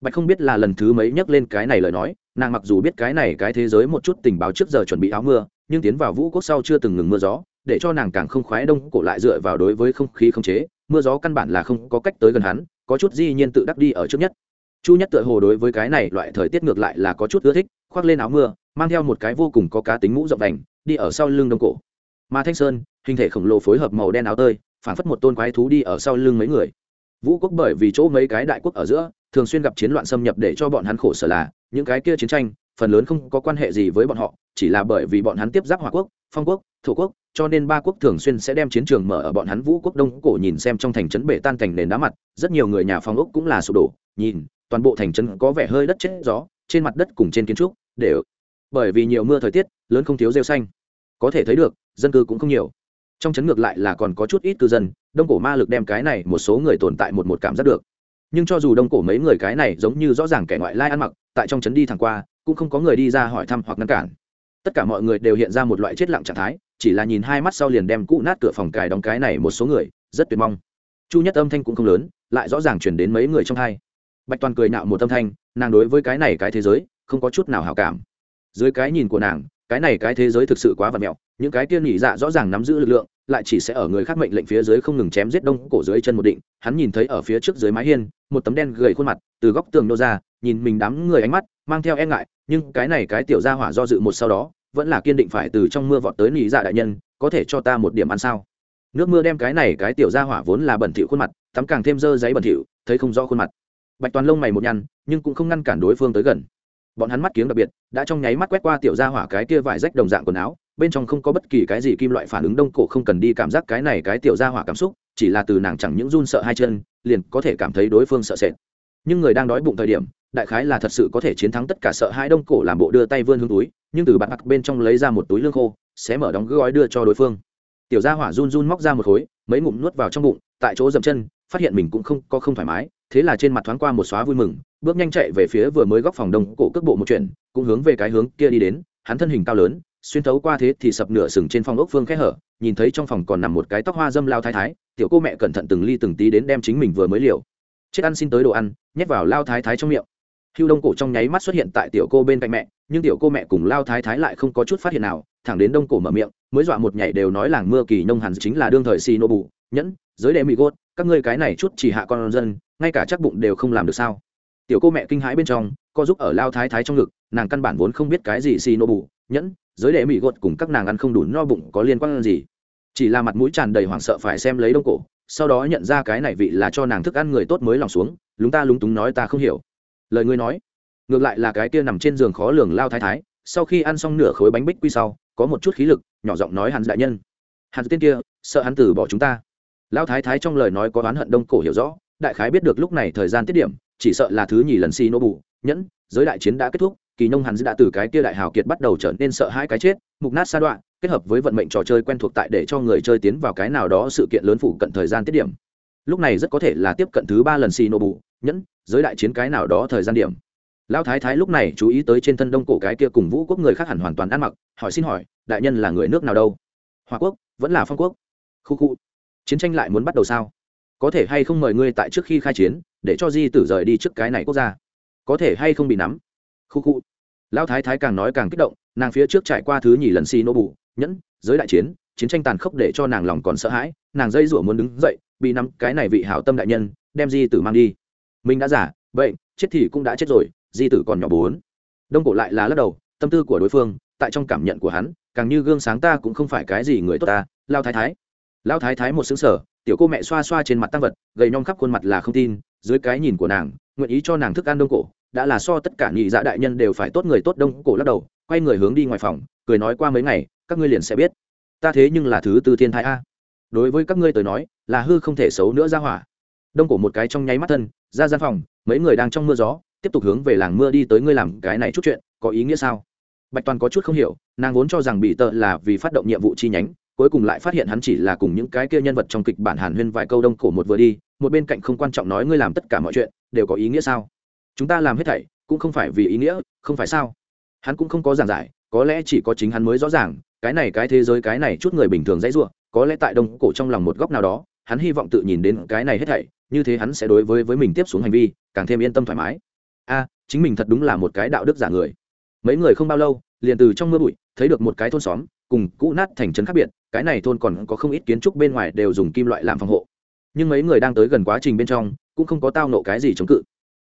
Bạch không biết là lần thứ mấy nhắc lên cái này lời nói, nàng mặc dù biết cái này cái thế giới một chút tình báo trước giờ chuẩn bị áo mưa, nhưng tiến vào vũ quốc sau chưa từng ngừng mưa gió để cho nàng càng không khoái đông cổ lại dựa vào đối với không khí không chế, mưa gió căn bản là không có cách tới gần hắn, có chút di nhiên tự đắc đi ở trước nhất. Chu nhất tựa hồ đối với cái này loại thời tiết ngược lại là có chút ưa thích, khoác lên áo mưa, mang theo một cái vô cùng có cá tính mũ rộng đành, đi ở sau lưng đông cổ. Mà thanh sơn, hình thể khổng lồ phối hợp màu đen áo tơi phản phất một tôn quái thú đi ở sau lưng mấy người. Vũ quốc bởi vì chỗ mấy cái đại quốc ở giữa, thường xuyên gặp chiến loạn xâm nhập để cho bọn hắn khổ sở là, những cái kia chiến tranh, phần lớn không có quan hệ gì với bọn họ, chỉ là bởi vì bọn hắn tiếp giáp hòa quốc phong quốc, thổ quốc, cho nên ba quốc thường xuyên sẽ đem chiến trường mở ở bọn hắn vũ quốc đông cổ nhìn xem trong thành trấn bể tan thành nền đá mặt, rất nhiều người nhà phong ốc cũng là sụp đổ, nhìn, toàn bộ thành trấn có vẻ hơi đất chết gió, trên mặt đất cùng trên kiến trúc đều, bởi vì nhiều mưa thời tiết, lớn không thiếu rêu xanh. Có thể thấy được, dân cư cũng không nhiều. Trong trấn ngược lại là còn có chút ít cư dân, đông cổ ma lực đem cái này một số người tồn tại một một cảm giác được. Nhưng cho dù đông cổ mấy người cái này giống như rõ ràng kẻ ngoại lai ăn mặc, tại trong trấn đi thẳng qua, cũng không có người đi ra hỏi thăm hoặc ngăn cản tất cả mọi người đều hiện ra một loại chết lặng trạng thái, chỉ là nhìn hai mắt sau liền đem cũ nát cửa phòng cài đóng cái này một số người, rất tuyệt mong. Chu nhất âm thanh cũng không lớn, lại rõ ràng chuyển đến mấy người trong hai. Bạch toàn cười nạo một âm thanh, nàng đối với cái này cái thế giới, không có chút nào hào cảm. Dưới cái nhìn của nàng, cái này cái thế giới thực sự quá vật mẹo, những cái tiên nhị dạ rõ ràng nắm giữ lực lượng, lại chỉ sẽ ở người khác mệnh lệnh phía dưới không ngừng chém giết đông cổ dưới chân một định, hắn nhìn thấy ở phía trước dưới mái hiên, một tấm đen gầy khuôn mặt, từ góc tường nô ra, nhìn mình đám người ánh mắt mang theo e ngại, nhưng cái này cái tiểu gia hỏa do dự một sau đó, vẫn là kiên định phải từ trong mưa vọt tới nỉ dạ đại nhân, có thể cho ta một điểm ăn sao? Nước mưa đem cái này cái tiểu gia hỏa vốn là bẩn thỉu khuôn mặt, tắm càng thêm dơ giấy bẩn thỉu, thấy không rõ khuôn mặt. Bạch toàn lông mày một nhăn, nhưng cũng không ngăn cản đối phương tới gần. Bọn hắn mắt kiếng đặc biệt, đã trong nháy mắt quét qua tiểu gia hỏa cái kia vải rách đồng dạng quần áo, bên trong không có bất kỳ cái gì kim loại phản ứng đông cổ không cần đi cảm giác cái này cái tiểu gia hỏa cảm xúc, chỉ là từ nàng chẳng những run sợ hai chân, liền có thể cảm thấy đối phương sợ sệt. Nhưng người đang đói bụng thời điểm đại khái là thật sự có thể chiến thắng tất cả sợ hai đông cổ làm bộ đưa tay vươn hướng túi, nhưng từ bạn mặt bên trong lấy ra một túi lương khô xé mở đóng gói đưa cho đối phương. Tiểu gia hỏa run run móc ra một khối, mấy ngụm nuốt vào trong bụng, tại chỗ dậm chân, phát hiện mình cũng không có không thoải mái, thế là trên mặt thoáng qua một xóa vui mừng, bước nhanh chạy về phía vừa mới góc phòng đông cổ cước bộ một chuyện, cũng hướng về cái hướng kia đi đến, hắn thân hình cao lớn, xuyên thấu qua thế thì sập nửa sừng trên phòng ốc phương khẽ hở, nhìn thấy trong phòng còn nằm một cái tóc hoa dâm lao thái thái, tiểu cô mẹ cẩn thận từng ly từng tí đến đem chính mình vừa mới liều. Chết ăn xin tới đồ ăn, nhét vào lao thái thái trong miệng hưu đông cổ trong nháy mắt xuất hiện tại tiểu cô bên cạnh mẹ, nhưng tiểu cô mẹ cùng lao thái thái lại không có chút phát hiện nào, thẳng đến đông cổ mở miệng, mới dọa một nhảy đều nói làng mưa kỳ nông hẳn chính là đương thời xì nô bù, nhẫn, giới đệ mỹ gốt, các ngươi cái này chút chỉ hạ con dân, ngay cả chắc bụng đều không làm được sao? Tiểu cô mẹ kinh hãi bên trong, co giúp ở lao thái thái trong ngực, nàng căn bản vốn không biết cái gì xì nô bù, nhẫn, giới đệ mỹ gột cùng các nàng ăn không đủ no bụng có liên quan gì. Chỉ là mặt mũi tràn đầy hoảng sợ phải xem lấy đông cổ, sau đó nhận ra cái này vị là cho nàng thức ăn người tốt mới lòng xuống, lúng ta lúng túng nói ta không hiểu lời ngươi nói. Ngược lại là cái kia nằm trên giường khó lường lao thái thái, sau khi ăn xong nửa khối bánh bích quy sau, có một chút khí lực, nhỏ giọng nói hắn đại nhân. Hắn tên kia, sợ hắn từ bỏ chúng ta. Lao thái thái trong lời nói có oán hận đông cổ hiểu rõ, đại khái biết được lúc này thời gian tiết điểm, chỉ sợ là thứ nhì lần si nô bù, nhẫn, giới đại chiến đã kết thúc, kỳ nông hắn đã từ cái kia đại hào kiệt bắt đầu trở nên sợ hai cái chết, mục nát sa đoạn kết hợp với vận mệnh trò chơi quen thuộc tại để cho người chơi tiến vào cái nào đó sự kiện lớn phụ cận thời gian tiết điểm. Lúc này rất có thể là tiếp cận thứ ba lần si nô bù, nhẫn giới đại chiến cái nào đó thời gian điểm. Lão thái thái lúc này chú ý tới trên thân đông cổ cái kia cùng vũ quốc người khác hẳn hoàn toàn ăn mặc, hỏi xin hỏi, đại nhân là người nước nào đâu? Hòa quốc, vẫn là phong quốc? Khu khu. Chiến tranh lại muốn bắt đầu sao? Có thể hay không mời ngươi tại trước khi khai chiến, để cho di tử rời đi trước cái này quốc gia? Có thể hay không bị nắm? Khu khu. Lão thái thái càng nói càng kích động, nàng phía trước trải qua thứ nhì lần xì nô bù, nhẫn, giới đại chiến chiến tranh tàn khốc để cho nàng lòng còn sợ hãi, nàng dây rủa muốn đứng dậy, bị nắm cái này vị hảo tâm đại nhân, đem di tử mang đi mình đã giả vậy chết thì cũng đã chết rồi, di tử còn nhỏ bốn. Đông cổ lại là lắc đầu, tâm tư của đối phương, tại trong cảm nhận của hắn, càng như gương sáng ta cũng không phải cái gì người tốt ta, lao thái thái. Lao thái thái một xứng sở tiểu cô mẹ xoa xoa trên mặt tăng vật, gầy nhom khắp khuôn mặt là không tin, dưới cái nhìn của nàng, nguyện ý cho nàng thức ăn đông cổ, đã là so tất cả nhị dạ đại nhân đều phải tốt người tốt đông cổ lắc đầu, quay người hướng đi ngoài phòng, cười nói qua mấy ngày, các ngươi liền sẽ biết. Ta thế nhưng là thứ tư thiên thái a. Đối với các ngươi tới nói, là hư không thể xấu nữa ra hỏa đông cổ một cái trong nháy mắt thân, ra gian phòng, mấy người đang trong mưa gió, tiếp tục hướng về làng mưa đi tới ngươi làm cái này chút chuyện, có ý nghĩa sao? Bạch toàn có chút không hiểu, nàng vốn cho rằng bị tợ là vì phát động nhiệm vụ chi nhánh, cuối cùng lại phát hiện hắn chỉ là cùng những cái kia nhân vật trong kịch bản hàn huyên vài câu đông cổ một vừa đi, một bên cạnh không quan trọng nói ngươi làm tất cả mọi chuyện, đều có ý nghĩa sao? Chúng ta làm hết thảy, cũng không phải vì ý nghĩa, không phải sao? Hắn cũng không có giảng giải, có lẽ chỉ có chính hắn mới rõ ràng, cái này cái thế giới, cái này chút người bình thường dãy ruộng có lẽ tại đông cổ trong lòng một góc nào đó, hắn hy vọng tự nhìn đến cái này hết thảy như thế hắn sẽ đối với với mình tiếp xuống hành vi, càng thêm yên tâm thoải mái. A, chính mình thật đúng là một cái đạo đức giả người. Mấy người không bao lâu, liền từ trong mưa bụi, thấy được một cái thôn xóm, cùng cũ nát thành trấn khác biệt, cái này thôn còn có không ít kiến trúc bên ngoài đều dùng kim loại làm phòng hộ. Nhưng mấy người đang tới gần quá trình bên trong, cũng không có tao nộ cái gì chống cự.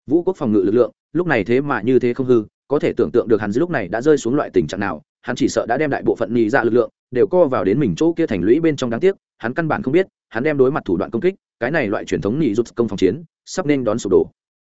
Vũ quốc phòng ngự lực lượng, lúc này thế mà như thế không hư, có thể tưởng tượng được hắn lúc này đã rơi xuống loại tình trạng nào, hắn chỉ sợ đã đem đại bộ phận nhì ra dạ lực lượng đều co vào đến mình chỗ kia thành lũy bên trong đáng tiếc, hắn căn bản không biết, hắn đem đối mặt thủ đoạn công kích, cái này loại truyền thống nhị rút công phòng chiến, sắp nên đón sụp đổ.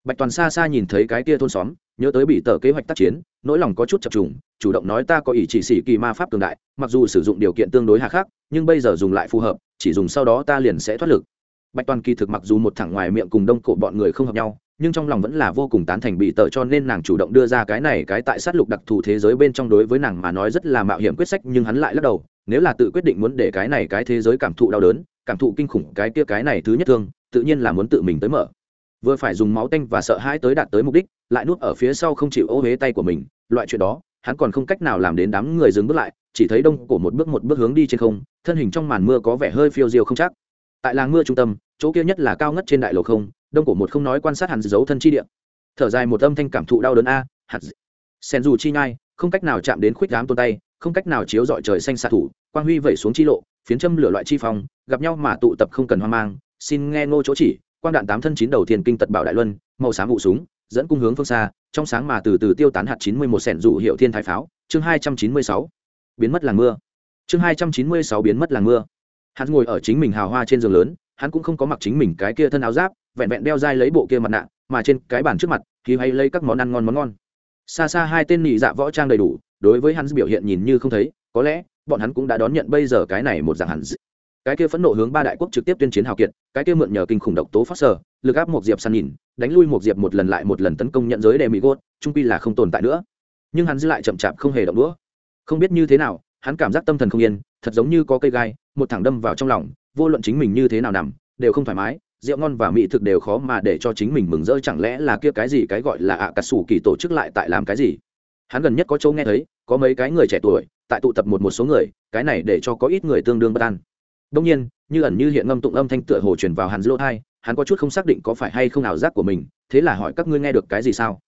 Bạch toàn xa xa nhìn thấy cái kia thôn xóm, nhớ tới bị tờ kế hoạch tác chiến, nỗi lòng có chút chập trùng, chủ động nói ta có ý chỉ xỉ kỳ ma pháp cường đại, mặc dù sử dụng điều kiện tương đối hà khắc, nhưng bây giờ dùng lại phù hợp, chỉ dùng sau đó ta liền sẽ thoát lực. Bạch toàn kỳ thực mặc dù một thẳng ngoài miệng cùng đông cổ bọn người không hợp nhau nhưng trong lòng vẫn là vô cùng tán thành bị tờ cho nên nàng chủ động đưa ra cái này cái tại sát lục đặc thù thế giới bên trong đối với nàng mà nói rất là mạo hiểm quyết sách, nhưng hắn lại lắc đầu, nếu là tự quyết định muốn để cái này cái thế giới cảm thụ đau đớn, cảm thụ kinh khủng, cái kia cái này thứ nhất thương, tự nhiên là muốn tự mình tới mở. Vừa phải dùng máu tanh và sợ hãi tới đạt tới mục đích, lại nuốt ở phía sau không chịu ô huế tay của mình, loại chuyện đó, hắn còn không cách nào làm đến đám người dừng bước lại, chỉ thấy đông cổ một bước một bước hướng đi trên không, thân hình trong màn mưa có vẻ hơi phiêu diêu không chắc. Tại làng mưa trung tâm, chỗ kia nhất là cao ngất trên đại lộ không đông cổ một không nói quan sát hẳn giấu thân chi địa. Thở dài một âm thanh cảm thụ đau đớn a, hạt sen dù chi nhai, không cách nào chạm đến khuyết đám tôn tay, không cách nào chiếu dọi trời xanh xạ thủ, quang huy vẩy xuống chi lộ, phiến châm lửa loại chi phong, gặp nhau mà tụ tập không cần hoang mang. Xin nghe ngô chỗ chỉ, quang đạn tám thân chín đầu thiền kinh tật bảo đại luân, màu xám vụ súng, dẫn cung hướng phương xa, trong sáng mà từ từ tiêu tán hạt chín mươi một sẻn dụ hiệu thiên thái pháo, chương hai trăm chín mươi sáu. Biến mất làng mưa. Chương hai trăm chín mươi sáu biến mất làng mưa. Hắn ngồi ở chính mình hào hoa trên giường lớn, hắn cũng không có mặc chính mình cái kia thân áo giáp vẹn vẹn đeo dai lấy bộ kia mặt nạ, mà trên cái bàn trước mặt thì hay lấy các món ăn ngon món ngon. Xa xa hai tên nị dạ võ trang đầy đủ, đối với hắn biểu hiện nhìn như không thấy, có lẽ, bọn hắn cũng đã đón nhận bây giờ cái này một dạng hắn cái kia phẫn nộ hướng ba đại quốc trực tiếp tuyên chiến hào kiệt, cái kia mượn nhờ kinh khủng độc tố phát sở, lực áp một diệp săn nhìn, đánh lui một diệp một lần lại một lần tấn công nhận giới đề mỹ gốt, trung pi là không tồn tại nữa. Nhưng hắn giữ lại chậm chạp không hề động đũa. Không biết như thế nào, hắn cảm giác tâm thần không yên, thật giống như có cây gai, một thẳng đâm vào trong lòng, vô luận chính mình như thế nào nằm, đều không thoải mái rượu ngon và mỹ thực đều khó mà để cho chính mình mừng rỡ, chẳng lẽ là kia cái gì cái gọi là ạ cà sủ kỳ tổ chức lại tại làm cái gì? Hắn gần nhất có chỗ nghe thấy, có mấy cái người trẻ tuổi, tại tụ tập một một số người, cái này để cho có ít người tương đương bất an. Đông nhiên, như ẩn như hiện ngâm tụng âm thanh tựa hồ truyền vào hàn lỗ hai hắn có chút không xác định có phải hay không ảo giác của mình, thế là hỏi các ngươi nghe được cái gì sao?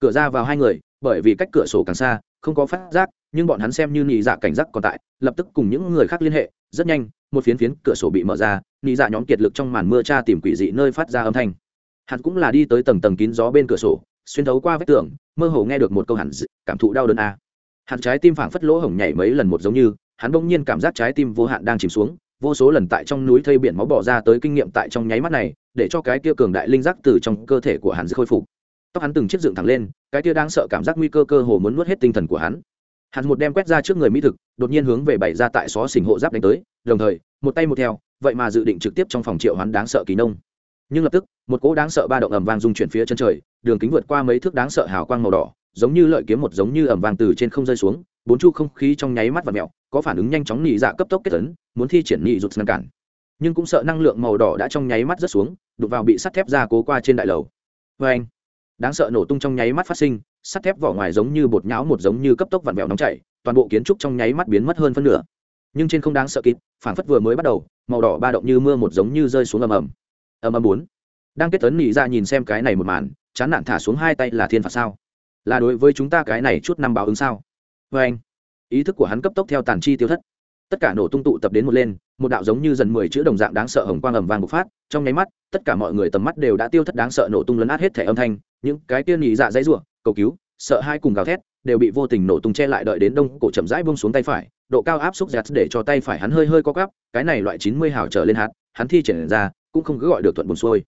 Cửa ra vào hai người bởi vì cách cửa sổ càng xa, không có phát giác, nhưng bọn hắn xem như nhị dạ cảnh giác còn tại, lập tức cùng những người khác liên hệ, rất nhanh, một phiến phiến cửa sổ bị mở ra nhị dạ nhóm kiệt lực trong màn mưa cha tìm quỷ dị nơi phát ra âm thanh hắn cũng là đi tới tầng tầng kín gió bên cửa sổ, xuyên thấu qua vách tường, mơ hồ nghe được một câu hẳn cảm thụ đau đớn a à. hắn trái tim phảng phất lỗ hổng nhảy mấy lần một giống như, hắn bỗng nhiên cảm giác trái tim vô hạn đang chìm xuống, vô số lần tại trong núi thây biển máu bỏ ra tới kinh nghiệm tại trong nháy mắt này, để cho cái kia cường đại linh giác từ trong cơ thể của hắn khôi phục tóc hắn từng chiếc dựng thẳng lên, cái tia đang sợ cảm giác nguy cơ cơ hồ muốn nuốt hết tinh thần của hắn. Hắn một đem quét ra trước người mỹ thực, đột nhiên hướng về bảy ra tại xó xỉnh hộ giáp đánh tới, đồng thời, một tay một theo, vậy mà dự định trực tiếp trong phòng triệu hắn đáng sợ kỳ nông. Nhưng lập tức, một cỗ đáng sợ ba động ầm vang dung chuyển phía chân trời, đường kính vượt qua mấy thước đáng sợ hào quang màu đỏ, giống như lợi kiếm một giống như ầm vang từ trên không rơi xuống, bốn chu không khí trong nháy mắt và mẹo có phản ứng nhanh chóng nhị dạ cấp tốc kết tấn muốn thi triển nhị rụt ngăn cản. Nhưng cũng sợ năng lượng màu đỏ đã trong nháy mắt rớt xuống đục vào bị sắt thép ra cố qua trên đại lầu. Vê anh đáng sợ nổ tung trong nháy mắt phát sinh, sắt thép vỏ ngoài giống như bột nhão một giống như cấp tốc vặn vẹo nóng chảy, toàn bộ kiến trúc trong nháy mắt biến mất hơn phân nửa. Nhưng trên không đáng sợ kịp phản phất vừa mới bắt đầu, màu đỏ ba động như mưa một giống như rơi xuống ầm ầm. Ầm ầm bốn. Đang kết tấn nhị ra nhìn xem cái này một màn, chán nản thả xuống hai tay là thiên phạt sao? Là đối với chúng ta cái này chút năm báo ứng sao? Vê anh, ý thức của hắn cấp tốc theo tàn chi tiêu thất. Tất cả nổ tung tụ tập đến một lên, một đạo giống như dần mười chữ đồng dạng đáng sợ hồng quang ầm vang bộc phát, trong nháy mắt, tất cả mọi người tầm mắt đều đã tiêu thất đáng sợ nổ tung lấn át hết thẻ âm thanh những cái tiên nhị dạ dãy ruộng cầu cứu, sợ hai cùng gào thét, đều bị vô tình nổ tung che lại đợi đến đông cổ chậm rãi bông xuống tay phải, độ cao áp xúc giặt để cho tay phải hắn hơi hơi co cắp cái này loại chín mươi hào trở lên hạt, hắn thi triển ra, cũng không cứ gọi được thuận buồn xuôi.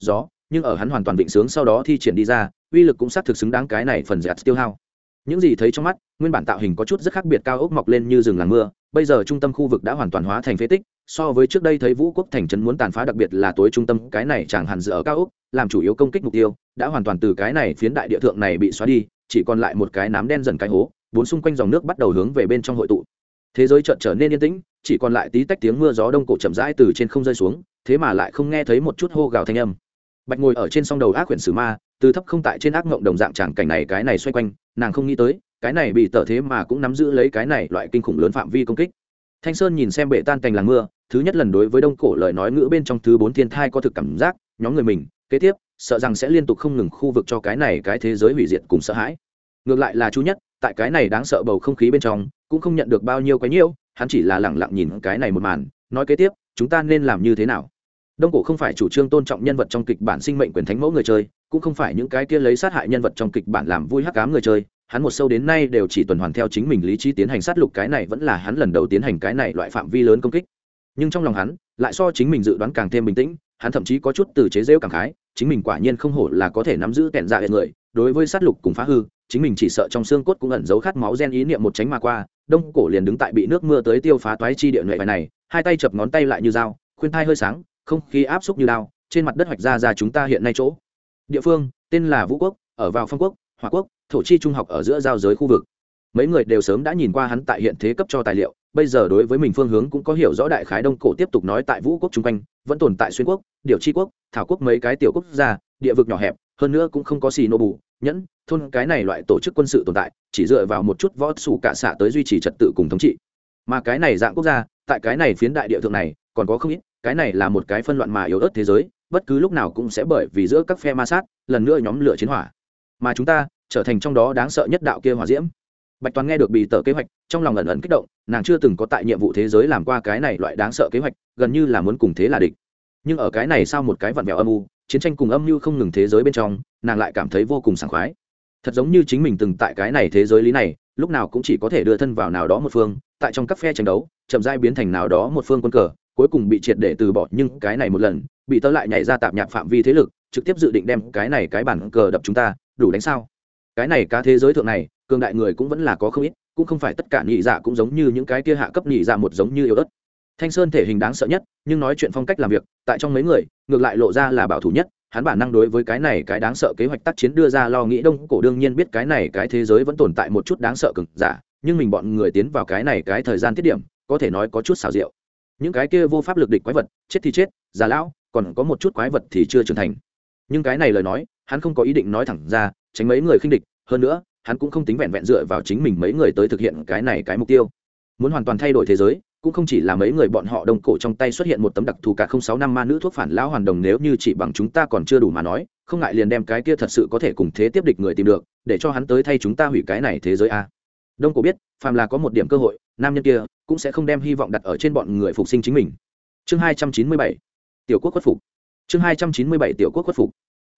Gió, nhưng ở hắn hoàn toàn vịnh sướng sau đó thi triển đi ra, uy lực cũng xác thực xứng đáng cái này phần giặt tiêu hao. Những gì thấy trong mắt, nguyên bản tạo hình có chút rất khác biệt cao ốc mọc lên như rừng làng mưa, bây giờ trung tâm khu vực đã hoàn toàn hóa thành phế tích so với trước đây thấy vũ quốc thành trấn muốn tàn phá đặc biệt là tối trung tâm, cái này chẳng hẳn dựa ở cao ốc, làm chủ yếu công kích mục tiêu, đã hoàn toàn từ cái này phiến đại địa thượng này bị xóa đi, chỉ còn lại một cái nám đen dần cái hố, bốn xung quanh dòng nước bắt đầu hướng về bên trong hội tụ. Thế giới chợt trở nên yên tĩnh, chỉ còn lại tí tách tiếng mưa gió đông cổ chậm rãi từ trên không rơi xuống, thế mà lại không nghe thấy một chút hô gào thanh âm. Bạch ngồi ở trên song đầu ác quyển sử ma, từ thấp không tại trên ác ngộng đồng dạng tràng cảnh này, cái này xoay quanh, nàng không nghĩ tới, cái này bị tở thế mà cũng nắm giữ lấy cái này loại kinh khủng lớn phạm vi công kích thanh sơn nhìn xem bệ tan cành làng mưa, thứ nhất lần đối với đông cổ lời nói ngữ bên trong thứ bốn thiên thai có thực cảm giác, nhóm người mình, kế tiếp, sợ rằng sẽ liên tục không ngừng khu vực cho cái này cái thế giới hủy diệt cùng sợ hãi. Ngược lại là chú nhất, tại cái này đáng sợ bầu không khí bên trong, cũng không nhận được bao nhiêu cái nhiêu hắn chỉ là lẳng lặng nhìn cái này một màn, nói kế tiếp, chúng ta nên làm như thế nào? Đông cổ không phải chủ trương tôn trọng nhân vật trong kịch bản sinh mệnh quyền thánh mẫu người chơi, cũng không phải những cái kia lấy sát hại nhân vật trong kịch bản làm vui hắc cám người chơi hắn một sâu đến nay đều chỉ tuần hoàn theo chính mình lý trí tiến hành sát lục cái này vẫn là hắn lần đầu tiến hành cái này loại phạm vi lớn công kích. Nhưng trong lòng hắn, lại so chính mình dự đoán càng thêm bình tĩnh, hắn thậm chí có chút từ chế rêu càng khái, chính mình quả nhiên không hổ là có thể nắm giữ kẹn dạ hệ người, đối với sát lục cùng phá hư, chính mình chỉ sợ trong xương cốt cũng ẩn giấu khát máu gen ý niệm một tránh mà qua, đông cổ liền đứng tại bị nước mưa tới tiêu phá toái chi địa nhuệ bài này, hai tay chập ngón tay lại như dao, khuyên thai hơi sáng, không khí áp xúc như đao, trên mặt đất hoạch ra ra chúng ta hiện nay chỗ. Địa phương, tên là vũ quốc, ở vào phong quốc hòa quốc thổ chi trung học ở giữa giao giới khu vực. Mấy người đều sớm đã nhìn qua hắn tại hiện thế cấp cho tài liệu, bây giờ đối với mình phương hướng cũng có hiểu rõ đại khái đông cổ tiếp tục nói tại vũ quốc chung quanh, vẫn tồn tại xuyên quốc, điều chi quốc, thảo quốc mấy cái tiểu quốc gia, địa vực nhỏ hẹp, hơn nữa cũng không có xì nô bù, nhẫn, thôn, cái này loại tổ chức quân sự tồn tại, chỉ dựa vào một chút võ sủ cả xạ tới duy trì trật tự cùng thống trị. Mà cái này dạng quốc gia, tại cái này phiến đại địa thượng này, còn có không ít, cái này là một cái phân loạn mà yếu ớt thế giới, bất cứ lúc nào cũng sẽ bởi vì giữa các phe ma sát, lần nữa nhóm lửa chiến hỏa. Mà chúng ta trở thành trong đó đáng sợ nhất đạo kia hòa diễm. Bạch toàn nghe được bị tờ kế hoạch, trong lòng ẩn ẩn kích động, nàng chưa từng có tại nhiệm vụ thế giới làm qua cái này loại đáng sợ kế hoạch, gần như là muốn cùng thế là địch. Nhưng ở cái này sau một cái vặn vẹo âm u, chiến tranh cùng âm mưu không ngừng thế giới bên trong, nàng lại cảm thấy vô cùng sảng khoái. Thật giống như chính mình từng tại cái này thế giới lý này, lúc nào cũng chỉ có thể đưa thân vào nào đó một phương, tại trong các phe tranh đấu, chậm dai biến thành nào đó một phương quân cờ, cuối cùng bị triệt để từ bỏ, nhưng cái này một lần, bị tớ lại nhảy ra tạp nhạc phạm vi thế lực, trực tiếp dự định đem cái này cái bản cờ đập chúng ta, đủ đánh sao? Cái này cá thế giới thượng này, cường đại người cũng vẫn là có không ít, cũng không phải tất cả nhị dạ cũng giống như những cái kia hạ cấp nhị dạ một giống như yếu ớt thanh sơn thể hình đáng sợ nhất, nhưng nói chuyện phong cách làm việc, tại trong mấy người, ngược lại lộ ra là bảo thủ nhất, hắn bản năng đối với cái này cái đáng sợ kế hoạch tác chiến đưa ra lo nghĩ đông cổ đương nhiên biết cái này cái thế giới vẫn tồn tại một chút đáng sợ cực giả, nhưng mình bọn người tiến vào cái này cái thời gian tiết điểm, có thể nói có chút xào rượu những cái kia vô pháp lực địch quái vật, chết thì chết, già lão, còn có một chút quái vật thì chưa trưởng thành. Nhưng cái này lời nói, hắn không có ý định nói thẳng ra tránh mấy người khinh địch, hơn nữa, hắn cũng không tính vẹn vẹn dựa vào chính mình mấy người tới thực hiện cái này cái mục tiêu. Muốn hoàn toàn thay đổi thế giới, cũng không chỉ là mấy người bọn họ đông cổ trong tay xuất hiện một tấm đặc thù cả không sáu năm ma nữ thuốc phản lão hoàn đồng nếu như chỉ bằng chúng ta còn chưa đủ mà nói, không ngại liền đem cái kia thật sự có thể cùng thế tiếp địch người tìm được, để cho hắn tới thay chúng ta hủy cái này thế giới a. Đông cổ biết, phàm là có một điểm cơ hội, nam nhân kia cũng sẽ không đem hy vọng đặt ở trên bọn người phục sinh chính mình. Chương hai trăm chín mươi bảy, tiểu quốc khuất phục. Chương hai trăm chín mươi bảy, tiểu quốc khuất phục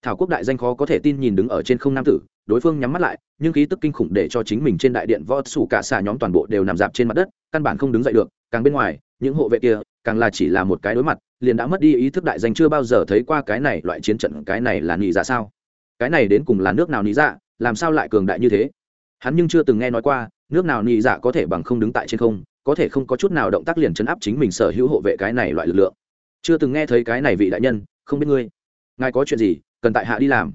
thảo quốc đại danh khó có thể tin nhìn đứng ở trên không nam tử, đối phương nhắm mắt lại, nhưng khí tức kinh khủng để cho chính mình trên đại điện võ sủ cả xà nhóm toàn bộ đều nằm dạp trên mặt đất, căn bản không đứng dậy được, càng bên ngoài, những hộ vệ kia, càng là chỉ là một cái đối mặt, liền đã mất đi ý thức đại danh chưa bao giờ thấy qua cái này loại chiến trận, cái này là nị dạ sao? Cái này đến cùng là nước nào nị dạ làm sao lại cường đại như thế? Hắn nhưng chưa từng nghe nói qua, nước nào nị dạ có thể bằng không đứng tại trên không, có thể không có chút nào động tác liền chấn áp chính mình sở hữu hộ vệ cái này loại lực lượng. Chưa từng nghe thấy cái này vị đại nhân, không biết ngươi, ngài có chuyện gì? Cần tại hạ đi làm.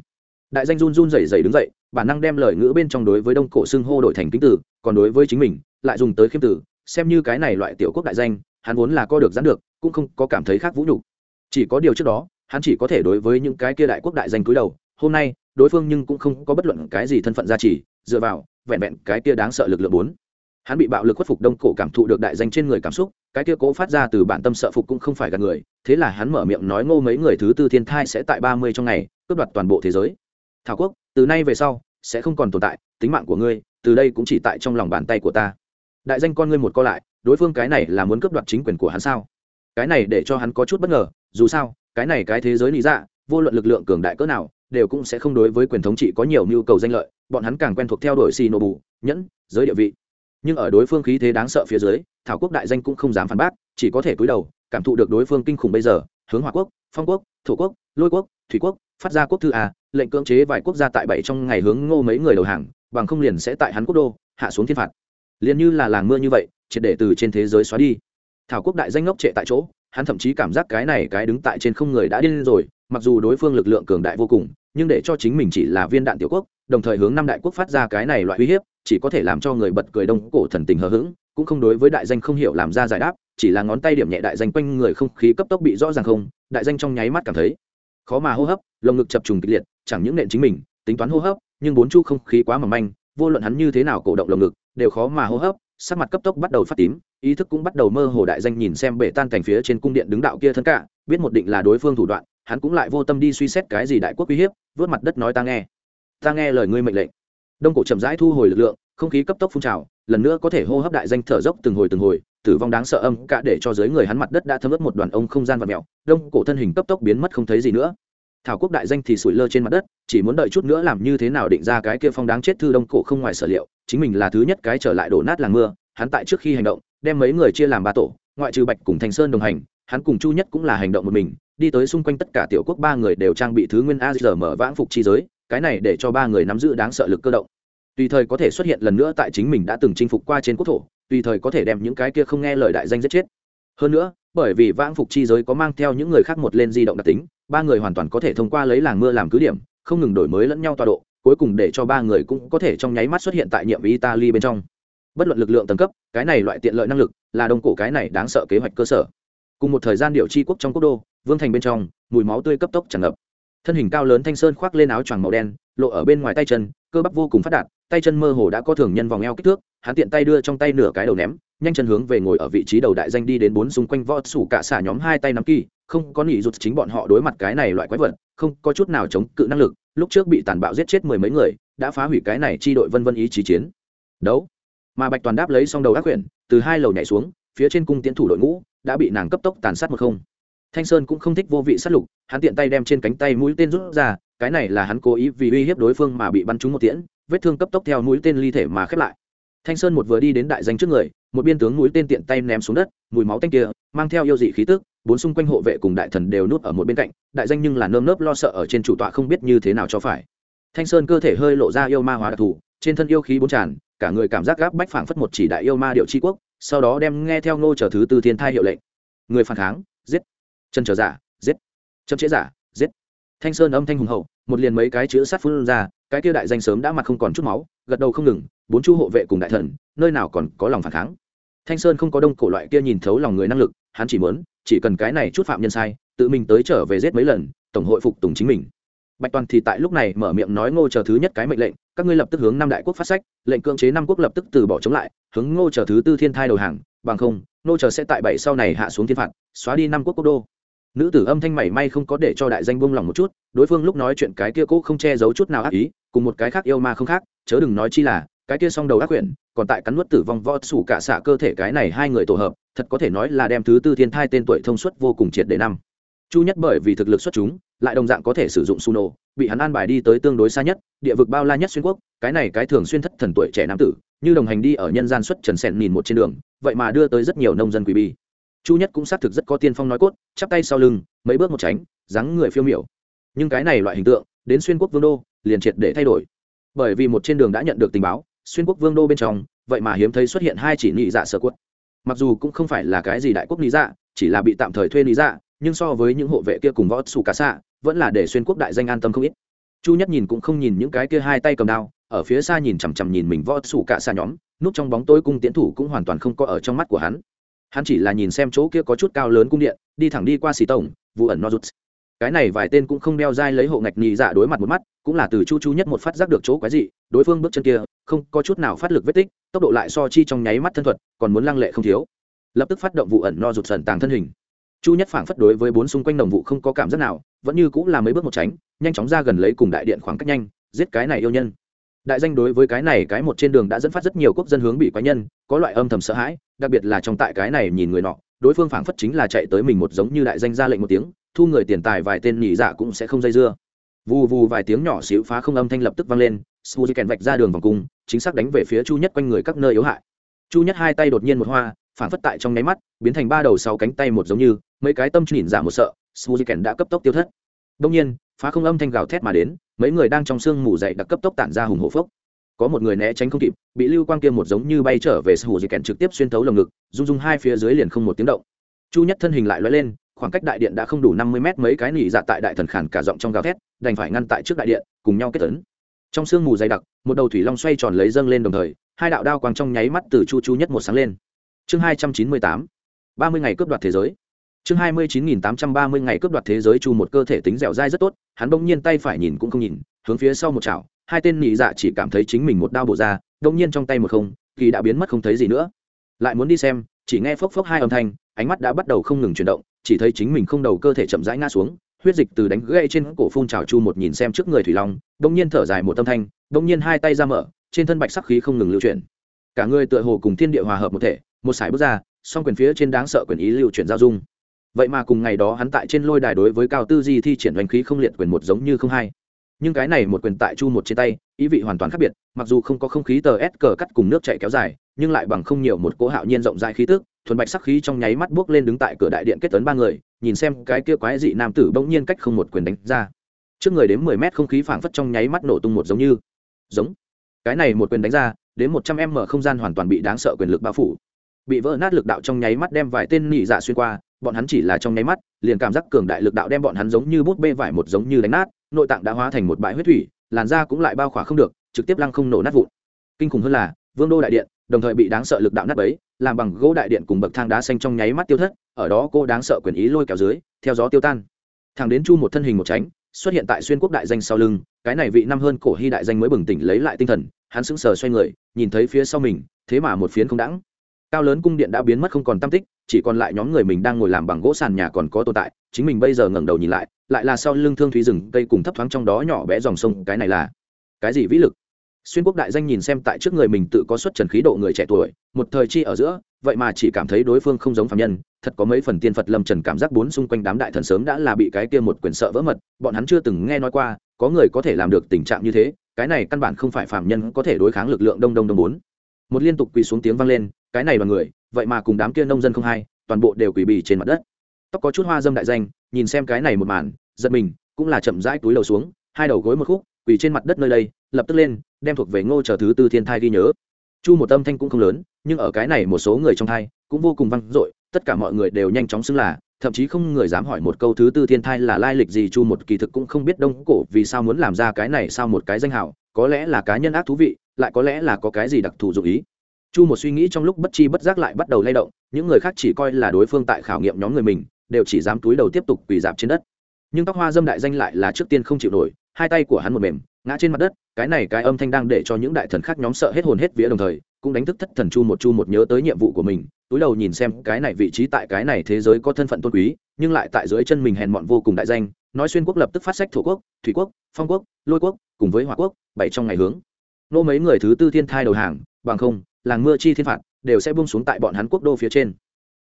Đại danh run run rẩy rẩy đứng dậy, bản năng đem lời ngữ bên trong đối với đông cổ xưng hô đổi thành kính tử, còn đối với chính mình, lại dùng tới khiêm tử, xem như cái này loại tiểu quốc đại danh, hắn vốn là co được gián được, cũng không có cảm thấy khác vũ nhục. Chỉ có điều trước đó, hắn chỉ có thể đối với những cái kia đại quốc đại danh cúi đầu, hôm nay, đối phương nhưng cũng không có bất luận cái gì thân phận gia trì, dựa vào, vẹn vẹn cái kia đáng sợ lực lượng bốn. Hắn bị bạo lực khuất phục đông cổ cảm thụ được đại danh trên người cảm xúc, cái kia cố phát ra từ bản tâm sợ phục cũng không phải gần người thế là hắn mở miệng nói ngô mấy người thứ tư thiên thai sẽ tại ba mươi trong ngày, cướp đoạt toàn bộ thế giới. Thảo quốc, từ nay về sau, sẽ không còn tồn tại, tính mạng của ngươi, từ đây cũng chỉ tại trong lòng bàn tay của ta. Đại danh con ngươi một co lại, đối phương cái này là muốn cướp đoạt chính quyền của hắn sao? Cái này để cho hắn có chút bất ngờ, dù sao, cái này cái thế giới lý dạ vô luận lực lượng cường đại cỡ nào, đều cũng sẽ không đối với quyền thống trị có nhiều nhu cầu danh lợi, bọn hắn càng quen thuộc theo đuổi xì nô bù, nhẫn, giới địa vị. Nhưng ở đối phương khí thế đáng sợ phía dưới, thảo quốc đại danh cũng không dám phản bác, chỉ có thể cúi đầu cảm thụ được đối phương kinh khủng bây giờ, hướng hòa quốc, phong quốc, thổ quốc, lôi quốc, thủy quốc, phát ra quốc thư a, lệnh cưỡng chế vài quốc gia tại bảy trong ngày hướng ngô mấy người đầu hàng, bằng không liền sẽ tại hắn quốc đô, hạ xuống thiên phạt. Liền như là làng mưa như vậy, triệt để từ trên thế giới xóa đi. Thảo quốc đại danh ngốc trệ tại chỗ, hắn thậm chí cảm giác cái này cái đứng tại trên không người đã điên rồi, mặc dù đối phương lực lượng cường đại vô cùng, nhưng để cho chính mình chỉ là viên đạn tiểu quốc, đồng thời hướng năm đại quốc phát ra cái này loại uy hiếp, chỉ có thể làm cho người bật cười đông cổ thần tình hờ hững cũng không đối với đại danh không hiểu làm ra giải đáp, chỉ là ngón tay điểm nhẹ đại danh quanh người không khí cấp tốc bị rõ ràng không, đại danh trong nháy mắt cảm thấy khó mà hô hấp, lồng ngực chập trùng kịch liệt, chẳng những nện chính mình, tính toán hô hấp, nhưng bốn chu không khí quá mỏng manh, vô luận hắn như thế nào cổ động lồng ngực, đều khó mà hô hấp, sắc mặt cấp tốc bắt đầu phát tím, ý thức cũng bắt đầu mơ hồ đại danh nhìn xem bể tan thành phía trên cung điện đứng đạo kia thân cả, biết một định là đối phương thủ đoạn, hắn cũng lại vô tâm đi suy xét cái gì đại quốc uy hiếp, vớt mặt đất nói ta nghe. Ta nghe lời ngươi mệnh lệnh. Đông cổ chậm rãi thu hồi lực lượng, không khí cấp tốc phun trào lần nữa có thể hô hấp đại danh thở dốc từng hồi từng hồi, tử vong đáng sợ âm cả để cho dưới người hắn mặt đất đã thấm ướt một đoàn ông không gian vật mèo, đông cổ thân hình cấp tốc biến mất không thấy gì nữa. Thảo quốc đại danh thì sủi lơ trên mặt đất, chỉ muốn đợi chút nữa làm như thế nào định ra cái kia phong đáng chết thư đông cổ không ngoài sở liệu, chính mình là thứ nhất cái trở lại đổ nát làng mưa, hắn tại trước khi hành động, đem mấy người chia làm ba tổ, ngoại trừ bạch cùng thành sơn đồng hành, hắn cùng chu nhất cũng là hành động một mình, đi tới xung quanh tất cả tiểu quốc ba người đều trang bị thứ nguyên a giờ mở vãng phục chi giới, cái này để cho ba người nắm giữ đáng sợ lực cơ động tùy thời có thể xuất hiện lần nữa tại chính mình đã từng chinh phục qua trên quốc thổ, tùy thời có thể đem những cái kia không nghe lời đại danh giết chết. Hơn nữa, bởi vì vãng phục chi giới có mang theo những người khác một lên di động đặc tính, ba người hoàn toàn có thể thông qua lấy làng mưa làm cứ điểm, không ngừng đổi mới lẫn nhau tọa độ, cuối cùng để cho ba người cũng có thể trong nháy mắt xuất hiện tại nhiệm italy bên trong. Bất luận lực lượng tầng cấp, cái này loại tiện lợi năng lực, là đông cổ cái này đáng sợ kế hoạch cơ sở. Cùng một thời gian điều chi quốc trong quốc đô, vương thành bên trong, mùi máu tươi cấp tốc tràn ngập. Thân hình cao lớn thanh sơn khoác lên áo choàng màu đen, lộ ở bên ngoài tay chân, cơ bắp vô cùng phát đạt tay chân mơ hồ đã có thường nhân vòng eo kích thước, hắn tiện tay đưa trong tay nửa cái đầu ném, nhanh chân hướng về ngồi ở vị trí đầu đại danh đi đến bốn xung quanh võ sủ cả xả nhóm hai tay nắm kỳ, không có nỉ rụt chính bọn họ đối mặt cái này loại quái vật, không có chút nào chống cự năng lực, lúc trước bị tàn bạo giết chết mười mấy người, đã phá hủy cái này chi đội vân vân ý chí chiến. Đấu. Mà bạch toàn đáp lấy xong đầu ác quyển, từ hai lầu nhảy xuống, phía trên cung tiến thủ đội ngũ, đã bị nàng cấp tốc tàn sát một không. Thanh sơn cũng không thích vô vị sát lục, hắn tiện tay đem trên cánh tay mũi tên rút ra, cái này là hắn cố ý vì uy hiếp đối phương mà bị bắn trúng một tiễn vết thương cấp tốc theo mũi tên ly thể mà khép lại. Thanh sơn một vừa đi đến đại danh trước người, một biên tướng mũi tên tiện tay ném xuống đất, mùi máu tanh kia, mang theo yêu dị khí tức, bốn xung quanh hộ vệ cùng đại thần đều núp ở một bên cạnh, đại danh nhưng là nơm nớp lo sợ ở trên chủ tọa không biết như thế nào cho phải. Thanh sơn cơ thể hơi lộ ra yêu ma hóa đặc thù, trên thân yêu khí bốn tràn, cả người cảm giác gáp bách phảng phất một chỉ đại yêu ma điệu tri quốc, sau đó đem nghe theo ngô trở thứ tư thiên thai hiệu lệnh. Người phản kháng, giết. Chân trở giả, giết. Chậm chế giả, giết. Thanh sơn âm thanh hùng hậu, một liền mấy cái chữ sát phun ra cái kia đại danh sớm đã mặt không còn chút máu, gật đầu không ngừng, bốn chu hộ vệ cùng đại thần, nơi nào còn có lòng phản kháng. Thanh sơn không có đông cổ loại kia nhìn thấu lòng người năng lực, hắn chỉ muốn, chỉ cần cái này chút phạm nhân sai, tự mình tới trở về giết mấy lần, tổng hội phục tùng chính mình. Bạch toàn thì tại lúc này mở miệng nói ngô chờ thứ nhất cái mệnh lệnh, các ngươi lập tức hướng năm đại quốc phát sách, lệnh cưỡng chế năm quốc lập tức từ bỏ chống lại, hướng ngô chờ thứ tư thiên thai đầu hàng, bằng không, ngô chờ sẽ tại bảy sau này hạ xuống thiên phạt, xóa đi năm quốc quốc đô nữ tử âm thanh mảy may không có để cho đại danh buông lòng một chút, đối phương lúc nói chuyện cái kia cũ không che giấu chút nào ác ý, cùng một cái khác yêu ma không khác, chớ đừng nói chi là, cái kia song đầu ác quyển, còn tại cắn nuốt tử vong võ sủ cả xạ cơ thể cái này hai người tổ hợp, thật có thể nói là đem thứ tư thiên thai tên tuổi thông suất vô cùng triệt để năm. Chu nhất bởi vì thực lực xuất chúng, lại đồng dạng có thể sử dụng su nô bị hắn an bài đi tới tương đối xa nhất, địa vực bao la nhất xuyên quốc, cái này cái thường xuyên thất thần tuổi trẻ nam tử, như đồng hành đi ở nhân gian xuất trần sẹn nhìn một trên đường, vậy mà đưa tới rất nhiều nông dân quý bi chu nhất cũng xác thực rất có tiên phong nói cốt, chắp tay sau lưng, mấy bước một tránh, dáng người phiêu miểu. Nhưng cái này loại hình tượng, đến xuyên quốc vương đô, liền triệt để thay đổi. Bởi vì một trên đường đã nhận được tình báo, xuyên quốc vương đô bên trong, vậy mà hiếm thấy xuất hiện hai chỉ nhị dạ sở quất mặc dù cũng không phải là cái gì đại quốc lý dạ chỉ là bị tạm thời thuê lý dạ nhưng so với những hộ vệ kia cùng võ sủ cả xạ, vẫn là để xuyên quốc đại danh an tâm không ít. Chu nhất nhìn cũng không nhìn những cái kia hai tay cầm đao, ở phía xa nhìn chằm chằm nhìn mình võ sủ cả xa nhóm, núp trong bóng tối cung tiến thủ cũng hoàn toàn không có ở trong mắt của hắn hắn chỉ là nhìn xem chỗ kia có chút cao lớn cung điện, đi thẳng đi qua xì tổng, vụ ẩn nozuts. Cái này vài tên cũng không đeo dai lấy hộ ngạch nhì dạ đối mặt một mắt, cũng là từ chu chu nhất một phát giác được chỗ quái dị, đối phương bước chân kia, không có chút nào phát lực vết tích, tốc độ lại so chi trong nháy mắt thân thuật, còn muốn lăng lệ không thiếu. Lập tức phát động vụ ẩn no rụt sần tàng thân hình. Chu nhất phảng phất đối với bốn xung quanh đồng vụ không có cảm giác nào, vẫn như cũng là mấy bước một tránh, nhanh chóng ra gần lấy cùng đại điện khoảng cách nhanh, giết cái này yêu nhân đại danh đối với cái này cái một trên đường đã dẫn phát rất nhiều quốc dân hướng bị quái nhân, có loại âm thầm sợ hãi, đặc biệt là trong tại cái này nhìn người nọ, đối phương phảng phất chính là chạy tới mình một giống như đại danh ra lệnh một tiếng, thu người tiền tài vài tên nhị dạ cũng sẽ không dây dưa. Vù vù vài tiếng nhỏ xíu phá không âm thanh lập tức vang lên suzy kèn vạch ra đường vòng cung, chính xác đánh về phía chu nhất quanh người các nơi yếu hại. Chu nhất hai tay đột nhiên một hoa phản phất tại trong nháy mắt, biến thành ba đầu sáu cánh tay một giống như, mấy cái tâm nhìn giả một sợ suzy kèn đã cấp tốc tiêu thất. Đông nhiên, phá không âm thanh gào thét mà đến mấy người đang trong sương mù dậy đặc cấp tốc tản ra hùng hổ phốc. Có một người né tránh không kịp, bị lưu quang kia một giống như bay trở về sù dị kèn trực tiếp xuyên thấu lồng ngực, rung rung hai phía dưới liền không một tiếng động. Chu nhất thân hình lại lóe lên, khoảng cách đại điện đã không đủ năm mươi mét, mấy cái nỉ dạ tại đại thần khản cả giọng trong gào thét, đành phải ngăn tại trước đại điện, cùng nhau kết tấn trong sương mù dày đặc, một đầu thủy long xoay tròn lấy dâng lên đồng thời, hai đạo đao quang trong nháy mắt từ chu chu nhất một sáng lên. Chương hai trăm chín mươi tám, ba mươi ngày cướp đoạt thế giới chương hai mươi chín nghìn tám trăm ba mươi ngày cướp đoạt thế giới chu một cơ thể tính dẻo dai rất tốt, hắn bỗng nhiên tay phải nhìn cũng không nhìn, hướng phía sau một chảo, hai tên nhị dạ chỉ cảm thấy chính mình một đao bổ ra bỗng nhiên trong tay một không, kỳ đã biến mất không thấy gì nữa. Lại muốn đi xem, chỉ nghe phốc phốc hai âm thanh, ánh mắt đã bắt đầu không ngừng chuyển động, chỉ thấy chính mình không đầu cơ thể chậm rãi ngã xuống, huyết dịch từ đánh gãy trên cổ phun trào chu một nhìn xem trước người thủy long bỗng nhiên thở dài một âm thanh bỗng nhiên hai tay ra mở, trên thân bạch sắc khí không ngừng lưu chuyển. Cả người tựa hồ cùng thiên địa hòa hợp một thể, một sải bước ra, song quyền phía trên đáng sợ quyền ý lưu chuyển giao dung vậy mà cùng ngày đó hắn tại trên lôi đài đối với cao tư di thi triển đánh khí không liệt quyền một giống như không hai. Nhưng cái này một quyền tại chu một trên tay, ý vị hoàn toàn khác biệt, mặc dù không có không khí tờ s cờ cắt cùng nước chạy kéo dài, nhưng lại bằng không nhiều một cỗ hạo nhiên rộng rãi khí tức, thuần bạch sắc khí trong nháy mắt buốc lên đứng tại cửa đại điện kết tấn ba người, nhìn xem cái kia quái dị nam tử bỗng nhiên cách không một quyền đánh ra. Trước người đến mười mét không khí phảng phất trong nháy mắt nổ tung một giống như. Giống. Cái này một quyền đánh ra, đến một trăm em mở không gian hoàn toàn bị đáng sợ quyền lực bao phủ. Bị vỡ nát lực đạo trong nháy mắt đem vài tên nị dạ xuyên qua bọn hắn chỉ là trong nháy mắt, liền cảm giác cường đại lực đạo đem bọn hắn giống như bút bê vải một giống như đánh nát, nội tạng đã hóa thành một bãi huyết thủy, làn da cũng lại bao khỏa không được, trực tiếp lăng không nổ nát vụn. Kinh khủng hơn là, vương đô đại điện, đồng thời bị đáng sợ lực đạo nát bấy, làm bằng gỗ đại điện cùng bậc thang đá xanh trong nháy mắt tiêu thất, ở đó cô đáng sợ quyền ý lôi kéo dưới, theo gió tiêu tan. Thằng đến chu một thân hình một tránh, xuất hiện tại xuyên quốc đại danh sau lưng, cái này vị năm hơn cổ hy đại danh mới bừng tỉnh lấy lại tinh thần, hắn sững sờ xoay người, nhìn thấy phía sau mình, thế mà một phiến không đãng cao lớn cung điện đã biến mất không còn tam tích chỉ còn lại nhóm người mình đang ngồi làm bằng gỗ sàn nhà còn có tồn tại, chính mình bây giờ ngẩng đầu nhìn lại lại là sau lưng thương thúy rừng cây cùng thấp thoáng trong đó nhỏ bé dòng sông, cái này là cái gì vĩ lực? Xuyên quốc đại danh nhìn xem tại trước người mình tự có xuất trần khí độ người trẻ tuổi, một thời chi ở giữa, vậy mà chỉ cảm thấy đối phương không giống phạm nhân, thật có mấy phần tiên phật lâm trần cảm giác bốn xung quanh đám đại thần sớm đã là bị cái kia một quyền sợ vỡ mật, bọn hắn chưa từng nghe nói qua, có người có thể làm được tình trạng như thế, cái này căn bản không phải phạm nhân có thể đối kháng lực lượng đông đông đông bốn. Một liên tục quỳ xuống tiếng vang lên cái này là người vậy mà cùng đám kia nông dân không hay toàn bộ đều quỳ bì trên mặt đất. Tóc có chút hoa dâm đại danh nhìn xem cái này một màn giật mình cũng là chậm rãi túi đầu xuống hai đầu gối một khúc quỳ trên mặt đất nơi đây lập tức lên đem thuộc về ngô chờ thứ tư thiên thai ghi nhớ. Chu một âm thanh cũng không lớn nhưng ở cái này một số người trong thai cũng vô cùng vang dội tất cả mọi người đều nhanh chóng xưng là thậm chí không người dám hỏi một câu thứ tư thiên thai là lai lịch gì chu một kỳ thực cũng không biết đông cổ vì sao muốn làm ra cái này sao một cái danh hào, có lẽ là cá nhân ác thú vị lại có lẽ là có cái gì đặc thù dụ ý chu một suy nghĩ trong lúc bất chi bất giác lại bắt đầu lay động, những người khác chỉ coi là đối phương tại khảo nghiệm nhóm người mình, đều chỉ dám túi đầu tiếp tục quỳ dạp trên đất. Nhưng tóc hoa dâm đại danh lại là trước tiên không chịu nổi, hai tay của hắn một mềm, ngã trên mặt đất, cái này cái âm thanh đang để cho những đại thần khác nhóm sợ hết hồn hết vía đồng thời, cũng đánh thức thất thần chu một chu một nhớ tới nhiệm vụ của mình, túi đầu nhìn xem cái này vị trí tại cái này thế giới có thân phận tôn quý, nhưng lại tại dưới chân mình hèn mọn vô cùng đại danh, nói xuyên quốc lập tức phát sách thổ quốc, thủy quốc, phong quốc, lôi quốc, cùng với hòa quốc, bảy trong ngày hướng. Nô mấy người thứ tư thiên thai đầu hàng, bằng không làng mưa chi thiên phạt, đều sẽ buông xuống tại bọn hắn quốc đô phía trên.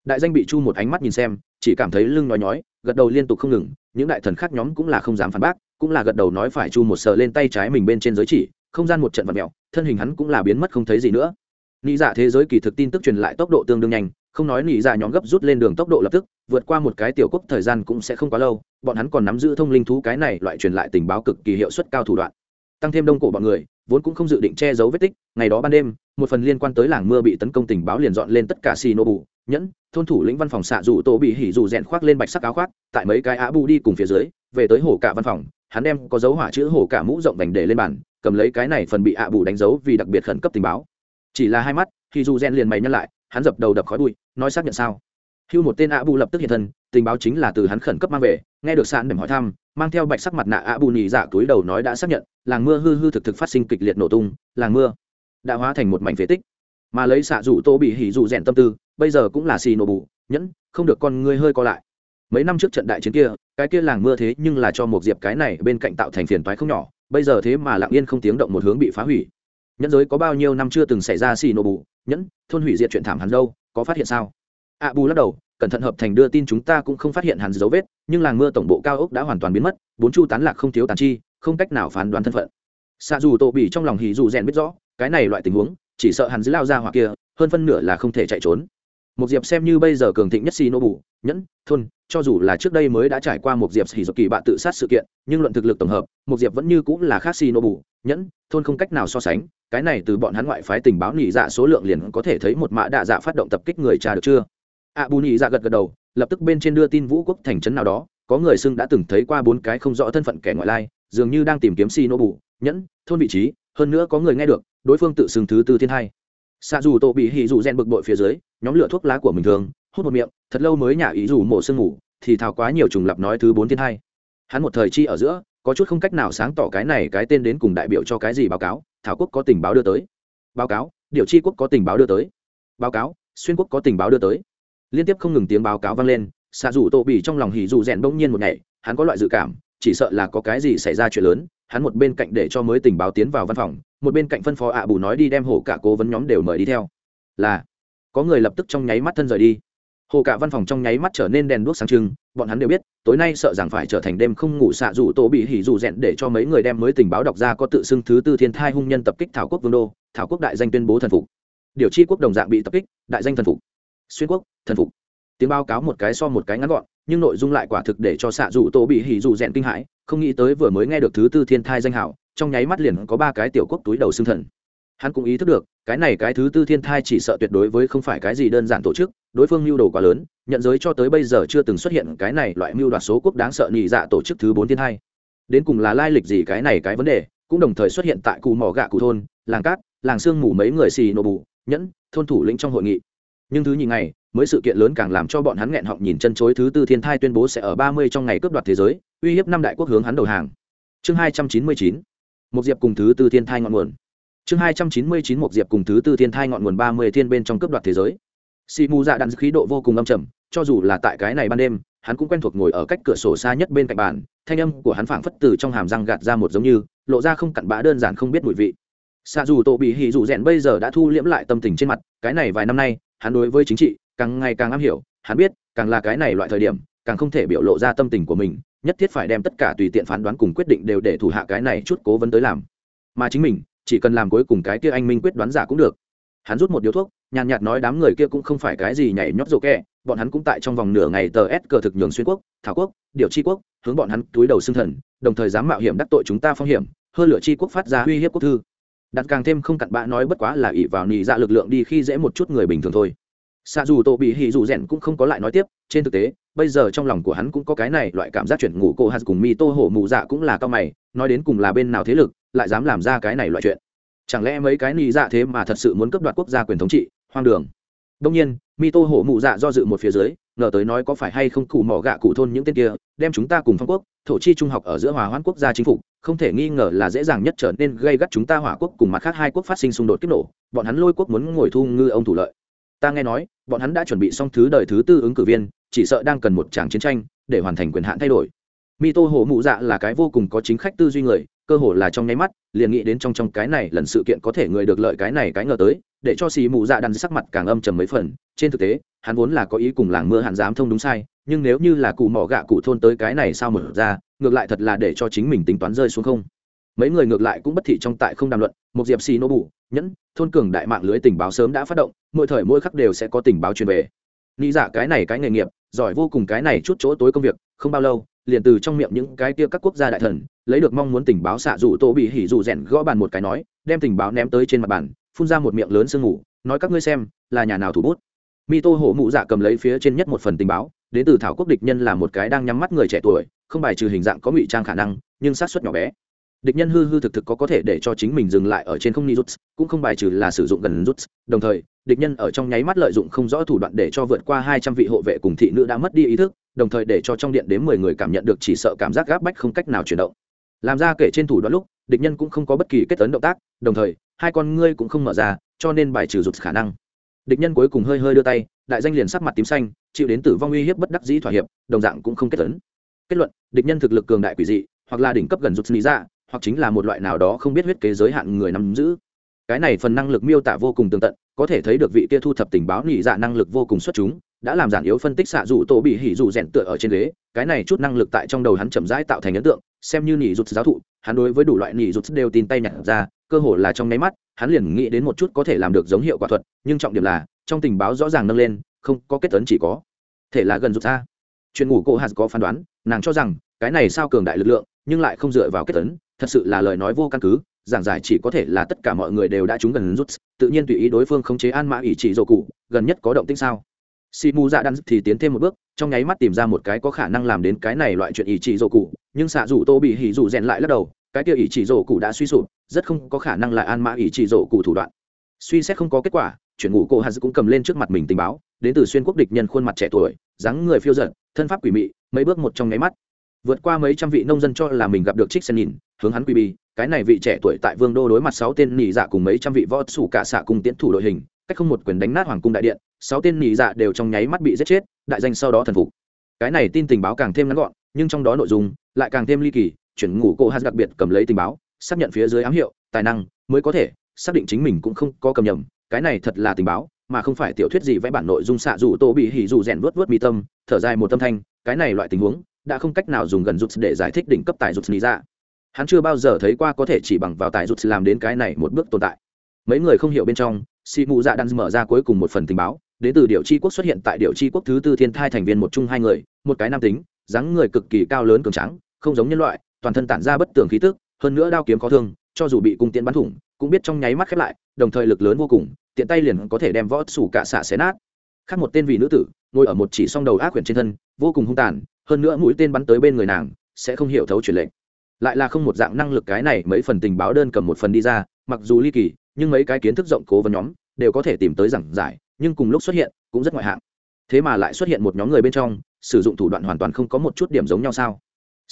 Đại danh bị chu một ánh mắt nhìn xem, chỉ cảm thấy lưng nói nhói, gật đầu liên tục không ngừng, những đại thần khác nhóm cũng là không dám phản bác, cũng là gật đầu nói phải chu một sờ lên tay trái mình bên trên giới chỉ, không gian một trận vật mẹo thân hình hắn cũng là biến mất không thấy gì nữa. Nghĩ dạ thế giới kỳ thực tin tức truyền lại tốc độ tương đương nhanh, không nói nghĩ dạ nhóm gấp rút lên đường tốc độ lập tức, vượt qua một cái tiểu quốc thời gian cũng sẽ không quá lâu, bọn hắn còn nắm giữ thông linh thú cái này loại truyền lại tình báo cực kỳ hiệu suất cao thủ đoạn. Tăng thêm đông cổ bọn người vốn cũng không dự định che giấu vết tích, ngày đó ban đêm, một phần liên quan tới làng mưa bị tấn công tình báo liền dọn lên tất cả xì nô bù nhẫn, thôn thủ lĩnh văn phòng xạ dù tổ bị hỉ dù rèn khoác lên bạch sắc áo khoác, tại mấy cái á bu đi cùng phía dưới, về tới hồ cả văn phòng, hắn đem có dấu hỏa chữ hồ cả mũ rộng vành để lên bàn, cầm lấy cái này phần bị ạ bù đánh dấu vì đặc biệt khẩn cấp tình báo. Chỉ là hai mắt khi dù rèn liền mày nhăn lại, hắn dập đầu đập khói bụi, nói xác nhận sao? Hưu một tên ạ bù lập tức hiện thân, tình báo chính là từ hắn khẩn cấp mang về, nghe được sạn mềm hỏi thăm mang theo bạch sắc mặt nạ ạ bù nhì dạ túi đầu nói đã xác nhận, làng mưa hư hư thực thực phát sinh kịch liệt nổ tung, làng mưa đã hóa thành một mảnh phế tích. Mà lấy xạ rủ tô bị hỉ rủ rèn tâm tư, bây giờ cũng là xì nổ bù, nhẫn, không được con ngươi hơi co lại. Mấy năm trước trận đại chiến kia, cái kia làng mưa thế nhưng là cho một diệp cái này bên cạnh tạo thành phiền toái không nhỏ, bây giờ thế mà lặng yên không tiếng động một hướng bị phá hủy. Nhẫn giới có bao nhiêu năm chưa từng xảy ra xì nổ bù, nhẫn, thôn hủy diệt chuyện thảm hắn đâu, có phát hiện sao? ạ bù lắc đầu cẩn thận hợp thành đưa tin chúng ta cũng không phát hiện hàn dấu vết, nhưng làng mưa tổng bộ cao ốc đã hoàn toàn biến mất, bốn chu tán lạc không thiếu tàn chi, không cách nào phán đoán thân phận. Xạ dù tổ bị trong lòng hỉ dù rèn biết rõ, cái này loại tình huống, chỉ sợ hắn dữ lao ra hoặc kia, hơn phân nửa là không thể chạy trốn. Một diệp xem như bây giờ cường thịnh nhất xì nô bù nhẫn, thôn, cho dù là trước đây mới đã trải qua một diệp hỉ dọc kỳ bạ tự sát sự kiện, nhưng luận thực lực tổng hợp một diệp vẫn như cũng là khác xì nô bù nhẫn, thôn không cách nào so sánh, cái này từ bọn hắn ngoại phái tình báo nỉ dạ số lượng liền có thể thấy một mã đạ dạ phát động tập kích người cha được chưa? Ạ bù nhị dạ gật gật đầu, lập tức bên trên đưa tin vũ quốc thành trấn nào đó, có người xưng đã từng thấy qua bốn cái không rõ thân phận kẻ ngoại lai, dường như đang tìm kiếm si nô bù nhẫn, thôn vị trí, hơn nữa có người nghe được, đối phương tự xưng thứ tư thiên hai. Xạ dù tổ bị hỉ dù rèn bực bội phía dưới, nhóm lửa thuốc lá của mình thường, hút một miệng, thật lâu mới nhả ý dù mổ sương ngủ, thì thào quá nhiều trùng lập nói thứ bốn thiên hai. Hắn một thời chi ở giữa, có chút không cách nào sáng tỏ cái này cái tên đến cùng đại biểu cho cái gì báo cáo, thảo quốc có tình báo đưa tới. Báo cáo, điều chi quốc có tình báo đưa tới. Báo cáo, xuyên quốc có tình báo đưa tới liên tiếp không ngừng tiếng báo cáo vang lên xạ dù tổ bị trong lòng hỉ dù rèn bỗng nhiên một ngày hắn có loại dự cảm, chỉ sợ là có cái gì xảy ra chuyện lớn, hắn một bên cạnh để cho mới tình báo tiến vào văn phòng, một bên cạnh phân phó ạ bù nói đi đem hổ cả cố vấn nhóm đều mời đi theo. Là, có người lập tức trong nháy mắt thân rời đi. Hồ cả văn phòng trong nháy mắt trở nên đèn đuốc sáng trưng, bọn hắn đều biết, tối nay sợ rằng phải trở thành đêm không ngủ xạ dù tổ bị hỉ dù rẽn để cho mấy người đem mới tình báo đọc ra có tự xưng thứ tư thiên thai hung nhân tập kích thảo quốc vương đô, thảo quốc đại danh tuyên bố thần phục. Điều chi quốc đồng dạng bị tập kích, đại danh thần phục xuyên quốc, thần phục. Tiếng báo cáo một cái so một cái ngắn gọn, nhưng nội dung lại quả thực để cho xạ dù tô bị hỉ dù rèn kinh hãi, không nghĩ tới vừa mới nghe được thứ tư thiên thai danh hảo, trong nháy mắt liền có ba cái tiểu quốc túi đầu xương thần. Hắn cũng ý thức được, cái này cái thứ tư thiên thai chỉ sợ tuyệt đối với không phải cái gì đơn giản tổ chức, đối phương mưu đồ quá lớn, nhận giới cho tới bây giờ chưa từng xuất hiện cái này loại mưu đoạt số quốc đáng sợ nhị dạ tổ chức thứ bốn thiên hai đến cùng là lai lịch gì cái này cái vấn đề, cũng đồng thời xuất hiện tại cù mỏ gạ cụ thôn, làng cát, làng sương mù mấy người xì nổ bù, nhẫn, thôn thủ lĩnh trong hội nghị nhưng thứ nhì ngày, mới sự kiện lớn càng làm cho bọn hắn nghẹn họng nhìn chân chối thứ tư thiên thai tuyên bố sẽ ở ba mươi trong ngày cướp đoạt thế giới, uy hiếp năm đại quốc hướng hắn đầu hàng. Chương hai trăm chín mươi chín một diệp cùng thứ tư thiên thai ngọn nguồn. Chương hai trăm chín mươi chín một diệp cùng thứ tư thiên thai ngọn nguồn ba mươi thiên bên trong cướp đoạt thế giới. Si mù dạ đạn khí độ vô cùng âm trầm, cho dù là tại cái này ban đêm, hắn cũng quen thuộc ngồi ở cách cửa sổ xa nhất bên cạnh bàn, thanh âm của hắn phảng phất từ trong hàm răng gạt ra một giống như, lộ ra không cặn bã đơn giản không biết mùi vị. Xa dù tổ bị hỉ dù rèn bây giờ đã thu liễm lại tâm tình trên mặt, cái này vài năm nay hắn đối với chính trị càng ngày càng am hiểu, hắn biết càng là cái này loại thời điểm, càng không thể biểu lộ ra tâm tình của mình, nhất thiết phải đem tất cả tùy tiện phán đoán cùng quyết định đều để thủ hạ cái này chút cố vấn tới làm. Mà chính mình, chỉ cần làm cuối cùng cái kia anh minh quyết đoán giả cũng được. Hắn rút một điếu thuốc, nhàn nhạt nói đám người kia cũng không phải cái gì nhảy nhót rộ kẹ bọn hắn cũng tại trong vòng nửa ngày tờ s cờ thực nhường xuyên quốc, thảo quốc, điều tri quốc, hướng bọn hắn túi đầu xưng thần, đồng thời dám mạo hiểm đắc tội chúng ta phong hiểm, hơn lửa tri quốc phát ra uy hiếp quốc thư đặt càng thêm không cặn bã nói bất quá là ỷ vào nị dạ lực lượng đi khi dễ một chút người bình thường thôi. Xa dù tổ bị hỉ dù rèn cũng không có lại nói tiếp, trên thực tế, bây giờ trong lòng của hắn cũng có cái này loại cảm giác chuyển ngủ cô hạt cùng mi tô hổ mù dạ cũng là cao mày, nói đến cùng là bên nào thế lực, lại dám làm ra cái này loại chuyện. Chẳng lẽ mấy cái nị dạ thế mà thật sự muốn cấp đoạt quốc gia quyền thống trị, hoang đường? Đông nhiên, mi tô hổ mù dạ do dự một phía dưới, ngờ tới nói có phải hay không cụ mỏ gạ cụ thôn những tên kia, đem chúng ta cùng phong quốc, thổ chi trung học ở giữa hòa hoãn quốc gia chính phủ không thể nghi ngờ là dễ dàng nhất trở nên gây gắt chúng ta hỏa quốc cùng mặt khác hai quốc phát sinh xung đột kích nổ. Bọn hắn lôi quốc muốn ngồi thu ngư ông thủ lợi. Ta nghe nói, bọn hắn đã chuẩn bị xong thứ đời thứ tư ứng cử viên, chỉ sợ đang cần một tràng chiến tranh để hoàn thành quyền hạn thay đổi. Mi tô hổ mụ dạ là cái vô cùng có chính khách tư duy người, cơ hồ là trong nháy mắt, liền nghĩ đến trong trong cái này lần sự kiện có thể người được lợi cái này cái ngờ tới, để cho xì mụ dạ đắn sắc mặt càng âm trầm mấy phần. Trên thực tế, hắn vốn là có ý cùng làng mưa hạn dám thông đúng sai nhưng nếu như là cụ mỏ gạ cụ thôn tới cái này sao mở ra, ngược lại thật là để cho chính mình tính toán rơi xuống không. Mấy người ngược lại cũng bất thị trong tại không đàm luận, một diệp xì nô bù, nhẫn, thôn cường đại mạng lưới tình báo sớm đã phát động, mỗi thời mỗi khắc đều sẽ có tình báo truyền về. Nghĩ dạ cái này cái nghề nghiệp, giỏi vô cùng cái này chút chỗ tối công việc, không bao lâu, liền từ trong miệng những cái kia các quốc gia đại thần, lấy được mong muốn tình báo xạ rủ tô bị hỉ rủ rèn gõ bàn một cái nói, đem tình báo ném tới trên mặt bàn, phun ra một miệng lớn sương ngủ nói các ngươi xem, là nhà nào thủ bút. Mi tô hổ mụ dạ cầm lấy phía trên nhất một phần tình báo đến từ thảo quốc địch nhân là một cái đang nhắm mắt người trẻ tuổi, không bài trừ hình dạng có ngụy trang khả năng, nhưng sát xuất nhỏ bé. Địch nhân hư hư thực thực có có thể để cho chính mình dừng lại ở trên không ni rút cũng không bài trừ là sử dụng gần rút đồng thời, địch nhân ở trong nháy mắt lợi dụng không rõ thủ đoạn để cho vượt qua hai trăm vị hộ vệ cùng thị nữ đã mất đi ý thức, đồng thời để cho trong điện đến mười người cảm nhận được chỉ sợ cảm giác gáp bách không cách nào chuyển động. Làm ra kể trên thủ đoạn lúc, địch nhân cũng không có bất kỳ kết tấn động tác, đồng thời, hai con ngươi cũng không mở ra, cho nên bài trừ rụt khả năng. Địch nhân cuối cùng hơi hơi đưa tay đại danh liền sắc mặt tím xanh, chịu đến tử vong uy hiếp bất đắc dĩ thỏa hiệp, đồng dạng cũng không kết tấn kết luận, địch nhân thực lực cường đại quỷ dị, hoặc là đỉnh cấp gần rút lý ra hoặc chính là một loại nào đó không biết huyết kế giới hạn người nắm giữ. Cái này phần năng lực miêu tả vô cùng tường tận, có thể thấy được vị kia thu thập tình báo nhị dạ năng lực vô cùng xuất chúng, đã làm giản yếu phân tích xạ dụ tổ bị hỉ dụ rèn tựa ở trên ghế, cái này chút năng lực tại trong đầu hắn chậm rãi tạo thành ấn tượng, xem như nhị rụt giáo thụ, hắn đối với đủ loại nhị rụt đều tin tay nhặt ra, cơ hồ là trong nháy mắt, hắn liền nghĩ đến một chút có thể làm được giống hiệu quả thuật, nhưng trọng điểm là trong tình báo rõ ràng nâng lên, không có kết ấn chỉ có. Thể là gần rút ra chuyện ngủ cô hạt có phán đoán, nàng cho rằng, cái này sao cường đại lực lượng, nhưng lại không dựa vào kết ấn, thật sự là lời nói vô căn cứ, giảng giải chỉ có thể là tất cả mọi người đều đã trúng gần rút tự nhiên tùy ý đối phương khống chế an mã ỷ chỉ dầu cụ, gần nhất có động tĩnh sao? Si mu dạ đan thì tiến thêm một bước, trong nháy mắt tìm ra một cái có khả năng làm đến cái này loại chuyện ỷ chỉ dầu cụ, nhưng xạ rủ tô bị hỉ rủ rèn lại lắc đầu, cái kia ỷ chỉ dầu cụ đã suy sụp, rất không có khả năng là an mã ỷ chỉ dầu cụ thủ đoạn. Suy xét không có kết quả chuyển ngủ cô hà cũng cầm lên trước mặt mình tình báo, đến từ xuyên quốc địch nhân khuôn mặt trẻ tuổi, dáng người phiêu giận thân pháp quỷ mị, mấy bước một trong nháy mắt. Vượt qua mấy trăm vị nông dân cho là mình gặp được trích sen nhìn, hướng hắn quy bi cái này vị trẻ tuổi tại vương đô đối mặt sáu tên nỉ dạ cùng mấy trăm vị võ sủ cả xạ cùng tiến thủ đội hình, cách không một quyền đánh nát hoàng cung đại điện, sáu tên nỉ dạ đều trong nháy mắt bị giết chết, đại danh sau đó thần phục. Cái này tin tình báo càng thêm ngắn gọn, nhưng trong đó nội dung lại càng thêm ly kỳ, chuyển ngủ cô hát đặc biệt cầm lấy tình báo, xác nhận phía dưới ám hiệu, tài năng mới có thể xác định chính mình cũng không có cầm nhầm cái này thật là tình báo, mà không phải tiểu thuyết gì vẽ bản nội dung xạ dù tô bị hỉ dù rèn vớt vớt mi tâm, thở dài một tâm thanh, cái này loại tình huống, đã không cách nào dùng gần rút để giải thích đỉnh cấp tài rút lý ra. Hắn chưa bao giờ thấy qua có thể chỉ bằng vào tài rút làm đến cái này một bước tồn tại. Mấy người không hiểu bên trong si mù dạ đang mở ra cuối cùng một phần tình báo, đến từ điều chi quốc xuất hiện tại điều chi quốc thứ tư thiên thai thành viên một chung hai người, một cái nam tính, dáng người cực kỳ cao lớn cường trắng không giống nhân loại, toàn thân tản ra bất tường khí tức, hơn nữa đao kiếm có thương, cho dù bị cung tiễn bắn thủng cũng biết trong nháy mắt khép lại, đồng thời lực lớn vô cùng, tiện tay liền có thể đem võ sủ cả xạ xé nát. Khác một tên vị nữ tử, ngồi ở một chỉ song đầu ác quyển trên thân, vô cùng hung tàn, hơn nữa mũi tên bắn tới bên người nàng, sẽ không hiểu thấu truyền lệnh. Lại là không một dạng năng lực cái này, mấy phần tình báo đơn cầm một phần đi ra, mặc dù ly kỳ, nhưng mấy cái kiến thức rộng cố vấn nhóm đều có thể tìm tới giảng giải, nhưng cùng lúc xuất hiện, cũng rất ngoại hạng. Thế mà lại xuất hiện một nhóm người bên trong, sử dụng thủ đoạn hoàn toàn không có một chút điểm giống nhau sao?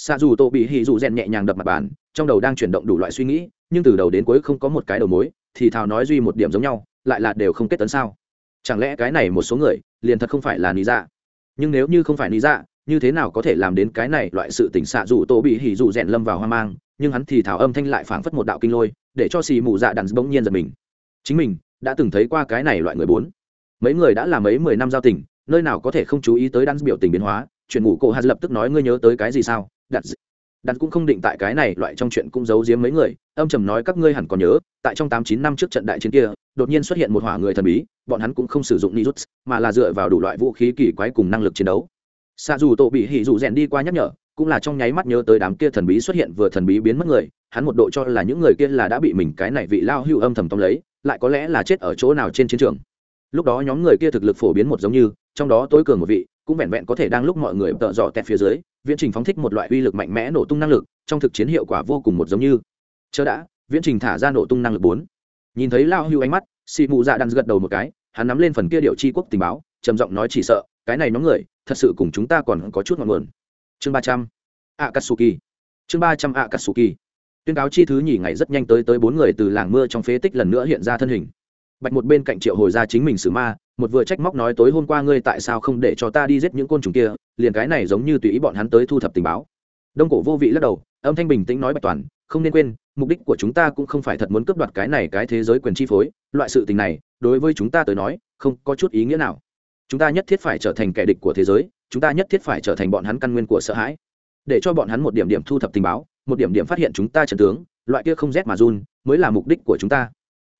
Xa dù tô bị hì dù rèn nhẹ nhàng đập mặt bàn, trong đầu đang chuyển động đủ loại suy nghĩ, nhưng từ đầu đến cuối không có một cái đầu mối, thì thào nói duy một điểm giống nhau, lại là đều không kết tấn sao? Chẳng lẽ cái này một số người, liền thật không phải là lý dạ? Nhưng nếu như không phải lý dạ như thế nào có thể làm đến cái này loại sự tỉnh xạ dù tô bị hỉ dù rèn lâm vào hoang mang, nhưng hắn thì thảo âm thanh lại phảng phất một đạo kinh lôi, để cho xì mù dạ đàn bỗng nhiên giật mình. Chính mình đã từng thấy qua cái này loại người bốn. Mấy người đã làm mấy mười năm giao tình, nơi nào có thể không chú ý tới đan biểu tình biến hóa, chuyện ngủ cổ hạt lập tức nói ngươi nhớ tới cái gì sao? Đặt đặt cũng không định tại cái này, loại trong chuyện cũng giấu giếm mấy người. Âm trầm nói các ngươi hẳn còn nhớ, tại trong tám chín năm trước trận đại chiến kia, đột nhiên xuất hiện một hỏa người thần bí, bọn hắn cũng không sử dụng nirut mà là dựa vào đủ loại vũ khí kỳ quái cùng năng lực chiến đấu. Xa dù tổ bị hỉ dù rèn đi qua nhắc nhở, cũng là trong nháy mắt nhớ tới đám kia thần bí xuất hiện vừa thần bí biến mất người, hắn một độ cho là những người kia là đã bị mình cái này vị lao hưu âm thầm tông lấy, lại có lẽ là chết ở chỗ nào trên chiến trường. Lúc đó nhóm người kia thực lực phổ biến một giống như, trong đó tối cường một vị, cũng vẹn vẹn có thể đang lúc mọi người tợ dọ tẹt phía dưới viễn trình phóng thích một loại uy lực mạnh mẽ nổ tung năng lực, trong thực chiến hiệu quả vô cùng một giống như. Chớ đã, viễn trình thả ra nổ tung năng lực bốn. Nhìn thấy lao hưu ánh mắt, xị mụ dạ đang gật đầu một cái, hắn nắm lên phần kia điệu chi quốc tình báo, trầm giọng nói chỉ sợ, cái này nhóm người, thật sự cùng chúng ta còn có chút ngọn nguồn. Chương ba trăm akatsuki. Chương ba trăm akatsuki. Tuyên cáo chi thứ nhì ngày rất nhanh tới tới bốn người từ làng mưa trong phế tích lần nữa hiện ra thân hình. Bạch một bên cạnh triệu hồi ra chính mình xử ma một vừa trách móc nói tối hôm qua ngươi tại sao không để cho ta đi giết những côn trùng kia, liền cái này giống như tùy ý bọn hắn tới thu thập tình báo. Đông cổ vô vị lắc đầu, âm thanh bình tĩnh nói bạch toàn, không nên quên, mục đích của chúng ta cũng không phải thật muốn cướp đoạt cái này cái thế giới quyền chi phối, loại sự tình này, đối với chúng ta tới nói, không có chút ý nghĩa nào. Chúng ta nhất thiết phải trở thành kẻ địch của thế giới, chúng ta nhất thiết phải trở thành bọn hắn căn nguyên của sợ hãi. Để cho bọn hắn một điểm điểm thu thập tình báo, một điểm điểm phát hiện chúng ta trần tướng, loại kia không rét mà run, mới là mục đích của chúng ta.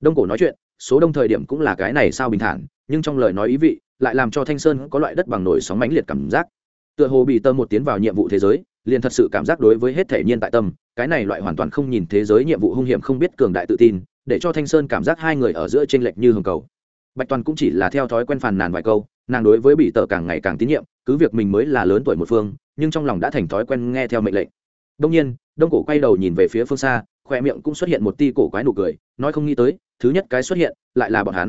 Đông cổ nói chuyện, số đông thời điểm cũng là cái này sao bình thản nhưng trong lời nói ý vị lại làm cho thanh sơn có loại đất bằng nổi sóng mãnh liệt cảm giác. Tựa hồ bị tơ một tiến vào nhiệm vụ thế giới, liền thật sự cảm giác đối với hết thể nhiên tại tâm, cái này loại hoàn toàn không nhìn thế giới nhiệm vụ hung hiểm không biết cường đại tự tin, để cho thanh sơn cảm giác hai người ở giữa t r ê n lệch như hồng cầu. Bạch toàn cũng chỉ là theo thói quen phàn nàn vài câu, nàng đối với bị tờ càng ngày càng tín nhiệm, cứ việc mình mới là lớn tuổi một phương, nhưng trong lòng đã thành thói quen nghe theo mệnh lệnh. Đông nhiên, đông cổ quay đầu nhìn về phía phương xa khoe miệng cũng xuất hiện một ti cổ quái nụ cười, nói không nghĩ tới, thứ nhất cái xuất hiện, lại là bọn hắn.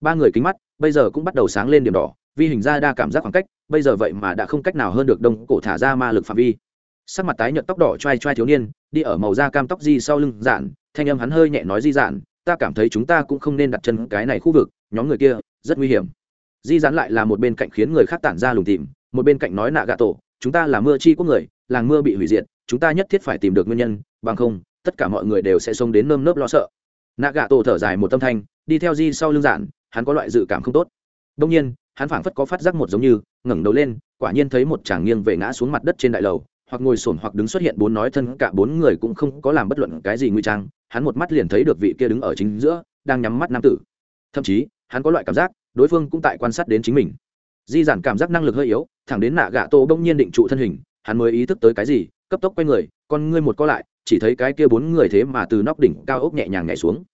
Ba người kính mắt bây giờ cũng bắt đầu sáng lên điểm đỏ, vi hình ra đa cảm giác khoảng cách, bây giờ vậy mà đã không cách nào hơn được đông cổ thả ra ma lực phạm vi. Sắc mặt tái nhợt tóc đỏ t r a i t r a i thiếu niên, đi ở màu da cam tóc di sau lưng giản thanh âm hắn hơi nhẹ nói di giản ta cảm thấy chúng ta cũng không nên đặt chân cái này khu vực, nhóm người kia rất nguy hiểm. Di giản lại là một bên cạnh khiến người khác tản ra lùng tìm một bên cạnh nói nạ gạ tổ, chúng ta là mưa chi quốc người, làng mưa bị hủy diệt, chúng ta nhất thiết phải tìm được nguyên nhân, bằng không, tất cả mọi người đều sẽ sống đến nơm nớp lo sợ. Nạ gạ tổ thở dài một tâm thanh, đi theo di sau lưng giản hắn có loại dự cảm không tốt. Đông nhiên, hắn phảng phất có phát giác một giống như, ngẩng đầu lên, quả nhiên thấy một chàng nghiêng về ngã xuống mặt đất trên đại lầu, hoặc ngồi sồn hoặc đứng xuất hiện bốn nói thân, cả bốn người cũng không có làm bất luận cái gì nguy trang, hắn một mắt liền thấy được vị kia đứng ở chính giữa, đang nhắm mắt nam tử. Thậm chí, hắn có loại cảm giác, đối phương cũng tại quan sát đến chính mình. Di giản cảm giác năng lực hơi yếu, thẳng đến nạ gạ tô bỗng nhiên định trụ thân hình, hắn mới ý thức tới cái gì, cấp tốc quay người, con ngươi một co lại, chỉ thấy cái kia bốn người thế mà từ nóc đỉnh cao ốc nhẹ nhàng nhảy xuống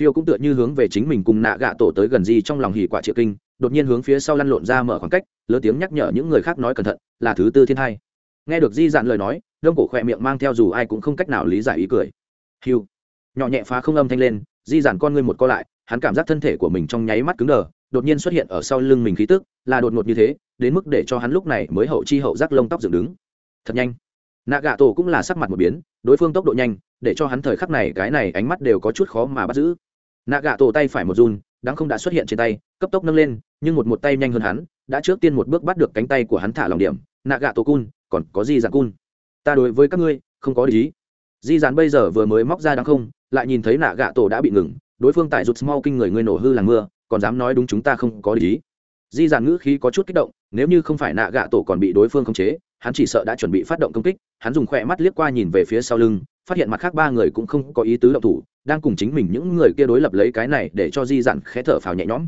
phiêu cũng tựa như hướng về chính mình cùng nạ gạ tổ tới gần di trong lòng hỉ quả triệu kinh, đột nhiên hướng phía sau lăn lộn ra mở khoảng cách, lớn tiếng nhắc nhở những người khác nói cẩn thận, là thứ tư thiên hai nghe được di dạn lời nói, đông cổ khỏe miệng mang theo dù ai cũng không cách nào lý giải ý cười. Hiu nhỏ nhẹ phá không âm thanh lên, di dạn con ngươi một co lại, hắn cảm giác thân thể của mình trong nháy mắt cứng đờ, đột nhiên xuất hiện ở sau lưng mình khí tức, là đột ngột như thế, đến mức để cho hắn lúc này mới hậu chi hậu giác lông tóc dựng đứng. Thật nhanh nạ gạ tổ cũng là sắc mặt một biến, đối phương tốc độ nhanh, để cho hắn thời khắc này cái này ánh mắt đều có chút khó mà bắt giữ. Nạ gạ tổ tay phải một run đáng không đã xuất hiện trên tay, cấp tốc nâng lên, nhưng một một tay nhanh hơn hắn, đã trước tiên một bước bắt được cánh tay của hắn thả lòng điểm. Nạ gạ tổ cun, còn có gì dạng cun. Ta đối với các ngươi, không có lý di dán bây giờ vừa mới móc ra đáng không, lại nhìn thấy nạ gạ tổ đã bị ngừng, đối phương tại rụt mau kinh người ngươi nổ hư làng mưa, còn dám nói đúng chúng ta không có lý di dàn ngữ khí có chút kích động, nếu như không phải nạ gạ tổ còn bị đối phương khống chế hắn chỉ sợ đã chuẩn bị phát động công kích, hắn dùng khỏe mắt liếc qua nhìn về phía sau lưng, phát hiện mặt khác ba người cũng không có ý tứ động thủ, đang cùng chính mình những người kia đối lập lấy cái này để cho di dặn khẽ thở phào nhẹ nhõm.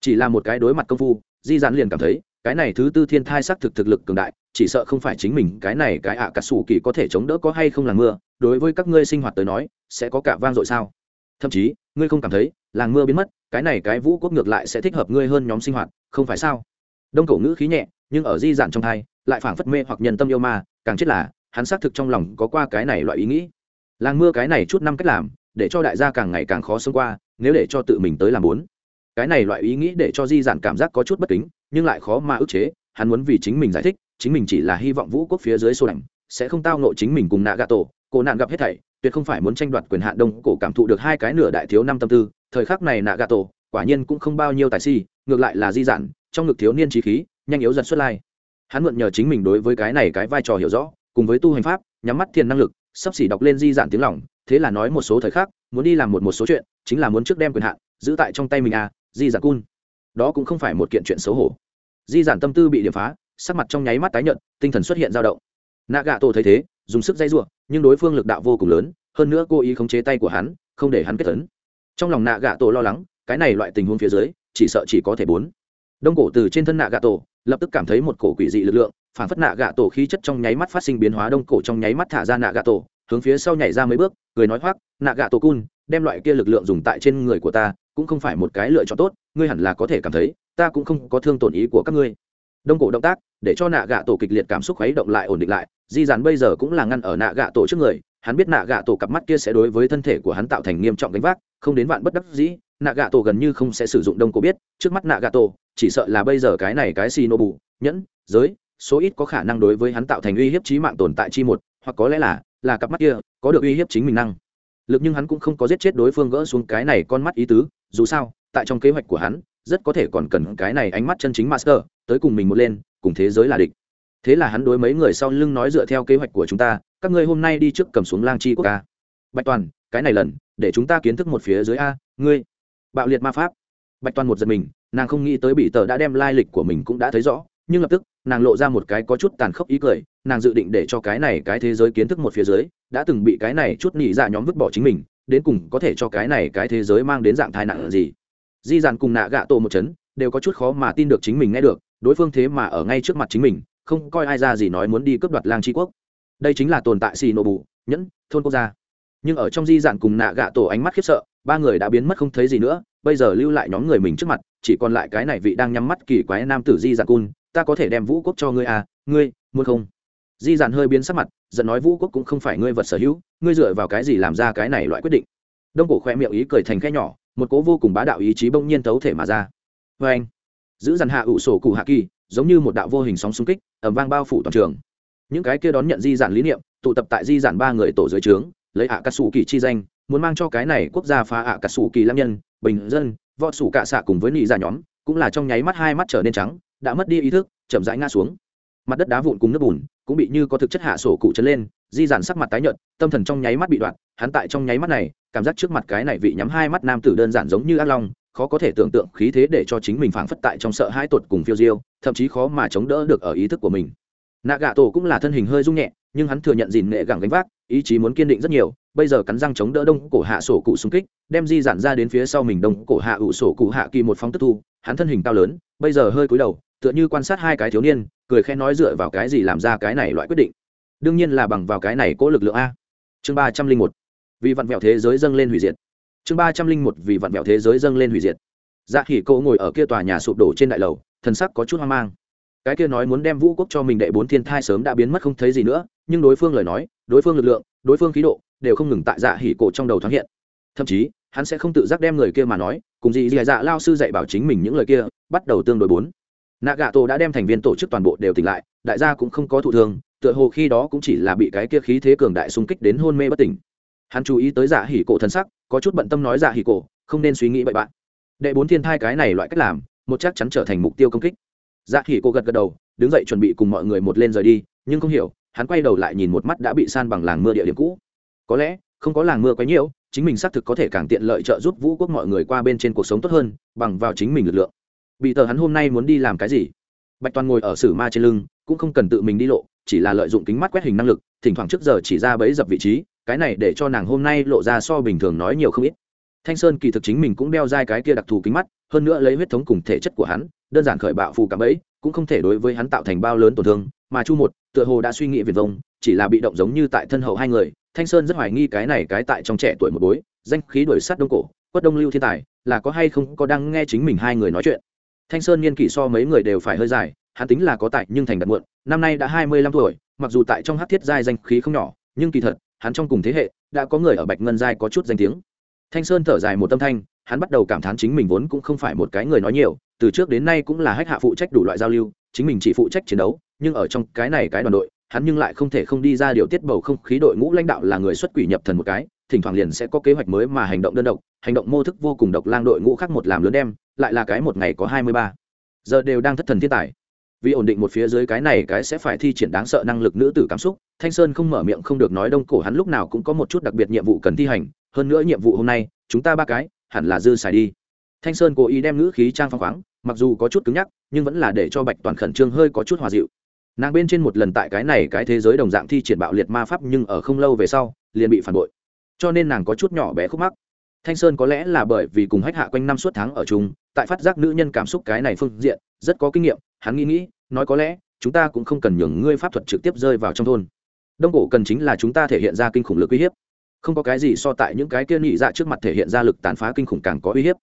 Chỉ là một cái đối mặt công phu, di dặn liền cảm thấy, cái này thứ tư thiên thai xác thực thực lực cường đại, chỉ sợ không phải chính mình, cái này cái ạ à cà sủ kỳ có thể chống đỡ có hay không là mưa, đối với các ngươi sinh hoạt tới nói, sẽ có cả vang dội sao? Thậm chí, ngươi không cảm thấy, làng mưa biến mất, cái này cái vũ quốc ngược lại sẽ thích hợp ngươi hơn nhóm sinh hoạt, không phải sao? Đông cổ ngữ khí nhẹ, nhưng ở di dạn trong thai lại phảng phất mê hoặc nhân tâm yêu ma, càng chết là, hắn xác thực trong lòng có qua cái này loại ý nghĩ. Làng mưa cái này chút năm cách làm, để cho đại gia càng ngày càng khó sống qua, nếu để cho tự mình tới làm bốn. Cái này loại ý nghĩ để cho di giản cảm giác có chút bất kính, nhưng lại khó mà ức chế, hắn muốn vì chính mình giải thích, chính mình chỉ là hy vọng vũ quốc phía dưới sô đẳng, sẽ không tao nộ chính mình cùng nạ gà tổ cổ nạn gặp hết thảy, tuyệt không phải muốn tranh đoạt quyền hạn đông cổ cảm thụ được hai cái nửa đại thiếu năm tâm tư. Thời khắc này nạ gà tổ quả nhiên cũng không bao nhiêu tài si, ngược lại là di giản, trong ngực thiếu niên trí khí, nhanh yếu dần xuất lai hắn mượn nhờ chính mình đối với cái này cái vai trò hiểu rõ, cùng với tu hành pháp, nhắm mắt thiền năng lực, sắp xỉ đọc lên di dạn tiếng lỏng thế là nói một số thời khắc, muốn đi làm một một số chuyện, chính là muốn trước đem quyền hạn, giữ tại trong tay mình à di dạn cun. Đó cũng không phải một kiện chuyện xấu hổ. Di dạn tâm tư bị điểm phá, sắc mặt trong nháy mắt tái nhợt, tinh thần xuất hiện dao động. Nạ gạ tổ thấy thế, dùng sức dây giụa, nhưng đối phương lực đạo vô cùng lớn, hơn nữa cô ý khống chế tay của hắn, không để hắn kết tấn trong lòng nạ gạ tổ lo lắng, cái này loại tình huống phía dưới, chỉ sợ chỉ có thể bốn. Đông cổ từ trên thân nạ gạ tổ lập tức cảm thấy một cổ quỷ dị lực lượng, phản phất nạ gạ tổ khí chất trong nháy mắt phát sinh biến hóa, đông cổ trong nháy mắt thả ra nạ gạ tổ hướng phía sau nhảy ra mấy bước người nói hoác nạ gạ tổ cun, đem loại kia lực lượng dùng tại trên người của ta, cũng không phải một cái lựa chọn tốt, ngươi hẳn là có thể cảm thấy, ta cũng không có thương tổn ý của các ngươi. Đông cổ động tác, để cho nạ gạ tổ kịch liệt cảm xúc khuấy động lại ổn định lại, di dàn bây giờ cũng là ngăn ở nạ gạ tổ trước người, hắn biết nạ gạ tổ cặp mắt kia sẽ đối với thân thể của hắn tạo thành nghiêm trọng gánh vác, không đến vạn bất đắc dĩ nạ gạ tổ gần như không sẽ sử dụng đông cổ biết, trước mắt nạ gạ tổ chỉ sợ là bây giờ cái này cái xì nô bù nhẫn, giới, số ít có khả năng đối với hắn tạo thành uy hiếp trí mạng tồn tại chi một, hoặc có lẽ là là cặp mắt kia, có được uy hiếp chính mình năng. Lực nhưng hắn cũng không có giết chết đối phương gỡ xuống cái này con mắt ý tứ, dù sao, tại trong kế hoạch của hắn, rất có thể còn cần cái này ánh mắt chân chính master, tới cùng mình một lên, cùng thế giới là địch. Thế là hắn đối mấy người sau lưng nói dựa theo kế hoạch của chúng ta, các ngươi hôm nay đi trước cầm xuống lang chi quốc ca bạch toàn, cái này lần, để chúng ta kiến thức một phía dưới a, ngươi. Bạo liệt ma pháp. Bạch toàn một giật mình nàng không nghĩ tới bị tờ đã đem lai lịch của mình cũng đã thấy rõ, nhưng lập tức, nàng lộ ra một cái có chút tàn khốc ý cười, nàng dự định để cho cái này cái thế giới kiến thức một phía dưới, đã từng bị cái này chút nhị dạ nhóm vứt bỏ chính mình, đến cùng có thể cho cái này cái thế giới mang đến dạng thai nặng gì. Di dàn cùng nạ gạ tổ một chấn, đều có chút khó mà tin được chính mình nghe được, đối phương thế mà ở ngay trước mặt chính mình, không coi ai ra gì nói muốn đi cướp đoạt lang tri quốc. Đây chính là tồn tại xì nổ bù, nhẫn, thôn quốc gia. Nhưng ở trong di dạn cùng nạ gạ tổ ánh mắt khiếp sợ, ba người đã biến mất không thấy gì nữa bây giờ lưu lại nhóm người mình trước mặt, chỉ còn lại cái này vị đang nhắm mắt kỳ quái nam tử di dạng cun, ta có thể đem vũ quốc cho ngươi à ngươi, muốn không? Di dạn hơi biến sắc mặt, giận nói vũ quốc cũng không phải ngươi vật sở hữu, ngươi dựa vào cái gì làm ra cái này loại quyết định? Đông cổ khoe miệng ý cười thành khe nhỏ, một cố vô cùng bá đạo ý chí bỗng nhiên tấu thể mà ra. Vê anh, giữ dàn hạ ủ sổ cụ hạ kỳ, giống như một đạo vô hình sóng xung kích ẩm vang bao phủ toàn trường. Những cái kia đón nhận di giản lý niệm, tụ tập tại di giản ba người tổ dưới trướng, lấy ạ cà sủ kỳ chi danh, muốn mang cho cái này quốc gia phá ạ cà sủ kỳ lam nhân bình dân, võ sủ cạ xạ cùng với nị giả nhóm, cũng là trong nháy mắt hai mắt trở nên trắng, đã mất đi ý thức, chậm rãi ngã xuống. Mặt đất đá vụn cùng nước bùn cũng bị như có thực chất hạ sổ cụ chấn lên, di dản sắc mặt tái nhợt, tâm thần trong nháy mắt bị đoạn, hắn tại trong nháy mắt này, cảm giác trước mặt cái này vị nhắm hai mắt nam tử đơn giản giống như ác long, khó có thể tưởng tượng khí thế để cho chính mình phảng phất tại trong sợ hãi tột cùng phiêu diêu, thậm chí khó mà chống đỡ được ở ý thức của mình. Nạ gạ tổ cũng là thân hình hơi rung nhẹ, nhưng hắn thừa nhận dìn nghệ gẳng gánh vác, ý chí muốn kiên định rất nhiều bây giờ cắn răng chống đỡ đông cổ hạ sổ cụ xung kích, đem di giản ra đến phía sau mình đông cổ hạ ủ sổ cụ hạ kỳ một phóng tức thu, hắn thân hình cao lớn, bây giờ hơi cúi đầu, tựa như quan sát hai cái thiếu niên, cười khen nói dựa vào cái gì làm ra cái này loại quyết định. Đương nhiên là bằng vào cái này cố lực lượng a. Chương ba trăm linh một. Vì vặn vẹo thế giới dâng lên hủy diệt. Chương ba trăm linh một. Vì vặn vẹo thế giới dâng lên hủy diệt. Dạ khỉ cậu ngồi ở kia tòa nhà sụp đổ trên đại lầu, thần sắc có chút hoang mang. Cái kia nói muốn đem vũ quốc cho mình đệ bốn thiên thai sớm đã biến mất không thấy gì nữa, nhưng đối phương lời nói, đối phương lực lượng, đối phương khí độ đều không ngừng tại dạ hỉ cổ trong đầu thoáng hiện. Thậm chí, hắn sẽ không tự giác đem người kia mà nói, cùng gì dì dạ lao sư dạy bảo chính mình những lời kia, bắt đầu tương đối bốn. Nạ gà tổ đã đem thành viên tổ chức toàn bộ đều tỉnh lại, đại gia cũng không có thụ thương, tựa hồ khi đó cũng chỉ là bị cái kia khí thế cường đại xung kích đến hôn mê bất tỉnh. Hắn chú ý tới dạ hỉ cổ thân sắc, có chút bận tâm nói dạ hỉ cổ, không nên suy nghĩ bậy bạn. Đệ bốn thiên thai cái này loại cách làm, một chắc chắn trở thành mục tiêu công kích. Dạ hỉ cổ gật gật đầu, đứng dậy chuẩn bị cùng mọi người một lên rời đi, nhưng không hiểu, hắn quay đầu lại nhìn một mắt đã bị san bằng làng mưa địa điểm cũ có lẽ, không có làng mưa quá nhiều chính mình xác thực có thể càng tiện lợi trợ giúp vũ quốc mọi người qua bên trên cuộc sống tốt hơn, bằng vào chính mình lực lượng. Bị tờ hắn hôm nay muốn đi làm cái gì? Bạch toàn ngồi ở sử ma trên lưng, cũng không cần tự mình đi lộ, chỉ là lợi dụng kính mắt quét hình năng lực, thỉnh thoảng trước giờ chỉ ra bấy dập vị trí, cái này để cho nàng hôm nay lộ ra so bình thường nói nhiều không ít. Thanh sơn kỳ thực chính mình cũng đeo dai cái kia đặc thù kính mắt, hơn nữa lấy huyết thống cùng thể chất của hắn, đơn giản khởi bạo phù cảm ấy cũng không thể đối với hắn tạo thành bao lớn tổn thương, mà chu một tựa hồ đã suy nghĩ viền vông, chỉ là bị động giống như tại thân hậu hai người thanh sơn rất hoài nghi cái này cái tại trong trẻ tuổi một bối, danh khí đuổi sát đông cổ, quất đông lưu thiên tài, là có hay không có đang nghe chính mình hai người nói chuyện. Thanh sơn niên kỷ so mấy người đều phải hơi dài, hắn tính là có tại nhưng thành đạt muộn, năm nay đã hai mươi lăm tuổi, mặc dù tại trong hát thiết giai danh khí không nhỏ, nhưng kỳ thật, hắn trong cùng thế hệ, đã có người ở bạch ngân giai có chút danh tiếng. Thanh sơn thở dài một tâm thanh, hắn bắt đầu cảm thán chính mình vốn cũng không phải một cái người nói nhiều, từ trước đến nay cũng là hách hạ phụ trách đủ loại giao lưu, chính mình chỉ phụ trách chiến đấu, nhưng ở trong cái này cái đoàn đội hắn nhưng lại không thể không đi ra điều tiết bầu không khí đội ngũ lãnh đạo là người xuất quỷ nhập thần một cái, thỉnh thoảng liền sẽ có kế hoạch mới mà hành động đơn độc, hành động mô thức vô cùng độc lang đội ngũ khác một làm lớn đem, lại là cái một ngày có hai mươi ba. Giờ đều đang thất thần thiên tài. Vì ổn định một phía dưới cái này cái sẽ phải thi triển đáng sợ năng lực nữ tử cảm xúc, thanh sơn không mở miệng không được nói đông cổ hắn lúc nào cũng có một chút đặc biệt nhiệm vụ cần thi hành, hơn nữa nhiệm vụ hôm nay, chúng ta ba cái, hẳn là dư xài đi. Thanh sơn cố ý đem ngữ khí trang phong khoáng, mặc dù có chút cứng nhắc, nhưng vẫn là để cho bạch toàn khẩn trương hơi có chút hòa dịu nàng bên trên một lần tại cái này cái thế giới đồng dạng thi triển bạo liệt ma pháp nhưng ở không lâu về sau, liền bị phản bội. Cho nên nàng có chút nhỏ bé khúc mắc. Thanh sơn có lẽ là bởi vì cùng hách hạ quanh năm suốt tháng ở chung, tại phát giác nữ nhân cảm xúc cái này phương diện, rất có kinh nghiệm, hắn nghĩ nghĩ, nói có lẽ, chúng ta cũng không cần nhường ngươi pháp thuật trực tiếp rơi vào trong thôn. Đông cổ cần chính là chúng ta thể hiện ra kinh khủng lực uy hiếp. Không có cái gì so tại những cái kia nhị dạ trước mặt thể hiện ra lực tàn phá kinh khủng càng có uy hiếp.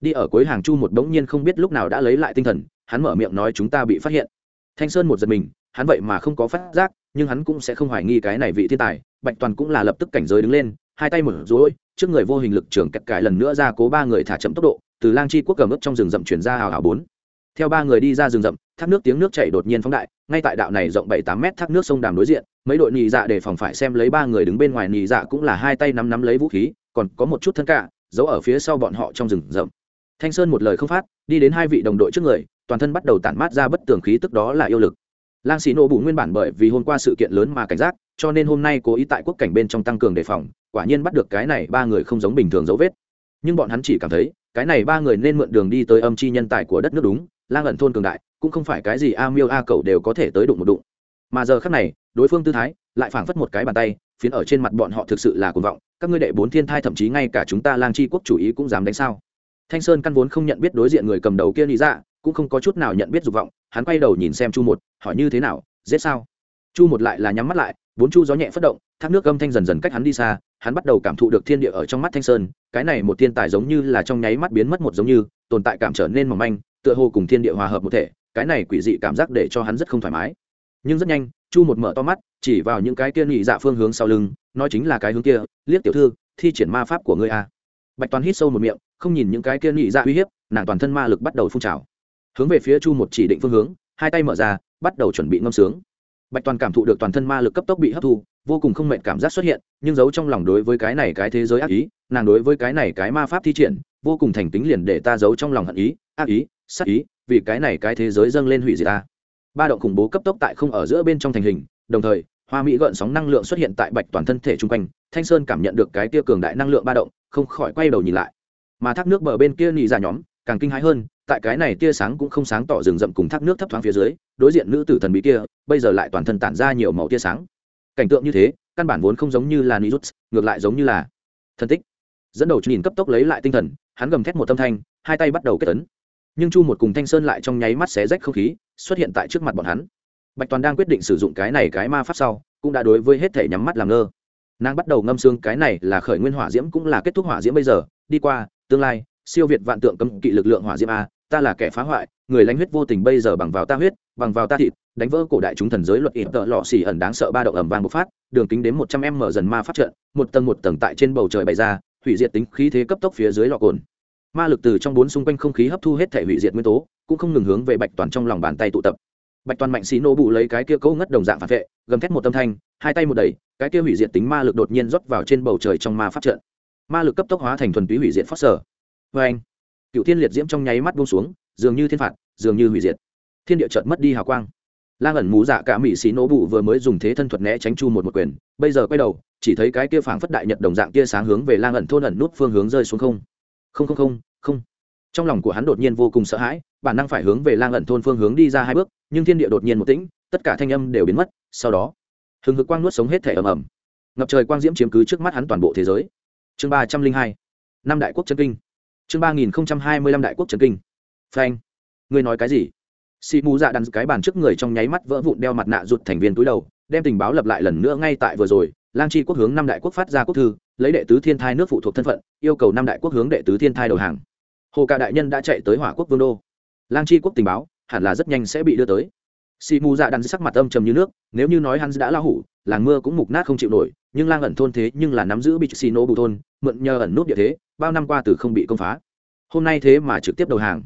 Đi ở cuối hàng chu một bỗng nhiên không biết lúc nào đã lấy lại tinh thần, hắn mở miệng nói chúng ta bị phát hiện. Thanh sơn một giật mình hắn vậy mà không có phát giác, nhưng hắn cũng sẽ không hoài nghi cái này vị thiên tài, bạch toàn cũng là lập tức cảnh giới đứng lên, hai tay mở rối, trước người vô hình lực trưởng cắt cải lần nữa ra cố ba người thả chậm tốc độ, từ lang chi quốc cầm ướp trong rừng rậm chuyển ra hào hào bốn. Theo ba người đi ra rừng rậm, thác nước tiếng nước chảy đột nhiên phóng đại, ngay tại đạo này rộng bảy tám mét thác nước sông đàm đối diện, mấy đội nhị dạ để phòng phải xem lấy ba người đứng bên ngoài, nhị dạ cũng là hai tay nắm nắm lấy vũ khí, còn có một chút thân cả giấu ở phía sau bọn họ trong rừng rậm. Thanh sơn một lời không phát, đi đến hai vị đồng đội trước người, toàn thân bắt đầu tản mát ra bất tường khí tức đó là yêu lực lang xì nổ bù nguyên bản bởi vì hôm qua sự kiện lớn mà cảnh giác, cho nên hôm nay cố ý tại quốc cảnh bên trong tăng cường đề phòng, quả nhiên bắt được cái này ba người không giống bình thường dấu vết. Nhưng bọn hắn chỉ cảm thấy, cái này ba người nên mượn đường đi tới âm chi nhân tài của đất nước đúng, lang ẩn thôn cường đại, cũng không phải cái gì a miêu a cầu đều có thể tới đụng một đụng. Mà giờ khắc này, đối phương tư thái lại phảng phất một cái bàn tay, phiến ở trên mặt bọn họ thực sự là cuồng vọng, các ngươi đệ bốn thiên thai thậm chí ngay cả chúng ta lang chi quốc chủ ý cũng dám đánh sao? Thanh sơn căn vốn không nhận biết đối diện người cầm đầu kia lý dạ cũng không có chút nào nhận biết dục vọng, hắn quay đầu nhìn xem chu một, hỏi như thế nào, giết sao? Chu một lại là nhắm mắt lại, bốn chu gió nhẹ phất động, thác nước âm thanh dần dần cách hắn đi xa, hắn bắt đầu cảm thụ được thiên địa ở trong mắt thanh sơn, cái này một thiên tài giống như là trong nháy mắt biến mất một giống như, tồn tại cảm trở nên mỏng manh, tựa hồ cùng thiên địa hòa hợp một thể, cái này quỷ dị cảm giác để cho hắn rất không thoải mái. Nhưng rất nhanh, chu một mở to mắt, chỉ vào những cái kia nhị dạ phương hướng sau lưng, nói chính là cái hướng kia, liếc tiểu thư, thi triển ma pháp của ngươi a. Bạch toàn hít sâu một miệng, không nhìn những cái kia nhị dạ uy hiếp, nàng toàn thân ma lực bắt đầu phun trào hướng về phía chu một chỉ định phương hướng, hai tay mở ra, bắt đầu chuẩn bị ngâm sướng. Bạch toàn cảm thụ được toàn thân ma lực cấp tốc bị hấp thu, vô cùng không mệnh cảm giác xuất hiện, nhưng giấu trong lòng đối với cái này cái thế giới ác ý, nàng đối với cái này cái ma pháp thi triển, vô cùng thành tính liền để ta giấu trong lòng hận ý, ác ý, sát ý, vì cái này cái thế giới dâng lên hủy diệt ta. Ba động khủng bố cấp tốc tại không ở giữa bên trong thành hình, đồng thời, hoa mỹ gợn sóng năng lượng xuất hiện tại bạch toàn thân thể chung quanh, thanh sơn cảm nhận được cái tia cường đại năng lượng ba động, không khỏi quay đầu nhìn lại. Mà thác nước bờ bên kia nị ra nhóm, càng kinh hãi hơn tại cái này tia sáng cũng không sáng tỏ rừng rậm cùng thác nước thấp thoáng phía dưới, đối diện nữ tử thần bí kia, bây giờ lại toàn thân tản ra nhiều màu tia sáng. Cảnh tượng như thế, căn bản vốn không giống như là nirut ngược lại giống như là thân tích. Dẫn đầu nhìn cấp tốc lấy lại tinh thần, hắn gầm thét một tâm thanh, hai tay bắt đầu kết tấn nhưng chu một cùng thanh sơn lại trong nháy mắt xé rách không khí, xuất hiện tại trước mặt bọn hắn. Bạch toàn đang quyết định sử dụng cái này cái ma pháp sau, cũng đã đối với hết thể nhắm mắt làm ngơ. Nàng bắt đầu ngâm xương cái này là khởi nguyên hỏa diễm cũng là kết thúc hỏa diễm bây giờ, đi qua, tương lai, siêu việt vạn tượng cấm kỵ lực lượng hỏa diễm a ta là kẻ phá hoại, người lãnh huyết vô tình bây giờ bằng vào ta huyết, bằng vào ta thịt, đánh vỡ cổ đại chúng thần giới luật ịp tợ lọ xỉ ẩn đáng sợ ba động ẩm vàng bộc phát, đường kính đến một trăm m mở dần ma phát trận, một tầng một tầng tại trên bầu trời bày ra, hủy diệt tính khí thế cấp tốc phía dưới lọ cồn. Ma lực từ trong bốn xung quanh không khí hấp thu hết thể hủy diệt nguyên tố, cũng không ngừng hướng về bạch toàn trong lòng bàn tay tụ tập. Bạch toàn mạnh xì nô bụ lấy cái kia cấu ngất đồng dạng phản vệ, gầm thét một tâm thanh, hai tay một đẩy, cái kia hủy diệt tính ma lực đột nhiên rót vào trên bầu trời trong ma pháp trận. Ma lực cấp tốc hóa thành thuần túy hủy diệt phát sở. Vê anh cựu thiên liệt diễm trong nháy mắt buông xuống, dường như thiên phạt, dường như hủy diệt. Thiên địa chợt mất đi hào quang. Lang ẩn mú dạ cả mỹ xì nổ bụ vừa mới dùng thế thân thuật né tránh chu một một quyền, bây giờ quay đầu, chỉ thấy cái kia phảng phất đại nhật đồng dạng kia sáng hướng về lang ẩn thôn ẩn nút phương hướng rơi xuống không. Không không không không. Trong lòng của hắn đột nhiên vô cùng sợ hãi, bản năng phải hướng về lang ẩn thôn phương hướng đi ra hai bước, nhưng thiên địa đột nhiên một tĩnh, tất cả thanh âm đều biến mất, sau đó, hừng hực quang nuốt sống hết thể ầm ầm. Ngập trời quang diễm chiếm cứ trước mắt hắn toàn bộ thế giới. Chương ba trăm linh hai, năm đại quốc chân kinh chương ba nghìn hai mươi lăm đại quốc trần kinh. Phanh. Ngươi nói cái gì? Xì mù dạ đắn cái bàn trước người trong nháy mắt vỡ vụn đeo mặt nạ rụt thành viên túi đầu, đem tình báo lập lại lần nữa ngay tại vừa rồi, lang chi quốc hướng năm đại quốc phát ra quốc thư, lấy đệ tứ thiên thai nước phụ thuộc thân phận, yêu cầu năm đại quốc hướng đệ tứ thiên thai đầu hàng. Hồ cả đại nhân đã chạy tới hỏa quốc vương đô. Lang chi quốc tình báo, hẳn là rất nhanh sẽ bị đưa tới. Xì mù dạ đắn sắc mặt âm trầm như nước, nếu như nói hắn đã la hủ làng mưa cũng mục nát không chịu nổi, nhưng lang ẩn thôn thế nhưng là nắm giữ bị xì nô bù thôn, mượn nhờ ẩn nút địa thế, bao năm qua từ không bị công phá. Hôm nay thế mà trực tiếp đầu hàng.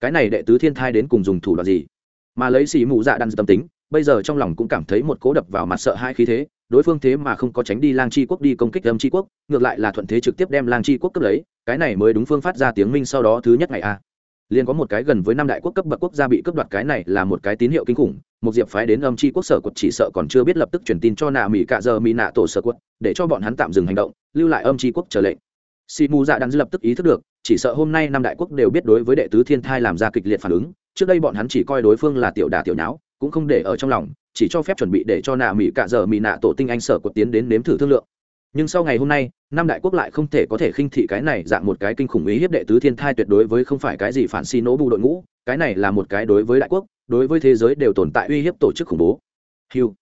Cái này đệ tứ thiên thai đến cùng dùng thủ đoạn gì? Mà lấy xì mù dạ đan tâm tính, bây giờ trong lòng cũng cảm thấy một cố đập vào mặt sợ hai khí thế, đối phương thế mà không có tránh đi lang chi quốc đi công kích âm chi quốc, ngược lại là thuận thế trực tiếp đem lang chi quốc cướp lấy, cái này mới đúng phương phát ra tiếng minh sau đó thứ nhất ngày a liền có một cái gần với năm đại quốc cấp bậc quốc gia bị cướp đoạt cái này là một cái tín hiệu kinh khủng, một diệp phái đến âm chi quốc sở quật chỉ sợ còn chưa biết lập tức truyền tin cho nạ mỹ cạ giờ mỹ nạ tổ sở quật, để cho bọn hắn tạm dừng hành động, lưu lại âm chi quốc trở lệnh. Si mu dạ đắn lập tức ý thức được, chỉ sợ hôm nay năm đại quốc đều biết đối với đệ tứ thiên thai làm ra kịch liệt phản ứng, trước đây bọn hắn chỉ coi đối phương là tiểu đà tiểu nháo, cũng không để ở trong lòng, chỉ cho phép chuẩn bị để cho nạ mỹ cạ giờ mỹ nạ tổ tinh anh sở quật tiến đến nếm thử thương lượng nhưng sau ngày hôm nay, năm đại quốc lại không thể có thể khinh thị cái này dạng một cái kinh khủng ý hiếp đệ tứ thiên thai tuyệt đối với không phải cái gì phản xi nỗ bù đội ngũ, cái này là một cái đối với đại quốc, đối với thế giới đều tồn tại uy hiếp tổ chức khủng bố. Hiu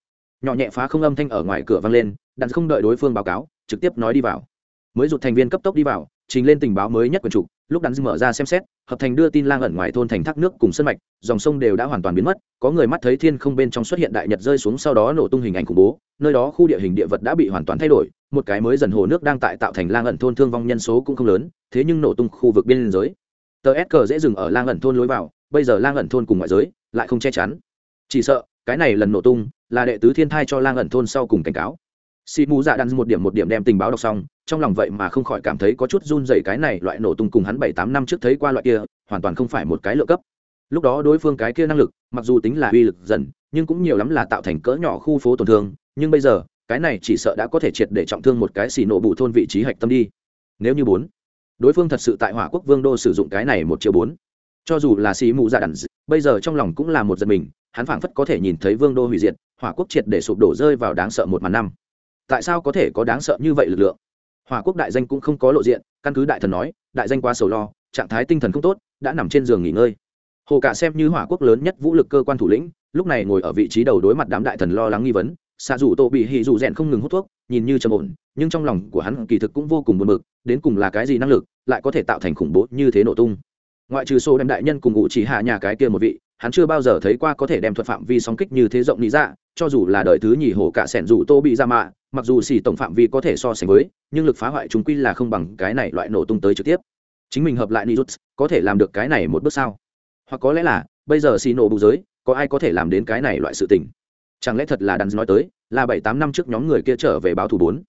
nhỏ nhẹ phá không âm thanh ở ngoài cửa vang lên, đặng không đợi đối phương báo cáo, trực tiếp nói đi vào. Mới rụt thành viên cấp tốc đi vào, trình lên tình báo mới nhất quần trục lúc đắn mở ra xem xét, hợp thành đưa tin lang ẩn ngoài thôn thành thác nước cùng sân mạch, dòng sông đều đã hoàn toàn biến mất, có người mắt thấy thiên không bên trong xuất hiện đại nhật rơi xuống sau đó nổ tung hình ảnh khủng bố, nơi đó khu địa hình địa vật đã bị hoàn toàn thay đổi một cái mới dần hồ nước đang tại tạo thành lang ẩn thôn thương vong nhân số cũng không lớn, thế nhưng nổ tung khu vực biên giới. Tờ s cờ dễ dừng ở lang ẩn thôn lối vào, bây giờ lang ẩn thôn cùng ngoại giới lại không che chắn. Chỉ sợ, cái này lần nổ tung là đệ tứ thiên thai cho lang ẩn thôn sau cùng cảnh cáo. Xì mù dạ đan một điểm một điểm đem tình báo đọc xong, trong lòng vậy mà không khỏi cảm thấy có chút run dày cái này loại nổ tung cùng hắn bảy tám năm trước thấy qua loại kia, hoàn toàn không phải một cái lựa cấp. Lúc đó đối phương cái kia năng lực, mặc dù tính là uy lực dần, nhưng cũng nhiều lắm là tạo thành cỡ nhỏ khu phố tổn thương, nhưng bây giờ cái này chỉ sợ đã có thể triệt để trọng thương một cái xì nổ bụ thôn vị trí hạch tâm đi. Nếu như bốn, đối phương thật sự tại hỏa quốc vương đô sử dụng cái này một triệu bốn. Cho dù là xì mù dạ đẳng bây giờ trong lòng cũng là một giật mình, hắn phảng phất có thể nhìn thấy vương đô hủy diệt, hỏa quốc triệt để sụp đổ rơi vào đáng sợ một màn năm. Tại sao có thể có đáng sợ như vậy lực lượng? Hỏa quốc đại danh cũng không có lộ diện, căn cứ đại thần nói, đại danh quá sầu lo, trạng thái tinh thần không tốt, đã nằm trên giường nghỉ ngơi. Hồ cả xem như hỏa quốc lớn nhất vũ lực cơ quan thủ lĩnh, lúc này ngồi ở vị trí đầu đối mặt đám đại thần lo lắng nghi vấn xạ dù tổ bị hì dù rèn không ngừng hút thuốc, nhìn như trầm ổn, nhưng trong lòng của hắn kỳ thực cũng vô cùng buồn bực, đến cùng là cái gì năng lực, lại có thể tạo thành khủng bố như thế nổ tung. Ngoại trừ số đem đại nhân cùng ngụ chỉ hạ nhà cái kia một vị, hắn chưa bao giờ thấy qua có thể đem thuật phạm vi sóng kích như thế rộng lý ra cho dù là đời thứ nhì hổ cả sẻn dù tô bị ra mạ, mặc dù xì tổng phạm vi có thể so sánh với, nhưng lực phá hoại chúng quy là không bằng cái này loại nổ tung tới trực tiếp. Chính mình hợp lại nirut có thể làm được cái này một bước sao? Hoặc có lẽ là, bây giờ xì nổ bù giới, có ai có thể làm đến cái này loại sự tình? Chẳng lẽ thật là đắn nói tới, là bảy tám năm trước nhóm người kia trở về báo thủ bốn?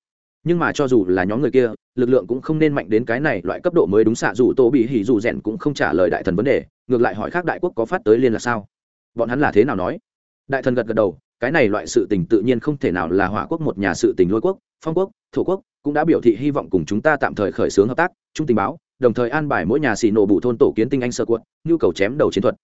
Nhưng mà cho dù là nhóm người kia, lực lượng cũng không nên mạnh đến cái này, loại cấp độ mới đúng xạ dù tô bị hỉ dù rèn cũng không trả lời đại thần vấn đề, ngược lại hỏi khác đại quốc có phát tới liên là sao? Bọn hắn là thế nào nói? Đại thần gật gật đầu, cái này loại sự tình tự nhiên không thể nào là hỏa quốc một nhà sự tình lôi quốc, phong quốc, thổ quốc, cũng đã biểu thị hy vọng cùng chúng ta tạm thời khởi xướng hợp tác, chung tình báo, đồng thời an bài mỗi nhà xì nổ bụ thôn tổ kiến tinh anh sơ quận nhu cầu chém đầu chiến thuật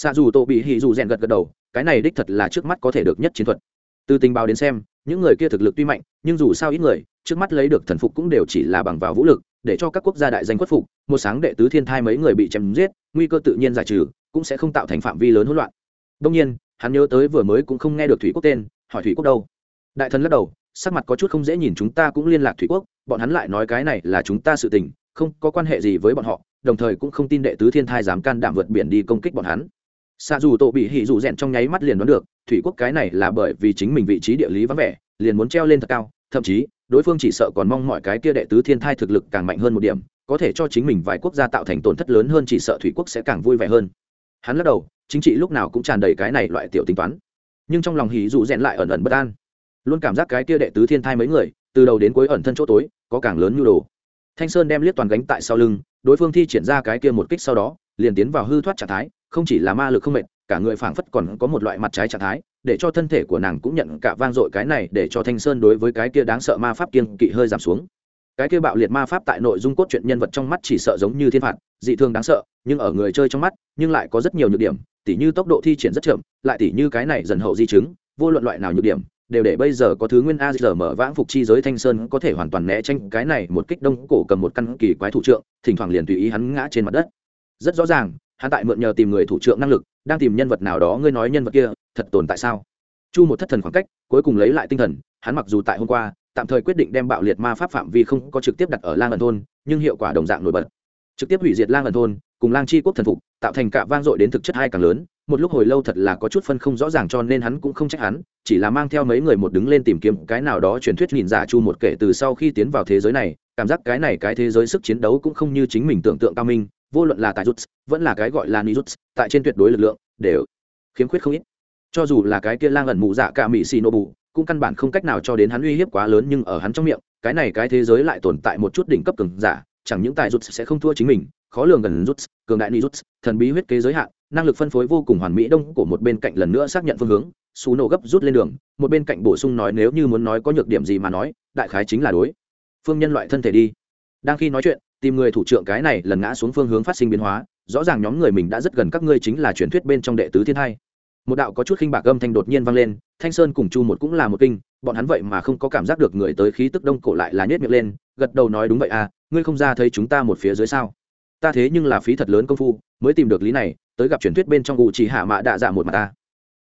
xa dù tô bị hỉ dù rèn gật gật đầu, cái này đích thật là trước mắt có thể được nhất chiến thuật. Từ tình báo đến xem, những người kia thực lực tuy mạnh, nhưng dù sao ít người, trước mắt lấy được thần phục cũng đều chỉ là bằng vào vũ lực, để cho các quốc gia đại danh khuất phục, một sáng đệ tứ thiên thai mấy người bị chém giết, nguy cơ tự nhiên giải trừ, cũng sẽ không tạo thành phạm vi lớn hỗn loạn. Đông nhiên, hắn nhớ tới vừa mới cũng không nghe được thủy quốc tên, hỏi thủy quốc đâu. Đại thần lắc đầu, sắc mặt có chút không dễ nhìn chúng ta cũng liên lạc thủy quốc, bọn hắn lại nói cái này là chúng ta sự tình, không có quan hệ gì với bọn họ, đồng thời cũng không tin đệ tứ thiên thai dám can đảm vượt biển đi công kích bọn hắn xa dù tổ bị hỉ dù rèn trong nháy mắt liền đoán được, thủy quốc cái này là bởi vì chính mình vị trí địa lý vắng vẻ, liền muốn treo lên thật cao, thậm chí, đối phương chỉ sợ còn mong mọi cái kia đệ tứ thiên thai thực lực càng mạnh hơn một điểm, có thể cho chính mình vài quốc gia tạo thành tổn thất lớn hơn chỉ sợ thủy quốc sẽ càng vui vẻ hơn. Hắn lắc đầu, chính trị lúc nào cũng tràn đầy cái này loại tiểu tính toán. Nhưng trong lòng hỉ dụ rèn lại ẩn ẩn bất an. Luôn cảm giác cái kia đệ tứ thiên thai mấy người, từ đầu đến cuối ẩn thân chỗ tối, có càng lớn nhu đồ. Thanh sơn đem liếc toàn gánh tại sau lưng, đối phương thi triển ra cái kia một kích sau đó, liền tiến vào hư thoát trạng thái không chỉ là ma lực không mệt, cả người phảng phất còn có một loại mặt trái trạng thái, để cho thân thể của nàng cũng nhận cả vang dội cái này để cho thanh sơn đối với cái kia đáng sợ ma pháp kiên kỵ hơi giảm xuống. Cái kia bạo liệt ma pháp tại nội dung cốt truyện nhân vật trong mắt chỉ sợ giống như thiên phạt, dị thường đáng sợ, nhưng ở người chơi trong mắt, nhưng lại có rất nhiều nhược điểm, tỉ như tốc độ thi triển rất chậm, lại tỉ như cái này dần hậu di chứng, vô luận loại nào nhược điểm, đều để bây giờ có thứ nguyên a giờ mở vãng phục chi giới thanh sơn có thể hoàn toàn né tranh cái này một kích đông cổ cầm một căn kỳ quái thủ trượng, thỉnh thoảng liền tùy ý hắn ngã trên mặt đất. Rất rõ ràng hắn tại mượn nhờ tìm người thủ trưởng năng lực, đang tìm nhân vật nào đó, ngươi nói nhân vật kia, thật tồn tại sao? Chu một thất thần khoảng cách, cuối cùng lấy lại tinh thần, hắn mặc dù tại hôm qua, tạm thời quyết định đem bạo liệt ma pháp phạm vi không có trực tiếp đặt ở lang ẩn thôn, nhưng hiệu quả đồng dạng nổi bật. Trực tiếp hủy diệt lang ẩn thôn, cùng lang chi quốc thần phục, tạo thành cả vang dội đến thực chất hai càng lớn, một lúc hồi lâu thật là có chút phân không rõ ràng cho nên hắn cũng không trách hắn, chỉ là mang theo mấy người một đứng lên tìm kiếm cái nào đó truyền thuyết nhìn giả chu một kể từ sau khi tiến vào thế giới này, cảm giác cái này cái thế giới sức chiến đấu cũng không như chính mình tưởng tượng cao minh vô luận là tại rút, vẫn là cái gọi là ni rút, tại trên tuyệt đối lực lượng, đều khiếm khuyết không ít. Cho dù là cái kia lang ẩn mụ dạ cả mỹ xì nô bù, cũng căn bản không cách nào cho đến hắn uy hiếp quá lớn nhưng ở hắn trong miệng, cái này cái thế giới lại tồn tại một chút đỉnh cấp cường giả, chẳng những tài rút sẽ không thua chính mình, khó lường gần rút, cường đại ni rút, thần bí huyết kế giới hạn, năng lực phân phối vô cùng hoàn mỹ đông của một bên cạnh lần nữa xác nhận phương hướng, xù nổ gấp rút lên đường, một bên cạnh bổ sung nói nếu như muốn nói có nhược điểm gì mà nói, đại khái chính là đối phương nhân loại thân thể đi. Đang khi nói chuyện tìm người thủ trưởng cái này lần ngã xuống phương hướng phát sinh biến hóa, rõ ràng nhóm người mình đã rất gần các ngươi chính là truyền thuyết bên trong đệ tứ thiên hai. Một đạo có chút khinh bạc âm thanh đột nhiên vang lên, thanh sơn cùng chu một cũng là một kinh, bọn hắn vậy mà không có cảm giác được người tới khí tức đông cổ lại là nhét miệng lên, gật đầu nói đúng vậy à ngươi không ra thấy chúng ta một phía dưới sao? Ta thế nhưng là phí thật lớn công phu, mới tìm được lý này, tới gặp truyền thuyết bên trong cụ chỉ hạ mạ đạ dạ một mặt ta.